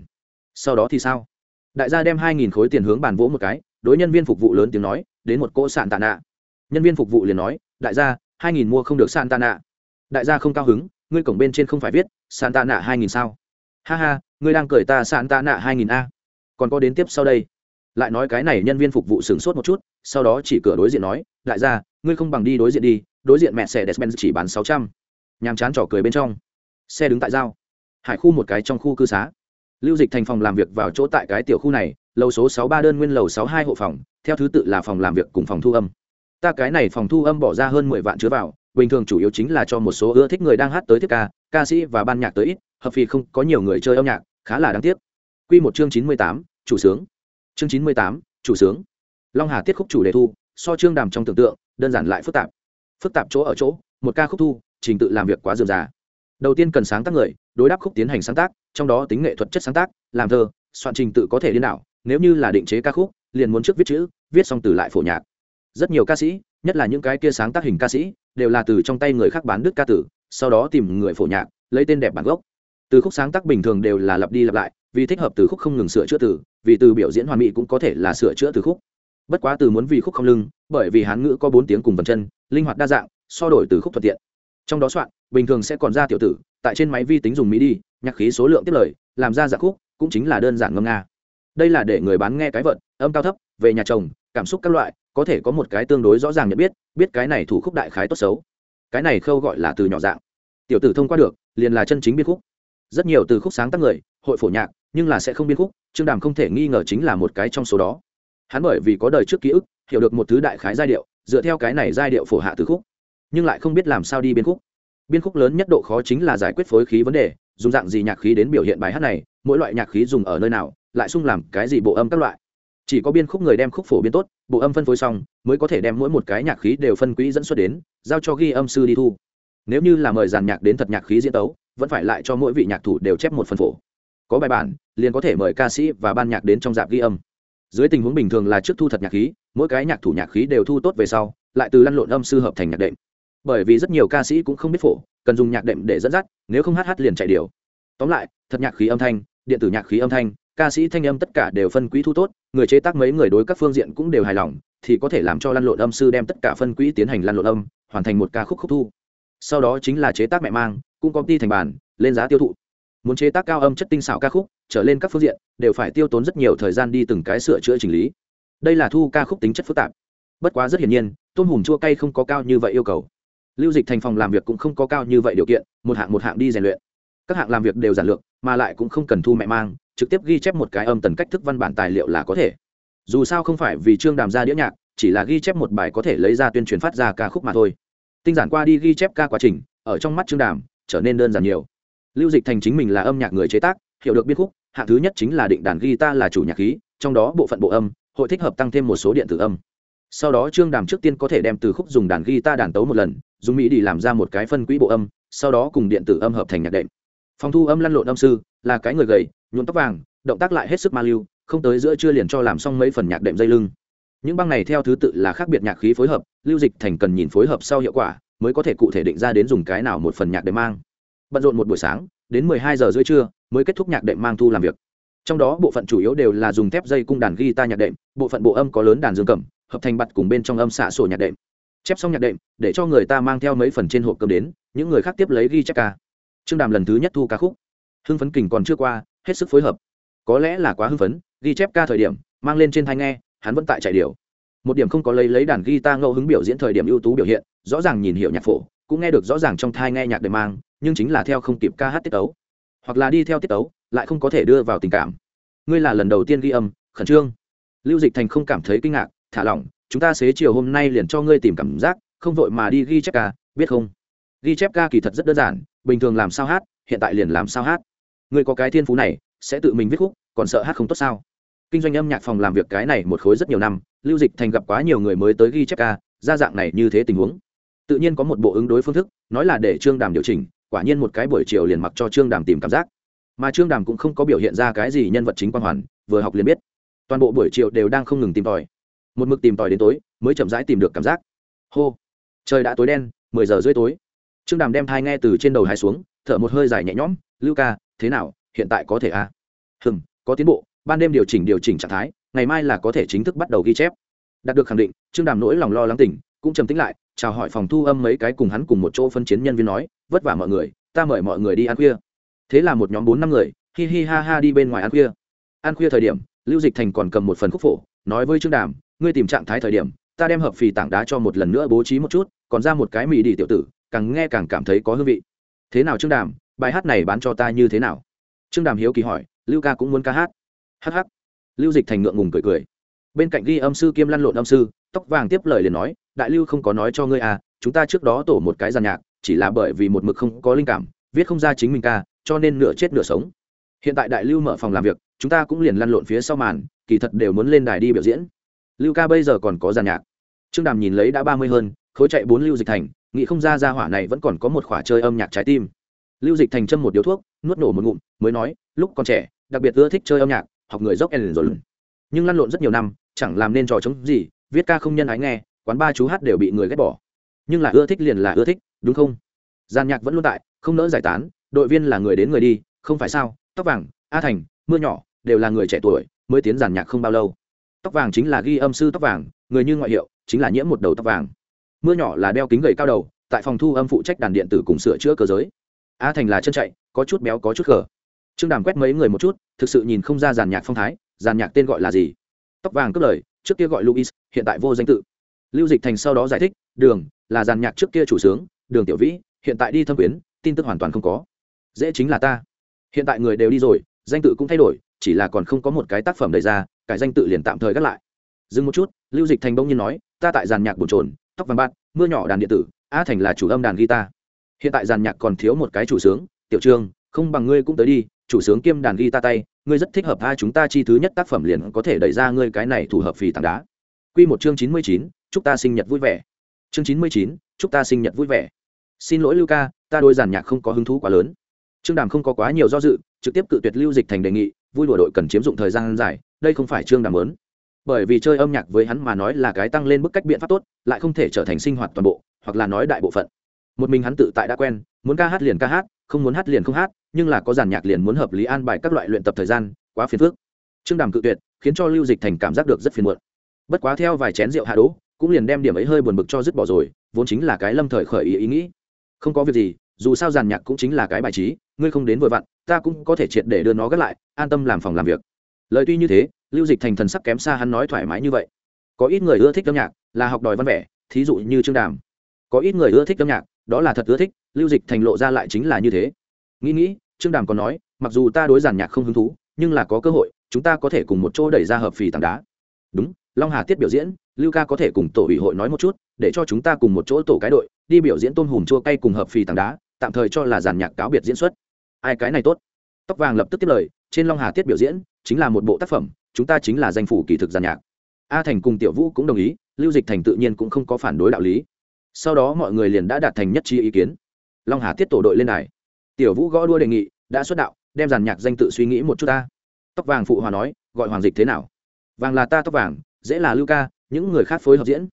[SPEAKER 1] Sau đó thì sao? Đại gia đem hai nghìn khối tiền hướng bàn vỗ một cái, đối nhân viên phục vụ lớn tiếng nói, đến một cỗ sạn tạ nạ. Nhân viên phục vụ liền nói, đại gia, hai nghìn mua không được sạn tạ nạ đại gia không cao hứng, ngươi cổng bên trên không phải viết sạn tạ nạ hai nghìn sao? Ha ha, ngươi đang cười ta sạn tạ nạ hai nghìn a. Còn có đến tiếp sau đây. Lại nói cái này nhân viên phục vụ sửng sốt một chút, sau đó chỉ cửa đối diện nói, đại gia, ngươi không bằng đi đối diện đi, đối diện mẹ xe despen chỉ bán sáu trăm. Nhàm chán trò cười bên trong. Xe đứng tại giao. Hải khu một cái trong khu cư xá. Lưu dịch thành phòng làm việc vào chỗ tại cái tiểu khu này, lầu số sáu ba đơn nguyên lầu sáu hai hộ phòng, theo thứ tự là phòng làm việc cùng phòng thu âm ta cái này phòng thu âm bỏ ra hơn mười vạn chứa vào, bình thường chủ yếu chính là cho một số ưa thích người đang hát tới tiếp ca ca sĩ và ban nhạc tới ít, hợp vì không có nhiều người chơi âm nhạc, khá là đáng tiếc. Quy một chương chín mươi tám, chủ sướng. Chương chín mươi tám, chủ sướng. Long hà tiết khúc chủ đề thu, so chương đàm trong tưởng tượng, đơn giản lại phức tạp. Phức tạp chỗ ở chỗ, một ca khúc thu, trình tự làm việc quá dườm già. Đầu tiên cần sáng tác người, đối đáp khúc tiến hành sáng tác, trong đó tính nghệ thuật chất sáng tác, làm thơ, soạn trình tự có thể điên đảo, nếu như là định chế ca khúc, liền muốn trước viết chữ, viết xong từ lại phổ nhạc rất nhiều ca sĩ, nhất là những cái kia sáng tác hình ca sĩ, đều là từ trong tay người khác bán đứt ca tử, sau đó tìm người phổ nhạc, lấy tên đẹp bản gốc. Từ khúc sáng tác bình thường đều là lặp đi lặp lại, vì thích hợp từ khúc không ngừng sửa chữa từ vì từ biểu diễn hoàn mỹ cũng có thể là sửa chữa từ khúc. Bất quá từ muốn vì khúc không lưng, bởi vì hán ngữ có bốn tiếng cùng vần chân, linh hoạt đa dạng, so đổi từ khúc thuận tiện. Trong đó soạn, bình thường sẽ còn ra tiểu tử, tại trên máy vi tính dùng mỹ đi, nhạc khí số lượng tiếp lời, làm ra giả khúc, cũng chính là đơn giản ngâm nga. Đây là để người bán nghe cái vận âm cao thấp, về nhà chồng cảm xúc các loại, có thể có một cái tương đối rõ ràng nhận biết biết cái này thủ khúc đại khái tốt xấu. Cái này khâu gọi là từ nhỏ dạng. Tiểu tử thông qua được, liền là chân chính biên khúc. Rất nhiều từ khúc sáng tác người, hội phổ nhạc, nhưng là sẽ không biên khúc, trương đàm không thể nghi ngờ chính là một cái trong số đó. Hắn bởi vì có đời trước ký ức, hiểu được một thứ đại khái giai điệu, dựa theo cái này giai điệu phổ hạ từ khúc, nhưng lại không biết làm sao đi biên khúc. Biên khúc lớn nhất độ khó chính là giải quyết phối khí vấn đề, dùng dạng gì nhạc khí đến biểu hiện bài hát này, mỗi loại nhạc khí dùng ở nơi nào, lại sung làm cái gì bộ âm các loại chỉ có biên khúc người đem khúc phổ biên tốt, bộ âm phân phối xong, mới có thể đem mỗi một cái nhạc khí đều phân quỹ dẫn xuất đến, giao cho ghi âm sư đi thu. Nếu như là mời giàn nhạc đến thật nhạc khí diễn tấu, vẫn phải lại cho mỗi vị nhạc thủ đều chép một phần phổ. Có bài bản, liền có thể mời ca sĩ và ban nhạc đến trong dạp ghi âm. Dưới tình huống bình thường là trước thu thật nhạc khí, mỗi cái nhạc thủ nhạc khí đều thu tốt về sau, lại từ lăn lộn âm sư hợp thành nhạc đệm. Bởi vì rất nhiều ca sĩ cũng không biết phổ, cần dùng nhạc đệm để dẫn dắt, nếu không hát hát liền chạy điều. Tóm lại, thật nhạc khí âm thanh, điện tử nhạc khí âm thanh ca sĩ thanh âm tất cả đều phân quỹ thu tốt, người chế tác mấy người đối các phương diện cũng đều hài lòng, thì có thể làm cho lăn lộn âm sư đem tất cả phân quỹ tiến hành lăn lộn âm, hoàn thành một ca khúc khúc thu. Sau đó chính là chế tác mẹ mang, cũng công ty thành bản, lên giá tiêu thụ. Muốn chế tác cao âm chất tinh xảo ca khúc, trở lên các phương diện, đều phải tiêu tốn rất nhiều thời gian đi từng cái sửa chữa chỉnh lý. Đây là thu ca khúc tính chất phức tạp. Bất quá rất hiển nhiên, tôm hùm chua cay không có cao như vậy yêu cầu. Lưu dịch thành phòng làm việc cũng không có cao như vậy điều kiện, một hạng một hạng đi rèn luyện. Các hạng làm việc đều giản lược, mà lại cũng không cần thu mẹ mang trực tiếp ghi chép một cái âm tần cách thức văn bản tài liệu là có thể. Dù sao không phải vì trương đàm ra đĩa nhạc, chỉ là ghi chép một bài có thể lấy ra tuyên truyền phát ra ca khúc mà thôi. Tinh giản qua đi ghi chép ca quá trình, ở trong mắt trương đàm, trở nên đơn giản nhiều. Lưu dịch thành chính mình là âm nhạc người chế tác, hiểu được biên khúc, hạng thứ nhất chính là định đàn guitar là chủ nhạc khí, trong đó bộ phận bộ âm, hội thích hợp tăng thêm một số điện tử âm. Sau đó trương đàm trước tiên có thể đem từ khúc dùng đàn guitar đàn tấu một lần, dùng mỹ đi làm ra một cái phân quỹ bộ âm, sau đó cùng điện tử âm hợp thành nhạc đệm. Phòng thu âm lăn lộn âm sư, là cái người gầy nhuộm tóc vàng, động tác lại hết sức ma lưu, không tới giữa chưa liền cho làm xong mấy phần nhạc đệm dây lưng. Những băng này theo thứ tự là khác biệt nhạc khí phối hợp, lưu dịch thành cần nhìn phối hợp sau hiệu quả, mới có thể cụ thể định ra đến dùng cái nào một phần nhạc đệm mang. Bận rộn một buổi sáng, đến mười hai giờ rưỡi trưa, mới kết thúc nhạc đệm mang thu làm việc. Trong đó, bộ phận chủ yếu đều là dùng thép dây cung đàn guitar nhạc đệm, bộ phận bộ âm có lớn đàn dương cầm, hợp thành bặt cùng bên trong âm xạ sổ nhạc đệm. Chép xong nhạc đệm, để cho người ta mang theo mấy phần trên hộp cơm đến, những người khác tiếp lấy ghi chép ca. Trương đàm lần thứ nhất thu ca khúc. Hưng phấn kình còn chưa qua hết sức phối hợp. Có lẽ là quá hưng phấn, ghi chép ca thời điểm, mang lên trên thai nghe, hắn vẫn tại chạy điều một điểm không có lấy lấy đàn guitar ngẫu hứng biểu diễn thời điểm ưu tú biểu hiện, rõ ràng nhìn hiểu nhạc phổ, cũng nghe được rõ ràng trong thai nghe nhạc để mang, nhưng chính là theo không kịp ca hát tiết tấu. Hoặc là đi theo tiết tấu, lại không có thể đưa vào tình cảm. Ngươi là lần đầu tiên ghi âm, khẩn trương. Lưu dịch thành không cảm thấy kinh ngạc, thả lỏng, chúng ta xế chiều hôm nay liền cho ngươi tìm cảm giác, không vội mà đi ghi chép ca, biết không? Ghi chép ca kỳ thật rất đơn giản, bình thường làm sao hát, hiện tại liền làm sao hát ngươi có cái thiên phú này, sẽ tự mình viết khúc, còn sợ hát không tốt sao? Kinh doanh âm nhạc phòng làm việc cái này một khối rất nhiều năm, lưu dịch thành gặp quá nhiều người mới tới ghi chép ca, ra dạng này như thế tình huống. Tự nhiên có một bộ ứng đối phương thức, nói là để trương đàm điều chỉnh, quả nhiên một cái buổi chiều liền mặc cho trương đàm tìm cảm giác. Mà trương đàm cũng không có biểu hiện ra cái gì nhân vật chính quan hoàn, vừa học liền biết. Toàn bộ buổi chiều đều đang không ngừng tìm tòi. Một mực tìm tòi đến tối, mới chậm rãi tìm được cảm giác. Hô! Trời đã tối đen, mười giờ rưỡi tối. Trương đàm đem thai nghe từ trên đầu hai xuống, thở một hơi dài nhẹ nhõm, lưu ca thế nào, hiện tại có thể à? Hừm, có tiến bộ, ban đêm điều chỉnh điều chỉnh trạng thái, ngày mai là có thể chính thức bắt đầu ghi chép. Đạt được khẳng định, trương đàm nỗi lòng lo lắng tỉnh, cũng trầm tính lại, chào hỏi phòng thu âm mấy cái cùng hắn cùng một chỗ phân chiến nhân viên nói, vất vả mọi người, ta mời mọi người đi ăn khuya. Thế là một nhóm bốn năm người, hi hi ha ha đi bên ngoài ăn khuya. Ăn khuya thời điểm, lưu dịch thành còn cầm một phần khúc phổ, nói với trương đàm, ngươi tìm trạng thái thời điểm, ta đem hợp phì tảng đá cho một lần nữa bố trí một chút, còn ra một cái mì đi tiểu tử, càng nghe càng cảm thấy có hương vị. Thế nào trương đàm bài hát này bán cho ta như thế nào? Trương đàm hiếu kỳ hỏi, lưu ca cũng muốn ca hát. Hh lưu dịch thành ngượng ngùng cười cười. Bên cạnh ghi âm sư kiêm lăn lộn âm sư, tóc vàng tiếp lời liền nói, đại lưu không có nói cho ngươi à chúng ta trước đó tổ một cái giàn nhạc, chỉ là bởi vì một mực không có linh cảm, viết không ra chính mình ca, cho nên nửa chết nửa sống. Hiện tại đại lưu mở phòng làm việc, chúng ta cũng liền lăn lộn phía sau màn, kỳ thật đều muốn lên đài đi biểu diễn. Lưu ca bây giờ còn có giàn nhạc. Trương đàm nhìn lấy đã ba mươi hơn, khối chạy bốn lưu dịch thành, nghĩ không ra ra hỏa này vẫn còn có một khỏa chơi âm nhạc trái tim lưu dịch thành châm một điếu thuốc, nuốt nổ một ngụm, mới nói, lúc còn trẻ, đặc biệt ưa thích chơi âm nhạc, học người dốc ellen rồi nhưng lăn lộn rất nhiều năm, chẳng làm nên trò chống gì, viết ca không nhân ái nghe, quán ba chú hát đều bị người ghét bỏ. Nhưng là ưa thích liền là ưa thích, đúng không? Gian nhạc vẫn luôn tại, không nỡ giải tán, đội viên là người đến người đi, không phải sao, tóc vàng, a thành, mưa nhỏ, đều là người trẻ tuổi, mới tiến giàn nhạc không bao lâu. Tóc vàng chính là ghi âm sư tóc vàng, người như ngoại hiệu, chính là nhiễm một đầu tóc vàng. Mưa nhỏ là đeo kính gầy cao đầu, tại phòng thu âm phụ trách đàn điện tử cùng sửa chữa cơ giới a thành là chân chạy, có chút béo, có chút khờ trương đàm quét mấy người một chút, thực sự nhìn không ra giàn nhạc phong thái, giàn nhạc tên gọi là gì? Tóc vàng cướp lời, trước kia gọi luis hiện tại vô danh tự. Lưu dịch thành sau đó giải thích, đường, là giàn nhạc trước kia chủ sướng, đường tiểu vĩ, hiện tại đi thâm quyến, tin tức hoàn toàn không có. Dễ chính là ta. Hiện tại người đều đi rồi, danh tự cũng thay đổi, chỉ là còn không có một cái tác phẩm đầy ra, cái danh tự liền tạm thời gác lại. Dừng một chút, lưu dịch thành bỗng nhiên nói, ta tại giàn nhạc bồn trồn tóc vàng bát mưa nhỏ đàn điện tử a thành là chủ âm đàn guitar hiện tại giàn nhạc còn thiếu một cái chủ sướng tiểu trương không bằng ngươi cũng tới đi chủ sướng kiêm đàn ghi ta tay ngươi rất thích hợp hai chúng ta chi thứ nhất tác phẩm liền có thể đẩy ra ngươi cái này thủ hợp phì tảng đá Quy một chương chín mươi chín, chúc ta sinh nhật vui vẻ. Chương chín mươi chín, chúc ta sinh nhật vui vẻ. Xin lỗi lưu ca ta đôi giàn nhạc không có hứng thú quá lớn. Trương Đàm không có quá nhiều do dự, trực tiếp cự tuyệt lưu dịch thành đề nghị, vui đùa đội cần chiếm dụng thời gian dài, đây không phải Trương Đàm lớn Bởi vì chơi âm nhạc với hắn mà nói là cái tăng lên bức cách biện pháp tốt, lại không thể trở thành sinh hoạt toàn bộ, hoặc là nói đại bộ phận. Một mình hắn tự tại đã quen, muốn ca hát liền ca hát, không muốn hát liền không hát, nhưng là có giàn nhạc liền muốn hợp lý an bài các loại luyện tập thời gian, quá phiền phức. Trương Đàm cự tuyệt, khiến cho Lưu Dịch Thành cảm giác được rất phiền muộn. Bất quá theo vài chén rượu hạ đỗ cũng liền đem điểm ấy hơi buồn bực cho dứt bỏ rồi vốn chính là cái lâm thời khởi ý ý nghĩ. Không có việc gì dù sao giàn nhạc cũng chính là cái bài trí ngươi không đến vội vặn ta cũng có thể triệt để đưa nó gác lại an tâm làm phòng làm việc. Lời tuy như thế lưu dịch thành thần sắc kém xa hắn nói thoải mái như vậy. Có ít người ưa thích âm nhạc là học đòi văn vẻ thí dụ như trương đàm. Có ít người ưa thích âm nhạc đó là thật ưa thích, lưu dịch thành lộ ra lại chính là như thế. Nghĩ nghĩ, trương đàm còn nói, mặc dù ta đối giàn nhạc không hứng thú, nhưng là có cơ hội, chúng ta có thể cùng một chỗ đẩy ra hợp phì tảng đá. Đúng, long hà tiết biểu diễn, lưu ca có thể cùng tổ ủy hội nói một chút, để cho chúng ta cùng một chỗ tổ cái đội, đi biểu diễn tôm hùm chua cay cùng hợp phì tảng đá, tạm thời cho là giàn nhạc cáo biệt diễn xuất. Ai cái này tốt? Tóc vàng lập tức tiếp lời, trên long hà tiết biểu diễn, chính là một bộ tác phẩm, chúng ta chính là danh phủ kỳ thực giàn nhạc. A thành cùng tiểu vũ cũng đồng ý, lưu dịch thành tự nhiên cũng không có phản đối đạo lý sau đó mọi người liền đã đạt thành nhất trí ý kiến. Long hà tiết tổ đội lên đài. Tiểu vũ gõ đua đề nghị, đã xuất đạo, đem giàn nhạc danh tự suy nghĩ một chút ta. Tóc vàng phụ hòa nói, gọi hoàng dịch thế nào? Vàng là ta tóc vàng, dễ là lưu ca, những người khác phối hợp diễn.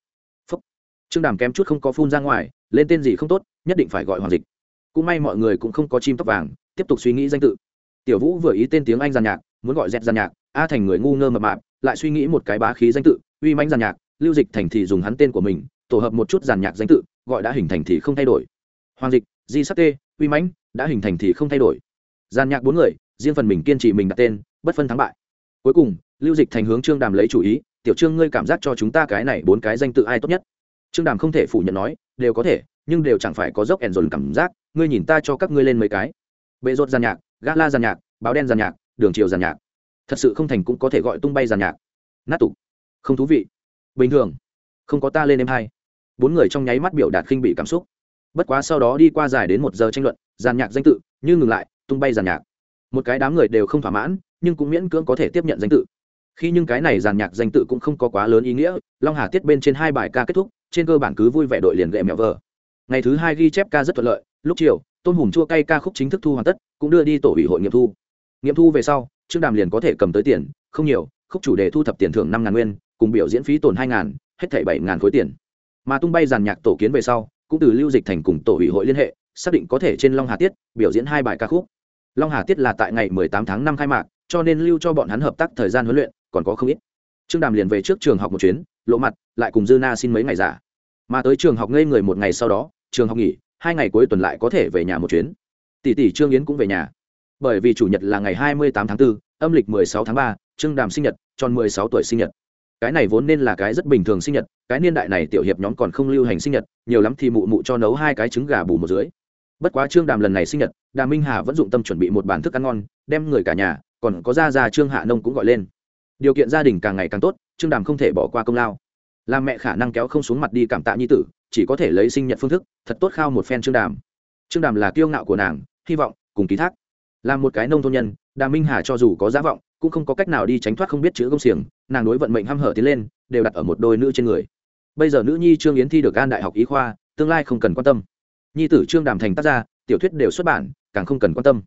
[SPEAKER 1] Phúc. trương đàm kém chút không có phun ra ngoài, lên tên gì không tốt, nhất định phải gọi hoàng dịch. Cũng may mọi người cũng không có chim tóc vàng, tiếp tục suy nghĩ danh tự. Tiểu vũ vừa ý tên tiếng anh giàn nhạc, muốn gọi dẹt giàn nhạc, a thành người ngu ngơ mập mạp, lại suy nghĩ một cái bá khí danh tự, uy mãnh giàn nhạc, lưu dịch thành thì dùng hắn tên của mình tổ hợp một chút giàn nhạc danh tự, gọi đã hình thành thì không thay đổi. Hoàng dịch, di sắc tê, uy mãnh, đã hình thành thì không thay đổi. Giàn nhạc bốn người, riêng phần mình kiên trì mình đặt tên, bất phân thắng bại. Cuối cùng, lưu dịch thành hướng trương đàm lấy chủ ý, tiểu trương ngươi cảm giác cho chúng ta cái này bốn cái danh tự ai tốt nhất? Trương đàm không thể phủ nhận nói, đều có thể, nhưng đều chẳng phải có dốc ẻn dồn cảm giác, ngươi nhìn ta cho các ngươi lên mấy cái. Bệ rột giàn nhạc, gala giàn nhạc, báo đen giàn nhạc, đường chiều giàn nhạc. Thật sự không thành cũng có thể gọi tung bay giàn nhạc. Nát tục. Không thú vị. Bình thường. Không có ta lên em hai bốn người trong nháy mắt biểu đạt khinh bị cảm xúc. Bất quá sau đó đi qua dài đến một giờ tranh luận, giàn nhạc danh tự, như ngừng lại, tung bay giàn nhạc. Một cái đám người đều không thỏa mãn, nhưng cũng miễn cưỡng có thể tiếp nhận danh tự. Khi nhưng cái này giàn nhạc danh tự cũng không có quá lớn ý nghĩa, long hà tiết bên trên hai bài ca kết thúc, trên cơ bản cứ vui vẻ đội liền gậy mẹo vờ. Ngày thứ hai ghi chép ca rất thuận lợi, lúc chiều, tôn hùm chua cay ca khúc chính thức thu hoàn tất, cũng đưa đi tổ ủy hội nghiệm thu. Nghiệm thu về sau, trương đàm liền có thể cầm tới tiền, không nhiều, khúc chủ đề thu thập tiền thưởng năm ngàn nguyên, cùng biểu diễn phí tồn hai ngàn, hết thảy bảy ngàn khối tiền mà tung bay giàn nhạc tổ kiến về sau cũng từ lưu dịch thành cùng tổ ủy hội liên hệ xác định có thể trên long hà tiết biểu diễn hai bài ca khúc. Long hà tiết là tại ngày 18 tháng 5 khai mạc cho nên lưu cho bọn hắn hợp tác thời gian huấn luyện còn có không ít. Trương đàm liền về trước trường học một chuyến lộ mặt lại cùng dư na xin mấy ngày giả. Mà tới trường học ngây người một ngày sau đó trường học nghỉ hai ngày cuối tuần lại có thể về nhà một chuyến. Tỷ tỷ trương yến cũng về nhà. Bởi vì chủ nhật là ngày 28 tháng 4, âm lịch 16 tháng 3, trương đàm sinh nhật tròn 16 tuổi sinh nhật cái này vốn nên là cái rất bình thường sinh nhật, cái niên đại này tiểu hiệp nhóm còn không lưu hành sinh nhật, nhiều lắm thì mụ mụ cho nấu hai cái trứng gà bù một dưới. Bất quá trương đàm lần này sinh nhật, đà minh hà vẫn dụng tâm chuẩn bị một bàn thức ăn ngon, đem người cả nhà, còn có gia gia trương hạ nông cũng gọi lên. Điều kiện gia đình càng ngày càng tốt, trương đàm không thể bỏ qua công lao. Làm mẹ khả năng kéo không xuống mặt đi cảm tạ nhi tử, chỉ có thể lấy sinh nhật phương thức, thật tốt khao một phen trương đàm. Trương đàm là kiêu ngạo của nàng, hy vọng cùng ký thác. Là một cái nông thôn nhân, đà minh hà cho dù có giá vọng cũng không có cách nào đi tránh thoát không biết chữ công xiềng, nàng đối vận mệnh h hở tiến lên, đều đặt ở một đôi nữ trên người. Bây giờ nữ nhi trương yến thi được an đại học y khoa, tương lai không cần quan tâm. Nhi tử trương đàm thành tác gia, tiểu thuyết đều xuất bản, càng không cần quan tâm.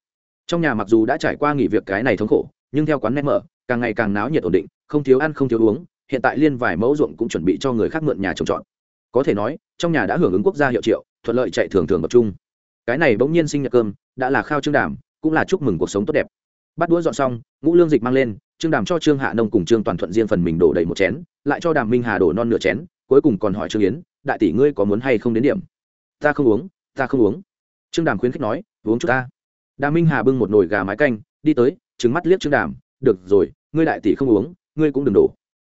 [SPEAKER 1] Trong nhà mặc dù đã trải qua nghỉ việc cái này thống khổ, nhưng theo quán nét mở, càng ngày càng náo nhiệt ổn định, không thiếu ăn không thiếu uống, hiện tại liên vài mẫu ruộng cũng chuẩn bị cho người khác mượn nhà trồng trọt. Có thể nói, trong nhà đã hưởng ứng quốc gia hiệu triệu, thuận lợi chạy thường thường tập trung. Cái này bỗng nhiên sinh nhật cơm, đã là khao trương đàm, cũng là chúc mừng cuộc sống tốt đẹp bắt đũa dọn xong, ngũ lương dịch mang lên, trương đàm cho trương hạ nông cùng trương toàn thuận riêng phần mình đổ đầy một chén, lại cho đàm minh hà đổ non nửa chén, cuối cùng còn hỏi trương yến, đại tỷ ngươi có muốn hay không đến điểm? Ta không uống, ta không uống. Trương đàm khuyến khích nói, uống chút ta. Đàm minh hà bưng một nồi gà mái canh, đi tới trứng mắt liếc trương đàm, được rồi, ngươi đại tỷ không uống, ngươi cũng đừng đổ.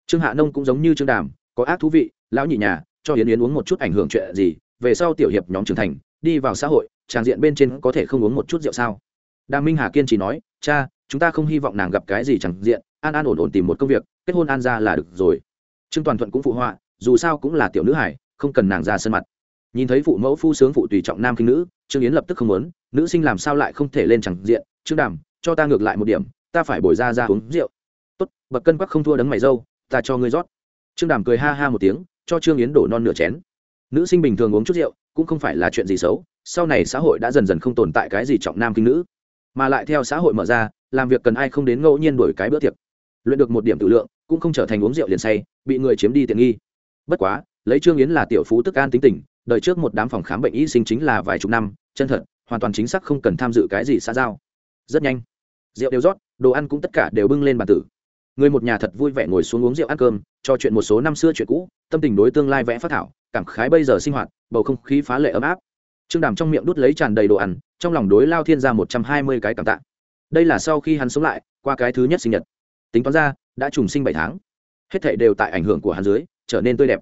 [SPEAKER 1] Trương hạ nông cũng giống như trương đàm, có ác thú vị, lão nhị nhà, cho yến yến uống một chút ảnh hưởng chuyện gì, về sau tiểu hiệp nhóm trưởng thành, đi vào xã hội, tràng diện bên trên có thể không uống một chút rượu sao? Đàm minh hà kiên trì nói, cha chúng ta không hy vọng nàng gặp cái gì chẳng diện, an an ổn ổn tìm một công việc, kết hôn an ra là được rồi. Trương toàn thuận cũng phụ họa, dù sao cũng là tiểu nữ hải không cần nàng ra sân mặt. Nhìn thấy phụ mẫu phu sướng phụ tùy trọng nam kinh nữ, trương yến lập tức không muốn, nữ sinh làm sao lại không thể lên chẳng diện, trương đàm, cho ta ngược lại một điểm, ta phải bồi ra ra uống rượu. Tốt, bậc cân quắc không thua đấng mày dâu, ta cho ngươi rót. Trương đàm cười ha ha một tiếng, cho trương yến đổ non nửa chén. Nữ sinh bình thường uống chút rượu, cũng không phải là chuyện gì xấu, sau này xã hội đã dần dần không tồn tại cái gì trọng nam kinh nữ. Mà lại theo xã hội mở ra làm việc cần ai không đến ngẫu nhiên đổi cái bữa tiệc. Luyện được một điểm tự lượng, cũng không trở thành uống rượu liền say, bị người chiếm đi tiện nghi. Bất quá, lấy trương yến là tiểu phú tức an tính tình đợi trước một đám phòng khám bệnh y sinh chính là vài chục năm, chân thật, hoàn toàn chính xác không cần tham dự cái gì xã giao. Rất nhanh, rượu đều rót, đồ ăn cũng tất cả đều bưng lên bàn tử. Người một nhà thật vui vẻ ngồi xuống uống rượu ăn cơm cho chuyện một số năm xưa chuyện cũ, tâm tình đối tương lai vẽ phát thảo, cảm khái bây giờ sinh hoạt, bầu không khí phá lệ ấm áp. Trương đàm trong miệng đút lấy tràn đầy đồ ăn, trong lòng đối lao thiên ra một trăm hai mươi cái cảm tạ đây là sau khi hắn sống lại, qua cái thứ nhất sinh nhật. Tính toán ra, đã trùng sinh bảy tháng. Hết thệ đều tại ảnh hưởng của hắn dưới, trở nên tươi đẹp.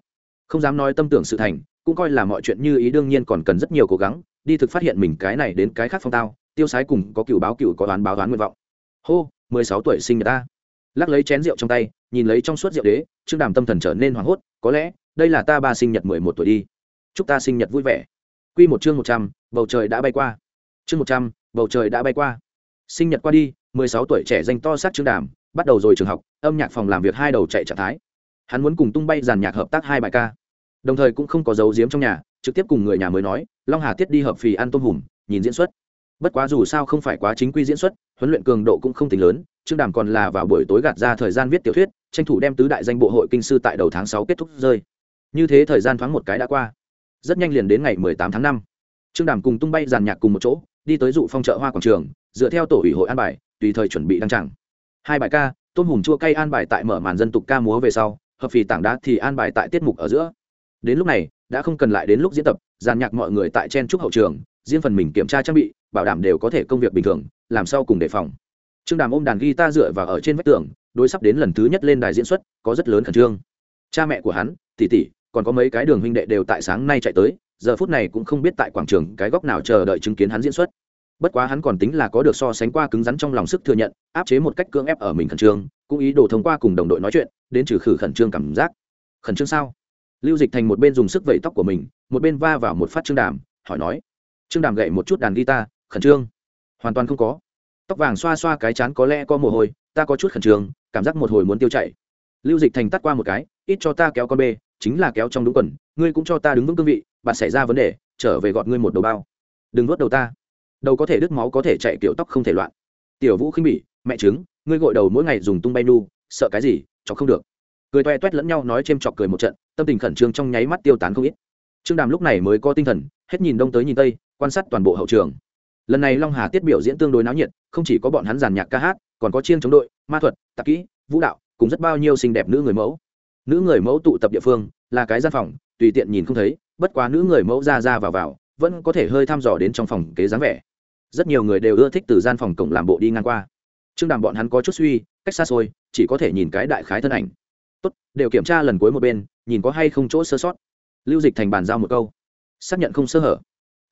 [SPEAKER 1] Không dám nói tâm tưởng sự thành, cũng coi là mọi chuyện như ý đương nhiên còn cần rất nhiều cố gắng, đi thực phát hiện mình cái này đến cái khác phong tao, tiêu sái cùng có cựu báo cựu có đoán báo đoán nguyện vọng. Hô, mười sáu tuổi sinh nhật ta. Lắc lấy chén rượu trong tay, nhìn lấy trong suốt rượu đế, trương đàm tâm thần trở nên hoảng hốt, có lẽ, đây là ta ba sinh nhật mười một tuổi đi. Chúc ta sinh nhật vui vẻ. Q một chương một trăm, bầu trời đã bay qua. Chương một trăm, bầu trời đã bay qua sinh nhật qua đi, mười sáu tuổi trẻ danh to sát trương đàm, bắt đầu rồi trường học, âm nhạc phòng làm việc hai đầu chạy trạng thái. Hắn muốn cùng tung bay giàn nhạc hợp tác hai bài ca. Đồng thời cũng không có dấu diếm trong nhà, trực tiếp cùng người nhà mới nói, long hà tiết đi hợp phì ăn tôm hùm, nhìn diễn xuất. Bất quá dù sao không phải quá chính quy diễn xuất, huấn luyện cường độ cũng không tính lớn, trương đàm còn là vào buổi tối gạt ra thời gian viết tiểu thuyết, tranh thủ đem tứ đại danh bộ hội kinh sư tại đầu tháng sáu kết thúc rơi. Như thế thời gian thoáng một cái đã qua. Rất nhanh liền đến ngày mười tám tháng năm. Trương đàm cùng tung bay giàn nhạc cùng một chỗ, đi tới dụ phong chợ hoa quảng trường dựa theo tổ ủy hội an bài, tùy thời chuẩn bị đăng chẳng hai bài ca, tôm hùm chua cay an bài tại mở màn dân tục ca múa về sau, hợp phì tảng đá thì an bài tại tiết mục ở giữa. Đến lúc này, đã không cần lại đến lúc diễn tập giàn nhạc mọi người tại chen trúc hậu trường, riêng phần mình kiểm tra trang bị, bảo đảm đều có thể công việc bình thường, làm sao cùng đề phòng. Trương đàm ôm đàn guitar dựa vào ở trên vách tường, đối sắp đến lần thứ nhất lên đài diễn xuất, có rất lớn khẩn trương. Cha mẹ của hắn, tỷ tỷ, còn có mấy cái đường huynh đệ đều tại sáng nay chạy tới, giờ phút này cũng không biết tại quảng trường cái góc nào chờ đợi chứng kiến hắn diễn xuất bất quá hắn còn tính là có được so sánh qua cứng rắn trong lòng sức thừa nhận, áp chế một cách cưỡng ép ở mình khẩn trương, cũng ý đồ thông qua cùng đồng đội nói chuyện, đến trừ khử khẩn trương cảm giác. Khẩn trương sao? Lưu dịch thành một bên dùng sức vẩy tóc của mình, một bên va vào một phát trương đàm, hỏi nói, trương đàm gậy một chút đàn guitar, khẩn trương? Hoàn toàn không có. Tóc vàng xoa xoa cái chán có lẽ có mồ hôi, ta có chút khẩn trương, cảm giác một hồi muốn tiêu chảy. Lưu dịch thành tắt qua một cái, ít cho ta kéo con bê, chính là kéo trong đúng quần, ngươi cũng cho ta đứng vững cương vị, bạn xảy ra vấn đề, trở về gọt ngươi một đầu bao. Đừng nuốt đầu ta đầu có thể đứt máu có thể chạy kiểu tóc không thể loạn. Tiểu vũ khinh bỉ, mẹ chứng ngươi gội đầu mỗi ngày dùng tung bay nu, sợ cái gì, chọc không được. Cười toe toét lẫn nhau nói chêm chọc cười một trận, tâm tình khẩn trương trong nháy mắt tiêu tán không ít. Trương đàm lúc này mới có tinh thần, hết nhìn đông tới nhìn tây, quan sát toàn bộ hậu trường. Lần này long hà tiết biểu diễn tương đối náo nhiệt, không chỉ có bọn hắn giàn nhạc ca hát, còn có chiên chống đội, ma thuật, tạp kỹ, vũ đạo, cùng rất bao nhiêu xinh đẹp nữ người mẫu. Nữ người mẫu tụ tập địa phương, là cái gian phòng, tùy tiện nhìn không thấy, bất quá nữ người mẫu ra ra vào vào, vẫn có thể hơi thăm dò đến trong phòng kế dáng vẻ rất nhiều người đều ưa thích từ gian phòng cổng làm bộ đi ngang qua. Trương đàm bọn hắn có chút suy, cách xa xôi, chỉ có thể nhìn cái đại khái thân ảnh. Tốt, đều kiểm tra lần cuối một bên, nhìn có hay không chỗ sơ sót. Lưu dịch thành bàn giao một câu. Xác nhận không sơ hở.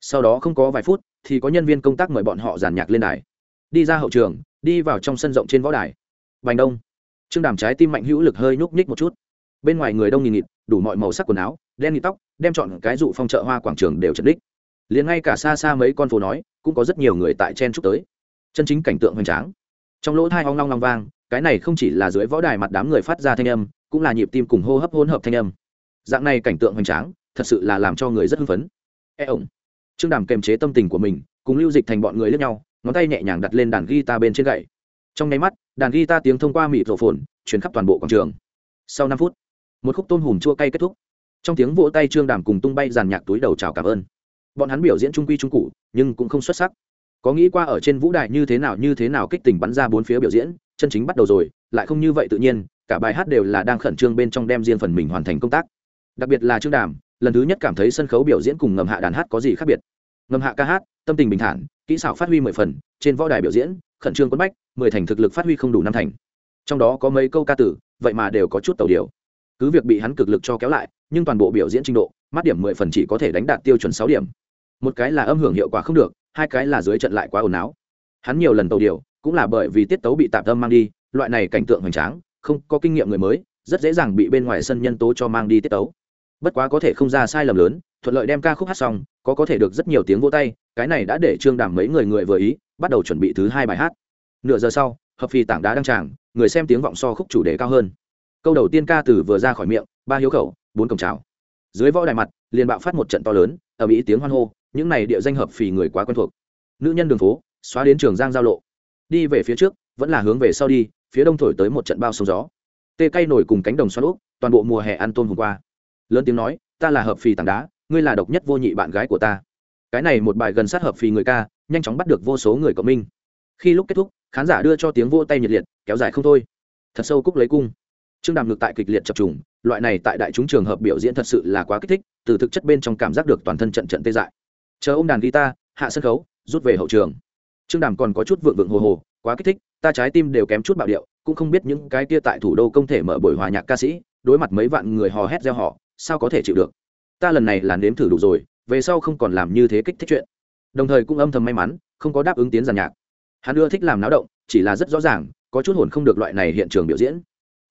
[SPEAKER 1] Sau đó không có vài phút, thì có nhân viên công tác mời bọn họ giàn nhạc lên đài. Đi ra hậu trường, đi vào trong sân rộng trên võ đài. Bành đông. Trương đàm trái tim mạnh hữu lực hơi nhúc nhích một chút. Bên ngoài người đông nghìn nghịt, đủ mọi màu sắc quần áo, đen nghịt tóc, đem chọn cái dụ phong chợ hoa quảng trường đều trật đích liền ngay cả xa xa mấy con phố nói, cũng có rất nhiều người tại chen chúc tới. Chân chính cảnh tượng hoành tráng. Trong lỗ thai hoang long long vang, cái này không chỉ là dưới võ đài mặt đám người phát ra thanh âm, cũng là nhịp tim cùng hô hấp hỗn hợp thanh âm. Dạng này cảnh tượng hoành tráng, thật sự là làm cho người rất hưng phấn. E ổng. Trương đàm kềm chế tâm tình của mình, cùng lưu dịch thành bọn người lướt nhau, ngón tay nhẹ nhàng đặt lên đàn guitar bên trên gậy. Trong nháy mắt, đàn guitar tiếng thông qua mịt rổ phồn chuyển khắp toàn bộ quảng trường. Sau năm phút, một khúc tôm hùm chua cay kết thúc. Trong tiếng vỗ tay trương đàm cùng tung bay giàn nhạc túi đầu chào cảm ơn bọn hắn biểu diễn trung quy trung cụ, nhưng cũng không xuất sắc. Có nghĩ qua ở trên vũ đài như thế nào, như thế nào kích tình bắn ra bốn phía biểu diễn, chân chính bắt đầu rồi, lại không như vậy tự nhiên, cả bài hát đều là đang khẩn trương bên trong đem riêng phần mình hoàn thành công tác. Đặc biệt là trương đàm, lần thứ nhất cảm thấy sân khấu biểu diễn cùng ngầm hạ đàn hát có gì khác biệt. Ngầm hạ ca hát, tâm tình bình thản, kỹ xảo phát huy mười phần, trên võ đài biểu diễn, khẩn trương quấn bách, mười thành thực lực phát huy không đủ năm thành. Trong đó có mấy câu ca tử, vậy mà đều có chút tàu điều. Cứ việc bị hắn cực lực cho kéo lại, nhưng toàn bộ biểu diễn trình độ mắt điểm mười phần chỉ có thể đánh đạt tiêu chuẩn sáu điểm một cái là âm hưởng hiệu quả không được, hai cái là dưới trận lại quá ồn áo hắn nhiều lần tàu điều, cũng là bởi vì tiết tấu bị tạm tâm mang đi, loại này cảnh tượng hoành tráng, không có kinh nghiệm người mới, rất dễ dàng bị bên ngoài sân nhân tố cho mang đi tiết tấu. Bất quá có thể không ra sai lầm lớn, thuận lợi đem ca khúc hát xong, có có thể được rất nhiều tiếng vô tay, cái này đã để trương đàm mấy người người vừa ý, bắt đầu chuẩn bị thứ hai bài hát. Nửa giờ sau, hợp phì tảng đá đăng tràng, người xem tiếng vọng so khúc chủ đề cao hơn. Câu đầu tiên ca từ vừa ra khỏi miệng, ba hiếu khẩu, bốn cổng trào dưới võ đài mặt, liền bạo phát một trận to lớn ở mỹ tiếng hoan hô những này địa danh hợp phì người quá quen thuộc. Nữ nhân đường phố, xóa đến trường giang giao lộ. Đi về phía trước, vẫn là hướng về sau đi, phía đông thổi tới một trận bao sông gió. Tê cây nổi cùng cánh đồng xoắn úp, toàn bộ mùa hè ăn tôm hôm qua. Lớn tiếng nói, ta là hợp phì tảng đá, ngươi là độc nhất vô nhị bạn gái của ta. Cái này một bài gần sát hợp phì người ca, nhanh chóng bắt được vô số người cộng minh. Khi lúc kết thúc, khán giả đưa cho tiếng vô tay nhiệt liệt, kéo dài không thôi. Thật sâu cúc lấy cung. Trương đàm ngược tại kịch liệt chập trùng, loại này tại đại chúng trường hợp biểu diễn thật sự là quá kích thích, từ thực chất bên trong cảm giác được toàn thân trận trận tê dại chờ ô m đàn guitar, hạ sân khấu, rút về hậu trường. Trương đàm còn có chút vượng vượng hồ hồ, quá kích thích, ta trái tim đều kém chút bạo điệu, cũng không biết những cái kia tại thủ đô công thể mở buổi hòa nhạc ca sĩ, đối mặt mấy vạn người hò hét gieo họ sao có thể chịu được? Ta lần này là nếm thử đủ rồi, về sau không còn làm như thế kích thích chuyện. Đồng thời cũng âm thầm may mắn, không có đáp ứng tiến giàn nhạc. Hắn ưa thích làm náo động, chỉ là rất rõ ràng, có chút hồn không được loại này hiện trường biểu diễn.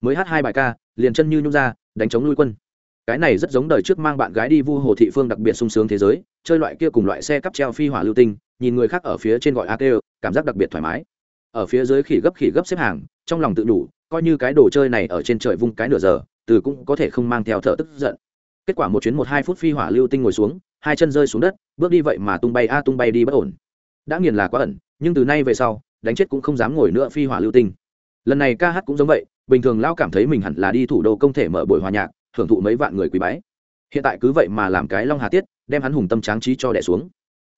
[SPEAKER 1] Mới hát hai bài ca, liền chân như nhung ra, đánh chống nuôi quân cái này rất giống đời trước mang bạn gái đi vu hồ thị phương đặc biệt sung sướng thế giới, chơi loại kia cùng loại xe cắp treo phi hỏa lưu tinh, nhìn người khác ở phía trên gọi akt cảm giác đặc biệt thoải mái. Ở phía dưới khỉ gấp khỉ gấp xếp hàng, trong lòng tự đủ, coi như cái đồ chơi này ở trên trời vung cái nửa giờ, từ cũng có thể không mang theo thở tức giận. Kết quả một chuyến một hai phút phi hỏa lưu tinh ngồi xuống, hai chân rơi xuống đất, bước đi vậy mà tung bay a, tung bay đi bất ổn. Đã nghiền là quá ẩn, nhưng từ nay về sau, đánh chết cũng không dám ngồi nữa phi hỏa lưu tinh. Lần này ca hát cũng giống vậy, bình thường lao cảm thấy mình hẳn là đi thủ đô công thể mở buổi hòa nhạc hưởng thụ mấy vạn người quý bái. Hiện tại cứ vậy mà làm cái long hà tiết, đem hắn hùng tâm tráng trí cho đẻ xuống.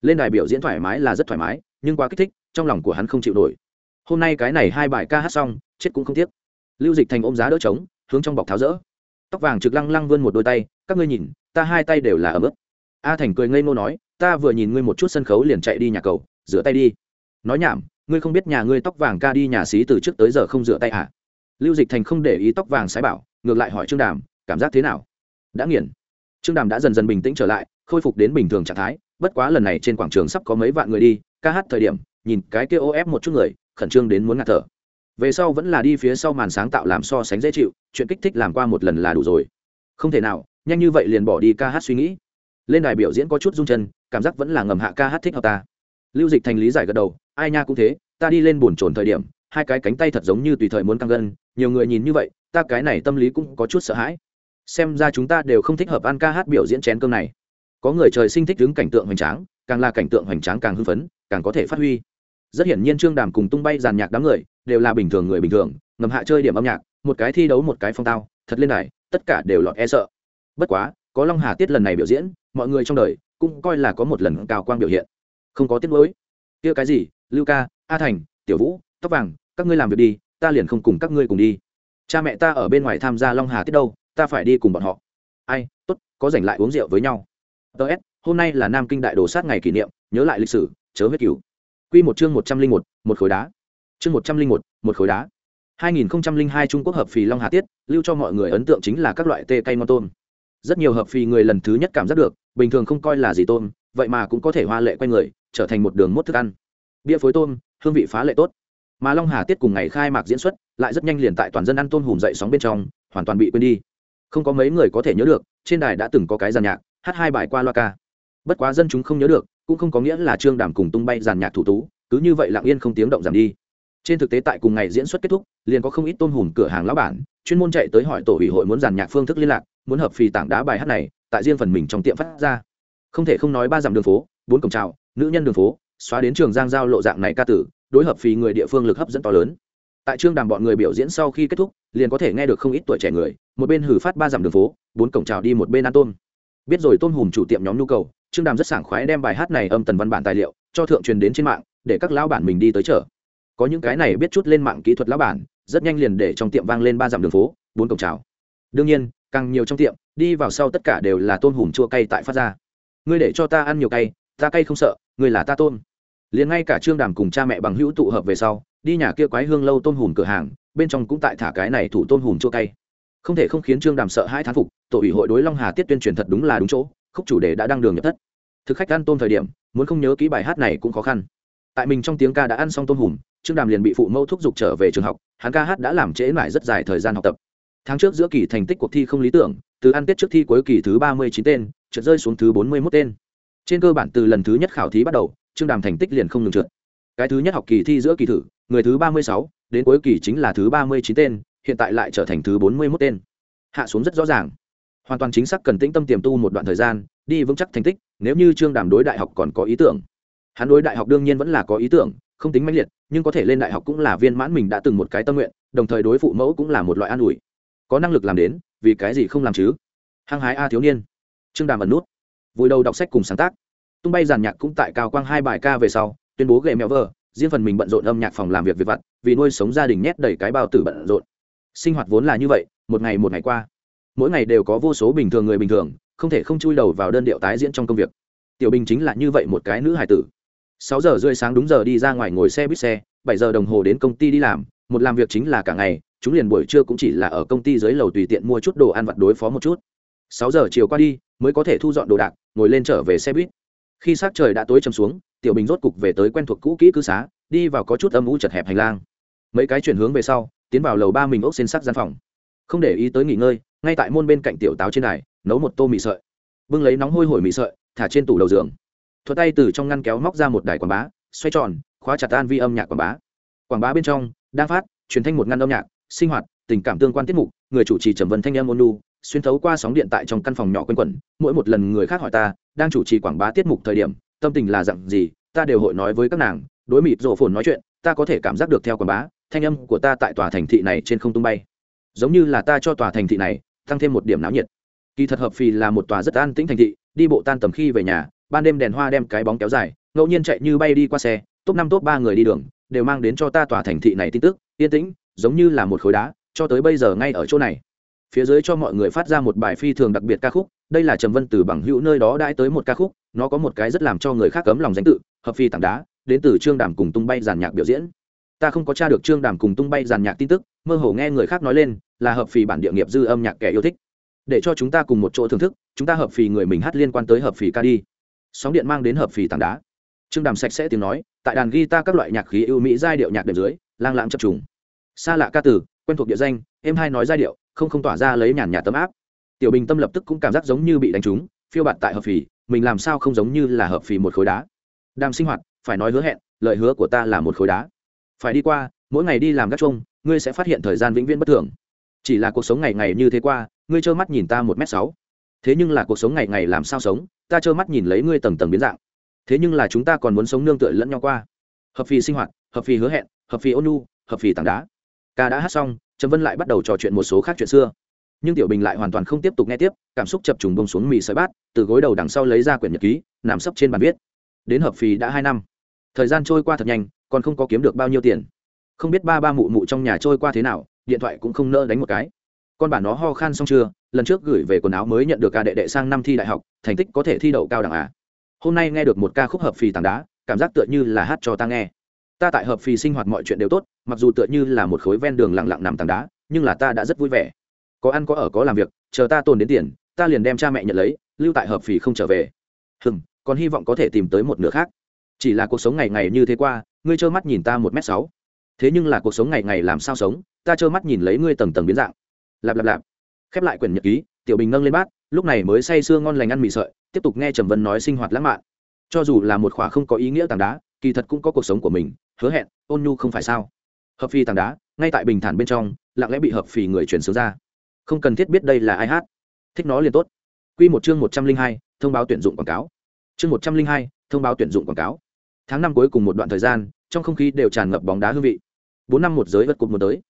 [SPEAKER 1] Lên đài biểu diễn thoải mái là rất thoải mái, nhưng quá kích thích, trong lòng của hắn không chịu nổi. Hôm nay cái này hai bài ca hát xong, chết cũng không tiếc. Lưu dịch thành ôm giá đỡ trống, hướng trong bọc tháo rỡ. Tóc vàng trực lăng lăng vươn một đôi tay, các ngươi nhìn, ta hai tay đều là ấm ức. A thành cười ngây ngô nói, ta vừa nhìn ngươi một chút sân khấu liền chạy đi nhà cầu, rửa tay đi. Nói nhảm, ngươi không biết nhà ngươi tóc vàng ca đi nhà xí từ trước tới giờ không rửa tay à? Lưu dịch thành không để ý tóc vàng sái bảo, ngược lại hỏi trương đàm cảm giác thế nào? Đã nghiền. Trương đàm đã dần dần bình tĩnh trở lại, khôi phục đến bình thường trạng thái, bất quá lần này trên quảng trường sắp có mấy vạn người đi, ca hát thời điểm, nhìn cái kia ô ép một chút người, khẩn trương đến muốn ngạt thở. Về sau vẫn là đi phía sau màn sáng tạo làm so sánh dễ chịu, chuyện kích thích làm qua một lần là đủ rồi. Không thể nào, nhanh như vậy liền bỏ đi ca hát suy nghĩ. Lên đài biểu diễn có chút rung chân, cảm giác vẫn là ngầm hạ ca hát thích hợp ta. Lưu dịch thành lý giải gật đầu, ai nha cũng thế, ta đi lên bồn trồn thời điểm, hai cái cánh tay thật giống như tùy thời muốn căng gân, nhiều người nhìn như vậy, ta cái này tâm lý cũng có chút sợ hãi xem ra chúng ta đều không thích hợp ăn ca hát biểu diễn chén cơm này. Có người trời sinh thích đứng cảnh tượng hoành tráng, càng là cảnh tượng hoành tráng càng hưng phấn, càng có thể phát huy. Rất hiển nhiên trương đàm cùng tung bay giàn nhạc đám người đều là bình thường người bình thường, ngầm hạ chơi điểm âm nhạc, một cái thi đấu một cái phong tao, thật lên này tất cả đều lọt e sợ. Bất quá, có long hà tiết lần này biểu diễn, mọi người trong đời cũng coi là có một lần cao quang biểu hiện. Không có tiết lối kia cái gì? Lưu ca, a thành, tiểu vũ, tóc vàng, các ngươi làm việc đi, ta liền không cùng các ngươi cùng đi. Cha mẹ ta ở bên ngoài tham gia long hà tiết đâu ta phải đi cùng bọn họ. Ai, tốt, có rảnh lại uống rượu với nhau. Ts hôm nay là nam kinh đại đồ sát ngày kỷ niệm, nhớ lại lịch sử, chớ huyết cửu q một chương một trăm linh một một khối đá. Chương một trăm linh một một khối đá. Hai nghìn hai trung quốc hợp phì long hà tiết, lưu cho mọi người ấn tượng chính là các loại tê cây ngon tôm. Rất nhiều hợp phì người lần thứ nhất cảm giác được, bình thường không coi là gì tôm, vậy mà cũng có thể hoa lệ quay người, trở thành một đường mốt thức ăn. Bia phối tôm, hương vị phá lệ tốt. Mà long hà tiết cùng ngày khai mạc diễn xuất, lại rất nhanh liền tại toàn dân ăn tôm hùm dậy sóng bên trong, hoàn toàn bị quên đi không có mấy người có thể nhớ được, trên đài đã từng có cái giàn nhạc, hát hai bài qua loa ca. Bất quá dân chúng không nhớ được, cũng không có nghĩa là trương đàm cùng tung bay giàn nhạc thủ tú, cứ như vậy lặng yên không tiếng động giảm đi. Trên thực tế tại cùng ngày diễn xuất kết thúc, liền có không ít tôm hùm cửa hàng lão bản, chuyên môn chạy tới hỏi tổ ủy hội muốn giàn nhạc phương thức liên lạc, muốn hợp phì tảng đá bài hát này, tại riêng phần mình trong tiệm phát ra. Không thể không nói ba dặm đường phố, bốn cổng trào nữ nhân đường phố, xóa đến trường giang giao lộ dạng này ca tử, đối hợp phì người địa phương lực hấp dẫn to lớn tại trương đàm bọn người biểu diễn sau khi kết thúc, liền có thể nghe được không ít tuổi trẻ người, một bên hử phát ba dặm đường phố, bốn cổng trào đi một bên ăn tôm. Biết rồi tôm hùm chủ tiệm nhóm nhu cầu, trương đàm rất sảng khoái đem bài hát này âm tần văn bản tài liệu cho thượng truyền đến trên mạng, để các lão bản mình đi tới chợ. Có những cái này biết chút lên mạng kỹ thuật lão bản, rất nhanh liền để trong tiệm vang lên ba dặm đường phố, bốn cổng trào đương nhiên, càng nhiều trong tiệm, đi vào sau tất cả đều là tôm hùm chua cay tại phát ra. Ngươi để cho ta ăn nhiều cay, ta cay không sợ, ngươi là ta tôm. Liền ngay cả trương đàm cùng cha mẹ bằng hữu tụ hợp về sau đi nhà kia quái hương lâu tôm hùm cửa hàng, bên trong cũng tại thả cái này thủ tôm hùm chua cay. Không thể không khiến trương đàm sợ hai thán phục, tổ ủy hội đối long hà tiết tuyên truyền thật đúng là đúng chỗ, khúc chủ đề đã đăng đường nhập thất. Thực khách ăn tôm thời điểm, muốn không nhớ kỹ bài hát này cũng khó khăn. Tại mình trong tiếng ca đã ăn xong tôm hùm, trương đàm liền bị phụ mẫu thúc giục trở về trường học, hắn ca hát đã làm trễ mãi rất dài thời gian học tập. Tháng trước giữa kỳ thành tích cuộc thi không lý tưởng, từ ăn tiết trước thi cuối kỳ thứ ba mươi chín tên, trượt rơi xuống thứ bốn mươi mốt tên. Trên cơ bản từ lần thứ nhất khảo thí bắt đầu, trương đàm thành tích liền không ngừng trượt. Cái thứ nhất học kỳ thi giữa kỳ thử người thứ ba mươi sáu, đến cuối kỳ chính là thứ ba mươi chín tên, hiện tại lại trở thành thứ bốn mươi mốt tên. Hạ xuống rất rõ ràng. Hoàn toàn chính xác cần tĩnh tâm tiềm tu một đoạn thời gian, đi vững chắc thành tích, nếu như trương đàm đối đại học còn có ý tưởng. Hắn đối đại học đương nhiên vẫn là có ý tưởng, không tính mãnh liệt, nhưng có thể lên đại học cũng là viên mãn mình đã từng một cái tâm nguyện, đồng thời đối phụ mẫu cũng là một loại an ủi. Có năng lực làm đến, vì cái gì không làm chứ? Hăng hái a thiếu niên. Trương đàm ẩn nút. Vùi đầu đọc sách cùng sáng tác. Tung bay giàn nhạc cũng tại cao quang hai bài ca về sau, tuyên bố gậy mèo vờ riêng phần mình bận rộn âm nhạc phòng làm việc việc vặt, vì nuôi sống gia đình nhét đầy cái bao tử bận rộn. Sinh hoạt vốn là như vậy, một ngày một ngày qua. Mỗi ngày đều có vô số bình thường người bình thường, không thể không chui đầu vào đơn điệu tái diễn trong công việc. Tiểu bình chính là như vậy một cái nữ hải tử. Sáu giờ rưỡi sáng đúng giờ đi ra ngoài ngồi xe buýt xe, bảy giờ đồng hồ đến công ty đi làm, một làm việc chính là cả ngày, chúng liền buổi trưa cũng chỉ là ở công ty dưới lầu tùy tiện mua chút đồ ăn vặt đối phó một chút. Sáu giờ chiều qua đi, mới có thể thu dọn đồ đạc, ngồi lên trở về xe buýt. Khi s trời đã tối chầm xuống tiểu bình rốt cục về tới quen thuộc cũ kỹ cư xá, đi vào có chút âm u chật hẹp hành lang. Mấy cái chuyển hướng về sau, tiến vào lầu ba mình ốc xên sắc gian phòng. Không để ý tới nghỉ ngơi, ngay tại môn bên cạnh tiểu táo trên này nấu một tô mì sợi. Bưng lấy nóng hôi hổi mì sợi, thả trên tủ đầu giường. Thuật tay từ trong ngăn kéo móc ra một đài quảng bá, xoay tròn, khóa chặt an vi âm nhạc quảng bá. Quảng bá bên trong, đang phát, truyền thanh một ngăn âm nhạc, sinh hoạt, tình cảm tương quan tiết mục, người chủ trì trầm vân thanh em ôn lu xuyên thấu qua sóng điện tại trong căn phòng nhỏ quanh quẩn, mỗi một lần người khác hỏi ta, đang chủ trì quảng bá tiết mục thời điểm tâm tình là dặn gì, ta đều hội nói với các nàng, đối mịt rổ phồn nói chuyện, ta có thể cảm giác được theo quảng bá, thanh âm của ta tại tòa thành thị này trên không tung bay. Giống như là ta cho tòa thành thị này, tăng thêm một điểm náo nhiệt. Kỳ thật hợp phì là một tòa rất an tĩnh thành thị, đi bộ tan tầm khi về nhà, ban đêm đèn hoa đem cái bóng kéo dài, ngẫu nhiên chạy như bay đi qua xe, top năm, top ba người đi đường, đều mang đến cho ta tòa thành thị này tin tức, yên tĩnh, giống như là một khối đá, cho tới bây giờ ngay ở chỗ này phía dưới cho mọi người phát ra một bài phi thường đặc biệt ca khúc, đây là trầm vân từ bằng hữu nơi đó đãi tới một ca khúc, nó có một cái rất làm cho người khác cấm lòng danh tự, hợp phi tảng đá, đến từ trương đàm cùng tung bay giàn nhạc biểu diễn. Ta không có t r a được trương đàm cùng tung bay giàn nhạc tin tức, mơ hồ nghe người khác nói lên, là hợp phì bản địa nghiệp dư âm nhạc kẻ yêu thích. Để cho chúng ta cùng một chỗ thưởng thức, chúng ta hợp phì người mình hát liên quan tới hợp phì ca đi. Sóng điện mang đến hợp phì tảng đá. Trương đàm sạch sẽ tiếng nói, tại đàn guitar các loại nhạc khí ưu mỹ giai điệu nhạc đệm dưới, lang lãng chập trùng. Xa lạ ca từ, quen thuộc địa danh em hai nói giai điệu không không tỏa ra lấy nhàn nhạt tấm áp. Tiểu bình tâm lập tức cũng cảm giác giống như bị đánh trúng, phiêu bạt tại hợp phì, mình làm sao không giống như là hợp phì một khối đá. Đang sinh hoạt, phải nói hứa hẹn, lời hứa của ta là một khối đá. Phải đi qua, mỗi ngày đi làm gác chung ngươi sẽ phát hiện thời gian vĩnh viễn bất thường. Chỉ là cuộc sống ngày ngày như thế qua, ngươi trơ mắt nhìn ta một m sáu. Thế nhưng là cuộc sống ngày ngày làm sao sống, ta trơ mắt nhìn lấy ngươi tầng tầng biến dạng. Thế nhưng là chúng ta còn muốn sống nương tựa lẫn nhau qua. Hợp phì sinh hoạt, hợp phì hứa hẹn, hợp phì ôn nu hợp phì tảng đá. Ca đã hát xong trầm vân lại bắt đầu trò chuyện một số khác chuyện xưa. Nhưng tiểu bình lại hoàn toàn không tiếp tục nghe tiếp, cảm xúc chập trùng bông xuống mì sợi bát, từ gối đầu đằng sau lấy ra quyển nhật ký, nằm sấp trên bàn viết. Đến hợp phì đã hai năm. Thời gian trôi qua thật nhanh, còn không có kiếm được bao nhiêu tiền. Không biết ba ba mụ mụ trong nhà trôi qua thế nào, điện thoại cũng không nỡ đánh một cái. Con bà nó ho khan xong chưa? Lần trước gửi về quần áo mới nhận được ca đệ đệ sang năm thi đại học, thành tích có thể thi đậu cao đẳng à? Hôm nay nghe được một ca khúc hợp phì tảng đá, cảm giác tựa như là hát cho ta nghe ta tại hợp phì sinh hoạt mọi chuyện đều tốt, mặc dù tựa như là một khối ven đường lặng lặng nằm tảng đá, nhưng là ta đã rất vui vẻ. Có ăn có ở có làm việc, chờ ta tồn đến tiền, ta liền đem cha mẹ nhận lấy, lưu tại hợp phì không trở về. Hừm, còn hy vọng có thể tìm tới một nửa khác. Chỉ là cuộc sống ngày ngày như thế qua, ngươi trơ mắt nhìn ta một m sáu. Thế nhưng là cuộc sống ngày ngày làm sao sống, ta trơ mắt nhìn lấy ngươi tầng tầng biến dạng. Lạp lạp lạp. Khép lại quyển nhật ký, tiểu bình nâng lên bát, lúc này mới say sưa ngon lành ăn mì sợi, tiếp tục nghe trầm vân nói sinh hoạt lãng mạn. Cho dù là một khóa không có ý nghĩa tảng đá, kỳ thật cũng có cuộc sống của mình hứa hẹn, ôn nhu không phải sao? Hợp phi tảng đá, ngay tại bình thản bên trong, lặng lẽ bị hợp phì người chuyển sướng ra. Không cần thiết biết đây là ai hát. Thích nó liền tốt. Q một chương một trăm linh hai, thông báo tuyển dụng quảng cáo. Chương một trăm linh hai, thông báo tuyển dụng quảng cáo. Tháng năm cuối cùng một đoạn thời gian, trong không khí đều tràn ngập bóng đá hương vị. Bốn năm một giới vật cục một tới.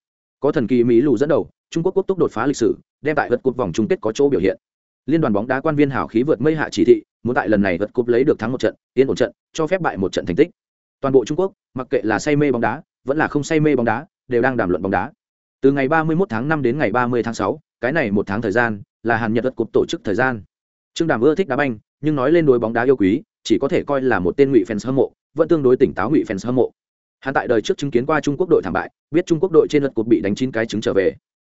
[SPEAKER 1] Có thần kỳ mỹ lù dẫn đầu, trung quốc quốc túc đột phá lịch sử, đem tại vật cục vòng chung kết có chỗ biểu hiện. Liên đoàn bóng đá quan viên hảo khí vượt mây hạ chỉ thị, muốn tại lần này vật cục lấy được thắng một trận, yên ổn trận, cho phép bại một trận thành tích toàn bộ trung quốc mặc kệ là say mê bóng đá vẫn là không say mê bóng đá đều đang đàm luận bóng đá. Từ ngày 31 tháng 5 đến ngày 30 tháng 6, cái này một tháng thời gian là hàn nhật đất cục tổ chức thời gian. Trương đàm ưa thích đá banh nhưng nói lên đối bóng đá yêu quý chỉ có thể coi là một tên ngụy fans hâm mộ vẫn tương đối tỉnh táo ngụy fans hâm mộ. Hắn tại đời trước chứng kiến qua trung quốc đội thảm bại biết trung quốc đội trên lượt cuộc bị đánh chín cái trứng trở về.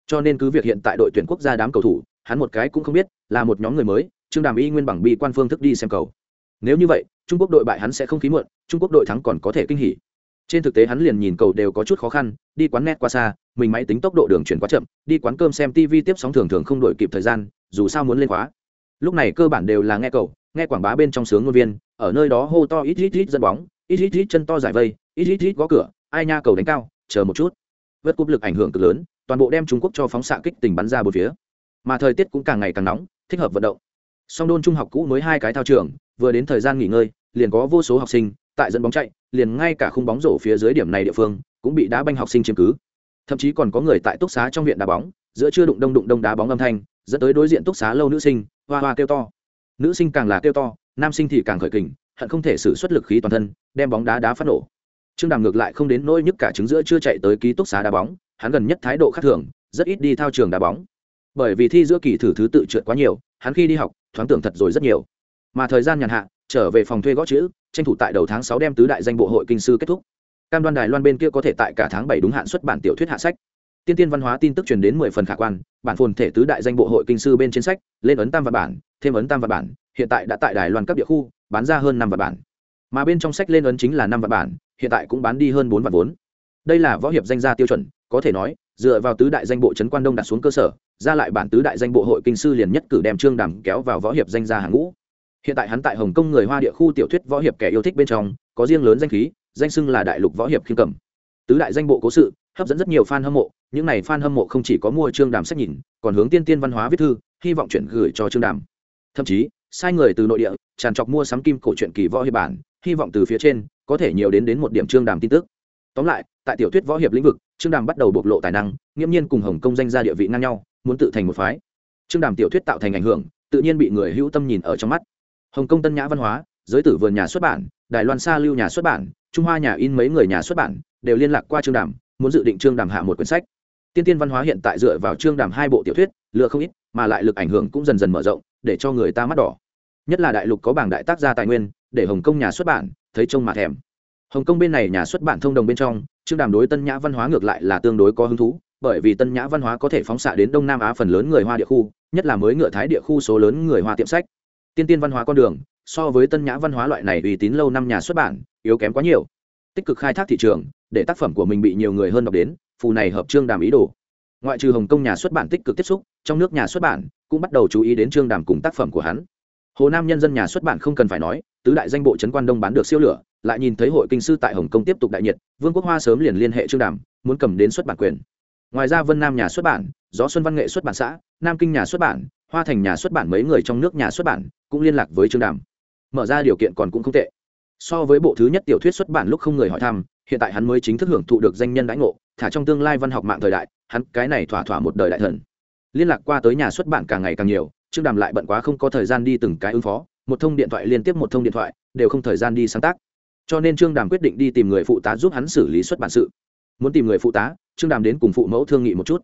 [SPEAKER 1] Cho nên cứ việc hiện tại đội tuyển quốc gia đám cầu thủ hắn một cái cũng không biết là một nhóm người mới trương đàm y nguyên bằng bị quan phương thức đi xem cầu. Nếu như vậy trung quốc đội bại hắn sẽ không khí muộn, trung quốc đội thắng còn có thể kinh hỉ. Trên thực tế hắn liền nhìn cầu đều có chút khó khăn, đi quán net qua xa, mình máy tính tốc độ đường chuyển quá chậm, đi quán cơm xem tv tiếp sóng thường thường không đổi kịp thời gian, dù sao muốn lên khóa. Lúc này cơ bản đều là nghe cầu, nghe quảng bá bên trong sướng ngôn viên, ở nơi đó hô to ít ít ít dẫn bóng, ít ít ít chân to giải vây, ít ít ít gõ cửa, ai nha cầu đánh cao, chờ một chút. Vượt cúp lực ảnh hưởng cực lớn, toàn bộ đem trung quốc cho phóng xạ kích tình bắn ra bốn phía. Mà thời tiết cũng càng ngày càng nóng, thích hợp vận động. Song đôn trung học cũ mới hai cái thao trường vừa đến thời gian nghỉ ngơi, liền có vô số học sinh tại dẫn bóng chạy, liền ngay cả khung bóng rổ phía dưới điểm này địa phương cũng bị đá banh học sinh chiếm cứ. Thậm chí còn có người tại túc xá trong viện đá bóng, giữa chưa đụng đông đụng đông đá bóng âm thanh, dẫn tới đối diện túc xá lâu nữ sinh, hoa hoa kêu to. Nữ sinh càng là kêu to, nam sinh thì càng khởi kình, hận không thể xử xuất lực khí toàn thân, đem bóng đá đá phát nổ. Trương đàm ngược lại không đến nỗi nhức cả trứng giữa chưa chạy tới ký túc xá đá bóng, hắn gần nhất thái độ khác thường, rất ít đi thao trường đá bóng. Bởi vì thi giữa kỳ thử thứ tự trượt quá nhiều, hắn khi đi học, thoáng tưởng thật rồi rất nhiều mà thời gian nhàn hạ, trở về phòng thuê gõ chữ, tranh thủ tại đầu tháng sáu đem tứ đại danh bộ hội kinh sư kết thúc. Cam đoan đài loan bên kia có thể tại cả tháng bảy đúng hạn xuất bản tiểu thuyết hạ sách. Tiên tiên văn hóa tin tức truyền đến mười phần khả quan, bản phồn thể tứ đại danh bộ hội kinh sư bên trên sách, lên ấn tam và bản, thêm ấn tam và bản, hiện tại đã tại đài loan các địa khu, bán ra hơn năm và bản. Mà bên trong sách lên ấn chính là năm và bản, hiện tại cũng bán đi hơn bốn vạn vốn. Đây là võ hiệp danh gia tiêu chuẩn, có thể nói, dựa vào tứ đại danh bộ trấn quan đông đặt xuống cơ sở, ra lại bản tứ đại danh bộ hội kinh sư liền nhất cử đem trương đàm kéo vào võ hiệp danh gia hàng ngũ hiện tại hắn tại hồng kông người hoa địa khu tiểu thuyết võ hiệp kẻ yêu thích bên trong, có riêng lớn danh khí, danh xưng là đại lục võ hiệp khiêm cầm tứ đại danh bộ cố sự, hấp dẫn rất nhiều fan hâm mộ, những này fan hâm mộ không chỉ có mua trương đàm sách nhìn, còn hướng tiên tiên văn hóa viết thư, hy vọng chuyển gửi cho trương đàm. Thậm chí, sai người từ nội địa, tràn trọc mua sắm kim cổ truyện kỳ võ hiệp bản, hy vọng từ phía trên, có thể nhiều đến đến một điểm trương đàm tin tức. Tóm lại, tại tiểu thuyết võ hiệp lĩnh vực, trương đàm bắt đầu bộc lộ tài năng, nghiễm nhiên cùng hồng kông danh ra địa vị ngang nhau, muốn tự thành một phái. Trương đàm tiểu thuyết tạo thành ảnh hưởng, tự nhiên bị người hữu tâm nhìn ở trong mắt hồng kông tân nhã văn hóa, giới tử vườn nhà xuất bản, đài loan sa lưu nhà xuất bản, trung hoa nhà in mấy người nhà xuất bản, đều liên lạc qua trương đàm, muốn dự định trương đàm hạ một quyển sách. Tiên tiên văn hóa hiện tại dựa vào trương đàm hai bộ tiểu thuyết lựa không ít, mà lại lực ảnh hưởng cũng dần dần mở rộng, để cho người ta mắt đỏ. Nhất là đại lục có bảng đại tác gia tài nguyên, để hồng kông nhà xuất bản, thấy trông mà thèm. Hồng kông bên này nhà xuất bản thông đồng bên trong, trương đàm đối tân nhã văn hóa ngược lại là tương đối có hứng thú, bởi vì tân nhã văn hóa có thể phóng xạ đến đông nam á phần lớn người hoa địa khu, nhất là mới ngựa thái địa khu số lớn người hoa tiệm sách tiên tiên văn hóa con đường, so với tân nhã văn hóa loại này uy tín lâu năm nhà xuất bản, yếu kém quá nhiều. Tích cực khai thác thị trường, để tác phẩm của mình bị nhiều người hơn đọc đến, phù này hợp trương đàm ý đồ. Ngoại trừ hồng kông nhà xuất bản tích cực tiếp xúc, trong nước nhà xuất bản cũng bắt đầu chú ý đến trương đàm cùng tác phẩm của hắn. Hồ nam nhân dân nhà xuất bản không cần phải nói, tứ đại danh bộ trấn quan đông bán được siêu lửa, lại nhìn thấy hội kinh sư tại hồng kông tiếp tục đại nhiệt, vương quốc hoa sớm liền liên hệ trương đàm, muốn cầm đến xuất bản quyền. Ngoài ra vân nam nhà xuất bản, gió xuân văn nghệ xuất bản xã, nam kinh nhà xuất bản hoa thành nhà xuất bản mấy người trong nước nhà xuất bản cũng liên lạc với trương đàm. Mở ra điều kiện còn cũng không tệ. So với bộ thứ nhất tiểu thuyết xuất bản lúc không người hỏi thăm, hiện tại hắn mới chính thức hưởng thụ được danh nhân đãi ngộ, thả trong tương lai văn học mạng thời đại, hắn cái này thỏa thỏa một đời đại thần. Liên lạc qua tới nhà xuất bản càng ngày càng nhiều, trương đàm lại bận quá không có thời gian đi từng cái ứng phó, một thông điện thoại liên tiếp một thông điện thoại, đều không thời gian đi sáng tác. Cho nên trương đàm quyết định đi tìm người phụ tá giúp hắn xử lý xuất bản sự. Muốn tìm người phụ tá, trương đàm đến cùng phụ mẫu thương nghị một chút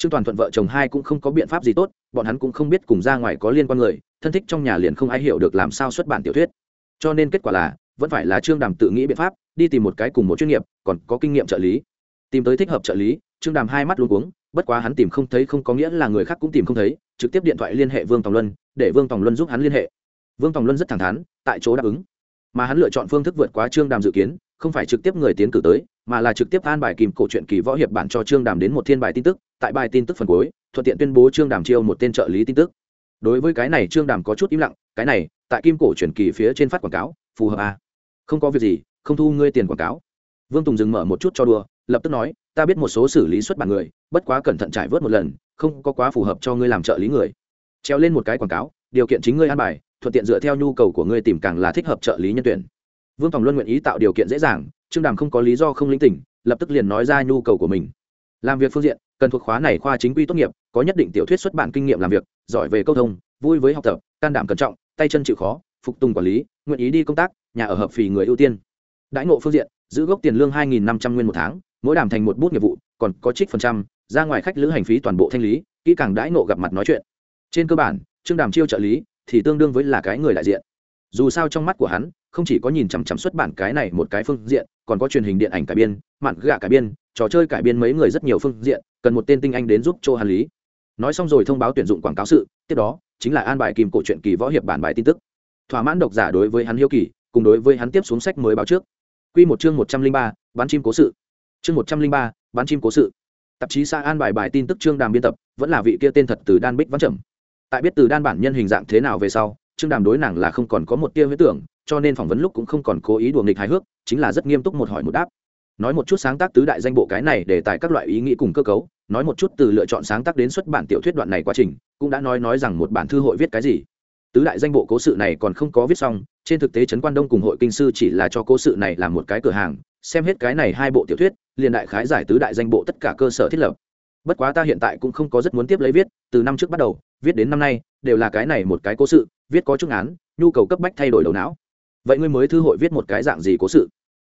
[SPEAKER 1] trương toàn thuận vợ chồng hai cũng không có biện pháp gì tốt, bọn hắn cũng không biết cùng ra ngoài có liên quan người, thân thích trong nhà liền không ai hiểu được làm sao xuất bản tiểu thuyết. Cho nên kết quả là, vẫn phải là trương đàm tự nghĩ biện pháp, đi tìm một cái cùng một chuyên nghiệp, còn có kinh nghiệm trợ lý. Tìm tới thích hợp trợ lý, trương đàm hai mắt luôn uống bất quá hắn tìm không thấy không có nghĩa là người khác cũng tìm không thấy, trực tiếp điện thoại liên hệ vương tòng luân, để vương tòng luân giúp hắn liên hệ. Vương tòng luân rất thẳng thắn, tại chỗ đáp ứng. Mà hắn lựa chọn phương thức vượt quá trương đàm dự kiến, không phải trực tiếp người tiến cử tới, mà là trực tiếp an bài kìm cổ truyện kỳ võ hiệp bản cho trương đàm đến một thiên bài tin tức tại bài tin tức phần cuối, thuận tiện tuyên bố trương đàm chiêu một tên trợ lý tin tức. Đối với cái này trương đàm có chút im lặng, cái này, tại kim cổ truyền kỳ phía trên phát quảng cáo, phù hợp à? không có việc gì, không thu ngươi tiền quảng cáo. Vương tùng dừng mở một chút cho đùa, lập tức nói, ta biết một số xử lý xuất bản người, bất quá cẩn thận trải vớt một lần, không có quá phù hợp cho ngươi làm trợ lý người. Treo lên một cái quảng cáo, điều kiện chính ngươi an bài, thuận tiện dựa theo nhu cầu của ngươi tìm càng là thích hợp trợ lý nhân tuyển. Vương tòng luân nguyện ý tạo điều kiện dễ dàng, trương đàm không có lý do không linh tỉnh, lập tức liền nói ra nhu cầu của mình. Làm việc phương diện cần thuộc khóa này khoa chính quy tốt nghiệp, có nhất định tiểu thuyết xuất bản kinh nghiệm làm việc, giỏi về câu thông, vui với học tập, can đảm cẩn trọng, tay chân chịu khó, phục tùng quản lý, nguyện ý đi công tác, nhà ở hợp phì người ưu tiên. Đãi ngộ phương diện, giữ gốc tiền lương hai nghìn năm trăm nguyên một tháng, mỗi đàm thành một bút nghiệp vụ, còn có trích phần trăm, ra ngoài khách lữ hành phí toàn bộ thanh lý, kỹ càng đãi ngộ gặp mặt nói chuyện. Trên cơ bản, trương đàm chiêu trợ lý thì tương đương với là cái người đại diện. Dù sao trong mắt của hắn, không chỉ có nhìn chằm chằm xuất bản cái này một cái phương diện, còn có truyền hình điện ảnh cải biên, mạn gạ cải biên trò chơi cải biên mấy người rất nhiều phương diện, cần một tên tinh anh đến giúp cho hàn lý. Nói xong rồi thông báo tuyển dụng quảng cáo sự, tiếp đó, chính là an bài kìm cổ truyện kỳ võ hiệp bản bài tin tức. Thỏa mãn độc giả đối với hắn hiếu kỳ, cùng đối với hắn tiếp xuống sách mới báo trước. Quy một chương một trăm linh ba, bán chim cố sự. Chương một trăm linh ba, bán chim cố sự. Tạp chí Sa an bài bài tin tức trương đàm biên tập, vẫn là vị kia tên thật từ đan bích văn trầm. Tại biết từ đan bản nhân hình dạng thế nào về sau, trương đàm đối nàng là không còn có một tia huyết tưởng, cho nên phỏng vấn lúc cũng không còn cố ý đùa nghịch hài hước, chính là rất nghiêm túc một hỏi một đáp nói một chút sáng tác tứ đại danh bộ cái này để tại các loại ý nghĩ cùng cơ cấu, nói một chút từ lựa chọn sáng tác đến xuất bản tiểu thuyết đoạn này quá trình, cũng đã nói nói rằng một bản thư hội viết cái gì. Tứ đại danh bộ cố sự này còn không có viết xong, trên thực tế trấn quan đông cùng hội kinh sư chỉ là cho cố sự này làm một cái cửa hàng, xem hết cái này hai bộ tiểu thuyết, liền đại khái giải tứ đại danh bộ tất cả cơ sở thiết lập. Bất quá ta hiện tại cũng không có rất muốn tiếp lấy viết, từ năm trước bắt đầu, viết đến năm nay, đều là cái này một cái cố sự, viết có chút án nhu cầu cấp bách thay đổi đầu não. Vậy ngươi mới thư hội viết một cái dạng gì cố sự?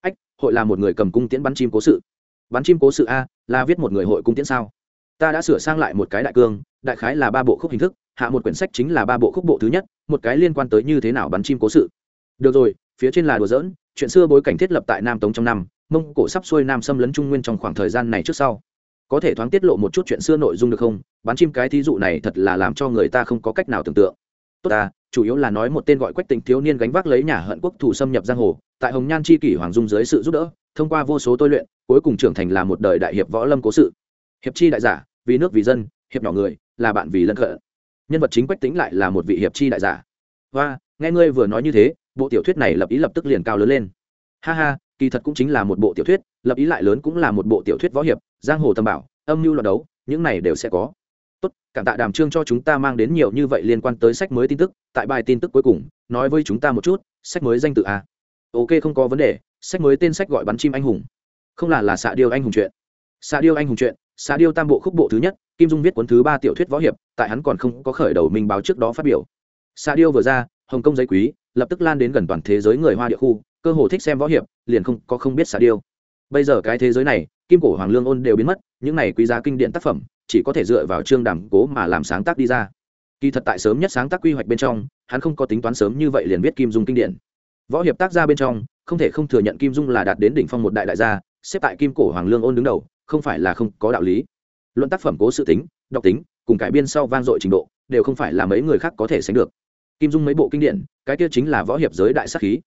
[SPEAKER 1] Ách, hội là một người cầm cung tiễn bắn chim cố sự. Bắn chim cố sự a, là viết một người hội cung tiễn sao? Ta đã sửa sang lại một cái đại cương, đại khái là ba bộ khúc hình thức, hạ một quyển sách chính là ba bộ khúc bộ thứ nhất, một cái liên quan tới như thế nào bắn chim cố sự. Được rồi, phía trên là đùa dỡn chuyện xưa bối cảnh thiết lập tại nam tống trong năm, mông cổ sắp xuôi nam xâm lấn trung nguyên trong khoảng thời gian này trước sau. Có thể thoáng tiết lộ một chút chuyện xưa nội dung được không? Bắn chim cái thí dụ này thật là làm cho người ta không có cách nào tưởng tượng tốt ta, chủ yếu là nói một tên gọi quách tính thiếu niên gánh vác lấy nhà hận quốc thủ xâm nhập giang hồ, tại hồng nhan chi kỷ hoàng dung dưới sự giúp đỡ, thông qua vô số tôi luyện, cuối cùng trưởng thành là một đời đại hiệp võ lâm cố sự. Hiệp chi đại giả, vì nước vì dân, hiệp nhỏ người, là bạn vì lân cận nhân vật chính quách tính lại là một vị hiệp chi đại giả. Và nghe ngươi vừa nói như thế, bộ tiểu thuyết này lập ý lập tức liền cao lớn lên. Ha ha, kỳ thật cũng chính là một bộ tiểu thuyết, lập ý lại lớn cũng là một bộ tiểu thuyết võ hiệp, giang hồ tâm bảo, âm mưu loạt đấu, những này đều sẽ có tốt, cảm tạ đàm trương cho chúng ta mang đến nhiều như vậy liên quan tới sách mới tin tức, tại bài tin tức cuối cùng, nói với chúng ta một chút, sách mới danh tự a. Ok, không có vấn đề, sách mới tên sách gọi bắn chim anh hùng. Không là là xạ điêu anh hùng chuyện. Xạ điêu anh hùng chuyện, xạ điêu tam bộ khúc bộ thứ nhất, kim dung viết cuốn thứ ba tiểu thuyết võ hiệp, tại hắn còn không có khởi đầu mình báo trước đó phát biểu. Xạ điêu vừa ra, hồng kông giấy quý, lập tức lan đến gần toàn thế giới người hoa địa khu, cơ hồ thích xem võ hiệp, liền không có không biết xạ điêu. Bây giờ cái thế giới này, kim cổ hoàng lương ôn đều biến mất, những này quý giá kinh điển tác phẩm chỉ có thể dựa vào trương đàm cố mà làm sáng tác đi ra. Kỳ thật tại sớm nhất sáng tác quy hoạch bên trong, hắn không có tính toán sớm như vậy liền viết kim dung kinh điển. Võ hiệp tác gia bên trong, không thể không thừa nhận kim dung là đạt đến đỉnh phong một đại đại gia, xếp tại kim cổ hoàng lương ôn đứng đầu, không phải là không có đạo lý. Luận tác phẩm cố sự tính đọc tính, cùng cải biên sau vang dội trình độ, đều không phải là mấy người khác có thể sánh được. Kim dung mấy bộ kinh điển, cái kia chính là võ hiệp giới đại sắc khí.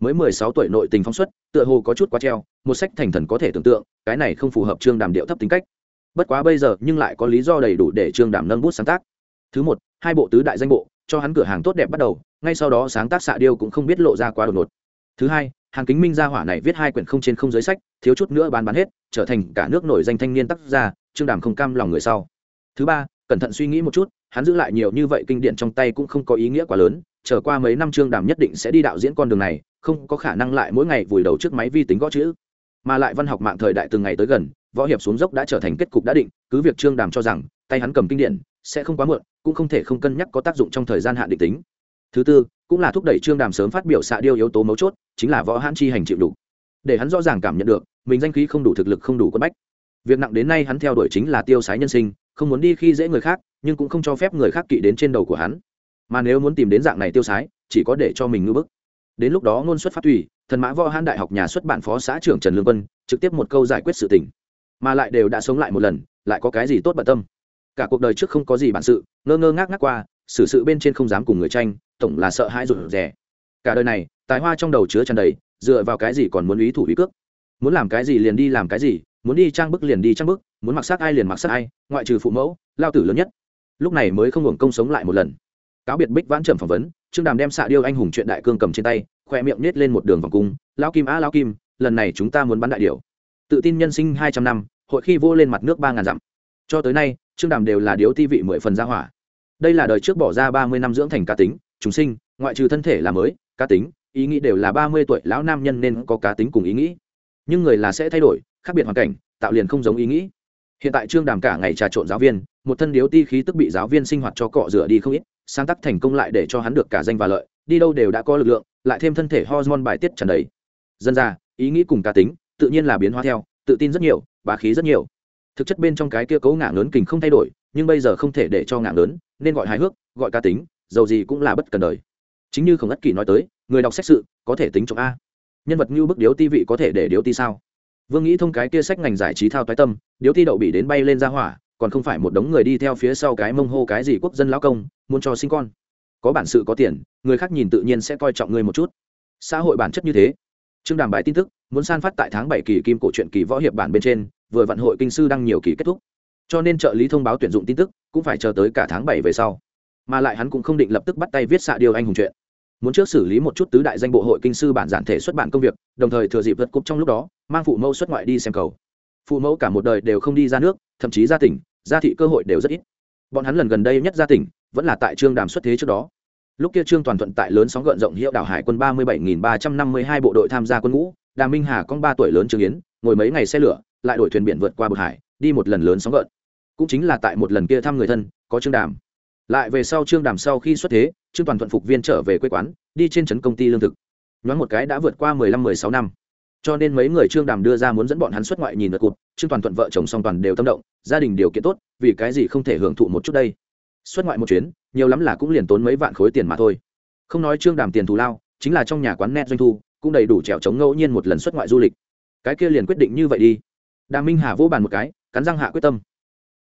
[SPEAKER 1] Mới mười sáu tuổi nội tình phóng xuất, tựa hồ có chút quá treo, một sách thành thần có thể tưởng tượng, cái này không phù hợp trương đàm điệu thấp tính cách bất quá bây giờ nhưng lại có lý do đầy đủ để trương đảm nâng bút sáng tác. Thứ một, hai bộ tứ đại danh bộ, cho hắn cửa hàng tốt đẹp bắt đầu, ngay sau đó sáng tác xạ điêu cũng không biết lộ ra quá đột ngột. Thứ hai hàng kính minh gia hỏa này viết hai quyển không trên không giới sách, thiếu chút nữa bán bán hết, trở thành cả nước nổi danh thanh niên tác gia, trương đàm không cam lòng người sau. Thứ ba, cẩn thận suy nghĩ một chút, hắn giữ lại nhiều như vậy kinh điển trong tay cũng không có ý nghĩa quá lớn trở qua mấy năm trương đàm nhất định sẽ đi đạo diễn con đường này, không có khả năng lại mỗi ngày vùi đầu trước máy vi tính gõ chữ. Mà lại văn học mạng thời đại từng ngày tới gần võ hiệp xuống dốc đã trở thành kết cục đã định, cứ việc trương đàm cho rằng, tay hắn cầm kinh điển, sẽ không quá muộn, cũng không thể không cân nhắc có tác dụng trong thời gian hạn định tính. Thứ tư, cũng là thúc đẩy trương đàm sớm phát biểu xạ điêu yếu tố mấu chốt, chính là võ hãn chi hành chịu đủ. Để hắn rõ ràng cảm nhận được, mình danh khí không đủ thực lực, không đủ quân bách. Việc nặng đến nay hắn theo đuổi chính là tiêu sái nhân sinh, không muốn đi khi dễ người khác, nhưng cũng không cho phép người khác kỵ đến trên đầu của hắn. Mà nếu muốn tìm đến dạng này tiêu sái, chỉ có để cho mình ngưỡng bức. Đến lúc đó ngôn xuất phát tùy, thần mã võ hãn đại học nhà xuất bản phó xã trưởng trần lương quân, trực tiếp một câu giải quyết sự tình mà lại đều đã sống lại một lần, lại có cái gì tốt bận tâm? Cả cuộc đời trước không có gì bản sự, ngơ ngơ ngác ngác qua, xử sự bên trên không dám cùng người tranh, tổng là sợ hãi rụt rè. Cả đời này, tài hoa trong đầu chứa tràn đầy, dựa vào cái gì còn muốn ý thủ ý cước? Muốn làm cái gì liền đi làm cái gì, muốn đi trang bức liền đi trang bức, muốn mặc sắc ai liền mặc sắc ai, ngoại trừ phụ mẫu, lao tử lớn nhất. Lúc này mới không hưởng công sống lại một lần. Cáo biệt bích vãn trầm phỏng vấn, trương đàm đem xạ điêu anh hùng chuyện đại cương cầm trên tay, khoe miệng nết lên một đường vòng cung, lão kim á, lão kim, lần này chúng ta muốn bắn đại điệu tự tin nhân sinh hai trăm năm hội khi vô lên mặt nước ba ngàn dặm. Cho tới nay, trương đàm đều là điếu ti vị mười phần ra hỏa. Đây là đời trước bỏ ra ba mươi năm dưỡng thành cá tính, chúng sinh, ngoại trừ thân thể là mới, cá tính, ý nghĩ đều là ba mươi tuổi lão nam nhân nên có cá tính cùng ý nghĩ. Nhưng người là sẽ thay đổi, khác biệt hoàn cảnh, tạo liền không giống ý nghĩ. Hiện tại trương đàm cả ngày trà trộn giáo viên, một thân điếu ti khí tức bị giáo viên sinh hoạt cho cọ rửa đi không ít, sáng tác thành công lại để cho hắn được cả danh và lợi, đi đâu đều đã có lực lượng, lại thêm thân thể hormone bài tiết trần đầy. Dân ra, ý nghĩ cùng cá tính, tự nhiên là biến hóa theo, tự tin rất nhiều bá khí rất nhiều. Thực chất bên trong cái kia cấu ngả lớn kình không thay đổi, nhưng bây giờ không thể để cho ngả lớn nên gọi hài hước, gọi cá tính, dầu gì cũng là bất cần đời. Chính như không ất kỳ nói tới, người đọc sách sự, có thể tính trọng a. Nhân vật như bức điếu ti vị có thể để điếu ti sao? Vương nghĩ thông cái kia sách ngành giải trí thao toái tâm, điếu ti đậu bị đến bay lên ra hỏa, còn không phải một đống người đi theo phía sau cái mông hô cái gì quốc dân lão công, muốn cho sinh con. Có bản sự có tiền, người khác nhìn tự nhiên sẽ coi trọng ngươi một chút. Xã hội bản chất như thế. Trương đàm bài tin tức muốn san phát tại tháng bảy kỳ kim cổ truyện kỳ võ hiệp bản bên trên, vừa vận hội kinh sư đăng nhiều kỳ kết thúc. Cho nên trợ lý thông báo tuyển dụng tin tức, cũng phải chờ tới cả tháng bảy về sau. Mà lại hắn cũng không định lập tức bắt tay viết xạ điều anh hùng chuyện muốn trước xử lý một chút tứ đại danh bộ hội kinh sư bản giản thể xuất bản công việc, đồng thời thừa dịp vật cúp trong lúc đó, mang phụ mẫu xuất ngoại đi xem cầu. Phụ mẫu cả một đời đều không đi ra nước, thậm chí ra tỉnh ra thị cơ hội đều rất ít. Bọn hắn lần gần đây nhất ra tỉnh, vẫn là tại trương đàm xuất thế trước đó. Lúc kia trương toàn thuận tại lớn sóng gợn rộng hiệu đảo hải quân ba mươi bảy nghìn ba trăm năm mươi hai bộ đội tham gia quân ngũ đàm minh hà con ba tuổi lớn trương yến, ngồi mấy ngày xe lửa, lại đổi thuyền biển vượt qua bờ hải, đi một lần lớn sóng gợn. Cũng chính là tại một lần kia thăm người thân, có trương đàm. Lại về sau trương đàm sau khi xuất thế, trương toàn thuận phục viên trở về quê quán, đi trên trấn công ty lương thực. Nhoáng một cái đã vượt qua mười lăm, mười sáu năm. Cho nên mấy người trương đàm đưa ra muốn dẫn bọn hắn xuất ngoại nhìn lượt cụt, trương toàn thuận vợ chồng song toàn đều tâm động, gia đình điều kiện tốt, vì cái gì không thể hưởng thụ một chút đây? Xuất ngoại một chuyến, nhiều lắm là cũng liền tốn mấy vạn khối tiền mà thôi. Không nói trương đàm tiền thù lao, chính là trong nhà quán net doanh thu cũng đầy đủ trèo chống ngẫu nhiên một lần xuất ngoại du lịch. Cái kia liền quyết định như vậy đi. Đà minh hà vỗ bàn một cái, cắn răng hạ quyết tâm.